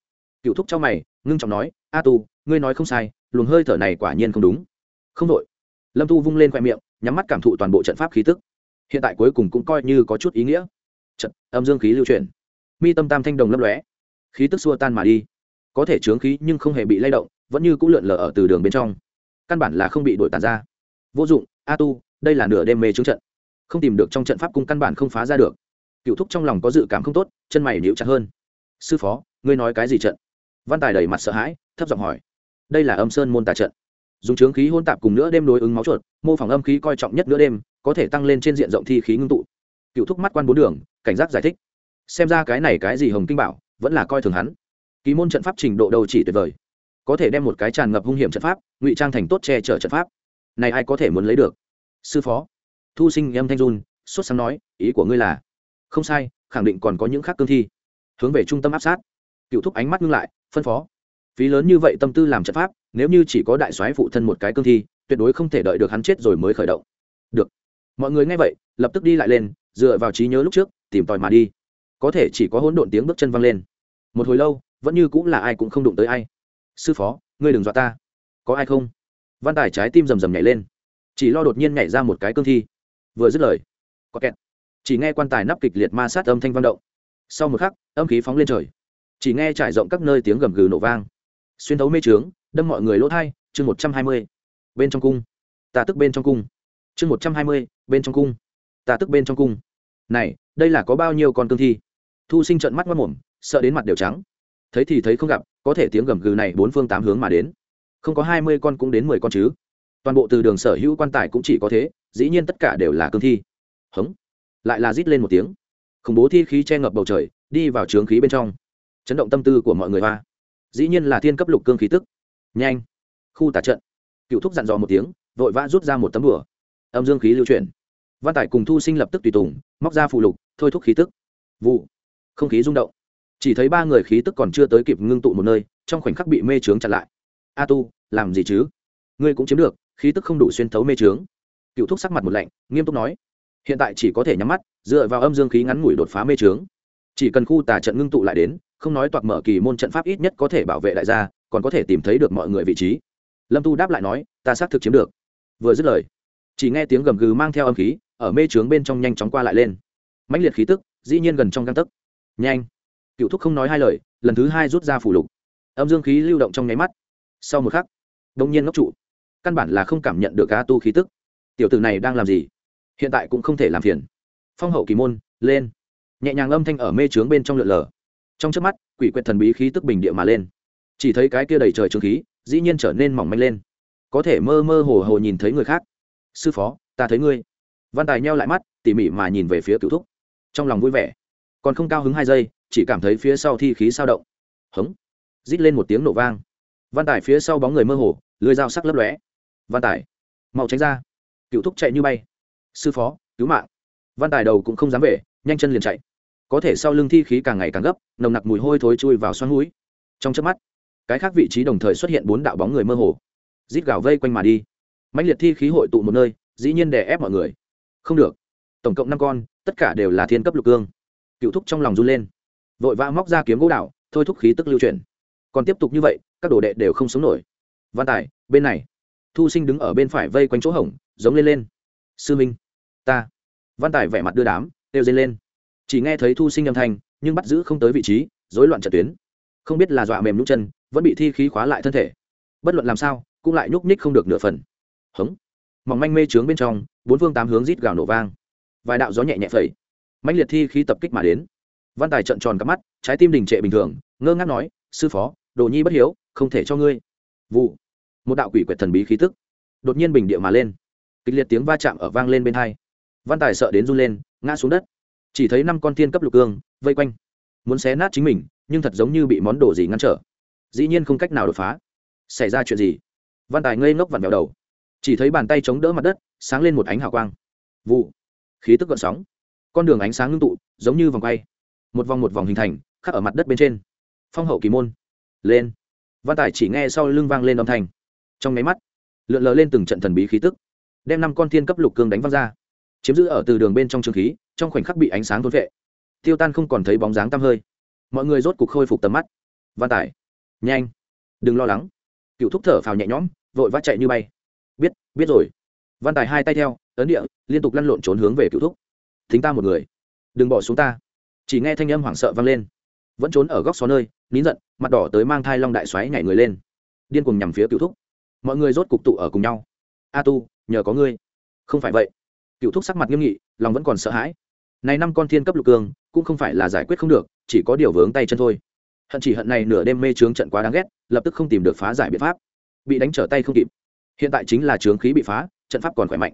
Cựu thúc cho mày, ngưng trọng nói, a tu, ngươi nói không sai, luồng hơi thở này quả nhiên không đúng. Không đội. Lâm tu vung lên khoe miệng, nhắm mắt cảm thụ toàn bộ trận pháp khí tức. Hiện tại cuối cùng cũng coi như có chút ý nghĩa. Trận, âm dương khí lưu chuyển. Mi tâm tam thanh đồng lấp lóe. Khí tức xua tan mà đi. Có thể chướng khí nhưng không hề bị lay động, vẫn như cũng lượn lờ ở từ đường bên trong. Căn bản là không bị đổi tàn ra. Vô dụng, a tu đây là nửa đêm mê trướng trận. Không tìm được trong trận pháp cung căn bản không phá ra được. Cựu thúc trong lòng có dự cảm không tốt, chân mày níu chặt hơn. Sư phó, ngươi nói cái gì trận? Văn tài đầy mặt sợ hãi, thấp giọng hỏi. Đây là âm sơn môn tà trận. Dùng trướng khí hôn tạp cùng nữa đêm đối ứng máu chuột, mô phỏng âm khí coi trọng nhất nữa đêm, có thể tăng lên trên diện rộng thi khí ngưng tụ. Cựu thúc mắt quan bốn đường, cảnh giác giải thích. Xem ra cái này cái gì hồng kinh bảo, vẫn là coi thường hắn. Ký môn trận pháp trình độ đầu chỉ tuyệt vời. Có thể đem một cái tràn ngập hung hiểm trận pháp, ngụy trang thành tốt che chở trận pháp. Này ai có thể muốn lấy được? Sư phó. Thu sinh em thanh dun, sốt sáng nói, ý của ngươi là, không sai, khẳng định còn có những khác cương thi. Hướng về trung tâm áp sát. Cựu thúc ánh mắt ngưng lại, phân phó. Phí lớn như vậy tâm tư làm trận pháp, nếu như chỉ có đại soái phụ thân một cái cương thi, tuyệt đối không thể đợi được hắn chết rồi mới khởi động. Được. Mọi người nghe vậy, lập tức đi lại lên, dựa vào trí nhớ lúc trước, tìm tòi mà đi. Có thể chỉ có hỗn độn tiếng bước chân văng lên. Một hồi lâu, vẫn như cũng là ai cũng không đụng tới ai. Sư phó, ngươi đừng dọa ta. Có ai không? Văn tài trái tim rầm rầm nhảy lên chỉ lo đột nhiên nhảy ra một cái cương thi. Vừa dứt lời có kẹt. Chỉ nghe quan tài nắp kịch liệt ma sát âm thanh vang động. Sau một khắc, âm khí phóng lên trời. Chỉ nghe trải rộng các nơi tiếng gầm gừ nổ vang. Xuyên thấu mê trướng, đâm mọi người lỗ thai, chương một trăm hai mươi. Bên trong cung. Ta tức bên trong cung. Chương một trăm hai mươi, bên trong cung. Ta tức bên trong cung. Này, đây là có bao nhiêu con cương thi? Thu sinh trận mắt mất mồm, sợ đến mặt đều trắng. Thấy thì thấy không gặp, có thể tiếng gầm gừ này bốn phương tám hướng mà đến. Không có hai mươi con cũng đến mười con chứ toàn bộ từ đường sở hữu quan tài cũng chỉ có thế, dĩ nhiên tất cả đều là cương thi. Hống. Lại là rít lên một tiếng. Khủng bố thi khí che ngập bầu trời, đi vào trướng khí bên trong. Chấn động tâm tư của mọi người hoa. Dĩ nhiên là thiên cấp lục cương khí tức. Nhanh. Khu tả trận. Cựu thúc dặn dò một tiếng, vội vã rút ra một tấm đùa âm dương khí lưu chuyển. Văn tải cùng thu sinh lập tức tùy tùng, móc ra phụ lục, thôi thúc khí tức. Vụ. Không khí rung động. Chỉ thấy ba người khí tức còn chưa tới kịp ngưng tụ một nơi, trong khoảnh khắc bị mê trướng chặn lại. A tu, làm gì chứ? Ngươi cũng chiếm được khí tức không đủ xuyên thấu mê trướng. Cựu thúc sắc mặt một lạnh, nghiêm túc nói, hiện tại chỉ có thể nhắm mắt, dựa vào âm dương khí ngắn ngủi đột phá mê trướng. Chỉ cần khu tà trận ngưng tụ lại đến, không nói toạc mở kỳ môn trận pháp ít nhất có thể bảo vệ đại gia, còn có thể tìm thấy được mọi người vị trí. Lâm tu đáp lại nói, ta xác thực chiếm được. Vừa dứt lời, chỉ nghe tiếng gầm gừ mang theo âm khí, ở mê trướng bên trong nhanh chóng qua lại lên. Mãnh liệt khí tức, dĩ nhiên gần trong găng tấc. Nhanh. Cựu thúc không nói hai lời, lần thứ hai rút ra phủ lục. Âm dương khí lưu động trong nháy mắt. Sau một khắc đông nhiên ngốc trụ căn bản là không cảm nhận được a tu khí tức. Tiểu tử này đang làm gì? Hiện tại cũng không thể làm phiền. Phong hậu kỳ môn, lên. Nhẹ nhàng âm thanh ở mê trướng bên trong lượn lờ. Trong trước mắt, quỷ quyệt thần bí khí tức bình địa mà lên. Chỉ thấy cái kia đầy trời trướng khí, dĩ nhiên trở nên mỏng manh lên. Có thể mơ mơ hồ hồ nhìn thấy người khác. Sư phó, ta thấy ngươi. Văn tài nheo lại mắt, tỉ mỉ mà nhìn về phía cựu thúc. Trong lòng vui vẻ. Còn không cao hứng hai giây, chỉ cảm thấy phía sau thi khí sao động. Hống. Rít lên một tiếng nổ vang. Văn tài phía sau bóng người mơ hồ lưới dao sắc lấp lóe văn tài. Mau tránh ra. Cựu thúc chạy như bay. Sư phó, cứu mạng. Văn tài đầu cũng không dám về, nhanh chân liền chạy. Có thể sau lưng thi khí càng ngày càng gấp, nồng nặc mùi hôi thối chui vào xoắn mũi. Trong chớp mắt, cái khác vị trí đồng thời xuất hiện bốn đạo bóng người mơ hồ. Rít gào vây quanh mà đi. Mạnh liệt thi khí hội tụ một nơi, dĩ nhiên đè ép mọi người. Không được. Tổng cộng năm con, tất cả đều là thiên cấp lục cương. Cựu thúc trong lòng run lên. Vội vã móc ra kiếm gỗ đạo thôi thúc khí tức lưu chuyển. Còn tiếp tục như vậy, các đồ đệ đều không sống nổi. Văn tài, bên này thu sinh đứng ở bên phải vây quanh chỗ hổng, giống lên lên. Sư minh, ta. Văn tài vẻ mặt đưa đám đều dây lên. Chỉ nghe thấy thu sinh âm thanh, nhưng bắt giữ không tới vị trí, rối loạn trận tuyến. Không biết là dọa mềm nhúc chân, vẫn bị thi khí khóa lại thân thể. Bất luận làm sao, cũng lại nhúc ních không được nửa phần. Hống. Mỏng manh mê trướng bên trong, bốn phương tám hướng rít gào nổ vang. Vài đạo gió nhẹ nhẹ phẩy. Mạnh liệt thi khí tập kích mà đến. Văn tài trận tròn cắp mắt, trái tim đình trệ bình thường, ngơ ngác nói, sư phó, đồ nhi bất hiếu, không thể cho ngươi. Vụ một đạo quỷ quyệt thần bí khí tức đột nhiên bình địa mà lên. Kịch liệt tiếng va chạm ở vang lên bên hai. Văn tài sợ đến run lên, ngã xuống đất. Chỉ thấy năm con tiên cấp lục cương, vây quanh. Muốn xé nát chính mình, nhưng thật giống như bị món đồ gì ngăn trở. Dĩ nhiên không cách nào đột phá. Xảy ra chuyện gì? Văn tài ngây ngốc vặn vẹo đầu. Chỉ thấy bàn tay chống đỡ mặt đất, sáng lên một ánh hào quang. Vụ. Khí tức gợn sóng. Con đường ánh sáng ngưng tụ, giống như vòng quay. Một vòng một vòng hình thành, khắc ở mặt đất bên trên. Phong hậu kỳ môn. Lên. Văn tài chỉ nghe sau lưng vang lên âm thanh trong máy mắt, lượn lờ lên từng trận thần bí khí tức, đem năm con thiên cấp lục cương đánh văng ra. Chiếm giữ ở từ đường bên trong trường khí, trong khoảnh khắc bị ánh sáng thốn vệ. Tiêu tan không còn thấy bóng dáng tăm hơi. Mọi người rốt cục khôi phục tầm mắt. Văn tải nhanh, đừng lo lắng. Cựu thúc thở phào nhẹ nhõm, vội vã chạy như bay. Biết biết rồi. Văn tài hai tay theo, ấn địa, liên tục lăn lộn trốn hướng về cựu thúc. Thính ta một người, đừng bỏ xuống ta. Chỉ nghe thanh âm hoảng sợ vang lên. Vẫn trốn ở góc xó nơi, nín giận, mặt đỏ tới mang thai long đại xoáy nhảy người lên. Điên cùng nhằm phía cựu thúc mọi người rốt cục tụ ở cùng nhau. A tu, nhờ có ngươi. Không phải vậy. Cựu thúc sắc mặt nghiêm nghị, lòng vẫn còn sợ hãi. Này năm con thiên cấp lục cương cũng không phải là giải quyết không được, chỉ có điều vướng tay chân thôi. Hận chỉ hận này nửa đêm mê trướng trận quá đáng ghét, lập tức không tìm được phá giải biện pháp. Bị đánh trở tay không kịp. Hiện tại chính là trướng khí bị phá, trận pháp còn khỏe mạnh.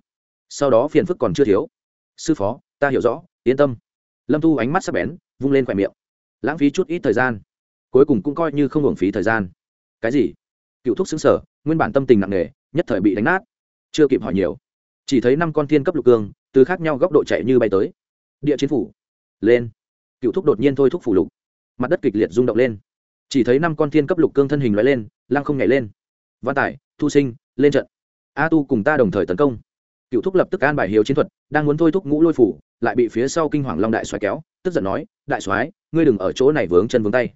Sau đó phiền phức còn chưa thiếu. Sư phó, ta hiểu rõ, yên tâm. Lâm thu ánh mắt sắp bén, vung lên khỏe miệng. Lãng phí chút ít thời gian. Cuối cùng cũng coi như không hưởng phí thời gian. Cái gì? Cựu thúc xứng sở nguyên bản tâm tình nặng nề, nhất thời bị đánh nát. Chưa kịp hỏi nhiều, chỉ thấy năm con thiên cấp lục cương từ khác nhau góc độ chạy như bay tới. Địa chiến phủ lên, cựu thúc đột nhiên thôi thúc phủ lục, mặt đất kịch liệt rung động lên. Chỉ thấy năm con thiên cấp lục cương thân hình loại lên, lăng không nhảy lên. Văn tải thu sinh, lên trận. A tu cùng ta đồng thời tấn công. Cựu thúc lập tức an bài hiếu chiến thuật, đang muốn thôi thúc ngũ lôi phủ, lại bị phía sau kinh hoàng long đại xoáy kéo, tức giận nói, đại soái ngươi đừng ở chỗ này vướng chân vướng tay.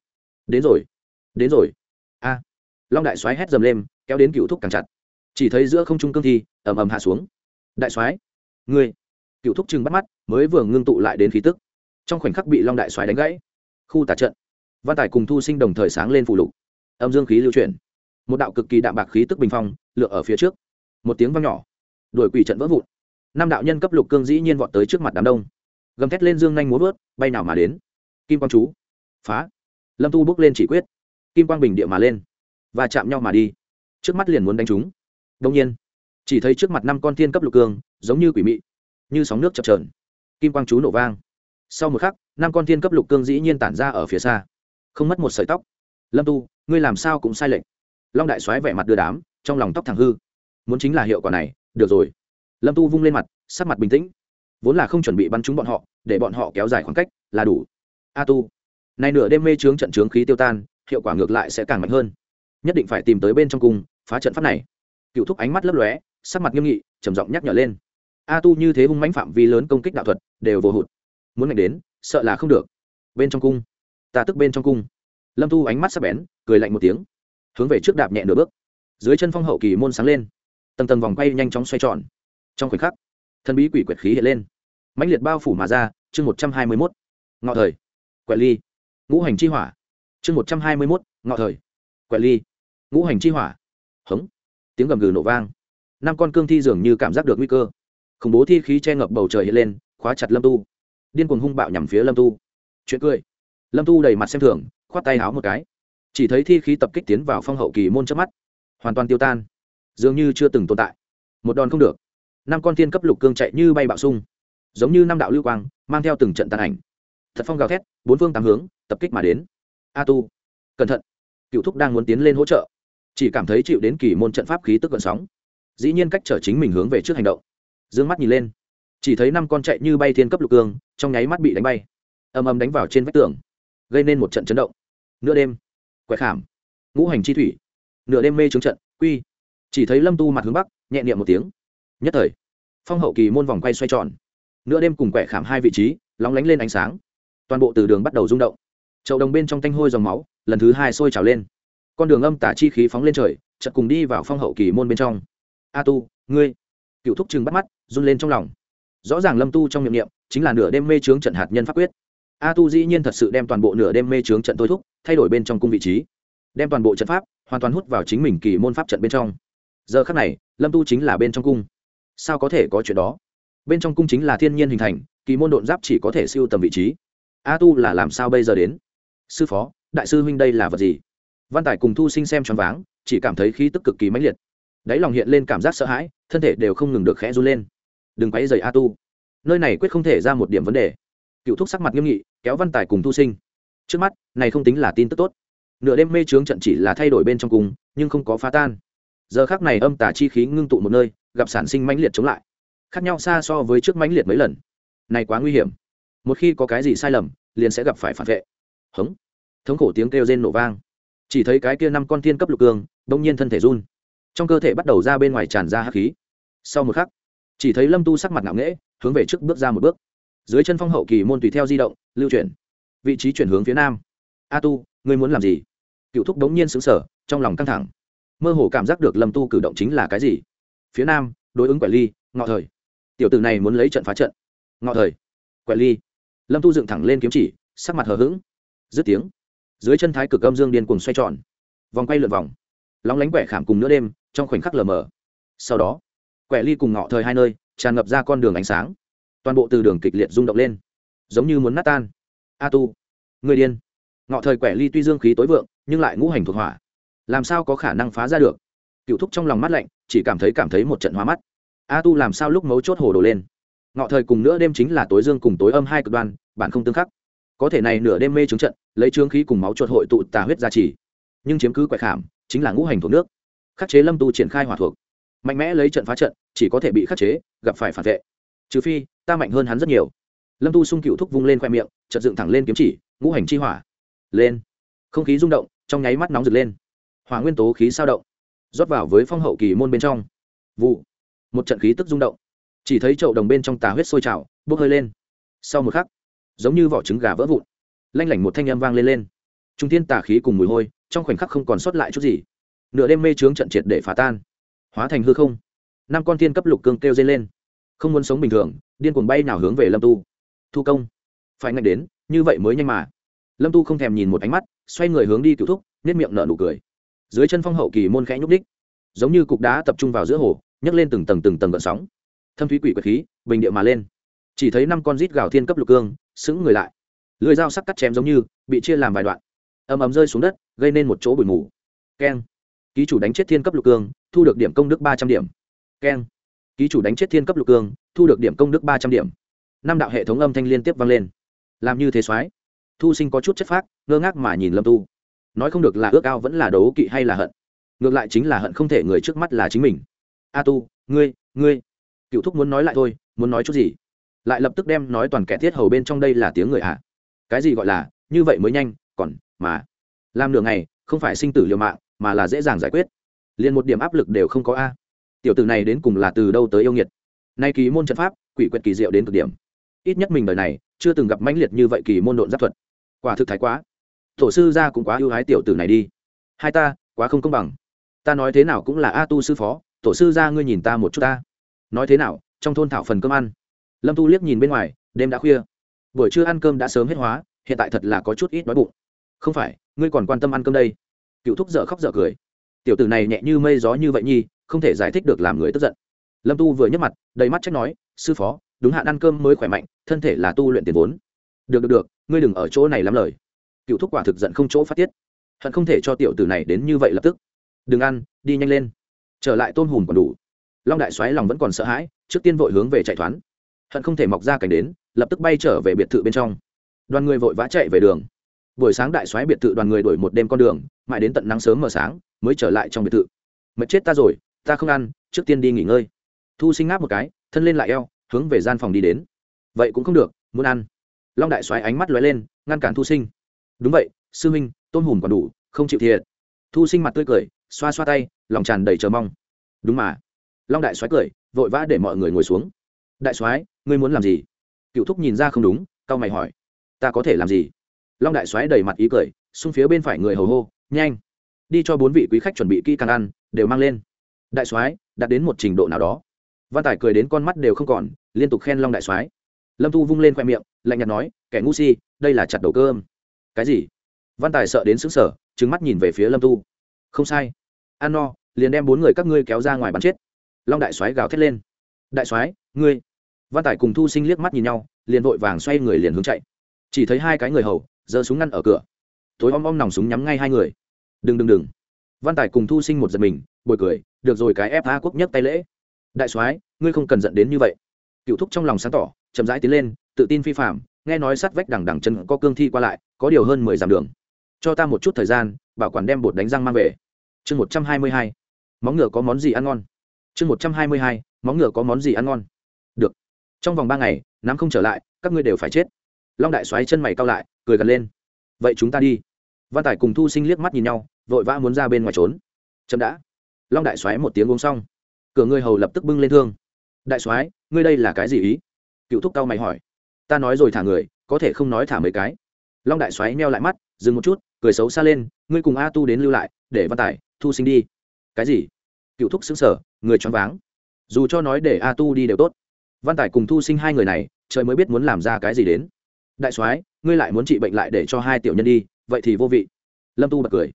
Đến rồi đến rồi. A, long đại soái hét dầm lên kéo đến cựu thúc càng chặt. Chỉ thấy giữa không trung cương thi, ầm ầm hạ xuống. Đại soái, ngươi. Cựu thúc chừng bắt mắt, mới vừa ngưng tụ lại đến khí tức. Trong khoảnh khắc bị long đại soái đánh gãy. Khu tà trận. Văn tài cùng thu sinh đồng thời sáng lên phụ lục. Âm dương khí lưu chuyển. Một đạo cực kỳ đạm bạc khí tức bình phong lựa ở phía trước. Một tiếng vang nhỏ. Đuổi quỷ trận vỡ vụn. Năm đạo nhân cấp lục cương dĩ nhiên vọt tới trước mặt đám đông. Gầm thét lên dương nhanh múa vớt, bay nào mà đến. Kim quang chú. Phá. Lâm tu bước lên chỉ quyết. Kim quang bình địa mà lên. Và chạm nhau mà đi trước mắt liền muốn đánh chúng. Đông nhiên, chỉ thấy trước mặt năm con thiên cấp lục cương, giống như quỷ mị, như sóng nước chập trờn kim quang chú nổ vang. Sau một khắc, năm con thiên cấp lục cương dĩ nhiên tản ra ở phía xa. Không mất một sợi tóc. Lâm tu, ngươi làm sao cũng sai lệch. Long đại soái vẻ mặt đưa đám, trong lòng tóc thẳng hư. Muốn chính là hiệu quả này, được rồi. Lâm tu vung lên mặt, sắc mặt bình tĩnh. Vốn là không chuẩn bị bắn trúng bọn họ, để bọn họ kéo dài khoảng cách, là đủ. A tu, nay nửa đêm mê trướng trận trướng khí tiêu tan, hiệu quả ngược lại sẽ càng mạnh hơn. Nhất định phải tìm tới bên trong cung phá trận pháp này. Cựu thúc ánh mắt lấp lóe, sắc mặt nghiêm nghị, trầm giọng nhắc nhở lên. A tu như thế hung mãnh phạm vi lớn công kích đạo thuật, đều vô hụt. Muốn ngạch đến, sợ là không được. Bên trong cung. Ta tức bên trong cung. Lâm tu ánh mắt sắc bén, cười lạnh một tiếng. Hướng về trước đạp nhẹ nửa bước. Dưới chân phong hậu kỳ môn sáng lên. Tầng tầng vòng quay nhanh chóng xoay tròn. Trong khoảnh khắc thân bí quỷ quyệt khí hiện lên. Mãnh liệt bao phủ mà ra, chương một trăm hai mươi mốt. Ngọ thời. Quẹt ly. Ngũ hành chi hỏa. Chương một trăm hai mươi mốt, ngọ thời. Quẹt ly. Ngũ hành chi hỏa hống. Tiếng gầm gừ nổ vang. Năm con cương thi dường như cảm giác được nguy cơ. Khủng bố thi khí che ngập bầu trời hiện lên, khóa chặt lâm tu. Điên cuồng hung bạo nhằm phía lâm tu. Chuyện cười. Lâm tu đầy mặt xem thường, khoát tay háo một cái. Chỉ thấy thi khí tập kích tiến vào phong hậu kỳ môn trước mắt. Hoàn toàn tiêu tan. Dường như chưa từng tồn tại. Một đòn không được. Năm con tiên cấp lục cương chạy như bay bạo sung giống như năm đạo lưu quang, mang theo từng trận tàn ảnh. Thật phong gào thét, bốn phương tám hướng, tập kích mà đến. A tu. Cẩn thận. Cựu thúc đang muốn tiến lên hỗ trợ chỉ cảm thấy chịu đến kỳ môn trận pháp khí tức gợn sóng. Dĩ nhiên cách trở chính mình hướng về trước hành động. D ư ơ n g mắt nhìn lên. Chỉ thấy năm con chạy như bay thiên cấp lục cương, trong nháy mắt bị đánh bay. Ầm ầm đánh vào trên vách tường, gây nên một trận chấn động. Nửa đêm quẹt khảm. Ngũ hành chi thủy. Nửa đêm mê trướng trận, quy. Chỉ thấy lâm tu mặt hướng bắc, nhẹ niệm một tiếng. Nhất thời, phong hậu kỳ môn vòng quay xoay tròn. Nửa đêm cùng quẹ khảm hai vị trí, lóng lánh lên ánh sáng. Toàn bộ từ đường bắt đầu rung động. Chậu đồng bên trong tanh hôi dòng máu, lần thứ hai sôi trào lên con đường âm tả chi khí phóng lên trời, chợt cùng đi vào phong hậu kỳ môn bên trong. A tu, ngươi! Cựu thúc chừng bắt mắt, run lên trong lòng. Rõ ràng lâm tu trong miệng niệm, chính là nửa đêm mê trướng trận hạt nhân pháp quyết. A tu dĩ nhiên thật sự đem toàn bộ nửa đêm mê trướng trận thôi thúc, thay đổi bên trong cung vị trí. Đem toàn bộ trận pháp, hoàn toàn hút vào chính mình kỳ môn pháp trận bên trong. Giờ khắc này, lâm tu chính là bên trong cung. Sao có thể có chuyện đó? Bên trong cung chính là thiên nhiên hình thành, kỳ môn độn giáp chỉ có thể siêu tầm vị trí. A tu là làm sao bây giờ đến? Sư phó, đại sư huynh đây là vật gì? Văn tài cùng thu sinh xem choáng váng, chỉ cảm thấy khí tức cực kỳ mãnh liệt. Đáy lòng hiện lên cảm giác sợ hãi, thân thể đều không ngừng được khẽ run lên. Đừng quấy dày a tu. Nơi này quyết không thể ra một điểm vấn đề. Cựu thúc sắc mặt nghiêm nghị, kéo văn tài cùng thu sinh. Trước mắt, này không tính là tin tức tốt. Nửa đêm mê trướng trận chỉ là thay đổi bên trong cùng, nhưng không có phá tan. Giờ khác này âm tà chi khí ngưng tụ một nơi, gặp sản sinh mãnh liệt chống lại. Khác nhau xa so với trước mãnh liệt mấy lần. Này quá nguy hiểm. Một khi có cái gì sai lầm, liền sẽ gặp phải phản vệ. Hống. Thống khổ tiếng kêu rên nổ vang chỉ thấy cái kia năm con thiên cấp lục cương, đông nhiên thân thể run. Trong cơ thể bắt đầu ra bên ngoài tràn ra hắc khí. Sau một khắc, chỉ thấy lâm tu sắc mặt ngạo nghễ, hướng về trước bước ra một bước. Dưới chân phong hậu kỳ môn tùy theo di động, lưu chuyển. Vị trí chuyển hướng phía nam. A tu, ngươi muốn làm gì? Cựu thúc đống nhiên xứng sở trong lòng căng thẳng. Mơ hồ cảm giác được lâm tu cử động chính là cái gì? Phía nam, đối ứng quẻ ly, ngọ thời. Tiểu tử này muốn lấy trận phá trận. Ngọ thời. Quẻ ly. Lâm tu dựng thẳng lên kiếm chỉ, sắc mặt hờ hững. Dứt tiếng dưới chân thái cực âm dương điên cuồng xoay tròn. Vòng quay lượn vòng. Lóng lánh quẻ khảm cùng nửa đêm, trong khoảnh khắc lờ mờ. Sau đó, quẻ ly cùng ngọ thời hai nơi, tràn ngập ra con đường ánh sáng. Toàn bộ từ đường kịch liệt rung động lên. Giống như muốn nát tan. A tu, người điên. Ngọ thời quẻ ly tuy dương khí tối vượng, nhưng lại ngũ hành thuộc hỏa. Làm sao có khả năng phá ra được? Cựu thúc trong lòng mắt lạnh, chỉ cảm thấy cảm thấy một trận hóa mắt. A tu làm sao lúc mấu chốt hồ đồ lên? Ngọ thời cùng nữa đêm chính là tối dương cùng tối âm hai cực đoan, bạn không tương khắc có thể này nửa đêm mê trướng trận, lấy trướng khí cùng máu chuột hội tụ tà huyết gia trì. Nhưng chiếm cứ quẹt khảm, chính là ngũ hành thuộc nước. Khắc chế lâm tu triển khai hỏa thuộc. Mạnh mẽ lấy trận phá trận, chỉ có thể bị khắc chế, gặp phải phản vệ. Trừ phi, ta mạnh hơn hắn rất nhiều. Lâm tu sung cựu thúc vung lên khoe miệng trận dựng thẳng lên kiếm chỉ, ngũ hành chi hỏa. Lên. Không khí rung động, trong nháy mắt nóng rực lên. Hỏa nguyên tố khí sao động, rót vào với phong hậu kỳ môn bên trong. Vụ. Một trận khí tức rung động. Chỉ thấy chậu đồng bên trong tà huyết sôi trào, bốc hơi lên. Sau một khắc giống như vỏ trứng gà vỡ vụn. Lanh lảnh một thanh âm vang lên lên. Trung thiên tà khí cùng mùi hôi, trong khoảnh khắc không còn sót lại chút gì. Nửa đêm mê trướng trận triệt để phá tan. Hóa thành hư không. Năm con thiên cấp lục cương kêu dây lên. Không muốn sống bình thường, điên cuồng bay nào hướng về lâm tu. Thu công. Phải ngạch đến, như vậy mới nhanh mà. Lâm tu không thèm nhìn một ánh mắt, xoay người hướng đi cựu thúc nếp miệng nở nụ cười. Dưới chân phong hậu kỳ môn khẽ nhúc đích giống như cục đá tập trung vào giữa hồ, nhấc lên từng tầng từng tầng gợn sóng. Thâm thúy quỷ quật khí, bình địa mà lên chỉ thấy năm con rít gào thiên cấp lục cương, sững người lại. Lưỡi dao sắc cắt chém giống như, bị chia làm vài đoạn. Ầm ầm rơi xuống đất, gây nên một chỗ bụi mù. Keng. Ký chủ đánh chết thiên cấp lục cương, thu được điểm công đức ba trăm điểm. Keng. Ký chủ đánh chết thiên cấp lục cương, thu được điểm công đức ba trăm điểm. Năm đạo hệ thống âm thanh liên tiếp vang lên. Làm như thế soái thu sinh có chút chất phác, ngơ ngác mà nhìn lâm tu. Nói không được là ước ao vẫn là đấu kỵ hay là hận. Ngược lại chính là hận không thể người trước mắt là chính mình. A tu, ngươi ngươi. Cựu thúc muốn nói lại thôi, muốn nói chút gì? Lại lập tức đem nói toàn kẻ thiết hầu bên trong đây là tiếng người ạ. Cái gì gọi là, như vậy mới nhanh, còn, mà. Làm nửa ngày, không phải sinh tử liều mạng, mà là dễ dàng giải quyết. Liền một điểm áp lực đều không có a. Tiểu tử này đến cùng là từ đâu tới yêu nghiệt? Nay kỳ môn trận pháp, quỷ quyệt kỳ diệu đến cực điểm. Ít nhất mình đời này, chưa từng gặp mãnh liệt như vậy kỳ môn độn giáp thuật. Quả thực thái quá. Tổ sư gia cũng quá ưu ái tiểu tử này đi. Hai ta, quá không công bằng. Ta nói thế nào cũng là a tu sư phó, tổ sư gia ngươi nhìn ta một chút ta. Nói thế nào, trong thôn thảo phần cơm ăn lâm tu liếc nhìn bên ngoài, đêm đã khuya. Buổi trưa ăn cơm đã sớm hết hóa, hiện tại thật là có chút ít đói bụng. Không phải, ngươi còn quan tâm ăn cơm đây? Cựu thúc dở khóc dở cười. Tiểu tử này nhẹ như mây gió như vậy nhi, không thể giải thích được làm người tức giận. Lâm tu vừa nhấc mặt, đầy mắt trách nói, sư phó, đúng hạn ăn cơm mới khỏe mạnh, thân thể là tu luyện tiền vốn. Được được được, ngươi đừng ở chỗ này lắm lời. Cựu thúc quả thực giận không chỗ phát tiết. Hận không thể cho tiểu tử này đến như vậy lập tức. Đừng ăn, đi nhanh lên. Trở lại tôm hùm còn đủ. Long đại xoáy lòng vẫn còn sợ hãi, trước tiên vội hướng về chạy thoán hận không thể mọc ra cảnh đến, lập tức bay trở về biệt thự bên trong. Đoàn người vội vã chạy về đường. Buổi sáng đại xoáy biệt thự đoàn người đổi một đêm con đường, mãi đến tận nắng sớm mờ sáng, mới trở lại trong biệt thự. Mệt chết ta rồi, ta không ăn, trước tiên đi nghỉ ngơi. Thu sinh ngáp một cái, thân lên lại eo, hướng về gian phòng đi đến. Vậy cũng không được, muốn ăn. Long đại xoáy ánh mắt lóe lên, ngăn cản thu sinh. Đúng vậy, sư minh tôn hùm còn đủ, không chịu thiệt. Thu sinh mặt tươi cười, xoa xoa tay, lòng tràn đầy chờ mong. Đúng mà. Long đại xoáy cười, vội vã để mọi người ngồi xuống. Đại soái ngươi muốn làm gì? Cựu thúc nhìn ra không đúng, cau mày hỏi. Ta có thể làm gì? Long đại soái đầy mặt ý cười, xung phía bên phải người hầu hô, nhanh! Đi cho bốn vị quý khách chuẩn bị kỹ càng ăn, đều mang lên. Đại soái đạt đến một trình độ nào đó. Văn tài cười đến con mắt đều không còn, liên tục khen long đại soái. Lâm thu vung lên khoe miệng, lạnh nhạt nói, kẻ ngu si, đây là chặt đầu cơm. Cái gì? Văn tài sợ đến xứng sở trứng mắt nhìn về phía lâm thu. Không sai. Ăn no, liền đem bốn người các ngươi kéo ra ngoài bắn chết. Long đại soái gào thét lên. Đại soái, ngươi văn tài cùng thu sinh liếc mắt nhìn nhau, liền vội vàng xoay người liền hướng chạy. Chỉ thấy hai cái người hầu, giơ súng ngăn ở cửa. Tối om om nòng súng nhắm ngay hai người. Đừng đừng đừng. Văn tài cùng thu sinh một giật mình, bồi cười, được rồi cái ép quốc nhất tay lễ. Đại soái, ngươi không cần giận đến như vậy. Cựu thúc trong lòng sáng tỏ, chậm rãi tiến lên, tự tin phi phạm nghe nói sát vách đằng đằng chân có cương thi qua lại, có điều hơn mười dặm đường. Cho ta một chút thời gian, bảo quản đem bột đánh răng mang về. Chương một trăm hai mươi hai. Móng ngựa có món gì ăn ngon? Chương một trăm hai mươi hai. Móng ngựa có món gì ăn ngon? Được trong vòng ba ngày nắm không trở lại, các ngươi đều phải chết. Long đại xoáy chân mày cao lại, cười gần lên. Vậy chúng ta đi. Văn tài cùng thu sinh liếc mắt nhìn nhau, vội vã muốn ra bên ngoài trốn. Chậm đã. Long đại xoáy một tiếng uống xong. Cửa người hầu lập tức bưng lên thương. Đại soái, ngươi đây là cái gì ý? Cựu thúc cao mày hỏi. Ta nói rồi thả người, có thể không nói thả mấy cái. Long đại soái meo lại mắt, dừng một chút, cười xấu xa lên, ngươi cùng a tu đến lưu lại, để văn tài, thu sinh đi. Cái gì? Cựu thúc xứng sở người choáng váng. Dù cho nói để a tu đi đều tốt văn tài cùng thu sinh hai người này, trời mới biết muốn làm ra cái gì đến. Đại soái, ngươi lại muốn trị bệnh lại để cho hai tiểu nhân đi, vậy thì vô vị. Lâm tu bật cười.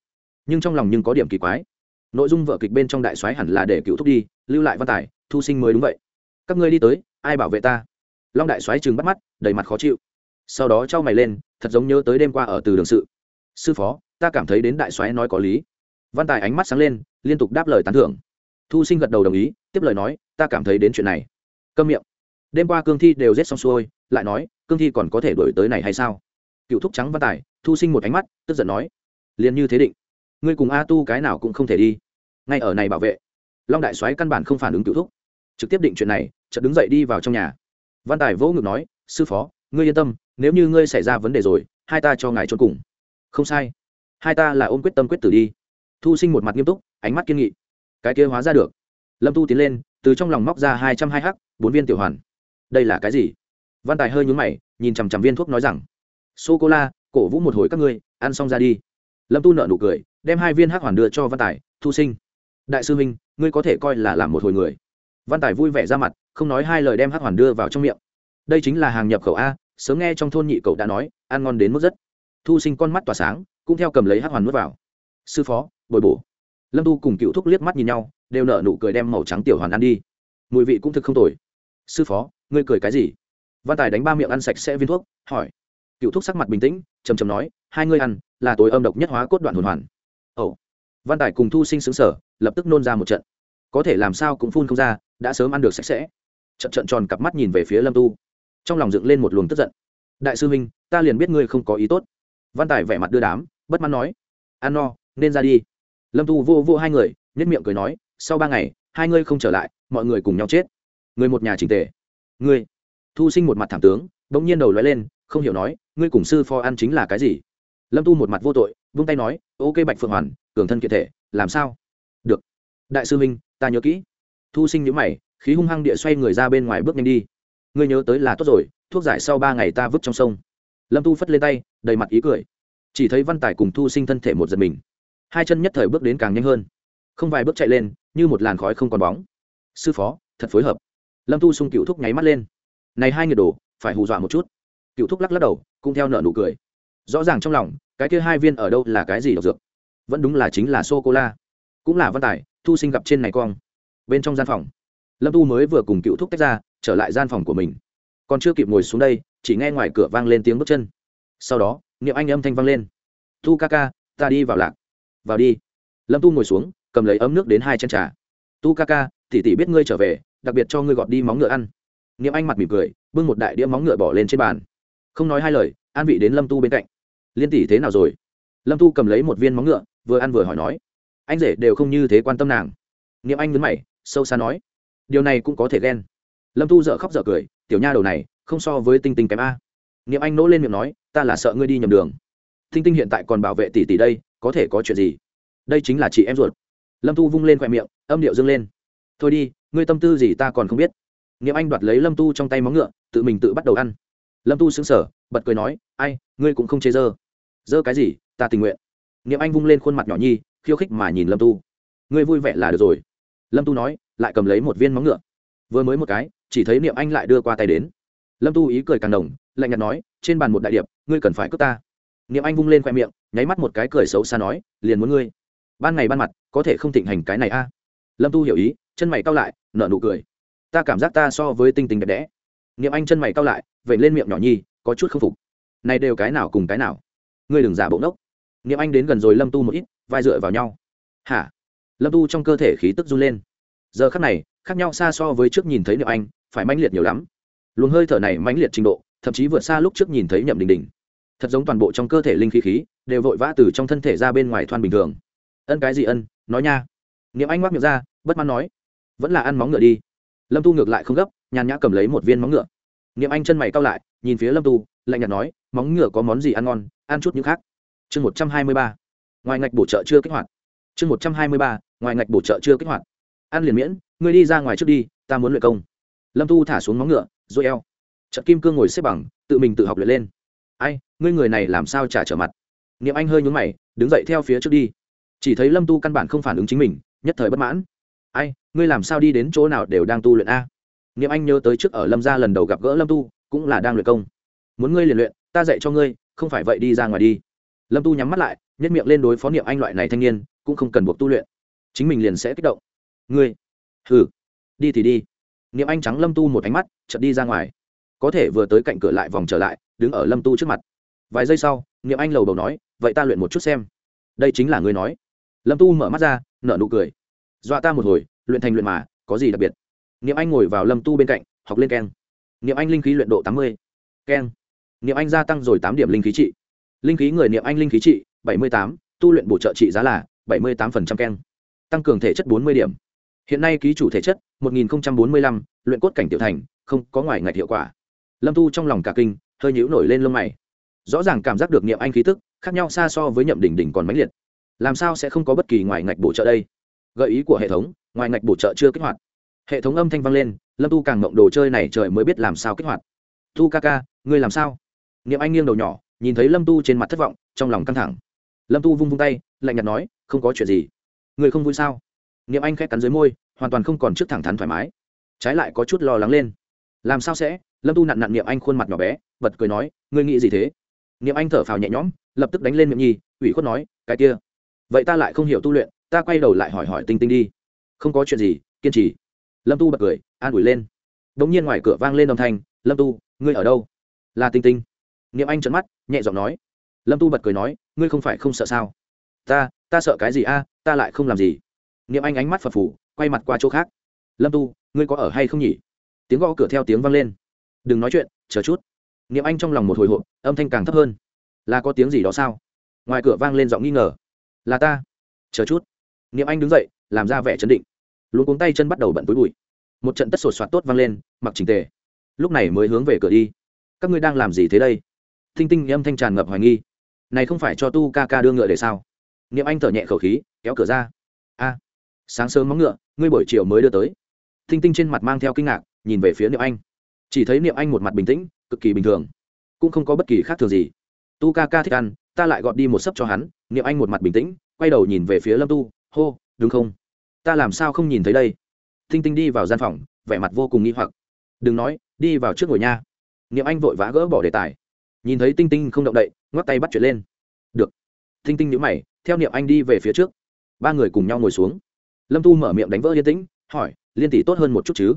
Nhưng trong lòng nhưng có điểm kỳ quái. Nội dung vở kịch bên trong đại soái hẳn là để cựu thúc đi, lưu lại văn tài, thu sinh mới đúng vậy. Các ngươi đi tới, ai bảo vệ ta? Long đại soái chừng bắt mắt, đầy mặt khó chịu. Sau đó trao mày lên, thật giống nhớ tới đêm qua ở từ đường sự. Sư phó, ta cảm thấy đến đại soái nói có lý. Văn tài ánh mắt sáng lên, liên tục đáp lời tán thưởng. Thu sinh gật đầu đồng ý, tiếp lời nói, ta cảm thấy đến chuyện này. Câm miệng đêm qua cương thi đều rết xong xuôi, lại nói, cương thi còn có thể đổi tới này hay sao? Cựu thúc trắng văn tài, thu sinh một ánh mắt, tức giận nói, liền như thế định, ngươi cùng a tu cái nào cũng không thể đi. Ngay ở này bảo vệ. Long đại soái căn bản không phản ứng cựu thúc. Trực tiếp định chuyện này, chợt đứng dậy đi vào trong nhà. Văn tài vỗ ngực nói, sư phó, ngươi yên tâm, nếu như ngươi xảy ra vấn đề rồi, hai ta cho ngài trốn cùng. Không sai. Hai ta là ôm quyết tâm quyết tử đi. Thu sinh một mặt nghiêm túc, ánh mắt kiên nghị. Cái kia hóa ra được. Lâm tu tiến lên, từ trong lòng móc ra hai trăm hai h bốn viên tiểu hoàn đây là cái gì? Văn tài hơi nhún mày, nhìn chằm chằm viên thuốc nói rằng, sô cô la, cổ vũ một hồi các ngươi, ăn xong ra đi. Lâm tu nợ nụ cười, đem hai viên hắc hoàn đưa cho văn tài, thu sinh. Đại sư minh ngươi có thể coi là làm một hồi người. Văn tài vui vẻ ra mặt, không nói hai lời đem hắc hoàn đưa vào trong miệng. Đây chính là hàng nhập khẩu a, sớm nghe trong thôn nhị cậu đã nói, ăn ngon đến mức rất. Thu sinh con mắt tỏa sáng, cũng theo cầm lấy hắc hoàn nuốt vào. Sư phó, bồi bổ. Lâm tu cùng cựu thúc liếc mắt nhìn nhau, đều nở nụ cười đem màu trắng tiểu hoàn ăn đi. Mùi vị cũng thực không tồi. Sư phó ngươi cười cái gì? Văn tài đánh ba miệng ăn sạch sẽ viên thuốc, hỏi. Cựu thúc sắc mặt bình tĩnh, trầm trầm nói, hai ngươi ăn, là tối âm độc nhất hóa cốt đoạn hồn hoàn. Ồ. Văn tài cùng thu sinh xứng sở lập tức nôn ra một trận. Có thể làm sao cũng phun không ra, đã sớm ăn được sạch sẽ. Trận trận tròn cặp mắt nhìn về phía lâm tu. Trong lòng dựng lên một luồng tức giận. Đại sư huynh, ta liền biết ngươi không có ý tốt. Văn tài vẻ mặt đưa đám, bất mãn nói. Ăn no, nên ra đi. Lâm tu vô vô hai người nhất miệng cười nói, sau ba ngày, hai ngươi không trở lại, mọi người cùng nhau chết. Người một nhà trình tề ngươi. Thu sinh một mặt thảm tướng, bỗng nhiên đầu lóe lên, không hiểu nói, ngươi cùng sư phó ăn chính là cái gì? Lâm tu một mặt vô tội, vung tay nói, ok bạch phượng hoàn, cường thân kiệt thể, làm sao? Được. Đại sư minh, ta nhớ kỹ. Thu sinh nhữ mày, khí hung hăng địa xoay người ra bên ngoài bước nhanh đi. Ngươi nhớ tới là tốt rồi, thuốc giải sau ba ngày ta vứt trong sông. Lâm tu phất lên tay, đầy mặt ý cười. Chỉ thấy văn tài cùng thu sinh thân thể một giật mình. Hai chân nhất thời bước đến càng nhanh hơn. Không vài bước chạy lên, như một làn khói không còn bóng. Sư phó, thật phối hợp lâm tu sung cựu thúc nháy mắt lên. Này hai người đồ, phải hù dọa một chút. Cựu thúc lắc lắc đầu, cũng theo nợ nụ cười. Rõ ràng trong lòng, cái kia hai viên ở đâu là cái gì độc dược? Vẫn đúng là chính là sô cô la cũng là văn tài, thu sinh gặp trên này cong. Bên trong gian phòng, lâm tu mới vừa cùng cựu thúc tách ra, trở lại gian phòng của mình. Còn chưa kịp ngồi xuống đây, chỉ nghe ngoài cửa vang lên tiếng bước chân. Sau đó, niệm anh âm thanh vang lên. Tu ca ca, ta đi vào lạc. Vào đi. Lâm tu ngồi xuống, cầm lấy ấm nước đến hai chân trà. Tu ca ca tỉ tỉ biết ngươi trở về đặc biệt cho ngươi gọt đi móng ngựa ăn. Niệm anh mặt mỉm cười, bưng một đại đĩa móng ngựa bỏ lên trên bàn. Không nói hai lời, an vị đến lâm tu bên cạnh. Liên tỷ thế nào rồi? Lâm tu cầm lấy một viên móng ngựa, vừa ăn vừa hỏi nói. Anh rể đều không như thế quan tâm nàng. Niệm anh nhấn mày, sâu xa nói. Điều này cũng có thể ghen. Lâm tu dợ khóc dợ cười, tiểu nha đầu này, không so với tinh tinh kém a. Niệm anh nỗ lên miệng nói, ta là sợ ngươi đi nhầm đường. Tinh tinh hiện tại còn bảo vệ tỷ tỷ đây, có thể có chuyện gì? Đây chính là chị em ruột. Lâm tu vung lên khoe miệng, âm điệu dâng lên. Thôi đi ngươi tâm tư gì ta còn không biết. Niệm anh đoạt lấy lâm tu trong tay móng ngựa, tự mình tự bắt đầu ăn. Lâm tu xứng sở bật cười nói, ai, ngươi cũng không chê dơ. Dơ cái gì? Ta tình nguyện. Niệm anh vung lên khuôn mặt nhỏ nhi, khiêu khích mà nhìn lâm tu. Ngươi vui vẻ là được rồi. Lâm tu nói, lại cầm lấy một viên móng ngựa. Vừa mới một cái, chỉ thấy niệm anh lại đưa qua tay đến. Lâm tu ý cười càng đồng lạnh nhạt nói, trên bàn một đại điệp, ngươi cần phải cướp ta. Niệm anh vung lên khoe miệng, nháy mắt một cái cười xấu xa nói, liền muốn ngươi. Ban ngày ban mặt, có thể không thịnh hành cái này a. Lâm tu hiểu ý chân mày cao lại, nở nụ cười. Ta cảm giác ta so với tinh tinh đẹp đẽ. Niệm anh chân mày cao lại vậy lên miệng nhỏ nhi có chút k phục. Này đều cái nào cùng cái nào? Ngươi đừng giả bộ ngốc. Niệm anh đến gần rồi lâm tu một ít, vai dựa vào nhau. Hả? Lâm tu trong cơ thể khí tức run lên. Giờ khắc này, khác nhau xa so với trước nhìn thấy niệm anh, phải mãnh liệt nhiều lắm. Luồng hơi thở này mãnh liệt trình độ, thậm chí vượt xa lúc trước nhìn thấy nhậm đình đình. Thật giống toàn bộ trong cơ thể linh khí khí, đều vội vã từ trong thân thể ra bên ngoài thoan bình thường. Ân cái gì ân? Nói nha. Niệm anh ngoác miệng ra, bất mãn nói vẫn là ăn móng ngựa đi. Lâm tu ngược lại không gấp, nhàn nhã cầm lấy một viên móng ngựa. Niệm anh chân mày cao lại, nhìn phía lâm tu, lạnh nhạt nói, móng ngựa có món gì ăn ngon, ăn chút những khác. Chương một trăm hai mươi ba. Ngoài ngạch bổ trợ chưa kích hoạt. Chương một trăm hai mươi ba, ngoài ngạch bổ trợ chưa kích hoạt. Ăn liền miễn, ngươi đi ra ngoài trước đi, ta muốn luyện công. Lâm tu thả xuống móng ngựa, rồi eo. Trận kim cương ngồi xếp bằng, tự mình tự học luyện lên. Ai, ngươi người này làm sao trả trở mặt? Niệm anh hơi nhún mày, đứng dậy theo phía trước đi. Chỉ thấy lâm tu căn bản không phản ứng chính mình, nhất thời bất mãn. Ai ngươi làm sao đi đến chỗ nào đều đang tu luyện a? Niệm anh nhớ tới trước ở lâm gia lần đầu gặp gỡ lâm tu, cũng là đang luyện công. Muốn ngươi liền luyện, ta dạy cho ngươi, không phải vậy đi ra ngoài đi. Lâm tu nhắm mắt lại nhất miệng lên đối phó niệm anh loại này thanh niên, cũng không cần buộc tu luyện. Chính mình liền sẽ kích động. Ngươi, hừ, đi thì đi. Niệm anh trắng lâm tu một ánh mắt, chợt đi ra ngoài. Có thể vừa tới cạnh cửa lại vòng trở lại, đứng ở lâm tu trước mặt. Vài giây sau, niệm anh lầu đầu nói, vậy ta luyện một chút xem. Đây chính là ngươi nói. Lâm tu mở mắt ra, nở nụ cười. Dọa ta một hồi luyện thành luyện mà, có gì đặc biệt? Niệm anh ngồi vào lâm tu bên cạnh, học lên keng. Niệm anh linh khí luyện độ tám mươi. Keng. Niệm anh gia tăng rồi tám điểm linh khí trị. Linh khí người niệm anh linh khí trị, bảy mươi tám, tu luyện bổ trợ trị giá là bảy mươi tám keng. Tăng cường thể chất bốn mươi điểm. Hiện nay ký chủ thể chất, một nghìn bốn mươi lăm, luyện cốt cảnh tiểu thành, không có ngoài ngạch hiệu quả. Lâm tu trong lòng cả kinh, hơi nhũ nổi lên lông mày. Rõ ràng cảm giác được niệm anh khí tức, khác nhau xa so với nhậm đỉnh đỉnh còn mãnh liệt. Làm sao sẽ không có bất kỳ ngoài ngạch bổ trợ đây? Gợi ý của hệ thống, ngoài ngạch bổ trợ chưa kích hoạt. Hệ thống âm thanh vang lên, lâm tu càng mộng đồ chơi này trời mới biết làm sao kích hoạt. Tu ca ca, ngươi làm sao? Niệm anh nghiêng đầu nhỏ, nhìn thấy lâm tu trên mặt thất vọng, trong lòng căng thẳng. Lâm tu vung vung tay, lạnh nhạt nói, không có chuyện gì. Người không vui sao? Niệm anh khét cắn dưới môi, hoàn toàn không còn trước thẳng thắn thoải mái. Trái lại có chút lo lắng lên. Làm sao sẽ? Lâm tu nặn nặn niệm anh khuôn mặt nhỏ bé, bật cười nói, ngươi nghĩ gì thế? Niệm anh thở phào nhẹ nhõm, lập tức đánh lên miệng nhi, ủy khuất nói, cái kia. Vậy ta lại không hiểu tu luyện ta quay đầu lại hỏi hỏi tinh tinh đi. Không có chuyện gì, kiên trì. Lâm tu bật cười, an ủi lên. Đ ỗ n g nhiên ngoài cửa vang lên âm thanh, lâm tu, ngươi ở đâu? Là tinh tinh. Niệm anh trợn mắt, nhẹ giọng nói. Lâm tu bật cười nói, ngươi không phải không sợ sao? Ta ta sợ cái gì a, ta lại không làm gì. Niệm anh ánh mắt phật phủ quay mặt qua chỗ khác. Lâm tu, ngươi có ở hay không nhỉ? Tiếng gõ cửa theo tiếng vang lên. Đừng nói chuyện, chờ chút. Niệm anh trong lòng một hồi hộp, âm thanh càng thấp hơn. Là có tiếng gì đó sao? Ngoài cửa vang lên giọng nghi ngờ. Là ta, chờ chút niệm anh đứng dậy, làm ra vẻ chấn định. Luôn cuống tay chân bắt đầu bận túi bụi. Một trận tất sột soạt tốt vang lên, mặc trình tề. Lúc này mới hướng về cửa đi. Các ngươi đang làm gì thế đây? Thinh tinh âm thanh tràn ngập hoài nghi. Này không phải cho tu ca ca đưa ngựa để sao? Niệm anh thở nhẹ khẩu khí, kéo cửa ra. A, sáng sớm móng ngựa, ngươi buổi chiều mới đưa tới. Thinh tinh trên mặt mang theo kinh ngạc, nhìn về phía niệm anh. Chỉ thấy niệm anh một mặt bình tĩnh, cực kỳ bình thường. Cũng không có bất kỳ khác thường gì. Tu ca ca thích ăn, ta lại gọt đi một sấp cho hắn. Niệm anh một mặt bình tĩnh, quay đầu nhìn về phía lâm tu hô, đúng không? Ta làm sao không nhìn thấy đây? Thinh tinh đi vào gian phòng, vẻ mặt vô cùng nghi hoặc. Đừng nói, đi vào trước ngồi nha. Niệm anh vội vã gỡ bỏ đề tài. Nhìn thấy tinh tinh không động đậy, ngoắc tay bắt chuyện lên. Được. Tinh tinh nhữ mày, theo niệm anh đi về phía trước. Ba người cùng nhau ngồi xuống. Lâm tu mở miệng đánh vỡ yên tĩnh, hỏi, liên tỷ tốt hơn một chút chứ?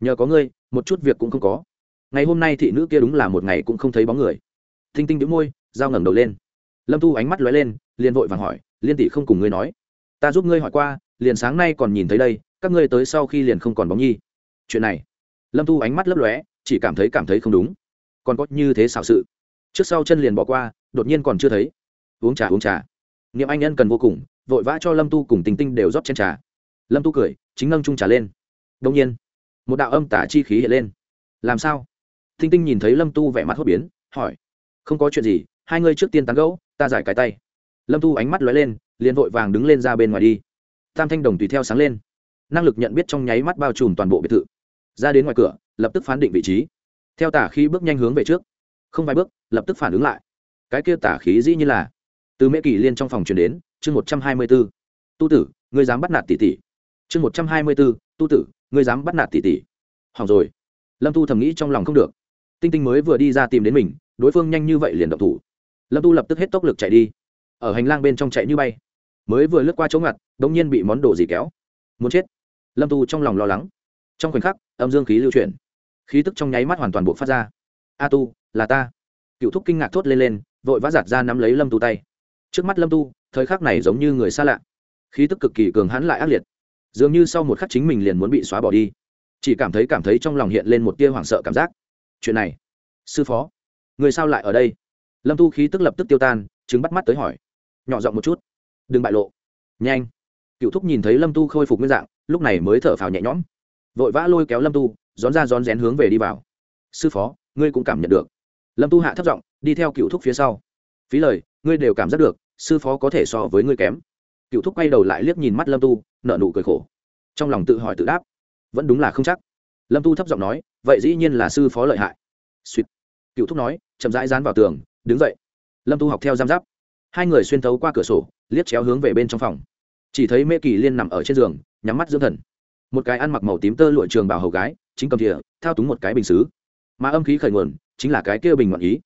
Nhờ có ngươi, một chút việc cũng không có. Ngày hôm nay thị nữ kia đúng là một ngày cũng không thấy bóng người. Thinh tinh đĩu môi dao ngẩng đầu lên. Lâm tu ánh mắt lóe lên, liền vội vàng hỏi, liên tỷ không cùng ngươi nói ta giúp ngươi hỏi qua, liền sáng nay còn nhìn thấy đây, các ngươi tới sau khi liền không còn bóng nhi. Chuyện này, lâm thu ánh mắt lấp lóe, chỉ cảm thấy cảm thấy không đúng. Còn có như thế xảo sự. Trước sau chân liền bỏ qua, đột nhiên còn chưa thấy. Uống trà uống trà. Niệm anh nhân cần vô cùng, vội vã cho lâm tu cùng tình tinh đều rót trên trà. Lâm tu cười, chính ngâm trung trà lên. Đông nhiên, một đạo âm tả chi khí hiện lên. Làm sao? Tinh tinh nhìn thấy lâm tu vẻ mặt hốt biến, hỏi. Không có chuyện gì, hai ngươi trước tiên tán gẫu, ta giải cái tay. Lâm tu ánh mắt lóe lên liền vội vàng đứng lên ra bên ngoài đi. Tam thanh đồng tùy theo sáng lên. Năng lực nhận biết trong nháy mắt bao trùm toàn bộ biệt thự. Ra đến ngoài cửa, lập tức phán định vị trí. Theo tả khí bước nhanh hướng về trước. Không vài bước, lập tức phản ứng lại. Cái kia tả khí dĩ như là từ mễ kỷ liên trong phòng truyền đến, chương một trăm hai mươi b ố tu tử, ngươi dám bắt nạt tỷ tỷ. Chương một trăm hai mươi b ố tu tử, ngươi dám bắt nạt tỷ tỷ. Hỏng rồi. Lâm tu thầm nghĩ trong lòng không được. Tinh tinh mới vừa đi ra tìm đến mình, đối phương nhanh như vậy liền động thủ. Lâm tu lập tức hết tốc lực chạy đi. Ở hành lang bên trong chạy như bay mới vừa lướt qua chỗ ngặt đ ỗ n g nhiên bị món đồ gì kéo. Muốn chết. Lâm tu trong lòng lo lắng. Trong khoảnh khắc, âm dương khí lưu chuyển. Khí tức trong nháy mắt hoàn toàn buộc phát ra. A tu, là ta. Cựu thúc kinh ngạc thốt lên lên, vội vã giặt ra nắm lấy lâm tu tay. Trước mắt lâm tu, thời khắc này giống như người xa lạ. Khí tức cực kỳ cường hãn lại ác liệt. Dường như sau một khắc chính mình liền muốn bị xóa bỏ đi. Chỉ cảm thấy cảm thấy trong lòng hiện lên một tia hoảng sợ cảm giác. Chuyện này, sư phó, người sao lại ở đây? Lâm tu khí tức lập tức tiêu tan chứng bắt mắt tới hỏi. Nhỏ giọng một chút đừng bại lộ. Nhanh. Cựu thúc nhìn thấy lâm tu khôi phục nguyên dạng, lúc này mới thở phào nhẹ nhõm. Vội vã lôi kéo lâm tu, rón ra rón rén hướng về đi vào. Sư phó, ngươi cũng cảm nhận được. Lâm tu hạ thấp giọng, đi theo cựu thúc phía sau. Phí lời, ngươi đều cảm giác được, sư phó có thể so với ngươi kém. Cựu thúc quay đầu lại liếc nhìn mắt lâm tu nợ nụ cười khổ. Trong lòng tự hỏi tự đáp. Vẫn đúng là không chắc. Lâm tu thấp giọng nói, vậy dĩ nhiên là sư phó lợi hại. Suýt. Cựu thúc nói, chậm rãi dán vào tường, đứng dậy. Lâm tu học theo giam giáp hai người xuyên thấu qua cửa sổ, liếc chéo hướng về bên trong phòng. Chỉ thấy mê kỳ liên nằm ở trên giường, nhắm mắt dưỡng thần. Một cái ăn mặc màu tím tơ lụa trường bảo hầu gái, chính cầm thìa, thao túng một cái bình xứ. Mà âm khí khởi nguồn, chính là cái kia bình ngoạn ý.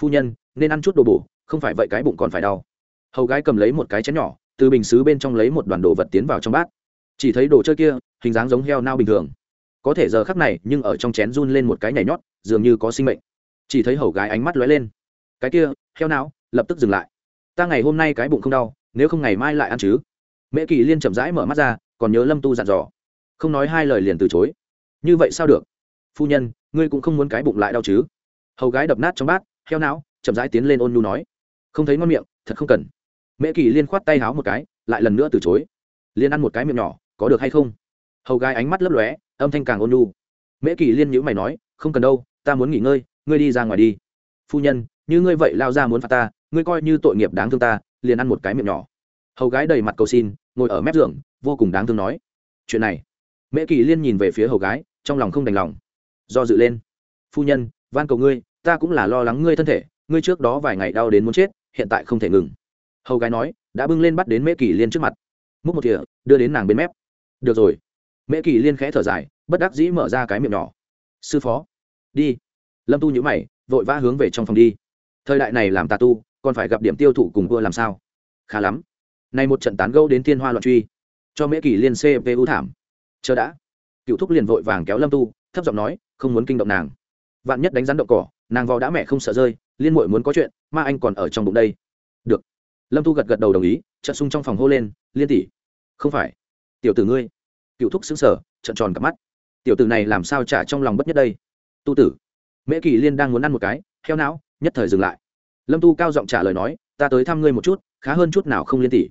Phu nhân, nên ăn chút đồ bổ, không phải vậy cái bụng còn phải đau. Hầu gái cầm lấy một cái chén nhỏ, từ bình xứ bên trong lấy một đoàn đồ vật tiến vào trong bát. Chỉ thấy đồ chơi kia, hình dáng giống heo nao bình thường. Có thể giờ khắc này, nhưng ở trong chén run lên một cái nhảy nhót, dường như có sinh mệnh. Chỉ thấy hầu gái ánh mắt lóe lên. Cái kia, heo não lập tức dừng lại ta ngày hôm nay cái bụng không đau, nếu không ngày mai lại ăn chứ. Mễ kỳ liên chậm rãi mở mắt ra, còn nhớ lâm tu dặn dò. Không nói hai lời liền từ chối. Như vậy sao được? Phu nhân, ngươi cũng không muốn cái bụng lại đau chứ? Hầu gái đập nát trong bát, heo não, chậm rãi tiến lên ôn nhu nói. Không thấy ngon miệng, thật không cần. Mễ kỳ liên khoát tay háo một cái, lại lần nữa từ chối. Liên ăn một cái miệng nhỏ, có được hay không? Hầu gái ánh mắt lấp lóe, âm thanh càng ôn nhu. Mễ kỳ liên nhữ mày nói, không cần đâu, ta muốn nghỉ ngơi, ngươi đi ra ngoài đi. Phu nhân, như ngươi vậy lao ra muốn phạt ta ngươi coi như tội nghiệp đáng thương ta, liền ăn một cái miệng nhỏ. Hầu gái đầy mặt cầu xin, ngồi ở mép giường, vô cùng đáng thương nói. Chuyện này, mễ kỳ liên nhìn về phía hầu gái, trong lòng không đành lòng. Do dự lên. Phu nhân, van cầu ngươi, ta cũng là lo lắng ngươi thân thể, ngươi trước đó vài ngày đau đến muốn chết, hiện tại không thể ngừng. Hầu gái nói, đã bưng lên bắt đến mễ kỳ liên trước mặt. Múc một thìa, đưa đến nàng bên mép. Được rồi. Mễ kỳ liên khẽ thở dài, bất đắc dĩ mở ra cái miệng nhỏ. Sư phó. Đi. Lâm tu nhữ mày, vội vã hướng về trong phòng đi. Thời đại này làm tà tu còn phải gặp điểm tiêu thụ cùng vua làm sao? Khá lắm. Nay một trận tán gâu đến thiên hoa loạn truy. Cho mễ kỳ liên cpu thảm. Chờ đã. Cựu thúc liền vội vàng kéo lâm tu, thấp giọng nói, không muốn kinh động nàng. Vạn nhất đánh rắn động cỏ, nàng vò đã mẹ không sợ rơi, liên muội muốn có chuyện, ma anh còn ở trong bụng đây. Được. Lâm tu gật gật đầu đồng ý trận sung trong phòng hô lên, liên tỷ. Không phải. Tiểu tử ngươi. Cựu thúc xứng sở trận tròn cặp mắt. Tiểu tử này làm sao trả trong lòng bất nhất đây? Tu tử. Mễ kỳ liên đang muốn ăn một cái, heo não, nhất thời dừng lại lâm tu cao giọng trả lời nói, ta tới thăm ngươi một chút, khá hơn chút nào không liên tỷ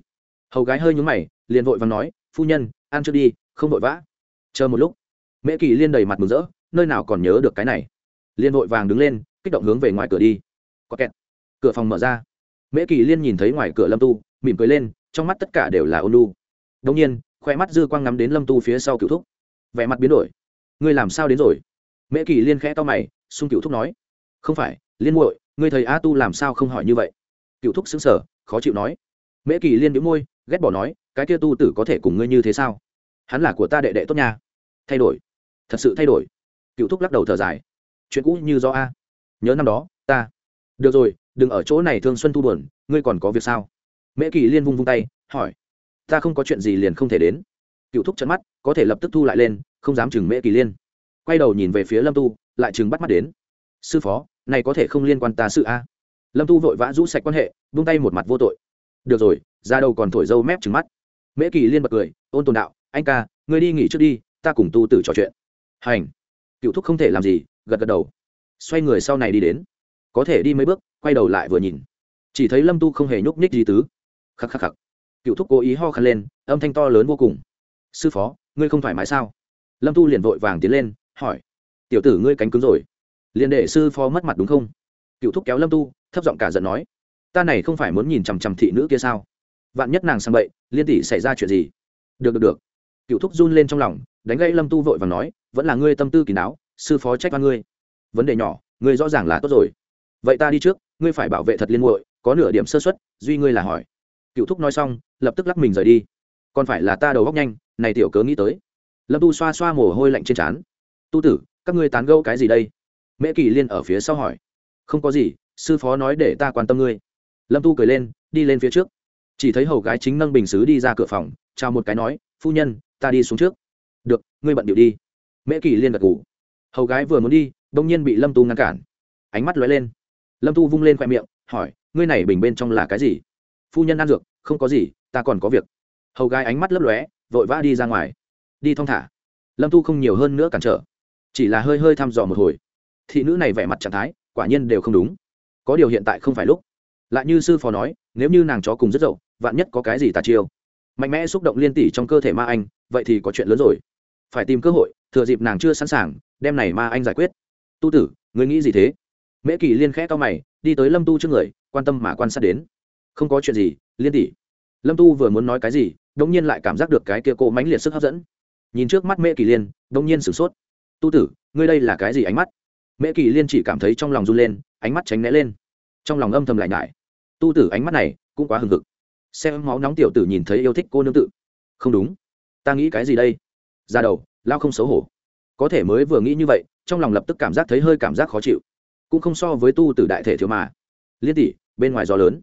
hầu gái hơi nhúng mày, liền vội và nói, phu nhân, ăn trước đi, không vội vã. Chờ một lúc, mễ kỳ liên đầy mặt mừng rỡ, nơi nào còn nhớ được cái này? Liên vội vàng đứng lên, kích động hướng về ngoài cửa đi. Có kẹt. Cửa phòng mở ra. Mễ kỳ liên nhìn thấy ngoài cửa lâm tu, mỉm cười lên, trong mắt tất cả đều là ôn lu đông nhiên khoe mắt dư quang ngắm đến lâm tu phía sau cựu thúc. Vẻ mặt biến đổi. Ngươi làm sao đến rồi? Mễ kỳ liên khẽ to mày xung cựu thúc nói. Không phải, liên muội ngươi thầy a tu làm sao không hỏi như vậy? Cựu thúc xứng sở khó chịu nói. Mễ kỳ liên đĩu môi, ghét bỏ nói, cái kia tu tử có thể cùng ngươi như thế sao? Hắn là của ta đệ đệ tốt nha. Thay đổi. Thật sự thay đổi. Cựu thúc lắc đầu thở dài. Chuyện cũ như do a. Nhớ năm đó, ta. Được rồi, đừng ở chỗ này thương xuân tu buồn, ngươi còn có việc sao? Mễ kỳ liên vung vung tay, hỏi. Ta không có chuyện gì liền không thể đến. Cựu thúc trận mắt, có thể lập tức thu lại lên, không dám chừng mễ kỳ liên. Quay đầu nhìn về phía lâm tu, lại chừng bắt mắt đến. Sư phó này có thể không liên quan ta sự a. Lâm tu vội vã rũ sạch quan hệ, vung tay một mặt vô tội. Được rồi, ra đầu còn thổi dâu mép trừng mắt. Mễ kỳ liên bật cười, ôn tồn đạo, anh ca người đi nghỉ trước đi, ta cùng tu tử trò chuyện. Hành. Cựu thúc không thể làm gì, gật gật đầu. Xoay người sau này đi đến. Có thể đi mấy bước, quay đầu lại vừa nhìn. Chỉ thấy lâm tu không hề nhúc nhích gì tứ. Khắc khắc khắc. Cựu thúc cố ý ho khăn lên, âm thanh to lớn vô cùng. Sư phó, ngươi không thoải mái sao? Lâm tu liền vội vàng tiến lên, hỏi, tiểu tử ngươi cánh cứng rồi liền để sư phó mất mặt đúng không? Cựu thúc kéo lâm tu thấp giọng cả giận nói ta này không phải muốn nhìn chằm chằm thị nữ kia sao? Vạn nhất nàng sang bậy liên tỷ xảy ra chuyện gì? Được được được. Cựu thúc run lên trong lòng đánh gãy lâm tu vội và nói vẫn là ngươi tâm tư kỳ não, sư phó trách văn ngươi. Vấn đề nhỏ ngươi rõ ràng là tốt rồi. Vậy ta đi trước ngươi phải bảo vệ thật liên muội có nửa điểm sơ xuất duy ngươi là hỏi. Cựu thúc nói xong lập tức lắc mình rời đi. Còn phải là ta đầu góc nhanh này tiểu cớ nghĩ tới. Lâm tu xoa xoa mồ hôi lạnh trên trán. Tu tử các ngươi tán gẫu cái gì đây? Mễ kỳ liên ở phía sau hỏi. Không có gì, sư phó nói để ta quan tâm ngươi. Lâm tu cười lên, đi lên phía trước. Chỉ thấy hầu gái chính nâng bình xứ đi ra cửa phòng, chào một cái nói, phu nhân, ta đi xuống trước. Được, ngươi bận điệu đi. Mễ kỳ liên gật ngủ hầu gái vừa muốn đi, đông nhiên bị lâm tu ngăn cản. Ánh mắt lóe lên. Lâm tu vung lên khoe miệng, hỏi, ngươi này bình bên trong là cái gì? Phu nhân ăn dược, không có gì, ta còn có việc. Hầu gái ánh mắt lấp lóe, vội vã đi ra ngoài. Đi thong thả. Lâm tu không nhiều hơn nữa cản trở. Chỉ là hơi hơi thăm dò một hồi thị nữ này vẻ mặt trạng thái, quả nhiên đều không đúng. Có điều hiện tại không phải lúc. Lại như sư phó nói, nếu như nàng chó cùng rất dậu, vạn nhất có cái gì tà chiêu. Mạnh mẽ xúc động liên tỷ trong cơ thể ma anh, vậy thì có chuyện lớn rồi. Phải tìm cơ hội, thừa dịp nàng chưa sẵn sàng, đem này ma anh giải quyết. Tu tử người nghĩ gì thế? Mễ kỳ liên khẽ to mày, đi tới lâm tu trước người, quan tâm mà quan sát đến. Không có chuyện gì, liên tỷ. Lâm tu vừa muốn nói cái gì đông nhiên lại cảm giác được cái kia cỗ mánh liệt sức hấp dẫn. Nhìn trước mắt mễ kỳ liên đông nhiên sửng sốt. Tu tử, ngươi đây là cái gì ánh mắt? Mễ kỳ liên chỉ cảm thấy trong lòng run lên, ánh mắt tránh né lên. Trong lòng âm thầm lại nhải. Tu tử ánh mắt này cũng quá hừng hực. Xem máu nóng tiểu tử nhìn thấy yêu thích cô nương tự. Không đúng. Ta nghĩ cái gì đây? Ra đầu, lao không xấu hổ. Có thể mới vừa nghĩ như vậy, trong lòng lập tức cảm giác thấy hơi cảm giác khó chịu. Cũng không so với tu tử đại thể thiếu mà. Liên tỷ, bên ngoài gió lớn.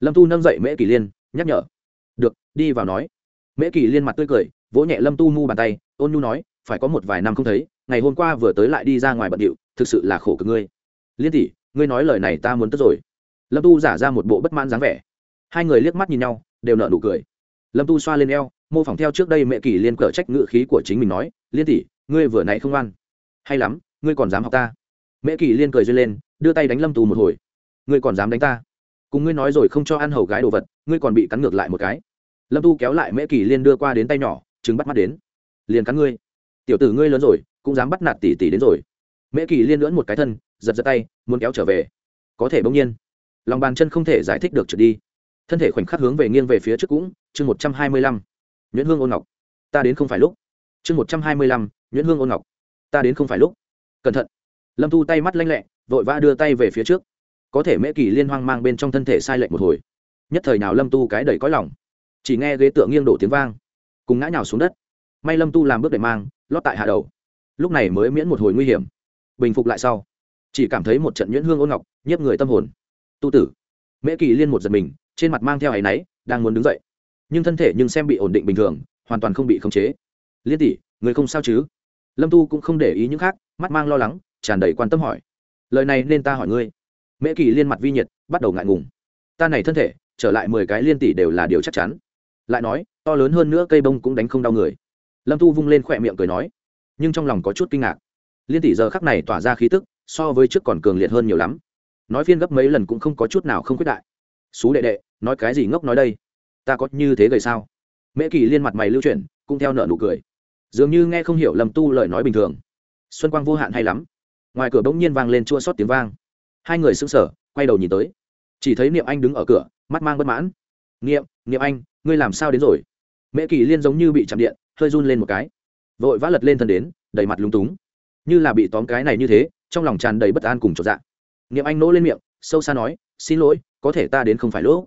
Lâm tu nâng dậy mễ kỳ liên, nhắc nhở. Được, đi vào nói. Mễ kỳ liên mặt tươi cười, vỗ nhẹ lâm tu mu bàn tay, ôn nhu nói, phải có một vài năm không thấy, ngày hôm qua vừa tới lại đi ra ngoài bận điệu thực sự là khổ cực ngươi. Liên tỷ, ngươi nói lời này ta muốn tức rồi. Lâm tu giả ra một bộ bất mãn dáng vẻ. Hai người liếc mắt nhìn nhau, đều nợ nụ cười. Lâm tu xoa lên eo, mô phỏng theo trước đây mẹ kỳ liên cở trách ngự khí của chính mình nói, liên tỷ, ngươi vừa nãy không ăn hay lắm, ngươi còn dám học ta. Mẹ kỳ liên cười duyên lên, đưa tay đánh lâm tu một hồi. Ngươi còn dám đánh ta? Cùng ngươi nói rồi không cho ăn hầu gái đồ vật, ngươi còn bị cắn ngược lại một cái. Lâm tu kéo lại mễ kỳ liên đưa qua đến tay nhỏ chứng bắt mắt đến. Liền cắn ngươi. Tiểu tử ngươi lớn rồi, cũng dám bắt nạt tỷ tỷ đến rồi mễ kỳ liên lưỡn một cái thân, giật giật tay, muốn kéo trở về. Có thể bỗng nhiên, lòng bàn chân không thể giải thích được trượt đi. Thân thể khoảnh khắc hướng về nghiêng về phía trước cũng, chương một trăm hai mươi lăm. Nhuyễn hương ôn ngọc. Ta đến không phải lúc. Chương một trăm hai mươi lăm, nhuyễn hương ôn ngọc. Ta đến không phải lúc. Cẩn thận. Lâm tu tay mắt lanh lẹ, vội vã đưa tay về phía trước. Có thể mễ kỳ liên hoang mang bên trong thân thể sai lệch một hồi. Nhất thời nào lâm tu cái đầy cõi lòng. Chỉ nghe ghế tựa nghiêng đổ tiếng vang, cùng ngã nhào xuống đất. May lâm tu làm bước để mang, lót tại hạ đầu. Lúc này mới miễn một hồi nguy hiểm bình phục lại sau. Chỉ cảm thấy một trận nhuyễn hương ôn ngọc, nhiếp người tâm hồn. Tu tử. Mễ kỳ liên một giật mình, trên mặt mang theo áy náy, đang muốn đứng dậy. Nhưng thân thể nhưng xem bị ổn định bình thường, hoàn toàn không bị khống chế. Liên tỷ, người không sao chứ? Lâm tu cũng không để ý những khác, mắt mang lo lắng, tràn đầy quan tâm hỏi. Lời này nên ta hỏi ngươi. Mễ kỳ liên mặt vi nhiệt, bắt đầu ngại ngùng. Ta này thân thể, trở lại mười cái liên tỷ đều là điều chắc chắn. Lại nói, to lớn hơn nữa cây bông cũng đánh không đau người. Lâm tu vung lên khỏe miệng cười nói. Nhưng trong lòng có chút kinh ngạc liên tỷ giờ khắc này tỏa ra khí tức, so với trước còn cường liệt hơn nhiều lắm. Nói phiên gấp mấy lần cũng không có chút nào không quyết đại. Xú đệ đệ, nói cái gì ngốc nói đây? Ta có như thế gầy sao? Mễ kỳ liên mặt mày lưu chuyển, cũng theo nợ nụ cười. Dường như nghe không hiểu lầm tu lời nói bình thường. Xuân quang vô hạn hay lắm. Ngoài cửa bỗng nhiên vang lên chua sót tiếng vang. Hai người sững sờ, quay đầu nhìn tới. Chỉ thấy niệm anh đứng ở cửa, mắt mang bất mãn. Niệm niệm anh, ngươi làm sao đến rồi? Mễ kỳ liên giống như bị chạm điện, hơi run lên một cái. Vội vã lật lên thân đến, đầy mặt lúng túng như là bị tóm cái này như thế, trong lòng tràn đầy bất an cùng trọn dạng niệm anh nỗ lên miệng, sâu xa nói, xin lỗi, có thể ta đến không phải lỗ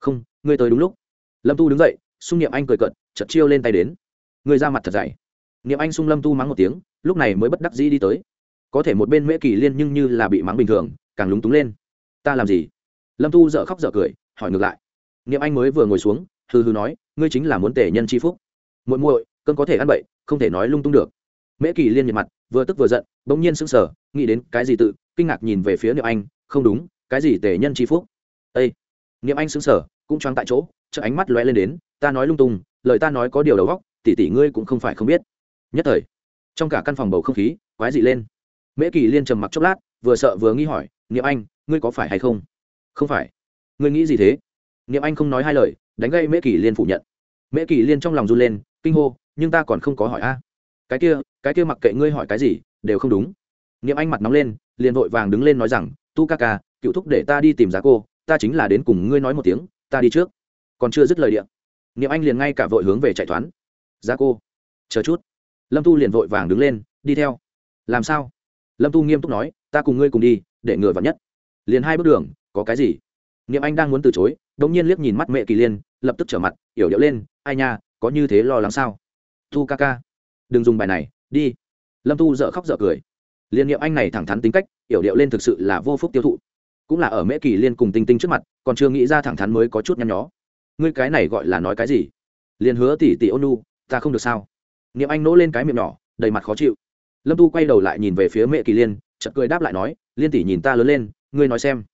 không, ngươi tới đúng lúc. Lâm tu đứng dậy, xung niệm anh cười cận chật chiêu lên tay đến. Người ra mặt thật dày. Niệm anh xung lâm tu mắng một tiếng, lúc này mới bất đắc dĩ đi tới. Có thể một bên mễ kỳ liên nhưng như là bị mắng bình thường, càng lúng túng lên. Ta làm gì? Lâm tu dợ khóc dợ cười, hỏi ngược lại. Niệm anh mới vừa ngồi xuống, hừ hừ nói, ngươi chính là muốn tể nhân c h i phúc. Muội muội, cơn có thể ăn bậy, không thể nói lung tung được mễ kỳ liên nhiệt mặt, vừa tức vừa giận, bỗng nhiên sững sờ, nghĩ đến cái gì tự, kinh ngạc nhìn về phía niệm anh, không đúng, cái gì tể nhân c phúc. Ây niệm anh sững sờ, cũng choáng tại chỗ chợ ánh mắt lóe lên đến, ta nói lung tung, lời ta nói có điều đầu góc tỷ tỷ ngươi cũng không phải không biết. Nhất thời, trong cả căn phòng bầu không khí, quái dị lên. Mễ kỳ liên trầm mặc chốc lát, vừa sợ vừa nghi hỏi, niệm anh, ngươi có phải hay không? Không phải. Ngươi nghĩ gì thế? Niệm anh không nói hai lời, đánh gây mễ kỳ liên phủ nhận. Mễ kỳ liên trong lòng run lên, kinh hô, nhưng ta còn không có hỏi a cái kia cái kia mặc kệ ngươi hỏi cái gì, đều không đúng. Niệm anh mặt nóng lên, liền vội vàng đứng lên nói rằng, tu ca ca, cựu thúc để ta đi tìm giá cô, ta chính là đến cùng ngươi nói một tiếng, ta đi trước. Còn chưa dứt lời điện, niệm anh liền ngay cả vội hướng về chạy thoán. Giá cô, chờ chút. Lâm tu liền vội vàng đứng lên, đi theo. Làm sao? Lâm tu nghiêm túc nói, ta cùng ngươi cùng đi, để ngừa vặn nhất. Liền hai bước đường, có cái gì? Niệm anh đang muốn từ chối đ ỗ n g nhiên liếc nhìn mắt mẹ kỳ liên, lập tức trở mặt, yểu điệu lên, ai nha, có như thế lo lắng sao? Tu ca ca đừng dùng bài này, đi. Lâm tu dợ khóc dợ cười. Liên niệm anh này thẳng thắn tính cách, yểu điệu lên thực sự là vô phúc tiêu thụ. Cũng là ở mễ kỳ liên cùng tinh tinh trước mặt, còn chưa nghĩ ra thẳng thắn mới có chút nhăn nhó. Ngươi cái này gọi là nói cái gì? Liền hứa tỉ tỉ ôn ta không được sao? Niệm anh nỗ lên cái miệng nhỏ, đầy mặt khó chịu. Lâm tu quay đầu lại nhìn về phía mẹ kỳ liên, chợt cười đáp lại nói, liên tỷ nhìn ta lớn lên, ngươi nói xem.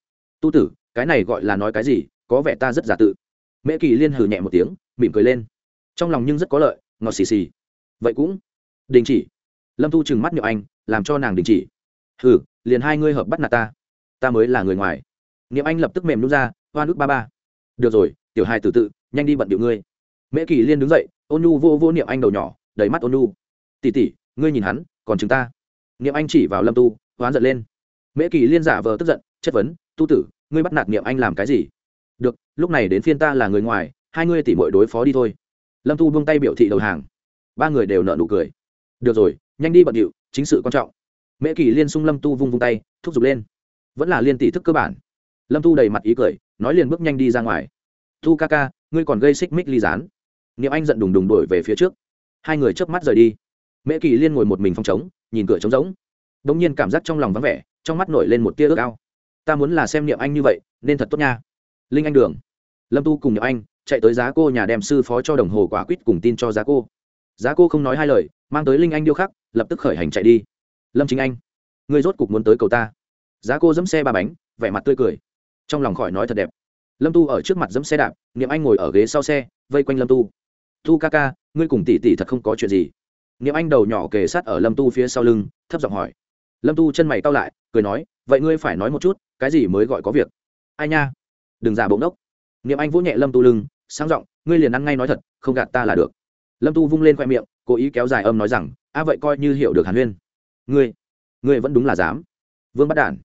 Tu tử, cái này gọi là nói cái gì, có vẻ ta rất giả tự. Mẹ kỳ liên hừ nhẹ một tiếng, mỉm cười lên. Trong lòng nhưng rất có lợi, ngọt xì xì vậy cũng đình chỉ. Lâm tu trừng mắt nhậu anh, làm cho nàng đình chỉ. Hừ, liền hai ngươi hợp bắt nạt ta. Ta mới là người ngoài. Niệm anh lập tức mềm nút ra, hoa nước ba ba. Được rồi, tiểu hai tử tự, nhanh đi bận điệu ngươi. Mễ kỳ liên đứng dậy, ôn nhu vô vô niệm anh đầu nhỏ, đầy mắt ôn nhu. Tỉ tỉ ngươi nhìn hắn, còn chúng ta. Niệm anh chỉ vào lâm tu, hoán giận lên. Mễ kỳ liên giả vờ tức giận, chất vấn, tu tử, ngươi bắt nạt niệm anh làm cái gì? Được, lúc này đến phiên ta là người ngoài, hai ngươi tỉ mọi đối phó đi thôi. Lâm tu buông tay biểu thị đầu hàng ba người đều nợ nụ cười. Được rồi, nhanh đi bận điệu, chính sự quan trọng. Mễ kỳ liên sung lâm tu vung vung tay, thúc giục lên. Vẫn là liên tỷ thức cơ bản. Lâm tu đầy mặt ý cười, nói liền bước nhanh đi ra ngoài. Tu ca ca, ngươi còn gây xích mích ly dán niệm anh giận đùng đùng đuổi về phía trước. Hai người chớp mắt rời đi. Mễ kỳ liên ngồi một mình phòng trống, nhìn cửa trống rỗng. Đ ỗ n g nhiên cảm giác trong lòng vắng vẻ, trong mắt nổi lên một tia ước ao. Ta muốn là xem niệm anh như vậy, nên thật tốt nha. Linh anh đường. Lâm tu cùng niệm anh chạy tới giá cô nhà đem sư phó cho đồng hồ quả quýt cùng tin cho giá cô giá cô không nói hai lời, mang tới linh anh điêu khắc, lập tức khởi hành chạy đi. Lâm chính anh, ngươi rốt cục muốn tới cầu ta. Giá cô dẫm xe ba bánh, vẻ mặt tươi cười. Trong lòng khỏi nói thật đẹp. Lâm tu ở trước mặt dẫm xe đạp, niệm anh ngồi ở ghế sau xe, vây quanh lâm tu. Tu ca ca, ngươi cùng tỷ tỷ thật không có chuyện gì. Niệm anh đầu nhỏ kề sát ở lâm tu phía sau lưng, thấp giọng hỏi. Lâm tu chân mày cau lại, cười nói, vậy ngươi phải nói một chút, cái gì mới gọi có việc? Ai nha? Đừng giả bỗng đốc niệm anh vỗ nhẹ lâm tu lưng sang giọng, ngươi liền ăn ngay nói thật, không gạt ta là được lâm tu vung lên khoe miệng, cố ý kéo dài âm nói rằng, a, vậy coi như hiểu được hàn huyên. Ngươi ngươi vẫn đúng là dám. Vương bắt đản.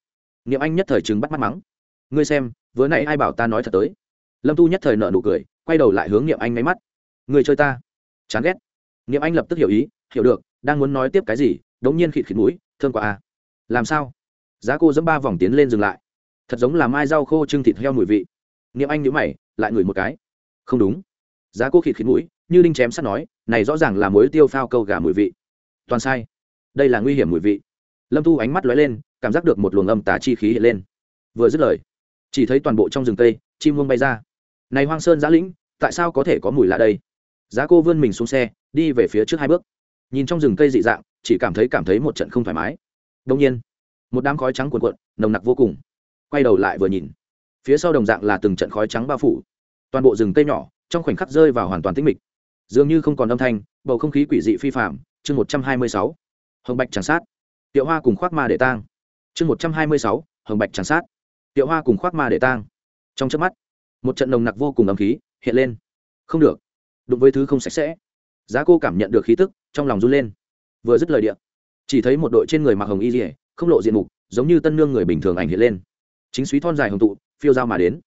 Niệm anh nhất thời chứng bắt mắt mắng. Ngươi xem, vừa nãy ai bảo ta nói thật tới? Lâm tu nhất thời nợ nụ cười, quay đầu lại hướng niệm anh ngáy mắt. Người chơi ta. Chán ghét. Niệm anh lập tức hiểu ý, hiểu được, đang muốn nói tiếp cái gì? Đống nhiên khịt khịt mũi, thương quá à. Làm sao? Giá cô dẫm ba vòng tiến lên dừng lại. Thật giống là mai rau khô trưng thịt heo mùi vị. Niệm anh nhíu mày, lại ngửi một cái. Không đúng. Giá cô khịt khịt mũi như đinh chém sắt nói, này rõ ràng là mối tiêu phao câu gà mùi vị. Toàn sai. Đây là nguy hiểm mùi vị. Lâm Thu ánh mắt lóe lên, cảm giác được một luồng âm tà chi khí hiện lên. Vừa dứt lời, chỉ thấy toàn bộ trong rừng cây, chim muông bay ra. Này hoang sơn giã lĩnh, tại sao có thể có mùi lạ đây? Giá cô vươn mình xuống xe, đi về phía trước hai bước. Nhìn trong rừng cây dị dạng, chỉ cảm thấy cảm thấy một trận không thoải mái. Đông nhiên, một đám khói trắng cuồn cuộn, nồng nặc vô cùng. Quay đầu lại vừa nhìn, phía sau đồng dạng là từng trận khói trắng bao phủ. Toàn bộ rừng cây nhỏ, trong khoảnh khắc rơi vào hoàn toàn tĩnh mịch dường như không còn âm thanh, bầu không khí quỷ dị phi phạm chương một trăm hai mươi sáu, hồng bạch tràng sát. Tiệu hoa cùng khoác ma để tang. Chương một trăm hai mươi sáu, hồng bạch tràng sát. Tiệu hoa cùng khoác ma để tang. Trong chớp mắt, một trận nồng nặc vô cùng ấm khí hiện lên. Không được. Đụng với thứ không sạch sẽ. Giá cô cảm nhận được khí tức, trong lòng run lên. Vừa dứt lời điện chỉ thấy một đội trên người mặc hồng y dỉa không lộ diện mục, giống như tân nương người bình thường ảnh hiện lên. Chính suý thon dài hồng tụ, phiêu dao mà đến.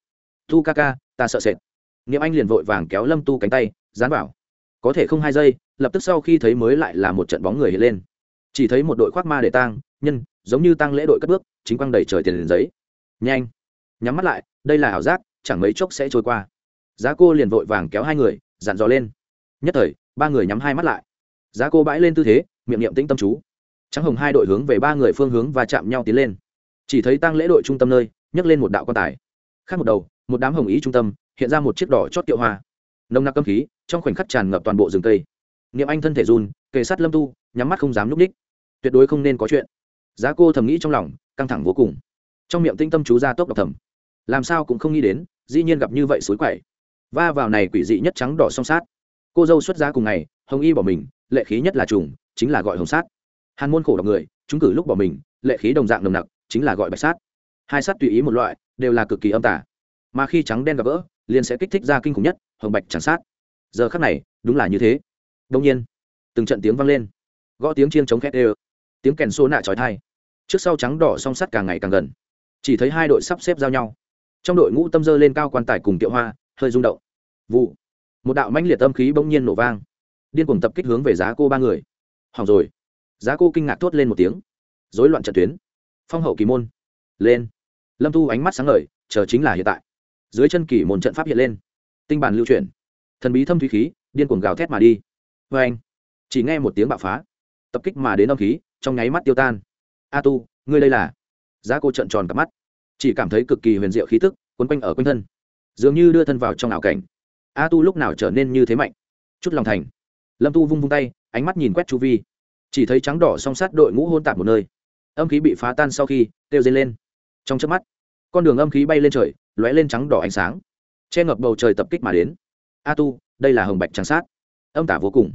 Tu ca ca, ta sợ sệt. Nghiệm anh liền vội vàng kéo lâm tu cánh tay, dán vào có thể không hai giây, lập tức sau khi thấy mới lại là một trận bóng người hiện lên. Chỉ thấy một đội khoác ma để tang, nhân, giống như tăng lễ đội cất bước, chính quăng đầy trời tiền liền giấy. Nhanh! Nhắm mắt lại, đây là ảo giác, chẳng mấy chốc sẽ trôi qua. Giá cô liền vội vàng kéo hai người, dặn dò lên. Nhất thời, ba người nhắm hai mắt lại. Giá cô bãi lên tư thế, miệng niệm tĩnh tâm chú. Trắng hồng hai đội hướng về ba người phương hướng và chạm nhau tiến lên. Chỉ thấy tăng lễ đội trung tâm nơi, nhấc lên một đạo quan tài. Khác một đầu, một đám hồng ý trung tâm, hiện ra một chiếc đỏ chót kiệu hoa nồng nặc cơm khí, trong khoảnh khắc tràn ngập toàn bộ rừng cây. Niệm anh thân thể run, kề sát lâm tu, nhắm mắt không dám núp ních tuyệt đối không nên có chuyện. Giá cô thầm nghĩ trong lòng, căng thẳng vô cùng. Trong miệng tinh tâm chú ra tốc độc thầm. Làm sao cũng không nghĩ đến, dĩ nhiên gặp như vậy suối quậy. Va vào này quỷ dị nhất trắng đỏ song sát. Cô dâu xuất giá cùng ngày, hồng y bỏ mình, lệ khí nhất là trùng, chính là gọi hồng sát. Hàn môn khổ độc người, chúng cử lúc bỏ mình, lệ khí đồng dạng nồng nặc, chính là gọi bạch sát. Hai sát tùy ý một loại, đều là cực kỳ âm tả mà khi trắng đen gặp gỡ, liền sẽ kích thích ra kinh khủng nhất, hồng bạch chẳng sát. Giờ khắc này, đúng là như thế. Đông nhiên, từng trận tiếng vang lên. Gõ tiếng chiên chống khét ê tiếng kèn xô nạ trói thai trước sau trắng đỏ song sắt càng ngày càng gần. Chỉ thấy hai đội sắp xếp giao nhau. Trong đội ngũ tâm dơ lên cao quan tài cùng tiệu hoa, hơi rung động. Vụ. Một đạo mãnh liệt tâm khí bỗng nhiên nổ vang. Điên cuồng tập kích hướng về giá cô ba người. Hỏng rồi. Giá cô kinh ngạc thốt lên một tiếng. Rối loạn trận tuyến. Phong hậu kỳ môn. Lên. Lâm thu ánh mắt sáng ngời, chờ chính là hiện tại dưới chân kỳ môn trận pháp hiện lên. Tinh bản lưu chuyển. Thần bí thâm thủy khí, điên cuồng gào thét mà đi. Vê anh, chỉ nghe một tiếng bạo phá. Tập kích mà đến âm khí, trong nháy mắt tiêu tan. A tu, ngươi đây là? Giá cô trận tròn cặp mắt. Chỉ cảm thấy cực kỳ huyền diệu khí tức, quấn quanh ở quanh thân. Dường như đưa thân vào trong ảo cảnh. A tu lúc nào trở nên như thế mạnh? Chút lòng thành. Lâm tu vung vung tay, ánh mắt nhìn quét chu vi. Chỉ thấy trắng đỏ song sát đội ngũ hôn tạp một nơi. Âm khí bị phá tan sau khi têu dây lên. Trong chớp mắt, con đường âm khí bay lên trời lóe lên trắng đỏ ánh sáng, che ngập bầu trời tập kích mà đến. A tu, đây là hồng bạch trắng sát. Âm tả vô cùng.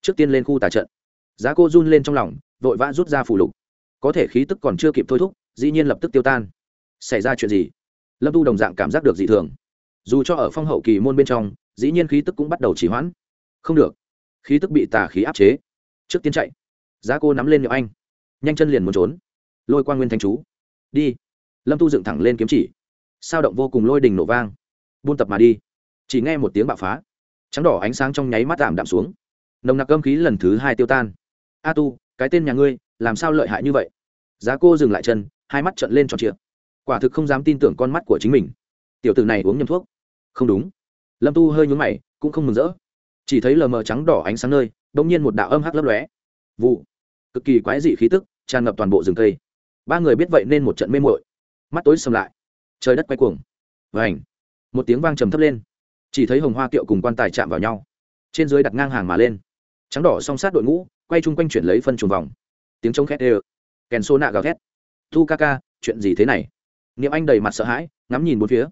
Trước tiên lên khu tà trận. Giá cô run lên trong lòng, vội vã rút ra phủ lục. Có thể khí tức còn chưa kịp thôi thúc, dĩ nhiên lập tức tiêu tan. Xảy ra chuyện gì? Lâm tu đồng dạng cảm giác được dị thường. Dù cho ở phong hậu kỳ môn bên trong, dĩ nhiên khí tức cũng bắt đầu chỉ hoãn. Không được. Khí tức bị tà khí áp chế. Trước tiên chạy. Giá cô nắm lên nhậu anh. Nhanh chân liền muốn trốn. Lôi qua nguyên thanh chú. Đi. Lâm tu dựng thẳng lên kiếm chỉ sao động vô cùng lôi đình nổ vang. Buôn tập mà đi. Chỉ nghe một tiếng bạo phá. Trắng đỏ ánh sáng trong nháy mắt tạm đạm xuống. Nồng nặc âm khí lần thứ hai tiêu tan. A tu, cái tên nhà ngươi, làm sao lợi hại như vậy? Giá cô dừng lại chân, hai mắt trợn lên tròn trịa. Quả thực không dám tin tưởng con mắt của chính mình. Tiểu tử này uống nhầm thuốc. Không đúng. Lâm tu hơi nhún mày, cũng không mừng rỡ. Chỉ thấy lờ mờ trắng đỏ ánh sáng nơi đ ỗ n g nhiên một đạo âm hắc lấp lóe. Vụ. Cực kỳ quái dị khí tức, tràn ngập toàn bộ rừng cây. Ba người biết vậy nên một trận mê mội mắt tối sầm lại trời đất quay cuồng. Vảnh một tiếng vang trầm thấp lên. Chỉ thấy hồng hoa kiệu cùng quan tài chạm vào nhau. Trên dưới đặt ngang hàng mà lên. Trắng đỏ song sát đội ngũ, quay chung quanh chuyển lấy phân trùng vòng. Tiếng trống khét ê kèn xô nạ gào thét. Thu ca ca, chuyện gì thế này? Niệm anh đầy mặt sợ hãi, ngắm nhìn bốn phía.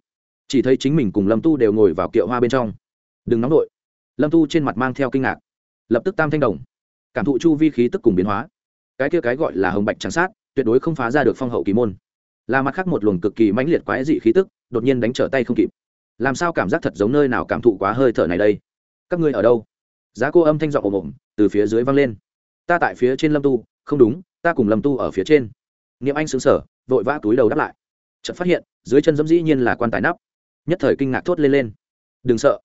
Chỉ thấy chính mình cùng lâm tu đều ngồi vào kiệu hoa bên trong. Đừng nóng đội. Lâm tu trên mặt mang theo kinh ngạc. Lập tức tam thanh đồng. Cảm thụ chu vi khí tức cùng biến hóa. Cái kia cái gọi là hồng bạch trắng sát, tuyệt đối không phá ra được phong hậu kỳ môn là mặt khác một luồng cực kỳ mãnh liệt quái dị khí tức, đột nhiên đánh trở tay không kịp. Làm sao cảm giác thật giống nơi nào cảm thụ quá hơi thở này đây? Các ngươi ở đâu? Giá cô âm thanh giọng ồm ồm, từ phía dưới vang lên. Ta tại phía trên lâm tu, không đúng, ta cùng lâm tu ở phía trên. Niệm anh xứng sở vội vã túi đầu đáp lại. Chợt phát hiện, dưới chân dẫm dĩ nhiên là quan tài nắp. Nhất thời kinh ngạc thốt lên lên. Đừng sợ.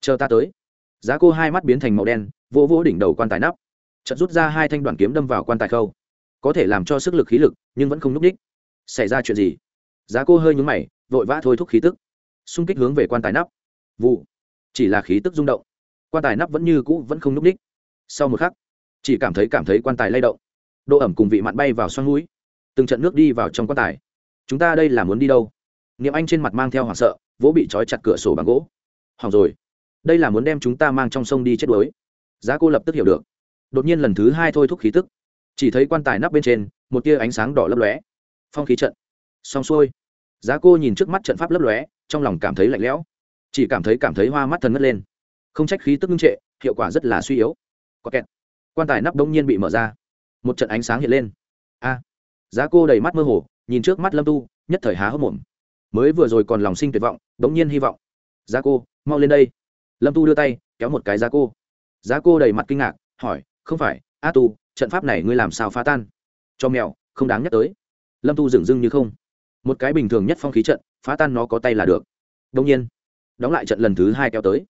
Chờ ta tới. Giá cô hai mắt biến thành màu đen, vỗ vỗ đỉnh đầu quan tài nắp. Chợt rút ra hai thanh đoàn kiếm đâm vào quan tài khâu. Có thể làm cho sức lực khí lực, nhưng vẫn không núp đích xảy ra chuyện gì? Giá cô hơi nhúng mày, vội vã thôi thúc khí tức. Xung kích hướng về quan tài nắp. Vụ. Chỉ là khí tức rung động. Quan tài nắp vẫn như cũ vẫn không núc ních. sau một khắc, chỉ cảm thấy cảm thấy quan tài lay động. Độ ẩm cùng vị mặn bay vào xoăn núi. Từng trận nước đi vào trong quan tài. Chúng ta đây là muốn đi đâu? Niệm anh trên mặt mang theo hoảng sợ, vỗ bị trói chặt cửa sổ bằng gỗ. Hỏng rồi. Đây là muốn đem chúng ta mang trong sông đi chết đuối. Giá cô lập tức hiểu được. Đột nhiên lần thứ hai thôi thúc khí tức. Chỉ thấy quan tài nắp bên trên, một tia ánh sáng đỏ lấp lóe phong khí trận. Xong xuôi, giá cô nhìn trước mắt trận pháp lấp lóe, trong lòng cảm thấy lạnh lẽo. Chỉ cảm thấy cảm thấy hoa mắt thần ngất lên. Không trách khí tức ngưng trệ, hiệu quả rất là suy yếu. Có kẹt. Quan tài nắp đông nhiên bị mở ra. Một trận ánh sáng hiện lên. A. À. Giá cô đầy mắt mơ hồ, nhìn trước mắt lâm tu, nhất thời há hốc mồm. Mới vừa rồi còn lòng sinh tuyệt vọng, đống nhiên hy vọng. Giá cô, mau lên đây. Lâm tu đưa tay, kéo một cái giá cô. Giá cô đầy mặt kinh ngạc, hỏi, không phải, a tu, trận pháp này ngươi làm sao phá tan? Cho mèo, không đáng nhắc tới lâm tu dừng dưng như không. Một cái bình thường nhất phong khí trận, phá tan nó có tay là được. Đông nhiên, đóng lại trận lần thứ hai kéo tới.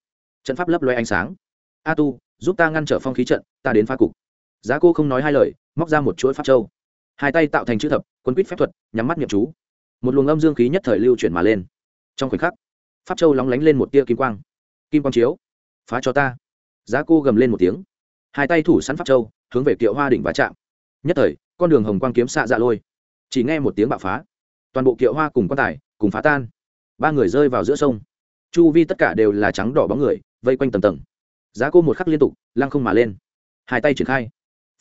Trận pháp lấp loe ánh sáng. A tu, giúp ta ngăn trở phong khí trận, ta đến phá cục. Giá cô không nói hai lời, móc ra một chuỗi pháp châu. Hai tay tạo thành chữ thập, quân quýt phép thuật, nhắm mắt nhậm chú. Một luồng âm dương khí nhất thời lưu chuyển mà lên. Trong khoảnh khắc, pháp châu lóng lánh lên một tia kim quang. Kim quang chiếu, phá cho ta. Giá cô gầm lên một tiếng. Hai tay thủ sẵn pháp châu, hướng về kiệu hoa đỉnh và chạm. Nhất thời, con đường hồng quang kiếm xạ dạ lôi chỉ nghe một tiếng bạo phá. Toàn bộ kiệu hoa cùng quan tài cùng phá tan. Ba người rơi vào giữa sông. Chu vi tất cả đều là trắng đỏ bóng người, vây quanh tầng tầng. Giá cô một khắc liên tục, lăng không mà lên. Hai tay triển khai.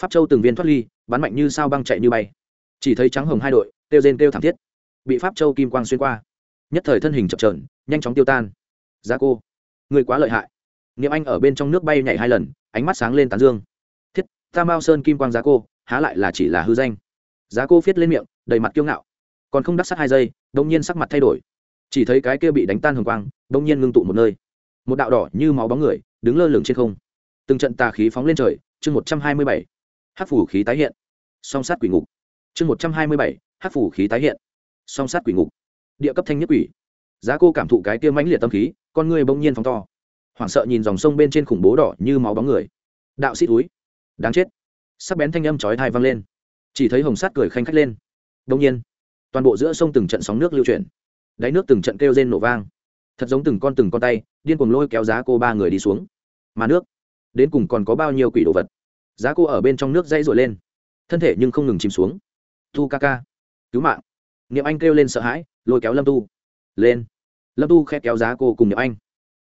Pháp châu từng viên thoát ly, bắn mạnh như sao băng chạy như bay. Chỉ thấy trắng hồng hai đội, kêu rên kêu thảm thiết. Bị pháp châu kim quang xuyên qua. Nhất thời thân hình chập trờn nhanh chóng tiêu tan. Giá cô, người quá lợi hại. Niệm anh ở bên trong nước bay nhảy hai lần, ánh mắt sáng lên tán dương. Thiết, ta mao sơn kim quang giá cô, há lại là chỉ là hư danh. Giá cô viết lên miệng đầy mặt kiêu ngạo. Còn không đắc sát hai giây đông nhiên sắc mặt thay đổi. Chỉ thấy cái kia bị đánh tan hồng quang đông nhiên ngưng tụ một nơi. Một đạo đỏ như máu bóng người, đứng lơ lửng trên không. Từng trận tà khí phóng lên trời, chương một trăm hai mươi bảy. Hát phủ khí tái hiện. Song sát quỷ ngục. Chương một trăm hai mươi bảy hát phủ khí tái hiện. Song sát quỷ ngục. Địa cấp thanh nhất quỷ. Giá cô cảm thụ cái kia mãnh liệt tâm khí, con người bỗng nhiên phóng to. Hoảng sợ nhìn dòng sông bên trên khủng bố đỏ như máu bóng người. Đạo sĩ túi. Đáng chết. Sắc bén thanh âm chói thai vang lên. Chỉ thấy hồng sát cười khanh khách lên đông nhiên, toàn bộ giữa sông từng trận sóng nước lưu chuyển. Đáy nước từng trận kêu rên nổ vang. Thật giống từng con từng con tay, điên cuồng lôi kéo giá cô ba người đi xuống. Mà nước, đến cùng còn có bao nhiêu quỷ đồ vật? Giá cô ở bên trong nước dây rồi lên. Thân thể nhưng không ngừng chìm xuống. Tu ca ca, cứu mạng. Niệm anh kêu lên sợ hãi, lôi kéo lâm tu. Lên. Lâm tu khẽ kéo giá cô cùng niệm anh.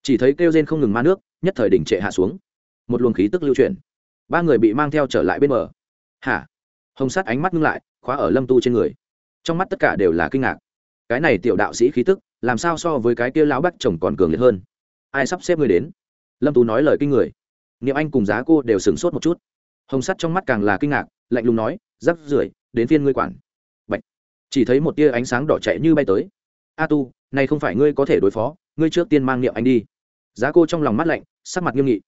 Chỉ thấy kêu rên không ngừng ma nước, nhất thời đỉnh trệ hạ xuống. Một luồng khí tức lưu chuyển. Ba người bị mang theo trở lại bên bờ. Hả? Hồng Sát ánh mắt ngưng lại khóa ở lâm tu trên người. Trong mắt tất cả đều là kinh ngạc. Cái này tiểu đạo sĩ khí tức, làm sao so với cái kia lão bắt chồng còn cường liệt hơn? Ai sắp xếp người đến? Lâm tú nói lời kinh người. Niệm anh cùng giá cô đều sửng sốt một chút. Hồng sắt trong mắt càng là kinh ngạc, lạnh lùng nói, rắc rưởi, đến phiên ngươi quản. Bạch. chỉ thấy một tia ánh sáng đỏ chạy như bay tới. A tu, này không phải ngươi có thể đối phó, ngươi trước tiên mang niệm anh đi. Giá cô trong lòng mắt lạnh, sắc mặt nghiêm nghị.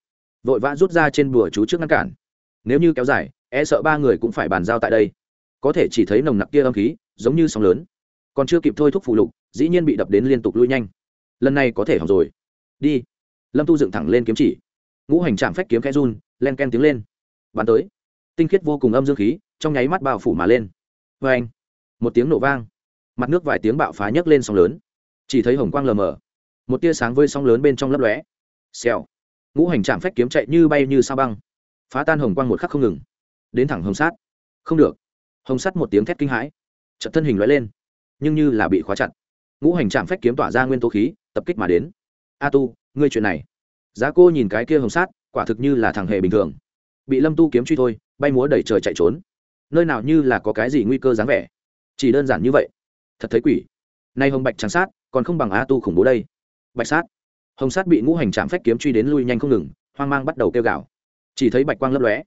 Vội vã rút ra trên bùa chú trước ngăn cản. Nếu như kéo dài e sợ ba người cũng phải bàn giao tại đây có thể chỉ thấy nồng nặc kia âm khí, giống như sóng lớn. Còn chưa kịp thôi thúc phụ lục, dĩ nhiên bị đập đến liên tục lui nhanh. Lần này có thể hỏng rồi. Đi. Lâm tu dựng thẳng lên kiếm chỉ. Ngũ hành trạm phách kiếm khẽ run, len ken tiếng lên. Bắn tới. Tinh khiết vô cùng âm dương khí, trong nháy mắt bao phủ mà lên. Vê anh, một tiếng nổ vang. Mặt nước vài tiếng bạo phá nhấc lên sóng lớn. Chỉ thấy hồng quang lờ mờ. Một tia sáng vơi sóng lớn bên trong lấp lóe. Xèo. Ngũ hành trạm phách kiếm chạy như bay như sao băng. Phá tan hồng quang một khắc không ngừng. Đến thẳng hồng sát. Không được hồng sắt một tiếng thét kinh hãi. Trận thân hình lóe lên, nhưng như là bị khóa chặt. Ngũ hành trạm phách kiếm tỏa ra nguyên tố khí, tập kích mà đến. A tu, ngươi chuyện này. Giá cô nhìn cái kia hồng sát quả thực như là thằng hề bình thường. Bị lâm tu kiếm truy thôi, bay múa đẩy trời chạy trốn. Nơi nào như là có cái gì nguy cơ dáng vẻ. Chỉ đơn giản như vậy. Thật thấy quỷ. Nay hồng bạch trắng sát, còn không bằng a tu khủng bố đây. Bạch sát. Hồng sát bị ngũ hành trạm phách kiếm truy đến lui nhanh không ngừng, hoang mang bắt đầu kêu gào. Chỉ thấy bạch quang lấp lóe.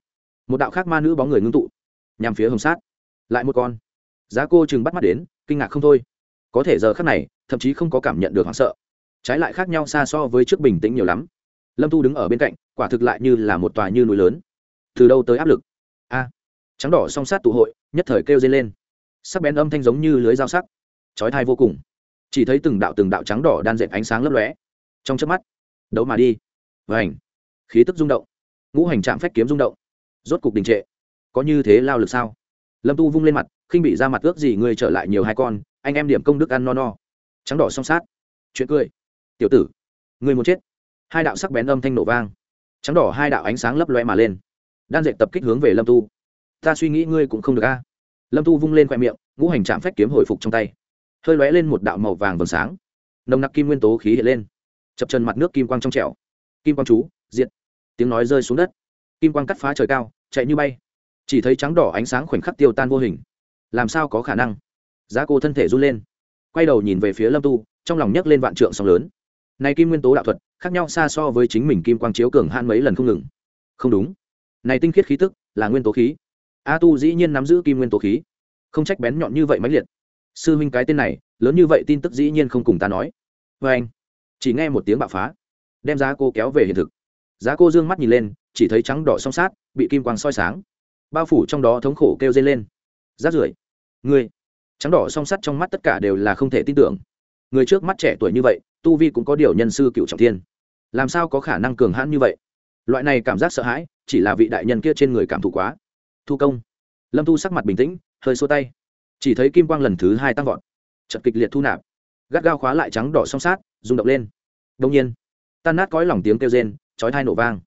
Một đạo khác ma nữ bóng người ngưng tụ. Nhằm phía hồng sát lại một con. Giá cô chừng bắt mắt đến, kinh ngạc không thôi. Có thể giờ khác này, thậm chí không có cảm nhận được hoảng sợ. Trái lại khác nhau xa so với trước bình tĩnh nhiều lắm. Lâm thu đứng ở bên cạnh, quả thực lại như là một tòa như núi lớn. Từ đâu tới áp lực? A. Trắng đỏ song sát tụ hội, nhất thời kêu dây lên. Sắc bén âm thanh giống như lưới dao sắc. Chói thai vô cùng. Chỉ thấy từng đạo từng đạo trắng đỏ đan dệt ánh sáng lấp lóe. Trong chớp mắt, đấu mà đi. Và ảnh khí tức rung động. Ngũ hành trạm phách kiếm rung động. Rốt cục đình trệ. Có như thế lao lực sao? Lâm tu vung lên mặt, khinh bị ra mặt ước gì ngươi trở lại nhiều hai con, anh em điểm công đức ăn no no. Trắng đỏ song sát. Chuyện cười. Tiểu tử người muốn chết. Hai đạo sắc bén âm thanh nổ vang. Trắng đỏ hai đạo ánh sáng lấp loe mà lên. Đan dệt tập kích hướng về lâm tu. Ta suy nghĩ ngươi cũng không được a. Lâm tu vung lên khoe miệng, ngũ hành trạm phách kiếm hồi phục trong tay. Hơi lóe lên một đạo màu vàng vầng sáng. Nồng nặc kim nguyên tố khí hiện lên. Chập chân mặt nước kim quang trong trẻo. Kim quang chú diện tiếng nói rơi xuống đất. Kim quang cắt phá trời cao, chạy như bay chỉ thấy trắng đỏ ánh sáng khoảnh khắc tiêu tan vô hình. Làm sao có khả năng? Giá cô thân thể run lên. Quay đầu nhìn về phía lâm tu, trong lòng nhấc lên vạn trượng sóng lớn. Này kim nguyên tố đạo thuật, khác nhau xa so với chính mình kim quang chiếu cường han mấy lần không ngừng. Không đúng. Này tinh khiết khí tức, là nguyên tố khí. A tu dĩ nhiên nắm giữ kim nguyên tố khí. Không trách bén nhọn như vậy mãnh liệt. Sư huynh cái tên này, lớn như vậy tin tức dĩ nhiên không cùng ta nói. Vê anh, chỉ nghe một tiếng bạo phá. Đem giá cô kéo về hiện thực. Giá cô dương mắt nhìn lên, chỉ thấy trắng đỏ song sát, bị kim quang soi sáng bao phủ trong đó thống khổ kêu dây lên. Rát rưởi. Người. Trắng đỏ song sắt trong mắt tất cả đều là không thể tin tưởng. Người trước mắt trẻ tuổi như vậy, tu vi cũng có điều nhân sư cựu trọng thiên. Làm sao có khả năng cường hãn như vậy? Loại này cảm giác sợ hãi, chỉ là vị đại nhân kia trên người cảm thụ quá. Thu công. Lâm thu sắc mặt bình tĩnh, hơi xô tay. Chỉ thấy kim quang lần thứ hai tăng vọt. Chật kịch liệt thu nạp. Gắt gao khóa lại trắng đỏ song sát rung động lên. Đông nhiên, tan nát cõi lỏng tiếng kêu rên, chói thai nổ vang.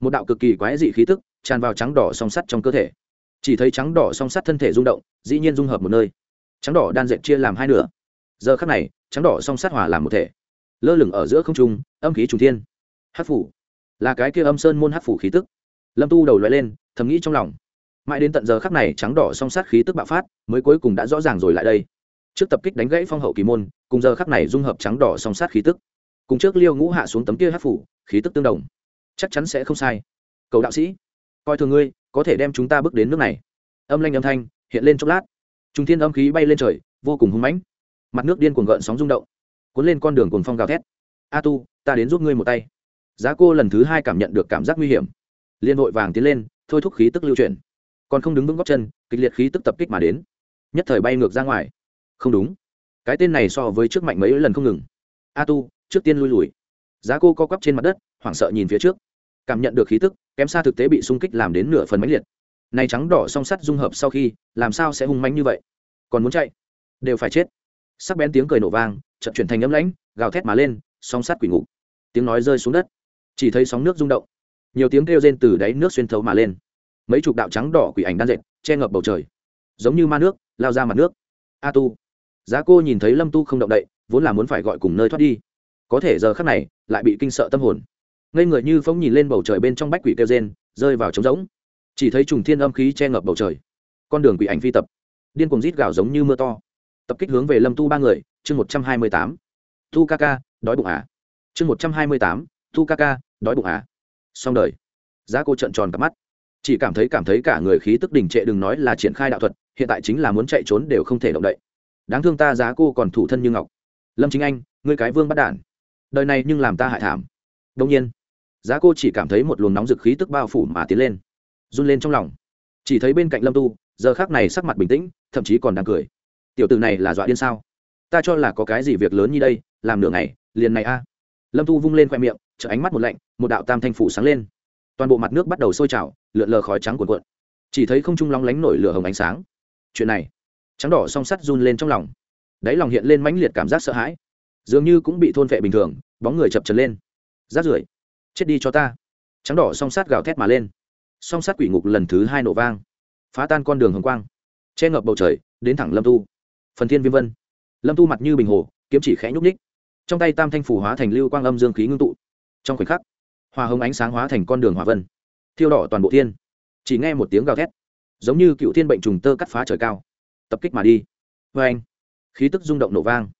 Một đạo cực kỳ quái dị khí tức tràn vào trắng đỏ song sắt trong cơ thể. Chỉ thấy trắng đỏ song sắt thân thể rung động, dĩ nhiên dung hợp một nơi. Trắng đỏ đan dệt chia làm hai nửa. Giờ khắc này, trắng đỏ song sát hòa làm một thể. Lơ lửng ở giữa không trung, âm khí trùng thiên. Hát phủ. Là cái kia âm sơn môn hát phủ khí tức. Lâm tu đầu loại lên, thầm nghĩ trong lòng. Mãi đến tận giờ khắc này, trắng đỏ song sát khí tức bạo phát, mới cuối cùng đã rõ ràng rồi lại đây. Trước tập kích đánh gãy phong hậu kỳ môn, cùng giờ khắc này dung hợp trắng đỏ song sát khí tức. Cùng trước liêu ngũ hạ xuống tấm kia hát phủ, khí tức tương đồng. Chắc chắn sẽ không sai. Cầu đạo sĩ coi thường ngươi, có thể đem chúng ta bước đến nước này. Âm lanh âm thanh hiện lên chốc lát. Trung thiên âm khí bay lên trời, vô cùng hung mãnh. Mặt nước điên cuồng gợn sóng rung động. Cuốn lên con đường cuồng phong gào thét. A tu, ta đến giúp ngươi một tay. Giá cô lần thứ hai cảm nhận được cảm giác nguy hiểm. Liên hội vàng tiến lên, thôi thúc khí tức lưu chuyển. Còn không đứng vững góc chân, kịch liệt khí tức tập kích mà đến. Nhất thời bay ngược ra ngoài. Không đúng. Cái tên này so với trước mạnh mấy lần không ngừng. A tu, trước tiên lui lùi. Giá cô co quắp trên mặt đất, hoảng sợ nhìn phía trước cảm nhận được khí tức, kém xa thực tế bị xung kích làm đến nửa phần mãnh liệt. Này trắng đỏ song sắt dung hợp sau khi, làm sao sẽ hung manh như vậy? Còn muốn chạy? Đều phải chết. Sắc bén tiếng cười nổ vang, chợt chuyển thành ấm lãnh, gào thét mà lên, song sắt quỷ ngục. Tiếng nói rơi xuống đất. Chỉ thấy sóng nước rung động. Nhiều tiếng kêu rên từ đáy nước xuyên thấu mà lên. Mấy chục đạo trắng đỏ quỷ ảnh đan dệt, che ngập bầu trời. Giống như ma nước, lao ra mặt nước. A tu. Giá cô nhìn thấy lâm tu không động đậy, vốn là muốn phải gọi cùng nơi thoát đi. Có thể giờ khắc này, lại bị kinh sợ tâm hồn ngây người như phóng nhìn lên bầu trời bên trong bách quỷ kêu rên, rơi vào trống rỗng. Chỉ thấy trùng thiên âm khí che ngập bầu trời. Con đường quỷ ảnh phi tập. Điên cuồng rít gào giống như mưa to. Tập kích hướng về lâm tu ba người, chương một trăm hai mươi tám. Tu ca ca, đói bụng à? Chương một trăm hai mươi tám, tu ca ca, đói bụng à? Xong đời. Giá cô trợn tròn cặp mắt. Chỉ cảm thấy cảm thấy cả người khí tức đình trệ đừng nói là triển khai đạo thuật, hiện tại chính là muốn chạy trốn đều không thể động đậy. Đáng thương ta giá cô còn thủ thân như ngọc. Lâm chính anh, ngươi cái vương bắt đản. Đời này nhưng làm ta hại thảm. Đông nhiên giá cô chỉ cảm thấy một luồng nóng dực khí tức bao phủ mà tiến lên, run lên trong lòng. Chỉ thấy bên cạnh lâm tu, giờ khác này sắc mặt bình tĩnh, thậm chí còn đang cười. Tiểu t ử này là dọa điên sao? Ta cho là có cái gì việc lớn như đây, làm nửa ngày, liền này a. Lâm tu vung lên khoe miệng chợ ánh mắt một lạnh, một đạo tam thanh phủ sáng lên. Toàn bộ mặt nước bắt đầu sôi trào, lượn lờ khói trắng cuộn cuộn. Chỉ thấy không trung lóng lánh nổi lửa hồng ánh sáng. Chuyện này, trắng đỏ song sắt run lên trong lòng. Đáy lòng hiện lên mãnh liệt cảm giác sợ hãi. Dường như cũng bị thôn vệ bình thường, bóng người chập trần lên. Rát rưởi chết đi cho ta. Trắng đỏ song sát gào thét mà lên. Song sát quỷ ngục lần thứ hai nổ vang. Phá tan con đường hồng quang. Che ngập bầu trời, đến thẳng lâm tu. Phần thiên viêm vân. Lâm tu mặt như bình hồ, kiếm chỉ khẽ nhúc ních trong tay tam thanh phủ hóa thành lưu quang âm dương khí ngưng tụ. Trong khoảnh khắc, hòa hồng ánh sáng hóa thành con đường hỏa vân. Thiêu đỏ toàn bộ thiên. Chỉ nghe một tiếng gào thét, giống như cựu thiên bệnh trùng tơ cắt phá trời cao. Tập kích mà đi. Vê anh, khí tức rung động nổ vang.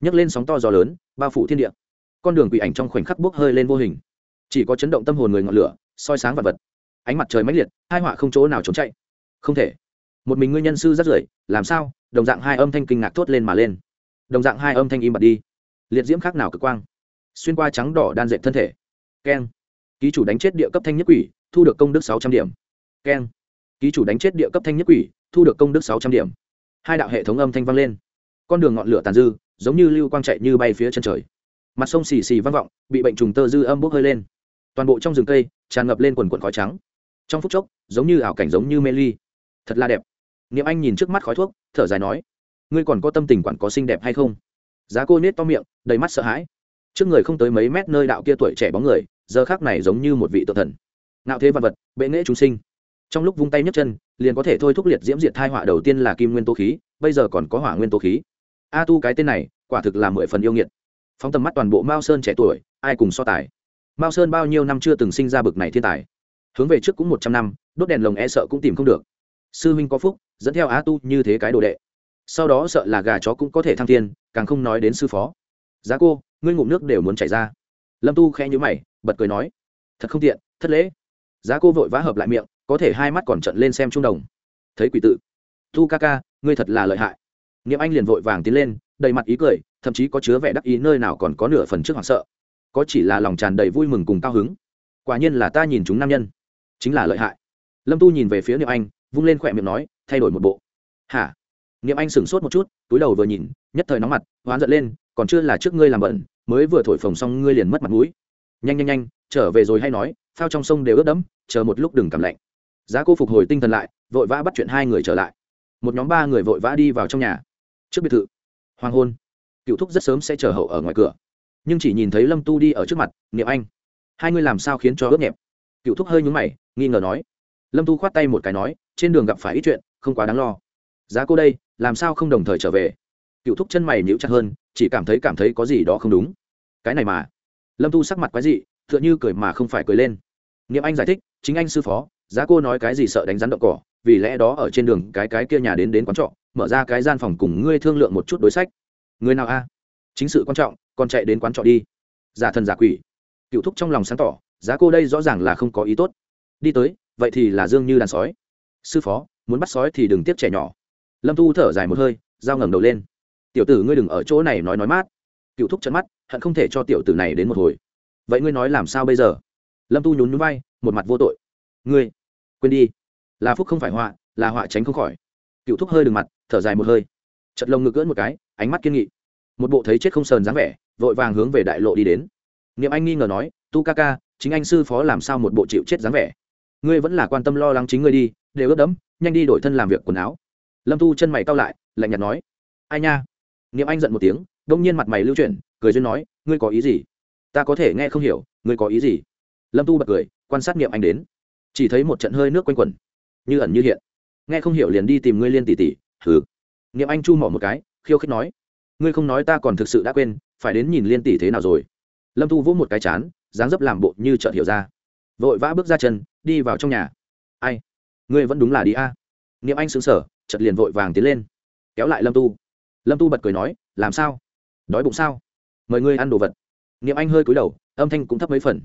Nhấc lên sóng to gió lớn, bao phủ thiên địa. Con đường quỷ ảnh trong khoảnh khắc bốc hơi lên vô hình chỉ có chấn động tâm hồn người ngọn lửa, soi sáng vật vật. Ánh mặt trời mãnh liệt, hai họa không chỗ nào trốn chạy. Không thể. Một mình ngươi nhân sư rất rưởi, làm sao? Đồng dạng hai âm thanh kinh ngạc thốt lên mà lên. Đồng dạng hai âm thanh im bặt đi. Liệt diễm khác nào cực quang. Xuyên qua trắng đỏ đan dệt thân thể. Keng. Ký chủ đánh chết địa cấp thanh nhất quỷ, thu được công đức sáu trăm điểm. Keng. Ký chủ đánh chết địa cấp thanh nhất quỷ, thu được công đức sáu trăm điểm. Hai đạo hệ thống âm thanh vang lên. Con đường ngọn lửa tàn dư, giống như lưu quang chạy như bay phía chân trời. Mặt sông xì xì vang vọng, bị bệnh trùng tơ dư âm bốc hơi lên toàn bộ trong rừng cây tràn ngập lên quần quần khói trắng trong phút chốc giống như ảo cảnh giống như mê ly thật là đẹp niệm anh nhìn trước mắt khói thuốc thở dài nói ngươi còn có tâm tình quản có xinh đẹp hay không giá cô nết to miệng đầy mắt sợ hãi trước người không tới mấy mét nơi đạo kia tuổi trẻ bóng người giờ khác này giống như một vị tự thần nạo thế vật vật bệ nghệ chúng sinh trong lúc vung tay nhấc chân liền có thể thôi thúc liệt diễm diệt thai họa đầu tiên là kim nguyên tố khí bây giờ còn có hỏa nguyên tố khí a tu cái tên này quả thực là mười phần yêu nghiệt phóng tầm mắt toàn bộ mao sơn trẻ tuổi ai cùng so tài mao sơn bao nhiêu năm chưa từng sinh ra bực này thiên tài. Hướng về trước cũng một trăm năm, đốt đèn lồng e sợ cũng tìm không được. Sư huynh có phúc, dẫn theo á tu như thế cái đồ đệ. Sau đó sợ là gà chó cũng có thể thăng thiên, càng không nói đến sư phó. Giá cô, ngươi ngụm nước đều muốn chảy ra. Lâm tu khẽ nhữ mày, bật cười nói, thật không tiện, thất lễ. Giá cô vội vã hợp lại miệng, có thể hai mắt còn trận lên xem trung đồng. Thấy quỷ tự. Tu ca ca, ngươi thật là lợi hại. Niệm anh liền vội vàng tiến lên, đầy mặt ý cười, thậm chí có chứa vẻ đắc ý nơi nào còn có nửa phần trước hoảng sợ có chỉ là lòng tràn đầy vui mừng cùng cao hứng. Quả nhiên là ta nhìn chúng nam nhân. Chính là lợi hại. Lâm tu nhìn về phía niệm anh, vung lên khỏe miệng nói, thay đổi một bộ. Hả? Niệm anh sửng sốt một chút, túi đầu vừa nhìn, nhất thời nóng mặt, hoán giận lên, còn chưa là trước ngươi làm bẩn, mới vừa thổi phồng xong ngươi liền mất mặt mũi. Nhanh nhanh nhanh, trở về rồi hay nói, phao trong sông đều ướt đẫm, chờ một lúc đừng cảm lạnh. Giá cô phục hồi tinh thần lại, vội vã bắt chuyện hai người trở lại. Một nhóm ba người vội vã đi vào trong nhà. Trước biệt thự. Hoàng hôn. Cựu thúc rất sớm sẽ chờ hậu ở ngoài cửa nhưng chỉ nhìn thấy lâm tu đi ở trước mặt niệm anh hai ngươi làm sao khiến cho ướt nhẹp cựu thúc hơi nhúng mày nghi ngờ nói lâm tu khoát tay một cái nói trên đường gặp phải ít chuyện không quá đáng lo giá cô đây làm sao không đồng thời trở về cựu thúc chân mày níu chặt hơn chỉ cảm thấy cảm thấy có gì đó không đúng cái này mà lâm tu sắc mặt quái dị t h ư ợ n h ư cười mà không phải cười lên niệm anh giải thích chính anh sư phó giá cô nói cái gì sợ đánh rắn động cỏ vì lẽ đó ở trên đường cái cái kia nhà đến đến quán trọ mở ra cái gian phòng cùng ngươi thương lượng một chút đối sách người nào a chính sự quan trọng, còn chạy đến quán trọ đi. Giả thần giả quỷ. Cựu thúc trong lòng sáng tỏ, giá cô đây rõ ràng là không có ý tốt. Đi tới, vậy thì là dương như đàn sói. Sư phó, muốn bắt sói thì đừng tiếp trẻ nhỏ. Lâm tu thở dài một hơi dao ngẩng đầu lên. Tiểu tử ngươi đừng ở chỗ này nói nói mát. Cựu thúc trận mắt, hận không thể cho tiểu tử này đến một hồi. Vậy ngươi nói làm sao bây giờ? Lâm tu nhún nhún vai, một mặt vô tội. Ngươi, quên đi. Là phúc không phải họa, là họa tránh không khỏi. Cựu thúc hơi đừng mặt, thở dài một hơi. Chật lông ngực gỡn một cái, ánh mắt kiên nghị một bộ thấy chết không sờn dáng vẻ, vội vàng hướng về đại lộ đi đến. Niệm anh nghi ngờ nói, tu ca ca, chính anh sư phó làm sao một bộ chịu chết dáng vẻ? Ngươi vẫn là quan tâm lo lắng chính ngươi đi, đều ướt đẫm, nhanh đi đổi thân làm việc quần áo. Lâm tu chân mày cao lại, lạnh nhạt nói, ai nha? Niệm anh giận một tiếng, đông nhiên mặt mày lưu chuyển, cười duyên nói, ngươi có ý gì? Ta có thể nghe không hiểu, ngươi có ý gì? Lâm tu bật cười, quan sát niệm anh đến. Chỉ thấy một trận hơi nước quanh quẩn, như ẩn như hiện. Nghe không hiểu liền đi tìm ngươi liên tỷ tỷ thử niệm anh chu mỏ một cái, khiêu khích nói ngươi không nói ta còn thực sự đã quên, phải đến nhìn liên tỷ thế nào rồi. Lâm tu vỗ một cái chán, dáng dấp làm bộ như chợt hiểu ra. Vội vã bước ra chân, đi vào trong nhà. Ai? Ngươi vẫn đúng là đi a. À. niệm anh xứng sở chật liền vội vàng tiến lên. Kéo lại lâm tu. Lâm tu bật cười nói, làm sao? Đói bụng sao? Mời ngươi ăn đồ vật. Niệm anh hơi cúi đầu, âm thanh cũng thấp mấy phần.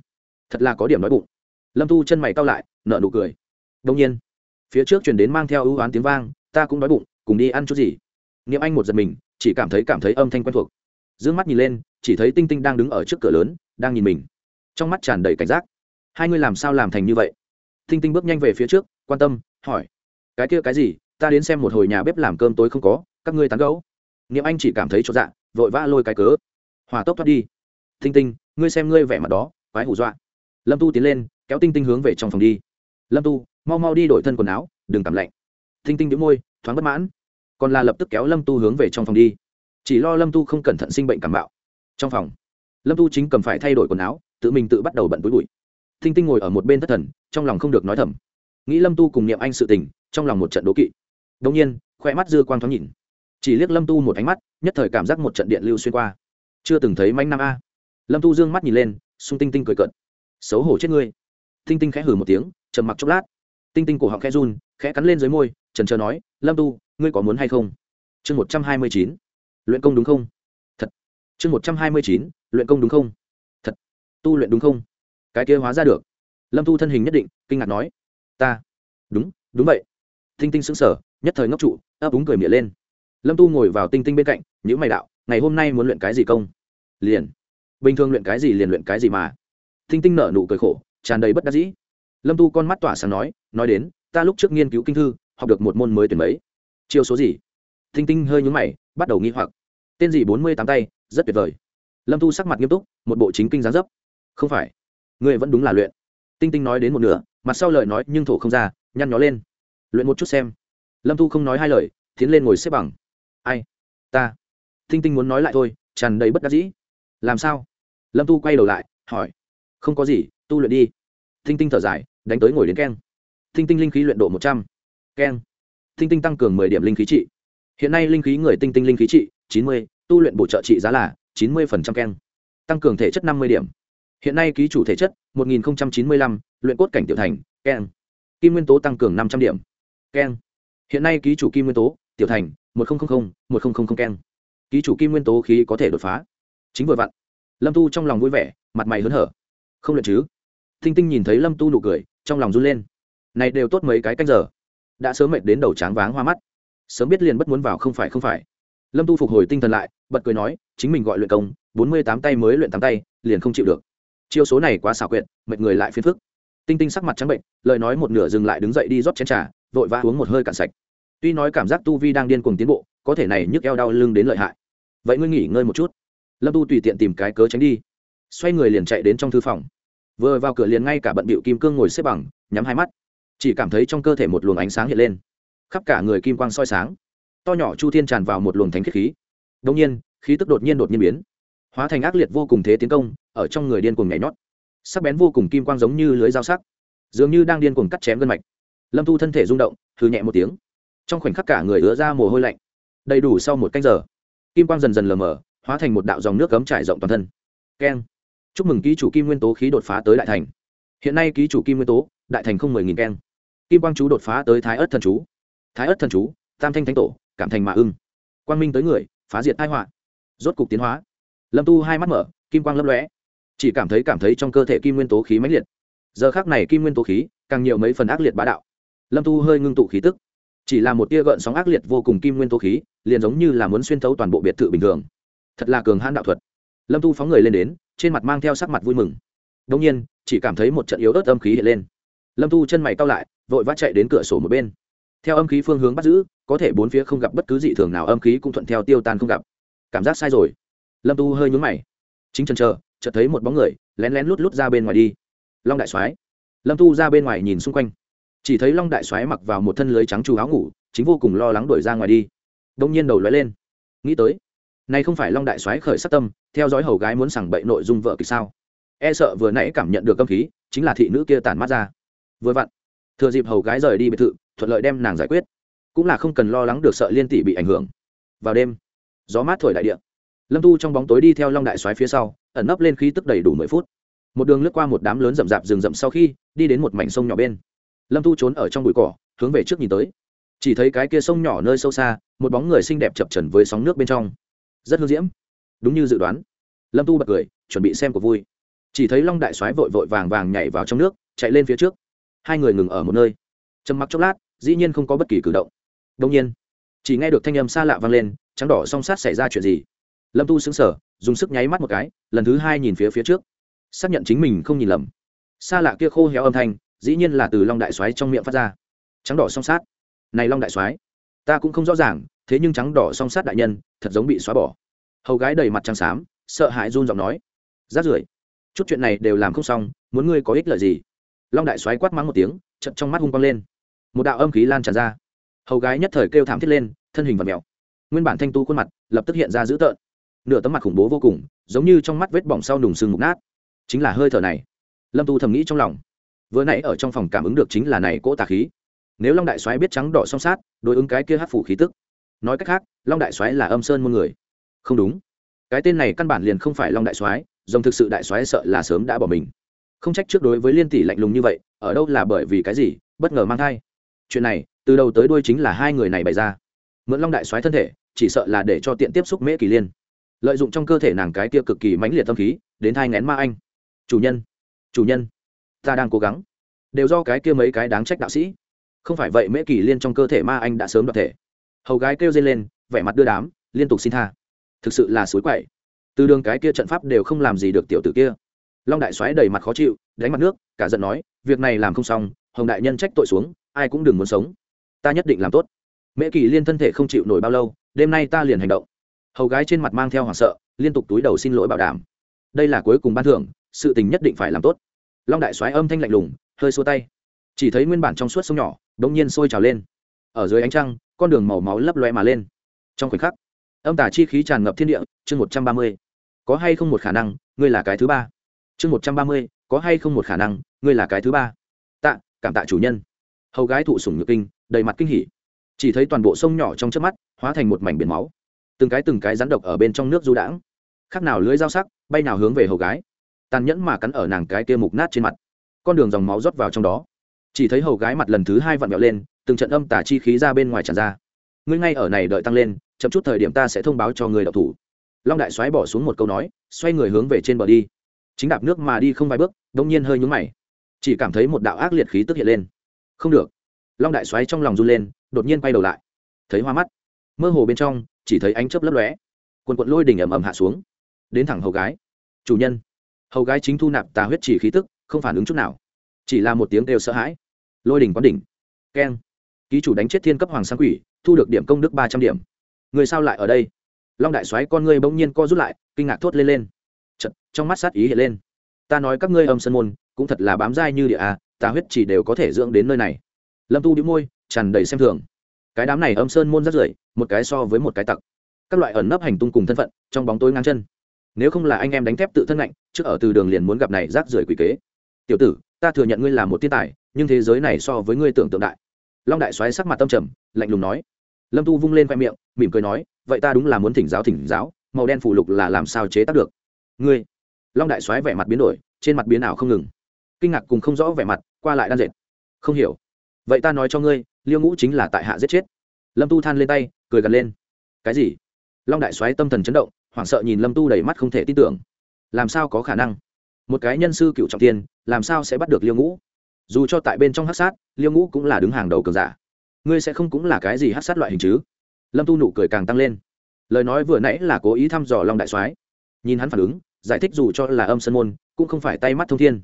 Thật là có điểm đói bụng. Lâm tu chân mày cao lại, nở nụ cười. Đông nhiên, phía trước chuyển đến mang theo ưu oán tiếng vang, ta cũng đói bụng, cùng đi ăn chút gì. Niệm anh một giật mình chỉ cảm thấy cảm thấy âm thanh quen thuộc. D mắt nhìn lên, chỉ thấy tinh tinh đang đứng ở trước cửa lớn, đang nhìn mình. Trong mắt tràn đầy cảnh giác. Hai ngươi làm sao làm thành như vậy? Tinh tinh bước nhanh về phía trước, quan tâm, hỏi. Cái kia cái gì? Ta đến xem một hồi nhà bếp làm cơm tối không có, các ngươi tán gấu niệm anh chỉ cảm thấy cho dạ vội vã lôi cái cớ. Hòa tốc thoát đi. Tinh tinh, ngươi xem ngươi vẻ mặt đó, quái hù dọa. Lâm tu tiến lên, kéo tinh tinh hướng về trong phòng đi. Lâm tu, mau mau đi đổi thân quần áo, đừng cảm lạnh. Tinh tinh đĩu môi, thoáng bất mãn còn là lập tức kéo lâm tu hướng về trong phòng đi. Chỉ lo lâm tu không cẩn thận sinh bệnh cảm bạo trong phòng, lâm tu chính cầm phải thay đổi quần áo, tự mình tự bắt đầu bận túi bụi. Thinh tinh ngồi ở một bên thất thần, trong lòng không được nói thầm. Nghĩ lâm tu cùng niệm anh sự tình, trong lòng một trận đố kỵ. Đông nhiên khoe mắt dư quang thoáng nhìn. Chỉ liếc lâm tu một ánh mắt, nhất thời cảm giác một trận điện lưu xuyên qua. Chưa từng thấy manh nam a. Lâm tu dương mắt nhìn lên, sung tinh tinh cười cợt. Xấu hổ chết ngươi. Tinh tinh khẽ hử một tiếng, trầm mặc chốc lát. Tinh tinh cổ họng khẽ run, khẽ cắn lên dưới môi trần trờ nói, lâm tu, ngươi có muốn hay không? Chương một trăm hai mươi chín, luyện công đúng không? Thật. Chương một trăm hai mươi chín, luyện công đúng không? Thật. Tu luyện đúng không? Cái kia hóa ra được. Lâm tu thân hình nhất định, kinh ngạc nói, ta. Đúng đúng vậy. Tinh tinh xứng sở nhất thời ngốc trụ, ấp úng cười miệng lên. Lâm tu ngồi vào tinh tinh bên cạnh những mày đạo, ngày hôm nay muốn luyện cái gì công? Liền. Bình thường luyện cái gì liền luyện cái gì mà. Thinh tinh nở nụ cười khổ, tràn đầy bất đắc dĩ. Lâm tu con mắt tỏa sáng nói nói đến, ta lúc trước nghiên cứu kinh thư học được một môn mới tuyển mấy? Chiêu số gì? Thinh tinh hơi nhúng mày, bắt đầu nghi hoặc. Tên gì bốn mươi tám tay, rất tuyệt vời. Lâm thu sắc mặt nghiêm túc, một bộ chính kinh gián dấp. Không phải. Người vẫn đúng là luyện. Tinh tinh nói đến một nửa, mặt sau lời nói nhưng thổ không ra, nhăn nhó lên. Luyện một chút xem. Lâm thu không nói hai lời, tiến lên ngồi xếp bằng. Ai? Ta. Tinh tinh muốn nói lại thôi, tràn đầy bất đắc dĩ. Làm sao? Lâm thu quay đầu lại, hỏi. Không có gì, tu luyện đi. Tinh tinh thở dài, đánh tới ngồi đến keng. Tinh tinh linh khí luyện độ một trăm keng. Tinh tinh tăng cường mười điểm linh khí trị. Hiện nay linh khí người tinh tinh linh khí trị, chín mươi, tu luyện bổ trợ trị giá là chín mươi keng. Tăng cường thể chất năm mươi điểm. Hiện nay ký chủ thể chất, một nghìn chín mươi lăm, luyện cốt cảnh tiểu thành, keng. Kim nguyên tố tăng cường năm trăm điểm. Keng. Hiện nay ký chủ kim nguyên tố, tiểu thành, một nghìn một nghìn keng. Ký chủ kim nguyên tố khí có thể đột phá. Chính vừa vặn. Lâm tu trong lòng vui vẻ, mặt mày hớn hở. Không luyện chứ? Thinh tinh nhìn thấy lâm tu nụ cười, trong lòng run lên. Này đều tốt mấy cái canh giờ đã sớm mệt đến đầu tráng váng hoa mắt. Sớm biết liền bất muốn vào không phải không phải. Lâm tu phục hồi tinh thần lại, bật cười nói, chính mình gọi luyện công, bốn mươi tám tay mới luyện tám tay, liền không chịu được. Chiêu số này quá xảo quyệt, mệt người lại phiền phức. Tinh tinh sắc mặt trắng bệnh, lời nói một nửa dừng lại đứng dậy đi rót chén trà, vội vã uống một hơi cạn sạch. Tuy nói cảm giác tu vi đang điên cuồng tiến bộ, có thể này nhức eo đau lưng đến lợi hại. Vậy ngươi nghỉ ngơi một chút. Lâm tu tùy tiện tìm cái cớ tránh đi. Xoay người liền chạy đến trong thư phòng. Vừa vào cửa liền ngay cả bận bịu kim cương ngồi xếp bằng, nhắm hai mắt chỉ cảm thấy trong cơ thể một luồng ánh sáng hiện lên. Khắp cả người kim quang soi sáng. To nhỏ chu thiên tràn vào một luồng thánh khiết khí. Đông nhiên, khí tức đột nhiên đột nhiên biến. Hóa thành ác liệt vô cùng thế tiến công, ở trong người điên cuồng nhảy nhót. Sắc bén vô cùng kim quang giống như lưới dao sắc, dường như đang điên cuồng cắt chém gân mạch. Lâm thu thân thể rung động thử nhẹ một tiếng. Trong khoảnh khắc cả người ứa ra mồ hôi lạnh. Đầy đủ sau một canh giờ, kim quang dần dần lờ mờ, hóa thành một đạo dòng nước cấm trải rộng toàn thân. Keng. Chúc mừng ký chủ kim nguyên tố khí đột phá tới đại thành. Hiện nay ký chủ kim nguyên tố đại thành không mười nghìn keng. Kim quang chú đột phá tới thái ớt thần chú. Thái ớt thần chú, tam thanh thánh tổ, cảm thành mạ ưng. Quang minh tới người, phá diệt thái họa. Rốt cục tiến hóa. Lâm tu hai mắt mở, kim quang lấp lóe. Chỉ cảm thấy cảm thấy trong cơ thể kim nguyên tố khí mãnh liệt. Giờ khác này kim nguyên tố khí, càng nhiều mấy phần ác liệt bá đạo. Lâm tu hơi ngưng tụ khí tức. Chỉ là một tia gợn sóng ác liệt vô cùng kim nguyên tố khí, liền giống như là muốn xuyên thấu toàn bộ biệt thự bình thường. Thật là cường hãn đạo thuật. Lâm tu phóng người lên đến, trên mặt mang theo sắc mặt vui mừng. Đông nhiên, chỉ cảm thấy một trận yếu ớt âm khí hiện lên lâm tu chân mày cao lại, vội vã chạy đến cửa sổ một bên. Theo âm khí phương hướng bắt giữ, có thể bốn phía không gặp bất cứ dị thường nào, âm khí cũng thuận theo tiêu tan không gặp. Cảm giác sai rồi. Lâm tu hơi nhún mày. Chính chân chờ, chợt thấy một bóng người, lén lén lút lút ra bên ngoài đi. Long đại soái. Lâm tu ra bên ngoài nhìn xung quanh. Chỉ thấy long đại soái mặc vào một thân lưới trắng trù áo ngủ, chính vô cùng lo lắng đuổi ra ngoài đi. Đông nhiên đầu lóe lên. Nghĩ tới nay không phải long đại soái khởi sát tâm, theo dõi hầu gái muốn sảng bậy nội dung vợ kịch sao? E sợ vừa nãy cảm nhận được âm khí, chính là thị nữ kia tản mắt ra vừa vặn. Thừa dịp hầu gái rời đi biệt thự, thuận lợi đem nàng giải quyết. Cũng là không cần lo lắng được sợ liên tỷ bị ảnh hưởng. Vào đêm, gió mát thổi đại địa. Lâm tu trong bóng tối đi theo long đại soái phía sau, ẩn nấp lên khí tức đầy đủ mười phút. Một đường lướt qua một đám lớn rậm rạp rừng rậm sau khi, đi đến một mảnh sông nhỏ bên. Lâm tu trốn ở trong bụi cỏ, hướng về trước nhìn tới. Chỉ thấy cái kia sông nhỏ nơi sâu xa, một bóng người xinh đẹp chập trần với sóng nước bên trong. Rất hương diễm. Đúng như dự đoán. Lâm tu bật cười, chuẩn bị xem cuộc vui. Chỉ thấy long đại soái vội vội vàng vàng nhảy vào trong nước, chạy lên phía trước hai người ngừng ở một nơi. Trầm mặc chốc lát, dĩ nhiên không có bất kỳ cử động. Đông nhiên, chỉ nghe được thanh âm xa lạ vang lên, trắng đỏ song sát xảy ra chuyện gì? Lâm tu xứng sở dùng sức nháy mắt một cái, lần thứ hai nhìn phía phía trước. Xác nhận chính mình không nhìn lầm. Xa lạ kia khô héo âm thanh, dĩ nhiên là từ long đại soái trong miệng phát ra. Trắng đỏ song sát. Này long đại soái, ta cũng không rõ ràng, thế nhưng trắng đỏ song sát đại nhân, thật giống bị xóa bỏ. Hầu gái đầy mặt trắng xám, sợ hãi run giọng nói. Rát rưởi, chút chuyện này đều làm không xong, muốn ngươi có ích lợi gì? Long đại xoáy quát mắng một tiếng chật trong mắt hung quang lên. Một đạo âm khí lan tràn ra. Hầu gái nhất thời kêu thảm thiết lên, thân hình và mèo. Nguyên bản thanh tu khuôn mặt lập tức hiện ra dữ tợn. Nửa tấm mặt khủng bố vô cùng, giống như trong mắt vết bỏng sau nùng sừng mục nát. Chính là hơi thở này. Lâm tu thầm nghĩ trong lòng. Vừa nãy ở trong phòng cảm ứng được chính là này cỗ tà khí. Nếu long đại soái biết trắng đỏ song sát, đối ứng cái kia hát phủ khí tức. Nói cách khác, long đại soái là âm sơn môn người. Không đúng. Cái tên này căn bản liền không phải long đại soái, dòng thực sự đại soái sợ là sớm đã bỏ mình không trách trước đối với liên tỷ lạnh lùng như vậy, ở đâu là bởi vì cái gì, bất ngờ mang thai. Chuyện này, từ đầu tới đuôi chính là hai người này bày ra. Mượn long đại soái thân thể, chỉ sợ là để cho tiện tiếp xúc mễ kỳ liên. Lợi dụng trong cơ thể nàng cái kia cực kỳ mãnh liệt tâm khí, đến thai ngén ma anh. Chủ nhân chủ nhân, ta đang cố gắng. Đều do cái kia mấy cái đáng trách đạo sĩ. Không phải vậy mễ kỳ liên trong cơ thể ma anh đã sớm đoạt thể. Hầu gái kêu dây lên, vẻ mặt đưa đám, liên tục xin tha. Thực sự là suối quậy. Từ đường cái kia trận pháp đều không làm gì được tiểu tử kia long đại xoáy đầy mặt khó chịu, đánh mặt nước, cả giận nói, việc này làm không xong, hồng đại nhân trách tội xuống, ai cũng đừng muốn sống. Ta nhất định làm tốt. Mễ kỳ liên thân thể không chịu nổi bao lâu, đêm nay ta liền hành động. Hầu gái trên mặt mang theo hoảng sợ, liên tục túi đầu xin lỗi bảo đảm. Đây là cuối cùng ban thưởng, sự tình nhất định phải làm tốt. Long đại soái âm thanh lạnh lùng, hơi xua tay. Chỉ thấy nguyên bản trong suốt sông nhỏ đ ỗ n g nhiên sôi trào lên. Ở dưới ánh trăng, con đường màu máu lấp loe mà lên. Trong khoảnh khắc, âm tả chi khí tràn ngập thiên địa, chương một trăm ba mươi. Có hay không một khả năng, ngươi là cái thứ ba? Chương một trăm ba mươi, có hay không một khả năng, ngươi là cái thứ ba? Tạ, cảm tạ chủ nhân. Hầu gái thụ sủng nhược kinh, đầy mặt kinh hỉ. Chỉ thấy toàn bộ sông nhỏ trong trước mắt, hóa thành một mảnh biển máu. Từng cái từng cái rắn độc ở bên trong nước du đãng. Khác nào lưới dao sắc, bay nào hướng về hầu gái. Tàn nhẫn mà cắn ở nàng cái kia mục nát trên mặt. Con đường dòng máu rót vào trong đó. Chỉ thấy hầu gái mặt lần thứ hai vặn vẹo lên, từng trận âm tả chi khí ra bên ngoài tràn ra. Ngươi ngay ở này đợi tăng lên, chậm chút thời điểm ta sẽ thông báo cho người đọc thủ. Long đại xoáy bỏ xuống một câu nói, xoay người hướng về trên bờ đi chính đạp nước mà đi không vài bước, đông nhiên hơi nhúng mày. Chỉ cảm thấy một đạo ác liệt khí tức hiện lên. Không được. Long đại xoáy trong lòng run lên, đột nhiên quay đầu lại. Thấy hoa mắt. Mơ hồ bên trong, chỉ thấy ánh chớp lấp lóe. Quần quận lôi đỉnh ầm ầm hạ xuống. Đến thẳng hầu gái. Chủ nhân. Hầu gái chính thu nạp tà huyết chỉ khí tức, không phản ứng chút nào. Chỉ là một tiếng kêu sợ hãi. Lôi đỉnh quán đỉnh. Keng. Ký chủ đánh chết thiên cấp hoàng sang quỷ, thu được điểm công đức ba trăm điểm. Người sao lại ở đây? Long đại soái con ngươi bỗng nhiên co rút lại, kinh ngạc thốt lên lên. Chật, trong mắt sát ý hiện lên. Ta nói các ngươi âm sơn môn cũng thật là bám dai như địa a ta huyết chỉ đều có thể dưỡng đến nơi này. Lâm tu nhíu môi tràn đầy xem thường. Cái đám này âm sơn môn rất rưởi một cái so với một cái tặc. Các loại ẩn nấp hành tung cùng thân phận trong bóng tối ngang chân. Nếu không là anh em đánh thép tự thân ngạnh trước ở từ đường liền muốn gặp này rác rưởi quỷ kế. Tiểu tử ta thừa nhận ngươi là một thiên tài nhưng thế giới này so với ngươi tưởng tượng đại. Long đại xoáy sắc mặt tâm trầm lạnh lùng nói. Lâm tu vung lên khoe miệng mỉm cười nói vậy ta đúng là muốn thỉnh giáo thỉnh giáo màu đen phủ lục là làm sao chế tác được? Ngươi, long đại Soái vẻ mặt biến đổi, trên mặt biến ảo không ngừng. Kinh ngạc cùng không rõ vẻ mặt, qua lại đan dệt. Không hiểu. Vậy ta nói cho ngươi, liêu ngũ chính là tại hạ giết chết. Lâm tu than lên tay, cười gần lên. Cái gì? Long đại soái tâm thần chấn động, hoảng sợ nhìn lâm tu đầy mắt không thể tin tưởng. Làm sao có khả năng? Một cái nhân sư cựu trọng tiên, làm sao sẽ bắt được liêu ngũ? Dù cho tại bên trong hát sát, liêu ngũ cũng là đứng hàng đầu cường giả. Ngươi sẽ không cũng là cái gì hát sát loại hình chứ? Lâm tu nụ cười càng tăng lên. Lời nói vừa nãy là cố ý thăm dò long đại soái nhìn hắn phản ứng, giải thích dù cho là âm sân môn, cũng không phải tay mắt thông thiên.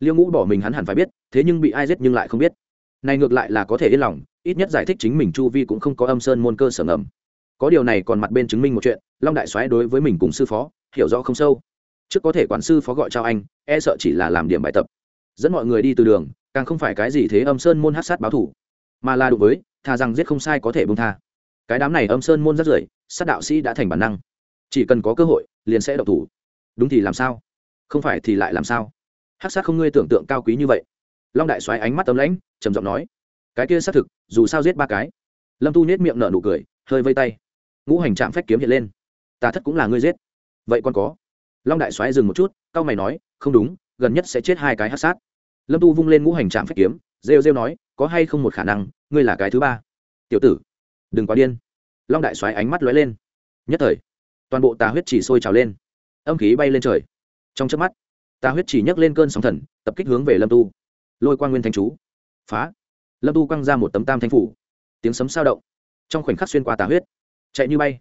Liêu ngũ bỏ mình hắn hẳn phải biết, thế nhưng bị ai giết nhưng lại không biết. Này ngược lại là có thể yên lòng, ít nhất giải thích chính mình chu vi cũng không có âm sơn môn cơ sở ngầm. Có điều này còn mặt bên chứng minh một chuyện, long đại soái đối với mình cùng sư phó, hiểu rõ không sâu. Trước có thể quản sư phó gọi chào anh e sợ chỉ là làm điểm bài tập. Dẫn mọi người đi từ đường, càng không phải cái gì thế âm sơn môn hát sát báo thủ, mà là đủ với, thà rằng giết không sai có thể bông tha. Cái đám này âm sơn môn rất rưởi, sát đạo sĩ đã thành bản năng. Chỉ cần có cơ hội liền sẽ độc thủ. Đúng thì làm sao? Không phải thì lại làm sao? Hát sát không ngươi tưởng tượng cao quý như vậy. Long đại xoáy ánh mắt tấm lãnh, trầm giọng nói, cái kia xác thực, dù sao giết ba cái. Lâm tu nết miệng nở nụ cười, hơi vây tay. Ngũ hành trạm phách kiếm hiện lên. Tà thất cũng là ngươi giết. Vậy còn có? Long đại xoáy dừng một chút cao mày nói, không đúng, gần nhất sẽ chết hai cái hát sát. Lâm tu vung lên ngũ hành trạm phách kiếm, rêu rêu nói, có hay không một khả năng, ngươi là cái thứ ba? Tiểu tử, đừng quá điên. Long đại xoáy ánh mắt lóe lên. Nhất thời toàn bộ tà huyết chỉ sôi trào lên. Âm khí bay lên trời. Trong chớp mắt, tà huyết chỉ nhấc lên cơn sóng thần, tập kích hướng về lâm tu. Lôi quan nguyên thanh chú. Phá. Lâm tu quăng ra một tấm tam thanh phủ. Tiếng sấm sao động. Trong khoảnh khắc xuyên qua tà huyết, chạy như bay.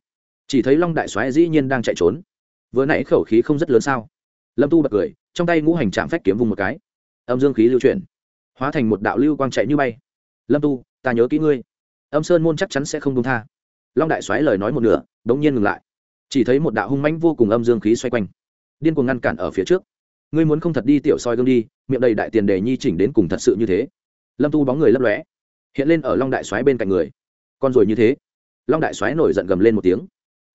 Chỉ thấy long đại soái dĩ nhiên đang chạy trốn. Vừa nãy khẩu khí không rất lớn sao? Lâm tu bật cười, trong tay ngũ hành trạm phách kiếm vùng một cái. Âm dương khí lưu chuyển, hóa thành một đạo lưu quang chạy như bay. Lâm tu, ta nhớ kỹ ngươi. Âm sơn môn chắc chắn sẽ không đông tha. Long đại soái lời nói một nửa, đống nhiên ngừng lại chỉ thấy một đạo hung mãnh vô cùng âm dương khí xoay quanh, điên cuồng ngăn cản ở phía trước. Ngươi muốn không thật đi tiểu soi gương đi, miệng đầy đại tiền đề nhi chỉnh đến cùng thật sự như thế. Lâm tu bóng người lấp lóe, hiện lên ở long đại soái bên cạnh người. Con rồi như thế, long đại soái nổi giận gầm lên một tiếng.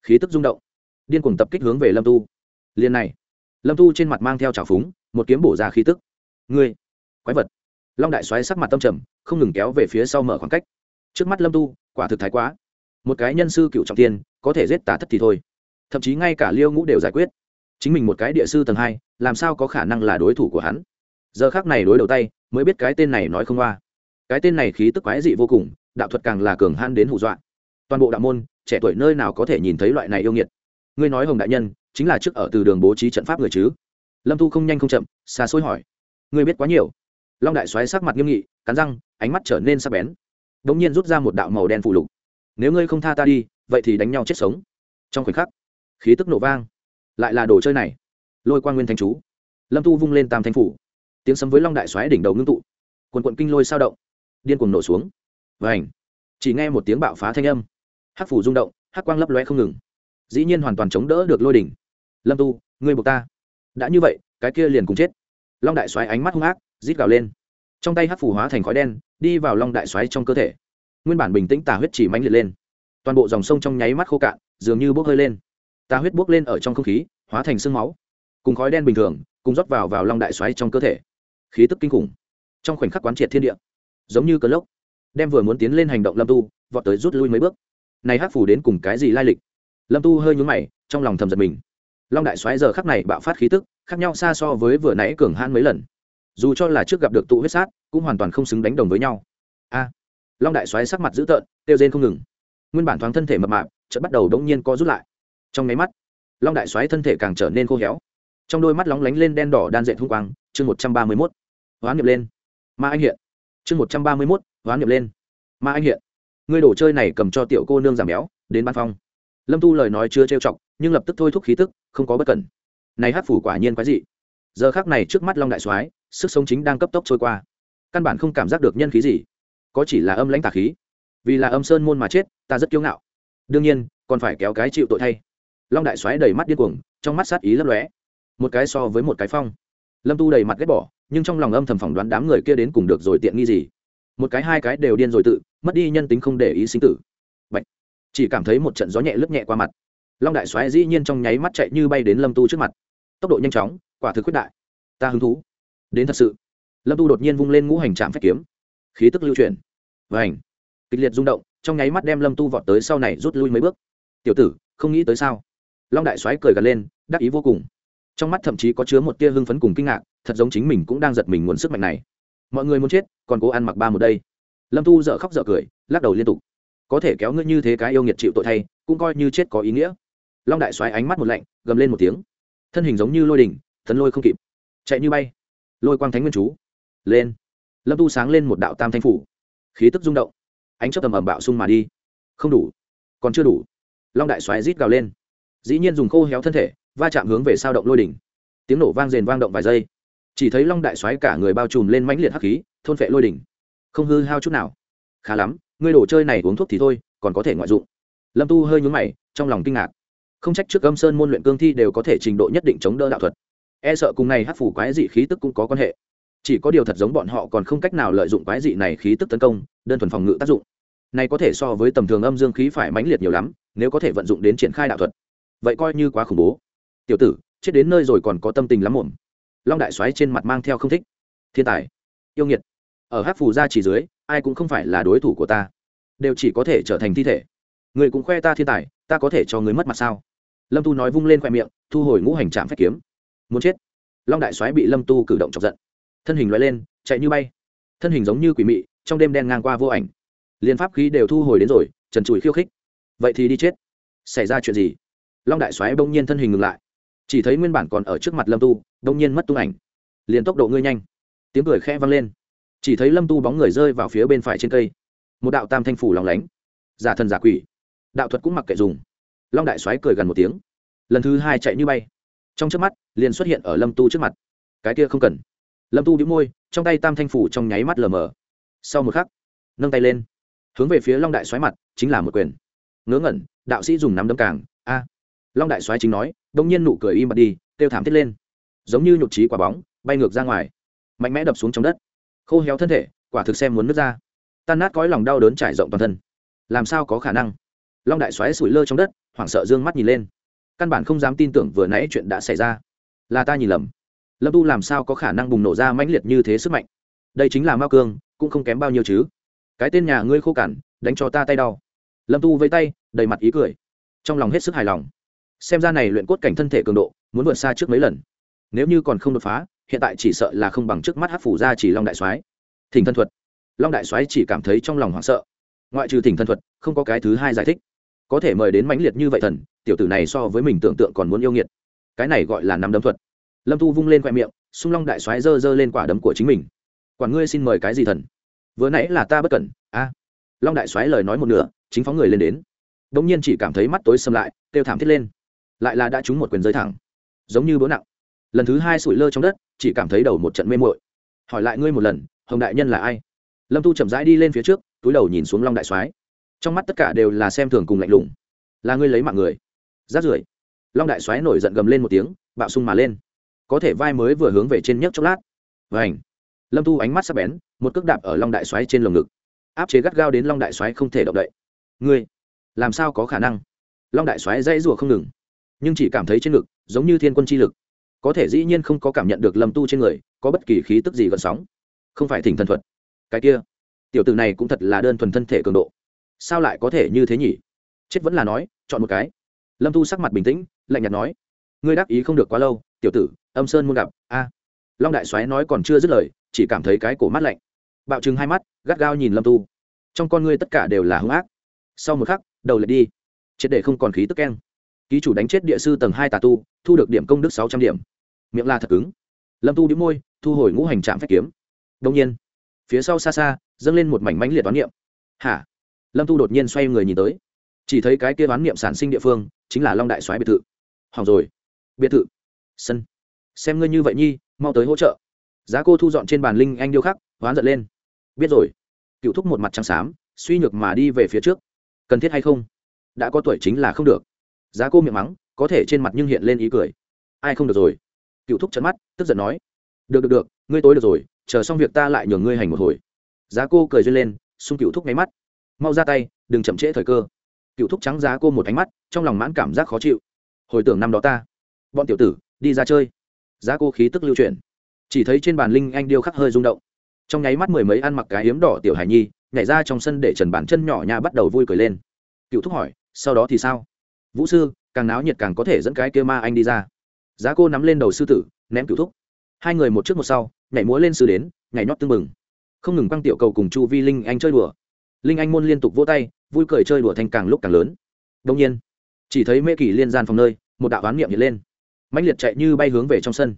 Khí tức rung động, điên cuồng tập kích hướng về lâm tu. Liền này, lâm tu trên mặt mang theo trào phúng, một kiếm bổ ra khí tức. Ngươi, quái vật. Long đại xoáy sắc mặt tâm trầm, không ngừng kéo về phía sau mở khoảng cách. Trước mắt lâm tu, quả thực thái quá. Một cái nhân sư cựu trọng tiên, có thể giết tả thất thì thôi thậm chí ngay cả liêu ngũ đều giải quyết. Chính mình một cái địa sư tầng hai, làm sao có khả năng là đối thủ của hắn? Giờ khác này đối đầu tay, mới biết cái tên này nói không qua. Cái tên này khí tức quái dị vô cùng, đạo thuật càng là cường han đến hù dọa. Toàn bộ đạo môn, trẻ tuổi nơi nào có thể nhìn thấy loại này yêu nghiệt? Ngươi nói hồng đại nhân, chính là trước ở từ đường bố trí trận pháp người chứ? Lâm thu không nhanh không chậm, xa xôi hỏi. Ngươi biết quá nhiều. Long đại xoáy sắc mặt nghiêm nghị, cắn răng, ánh mắt trở nên sắc bén. Đ ỗ n g nhiên rút ra một đạo màu đen phụ lục. Nếu ngươi không tha ta đi, vậy thì đánh nhau chết sống. Trong khoảnh khắc khí tức nổ vang. Lại là đồ chơi này. Lôi quan nguyên thanh chú. Lâm tu vung lên tam thanh phủ. Tiếng sấm với long đại xoáy đỉnh đầu ngưng tụ. Quần quận kinh lôi sao động. Điên cuồng nổ xuống. Và ảnh chỉ nghe một tiếng bạo phá thanh âm. Hắc phủ rung động, hắc quang lấp loe không ngừng. Dĩ nhiên hoàn toàn chống đỡ được lôi đỉnh. Lâm tu, ngươi buộc ta. Đã như vậy, cái kia liền cùng chết. Long đại xoáy ánh mắt hung ác, rít gào lên. Trong tay hắc phủ hóa thành khói đen, đi vào long đại xoáy trong cơ thể. Nguyên bản bình tĩnh tả huyết chỉ mãnh liệt lên. Toàn bộ dòng sông trong nháy mắt khô cạn, dường như bốc hơi lên. Ta huyết bốc lên ở trong không khí, hóa thành sương máu, cùng khói đen bình thường, cùng rót vào vào long đại xoáy trong cơ thể. Khí tức kinh khủng. Trong khoảnh khắc quán triệt thiên địa, giống như cơn lốc, đem vừa muốn tiến lên hành động lâm tu, vọt tới rút lui mấy bước. Này hắc phủ đến cùng cái gì lai lịch? Lâm tu hơi nhúng mày, trong lòng thầm giật mình. Long đại xoáy giờ khắc này bạo phát khí tức, khác nhau xa so với vừa nãy cường hãn mấy lần. Dù cho là trước gặp được tụ huyết sát, cũng hoàn toàn không xứng đánh đồng với nhau. A! Long đại xoáy sắc mặt dữ tợn tiêu rên không ngừng. Nguyên bản thoáng thân thể mập mạp, chợt bắt đầu đống nhiên co rút lại trong máy mắt, long đại xoáy thân thể càng trở nên khô héo. Trong đôi mắt lóng lánh lên đen đỏ đan dệt hung quang, chương một trăm ba mươi mốt, hoán nhập lên. Ma anh hiện. Chương một trăm ba mươi mốt, hoán nhập lên. Ma anh hiện. Ngươi đồ chơi này cầm cho tiểu cô nương giảm béo, đến ban phong. Lâm tu lời nói chưa trêu chọc, nhưng lập tức thôi thúc khí tức, không có bất cẩn. Này hát phủ quả nhiên quái dị. Giờ khác này trước mắt long đại soái, sức sống chính đang cấp tốc trôi qua. Căn bản không cảm giác được nhân khí gì. Có chỉ là âm lãnh tà khí. Vì là âm sơn môn mà chết, ta rất kiêu ngạo. Đương nhiên, còn phải kéo cái chịu tội thay long đại Xoáy đầy mắt điên cuồng, trong mắt sát ý lấp lóe. Một cái so với một cái phong. Lâm tu đầy mặt ghét bỏ, nhưng trong lòng âm thầm phỏng đoán đám người kia đến cùng được rồi tiện nghi gì. Một cái hai cái đều điên rồi tự, mất đi nhân tính không để ý sinh tử. Bạch. chỉ cảm thấy một trận gió nhẹ lướt nhẹ qua mặt. Long đại xoáy dĩ nhiên trong nháy mắt chạy như bay đến lâm tu trước mặt. Tốc độ nhanh chóng, quả thực quyết đại. Ta hứng thú. Đến thật sự. Lâm tu đột nhiên vung lên ngũ hành trạm phép kiếm. Khí tức lưu chuyển. Và ảnh kịch liệt rung động, trong nháy mắt đem lâm tu vọt tới sau này rút lui mấy bước. Tiểu tử, không nghĩ tới sao? Long đại Soái cười gật lên, đắc ý vô cùng. Trong mắt thậm chí có chứa một tia hưng phấn cùng kinh ngạc, thật giống chính mình cũng đang giật mình nguồn sức mạnh này. Mọi người muốn chết, còn cố ăn mặc ba một đây. Lâm Thu dợ khóc dợ cười, lắc đầu liên tục. Có thể kéo ngươi như thế cái yêu nghiệt chịu tội thay, cũng coi như chết có ý nghĩa. Long đại xoáy ánh mắt một lạnh, gầm lên một tiếng. Thân hình giống như lôi đỉnh tấn lôi không kịp. Chạy như bay. Lôi quang thánh nguyên chú. Lên. Lâm tu sáng lên một đạo tam thanh phủ. Khí tức rung động. Ánh chớp tầm ầm bạo sung mà đi. Không đủ. Còn chưa đủ. Long đại xoáy rít gào lên dĩ nhiên dùng khô héo thân thể, va chạm hướng về sao động lôi đỉnh. Tiếng nổ vang rền vang động vài giây. Chỉ thấy long đại xoáy cả người bao trùm lên mãnh liệt hắc khí, thôn phệ lôi đỉnh. Không hư hao chút nào. Khá lắm, ngươi đồ chơi này uống thuốc thì thôi, còn có thể ngoại dụng. Lâm tu hơi nhún mày, trong lòng kinh ngạc. Không trách trước âm sơn môn luyện cương thi đều có thể trình độ nhất định chống đỡ đạo thuật. E sợ cùng này hát phủ quái dị khí tức cũng có quan hệ. Chỉ có điều thật giống bọn họ còn không cách nào lợi dụng quái dị này khí tức tấn công, đơn thuần phòng ngự tác dụng. Này có thể so với tầm thường âm dương khí phải mãnh liệt nhiều lắm, nếu có thể vận dụng đến triển khai đạo thuật vậy coi như quá khủng bố. Tiểu tử, chết đến nơi rồi còn có tâm tình lắm muộn. Long đại xoáy trên mặt mang theo không thích. Thiên tài, yêu nghiệt. Ở hát phù gia chỉ dưới, ai cũng không phải là đối thủ của ta. Đều chỉ có thể trở thành thi thể. Người cũng khoe ta thiên tài, ta có thể cho người mất mặt sao? Lâm tu nói vung lên khoe miệng, thu hồi ngũ hành trạm phép kiếm. Muốn chết. Long đại soái bị lâm tu cử động chọc giận. Thân hình loại lên, chạy như bay. Thân hình giống như quỷ mị, trong đêm đen ngang qua vô ảnh. Liên pháp khí đều thu hồi đến rồi, trần trụi khiêu khích. Vậy thì đi chết. Xảy ra chuyện gì? Long đại soái bỗng nhiên thân hình ngừng lại. Chỉ thấy nguyên bản còn ở trước mặt lâm tu, bỗng nhiên mất tung ảnh. Liền tốc độ ngươi nhanh. Tiếng cười khẽ vang lên. Chỉ thấy lâm tu bóng người rơi vào phía bên phải trên cây. Một đạo tam thanh phủ lòng lánh. Giả thần giả quỷ. Đạo thuật cũng mặc kệ dùng. Long đại soái cười gần một tiếng. Lần thứ hai chạy như bay. Trong trước mắt, liền xuất hiện ở lâm tu trước mặt. Cái kia không cần. Lâm tu đĩu môi, trong tay tam thanh phủ trong nháy mắt lờ mờ. Sau một khắc, nâng tay lên. Hướng về phía long đại xoáy mặt, chính là một quyền. Ngớ ngẩn, đạo sĩ dùng nắm đấm càng. A long đại xoáy chính nói, đông nhiên nụ cười im bặt đi, kêu thảm thiết lên. Giống như nhục trí quả bóng, bay ngược ra ngoài. Mạnh mẽ đập xuống trong đất. Khô héo thân thể, quả thực xem muốn nứt ra. Tan nát cõi lòng đau đớn trải rộng toàn thân. Làm sao có khả năng? Long đại xoáy sủi lơ trong đất, hoảng sợ d ư ơ n g mắt nhìn lên. Căn bản không dám tin tưởng vừa nãy chuyện đã xảy ra. Là ta nhìn lầm. Lâm tu làm sao có khả năng bùng nổ ra mãnh liệt như thế sức mạnh? Đây chính là mao cương, cũng không kém bao nhiêu chứ. Cái tên nhà ngươi khô cằn, đánh cho ta tay đau. Lâm tu vây tay, đầy mặt ý cười. Trong lòng hết sức hài lòng xem ra này luyện cốt cảnh thân thể cường độ, muốn vượt xa trước mấy lần. Nếu như còn không đột phá, hiện tại chỉ sợ là không bằng trước mắt hát phủ ra chỉ long đại soái. Thỉnh thân thuật. Long đại soái chỉ cảm thấy trong lòng hoảng sợ. Ngoại trừ thỉnh thân thuật, không có cái thứ hai giải thích. Có thể mời đến mãnh liệt như vậy thần, tiểu tử này so với mình tưởng tượng còn muốn yêu nghiệt. Cái này gọi là nắm đấm thuật. Lâm thu vung lên khoe miệng, xung long đại soái giơ giơ lên quả đấm của chính mình. Quản ngươi xin mời cái gì thần? Vừa nãy là ta bất cẩn, a. Long đại soái lời nói một nửa, chính phóng người lên đến. Đ ỗ n g nhiên chỉ cảm thấy mắt tối xâm lại, kêu thảm thiết lên lại là đã trúng một quyền rơi thẳng. Giống như bố nặng. Lần thứ hai sủi lơ trong đất, chỉ cảm thấy đầu một trận mê mội hỏi lại ngươi một lần, hồng đại nhân là ai? Lâm tu chậm rãi đi lên phía trước, túi đầu nhìn xuống long đại soái. Trong mắt tất cả đều là xem thường cùng lạnh lùng. Là ngươi lấy mạng người. Rát rưởi. Long đại soái nổi giận gầm lên một tiếng, bạo sung mà lên. Có thể vai mới vừa hướng về trên nhấc chốc lát. Và ảnh lâm tu ánh mắt sắc bén, một cước đạp ở long đại soái trên lồng ngực. Áp chế gắt gao đến long đại soái không thể động đậy. Ngươi, làm sao có khả năng? Long đại soái dãy rủa không ngừng nhưng chỉ cảm thấy trên ngực giống như thiên quân chi lực. Có thể dĩ nhiên không có cảm nhận được lâm tu trên người, có bất kỳ khí tức gì gần sóng. Không phải thỉnh thần thuật. Cái kia, tiểu tử này cũng thật là đơn thuần thân thể cường độ. Sao lại có thể như thế nhỉ? Chết vẫn là nói, chọn một cái. Lâm tu sắc mặt bình tĩnh, lạnh nhạt nói, ngươi đáp ý không được quá lâu, tiểu tử, âm sơn muốn gặp, a. Long đại soái nói còn chưa dứt lời, chỉ cảm thấy cái cổ mắt lạnh. Bạo chứng hai mắt, gắt gao nhìn lâm tu. Trong con ngươi tất cả đều là hung ác. Sau một khắc, đầu lại đi. Triệt để không còn khí tức keng ký chủ đánh chết địa sư tầng hai tà tu, thu được điểm công đức sáu trăm điểm. Miệng la thật cứng. Lâm tu đĩu môi, thu hồi ngũ hành trạm phép kiếm. Đông nhiên, phía sau xa xa, dâng lên một mảnh mánh liệt toán niệm. Hả? Lâm tu đột nhiên xoay người nhìn tới. Chỉ thấy cái kia toán niệm sản sinh địa phương, chính là long đại soái biệt thự. Hỏng rồi. Biệt thự. Sân. Xem ngươi như vậy nhi, mau tới hỗ trợ. Giá cô thu dọn trên bàn linh anh điêu khắc, hoán giận lên. Biết rồi. Cựu thúc một mặt trắng xám, suy nhược mà đi về phía trước. Cần thiết hay không? Đã có tuổi chính là không được giá cô miệng mắng, có thể trên mặt nhưng hiện lên ý cười. Ai không được rồi? Cựu thúc chấn mắt, tức giận nói. Được được được, ngươi tối được rồi, chờ xong việc ta lại nhường ngươi hành một hồi. Giá cô cười duyên lên, xung cựu thúc nháy mắt. Mau ra tay, đừng chậm trễ thời cơ. Cựu thúc trắng giá cô một ánh mắt, trong lòng mãn cảm giác khó chịu. Hồi tưởng năm đó ta, bọn tiểu tử, đi ra chơi. Giá cô khí tức lưu chuyển. Chỉ thấy trên bàn linh anh điêu khắc hơi rung động. Trong nháy mắt mười mấy ăn mặc cái hiếm đỏ tiểu hải nhi, nhảy ra trong sân để trần bàn chân nhỏ nha bắt đầu vui cười lên. Cựu thúc hỏi, sau đó thì sao? Vũ sư càng náo nhiệt càng có thể dẫn cái kia ma anh đi ra giá cô nắm lên đầu sư tử ném cựu thúc hai người một trước một sau nhảy múa lên sư đến nhảy nhót tưng bừng không ngừng quăng tiểu cầu cùng chu vi linh anh chơi đùa linh anh môn liên tục vỗ tay vui cười chơi đùa thành càng lúc càng lớn đông nhiên chỉ thấy mê kỳ liên gian phòng nơi một đạo oán niệm hiện lên mãnh liệt chạy như bay hướng về trong sân